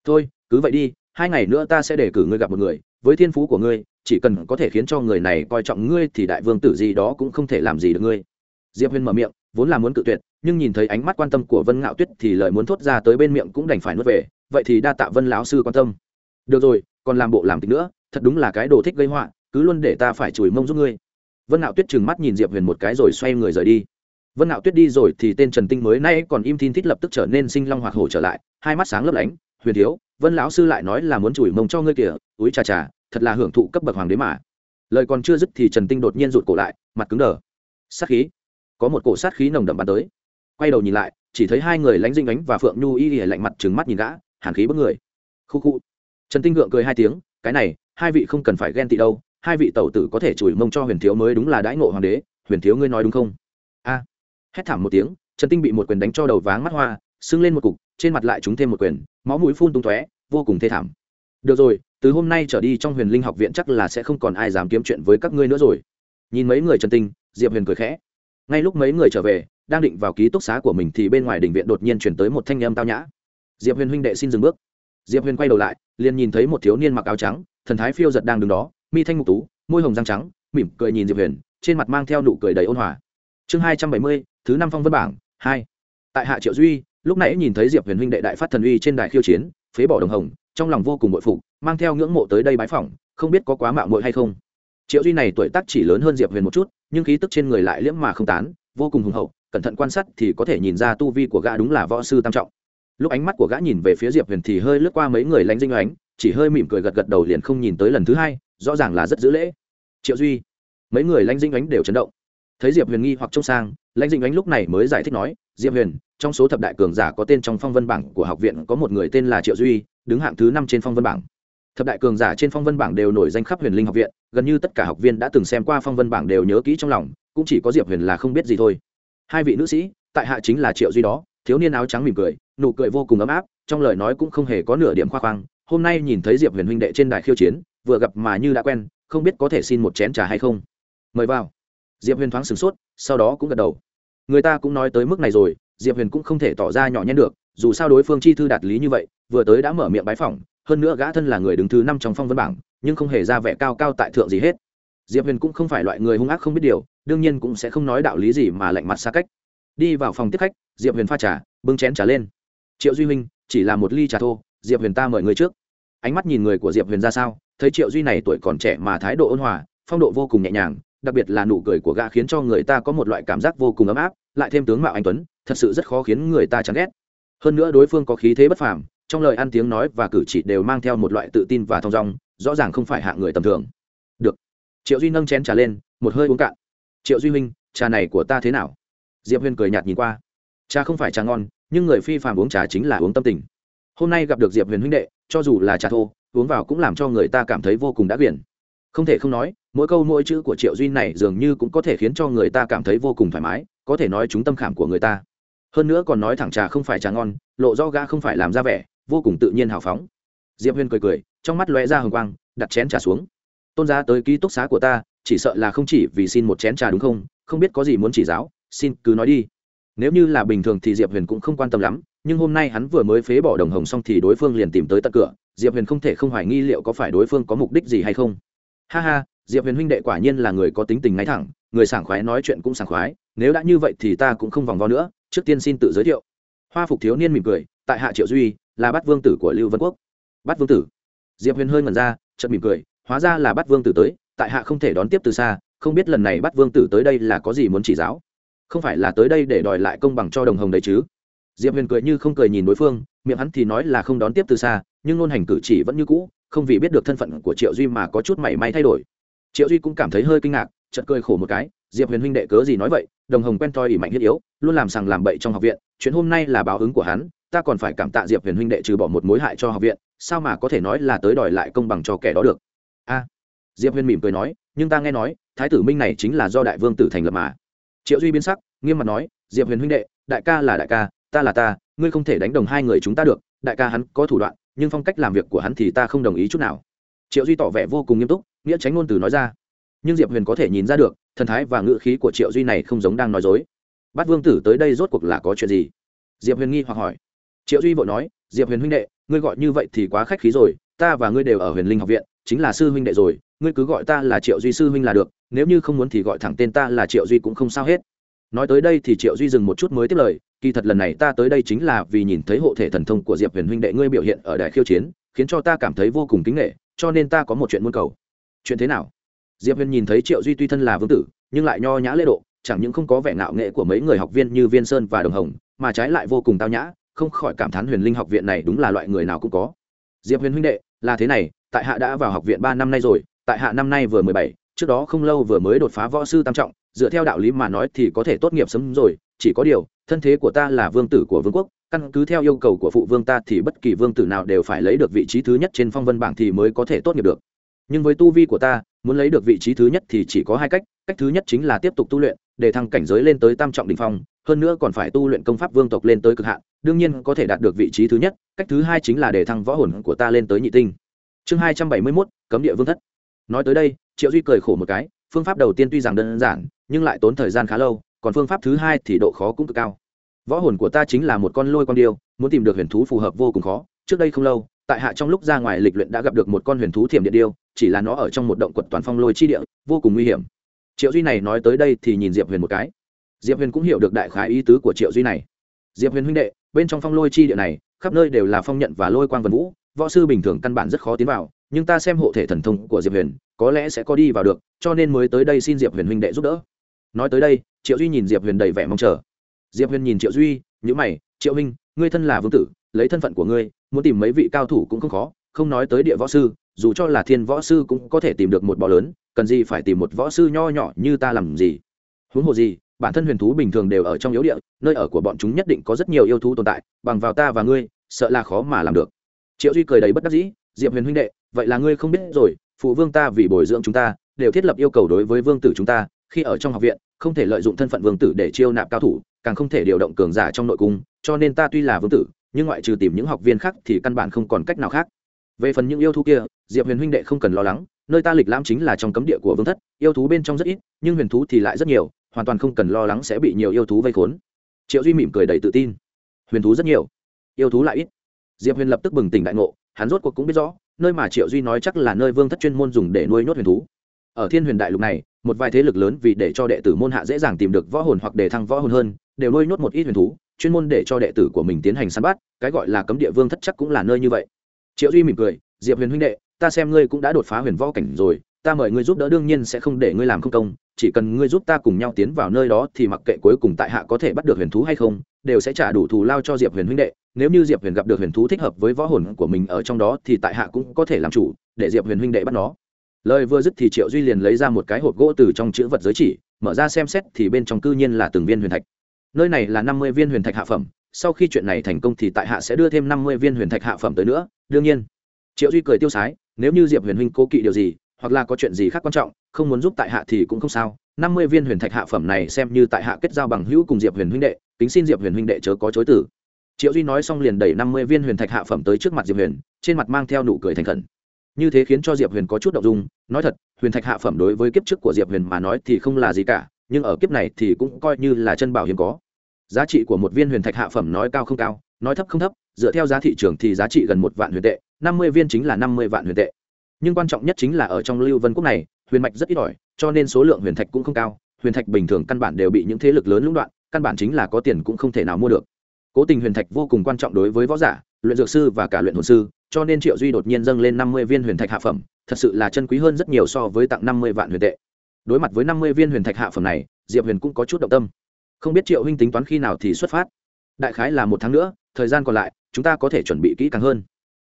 Thôi, cứ vậy đi, hai ngày nữa ta sẽ để cử ngươi gặp một người với thiên phú của ngươi, chỉ cần có thể khiến cho người này coi trọng ngươi thì đại vương tử gì đó cũng không thể làm gì được ngươi. Diệp huyền mở miệng, vốn là muốn cự tuyệt, nhưng nhìn thấy ánh mắt quan tâm của vân ngạo tuyết thì lời muốn thốt ra tới bên miệng cũng đành phải nuốt về, vậy thì đa tạ vân lão sư quan tâm. Được rồi, còn làm bộ làm tính nữa, thật đúng là cái đồ thích gây họa, cứ luôn để ta phải chùi mông giúp ngươi. Vân ngạo tuyết trừng mắt nhìn diệp huyền một cái rồi xoay người rời đi. Vân ngạo tuyết đi rồi thì tên trần tinh mới nay còn im thin thít lập tức trở nên sinh long hoạt hổ trở lại, hai mắt sáng lấp lánh, huyền thiếu vân lão sư lại nói là muốn chùi mông cho ngươi kìa túi trà trà thật là hưởng thụ cấp bậc hoàng đế mà. Lời còn chưa dứt thì trần tinh đột nhiên rụt cổ lại, mặt cứng đờ. Sát khí. Có một cổ sát khí nồng đậm bắn tới. Quay đầu nhìn lại, chỉ thấy hai người lánh dinh ánh và phượng nhu y ỉa lạnh mặt trừng mắt nhìn gã, hàn khí bất người. Khu khu. Trần tinh gượng cười hai tiếng, cái này, hai vị không cần phải ghen tị đâu, hai vị tẩu tử có thể chùi mông cho huyền thiếu mới đúng là đãi ngộ hoàng đế, huyền thiếu ngươi nói đúng không? A. Hét thảm một tiếng, trần tinh bị một quyền đánh cho đầu váng mắt hoa, sưng lên một cục trên mặt lại chúng thêm một quyền, máu mũi phun tung tóe, vô cùng thê thảm. Được rồi, từ hôm nay trở đi trong huyền linh học viện chắc là sẽ không còn ai dám kiếm chuyện với các ngươi nữa rồi. Nhìn mấy người trần tinh diệp huyền cười khẽ. Ngay lúc mấy người trở về, đang định vào ký túc xá của mình thì bên ngoài đình viện đột nhiên chuyển tới một thanh âm tao nhã. Diệp huyền huynh đệ xin dừng bước. Diệp huyền quay đầu lại, liền nhìn thấy một thiếu niên mặc áo trắng, thần thái phiêu giật đang đứng đó, mi thanh mục tú, môi hồng răng trắng, mỉm cười nhìn diệp huyền, trên mặt mang theo nụ cười đầy ôn hòa. Chương hai trăm bảy mươi, thứ năm phong vân bảng, hai. Tại hạ triệu duy lúc nãy nhìn thấy diệp huyền huynh đệ đại phát thần uy trên đài khiêu chiến, phế bỏ đồng hồng, trong lòng vô cùng bội phục, mang theo ngưỡng mộ tới đây bái phỏng, không biết có quá mạo muội hay không. Triệu duy này tuổi tác chỉ lớn hơn diệp huyền một chút, nhưng khí tức trên người lại liễm mà không tán, vô cùng hùng hậu, cẩn thận quan sát thì có thể nhìn ra tu vi của gã đúng là võ sư tam trọng. Lúc ánh mắt của gã nhìn về phía diệp huyền thì hơi lướt qua mấy người lánh dinh oánh chỉ hơi mỉm cười gật gật đầu liền không nhìn tới lần thứ hai, rõ ràng là rất giữ lễ. Triệu duy, mấy người lánh dinh oánh đều chấn động. Thấy diệp huyền nghi hoặc trông sang lãnh dĩnh ánh lúc này mới giải thích nói, diệp huyền, trong số thập đại cường giả có tên trong phong vân bảng của học viện có một người tên là triệu duy, đứng hạng thứ năm trên phong vân bảng. Thập đại cường giả trên phong vân bảng đều nổi danh khắp huyền linh học viện, gần như tất cả học viên đã từng xem qua phong vân bảng đều nhớ kỹ trong lòng, cũng chỉ có diệp huyền là không biết gì thôi. Hai vị nữ sĩ, tại hạ chính là triệu duy đó, thiếu niên áo trắng mỉm cười, nụ cười vô cùng ấm áp, trong lời nói cũng không hề có nửa điểm khoa khoang. Hôm nay nhìn thấy diệp huyền huynh đệ trên đài khiêu chiến, vừa gặp mà như đã quen, không biết có thể xin một chén trà hay không? Mời vào. Diệp huyền thoáng sửng sốt sau đó cũng gật đầu. Người ta cũng nói tới mức này rồi, diệp huyền cũng không thể tỏ ra nhỏ nhen được, dù sao đối phương chi thư đạt lý như vậy, vừa tới đã mở miệng bái phỏng, hơn nữa gã thân là người đứng thứ năm trong phong vân bảng, nhưng không hề ra vẻ cao cao tại thượng gì hết. Diệp huyền cũng không phải loại người hung ác không biết điều, đương nhiên cũng sẽ không nói đạo lý gì mà lạnh mặt xa cách. Đi vào phòng tiếp khách, diệp huyền pha trà, bưng chén trà lên. Triệu duy huynh, chỉ là một ly trà thô diệp huyền ta mời người trước. Ánh mắt nhìn người của diệp huyền ra sao, thấy triệu duy này tuổi còn trẻ mà thái độ ôn hòa, phong độ vô cùng nhẹ nhàng đặc biệt là nụ cười của gã khiến cho người ta có một loại cảm giác vô cùng ấm áp, lại thêm tướng mạo anh tuấn, thật sự rất khó khiến người ta chán ghét. Hơn nữa đối phương có khí thế bất phàm, trong lời ăn tiếng nói và cử chỉ đều mang theo một loại tự tin và thong dong, rõ ràng không phải hạng người tầm thường. Được. Triệu duy nâng chén trà lên, một hơi uống cạn. Triệu duy huynh, trà này của ta thế nào? Diệp huyên cười nhạt nhìn qua. Trà không phải trà ngon, nhưng người phi phàm uống trà chính là uống tâm tình. Hôm nay gặp được diệp huyền huynh đệ, cho dù là trà thô, uống vào cũng làm cho người ta cảm thấy vô cùng đã quyển không thể không nói mỗi câu mỗi chữ của triệu duy này dường như cũng có thể khiến cho người ta cảm thấy vô cùng thoải mái, có thể nói chúng tâm khảm của người ta. Hơn nữa còn nói thẳng trà không phải trà ngon, lộ do gã không phải làm ra vẻ, vô cùng tự nhiên hào phóng. Diệp huyên cười cười, trong mắt lóe ra hồng quang, đặt chén trà xuống. Tôn giá tới ký túc xá của ta, chỉ sợ là không chỉ vì xin một chén trà đúng không? Không biết có gì muốn chỉ giáo, xin cứ nói đi. Nếu như là bình thường thì diệp huyền cũng không quan tâm lắm, nhưng hôm nay hắn vừa mới phế bỏ đồng hồng xong thì đối phương liền tìm tới tận cửa. Diệp huyền không thể không hoài nghi liệu có phải đối phương có mục đích gì hay không. Ha ha diệp huyền huynh đệ quả nhiên là người có tính tình ngay thẳng, người sảng khoái nói chuyện cũng sảng khoái, nếu đã như vậy thì ta cũng không vòng vo nữa, trước tiên xin tự giới thiệu. Hoa phục thiếu niên mỉm cười, tại hạ triệu duy, là Bát vương tử của lưu vân quốc. Bát vương tử. Diệp huyền hơi ngẩn ra, chợt mỉm cười, hóa ra là Bát vương tử tới, tại hạ không thể đón tiếp từ xa, không biết lần này Bát vương tử tới đây là có gì muốn chỉ giáo. Không phải là tới đây để đòi lại công bằng cho đồng hồng đấy chứ? Diệp huyền cười như không cười nhìn đối phương, miệng hắn thì nói là không đón tiếp từ xa, nhưng ngôn hành cử chỉ vẫn như cũ, không vì biết được thân phận của triệu duy mà có chút mảy may thay đổi triệu duy cũng cảm thấy hơi kinh ngạc, chợt cười khổ một cái, diệp huyền huynh đệ cớ gì nói vậy? Đồng hồng quen toi ỉ mạnh thiết yếu, luôn làm sằng làm bậy trong học viện, chuyện hôm nay là báo ứng của hắn, ta còn phải cảm tạ diệp huyền huynh đệ trừ bỏ một mối hại cho học viện, sao mà có thể nói là tới đòi lại công bằng cho kẻ đó được? A. Diệp huyền mỉm cười nói, nhưng ta nghe nói, thái tử minh này chính là do đại vương tử thành lập mà. Triệu duy biến sắc, nghiêm mặt nói, diệp huyền huynh đệ, đại ca là đại ca, ta là ta, ngươi không thể đánh đồng hai người chúng ta được, đại ca hắn có thủ đoạn, nhưng phong cách làm việc của hắn thì ta không đồng ý chút nào. Triệu duy tỏ vẻ vô cùng nghiêm túc nghĩa tránh ngôn từ nói ra. Nhưng diệp huyền có thể nhìn ra được, thần thái và ngữ khí của triệu duy này không giống đang nói dối. Bắt vương tử tới đây rốt cuộc là có chuyện gì? Diệp huyền nghi hoặc hỏi. Triệu duy vội nói, diệp huyền huynh đệ, ngươi gọi như vậy thì quá khách khí rồi, ta và ngươi đều ở huyền linh học viện, chính là sư huynh đệ rồi, ngươi cứ gọi ta là triệu duy sư huynh là được, nếu như không muốn thì gọi thẳng tên ta là triệu duy cũng không sao hết. Nói tới đây thì triệu duy dừng một chút mới tiếp lời, kỳ thật lần này ta tới đây chính là vì nhìn thấy hộ thể thần thông của diệp huyền huynh đệ ngươi biểu hiện ở đài khiêu chiến, khiến cho ta cảm thấy vô cùng kính nghệ cho nên ta có một chuyện muốn cầu chuyện thế nào? Diệp huyền nhìn thấy triệu duy tuy thân là vương tử, nhưng lại nho nhã lễ độ, chẳng những không có vẻ ngạo nghệ của mấy người học viên như viên sơn và đồng hồng, mà trái lại vô cùng tao nhã, không khỏi cảm thán huyền linh học viện này đúng là loại người nào cũng có. Diệp huyền huynh đệ, là thế này, tại hạ đã vào học viện ba năm nay rồi, tại hạ năm nay vừa mười bảy, trước đó không lâu vừa mới đột phá võ sư tam trọng, dựa theo đạo lý mà nói thì có thể tốt nghiệp sớm rồi, chỉ có điều, thân thế của ta là vương tử của vương quốc, căn cứ theo yêu cầu của phụ vương ta thì bất kỳ vương tử nào đều phải lấy được vị trí thứ nhất trên phong vân bảng thì mới có thể tốt nghiệp được nhưng với tu vi của ta, muốn lấy được vị trí thứ nhất thì chỉ có hai cách. Cách thứ nhất chính là tiếp tục tu luyện, để thăng cảnh giới lên tới tam trọng đ ỉ n h phong, hơn nữa còn phải tu luyện công pháp vương tộc lên tới cực hạn, đương nhiên có thể đạt được vị trí thứ nhất. Cách thứ hai chính là để thăng võ hồn của ta lên tới nhị tinh. Chương hai trăm bảy mươi mốt, cấm địa vương thất. Nói tới đây, triệu duy cười khổ một cái, phương pháp đầu tiên tuy rằng đơn giản, nhưng lại tốn thời gian khá lâu, còn phương pháp thứ hai thì độ khó cũng cực cao. Võ hồn của ta chính là một con lôi con điêu, muốn tìm được huyền thú phù hợp vô cùng khó, trước đây không lâu tại hạ trong lúc ra ngoài lịch luyện đã gặp được một con huyền thú thiểm điện điêu, chỉ là nó ở trong một động quật toàn phong lôi chi địa, vô cùng nguy hiểm. Triệu duy này nói tới đây thì nhìn diệp huyền một cái. Diệp huyền cũng hiểu được đại khái ý tứ của triệu duy này. Diệp huyền huynh đệ, bên trong phong lôi chi địa này, khắp nơi đều là phong nhận và lôi quang vân vũ, võ sư bình thường căn bản rất khó tiến vào, nhưng ta xem hộ thể thần thông của diệp huyền, có lẽ sẽ có đi vào được, cho nên mới tới đây xin diệp huyền huynh đệ giúp đỡ. Nói tới đây, triệu duy nhìn diệp huyền đầy vẻ mong chờ. Diệp huyền nhìn triệu duy nhữ mày, triệu huynh, ngươi thân là vương tử, lấy thân phận của ngươi muốn tìm mấy vị cao thủ cũng không khó, không nói tới địa võ sư, dù cho là thiên võ sư cũng có thể tìm được một bò lớn, cần gì phải tìm một võ sư nho nhỏ như ta làm gì? Huống hồ gì, bản thân huyền thú bình thường đều ở trong yếu địa, nơi ở của bọn chúng nhất định có rất nhiều yêu thú tồn tại, bằng vào ta và ngươi, sợ là khó mà làm được. Triệu duy cười đầy bất đắc dĩ, diệp huyền huynh đệ, vậy là ngươi không biết rồi, phụ vương ta vì bồi dưỡng chúng ta, đều thiết lập yêu cầu đối với vương tử chúng ta, khi ở trong học viện, không thể lợi dụng thân phận vương tử để chiêu nạp cao thủ, càng không thể điều động cường giả trong nội cung, cho nên ta tuy là vương tử nhưng ngoại trừ tìm những học viên khác thì căn bản không còn cách nào khác. Về phần những yêu thú kia, diệp huyền huynh đệ không cần lo lắng, nơi ta lịch lãm chính là trong cấm địa của vương thất, yêu thú bên trong rất ít, nhưng huyền thú thì lại rất nhiều, hoàn toàn không cần lo lắng sẽ bị nhiều yêu thú vây khốn. Triệu duy mỉm cười đầy tự tin. Huyền thú rất nhiều, yêu thú lại ít. Diệp huyền lập tức bừng tỉnh đại ngộ, hắn rốt cuộc cũng biết rõ, nơi mà triệu duy nói chắc là nơi vương thất chuyên môn dùng để nuôi nhốt huyền thú. Ở thiên huyền đại lục này, một vài thế lực lớn vì để cho đệ tử môn hạ dễ dàng tìm được võ hồn hoặc để thăng võ hồn hơn, đều nuôi nhốt một ít huyền thú chuyên môn để cho đệ tử của mình tiến hành săn bắt, cái gọi là cấm địa vương thất chắc cũng là nơi như vậy. Triệu duy mỉm cười, diệp huyền huynh đệ, ta xem ngươi cũng đã đột phá huyền võ cảnh rồi, ta mời ngươi giúp đỡ đương nhiên sẽ không để ngươi làm không công, chỉ cần ngươi giúp ta cùng nhau tiến vào nơi đó thì mặc kệ cuối cùng tại hạ có thể bắt được huyền thú hay không, đều sẽ trả đủ thù lao cho diệp huyền huynh đệ. Nếu như diệp huyền gặp được huyền thú thích hợp với võ hồn của mình ở trong đó thì tại hạ cũng có thể làm chủ để diệp huyền huynh đệ bắt nó. Lời vừa dứt thì triệu duy liền lấy ra một cái hộp gỗ từ trong chữ vật giới chỉ, mở ra xem xét thì bên trong cư nhiên là từng viên huyền thạch nơi này là năm mươi viên huyền thạch hạ phẩm, sau khi chuyện này thành công thì tại hạ sẽ đưa thêm năm mươi viên huyền thạch hạ phẩm tới nữa, đương nhiên. Triệu duy cười tiêu sái, nếu như diệp huyền huynh cố kỵ điều gì, hoặc là có chuyện gì khác quan trọng, không muốn giúp tại hạ thì cũng không sao. Năm mươi viên huyền thạch hạ phẩm này xem như tại hạ kết giao bằng hữu cùng diệp huyền huynh đệ tính xin diệp huyền huynh đệ chớ có chối tử triệu duy nói xong liền đẩy năm mươi viên huyền thạch hạ phẩm tới trước mặt diệp huyền, trên mặt mang theo nụ cười thành khẩn. Như thế khiến cho diệp huyền có chút động dung, nói thật, huyền thạch hạ phẩm đối với kiếp trước của diệp huyền mà nói thì không là gì cả nhưng ở kiếp này thì cũng coi như là chân bảo hiếm có. Giá trị của một viên huyền thạch hạ phẩm nói cao không cao, nói thấp không thấp, dựa theo giá thị trường thì giá trị gần một vạn huyền tệ, năm mươi viên chính là năm mươi vạn huyền tệ. Nhưng quan trọng nhất chính là ở trong lưu vân quốc này, huyền mạch rất ít ỏi, cho nên số lượng huyền thạch cũng không cao, huyền thạch bình thường căn bản đều bị những thế lực lớn lũng đoạn, căn bản chính là có tiền cũng không thể nào mua được. Cố tình huyền thạch vô cùng quan trọng đối với võ giả, luyện dược sư và cả luyện hồn sư, cho nên triệu duy đột nhiên dâng lên năm mươi viên huyền thạch hạ phẩm, thật sự là chân quý hơn rất nhiều so với tặng năm mươi vạn huyền tệ đối mặt với năm mươi viên huyền thạch hạ phẩm này, diệp huyền cũng có chút động tâm. Không biết triệu huynh tính toán khi nào thì xuất phát. Đại khái là một tháng nữa, thời gian còn lại, chúng ta có thể chuẩn bị kỹ càng hơn.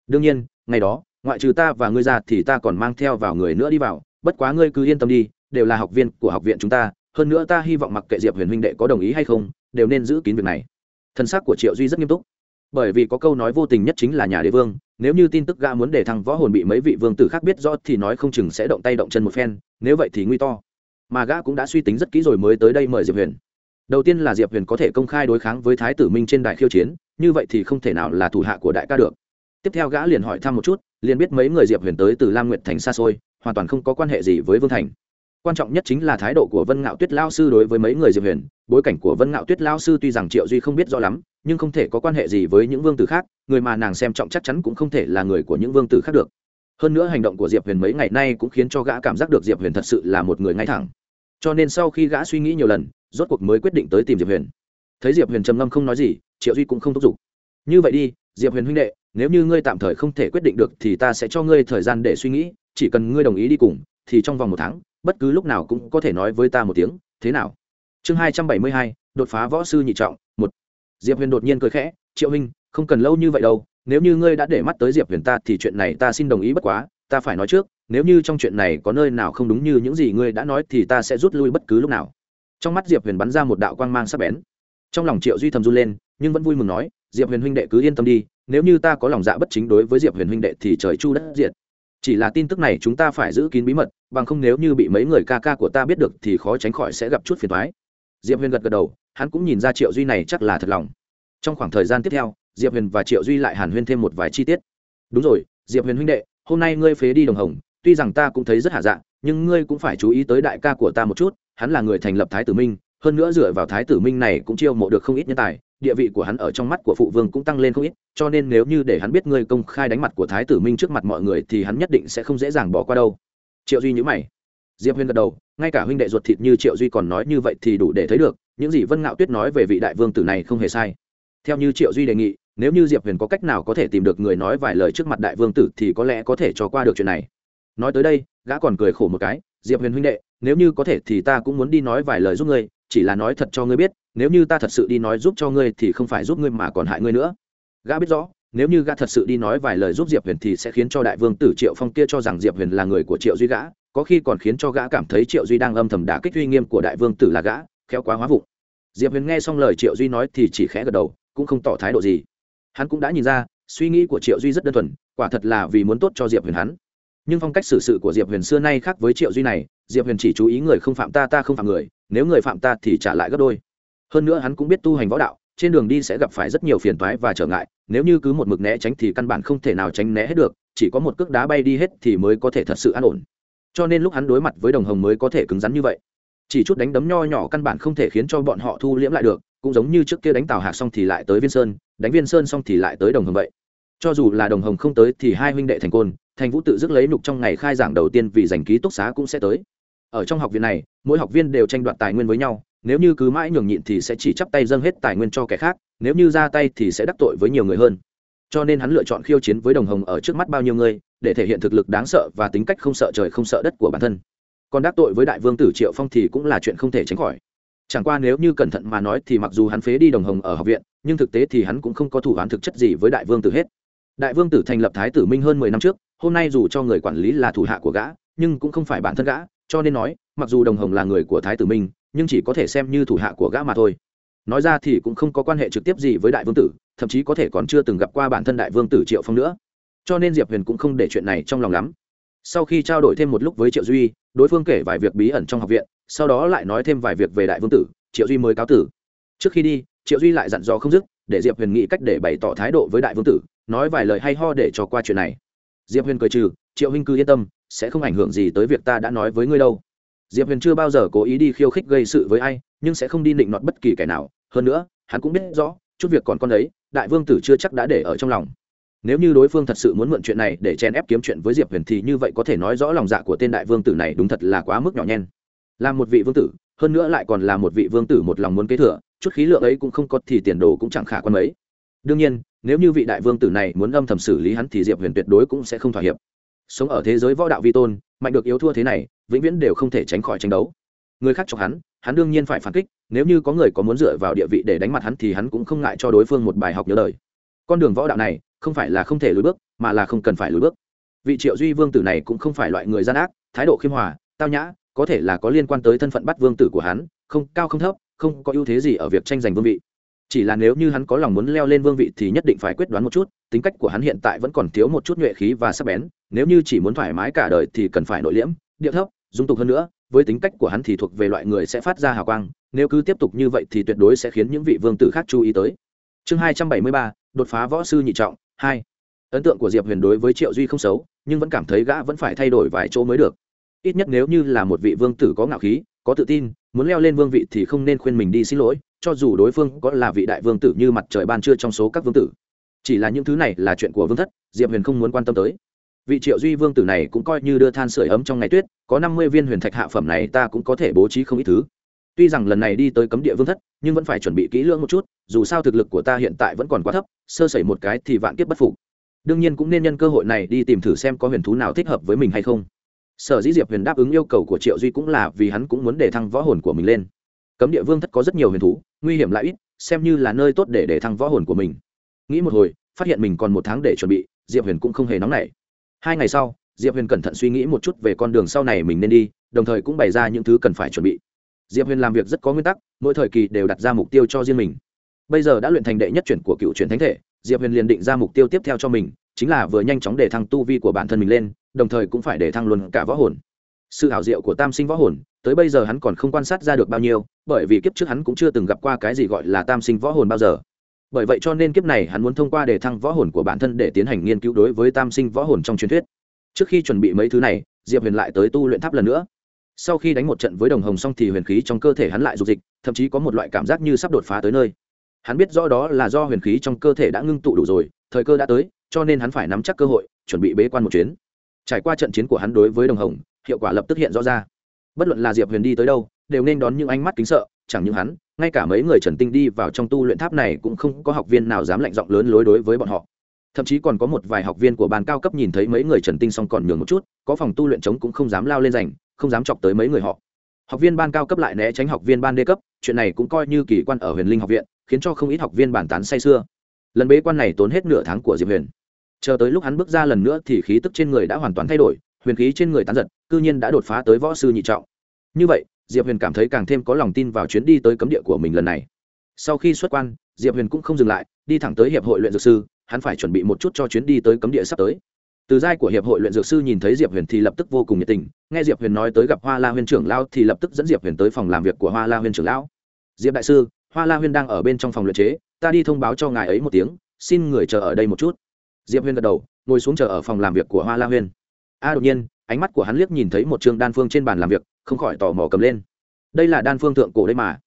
Đương nhiên, ngày đó, ngoại trừ ta và ngươi ra thì ta còn mang theo vào người nữa đi vào, bất quá ngươi cứ yên tâm đi, đều là học viên của học viện chúng ta, hơn nữa ta hy vọng mặc kệ diệp huyền huynh đệ có đồng ý hay không, đều nên giữ kín việc này. Thân xác của triệu duy rất nghiêm túc. Bởi vì có câu nói vô tình nhất chính là nhà đế vương nếu như tin tức gã muốn để thằng võ hồn bị mấy vị vương tử khác biết rõ thì nói không chừng sẽ động tay động chân một phen, nếu vậy thì nguy to. Mà gã cũng đã suy tính rất kỹ rồi mới tới đây mời diệp huyền. Đầu tiên là diệp huyền có thể công khai đối kháng với thái tử minh trên đại khiêu chiến, như vậy thì không thể nào là thủ hạ của đại ca được. Tiếp theo gã liền hỏi thăm một chút, liền biết mấy người diệp huyền tới từ lam nguyệt thành xa xôi, hoàn toàn không có quan hệ gì với vương thành quan trọng nhất chính là thái độ của vân ngạo tuyết lao sư đối với mấy người diệp huyền. Bối cảnh của vân ngạo tuyết lao sư tuy rằng triệu duy không biết rõ lắm, nhưng không thể có quan hệ gì với những vương tử khác, người mà nàng xem trọng chắc chắn cũng không thể là người của những vương tử khác được. Hơn nữa hành động của diệp huyền mấy ngày nay cũng khiến cho gã cảm giác được diệp huyền thật sự là một người ngay thẳng. Cho nên sau khi gã suy nghĩ nhiều lần, rốt cuộc mới quyết định tới tìm diệp huyền. Thấy diệp huyền trầm ngâm không nói gì, triệu duy cũng không thúc giục. Như vậy đi, diệp huyền huynh đệ, nếu như ngươi tạm thời không thể quyết định được thì ta sẽ cho ngươi thời gian để suy nghĩ, chỉ cần ngươi đồng ý đi cùng, thì trong vòng một tháng bất cứ lúc nào cũng có thể nói với ta một tiếng, thế nào? Chương hai trăm bảy mươi hai, đột phá võ sư nhị trọng, một. Diệp huyền đột nhiên cười khẽ, triệu huynh, không cần lâu như vậy đâu, nếu như ngươi đã để mắt tới diệp huyền ta thì chuyện này ta xin đồng ý bất quá, ta phải nói trước, nếu như trong chuyện này có nơi nào không đúng như những gì ngươi đã nói thì ta sẽ rút lui bất cứ lúc nào. Trong mắt diệp huyền bắn ra một đạo quang mang sắc bén. Trong lòng triệu duy thầm run lên, nhưng vẫn vui mừng nói, diệp huyền huynh đệ cứ yên tâm đi, nếu như ta có lòng dạ bất chính đối với diệp huyền huynh đệ thì trời chu đất diệt chỉ là tin tức này chúng ta phải giữ kín bí mật, bằng không nếu như bị mấy người ca ca của ta biết được thì khó tránh khỏi sẽ gặp chút phiền thoái diệp huyền gật gật đầu, hắn cũng nhìn ra triệu duy này chắc là thật lòng. Trong khoảng thời gian tiếp theo, diệp huyền và triệu duy lại hàn huyên thêm một vài chi tiết. Đúng rồi, diệp huyền huynh đệ, hôm nay ngươi phế đi đồng hồng, tuy rằng ta cũng thấy rất hạ dạ nhưng ngươi cũng phải chú ý tới đại ca của ta một chút, hắn là người thành lập thái tử minh, hơn nữa dựa vào thái tử minh này cũng chiêu mộ được không ít nhân tài địa vị của hắn ở trong mắt của phụ vương cũng tăng lên không ít, cho nên nếu như để hắn biết ngươi công khai đánh mặt của thái tử minh trước mặt mọi người thì hắn nhất định sẽ không dễ dàng bỏ qua đâu. Triệu duy nhữ mày. Diệp Huyên gật đầu, ngay cả huynh đệ ruột thịt như triệu duy còn nói như vậy thì đủ để thấy được, những gì vân ngạo tuyết nói về vị đại vương tử này không hề sai. Theo như triệu duy đề nghị, nếu như diệp huyền có cách nào có thể tìm được người nói vài lời trước mặt đại vương tử thì có lẽ có thể cho qua được chuyện này. Nói tới đây, gã còn cười khổ một cái, diệp huyền huynh đệ, nếu như có thể thì ta cũng muốn đi nói vài lời giúp ngươi, chỉ là nói thật cho ngươi biết nếu như ta thật sự đi nói giúp cho ngươi thì không phải giúp ngươi mà còn hại ngươi nữa. Gã biết rõ, nếu như gã thật sự đi nói vài lời giúp diệp huyền thì sẽ khiến cho đại vương tử triệu phong kia cho rằng diệp huyền là người của triệu duy gã, có khi còn khiến cho gã cảm thấy triệu duy đang âm thầm đả kích uy nghiêm của đại vương tử là gã, khéo quá hóa vụng. Diệp huyền nghe xong lời triệu duy nói thì chỉ khẽ gật đầu, cũng không tỏ thái độ gì. Hắn cũng đã nhìn ra, suy nghĩ của triệu duy rất đơn thuần, quả thật là vì muốn tốt cho diệp huyền hắn. Nhưng phong cách xử sự của diệp huyền xưa nay khác với triệu duy này, diệp huyền chỉ chú ý người không phạm ta ta không phạm người, nếu người phạm ta thì trả lại gấp đôi hơn nữa hắn cũng biết tu hành võ đạo, trên đường đi sẽ gặp phải rất nhiều phiền toái và trở ngại, nếu như cứ một mực né tránh thì căn bản không thể nào tránh né hết được, chỉ có một cước đá bay đi hết thì mới có thể thật sự an ổn. Cho nên lúc hắn đối mặt với đồng hồng mới có thể cứng rắn như vậy. Chỉ chút đánh đấm nho nhỏ căn bản không thể khiến cho bọn họ thu liễm lại được, cũng giống như trước kia đánh tào hạc xong thì lại tới viên sơn, đánh viên sơn xong thì lại tới đồng hồng vậy. Cho dù là đồng hồng không tới thì hai huynh đệ thành côn, thành vũ tự dứt lấy nục trong ngày khai giảng đầu tiên vì giành ký túc xá cũng sẽ tới. Ở trong học viện này, mỗi học viên đều tranh đoạt tài nguyên với nhau nếu như cứ mãi nhường nhịn thì sẽ chỉ chắp tay dâng hết tài nguyên cho kẻ khác, nếu như ra tay thì sẽ đắc tội với nhiều người hơn. Cho nên hắn lựa chọn khiêu chiến với đồng hồng ở trước mắt bao nhiêu người, để thể hiện thực lực đáng sợ và tính cách không sợ trời không sợ đất của bản thân. Còn đắc tội với đại vương tử triệu phong thì cũng là chuyện không thể tránh khỏi. Chẳng qua nếu như cẩn thận mà nói thì mặc dù hắn phế đi đồng hồng ở học viện, nhưng thực tế thì hắn cũng không có thủ án thực chất gì với đại vương tử hết. Đại vương tử thành lập thái tử minh hơn mười năm trước, hôm nay dù cho người quản lý là thủ hạ của gã, nhưng cũng không phải bản thân gã, cho nên nói, mặc dù đồng hồng là người của thái tử minh nhưng chỉ có thể xem như thủ hạ của gã mà thôi. Nói ra thì cũng không có quan hệ trực tiếp gì với đại vương tử, thậm chí có thể còn chưa từng gặp qua bản thân đại vương tử triệu phong nữa. Cho nên diệp huyền cũng không để chuyện này trong lòng lắm. Sau khi trao đổi thêm một lúc với triệu duy, đối phương kể vài việc bí ẩn trong học viện, sau đó lại nói thêm vài việc về đại vương tử, triệu duy mới cáo tử. Trước khi đi, triệu duy lại dặn dò không dứt, để diệp huyền nghĩ cách để bày tỏ thái độ với đại vương tử, nói vài lời hay ho để cho qua chuyện này. Diệp huyền cười trừ, triệu huynh cứ yên tâm, sẽ không ảnh hưởng gì tới việc ta đã nói với ngươi đâu diệp huyền chưa bao giờ cố ý đi khiêu khích gây sự với ai nhưng sẽ không đi định nọt bất kỳ kẻ nào. Hơn nữa hắn cũng biết rõ chút việc còn con đấy, đại vương tử chưa chắc đã để ở trong lòng. Nếu như đối phương thật sự muốn mượn chuyện này để chen ép kiếm chuyện với diệp huyền thì như vậy có thể nói rõ lòng dạ của tên đại vương tử này đúng thật là quá mức nhỏ nhen. Là một vị vương tử hơn nữa lại còn là một vị vương tử một lòng muốn kế thừa chút khí lượng ấy cũng không có thì tiền đồ cũng chẳng khả quan mấy. Đương nhiên nếu như vị đại vương tử này muốn âm thầm xử lý hắn thì diệp huyền tuyệt đối cũng sẽ không thỏa hiệp. Sống ở thế giới võ đạo vi tôn mạnh được yếu thua thế này, vĩnh viễn đều không thể tránh khỏi tranh đấu. Người khác chọc hắn hắn đương nhiên phải phản kích, nếu như có người có muốn dựa vào địa vị để đánh mặt hắn thì hắn cũng không ngại cho đối phương một bài học nhớ đời. Con đường võ đạo này, không phải là không thể lùi bước, mà là không cần phải lùi bước. Vị triệu duy vương tử này cũng không phải loại người gian ác, thái độ khiêm hòa, tao nhã, có thể là có liên quan tới thân phận bắt vương tử của hắn, không, cao không thấp, không có ưu thế gì ở việc tranh giành vương vị. Chỉ là nếu như hắn có lòng muốn leo lên vương vị thì nhất định phải quyết đoán một chút, tính cách của hắn hiện tại vẫn còn thiếu một chút nhuệ khí và sắc bén nếu như chỉ muốn thoải mái cả đời thì cần phải nội liễm, điệu thấp, dung tục hơn nữa, với tính cách của hắn thì thuộc về loại người sẽ phát ra hào quang, nếu cứ tiếp tục như vậy thì tuyệt đối sẽ khiến những vị vương tử khác chú ý tới. Chương hai trăm bảy mươi ba, đột phá võ sư nhị trọng, hai. Ấn tượng của diệp huyền đối với triệu duy không xấu, nhưng vẫn cảm thấy gã vẫn phải thay đổi vài chỗ mới được. Ít nhất nếu như là một vị vương tử có ngạo khí, có tự tin, muốn leo lên vương vị thì không nên khuyên mình đi xin lỗi, cho dù đối phương có là vị đại vương tử như mặt trời ban trưa trong số các vương tử. Chỉ là những thứ này là chuyện của vương thất, diệp huyền không muốn quan tâm tới vị triệu duy vương tử này cũng coi như đưa than sửa ấm trong ngày tuyết, có năm mươi viên huyền thạch hạ phẩm này ta cũng có thể bố trí không ít thứ. Tuy rằng lần này đi tới cấm địa vương thất, nhưng vẫn phải chuẩn bị kỹ lưỡng một chút, dù sao thực lực của ta hiện tại vẫn còn quá thấp, sơ sẩy một cái thì vạn kiếp bất phục. Đương nhiên cũng nên nhân cơ hội này đi tìm thử xem có huyền thú nào thích hợp với mình hay không. Sở dĩ diệp huyền đáp ứng yêu cầu của triệu duy cũng là vì hắn cũng muốn để thăng võ hồn của mình lên. Cấm địa vương thất có rất nhiều huyền thú, nguy hiểm lại ít, xem như là nơi tốt để để thăng võ hồn của mình. Nghĩ một hồi, phát hiện mình còn một tháng để chuẩn bị, diệp huyền cũng không hề nóng nảy hai ngày sau, diệp huyền cẩn thận suy nghĩ một chút về con đường sau này mình nên đi, đồng thời cũng bày ra những thứ cần phải chuẩn bị. Diệp huyền làm việc rất có nguyên tắc, mỗi thời kỳ đều đặt ra mục tiêu cho riêng mình. Bây giờ đã luyện thành đệ nhất chuyển của cựu chuyển thánh thể, diệp huyền liền định ra mục tiêu tiếp theo cho mình, chính là vừa nhanh chóng để thăng tu vi của bản thân mình lên, đồng thời cũng phải để thăng luôn cả võ hồn. Sự hảo diệu của tam sinh võ hồn, tới bây giờ hắn còn không quan sát ra được bao nhiêu, bởi vì kiếp trước hắn cũng chưa từng gặp qua cái gì gọi là tam sinh võ hồn bao giờ bởi vậy cho nên kiếp này hắn muốn thông qua để thăng võ hồn của bản thân để tiến hành nghiên cứu đối với tam sinh võ hồn trong truyền thuyết. Trước khi chuẩn bị mấy thứ này, diệp huyền lại tới tu luyện tháp lần nữa. Sau khi đánh một trận với đồng hồng xong thì huyền khí trong cơ thể hắn lại dục dịch, thậm chí có một loại cảm giác như sắp đột phá tới nơi. Hắn biết rõ đó là do huyền khí trong cơ thể đã ngưng tụ đủ rồi, thời cơ đã tới, cho nên hắn phải nắm chắc cơ hội, chuẩn bị bế quan một chuyến. Trải qua trận chiến của hắn đối với đồng hồng, hiệu quả lập tức hiện rõ ra. Bất luận là diệp huyền đi tới đâu, đều nên đón những ánh mắt kính sợ, chẳng những hắn ngay cả mấy người trần tinh đi vào trong tu luyện tháp này cũng không có học viên nào dám lạnh giọng lớn lối đối với bọn họ. Thậm chí còn có một vài học viên của ban cao cấp nhìn thấy mấy người trần tinh xong còn nhường một chút, có phòng tu luyện chống cũng không dám lao lên giành không dám chọc tới mấy người họ. Học viên ban cao cấp lại né tránh học viên ban đê cấp, chuyện này cũng coi như kỳ quan ở huyền linh học viện, khiến cho không ít học viên bàn tán say sưa. Lần bế quan này tốn hết nửa tháng của diệp huyền. Chờ tới lúc hắn bước ra lần nữa thì khí tức trên người đã hoàn toàn thay đổi, huyền khí trên người tán giật, cư nhiên đã đột phá tới võ sư nhị trọng. Như vậy diệp huyền cảm thấy càng thêm có lòng tin vào chuyến đi tới cấm địa của mình lần này. Sau khi xuất quan, diệp huyền cũng không dừng lại, đi thẳng tới hiệp hội luyện dược sư, hắn phải chuẩn bị một chút cho chuyến đi tới cấm địa sắp tới. Từ giai của hiệp hội luyện dược sư nhìn thấy diệp huyền thì lập tức vô cùng nhiệt tình, nghe diệp huyền nói tới gặp hoa la huyền trưởng lão thì lập tức dẫn diệp huyền tới phòng làm việc của hoa la huyền trưởng lão. Diệp đại sư, hoa la huyền đang ở bên trong phòng luyện chế, ta đi thông báo cho ngài ấy một tiếng, xin người chờ ở đây một chút. Diệp huyền gật đầu, ngồi xuống chờ ở phòng làm việc của hoa la huyền a đột nhiên, ánh mắt của hắn liếc nhìn thấy một chương đan phương trên bàn làm việc không khỏi tò mò cầm lên. Đây là đan phương thượng cổ đây mà.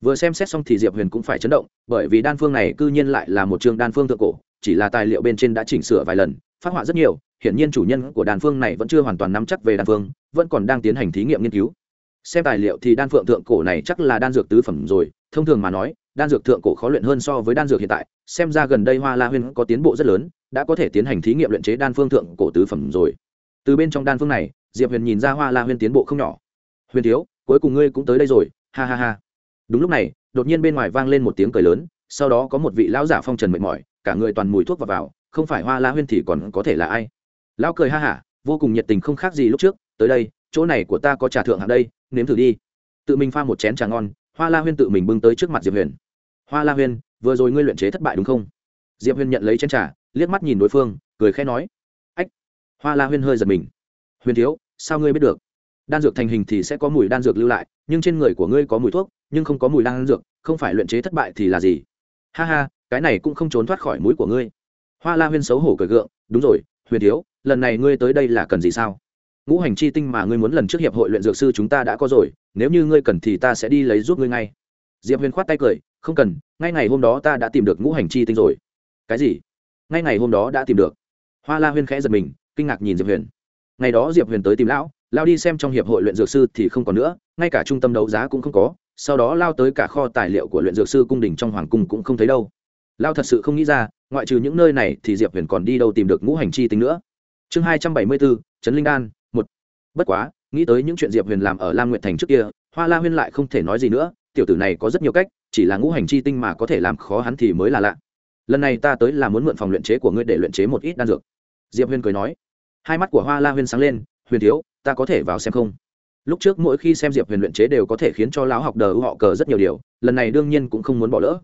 Vừa xem xét xong thì diệp huyền cũng phải chấn động, bởi vì đan phương này c ư nhiên lại là một chương đan phương thượng cổ, chỉ là tài liệu bên trên đã chỉnh sửa vài lần, phát họa rất nhiều, hiển nhiên chủ nhân của đan phương này vẫn chưa hoàn toàn nắm chắc về đan phương, vẫn còn đang tiến hành thí nghiệm nghiên cứu. Xem tài liệu thì đan phượng thượng cổ này chắc là đan dược tứ phẩm rồi, thông thường mà nói, đan dược thượng cổ khó luyện hơn so với đan dược hiện tại, xem ra gần đây hoa la huyên có tiến bộ rất lớn, đã có thể tiến hành thí nghiệm luyện chế đan phương thượng cổ tứ phẩm rồi. Từ bên trong đan phương này, diệp huyền nhìn ra hoa la huyên tiến bộ không nhỏ huyền thiếu cuối cùng ngươi cũng tới đây rồi ha ha ha. Đúng lúc này đột nhiên bên ngoài vang lên một tiếng cười lớn sau đó có một vị lão giả phong trần mệt mỏi cả người toàn mùi thuốc vào, vào không phải hoa la huyên thì còn có thể là ai? Lão cười ha hả vô cùng nhiệt tình không khác gì lúc trước tới đây chỗ này của ta có trà thượng hạng đây nếm thử đi. Tự mình pha một chén trà ngon hoa la huyên tự mình bưng tới trước mặt diệp huyền. Hoa la huyên vừa rồi ngươi luyện chế thất bại đúng không? Diệp huyền nhận lấy chén trà liếc mắt nhìn đối phương cười khẽ nói. Ách hoa la huyên hơi giật mình. Huyền thiếu sao ngươi biết được? Đan dược thành hình thì sẽ có mùi đan dược lưu lại, nhưng trên người của ngươi có mùi thuốc, nhưng không có mùi đan dược, không phải luyện chế thất bại thì là gì? Ha ha, cái này cũng không trốn thoát khỏi mũi của ngươi. Hoa la huyên xấu hổ cười gượng, đúng rồi, huyền thiếu, lần này ngươi tới đây là cần gì sao? Ngũ hành chi tinh mà ngươi muốn lần trước hiệp hội luyện dược sư chúng ta đã có rồi, nếu như ngươi cần thì ta sẽ đi lấy giúp ngươi ngay. Diệp huyền khoát tay cười, không cần, ngay ngày hôm đó ta đã tìm được ngũ hành chi tinh rồi. Cái gì? Ngay ngày hôm đó đã tìm được. Hoa la huyên khẽ giật mình, kinh ngạc nhìn diệp huyền. Ngày đó diệp huyền tới tìm lão lao đi xem trong hiệp hội luyện dược sư thì không còn nữa, ngay cả trung tâm đấu giá cũng không có, sau đó lao tới cả kho tài liệu của luyện dược sư cung đình trong hoàng cung cũng không thấy đâu. Lao thật sự không nghĩ ra, ngoại trừ những nơi này thì diệp huyền còn đi đâu tìm được ngũ hành chi tính nữa. Chương hai trăm bảy mươi bốn trấn linh đan, một. Bất quá, nghĩ tới những chuyện diệp huyền làm ở lam Nguyện thành trước kia, hoa la huyên lại không thể nói gì nữa, tiểu tử này có rất nhiều cách, chỉ là ngũ hành chi tinh mà có thể làm khó hắn thì mới là lạ. Lần này ta tới là muốn mượn phòng luyện chế của ngươi để luyện chế một ít đan dược. Diệp huyền cười nói. Hai mắt của hoa la huyên sáng lên, huyền thiếu ta có thể vào xem không? Lúc trước mỗi khi xem diệp huyền luyện chế đều có thể khiến cho lão học đờ họ cờ rất nhiều điều, lần này đương nhiên cũng không muốn bỏ lỡ.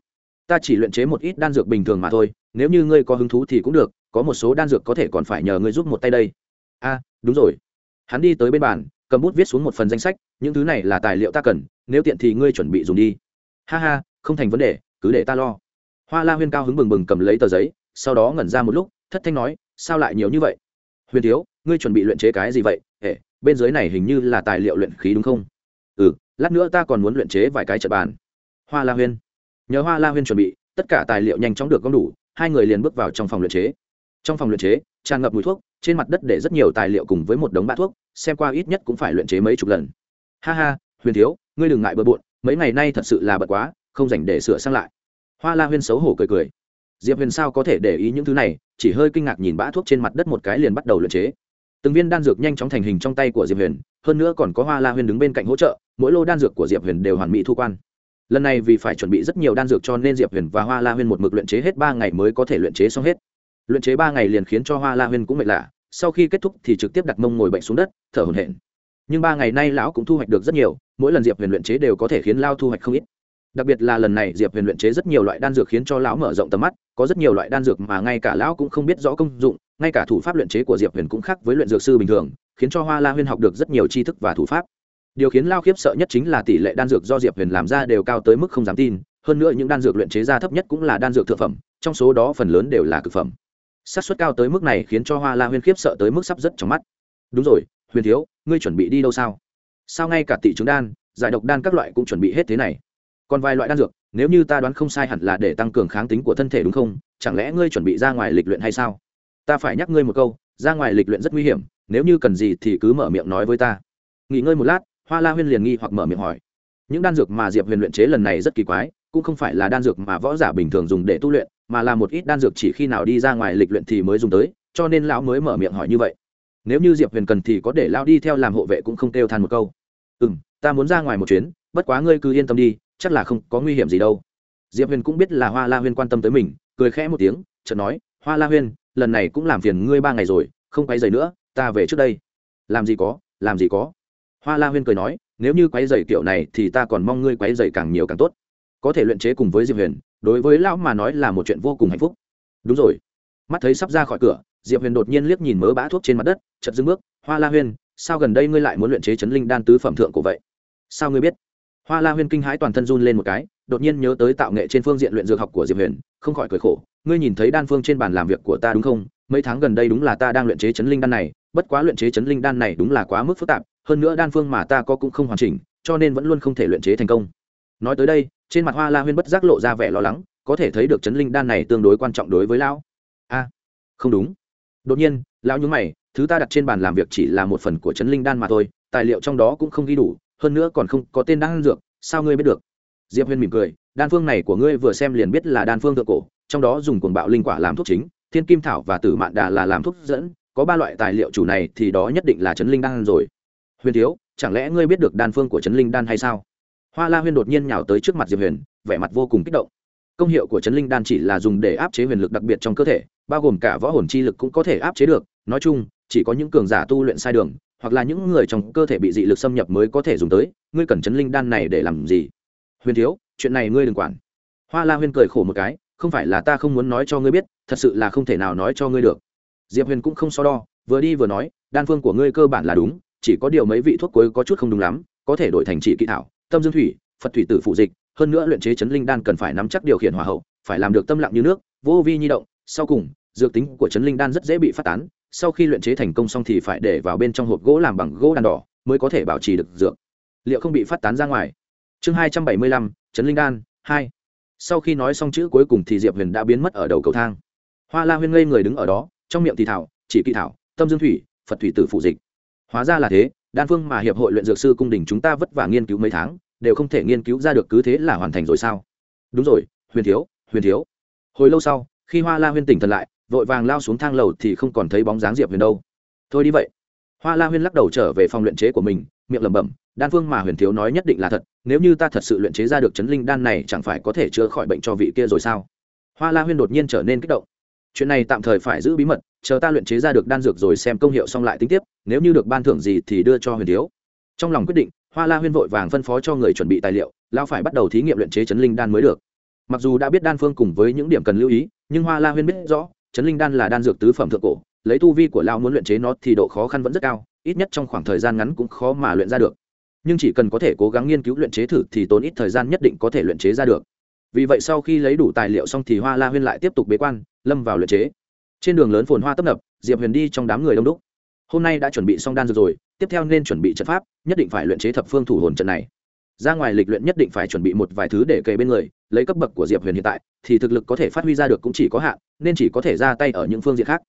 Ta chỉ luyện chế một ít đan dược bình thường mà thôi, nếu như ngươi có hứng thú thì cũng được, có một số đan dược có thể còn phải nhờ ngươi giúp một tay đây. A, đúng rồi. Hắn đi tới bên bàn, cầm bút viết xuống một phần danh sách, những thứ này là tài liệu ta cần, nếu tiện thì ngươi chuẩn bị dùng đi. Ha ha, không thành vấn đề, cứ để ta lo. Hoa la huyên cao hứng bừng bừng cầm lấy tờ giấy, sau đó ngẩn ra một lúc, thất thanh nói, sao lại nhiều như vậy? Huyền thiếu, ngươi chuẩn bị luyện chế cái gì vậy? Ể bên dưới này hình như là tài liệu luyện khí đúng không? Ừ lát nữa ta còn muốn luyện chế vài cái trận bàn. Hoa la huyên. Nhờ hoa la huyên chuẩn bị, tất cả tài liệu nhanh chóng được gom đủ, hai người liền bước vào trong phòng luyện chế. Trong phòng luyện chế, tràn ngập mùi thuốc, trên mặt đất để rất nhiều tài liệu cùng với một đống bã thuốc, xem qua ít nhất cũng phải luyện chế mấy chục lần. Ha ha, huyền thiếu, ngươi đừng ngại bừa bộn, mấy ngày nay thật sự là bật quá, không dành để sửa sang lại. Hoa la huyên xấu hổ cười cười. Diệp huyền sao có thể để ý những thứ này, chỉ hơi kinh ngạc nhìn bã thuốc trên mặt đất một cái liền bắt đầu luyện chế từng viên đan dược nhanh chóng thành hình trong tay của diệp huyền, hơn nữa còn có hoa la huyền đứng bên cạnh hỗ trợ, mỗi lô đan dược của diệp huyền đều hoàn mỹ thu quan. Lần này vì phải chuẩn bị rất nhiều đan dược cho nên diệp huyền và hoa la huyền một mực luyện chế hết ba ngày mới có thể luyện chế xong hết. Luyện chế ba ngày liền khiến cho hoa la huyền cũng mệt lạ, sau khi kết thúc thì trực tiếp đặt mông ngồi bệnh xuống đất, thở hổn hển. Nhưng ba ngày nay lão cũng thu hoạch được rất nhiều, mỗi lần diệp huyền luyện chế đều có thể khiến lao thu hoạch không ít. Đặc biệt là lần này diệp huyền luyện chế rất nhiều loại đan dược khiến cho lão mở rộng tầm mắt, có rất nhiều loại đan dược mà ngay cả lão cũng không biết rõ công dụng ngay cả thủ pháp luyện chế của diệp huyền cũng khác với luyện dược sư bình thường, khiến cho hoa la huyên học được rất nhiều tri thức và thủ pháp. Điều khiến lao khiếp sợ nhất chính là tỷ lệ đan dược do diệp huyền làm ra đều cao tới mức không dám tin, hơn nữa những đan dược luyện chế ra thấp nhất cũng là đan dược thượng phẩm, trong số đó phần lớn đều là thực phẩm. Xác suất cao tới mức này khiến cho hoa la huyên khiếp sợ tới mức sắp rất trong mắt. Đúng rồi, huyền thiếu, ngươi chuẩn bị đi đâu sao? Sao ngay cả tỷ trứng đan, giải độc đan các loại cũng chuẩn bị hết thế này. Còn vài loại đan dược, nếu như ta đoán không sai hẳn là để tăng cường kháng tính của thân thể đúng không? Chẳng lẽ ngươi chuẩn bị ra ngoài lịch luyện hay sao? Ta phải nhắc ngươi một câu, ra ngoài lịch luyện rất nguy hiểm, nếu như cần gì thì cứ mở miệng nói với ta. Nghỉ ngơi một lát, hoa la huyên liền nghi hoặc mở miệng hỏi. Những đan dược mà diệp huyền luyện chế lần này rất kỳ quái, cũng không phải là đan dược mà võ giả bình thường dùng để tu luyện, mà là một ít đan dược chỉ khi nào đi ra ngoài lịch luyện thì mới dùng tới, cho nên lão mới mở miệng hỏi như vậy. Nếu như diệp huyền cần thì có để lão đi theo làm hộ vệ cũng không kêu than một câu. Ừ m ta muốn ra ngoài một chuyến, bất quá ngươi cứ yên tâm đi, chắc là không có nguy hiểm gì đâu. Diệp huyền cũng biết là hoa la huyên quan tâm tới mình, cười khẽ một tiếng, chợt nói, hoa la huyên lần này cũng làm phiền ngươi ba ngày rồi, không quay dày nữa, ta về trước đây. Làm gì có, làm gì có. Hoa la huyên cười nói, nếu như quấy dày kiểu này thì ta còn mong ngươi quấy dày càng nhiều càng tốt. Có thể luyện chế cùng với diệp huyền, đối với lão mà nói là một chuyện vô cùng hạnh phúc. Đúng rồi. Mắt thấy sắp ra khỏi cửa, diệp huyền đột nhiên liếc nhìn mớ bã thuốc trên mặt đất chật dưng bước, hoa la huyên, sao gần đây ngươi lại muốn luyện chế chấn linh đan tứ phẩm thượng của vậy? Sao ngươi biết? Hoa la huyên kinh hãi toàn thân run lên một cái, đột nhiên nhớ tới tạo nghệ trên phương diện luyện dược học của diệp huyền, không khỏi cười khổ ngươi nhìn thấy đan phương trên bàn làm việc của ta đúng không? Mấy tháng gần đây đúng là ta đang luyện chế chấn linh đan này, bất quá luyện chế chấn linh đan này đúng là quá mức phức tạp, hơn nữa đan phương mà ta có cũng không hoàn chỉnh, cho nên vẫn luôn không thể luyện chế thành công. Nói tới đây, trên mặt hoa la huyên bất giác lộ ra vẻ lo lắng, có thể thấy được chấn linh đan này tương đối quan trọng đối với lão. A, không đúng. Đột nhiên, lão nhúng mày, thứ ta đặt trên bàn làm việc chỉ là một phần của chấn linh đan mà thôi, tài liệu trong đó cũng không ghi đủ, hơn nữa còn không có tên đan dược, sao ngươi biết được? Diệp huyên mỉm cười, đan phương này của ngươi vừa xem liền biết là đan phương thượng cổ trong đó dùng cuồng bạo linh quả làm thuốc chính, thiên kim thảo và tử mạn đà là làm thuốc dẫn, có ba loại tài liệu chủ này thì đó nhất định là chấn linh đan rồi. Huyền thiếu, chẳng lẽ ngươi biết được đan phương của chấn linh đan hay sao? Hoa la huyên đột nhiên nhào tới trước mặt diệp huyền, vẻ mặt vô cùng kích động. Công hiệu của chấn linh đan chỉ là dùng để áp chế huyền lực đặc biệt trong cơ thể, bao gồm cả võ hồn chi lực cũng có thể áp chế được. Nói chung, chỉ có những cường giả tu luyện sai đường, hoặc là những người trong cơ thể bị dị lực xâm nhập mới có thể dùng tới, ngươi cần chấn linh đan này để làm gì? Huyền thiếu, chuyện này ngươi đừng quản. Hoa la huyên cười khổ một cái không phải là ta không muốn nói cho ngươi biết, thật sự là không thể nào nói cho ngươi được. Diệp huyền cũng không so đo, vừa đi vừa nói, đan phương của ngươi cơ bản là đúng, chỉ có điều mấy vị thuốc cuối có chút không đúng lắm, có thể đổi thành chỉ kỹ thảo, tâm dương thủy, phật thủy tử phụ dịch, hơn nữa luyện chế chấn linh đan cần phải nắm chắc điều khiển hòa hậu, phải làm được tâm lặng như nước, vô vi nhi động, sau cùng, dược tính của chấn linh đan rất dễ bị phát tán, sau khi luyện chế thành công xong thì phải để vào bên trong hộp gỗ làm bằng gỗ đàn đỏ, mới có thể bảo trì được dược. Liệu không bị phát tán ra ngoài? Chương hai trăm bảy mươi lăm, chấn linh đan, hai sau khi nói xong chữ cuối cùng thì diệp huyền đã biến mất ở đầu cầu thang. Hoa la huyên ngây người đứng ở đó, trong miệng thì thảo, chỉ kỳ thảo, tâm dương thủy, phật thủy tử phụ dịch. Hóa ra là thế, đan phương mà hiệp hội luyện dược sư cung đình chúng ta vất vả nghiên cứu mấy tháng, đều không thể nghiên cứu ra được cứ thế là hoàn thành rồi sao? Đúng rồi, huyền thiếu huyền thiếu. Hồi lâu sau, khi hoa la huyên tỉnh thần lại, vội vàng lao xuống thang lầu thì không còn thấy bóng dáng diệp huyền đâu. Thôi đi vậy. Hoa la huyên lắc đầu trở về phòng luyện chế của mình, miệng lẩm bẩm đan phương mà huyền thiếu nói nhất định là thật, nếu như ta thật sự luyện chế ra được chấn linh đan này chẳng phải có thể chữa khỏi bệnh cho vị kia rồi sao? Hoa la huyên đột nhiên trở nên kích động. Chuyện này tạm thời phải giữ bí mật, chờ ta luyện chế ra được đan dược rồi xem công hiệu xong lại tính tiếp, nếu như được ban thưởng gì thì đưa cho huyền thiếu. Trong lòng quyết định, hoa la huyên vội vàng phân phó cho người chuẩn bị tài liệu lao phải bắt đầu thí nghiệm luyện chế chấn linh đan mới được. Mặc dù đã biết đan phương cùng với những điểm cần lưu ý, nhưng hoa la huyên biết rõ, chấn linh đan là đan dược tứ phẩm thượng cổ, lấy tu vi của lao muốn luyện chế nó thì độ khó khăn vẫn rất cao, ít nhất trong khoảng thời gian ngắn cũng khó mà luyện ra được nhưng chỉ cần có thể cố gắng nghiên cứu luyện chế thử thì tốn ít thời gian nhất định có thể luyện chế ra được. Vì vậy sau khi lấy đủ tài liệu xong thì hoa la huyên lại tiếp tục bế quan, lâm vào luyện chế. Trên đường lớn phồn hoa tấp nập, diệp huyền đi trong đám người đông đúc. Hôm nay đã chuẩn bị xong đan dược rồi, tiếp theo nên chuẩn bị trận pháp, nhất định phải luyện chế thập phương thủ hồn trận này. Ra ngoài lịch luyện nhất định phải chuẩn bị một vài thứ để kề bên người, lấy cấp bậc của diệp huyền hiện tại, thì thực lực có thể phát huy ra được cũng chỉ có hạn, nên chỉ có thể ra tay ở những phương diện khác.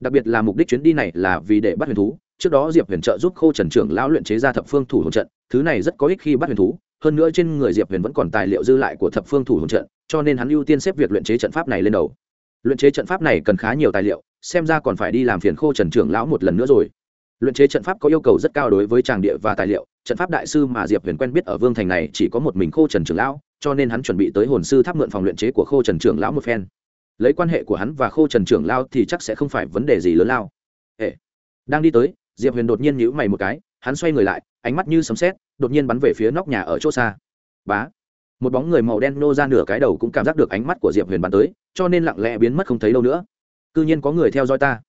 Đặc biệt là mục đích chuyến đi này là vì để bắt huyền thú trước đó diệp huyền trợ giúp khô trần trưởng lão luyện chế ra thập phương thủ hồn trận, thứ này rất có ích khi bắt huyền thú, hơn nữa trên người diệp huyền vẫn còn tài liệu dư lại của thập phương thủ hồn trận, cho nên hắn ưu tiên xếp việc luyện chế trận pháp này lên đầu. Luyện chế trận pháp này cần khá nhiều tài liệu, xem ra còn phải đi làm phiền khô trần trưởng lão một lần nữa rồi. Luyện chế trận pháp có yêu cầu rất cao đối với tràng địa và tài liệu, trận pháp đại sư mà diệp huyền quen biết ở vương thành này chỉ có một mình khô trần trưởng lão, cho nên hắn chuẩn bị tới hồn sư tháp mượn phòng luyện chế của khô trần trưởng lão một phen. Lấy quan hệ của hắn và khô trần trưởng lão thì chắc sẽ không phải vấn đề gì lớn lao. Ê! đang đi tới diệp huyền đột nhiên nhíu mày một cái, hắn xoay người lại, ánh mắt như sấm sét, đột nhiên bắn về phía nóc nhà ở chỗ xa. Bá! Một bóng người màu đen nô ra nửa cái đầu cũng cảm giác được ánh mắt của diệp huyền bắn tới, cho nên lặng lẽ biến mất không thấy đâu nữa. C nhiên có người theo dõi ta.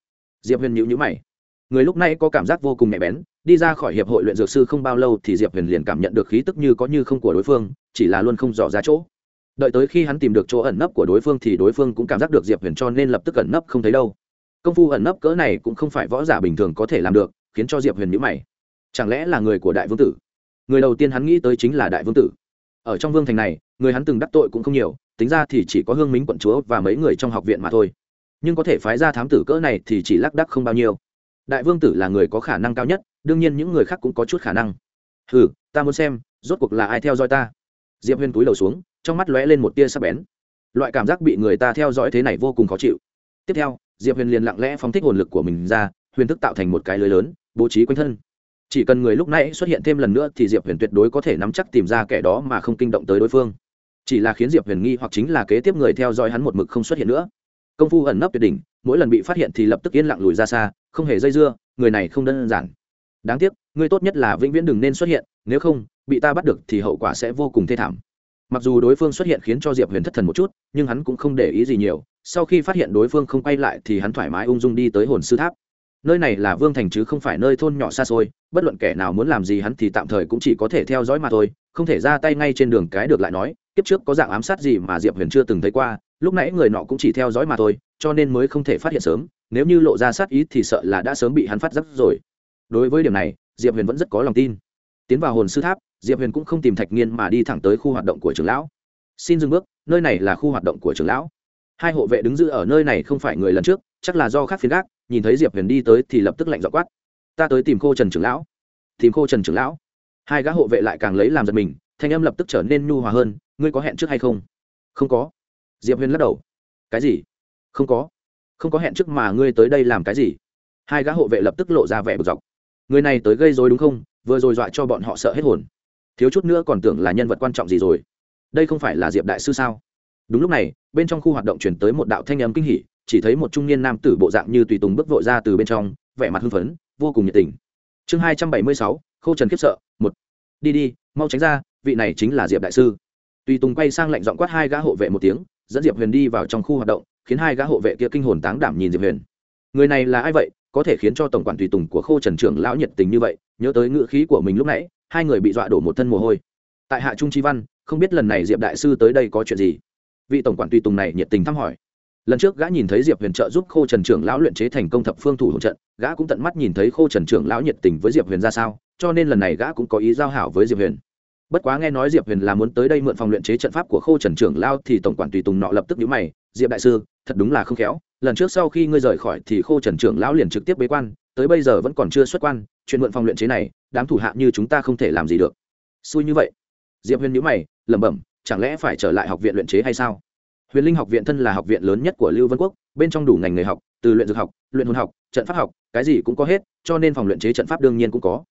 Diệp huyền nhữ nhữ mày. Người lúc này có cảm giác vô cùng nhạy bén, đi ra khỏi hiệp hội luyện dược sư không bao lâu thì diệp huyền liền cảm nhận được khí tức như có như không của đối phương, chỉ là luôn không dò ra chỗ. Đợi tới khi hắn tìm được chỗ ẩn nấp của đối phương thì đối phương cũng cảm giác được diệp huyền cho nên lập tức ẩn nấp không thấy đâu. Công phu ẩn nấp cỡ này cũng không phải võ giả bình thường có thể làm được khiến cho diệp huyền nhữ mày. Chẳng lẽ là người của đại vương tử? Người đầu tiên hắn nghĩ tới chính là đại vương tử. Ở trong vương thành này, người hắn từng đắc tội cũng không nhiều, tính ra thì chỉ có hương minh quận chúa và mấy người trong học viện mà thôi. Nhưng có thể phái ra thám tử cỡ này thì chỉ lác đắc không bao nhiêu. Đại vương tử là người có khả năng cao nhất, đương nhiên những người khác cũng có chút khả năng. Ừ ta muốn xem, rốt cuộc là ai theo dõi ta? Diệp huyên túi đầu xuống, trong mắt lóe lên một tia sắc bén. Loại cảm giác bị người ta theo dõi thế này vô cùng khó chịu. Tiếp theo, diệp huyền liền lặng lẽ phóng thích hồn lực của mình ra huyền thức tạo thành một cái lưới lớn, bố trí quanh thân. Chỉ cần người lúc nãy xuất hiện thêm lần nữa thì diệp huyền tuyệt đối có thể nắm chắc tìm ra kẻ đó mà không kinh động tới đối phương. Chỉ là khiến diệp huyền nghi hoặc chính là kế tiếp người theo dõi hắn một mực không xuất hiện nữa. Công phu ẩn nấp tuyệt đỉnh, mỗi lần bị phát hiện thì lập tức yên lặng lùi ra xa, không hề dây dưa, người này không đơn giản. Đáng tiếc, người tốt nhất là vĩnh viễn đừng nên xuất hiện, nếu không, bị ta bắt được thì hậu quả sẽ vô cùng thê thảm. Mặc dù đối phương xuất hiện khiến cho diệp huyền thất thần một chút, nhưng hắn cũng không để ý gì nhiều, sau khi phát hiện đối phương không quay lại thì hắn thoải mái ung dung đi tới hồn sư tháp nơi này là vương thành chứ không phải nơi thôn nhỏ xa xôi, bất luận kẻ nào muốn làm gì hắn thì tạm thời cũng chỉ có thể theo dõi mà thôi, không thể ra tay ngay trên đường cái được lại nói, kiếp trước có dạng ám sát gì mà diệp huyền chưa từng thấy qua, lúc nãy người nọ cũng chỉ theo dõi mà thôi, cho nên mới không thể phát hiện sớm, nếu như lộ ra sát ý thì sợ là đã sớm bị hắn phát giác rồi. Đối với điểm này, diệp huyền vẫn rất có lòng tin. Tiến vào hồn sư tháp, diệp huyền cũng không tìm thạch nghiên mà đi thẳng tới khu hoạt động của trưởng lão. Xin dừng bước, nơi này là khu hoạt động của trưởng lão. Hai hộ vệ đứng giữ ở nơi này không phải người lần trước chắc là do khác phiến gác, nhìn thấy diệp huyền đi tới thì lập tức lạnh dọ quát. Ta tới tìm cô trần trưởng lão. Tìm cô trần trưởng lão? Hai gã hộ vệ lại càng lấy làm giật mình, thanh âm lập tức trở nên nhu hòa hơn, ngươi có hẹn trước hay không? Không có. Diệp huyền lắc đầu. Cái gì? Không có. Không có hẹn trước mà ngươi tới đây làm cái gì? Hai gã hộ vệ lập tức lộ ra vẻ bực dọc. Người này tới gây dối đúng không? Vừa rồi dọa cho bọn họ sợ hết hồn. Thiếu chút nữa còn tưởng là nhân vật quan trọng gì rồi. Đây không phải là diệp đại sư sao? Đúng lúc này, bên trong khu hoạt động chuyển tới một đạo thanh âm kinh hỉ chỉ thấy một trung niên nam tử bộ dạng như tùy tùng bước vội ra từ bên trong, vẻ mặt hưng phấn, vô cùng nhiệt tình. Chương hai trăm bảy mươi sáu, khâu trần khiếp sợ, một. Đi đi, mau tránh ra, vị này chính là diệp đại sư. Tùy tùng quay sang lệnh dọn quát hai gã hộ vệ một tiếng, dẫn diệp huyền đi vào trong khu hoạt động, khiến hai gã hộ vệ kia kinh hồn táng đảm nhìn diệp huyền. Người này là ai vậy? Có thể khiến cho tổng quản tùy tùng của khô trần trưởng lão nhiệt tình như vậy, nhớ tới ngữ khí của mình lúc nãy, hai người bị dọa đổ một thân mồ hôi. Tại hạ trung chi văn, không biết lần này diệp đại sư tới đây có chuyện gì? Vị tổng quản tùy tùng này nhiệt tình thăm hỏi lần trước gã nhìn thấy diệp huyền trợ giúp khô trần trưởng lão luyện chế thành công thập phương thủ hỗ trận, gã cũng tận mắt nhìn thấy khô trần trưởng lão nhiệt tình với diệp huyền ra sao, cho nên lần này gã cũng có ý giao hảo với diệp huyền. Bất quá nghe nói diệp huyền là muốn tới đây mượn phòng luyện chế trận pháp của khô trần trưởng lao thì tổng quản tùy tùng nọ lập tức nhíu mày, diệp đại sư, thật đúng là không khéo, lần trước sau khi ngươi rời khỏi thì khô trần trưởng lão liền trực tiếp bế quan, tới bây giờ vẫn còn chưa xuất quan, chuyện mượn phòng luyện chế này, đám thủ hạ như chúng ta không thể làm gì được. Xui như vậy. Diệp huyền nhíu mày, lẩm bẩm, chẳng lẽ phải trở lại học viện luyện chế hay sao? Huyền linh học viện thân là học viện lớn nhất của lưu vân quốc, bên trong đủ ngành nghề học, từ luyện dược học, luyện hồn học, trận pháp học, cái gì cũng có hết, cho nên phòng luyện chế trận pháp đương nhiên cũng có.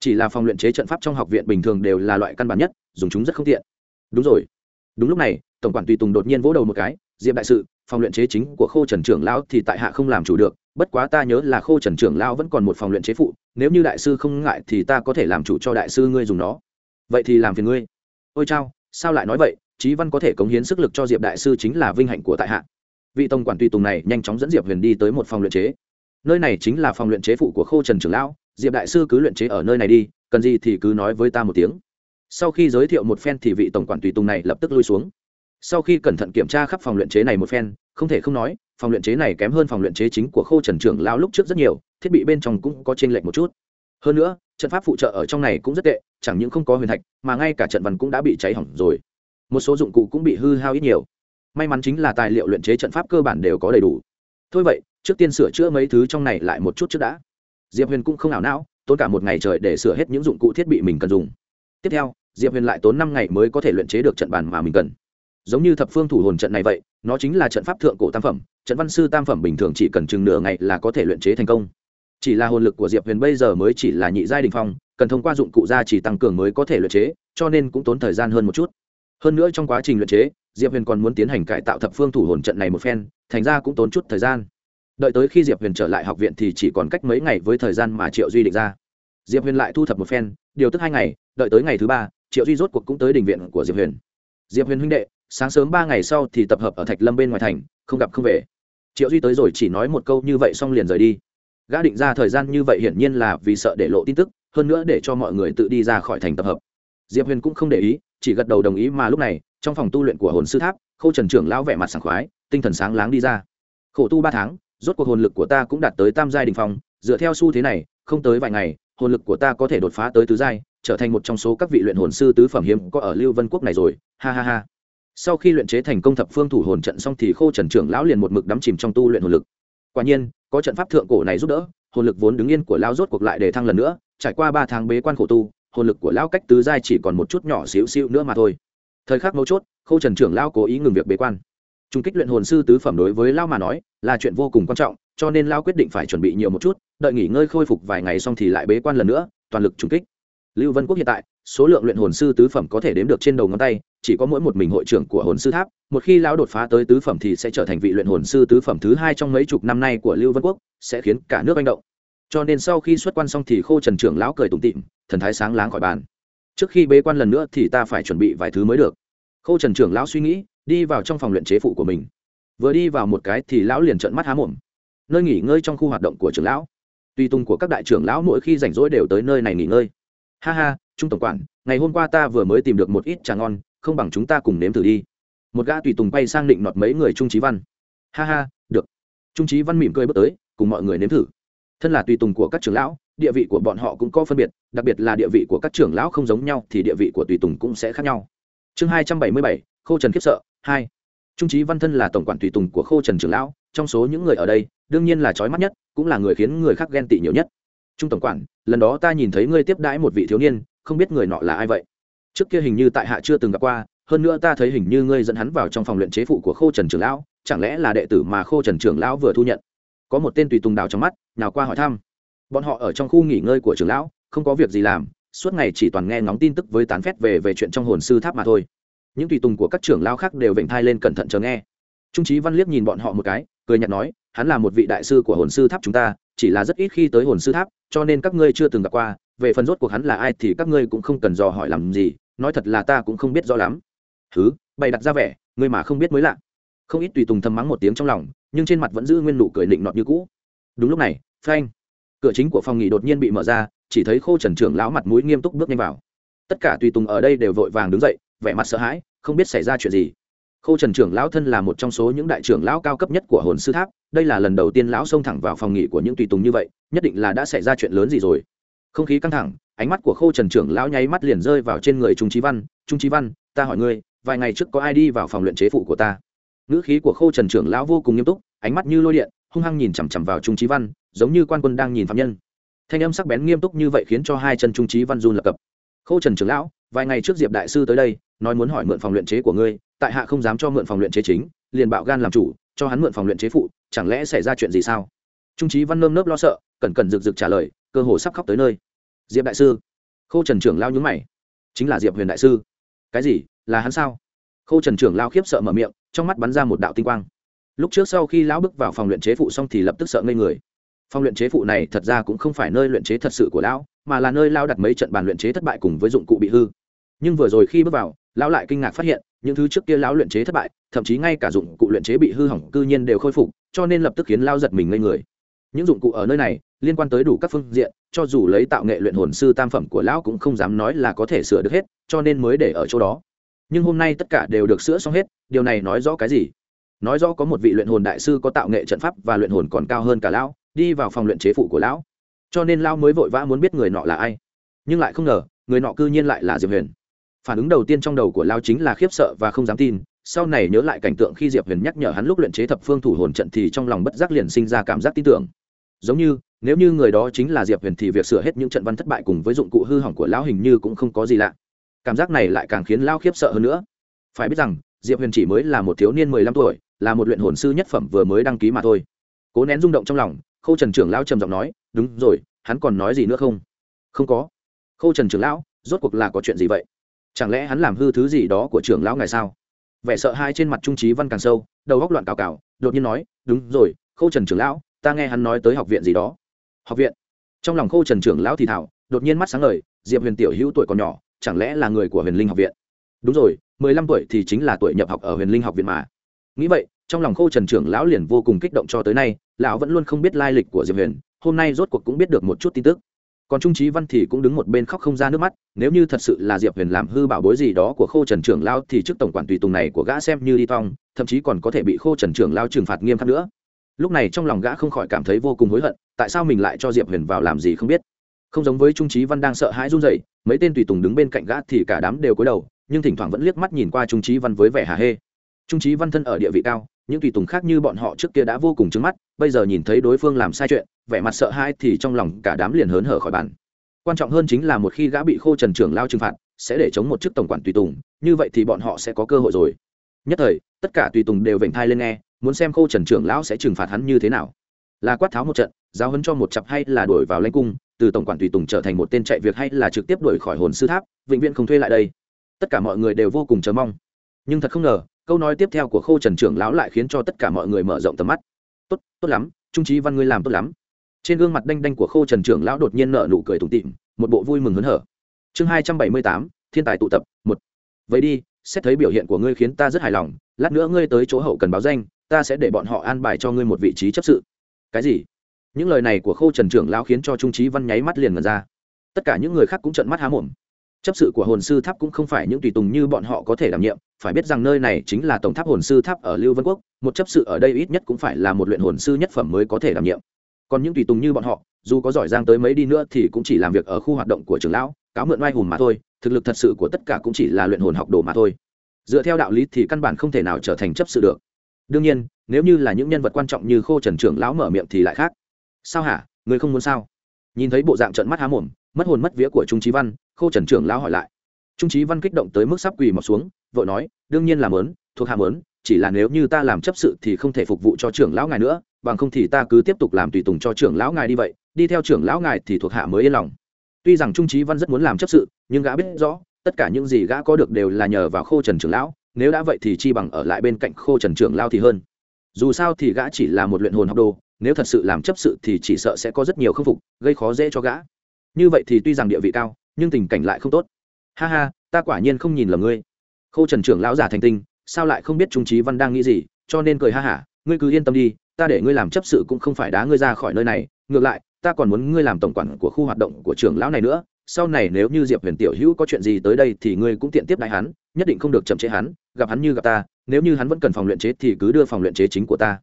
Chỉ là phòng luyện chế trận pháp trong học viện bình thường đều là loại căn bản nhất, dùng chúng rất không tiện. Đúng rồi. Đúng lúc này, tổng quản tùy tùng đột nhiên vỗ đầu một cái, diệp đại sự, phòng luyện chế chính của khô trần trưởng lão thì tại hạ không làm chủ được, bất quá ta nhớ là khô trần trưởng lão vẫn còn một phòng luyện chế phụ, nếu như đại sư không ngại thì ta có thể làm chủ cho đại sư ngươi dùng nó. Vậy thì làm phiền ngươi. Ôi chao, sao lại nói vậy? Trí văn có thể cống hiến sức lực cho diệp đại sư chính là vinh hạnh của tại hạ. Vị tổng quản tùy tùng này nhanh chóng dẫn diệp huyền đi tới một phòng luyện chế. Nơi này chính là phòng luyện chế phụ của khô trần trưởng lão. Diệp đại sư cứ luyện chế ở nơi này đi, cần gì thì cứ nói với ta một tiếng. Sau khi giới thiệu một phen thì vị tổng quản tùy tùng này lập tức lui xuống. Sau khi cẩn thận kiểm tra khắp phòng luyện chế này một phen, không thể không nói, phòng luyện chế này kém hơn phòng luyện chế chính của khô trần trưởng lão lúc trước rất nhiều, thiết bị bên trong cũng có t r ê n lệch một chút. Hơn nữa, trận pháp phụ trợ ở trong này cũng rất tệ, chẳng những không có huyền thạch, mà ngay cả trận văn cũng đã bị cháy hỏng rồi một số dụng cụ cũng bị hư hao ít nhiều. May mắn chính là tài liệu luyện chế trận pháp cơ bản đều có đầy đủ. Thôi vậy, trước tiên sửa chữa mấy thứ trong này lại một chút trước đã. Diệp huyền cũng không ảo não, tốn cả một ngày trời để sửa hết những dụng cụ thiết bị mình cần dùng. Tiếp theo, diệp huyền lại tốn năm ngày mới có thể luyện chế được trận bàn mà mình cần. Giống như thập phương thủ hồn trận này vậy, nó chính là trận pháp thượng cổ tam phẩm, trận văn sư tam phẩm bình thường chỉ cần chừng nửa ngày là có thể luyện chế thành công. Chỉ là hồn lực của diệp huyền bây giờ mới chỉ là nhị giai đình phong, cần thông qua dụng cụ gia chỉ tăng cường mới có thể luyện chế, cho nên cũng tốn thời gian hơn một chút hơn nữa trong quá trình luyện chế, diệp huyền còn muốn tiến hành cải tạo thập phương thủ hồn trận này một phen, thành ra cũng tốn chút thời gian. Đợi tới khi diệp huyền trở lại học viện thì chỉ còn cách mấy ngày với thời gian mà triệu duy định ra. Diệp huyền lại thu thập một phen, điều tức hai ngày, đợi tới ngày thứ ba, triệu duy rốt cuộc cũng tới đình viện của diệp huyền. Diệp huyền huynh đệ, sáng sớm ba ngày sau thì tập hợp ở thạch lâm bên ngoài thành, không gặp không về. Triệu duy tới rồi chỉ nói một câu như vậy xong liền rời đi. Gã định ra thời gian như vậy hiển nhiên là vì sợ để lộ tin tức, hơn nữa để cho mọi người tự đi ra khỏi thành tập hợp diệp huyền cũng không để ý, chỉ gật đầu đồng ý mà lúc này, trong phòng tu luyện của hồn sư tháp, khâu trần trưởng lão vẻ mặt sảng khoái, tinh thần sáng láng đi ra. Khổ tu ba tháng, rốt cuộc hồn lực của ta cũng đạt tới tam giai đình phong, dựa theo xu thế này, không tới vài ngày, hồn lực của ta có thể đột phá tới tứ giai, trở thành một trong số các vị luyện hồn sư tứ phẩm hiếm có ở lưu vân quốc này rồi. Ha ha ha. Sau khi luyện chế thành công thập phương thủ hồn trận xong thì khô trần trưởng lão liền một mực đắm chìm trong tu luyện hồn lực. Quả nhiên, có trận pháp thượng cổ này giúp đỡ, hồn lực vốn đứng yên của lão rốt cuộc lại để thăng lần nữa, trải qua ba tháng bế quan khổ tu hồn lực của lão cách tứ giai chỉ còn một chút nhỏ xíu xíu nữa mà thôi. Thời khắc mấu chốt khô trần trưởng lão cố ý ngừng việc bế quan. Trung kích luyện hồn sư tứ phẩm đối với lão mà nói, là chuyện vô cùng quan trọng, cho nên lão quyết định phải chuẩn bị nhiều một chút, đợi nghỉ ngơi khôi phục vài ngày xong thì lại bế quan lần nữa, toàn lực trung kích. Lưu vân quốc hiện tại, số lượng luyện hồn sư tứ phẩm có thể đếm được trên đầu ngón tay, chỉ có mỗi một mình hội trưởng của hồn sư tháp, một khi lão đột phá tới tứ phẩm thì sẽ trở thành vị luyện hồn sư tứ phẩm thứ hai trong mấy chục năm nay của lưu vân quốc, sẽ khiến cả nước manh động. Cho nên sau khi xuất quan xong thì khô trần trưởng lão cười tủm tịm thần thái sáng láng khỏi bàn. Trước khi bế quan lần nữa thì ta phải chuẩn bị vài thứ mới được. Khâu trần trưởng lão suy nghĩ, đi vào trong phòng luyện chế phụ của mình. Vừa đi vào một cái thì lão liền trợn mắt há mồm. Nơi nghỉ ngơi trong khu hoạt động của trưởng lão. Tùy tùng của các đại trưởng lão mỗi khi rảnh rỗi đều tới nơi này nghỉ ngơi. Ha ha, trung tổng quản, ngày hôm qua ta vừa mới tìm được một ít trà ngon, không bằng chúng ta cùng nếm thử đi. Một gã tùy tùng bay sang định nọt mấy người trung trí văn. Ha ha, được. Trung trí văn mỉm cười bước tới, cùng mọi người nếm thử. Thân là tùy tùng của các trưởng lão địa vị của bọn họ cũng có phân biệt, đặc biệt là địa vị của các trưởng lão không giống nhau thì địa vị của tùy tùng cũng sẽ khác nhau. Chương hai trăm bảy mươi bảy, khô trần khiếp sợ, hai. Trung trí văn thân là tổng quản tùy tùng của khô trần trưởng lão, trong số những người ở đây, đương nhiên là trói mắt nhất, cũng là người khiến người khác ghen tị nhiều nhất. Trung tổng quản, lần đó ta nhìn thấy ngươi tiếp đãi một vị thiếu niên, không biết người nọ là ai vậy? Trước kia hình như tại hạ chưa từng gặp qua, hơn nữa ta thấy hình như ngươi dẫn hắn vào trong phòng luyện chế phụ của khô trần trưởng lão, chẳng lẽ là đệ tử mà khô trần trưởng lão vừa thu nhận? Có một tên tùy tùng đào trong mắt nào qua hỏi thăm bọn họ ở trong khu nghỉ ngơi của trưởng lão, không có việc gì làm, suốt ngày chỉ toàn nghe ngóng tin tức với tán phét về về chuyện trong hồn sư tháp mà thôi. Những tùy tùng của các trưởng lão khác đều vểnh thai lên cẩn thận chờ nghe. Trung trí văn liếc nhìn bọn họ một cái, cười nhạt nói, hắn là một vị đại sư của hồn sư tháp chúng ta, chỉ là rất ít khi tới hồn sư tháp, cho nên các ngươi chưa từng gặp qua. Về phần rốt cuộc hắn là ai thì các ngươi cũng không cần dò hỏi làm gì, nói thật là ta cũng không biết rõ lắm. Thứ bày đặt ra vẻ, ngươi mà không biết mới lạ. Không ít tùy tùng thầm mắng một tiếng trong lòng, nhưng trên mặt vẫn giữ nguyên nụ cười định nọt như cũ. Đúng lúc này, phanh cửa chính của phòng nghỉ đột nhiên bị mở ra, chỉ thấy khô trần trưởng lão mặt mũi nghiêm túc bước nhanh vào. Tất cả tùy tùng ở đây đều vội vàng đứng dậy, vẻ mặt sợ hãi, không biết xảy ra chuyện gì. Khô trần trưởng lão thân là một trong số những đại trưởng lão cao cấp nhất của hồn sư tháp, đây là lần đầu tiên lão xông thẳng vào phòng nghỉ của những tùy tùng như vậy, nhất định là đã xảy ra chuyện lớn gì rồi. Không khí căng thẳng, ánh mắt của khô trần trưởng lão nháy mắt liền rơi vào trên người trung trí văn, trung trí văn, ta hỏi ngươi, vài ngày trước có ai đi vào phòng luyện chế phụ của ta? Ngữ khí của khô trần trưởng lão vô cùng nghiêm túc, ánh mắt như lôi điện, hung hăng nhìn chằm chằm vào trung trí văn giống như quan quân đang nhìn phạm nhân. Thanh âm sắc bén nghiêm túc như vậy khiến cho hai chân trung trí văn du lập cập. Khô trần trưởng lão, vài ngày trước diệp đại sư tới đây, nói muốn hỏi mượn phòng luyện chế của ngươi, tại hạ không dám cho mượn phòng luyện chế chính, liền bạo gan làm chủ, cho hắn mượn phòng luyện chế phụ, chẳng lẽ xảy ra chuyện gì sao? Trung trí văn nơm nớp lo sợ, cẩn cẩn rực rực trả lời, cơ hồ sắp khóc tới nơi. Diệp đại sư. Khô trần trưởng lao nhúng mày. Chính là diệp huyền đại sư. Cái gì? Là hắn sao? Khô trần trưởng lao khiếp sợ mở miệng, trong mắt bắn ra một đạo tinh quang. Lúc trước sau khi lão bước vào phòng luyện chế phụ xong thì lập tức sợ ngây người phòng luyện chế phụ này thật ra cũng không phải nơi luyện chế thật sự của lão, mà là nơi lao đặt mấy trận bàn luyện chế thất bại cùng với dụng cụ bị hư. Nhưng vừa rồi khi bước vào, lão lại kinh ngạc phát hiện, những thứ trước kia lão luyện chế thất bại, thậm chí ngay cả dụng cụ luyện chế bị hư hỏng cư nhiên đều khôi phục, cho nên lập tức khiến lao giật mình ngây người. Những dụng cụ ở nơi này, liên quan tới đủ các phương diện, cho dù lấy tạo nghệ luyện hồn sư tam phẩm của lão cũng không dám nói là có thể sửa được hết, cho nên mới để ở chỗ đó. Nhưng hôm nay tất cả đều được sửa xong hết, điều này nói rõ cái gì? Nói rõ có một vị luyện hồn đại sư có tạo nghệ trận pháp và luyện hồn còn cao hơn cả lão đi vào phòng luyện chế phụ của lão. Cho nên lão mới vội vã muốn biết người nọ là ai. Nhưng lại không ngờ, người nọ cư nhiên lại là diệp huyền. Phản ứng đầu tiên trong đầu của lão chính là khiếp sợ và không dám tin, sau này nhớ lại cảnh tượng khi diệp huyền nhắc nhở hắn lúc luyện chế thập phương thủ hồn trận thì trong lòng bất giác liền sinh ra cảm giác tin tưởng. Giống như, nếu như người đó chính là diệp huyền thì việc sửa hết những trận văn thất bại cùng với dụng cụ hư hỏng của lão hình như cũng không có gì lạ. Cảm giác này lại càng khiến lão khiếp sợ hơn nữa. Phải biết rằng, diệp huyền chỉ mới là một thiếu niên mười lăm tuổi, là một luyện hồn sư nhất phẩm vừa mới đăng ký mà thôi. Cố nén rung động trong lòng khâu trần trưởng lão trầm giọng nói, đúng rồi, hắn còn nói gì nữa không? Không có. Khâu trần trưởng lão, rốt cuộc là có chuyện gì vậy? Chẳng lẽ hắn làm hư thứ gì đó của trưởng lão ngài sao? Vẻ sợ hai trên mặt trung trí văn càng sâu, đầu góc loạn cào cào, đột nhiên nói, đúng rồi, khâu trần trưởng lão, ta nghe hắn nói tới học viện gì đó. Học viện? Trong lòng khâu trần trưởng lão thì thảo đột nhiên mắt sáng lời diệp huyền tiểu hữu tuổi còn nhỏ, chẳng lẽ là người của huyền linh học viện? Đúng rồi, mười lăm tuổi thì chính là tuổi nhập học ở huyền linh học viện mà. Nghĩ vậy, trong lòng khâu trần trưởng lão liền vô cùng kích động cho tới nay lão vẫn luôn không biết lai lịch của diệp huyền, hôm nay rốt cuộc cũng biết được một chút tin tức. Còn trung trí văn thì cũng đứng một bên khóc không ra nước mắt, nếu như thật sự là diệp huyền làm hư bảo bối gì đó của khô trần trưởng lao thì trước tổng quản tùy tùng này của gã xem như đi tong thậm chí còn có thể bị khô trần trưởng lao trừng phạt nghiêm khắc nữa. Lúc này trong lòng gã không khỏi cảm thấy vô cùng hối hận, tại sao mình lại cho diệp huyền vào làm gì không biết. Không giống với trung trí văn đang sợ hãi run rẩy, mấy tên tùy tùng đứng bên cạnh gã thì cả đám đều cúi đầu, nhưng thỉnh thoảng vẫn liếc mắt nhìn qua trung trí văn với vẻ hà hê. Trung trí văn thân ở địa vị cao những tùy tùng khác như bọn họ trước kia đã vô cùng trứng mắt, bây giờ nhìn thấy đối phương làm sai chuyện, vẻ mặt sợ hãi thì trong lòng cả đám liền hớn hở khỏi bàn. Quan trọng hơn chính là một khi gã bị khô trần trưởng lao trừng phạt, sẽ để chống một chức tổng quản tùy tùng, như vậy thì bọn họ sẽ có cơ hội rồi. Nhất thời, tất cả tùy tùng đều vểnh thai lên nghe, muốn xem khô trần trưởng lão sẽ trừng phạt hắn như thế nào. Là quát tháo một trận, giáo hấn cho một chặp hay là đuổi vào lãnh cung, từ tổng quản tùy tùng trở thành một tên chạy việc hay là trực tiếp đuổi khỏi hồn sư tháp, vĩnh viễn không thuê lại đây. Tất cả mọi người đều vô cùng chờ mong. Nhưng thật không ngờ câu nói tiếp theo của khô trần trưởng lão lại khiến cho tất cả mọi người mở rộng tầm mắt. Tốt tốt lắm, trung trí văn ngươi làm tốt lắm. Trên gương mặt đanh đanh của khô trần trưởng lão đột nhiên nợ nụ cười tủm tịm một bộ vui mừng hớn hở. Chương hai trăm bảy mươi tám, thiên tài tụ tập, một. Vậy đi, xét thấy biểu hiện của ngươi khiến ta rất hài lòng, lát nữa ngươi tới chỗ hậu cần báo danh, ta sẽ để bọn họ an bài cho ngươi một vị trí chấp sự. Cái gì? Những lời này của khô trần trưởng lão khiến cho trung trí văn nháy mắt liền ngần ra. Tất cả những người khác cũng trợn mắt há mồm chấp sự của hồn sư tháp cũng không phải những tùy tùng như bọn họ có thể đảm nhiệm, phải biết rằng nơi này chính là tổng tháp hồn sư tháp ở lưu vân quốc, một chấp sự ở đây ít nhất cũng phải là một luyện hồn sư nhất phẩm mới có thể đảm nhiệm. Còn những tùy tùng như bọn họ, dù có giỏi giang tới mấy đi nữa thì cũng chỉ làm việc ở khu hoạt động của trường lão, cáo mượn oai hùng mà thôi, thực lực thật sự của tất cả cũng chỉ là luyện hồn học đồ mà thôi. Dựa theo đạo lý thì căn bản không thể nào trở thành chấp sự được. Đương nhiên, nếu như là những nhân vật quan trọng như khô trần trưởng lão mở miệng thì lại khác. Sao hả? Người không muốn sao? Nhìn thấy bộ dạng trận mắt há mồm mất hồn mất vía của trung trí văn, khô trần trưởng lão hỏi lại. Trung trí văn kích động tới mức sắp quỳ mọc xuống, vội nói, đương nhiên là mớn thuộc hạ mớn chỉ là nếu như ta làm chấp sự thì không thể phục vụ cho trưởng lão ngài nữa, bằng không thì ta cứ tiếp tục làm tùy tùng cho trưởng lão ngài đi vậy, đi theo trưởng lão ngài thì thuộc hạ mới yên lòng. Tuy rằng trung trí văn rất muốn làm chấp sự, nhưng gã biết rõ, tất cả những gì gã có được đều là nhờ vào khô trần trưởng lão, nếu đã vậy thì chi bằng ở lại bên cạnh khô trần trưởng lao thì hơn. Dù sao thì gã chỉ là một luyện hồn học đồ, nếu thật sự làm chấp sự thì chỉ sợ sẽ có rất nhiều khâm phục, gây khó dễ cho gã như vậy thì tuy rằng địa vị cao, nhưng tình cảnh lại không tốt. Ha ha, ta quả nhiên không nhìn lầm ngươi. Khâu trần trưởng lão giả thành tinh, sao lại không biết trung trí văn đang nghĩ gì, cho nên cười ha hả, ngươi cứ yên tâm đi, ta để ngươi làm chấp sự cũng không phải đá ngươi ra khỏi nơi này, ngược lại, ta còn muốn ngươi làm tổng quản của khu hoạt động của trưởng lão này nữa, sau này nếu như diệp huyền tiểu hữu có chuyện gì tới đây thì ngươi cũng tiện tiếp đại hắn, nhất định không được chậm chế hắn, gặp hắn như gặp ta, nếu như hắn vẫn cần phòng luyện chế thì cứ đưa phòng luyện chế chính của ta.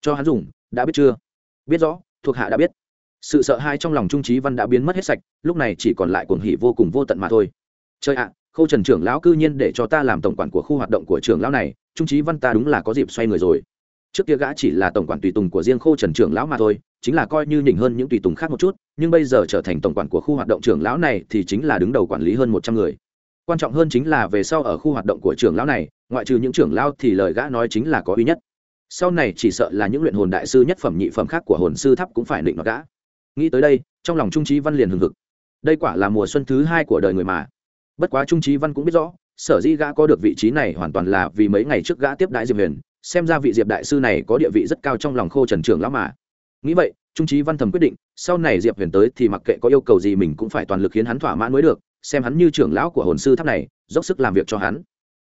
Cho hắn dùng, đã biết chưa? Biết rõ, thuộc hạ đã biết sự sợ hãi trong lòng trung trí văn đã biến mất hết sạch, lúc này chỉ còn lại cuồng hỉ vô cùng vô tận mà thôi. Chơi ạ, khâu trần trưởng lão cư nhiên để cho ta làm tổng quản của khu hoạt động của trưởng lão này, trung trí văn ta đúng là có dịp xoay người rồi. Trước kia gã chỉ là tổng quản tùy tùng của riêng khô trần trưởng lão mà thôi, chính là coi như nhỉnh hơn những tùy tùng khác một chút, nhưng bây giờ trở thành tổng quản của khu hoạt động trưởng lão này thì chính là đứng đầu quản lý hơn một trăm người. Quan trọng hơn chính là về sau ở khu hoạt động của trưởng lão này, ngoại trừ những trưởng lão thì lời gã nói chính là có uy nhất. Sau này chỉ sợ là những luyện hồn đại sư nhất phẩm nhị phẩm khác của hồn sư tháp cũng phải định nó gã nghĩ tới đây, trong lòng trung trí văn liền hừng hực. Đây quả là mùa xuân thứ hai của đời người mà. Bất quá trung trí văn cũng biết rõ, sở dĩ gã có được vị trí này hoàn toàn là vì mấy ngày trước gã tiếp đại diệp huyền, xem ra vị diệp đại sư này có địa vị rất cao trong lòng khô trần trưởng lão mà. Nghĩ vậy, trung trí văn thầm quyết định, sau này diệp huyền tới thì mặc kệ có yêu cầu gì mình cũng phải toàn lực khiến hắn thỏa mãn mới được, xem hắn như trưởng lão của hồn sư tháp này, dốc sức làm việc cho hắn.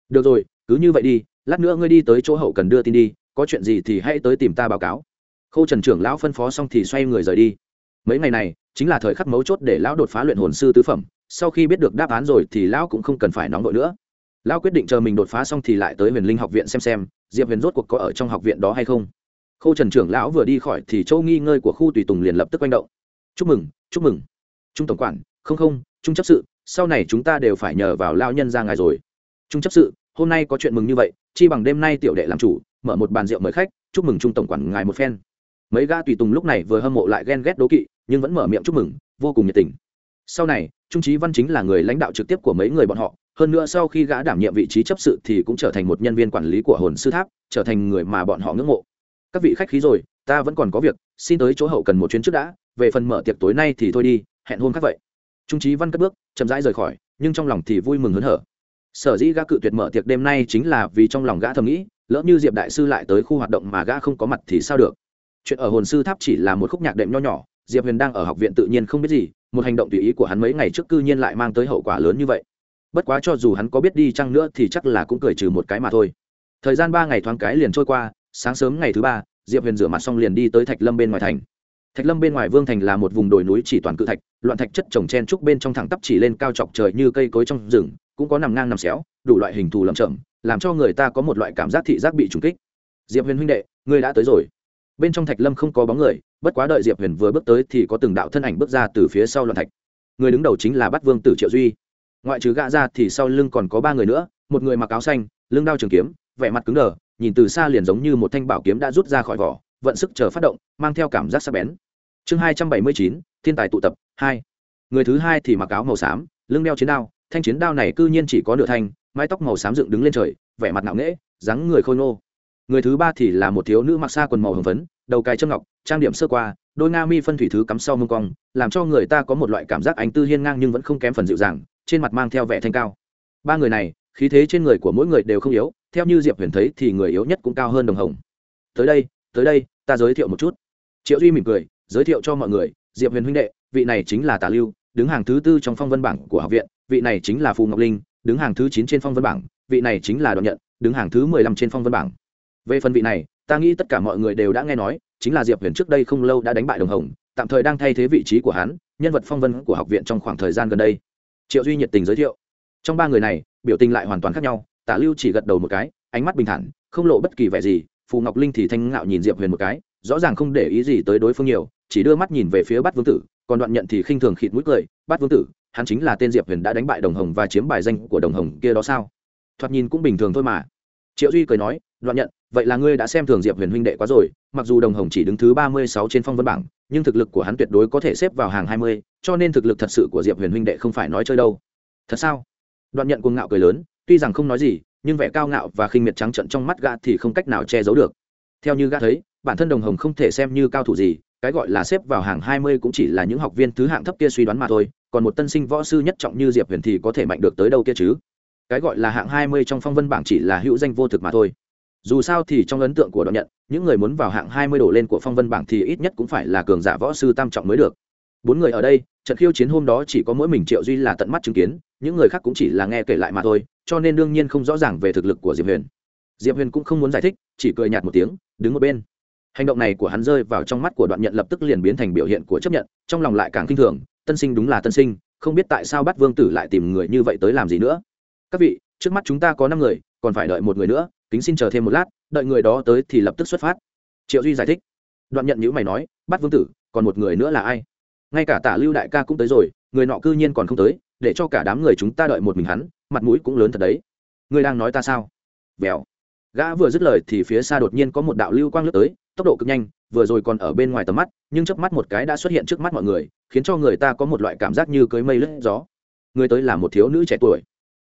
Được rồi, cứ như vậy đi, lát nữa ngươi đi tới chỗ hậu cần đưa tin đi, có chuyện gì thì hãy tới tìm ta báo cáo. Khâu trần trưởng lão phân phó xong thì xoay người rời đi mấy ngày này, chính là thời khắc mấu chốt để lão đột phá luyện hồn sư tứ phẩm, sau khi biết được đáp án rồi thì lão cũng không cần phải nóng vội nữa. Lão quyết định chờ mình đột phá xong thì lại tới huyền linh học viện xem xem, diệp huyền rốt cuộc có ở trong học viện đó hay không. Khâu trần trưởng lão vừa đi khỏi thì châu nghi ngơi của khu tùy tùng liền lập tức quanh động. Chúc mừng chúc mừng. Trung tổng quản, không không, trung chấp sự, sau này chúng ta đều phải nhờ vào lao nhân ra ngài rồi. Trung chấp sự, hôm nay có chuyện mừng như vậy, chi bằng đêm nay tiểu đệ làm chủ, mở một bàn rượu mời khách, chúc mừng trung tổng quản ngài một phen mấy gã tùy tùng lúc này vừa hâm mộ lại ghen ghét đố kỵ, nhưng vẫn mở miệng chúc mừng, vô cùng nhiệt tình. Sau này, trung trí văn chính là người lãnh đạo trực tiếp của mấy người bọn họ, hơn nữa sau khi gã đảm nhiệm vị trí chấp sự thì cũng trở thành một nhân viên quản lý của hồn sư tháp, trở thành người mà bọn họ ngưỡng mộ. Các vị khách khí rồi, ta vẫn còn có việc, xin tới chỗ hậu cần một chuyến trước đã, về phần mở tiệc tối nay thì thôi đi, hẹn hôm khác vậy. Trung trí văn cất bước, chậm rãi rời khỏi, nhưng trong lòng thì vui mừng hớn hở. Sở dĩ gã cự tuyệt mở tiệc đêm nay chính là vì trong lòng gã thầm nghĩ, lỡ như diệp đại sư lại tới khu hoạt động mà gã không có mặt thì sao được? Chuyện ở hồn sư tháp chỉ là một khúc nhạc đệm nho nhỏ, diệp huyền đang ở học viện tự nhiên không biết gì, một hành động tùy ý của hắn mấy ngày trước cư nhiên lại mang tới hậu quả lớn như vậy. Bất quá cho dù hắn có biết đi chăng nữa thì chắc là cũng cười trừ một cái mà thôi. Thời gian ba ngày thoáng cái liền trôi qua, sáng sớm ngày thứ ba, diệp huyền rửa mặt xong liền đi tới thạch lâm bên ngoài thành. Thạch lâm bên ngoài vương thành là một vùng đồi núi chỉ toàn cự thạch, loạn thạch chất trồng chen trúc bên trong thẳng tắp chỉ lên cao chọc trời như cây cối trong rừng, cũng có nằm ngang nằm xéo, đủ loại hình thù lầm chậm, làm cho người ta có một loại cảm giác thị giác bị trùng kích. Diệp huyền huynh đệ, ngươi đã tới rồi bên trong thạch lâm không có bóng người, bất quá đợi diệp huyền vừa bước tới thì có từng đạo thân ảnh bước ra từ phía sau loạn thạch. Người đứng đầu chính là bắt vương tử triệu duy. Ngoại trừ gã ra thì sau lưng còn có ba người nữa, một người mặc áo xanh, lưng đao trường kiếm, vẻ mặt cứng đờ, nhìn từ xa liền giống như một thanh bảo kiếm đã rút ra khỏi vỏ, vận sức chờ phát động, mang theo cảm giác sắc bén. Chương hai trăm bảy mươi chín, thiên tài tụ tập, hai. Người thứ hai thì mặc áo màu xám, lưng đeo chiến đao, thanh chiến đao này cư nhiên chỉ có nửa thanh, mái tóc màu xám dựng đứng lên trời, vẻ mặt ngạo nghễ, dáng người khôi ngô người thứ ba thì là một thiếu nữ mặc xa quần màu hồng phấn, đầu cài châm ngọc, trang điểm sơ qua, đôi nga mi phân thủy thứ cắm sau mông cong, làm cho người ta có một loại cảm giác anh tư hiên ngang nhưng vẫn không kém phần dịu dàng, trên mặt mang theo vẻ thanh cao. Ba người này, khí thế trên người của mỗi người đều không yếu, theo như diệp huyền thấy thì người yếu nhất cũng cao hơn đồng hồng. Tới đây tới đây, ta giới thiệu một chút. Triệu duy mỉm cười, giới thiệu cho mọi người, diệp huyền huynh đệ, vị này chính là tả lưu, đứng hàng thứ tư trong phong vân bảng của học viện, vị này chính là phù ngọc linh, đứng hàng thứ chín trên phong vân bảng, vị này chính là đoạn nhận, đứng hàng thứ mười lăm trên phong vân bảng về phần vị này, ta nghĩ tất cả mọi người đều đã nghe nói, chính là diệp huyền trước đây không lâu đã đánh bại đồng hồng, tạm thời đang thay thế vị trí của hắn, nhân vật phong vân của học viện trong khoảng thời gian gần đây. Triệu duy nhiệt tình giới thiệu. Trong ba người này, biểu tình lại hoàn toàn khác nhau, tả lưu chỉ gật đầu một cái, ánh mắt bình thản, không lộ bất kỳ vẻ gì, phù ngọc linh thì thanh ngạo nhìn diệp huyền một cái, rõ ràng không để ý gì tới đối phương nhiều, chỉ đưa mắt nhìn về phía bát vương tử, còn đoạn nhận thì khinh thường khịt mũi cười, bát vương tử, hắn chính là tên diệp huyền đã đánh bại đồng hồng và chiếm bài danh của đồng hồng kia đó sao? Thoạt nhìn cũng bình thường thôi mà. Triệu duy cười nói đoạn nhận, vậy là ngươi đã xem thường diệp huyền huynh đệ quá rồi, mặc dù đồng hồng chỉ đứng thứ ba mươi sáu trên phong vân bảng, nhưng thực lực của hắn tuyệt đối có thể xếp vào hàng hai mươi, cho nên thực lực thật sự của diệp huyền huynh đệ không phải nói chơi đâu. Thật sao? Đoạn nhận cuồng ngạo cười lớn, tuy rằng không nói gì, nhưng vẻ cao ngạo và khinh miệt trắng trận trong mắt gã thì không cách nào che giấu được. Theo như gã thấy, bản thân đồng hồng không thể xem như cao thủ gì, cái gọi là xếp vào hàng hai mươi cũng chỉ là những học viên thứ hạng thấp kia suy đoán mà thôi, còn một tân sinh võ sư nhất trọng như diệp huyền thì có thể mạnh được tới đâu kia chứ? Cái gọi là hạng hai mươi trong phong vân bảng chỉ là hữu danh vô thực mà thôi dù sao thì trong ấn tượng của đoạn nhận, những người muốn vào hạng hai mươi đổ lên của phong vân bảng thì ít nhất cũng phải là cường giả võ sư tam trọng mới được. Bốn người ở đây, trận khiêu chiến hôm đó chỉ có mỗi mình triệu duy là tận mắt chứng kiến, những người khác cũng chỉ là nghe kể lại mà thôi, cho nên đương nhiên không rõ ràng về thực lực của diệp huyền. Diệp huyền cũng không muốn giải thích, chỉ cười nhạt một tiếng, đứng một bên. Hành động này của hắn rơi vào trong mắt của đoạn nhận lập tức liền biến thành biểu hiện của chấp nhận, trong lòng lại càng kinh thường, tân sinh đúng là tân sinh, không biết tại sao bắt vương tử lại tìm người như vậy tới làm gì nữa. Các vị, trước mắt chúng ta có năm người, còn phải đợi một người nữa kính xin chờ thêm một lát, đợi người đó tới thì lập tức xuất phát. Triệu duy giải thích. Đoạn nhận nhữ mày nói bắt vương tử, còn một người nữa là ai? Ngay cả tả lưu đại ca cũng tới rồi, người nọ cư nhiên còn không tới, để cho cả đám người chúng ta đợi một mình hắn, mặt mũi cũng lớn thật đấy. Ngươi đang nói ta sao? Vèo. Gã vừa dứt lời thì phía xa đột nhiên có một đạo lưu quang lướt tới, tốc độ cực nhanh, vừa rồi còn ở bên ngoài tầm mắt, nhưng chớp mắt một cái đã xuất hiện trước mắt mọi người, khiến cho người ta có một loại cảm giác như cưới mây lướt gió. Người tới là một thiếu nữ trẻ tuổi.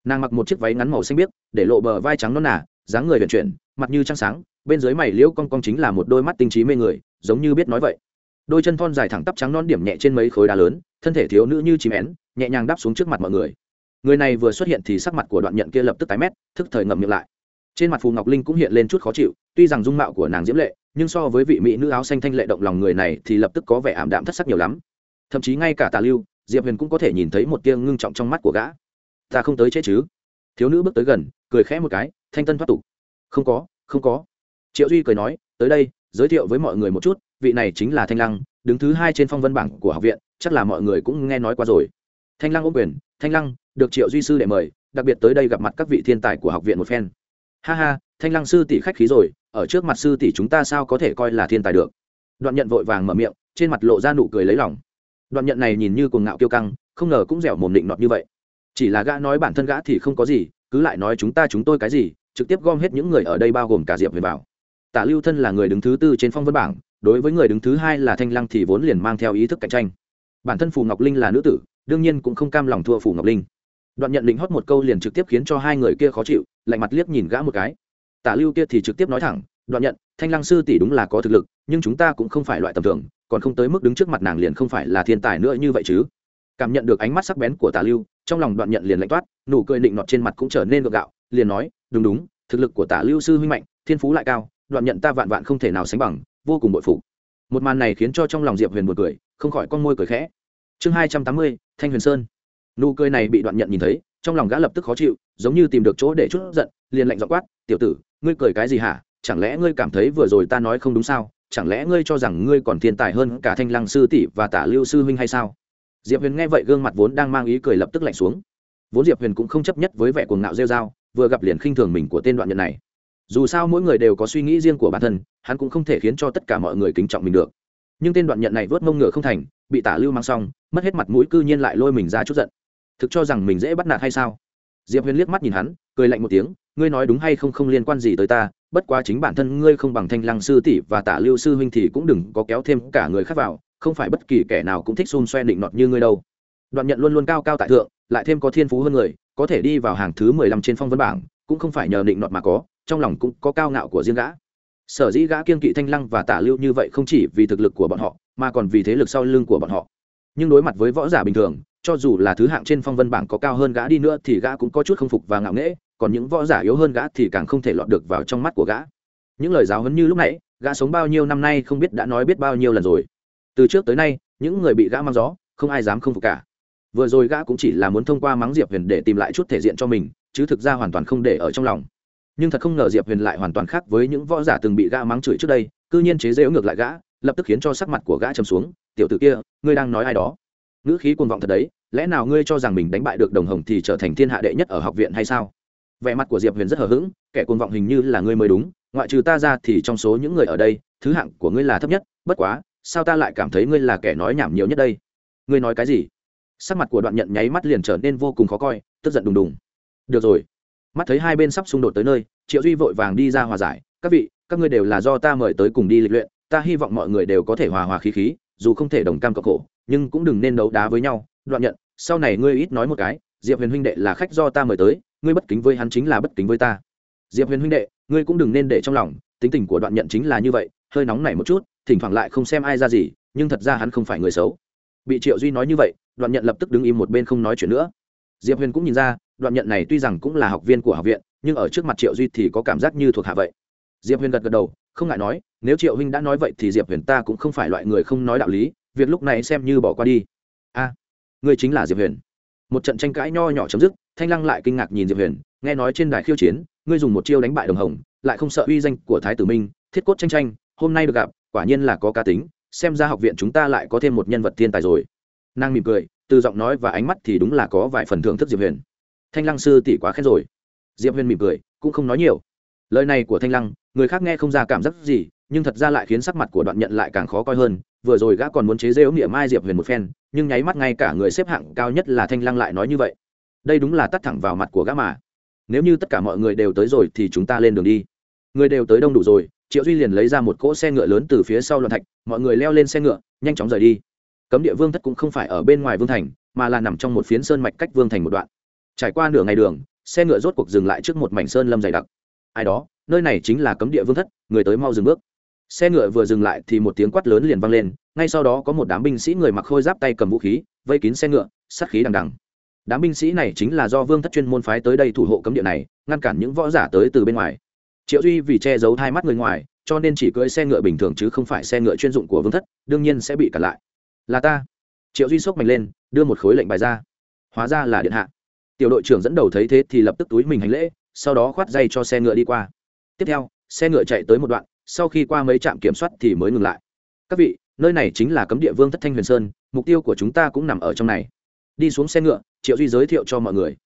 Nàng mặc một chiếc váy ngắn màu xanh biếc, để lộ bờ vai trắng non nà dáng người vận chuyển, mặt như trăng sáng, bên dưới mày liễu cong cong chính là một đôi mắt tinh trí mê người, giống như biết nói vậy. Đôi chân thon dài thẳng tắp trắng non điểm nhẹ trên mấy khối đá lớn, thân thể thiếu nữ như chìm én, nhẹ nhàng đáp xuống trước mặt mọi người. Người này vừa xuất hiện thì sắc mặt của đoạn nhận kia lập tức tái mét, thức thời ngậm miệng lại. Trên mặt phù ngọc linh cũng hiện lên chút khó chịu, tuy rằng dung mạo của nàng diễm lệ, nhưng so với vị mỹ nữ áo xanh thanh lệ động lòng người này thì lập tức có vẻ ảm đạm thất sắc nhiều lắm. Thậm chí ngay cả tà lưu, diệp huyền cũng có thể nhìn thấy một tia ngưng trọng trong mắt của gã. Ta không tới chết chứ? Thiếu nữ bước tới gần cười khẽ một cái, thanh tân thoát tục. Không có không có. Triệu duy cười nói, tới đây, giới thiệu với mọi người một chút, vị này chính là thanh lăng, đứng thứ hai trên phong vân bảng của học viện, chắc là mọi người cũng nghe nói qua rồi. Thanh lăng ôm quyền, thanh lăng, được triệu duy sư để mời, đặc biệt tới đây gặp mặt các vị thiên tài của học viện một phen. Ha ha, thanh lăng sư tỷ khách khí rồi, ở trước mặt sư tỷ chúng ta sao có thể coi là thiên tài được? Đoạn nhận vội vàng mở miệng, trên mặt lộ ra nụ cười lấy lòng. Đoạn nhận này nhìn như cuồng ngạo kiêu căng, không ngờ cũng dẻo mồm định nọt như vậy. Chỉ là gã nói bản thân gã thì không có gì cứ lại nói chúng ta chúng tôi cái gì, trực tiếp gom hết những người ở đây bao gồm cả diệp huyền bảo. Tả lưu thân là người đứng thứ tư trên phong vân bảng, đối với người đứng thứ hai là thanh lăng thì vốn liền mang theo ý thức cạnh tranh. Bản thân phù ngọc linh là nữ tử, đương nhiên cũng không cam lòng thua phù ngọc linh. Đoạn nhận định hót một câu liền trực tiếp khiến cho hai người kia khó chịu, lạnh mặt liếc nhìn gã một cái. Tả lưu kia thì trực tiếp nói thẳng, đoạn nhận, thanh lăng sư tỷ đúng là có thực lực, nhưng chúng ta cũng không phải loại tầm thường, còn không tới mức đứng trước mặt nàng liền không phải là thiên tài nữa như vậy chứ cảm nhận được ánh mắt sắc bén của tả lưu, trong lòng đoạn nhận liền lạnh toát, nụ cười định nọt trên mặt cũng trở nên gượng gạo, liền nói, đúng đúng, thực lực của tả lưu sư huynh mạnh, thiên phú lại cao, đoạn nhận ta vạn vạn không thể nào sánh bằng, vô cùng bội phụ một màn này khiến cho trong lòng diệp huyền một cười, không khỏi con môi cười khẽ. Chương hai trăm tám mươi, thanh huyền sơn. Nụ cười này bị đoạn nhận nhìn thấy, trong lòng gã lập tức khó chịu, giống như tìm được chỗ để chút giận, liền lạnh dọ quát, tiểu tử, ngươi cười cái gì hả? Chẳng lẽ ngươi cảm thấy vừa rồi ta nói không đúng sao? Chẳng lẽ ngươi cho rằng ngươi còn thiên tài hơn cả thanh lăng sư tỷ và tả lưu sư huynh hay sao? Diệp huyền nghe vậy gương mặt vốn đang mang ý cười lập tức lạnh xuống. Vốn diệp huyền cũng không chấp nhất với vẻ cuồng ngạo rêu r a o vừa gặp liền khinh thường mình của tên đoạn nhận này. Dù sao mỗi người đều có suy nghĩ riêng của bản thân, hắn cũng không thể khiến cho tất cả mọi người kính trọng mình được. Nhưng tên đoạn nhận này vớt mông ngựa không thành, bị tả lưu mang xong, mất hết mặt mũi cư nhiên lại lôi mình ra chút giận. Thực cho rằng mình dễ bắt nạt hay sao? Diệp huyền liếc mắt nhìn hắn, cười lạnh một tiếng, ngươi nói đúng hay không không liên quan gì tới ta, bất quá chính bản thân ngươi không bằng thanh lăng sư tỷ và tả lưu sư huynh thì cũng đừng có kéo thêm cả người khác vào không phải bất kỳ kẻ nào cũng thích xun xoe định nọt như ngươi đâu. Đoạn nhận luôn luôn cao cao tại thượng, lại thêm có thiên phú hơn người, có thể đi vào hàng thứ mười lăm trên phong vân bảng, cũng không phải nhờ định nọt mà có, trong lòng cũng có cao ngạo của riêng gã. Sở dĩ gã kiên kỵ thanh lăng và tả lưu như vậy không chỉ vì thực lực của bọn họ, mà còn vì thế lực sau lưng của bọn họ. Nhưng đối mặt với võ giả bình thường, cho dù là thứ hạng trên phong vân bảng có cao hơn gã đi nữa thì gã cũng có chút không phục và ngạo nghễ, còn những võ giả yếu hơn gã thì càng không thể lọt được vào trong mắt của gã. Những lời giáo hấn như lúc nãy, gã sống bao nhiêu năm nay không biết đã nói biết bao nhiêu lần rồi từ trước tới nay, những người bị gã mang gió, không ai dám không phục cả. Vừa rồi gã cũng chỉ là muốn thông qua mắng diệp huyền để tìm lại chút thể diện cho mình, chứ thực ra hoàn toàn không để ở trong lòng. Nhưng thật không ngờ diệp huyền lại hoàn toàn khác với những võ giả từng bị gã mắng chửi trước đây c ư nhiên chế dễu ngược lại gã, lập tức khiến cho sắc mặt của gã trầm xuống. Tiểu t ử kia, ngươi đang nói ai đó? Ngữ khí cuồng vọng thật đấy, lẽ nào ngươi cho rằng mình đánh bại được đồng hồng thì trở thành thiên hạ đệ nhất ở học viện hay sao? Vẻ mặt của diệp huyền rất hờ hững, kẻ cuồng vọng hình như là ngươi mới đúng, ngoại trừ ta ra thì trong số những người ở đây, thứ hạng của ngươi là thấp nhất, bất quá sao ta lại cảm thấy ngươi là kẻ nói nhảm nhiều nhất đây? Ngươi nói cái gì? Sắc mặt của đoạn nhận nháy mắt liền trở nên vô cùng khó coi, tức giận đùng đùng. Được rồi. Mắt thấy hai bên sắp xung đột tới nơi, triệu duy vội vàng đi ra hòa giải. Các vị, các ngươi đều là do ta mời tới cùng đi lịch luyện, ta hy vọng mọi người đều có thể hòa hòa khí khí, dù không thể đồng cam cộng khổ, nhưng cũng đừng nên đấu đá với nhau. Đoạn nhận, sau này ngươi ít nói một cái, diệp huyền huynh đệ là khách do ta mời tới, ngươi bất kính với hắn chính là bất kính với ta. Diệp huyền huynh đệ, ngươi cũng đừng nên để trong lòng, tính tình của đoạn nhận chính là như vậy, hơi nóng nảy một chút thỉnh thoảng lại không xem ai ra gì nhưng thật ra hắn không phải người xấu. Bị triệu duy nói như vậy đoạn nhận lập tức đứng im một bên không nói chuyện nữa. Diệp huyền cũng nhìn ra đoạn nhận này tuy rằng cũng là học viên của học viện nhưng ở trước mặt triệu duy thì có cảm giác như thuộc hạ vậy. Diệp huyền gật gật đầu không ngại nói nếu triệu huynh đã nói vậy thì diệp huyền ta cũng không phải loại người không nói đạo lý việc lúc này xem như bỏ qua đi. A à, ngươi chính là diệp huyền. Một trận tranh cãi nho nhỏ chấm dứt thanh lăng lại kinh ngạc nhìn diệp huyền nghe nói trên đài khiêu chiến ngươi dùng một chiêu đánh bại đồng hồng lại không sợ uy danh của thái tử minh thiết cốt tranh tranh hôm nay được gặp quả nhiên là có cá tính, xem ra học viện chúng ta lại có thêm một nhân vật thiên tài rồi. Nàng mỉm cười, từ giọng nói và ánh mắt thì đúng là có vài phần thưởng thức diệp huyền. Thanh lăng sư tỷ quá khen rồi. Diệp huyền mỉm cười, cũng không nói nhiều. Lời này của thanh lăng, người khác nghe không ra cảm giác gì, nhưng thật ra lại khiến sắc mặt của đoạn nhận lại càng khó coi hơn. Vừa rồi gã còn muốn chế rêu niệm mai diệp huyền một phen, nhưng nháy mắt ngay cả người xếp hạng cao nhất là thanh lăng lại nói như vậy. Đây đúng là tắt thẳng vào mặt của gã mà. Nếu như tất cả mọi người đều tới rồi thì chúng ta lên đường đi. Người đều tới đông đủ rồi triệu duy liền lấy ra một cỗ xe ngựa lớn từ phía sau loạn thạch, mọi người leo lên xe ngựa, nhanh chóng rời đi. Cấm địa vương thất cũng không phải ở bên ngoài vương thành, mà là nằm trong một phiến sơn mạch cách vương thành một đoạn. Trải qua nửa ngày đường, xe ngựa rốt cuộc dừng lại trước một mảnh sơn lâm dày đặc. Ai đó, nơi này chính là cấm địa vương thất, người tới mau dừng bước. Xe ngựa vừa dừng lại thì một tiếng quát lớn liền vang lên, ngay sau đó có một đám binh sĩ người mặc khôi giáp tay cầm vũ khí, vây kín xe ngựa, sát khí đằng đằng. Đám binh sĩ này chính là do vương thất chuyên môn phái tới đây thủ hộ cấm địa này, ngăn cản những võ giả tới từ bên ngoài triệu duy vì che giấu hai mắt người ngoài, cho nên chỉ cưỡi xe ngựa bình thường chứ không phải xe ngựa chuyên dụng của vương thất, đương nhiên sẽ bị cản lại. Là ta. Triệu duy sốc mạnh lên, đưa một khối lệnh bài ra. Hóa ra là điện hạ. Tiểu đội trưởng dẫn đầu thấy thế thì lập tức túi mình hành lễ, sau đó khoát dây cho xe ngựa đi qua. Tiếp theo, xe ngựa chạy tới một đoạn, sau khi qua mấy trạm kiểm soát thì mới ngừng lại. Các vị, nơi này chính là cấm địa vương thất thanh huyền sơn, mục tiêu của chúng ta cũng nằm ở trong này. Đi xuống xe ngựa, triệu duy giới thiệu cho mọi người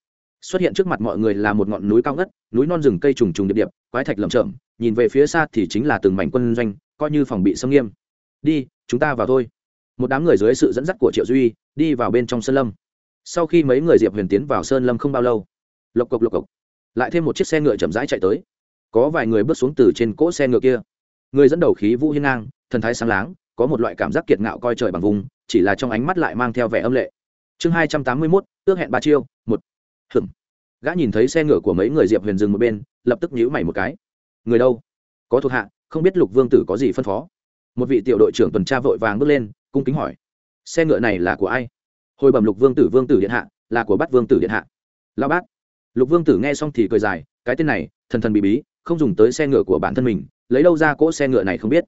xuất hiện trước mặt mọi người là một ngọn núi cao ngất, núi non rừng cây trùng trùng điệp điệp, quái thạch lởm chởm, nhìn về phía xa thì chính là từng mảnh quân doanh, coi như phòng bị xâm nghiêm. Đi, chúng ta vào thôi. Một đám người dưới sự dẫn dắt của triệu duy đi vào bên trong sơn lâm. Sau khi mấy người diệp huyền tiến vào sơn lâm không bao lâu, lộc cộc lộc cộc, lại thêm một chiếc xe ngựa chậm rãi chạy tới. Có vài người bước xuống từ trên cỗ xe ngựa kia. Người dẫn đầu khí vũ hiên ngang, thần thái sáng láng, có một loại cảm giác kiệt ngạo coi trời bằng vùng, chỉ là trong ánh mắt lại mang theo vẻ âm lệ. Chương hai trăm tám mươi mốt, ước hẹn ba chiêu, một hừng gã nhìn thấy xe ngựa của mấy người diệp huyền dừng một bên, lập tức nhíu mày một cái. Người đâu? Có thuộc hạ, không biết lục vương tử có gì phân phó. Một vị tiểu đội trưởng tuần tra vội vàng bước lên, cung kính hỏi. Xe ngựa này là của ai? Hồi bẩm lục vương tử vương tử điện hạ, là của bắt vương tử điện hạ. Lao bát. Lục vương tử nghe xong thì cười dài, cái tên này, thần thần bị bí, không dùng tới xe ngựa của bản thân mình, lấy đâu ra cỗ xe ngựa này không biết.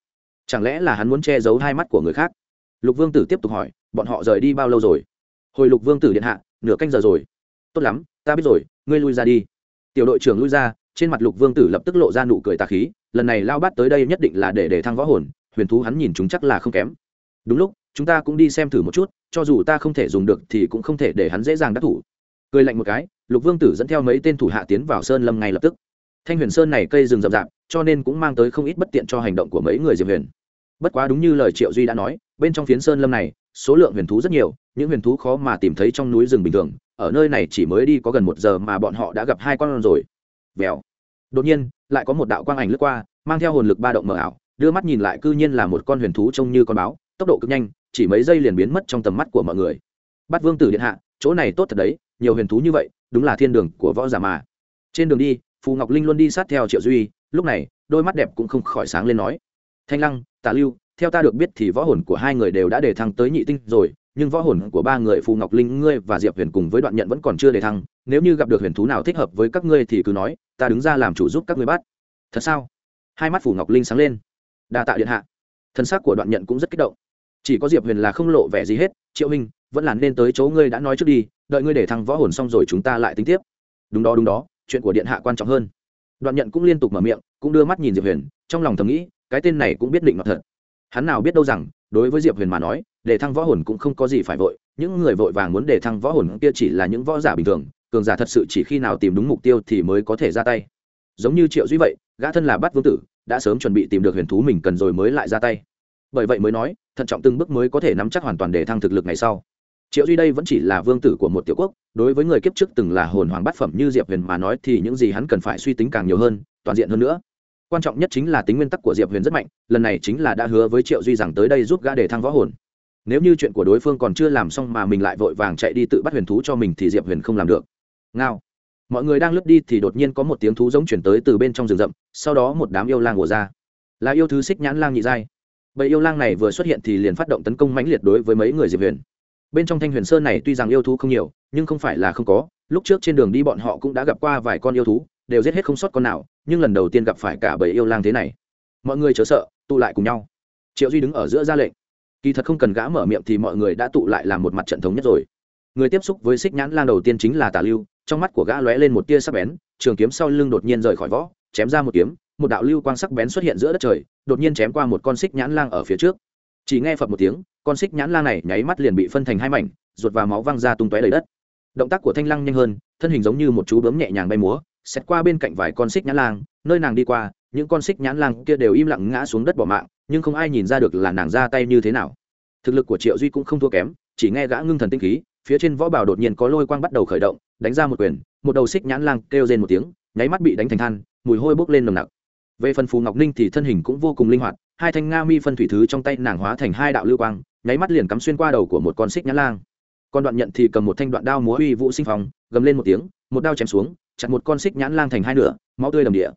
Chẳng lẽ là hắn muốn che giấu hai mắt của người khác? Lục vương tử tiếp tục hỏi, bọn họ rời đi bao lâu rồi? Hồi lục vương tử điện hạ, nửa canh giờ rồi. Tốt lắm ta biết rồi, ngươi lui ra đi. Tiểu đội trưởng lui ra, trên mặt lục vương tử lập tức lộ ra nụ cười tà khí, lần này lao bát tới đây nhất định là để để thăng võ hồn, huyền thú hắn nhìn chúng chắc là không kém. Đúng lúc, chúng ta cũng đi xem thử một chút, cho dù ta không thể dùng được thì cũng không thể để hắn dễ dàng đắc thủ. Cười lạnh một cái, lục vương tử dẫn theo mấy tên thủ hạ tiến vào sơn lâm ngay lập tức. Thanh huyền sơn này cây rừng rậm rạp, cho nên cũng mang tới không ít bất tiện cho hành động của mấy người diệp huyền. Bất quá đúng như lời triệu duy đã nói, bên trong phiến sơn lâm này, số lượng huyền thú rất nhiều, những huyền thú khó mà tìm thấy trong núi rừng bình thường ở nơi này chỉ mới đi có gần một giờ mà bọn họ đã gặp hai con rồi. Vèo. Đột nhiên, lại có một đạo quang ảnh lướt qua, mang theo hồn lực ba động mờ ảo, đưa mắt nhìn lại cư nhiên là một con huyền thú trông như con báo, tốc độ cực nhanh, chỉ mấy giây liền biến mất trong tầm mắt của mọi người. Bắt vương tử điện hạ, chỗ này tốt thật đấy, nhiều huyền thú như vậy, đúng là thiên đường của võ giả mà. Trên đường đi, phù ngọc linh luôn đi sát theo triệu duy, lúc này, đôi mắt đẹp cũng không khỏi sáng lên nói. Thanh lăng, tả lưu, theo ta được biết thì võ hồn của hai người đều đã đề thăng tới nhị tinh rồi nhưng võ hồn của ba người phù ngọc linh, ngươi và diệp huyền cùng với đoạn nhận vẫn còn chưa đề thăng, nếu như gặp được huyền thú nào thích hợp với các ngươi thì cứ nói, ta đứng ra làm chủ giúp các ngươi bắt. Thật sao? Hai mắt phù ngọc linh sáng lên. Đa tạ điện hạ. Thân xác của đoạn nhận cũng rất kích động. Chỉ có diệp huyền là không lộ vẻ gì hết, triệu minh, vẫn là nên tới chỗ ngươi đã nói trước đi, đợi ngươi để thăng võ hồn xong rồi chúng ta lại tính tiếp. Đúng đó đúng đó, chuyện của điện hạ quan trọng hơn. Đoạn nhận cũng liên tục mở miệng, cũng đưa mắt nhìn diệp huyền, trong lòng thầm nghĩ, cái tên này cũng biết định mặt thật. Hắn nào biết đâu rằng, đối với diệp huyền mà nói để thăng võ hồn cũng không có gì phải vội, những người vội vàng muốn để thăng võ hồn kia chỉ là những võ giả bình thường, cường giả thật sự chỉ khi nào tìm đúng mục tiêu thì mới có thể ra tay. Giống như triệu duy vậy, gã thân là bắt vương tử, đã sớm chuẩn bị tìm được huyền thú mình cần rồi mới lại ra tay. Bởi vậy mới nói, thận trọng từng bước mới có thể nắm chắc hoàn toàn để thăng thực lực ngày sau. Triệu duy đây vẫn chỉ là vương tử của một tiểu quốc, đối với người kiếp trước từng là hồn hoàng bát phẩm như diệp huyền mà nói thì những gì hắn cần phải suy tính càng nhiều hơn, toàn diện hơn nữa. Quan trọng nhất chính là tính nguyên tắc của diệp huyền rất mạnh, lần này chính là đã hứa với triệu duy rằng tới đây giúp gã để thăng võ hồn nếu như chuyện của đối phương còn chưa làm xong mà mình lại vội vàng chạy đi tự bắt huyền thú cho mình thì diệp huyền không làm được. Ngao. Mọi người đang lướt đi thì đột nhiên có một tiếng thú giống chuyển tới từ bên trong rừng rậm, sau đó một đám yêu lang ùa ra. Là yêu thứ xích nhãn lang nhị giai. Bầy yêu lang này vừa xuất hiện thì liền phát động tấn công mãnh liệt đối với mấy người diệp huyền. Bên trong thanh huyền sơn này tuy rằng yêu thú không nhiều, nhưng không phải là không có. Lúc trước trên đường đi bọn họ cũng đã gặp qua vài con yêu thú, đều giết hết không sót con nào, nhưng lần đầu tiên gặp phải cả bầy yêu lang thế này. Mọi người chớ sợ, tụ lại cùng nhau. Triệu duy đứng ở giữa ra lệnh kỳ thật không cần gã mở miệng thì mọi người đã tụ lại làm một mặt trận thống nhất rồi. Người tiếp xúc với xích nhãn lang đầu tiên chính là tà lưu, trong mắt của gã lóe lên một tia sắc bén, trường kiếm sau lưng đột nhiên rời khỏi võ chém ra một kiếm, một đạo lưu quang sắc bén xuất hiện giữa đất trời, đột nhiên chém qua một con xích nhãn lang ở phía trước. Chỉ nghe phập một tiếng, con xích nhãn lang này nháy mắt liền bị phân thành hai mảnh, ruột và máu văng ra tung tóe đầy đất. Động tác của thanh lăng nhanh hơn, thân hình giống như một chú bướm nhẹ nhàng bay múa xét qua bên cạnh vài con xích nhãn lang, nơi nàng đi qua, những con xích nhãn lang kia đều im lặng ngã xuống đất bỏ mạng nhưng không ai nhìn ra được là nàng ra tay như thế nào. Thực lực của triệu duy cũng không thua kém, chỉ nghe gã ngưng thần tinh khí, phía trên võ bảo đột nhiên có lôi quang bắt đầu khởi động, đánh ra một quyền, một đầu xích nhãn lang kêu rên một tiếng, nháy mắt bị đánh thành than, mùi hôi bốc lên nồng nặc. Về phần phù ngọc ninh thì thân hình cũng vô cùng linh hoạt, hai thanh nga mi phân thủy thứ trong tay nàng hóa thành hai đạo lưu quang, nháy mắt liền cắm xuyên qua đầu của một con xích nhãn lang. Con đoạn nhận thì cầm một thanh đoạn đao múa uy vũ sinh phòng gầm lên một tiếng, một đao chém xuống, chặt một con xích nhãn lang thành hai nửa, máu tươi đầm địa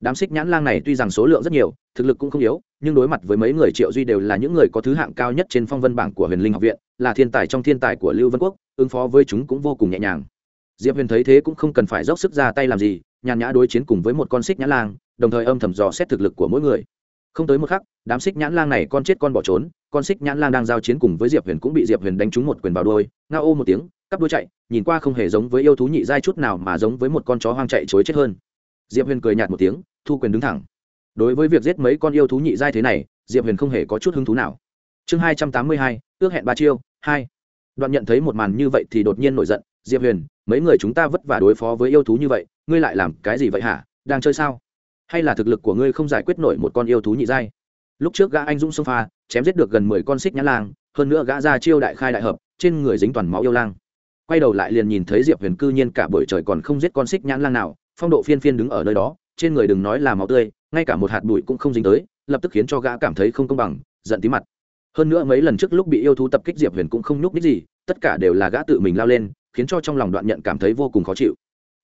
đám xích nhãn lang này tuy rằng số lượng rất nhiều, thực lực cũng không yếu, nhưng đối mặt với mấy người triệu duy đều là những người có thứ hạng cao nhất trên phong vân bảng của huyền linh học viện, là thiên tài trong thiên tài của lưu vân quốc, ứng phó với chúng cũng vô cùng nhẹ nhàng. Diệp huyền thấy thế cũng không cần phải dốc sức ra tay làm gì, nhàn nhã đối chiến cùng với một con xích nhãn lang, đồng thời âm thầm dò xét thực lực của mỗi người. Không tới một khắc, đám xích nhãn lang này con chết con bỏ trốn, con xích nhãn lang đang giao chiến cùng với diệp huyền cũng bị diệp huyền đánh trúng một quyền vào đôi nga ô một tiếng, cắp đuôi chạy, nhìn qua không hề giống với yêu thú nhị giai chút nào mà giống với một con chó hoang chạy chối chết hơn. Diệp huyền cười nhạt một tiếng thu quyền đứng thẳng. Đối với việc giết mấy con yêu thú nhị giai thế này, diệp huyền không hề có chút hứng thú nào. Chương hai trăm tám mươi hai, ước hẹn ba chiêu, hai. Đoạn nhận thấy một màn như vậy thì đột nhiên nổi giận, diệp huyền, mấy người chúng ta vất vả đối phó với yêu thú như vậy, ngươi lại làm cái gì vậy hả? Đang chơi sao? Hay là thực lực của ngươi không giải quyết nổi một con yêu thú nhị giai? Lúc trước gã anh dũng sông pha, chém giết được gần mười con xích nhãn lang, hơn nữa gã ra chiêu đại khai đại hợp, trên người dính toàn máu yêu lang. Quay đầu lại liền nhìn thấy diệp huyền cư nhiên cả buổi trời còn không giết con xích nhãn lang nào, phong độ phiên phiên đứng ở nơi đó trên người đừng nói là máu tươi, ngay cả một hạt bụi cũng không dính tới, lập tức khiến cho gã cảm thấy không công bằng, giận tí mặt. Hơn nữa mấy lần trước lúc bị yêu thú tập kích diệp huyền cũng không nhúc ních gì, tất cả đều là gã tự mình lao lên, khiến cho trong lòng đoạn nhận cảm thấy vô cùng khó chịu.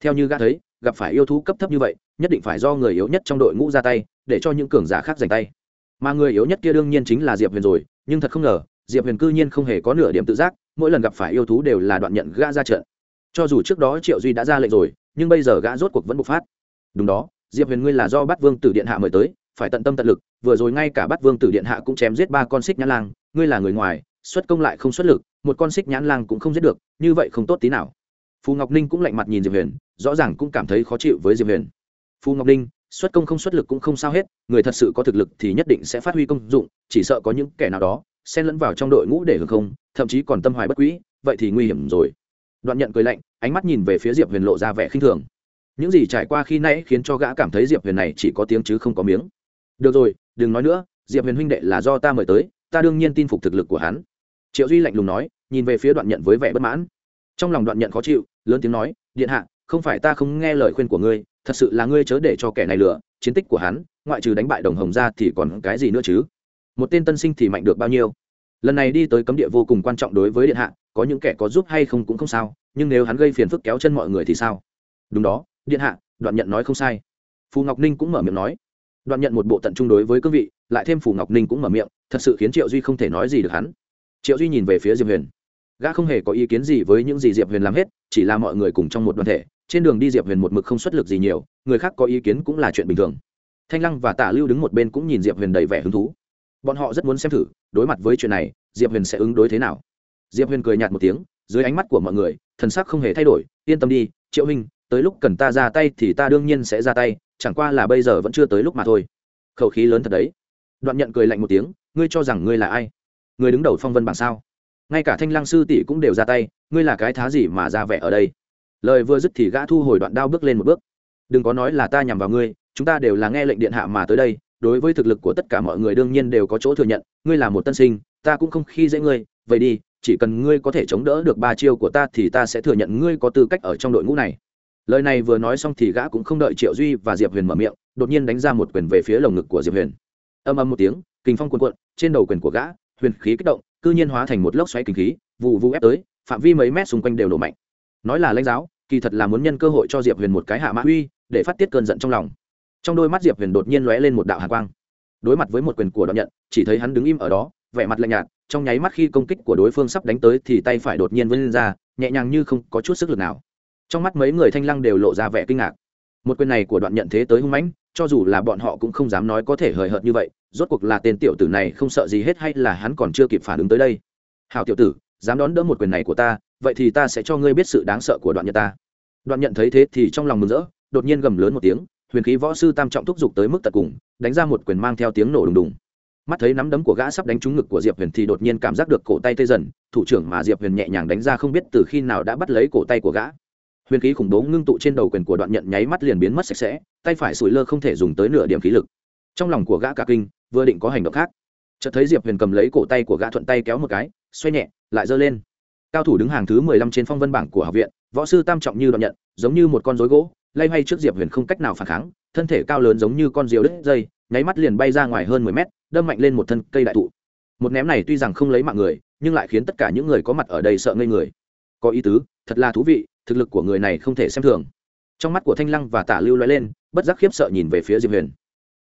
Theo như gã thấy, gặp phải yêu thú cấp thấp như vậy, nhất định phải do người yếu nhất trong đội ngũ ra tay, để cho những cường giả khác giành tay. Mà người yếu nhất kia đương nhiên chính là diệp huyền rồi, nhưng thật không ngờ, diệp huyền cư nhiên không hề có nửa điểm tự giác, mỗi lần gặp phải yêu thú đều là đoạn nhận gã ra trận. Cho dù trước đó triệu duy đã ra lệnh rồi, nhưng bây giờ gã rốt cuộc vẫn bộc phát. Đúng đó diệp huyền ngươi là do bắt vương tử điện hạ mời tới, phải tận tâm tận lực, vừa rồi ngay cả bắt vương tử điện hạ cũng chém giết ba con xích nhãn lang, ngươi là người ngoài, xuất công lại không xuất lực, một con xích nhãn lang cũng không giết được, như vậy không tốt tí nào. Phù ngọc ninh cũng lạnh mặt nhìn diệp huyền, rõ ràng cũng cảm thấy khó chịu với diệp huyền. Phù ngọc ninh, xuất công không xuất lực cũng không sao hết, người thật sự có thực lực thì nhất định sẽ phát huy công dụng, chỉ sợ có những kẻ nào đó, xen lẫn vào trong đội ngũ để hưởng không, thậm chí còn tâm hoài bất quỹ vậy thì nguy hiểm rồi. Đoạn nhận cười lạnh, ánh mắt nhìn về phía diệp huyền lộ ra vẻ khinh thường những gì trải qua khi nãy khiến cho gã cảm thấy diệp huyền này chỉ có tiếng chứ không có miếng. Được rồi, đừng nói nữa, diệp huyền huynh đệ là do ta mời tới, ta đương nhiên tin phục thực lực của hắn. Triệu duy lạnh lùng nói, nhìn về phía đoạn nhận với vẻ bất mãn. Trong lòng đoạn nhận khó chịu, lớn tiếng nói, điện hạ, không phải ta không nghe lời khuyên của ngươi, thật sự là ngươi chớ để cho kẻ này lừa, chiến tích của hắn, ngoại trừ đánh bại đồng hồng ra thì còn cái gì nữa chứ? Một tên tân sinh thì mạnh được bao nhiêu? Lần này đi tới cấm địa vô cùng quan trọng đối với điện hạ, có những kẻ có giúp hay không cũng không sao, nhưng nếu hắn gây phiền phức kéo chân mọi người thì sao? Đúng đó điện hạ, đoạn nhận nói không sai. Phù ngọc ninh cũng mở miệng nói. Đoạn nhận một bộ tận trung đối với cương vị, lại thêm phù ngọc ninh cũng mở miệng, thật sự khiến triệu duy không thể nói gì được hắn. Triệu duy nhìn về phía diệp huyền. Gã không hề có ý kiến gì với những gì diệp huyền làm hết, chỉ là mọi người cùng trong một đoàn thể, trên đường đi diệp huyền một mực không xuất lực gì nhiều, người khác có ý kiến cũng là chuyện bình thường. Thanh lăng và tả lưu đứng một bên cũng nhìn diệp huyền đầy vẻ hứng thú. Bọn họ rất muốn xem thử, đối mặt với chuyện này, diệp huyền sẽ ứng đối thế nào? Diệp huyền cười nhạt một tiếng, dưới ánh mắt của mọi người, thần sắc không hề thay đổi, yên tâm đi, triệu huynh tới lúc cần ta ra tay thì ta đương nhiên sẽ ra tay, chẳng qua là bây giờ vẫn chưa tới lúc mà thôi. Khẩu khí lớn thật đấy. Đoạn nhận cười lạnh một tiếng, ngươi cho rằng ngươi là ai? Người đứng đầu phong vân bảng sao? Ngay cả thanh lăng sư tỷ cũng đều ra tay, ngươi là cái thá gì mà ra vẻ ở đây? Lời vừa dứt thì gã thu hồi đoạn đao bước lên một bước. Đừng có nói là ta nhằm vào ngươi, chúng ta đều là nghe lệnh điện hạ mà tới đây, đối với thực lực của tất cả mọi người đương nhiên đều có chỗ thừa nhận, ngươi là một tân sinh, ta cũng không khi dễ ngươi, vậy đi, chỉ cần ngươi có thể chống đỡ được ba chiêu của ta thì ta sẽ thừa nhận ngươi có tư cách ở trong đội ngũ này lời này vừa nói xong thì gã cũng không đợi triệu duy và diệp huyền mở miệng, đột nhiên đánh ra một quyền về phía lồng ngực của diệp huyền. Âm âm một tiếng kinh phong cuồn cuộn, trên đầu quyền của gã, huyền khí kích động, cư nhiên hóa thành một lốc xoáy kinh khí vụ vụ ép tới, phạm vi mấy mét xung quanh đều nổ mạnh. Nói là lãnh giáo, kỳ thật là muốn nhân cơ hội cho diệp huyền một cái hạ mã uy, để phát tiết cơn giận trong lòng. Trong đôi mắt diệp huyền đột nhiên lóe lên một đạo hạ quang. Đối mặt với một quyền của đoạn nhận, chỉ thấy hắn đứng im ở đó, vẻ mặt lạnh nhạt, trong nháy mắt khi công kích của đối phương sắp đánh tới thì tay phải đột nhiên vươn lên ra, nhẹ nhàng như không có chút sức lực nào trong mắt mấy người thanh lăng đều lộ ra vẻ kinh ngạc. Một quyền này của đoạn nhận thế tới hung mãnh, cho dù là bọn họ cũng không dám nói có thể hời hợt như vậy, rốt cuộc là tên tiểu tử này không sợ gì hết hay là hắn còn chưa kịp phản ứng tới đây? Hào tiểu tử, dám đón đỡ một quyền này của ta, vậy thì ta sẽ cho ngươi biết sự đáng sợ của đoạn nhận ta. Đoạn nhận thấy thế thì trong lòng mừng rỡ, đột nhiên gầm lớn một tiếng, huyền khí võ sư tam trọng thúc giục tới mức tận cùng, đánh ra một quyền mang theo tiếng nổ đùng đùng. Mắt thấy nắm đấm của gã sắp đánh trúng ngực của diệp huyền thì đột nhiên cảm giác được cổ tay tê dần, thủ trưởng mà diệp huyền nhẹ nhàng đánh ra không biết từ khi nào đã bắt lấy cổ tay của gã huyền khí khủng bố ngưng tụ trên đầu quyền của đoạn nhận nháy mắt liền biến mất sạch sẽ, tay phải sủi lơ không thể dùng tới nửa điểm khí lực. Trong lòng của gã cả kinh, vừa định có hành động khác, chợt thấy diệp huyền cầm lấy cổ tay của gã thuận tay kéo một cái, xoay nhẹ, lại giơ lên. Cao thủ đứng hàng thứ mười lăm trên phong vân bảng của học viện, võ sư tam trọng như đoạn nhận, giống như một con rối gỗ, lay hay trước diệp huyền không cách nào phản kháng, thân thể cao lớn giống như con diều đứt dây, nháy mắt liền bay ra ngoài hơn mười mét, đâm mạnh lên một thân cây đại thụ. Một ném này tuy rằng không lấy mạng người, nhưng lại khiến tất cả những người có mặt ở đây sợ ngây người. Có ý tứ, thật là thú vị thực lực của người này không thể xem thường. Trong mắt của thanh lăng và tả lưu loay lên, bất giác khiếp sợ nhìn về phía diệp huyền.